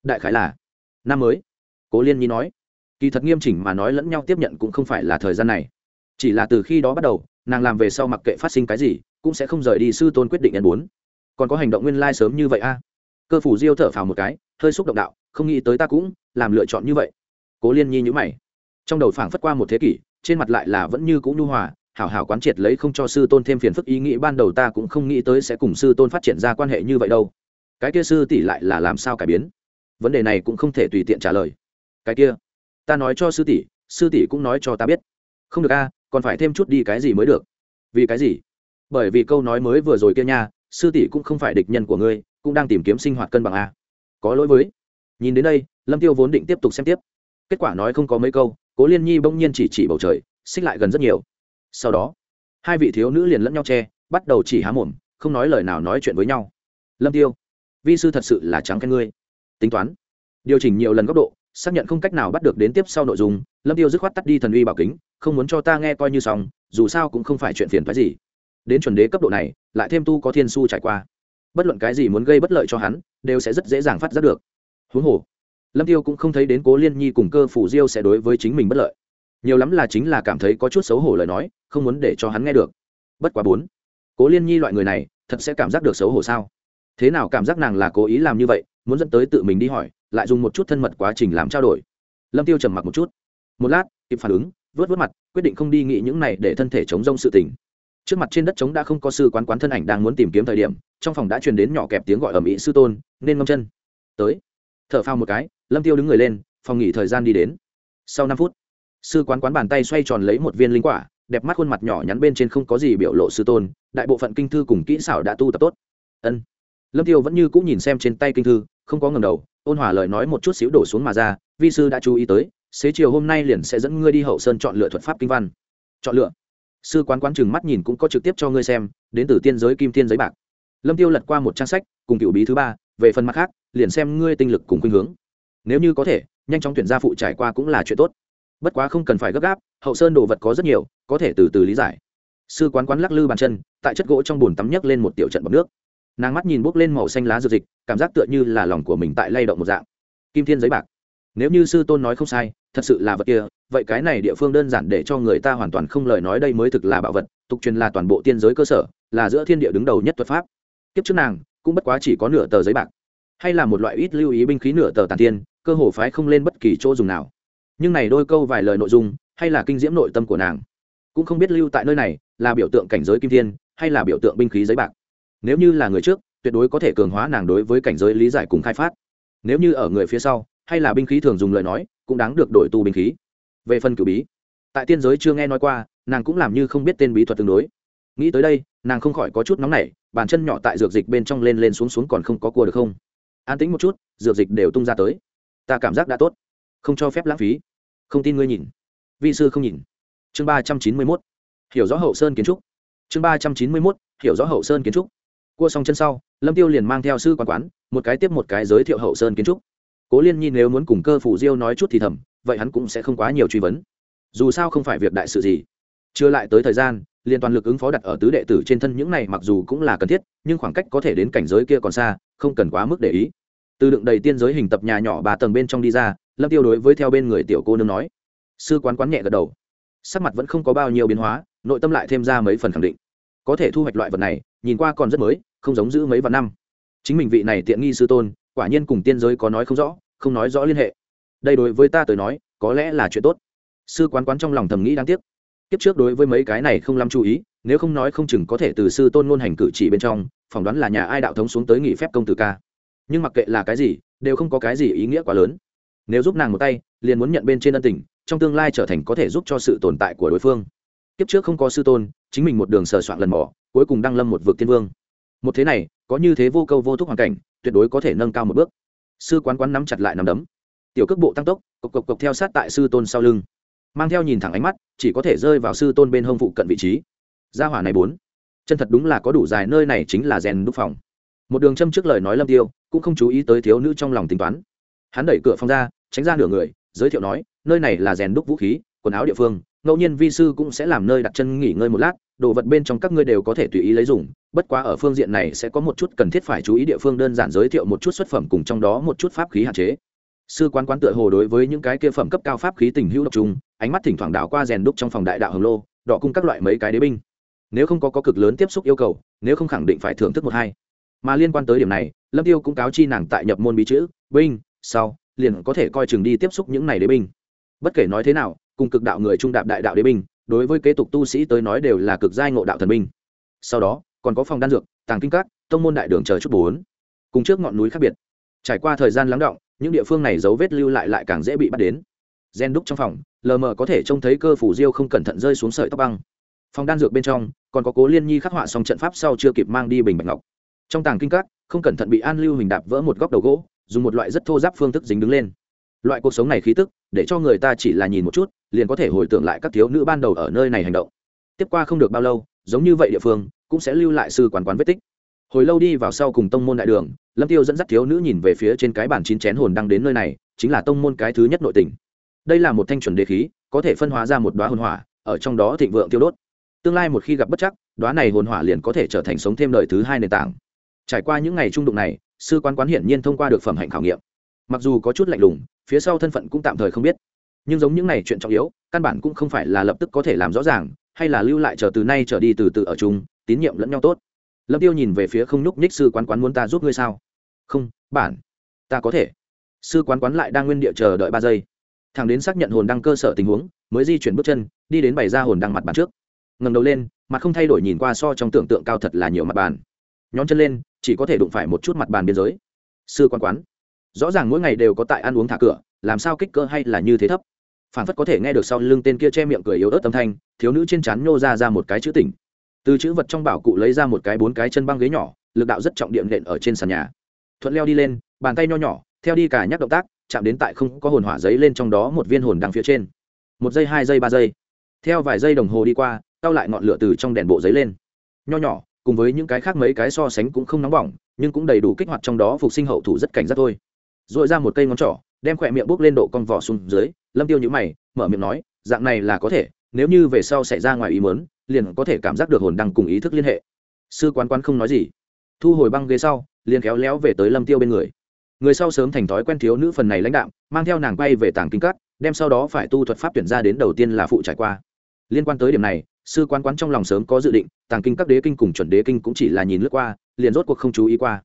Đại khái là năm mới. Cố liên nhi nói. Kỳ thật nghiêm chỉnh mà nói lẫn nhau tiếp nhận cũng không phải là thời gian này. Chỉ là từ khi đó bắt đầu nàng làm về sau mặc kệ phát sinh cái gì, cũng sẽ không rời đi sư tôn quyết định nhân bốn. Còn có hành động nguyên lai sớm như vậy a. Cơ phủ diêu thở phào một cái, hơi xúc động đạo, không nghĩ tới ta cũng làm lựa chọn như vậy. Cố liên nhi nhữ mày. Trong đầu phảng phất qua một thế kỷ, trên mặt lại là vẫn như cũng nhu hòa, hảo hảo quán triệt lấy không cho sư tôn thêm phiền phức ý nghĩ ban đầu ta cũng không nghĩ tới sẽ cùng sư tôn phát triển ra quan hệ như vậy đâu. Cái kia sư tỷ lại là làm sao cải biến? Vấn đề này cũng không thể tùy tiện trả lời. Cái kia, ta nói cho sư tỷ sư tỷ cũng nói cho ta biết. Không được a còn phải thêm chút đi cái gì mới được? Vì cái gì? Bởi vì câu nói mới vừa rồi kia nha, sư tỷ cũng không phải địch nhân của ngươi, cũng đang tìm kiếm sinh hoạt cân bằng a. Có lỗi với. Nhìn đến đây, lâm tiêu vốn định tiếp tục xem tiếp. Kết quả nói không có mấy câu, cố liên nhi bỗng nhiên chỉ chỉ bầu trời, xích lại gần rất nhiều. Sau đó, hai vị thiếu nữ liền lẫn nhau che, bắt đầu chỉ há mồm, không nói lời nào nói chuyện với nhau. Lâm tiêu, vi sư thật sự là trắng khen ngươi. Tính toán, điều chỉnh nhiều lần góc độ xác nhận không cách nào bắt được đến tiếp sau nội dung, lâm tiêu dứt khoát tắt đi thần uy bảo kính, không muốn cho ta nghe coi như xong, dù sao cũng không phải chuyện phiền phái gì. Đến chuẩn đế cấp độ này, lại thêm tu có thiên su trải qua. Bất luận cái gì muốn gây bất lợi cho hắn, đều sẽ rất dễ dàng phát giác được. Huống hồ, lâm tiêu cũng không thấy đến cố liên nhi cùng cơ phủ diêu sẽ đối với chính mình bất lợi. Nhiều lắm là chính là cảm thấy có chút xấu hổ lời nói, không muốn để cho hắn nghe được. Bất quá bốn, cố liên nhi loại người này, thật sẽ cảm giác được xấu hổ sao? Thế nào cảm giác nàng là cố ý làm như vậy, muốn dẫn tới tự mình đi hỏi? Lại dùng một chút thân mật quá trình làm trao đổi. Lâm tiêu trầm mặc một chút. Một lát, kịp phản ứng, vớt vớt mặt, quyết định không đi nghĩ những này để thân thể chống rông sự tình. Trước mặt trên đất trống đã không có sư quán quán thân ảnh đang muốn tìm kiếm thời điểm, trong phòng đã truyền đến nhỏ kẹp tiếng gọi ầm ĩ sư tôn, nên ngâm chân. Tới. Thở phao một cái, lâm tiêu đứng người lên, phòng nghỉ thời gian đi đến. Sau năm phút, sư quán quán bàn tay xoay tròn lấy một viên linh quả, đẹp mắt khuôn mặt nhỏ nhắn bên trên không có gì biểu lộ sư tôn, đại bộ phận kinh thư cùng kỹ xảo đã tu tập tốt. Ân. Lâm tiêu vẫn như cũng nhìn xem trên tay kinh thư, không có ngầm đầu ôn hòa lời nói một chút xíu đổ xuống mà ra, vi sư đã chú ý tới, xế chiều hôm nay liền sẽ dẫn ngươi đi hậu sơn chọn lựa thuật pháp kinh văn. Chọn lựa. Sư quán quán chừng mắt nhìn cũng có trực tiếp cho ngươi xem, đến từ tiên giới kim tiên giấy bạc. Lâm tiêu lật qua một trang sách, cùng cựu bí thứ ba, về phần mặt khác, liền xem ngươi tinh lực cùng khuynh hướng. Nếu như có thể, nhanh chóng tuyển gia phụ trải qua cũng là chuyện tốt. Bất quá không cần phải gấp gáp, hậu sơn đồ vật có rất nhiều, có thể từ từ lý giải. Sư quán quán lắc lư bàn chân, tại chất gỗ trong bùn tắm nhấc lên một tiểu trận bọc nước nàng mắt nhìn bốc lên màu xanh lá dược dịch cảm giác tựa như là lòng của mình tại lay động một dạng. Kim thiên giấy bạc. Nếu như sư tôn nói không sai, thật sự là vật kia, vậy cái này địa phương đơn giản để cho người ta hoàn toàn không lời nói đây mới thực là bảo vật, tục truyền là toàn bộ tiên giới cơ sở, là giữa thiên địa đứng đầu nhất thuật pháp. Kiếp trước nàng, cũng bất quá chỉ có nửa tờ giấy bạc. Hay là một loại ít lưu ý binh khí nửa tờ tàn tiên cơ hồ phái không lên bất kỳ chỗ dùng nào. Nhưng này đôi câu vài lời nội dung, hay là kinh diễm nội tâm của nàng. Cũng không biết lưu tại nơi này là biểu tượng cảnh giới kim thiên, hay là biểu tượng binh khí giấy bạc nếu như là người trước, tuyệt đối có thể cường hóa nàng đối với cảnh giới lý giải cùng khai phát. Nếu như ở người phía sau, hay là binh khí thường dùng lời nói, cũng đáng được đổi tu binh khí. Về phần cử bí, tại tiên giới chưa nghe nói qua, nàng cũng làm như không biết tên bí thuật tương đối. Nghĩ tới đây, nàng không khỏi có chút nóng nảy, bàn chân nhỏ tại dược dịch bên trong lên lên xuống xuống còn không có cua được không? An tĩnh một chút, dược dịch đều tung ra tới. Ta cảm giác đã tốt. Không cho phép lãng phí. Không tin ngươi nhìn. Vi sư không nhìn. Chương ba trăm chín mươi mốt. Hiểu rõ hậu sơn kiến trúc. Chương ba trăm chín mươi mốt. Hiểu rõ hậu sơn kiến trúc cua xong chân sau, lâm tiêu liền mang theo sư quán quán, một cái tiếp một cái giới thiệu hậu sơn kiến trúc. Cố liên nhi nếu muốn cùng cơ phủ diêu nói chút thì thầm, vậy hắn cũng sẽ không quá nhiều truy vấn. Dù sao không phải việc đại sự gì. Chưa lại tới thời gian liên toàn lực ứng phó đặt ở tứ đệ tử trên thân những này mặc dù cũng là cần thiết, nhưng khoảng cách có thể đến cảnh giới kia còn xa, không cần quá mức để ý. Từ đựng đầy tiên giới hình tập nhà nhỏ bà tầng bên trong đi ra, lâm tiêu đối với theo bên người tiểu cô nương nói. Sư quán quán nhẹ gật đầu. Sắc mặt vẫn không có bao nhiêu biến hóa, nội tâm lại thêm ra mấy phần khẳng định. Có thể thu hoạch loại vật này, nhìn qua còn rất mới không giống giữ mấy vạn năm. Chính mình vị này tiện nghi sư tôn, quả nhiên cùng tiên giới có nói không rõ, không nói rõ liên hệ. Đây đối với ta tới nói, có lẽ là chuyện tốt. Sư quán quán trong lòng thầm nghĩ đáng tiếc. Kiếp trước đối với mấy cái này không lắm chú ý, nếu không nói không chừng có thể từ sư tôn ngôn hành cử chỉ bên trong, phỏng đoán là nhà ai đạo thống xuống tới nghỉ phép công tử ca. Nhưng mặc kệ là cái gì, đều không có cái gì ý nghĩa quá lớn. Nếu giúp nàng một tay, liền muốn nhận bên trên ân tình, trong tương lai trở thành có thể giúp cho sự tồn tại của đối phương. Kiếp trước không có sư tôn, chính mình một đường sờ soạn lần mỏ cuối cùng đăng lâm một vực thiên vương một thế này, có như thế vô câu vô thúc hoàn cảnh, tuyệt đối có thể nâng cao một bước. Sư quán quán nắm chặt lại nắm đấm. Tiểu cước bộ tăng tốc, cộc cộc cộc theo sát tại sư tôn sau lưng. Mang theo nhìn thẳng ánh mắt, chỉ có thể rơi vào sư tôn bên hông phụ cận vị trí. Gia hỏa này bốn. Chân thật đúng là có đủ dài, nơi này chính là rèn đúc phòng. Một đường châm trước lời nói lâm tiêu, cũng không chú ý tới thiếu nữ trong lòng tính toán. Hắn đẩy cửa phòng ra, tránh ra nửa người, giới thiệu nói, nơi này là rèn đúc vũ khí, quần áo địa phương, ngẫu nhiên vi sư cũng sẽ làm nơi đặt chân nghỉ ngơi một lát đồ vật bên trong các ngươi đều có thể tùy ý lấy dùng bất quá ở phương diện này sẽ có một chút cần thiết phải chú ý địa phương đơn giản giới thiệu một chút xuất phẩm cùng trong đó một chút pháp khí hạn chế. Sư quán quán tựa hồ đối với những cái kia phẩm cấp cao pháp khí tình hữu độc trung ánh mắt thỉnh thoảng đảo qua rèn đúc trong phòng đại đạo hồng lô đỏ cung các loại mấy cái đế binh. Nếu không có, có cực lớn tiếp xúc yêu cầu nếu không khẳng định phải thưởng thức một hai. Mà liên quan tới điểm này lâm tiêu cũng cáo chi nàng tại nhập môn bí chữ binh sau liền có thể coi chừng đi tiếp xúc những này đế binh. Bất kể nói thế nào cùng cực đạo người trung đạp đại đạo đế binh đối với kế tục tu sĩ tới nói đều là cực giai ngộ đạo thần minh. sau đó, còn có phòng đan dược, tàng kinh các, tông môn đại đường chờ chút bốn. Cùng trước ngọn núi khác biệt. Trải qua thời gian lắng động, những địa phương này dấu vết lưu lại lại càng dễ bị bắt đến. Gen đúc trong phòng, lờ mờ có thể trông thấy cơ phủ diêu không cẩn thận rơi xuống sợi tóc băng. Phòng đan dược bên trong, còn có cố liên nhi khắc họa xong trận pháp sau chưa kịp mang đi bình bạch ngọc. Trong tàng kinh các, không cẩn thận bị an lưu hình đạp vỡ một góc đầu gỗ, dùng một loại rất thô giáp phương thức dính đứng lên loại cuộc sống này khí tức, để cho người ta chỉ là nhìn một chút, liền có thể hồi tưởng lại các thiếu nữ ban đầu ở nơi này hành động. Tiếp qua không được bao lâu, giống như vậy địa phương, cũng sẽ lưu lại sư quán quán vết tích. Hồi lâu đi vào sau cùng tông môn đại đường, lâm tiêu dẫn dắt thiếu nữ nhìn về phía trên cái bản chín chén hồn đang đến nơi này, chính là tông môn cái thứ nhất nội tình. Đây là một thanh chuẩn đế khí, có thể phân hóa ra một đoá hồn hỏa, ở trong đó thịnh vượng tiêu đốt. Tương lai một khi gặp bất chắc đoá này hồn hỏa liền có thể trở thành sống thêm đời thứ hai nền tảng. Trải qua những ngày trung đụng này, sư quán quán hiển nhiên thông qua được phẩm hạnh khảo nghiệm. Mặc dù có chút lạnh lùng phía sau thân phận cũng tạm thời không biết. Nhưng giống những này chuyện trọng yếu, căn bản cũng không phải là lập tức có thể làm rõ ràng, hay là lưu lại chờ từ nay trở đi từ từ ở chung, tín nhiệm lẫn nhau tốt. Lâm tiêu nhìn về phía không nhúc nhích sư quán quán muốn ta giúp ngươi sao? Không, bản, ta có thể. Sư quán quán lại đang nguyên địa chờ đợi ba giây. Thằng đến xác nhận hồn đăng cơ sở tình huống, mới di chuyển bước chân, đi đến bày ra hồn đăng mặt bàn trước. Ngầm đầu lên, mặt không thay đổi nhìn qua so trong tưởng tượng cao thật là nhiều mặt bàn. Nhón chân lên, chỉ có thể đụng phải một chút mặt bàn biên giới. Sư quán quán rõ ràng mỗi ngày đều có tại ăn uống thả cửa, làm sao kích cỡ hay là như thế thấp? Phản phất có thể nghe được sau lưng tên kia che miệng cười yếu ớt âm thanh, thiếu nữ trên trán nhô ra ra một cái chữ tỉnh từ chữ vật trong bảo cụ lấy ra một cái bốn cái chân băng ghế nhỏ, lực đạo rất trọng điểm nện ở trên sàn nhà. Thuận leo đi lên, bàn tay nho nhỏ, theo đi cả nhắc động tác, chạm đến tại không có hồn hỏa giấy lên trong đó một viên hồn đằng phía trên. Một giây, hai giây, ba giây. Theo vài giây đồng hồ đi qua tao lại ngọn lửa từ trong đèn bộ giấy lên. Nho nhỏ, cùng với những cái khác mấy cái so sánh cũng không nóng bỏng, nhưng cũng đầy đủ kích hoạt trong đó phục sinh hậu thủ rất cảnh giác thôi dội ra một cây ngón trỏ, đem khỏe miệng bốc lên độ con vỏ xuống dưới. Lâm tiêu nhữ mày, mở miệng nói, dạng này là có thể, nếu như về sau xảy ra ngoài ý mớn liền có thể cảm giác được hồn đăng cùng ý thức liên hệ. Sư quán quán không nói gì. Thu hồi băng ghế sau, liền khéo léo về tới lâm tiêu bên người. Người sau sớm thành thói quen thiếu nữ phần này lãnh đạo mang theo nàng quay về tàng kinh cắt đem sau đó phải tu thuật pháp tuyển ra đến đầu tiên là phụ trải qua. Liên quan tới điểm này, sư quán quán trong lòng sớm có dự định, tàng kinh các đế kinh cùng chuẩn đế kinh cũng chỉ là nhìn lướt qua, liền rốt cuộc không chú ý qua.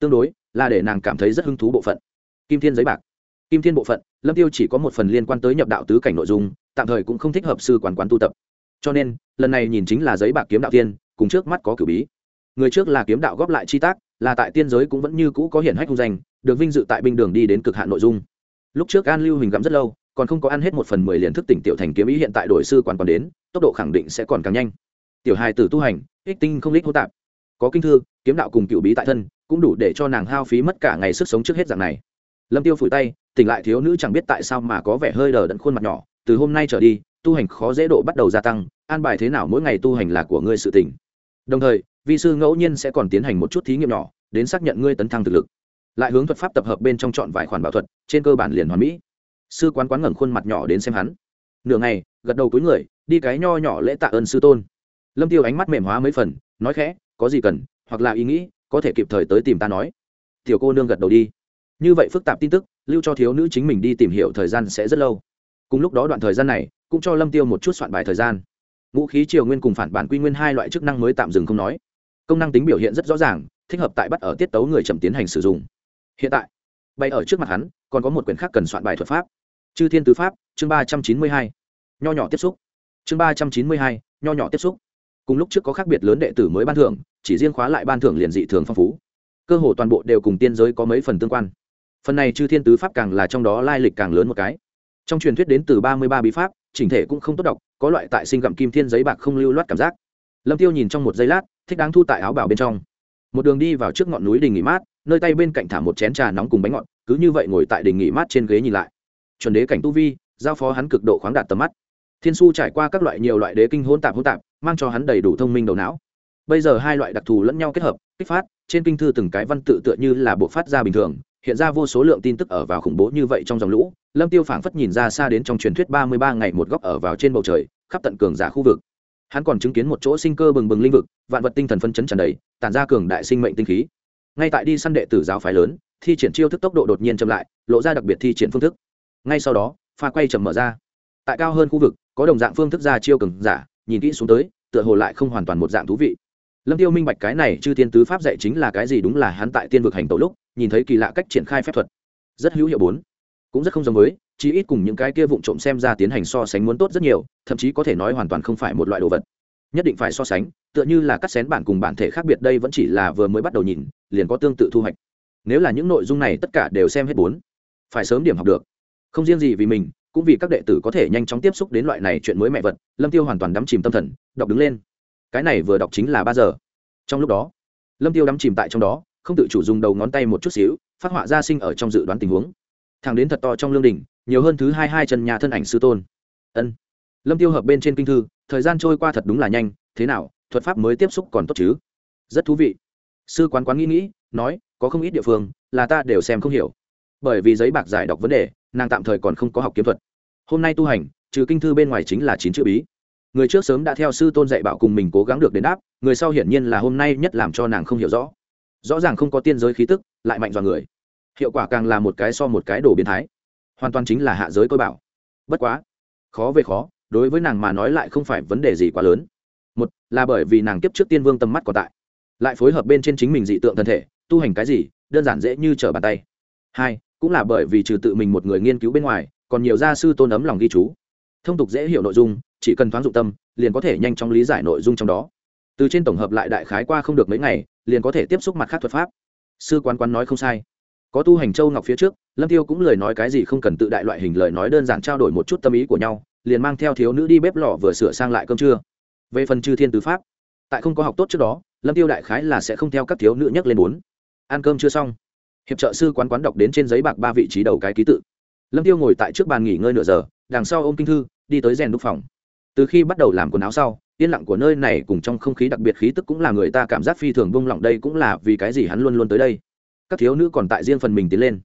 Tương đối, là để nàng cảm thấy rất hứng thú bộ phận kim thiên giấy bạc. Kim thiên bộ phận, lâm tiêu chỉ có một phần liên quan tới nhập đạo tứ cảnh nội dung, tạm thời cũng không thích hợp sư quản quán tu tập. Cho nên, lần này nhìn chính là giấy bạc kiếm đạo tiên, cùng trước mắt có cử bí. Người trước là kiếm đạo góp lại chi tác, là tại tiên giới cũng vẫn như cũ có hiển hách hung danh, được vinh dự tại binh đường đi đến cực hạn nội dung. Lúc trước an lưu hình gắm rất lâu, còn không có ăn hết một phần mười liền thức tỉnh tiểu thành kiếm ý hiện tại đổi sư quản còn đến, tốc độ khẳng định sẽ còn càng nhanh. Tiểu hài tử tu hành, ích tinh không lích hô tạp. Có kinh thư, kiếm đạo cùng cựu bí tại thân, cũng đủ để cho nàng hao phí mất cả ngày sức sống trước hết dạng này lâm tiêu phủi tay, tỉnh lại thiếu nữ chẳng biết tại sao mà có vẻ hơi đờ đẫn khuôn mặt nhỏ, từ hôm nay trở đi, tu hành khó dễ độ bắt đầu gia tăng, an bài thế nào mỗi ngày tu hành là của ngươi sự tỉnh đồng thời, vi sư ngẫu nhiên sẽ còn tiến hành một chút thí nghiệm nhỏ, đến xác nhận ngươi tấn thăng thực lực. Lại hướng thuật pháp tập hợp bên trong chọn vài khoản bảo thuật, trên cơ bản liền hoàn mỹ. Sư quán quán ngẩng khuôn mặt nhỏ đến xem hắn. Nửa ngày, gật đầu cuối người, đi cái nho nhỏ lễ tạ ơn sư tôn. Lâm tiêu ánh mắt mềm hóa mấy phần, nói khẽ, có gì cần, hoặc là ý nghĩ, có thể kịp thời tới tìm ta nói. Tiểu cô nương gật đầu đi như vậy phức tạp tin tức, lưu cho thiếu nữ chính mình đi tìm hiểu thời gian sẽ rất lâu. Cùng lúc đó đoạn thời gian này, cũng cho lâm tiêu một chút soạn bài thời gian. Ngũ khí triều nguyên cùng phản bản quy nguyên hai loại chức năng mới tạm dừng không nói. Công năng tính biểu hiện rất rõ ràng, thích hợp tại bắt ở tiết tấu người chậm tiến hành sử dụng. Hiện tại bay ở trước mặt hắn, còn có một quyển khác cần soạn bài thuật pháp. Chư thiên tứ pháp, chương ba trăm chín mươi hai. Nho nhỏ tiếp xúc. Chương ba trăm chín mươi hai, nho nhỏ tiếp xúc. Cùng lúc trước có khác biệt lớn đệ tử mới ban thưởng, chỉ riêng khóa lại ban thưởng liền dị thường phong phú. Cơ hồ toàn bộ đều cùng tiên giới có mấy phần tương quan phần này chư thiên tứ pháp càng là trong đó lai lịch càng lớn một cái. Trong truyền thuyết đến từ ba mươi ba bí pháp, chỉnh thể cũng không tốt đọc, có loại tại sinh gặm kim thiên giấy bạc không lưu loát cảm giác. Lâm tiêu nhìn trong một giây lát, thích đáng thu tại áo bảo bên trong. Một đường đi vào trước ngọn núi đình nghỉ mát, nơi tay bên cạnh thả một chén trà nóng cùng bánh ngọt, cứ như vậy ngồi tại đình nghỉ mát trên ghế nhìn lại. Chuẩn đế cảnh tu vi, giao phó hắn cực độ khoáng đạt tầm mắt. Thiên su trải qua các loại nhiều loại đế kinh hôn tạp hôn tạp, mang cho hắn đầy đủ thông minh đầu não. Bây giờ hai loại đặc thù lẫn nhau kết hợp, kích phát, trên kinh thư từng cái văn tự tựa như là bộ phát ra bình thường hiện ra vô số lượng tin tức ở vào khủng bố như vậy trong dòng lũ, lâm tiêu phảng phất nhìn ra xa đến trong truyền thuyết ba mươi ba ngày một góc ở vào trên bầu trời, khắp tận cường giả khu vực. Hắn còn chứng kiến một chỗ sinh cơ bừng bừng linh vực, vạn vật tinh thần phân chấn tràn đầy, tản ra cường đại sinh mệnh tinh khí. Ngay tại đi săn đệ tử giáo phái lớn, thi triển chiêu thức tốc độ đột nhiên chậm lại, lộ ra đặc biệt thi triển phương thức. Ngay sau đó, pha quay chậm mở ra. Tại cao hơn khu vực, có đồng dạng phương thức ra chiêu cường giả, nhìn kỹ xuống tới, tựa hồ lại không hoàn toàn một dạng thú vị. Lâm tiêu minh bạch cái này chư tiên tứ pháp dạy chính là cái gì đúng là hắn tại tiên vực hành tẩu lúc nhìn thấy kỳ lạ cách triển khai phép thuật. Rất hữu hiệu bốn. Cũng rất không giống với, chí ít cùng những cái kia vụng trộm xem ra tiến hành so sánh muốn tốt rất nhiều, thậm chí có thể nói hoàn toàn không phải một loại đồ vật. Nhất định phải so sánh, tựa như là cắt xén bản cùng bản thể khác biệt đây vẫn chỉ là vừa mới bắt đầu nhìn, liền có tương tự thu hoạch. Nếu là những nội dung này tất cả đều xem hết bốn, phải sớm điểm học được. Không riêng gì vì mình, cũng vì các đệ tử có thể nhanh chóng tiếp xúc đến loại này chuyện mới mẹ vật, lâm tiêu hoàn toàn đắm chìm tâm thần, đọc đứng lên. Cái này vừa đọc chính là ba giờ. Trong lúc đó, lâm tiêu đắm chìm tại trong đó không tự chủ dùng đầu ngón tay một chút xíu, phát họa ra sinh ở trong dự đoán tình huống. Thẳng đến thật to trong lương đình nhiều hơn thứ hai hai chân nhà thân ảnh sư tôn. Ân. Lâm tiêu hợp bên trên kinh thư, thời gian trôi qua thật đúng là nhanh, thế nào, thuật pháp mới tiếp xúc còn tốt chứ? Rất thú vị. Sư quán quán nghĩ nghĩ, nói, có không ít địa phương, là ta đều xem không hiểu. Bởi vì giấy bạc giải đọc vấn đề, nàng tạm thời còn không có học kiếm thuật. Hôm nay tu hành, trừ kinh thư bên ngoài chính là chín chữ bí. Người trước sớm đã theo sư tôn dạy bảo cùng mình cố gắng được đến đáp, người sau hiển nhiên là hôm nay nhất làm cho nàng không hiểu rõ rõ ràng không có tiên giới khí tức, lại mạnh dọn người. Hiệu quả càng là một cái so một cái đồ biến thái. Hoàn toàn chính là hạ giới tôi bảo. Bất quá, khó về khó, đối với nàng mà nói lại không phải vấn đề gì quá lớn. Một là bởi vì nàng tiếp trước tiên vương tầm mắt còn tại, lại phối hợp bên trên chính mình dị tượng thân thể, tu hành cái gì, đơn giản dễ như trở bàn tay. Hai, cũng là bởi vì trừ tự mình một người nghiên cứu bên ngoài, còn nhiều gia sư tôn ấm lòng ghi chú. Thông tục dễ hiểu nội dung, chỉ cần thoáng dụng tâm, liền có thể nhanh chóng lý giải nội dung trong đó từ trên tổng hợp lại đại khái qua không được mấy ngày, liền có thể tiếp xúc mặt khác thuật pháp. Sư quán quán nói không sai. Có tu hành châu ngọc phía trước, lâm tiêu cũng lời nói cái gì không cần tự đại loại hình lời nói đơn giản trao đổi một chút tâm ý của nhau, liền mang theo thiếu nữ đi bếp lò vừa sửa sang lại cơm trưa. Về phần chư thiên tứ pháp, tại không có học tốt trước đó, lâm tiêu đại khái là sẽ không theo các thiếu nữ nhắc lên bốn. Ăn cơm chưa xong. Hiệp trợ sư quán quán đọc đến trên giấy bạc ba vị trí đầu cái ký tự. Lâm tiêu ngồi tại trước bàn nghỉ ngơi nửa giờ, đằng sau ôm kinh thư, đi tới rèn đúc phòng. Từ khi bắt đầu làm quần áo sau yên lặng của nơi này cùng trong không khí đặc biệt khí tức cũng là người ta cảm giác phi thường bông lỏng đây cũng là vì cái gì hắn luôn luôn tới đây. Các thiếu nữ còn tại riêng phần mình tiến lên.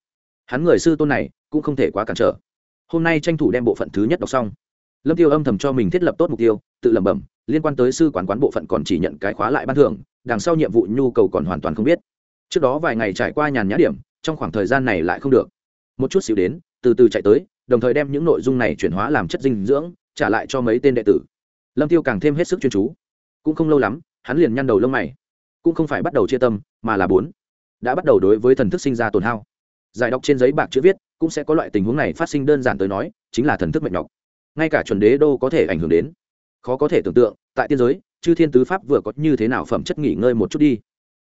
Hắn người sư tôn này cũng không thể quá cản trở. Hôm nay tranh thủ đem bộ phận thứ nhất đọc xong. Lâm tiêu âm thầm cho mình thiết lập tốt mục tiêu, tự lẩm bẩm, liên quan tới sư quán quán bộ phận còn chỉ nhận cái khóa lại ban thưởng, đằng sau nhiệm vụ nhu cầu còn hoàn toàn không biết. Trước đó vài ngày trải qua nhàn nhã điểm, trong khoảng thời gian này lại không được. Một chút xíu đến, từ từ chạy tới, đồng thời đem những nội dung này chuyển hóa làm chất dinh dưỡng, trả lại cho mấy tên đệ tử lâm tiêu càng thêm hết sức chuyên chú. Cũng không lâu lắm, hắn liền nhăn đầu lông mày. Cũng không phải bắt đầu chia tâm, mà là bốn. Đã bắt đầu đối với thần thức sinh ra tổn hao. Giải đọc trên giấy bạc chữ viết, cũng sẽ có loại tình huống này phát sinh đơn giản tới nói, chính là thần thức mệt nhọc. Ngay cả chuẩn đế đô có thể ảnh hưởng đến. Khó có thể tưởng tượng, tại tiên giới, chư thiên tứ pháp vừa có như thế nào phẩm chất nghỉ ngơi một chút đi.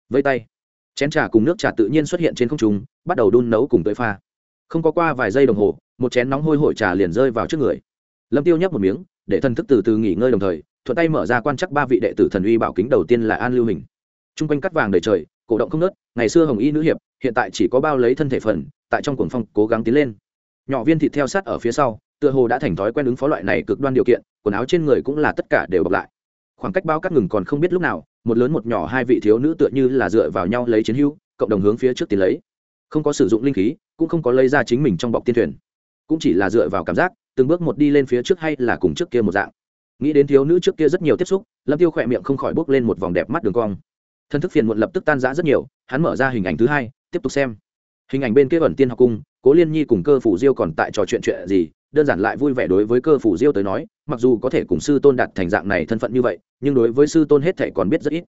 Vây tay. Chén trà cùng nước trà tự nhiên xuất hiện trên không trung, bắt đầu đun nấu cùng tới pha. Không có qua vài giây đồng hồ, một chén nóng hôi hổi trà liền rơi vào trước người. Lâm tiêu nhấp một miếng để thần thức từ từ nghỉ ngơi đồng thời, thuận tay mở ra quan chắc ba vị đệ tử thần uy bảo kính đầu tiên là an lưu hình. Trung quanh cắt vàng đầy trời, cổ động không nớt ngày xưa hồng y nữ hiệp, hiện tại chỉ có bao lấy thân thể phần, tại trong cuồng phong cố gắng tiến lên. Nhỏ viên thịt theo sát ở phía sau, tựa hồ đã thành thói quen ứng phó loại này cực đoan điều kiện, quần áo trên người cũng là tất cả đều bọc lại. Khoảng cách bao cắt ngừng còn không biết lúc nào, một lớn một nhỏ hai vị thiếu nữ tựa như là dựa vào nhau lấy chiến hữu cộng đồng hướng phía trước tiến lấy. Không có sử dụng linh khí, cũng không có lấy ra chính mình trong bọc tiên thuyền. Cũng chỉ là dựa vào cảm giác từng bước một đi lên phía trước hay là cùng trước kia một dạng. Nghĩ đến thiếu nữ trước kia rất nhiều tiếp xúc, lâm tiêu khỏe miệng không khỏi bước lên một vòng đẹp mắt đường cong. Thân thức phiền muộn lập tức tan rã rất nhiều, hắn mở ra hình ảnh thứ hai, tiếp tục xem. Hình ảnh bên kia ẩn tiên học cung, cố liên nhi cùng cơ phủ diêu còn tại trò chuyện chuyện gì, đơn giản lại vui vẻ đối với cơ phủ diêu tới nói, mặc dù có thể cùng sư tôn đạt thành dạng này thân phận như vậy, nhưng đối với sư tôn hết thể còn biết rất ít.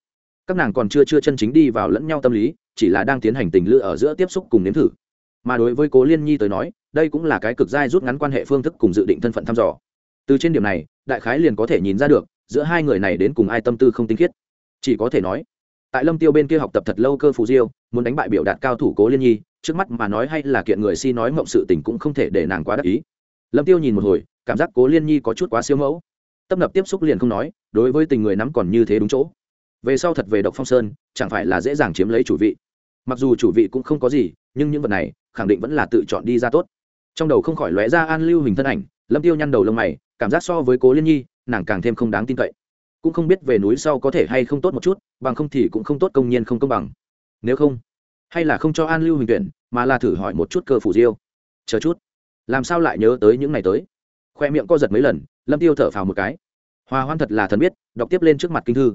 Các nàng còn chưa chưa chân chính đi vào lẫn nhau tâm lý, chỉ là đang tiến hành tình lự ở giữa tiếp xúc cùng nếm thử. Mà đối với cố liên nhi tới nói đây cũng là cái cực giai rút ngắn quan hệ phương thức cùng dự định thân phận thăm dò. Từ trên điểm này, đại khái liền có thể nhìn ra được, giữa hai người này đến cùng ai tâm tư không tinh khiết. Chỉ có thể nói, tại lâm tiêu bên kia học tập thật lâu cơ phù diêu, muốn đánh bại biểu đạt cao thủ cố liên nhi, trước mắt mà nói hay là kiện người si nói mộng sự tình cũng không thể để nàng quá đắc ý. Lâm tiêu nhìn một hồi, cảm giác cố liên nhi có chút quá siêu mẫu. Tấp nập tiếp xúc liền không nói, đối với tình người nắm còn như thế đúng chỗ. Về sau thật về độc phong sơn, chẳng phải là dễ dàng chiếm lấy chủ vị. Mặc dù chủ vị cũng không có gì, nhưng những vật này, khẳng định vẫn là tự chọn đi ra tốt trong đầu không khỏi lóe ra an lưu hình thân ảnh, lâm tiêu nhăn đầu lông mày, cảm giác so với cố liên nhi, nàng càng thêm không đáng tin cậy. Cũng không biết về núi sau có thể hay không tốt một chút, bằng không thì cũng không tốt công nhiên không công bằng. Nếu không, hay là không cho an lưu hình tuyển, mà là thử hỏi một chút cơ phủ diêu. Chờ chút. Làm sao lại nhớ tới những ngày tới? Khoe miệng co giật mấy lần, lâm tiêu thở phào một cái. Hòa hoan thật là thần biết, đọc tiếp lên trước mặt kinh thư.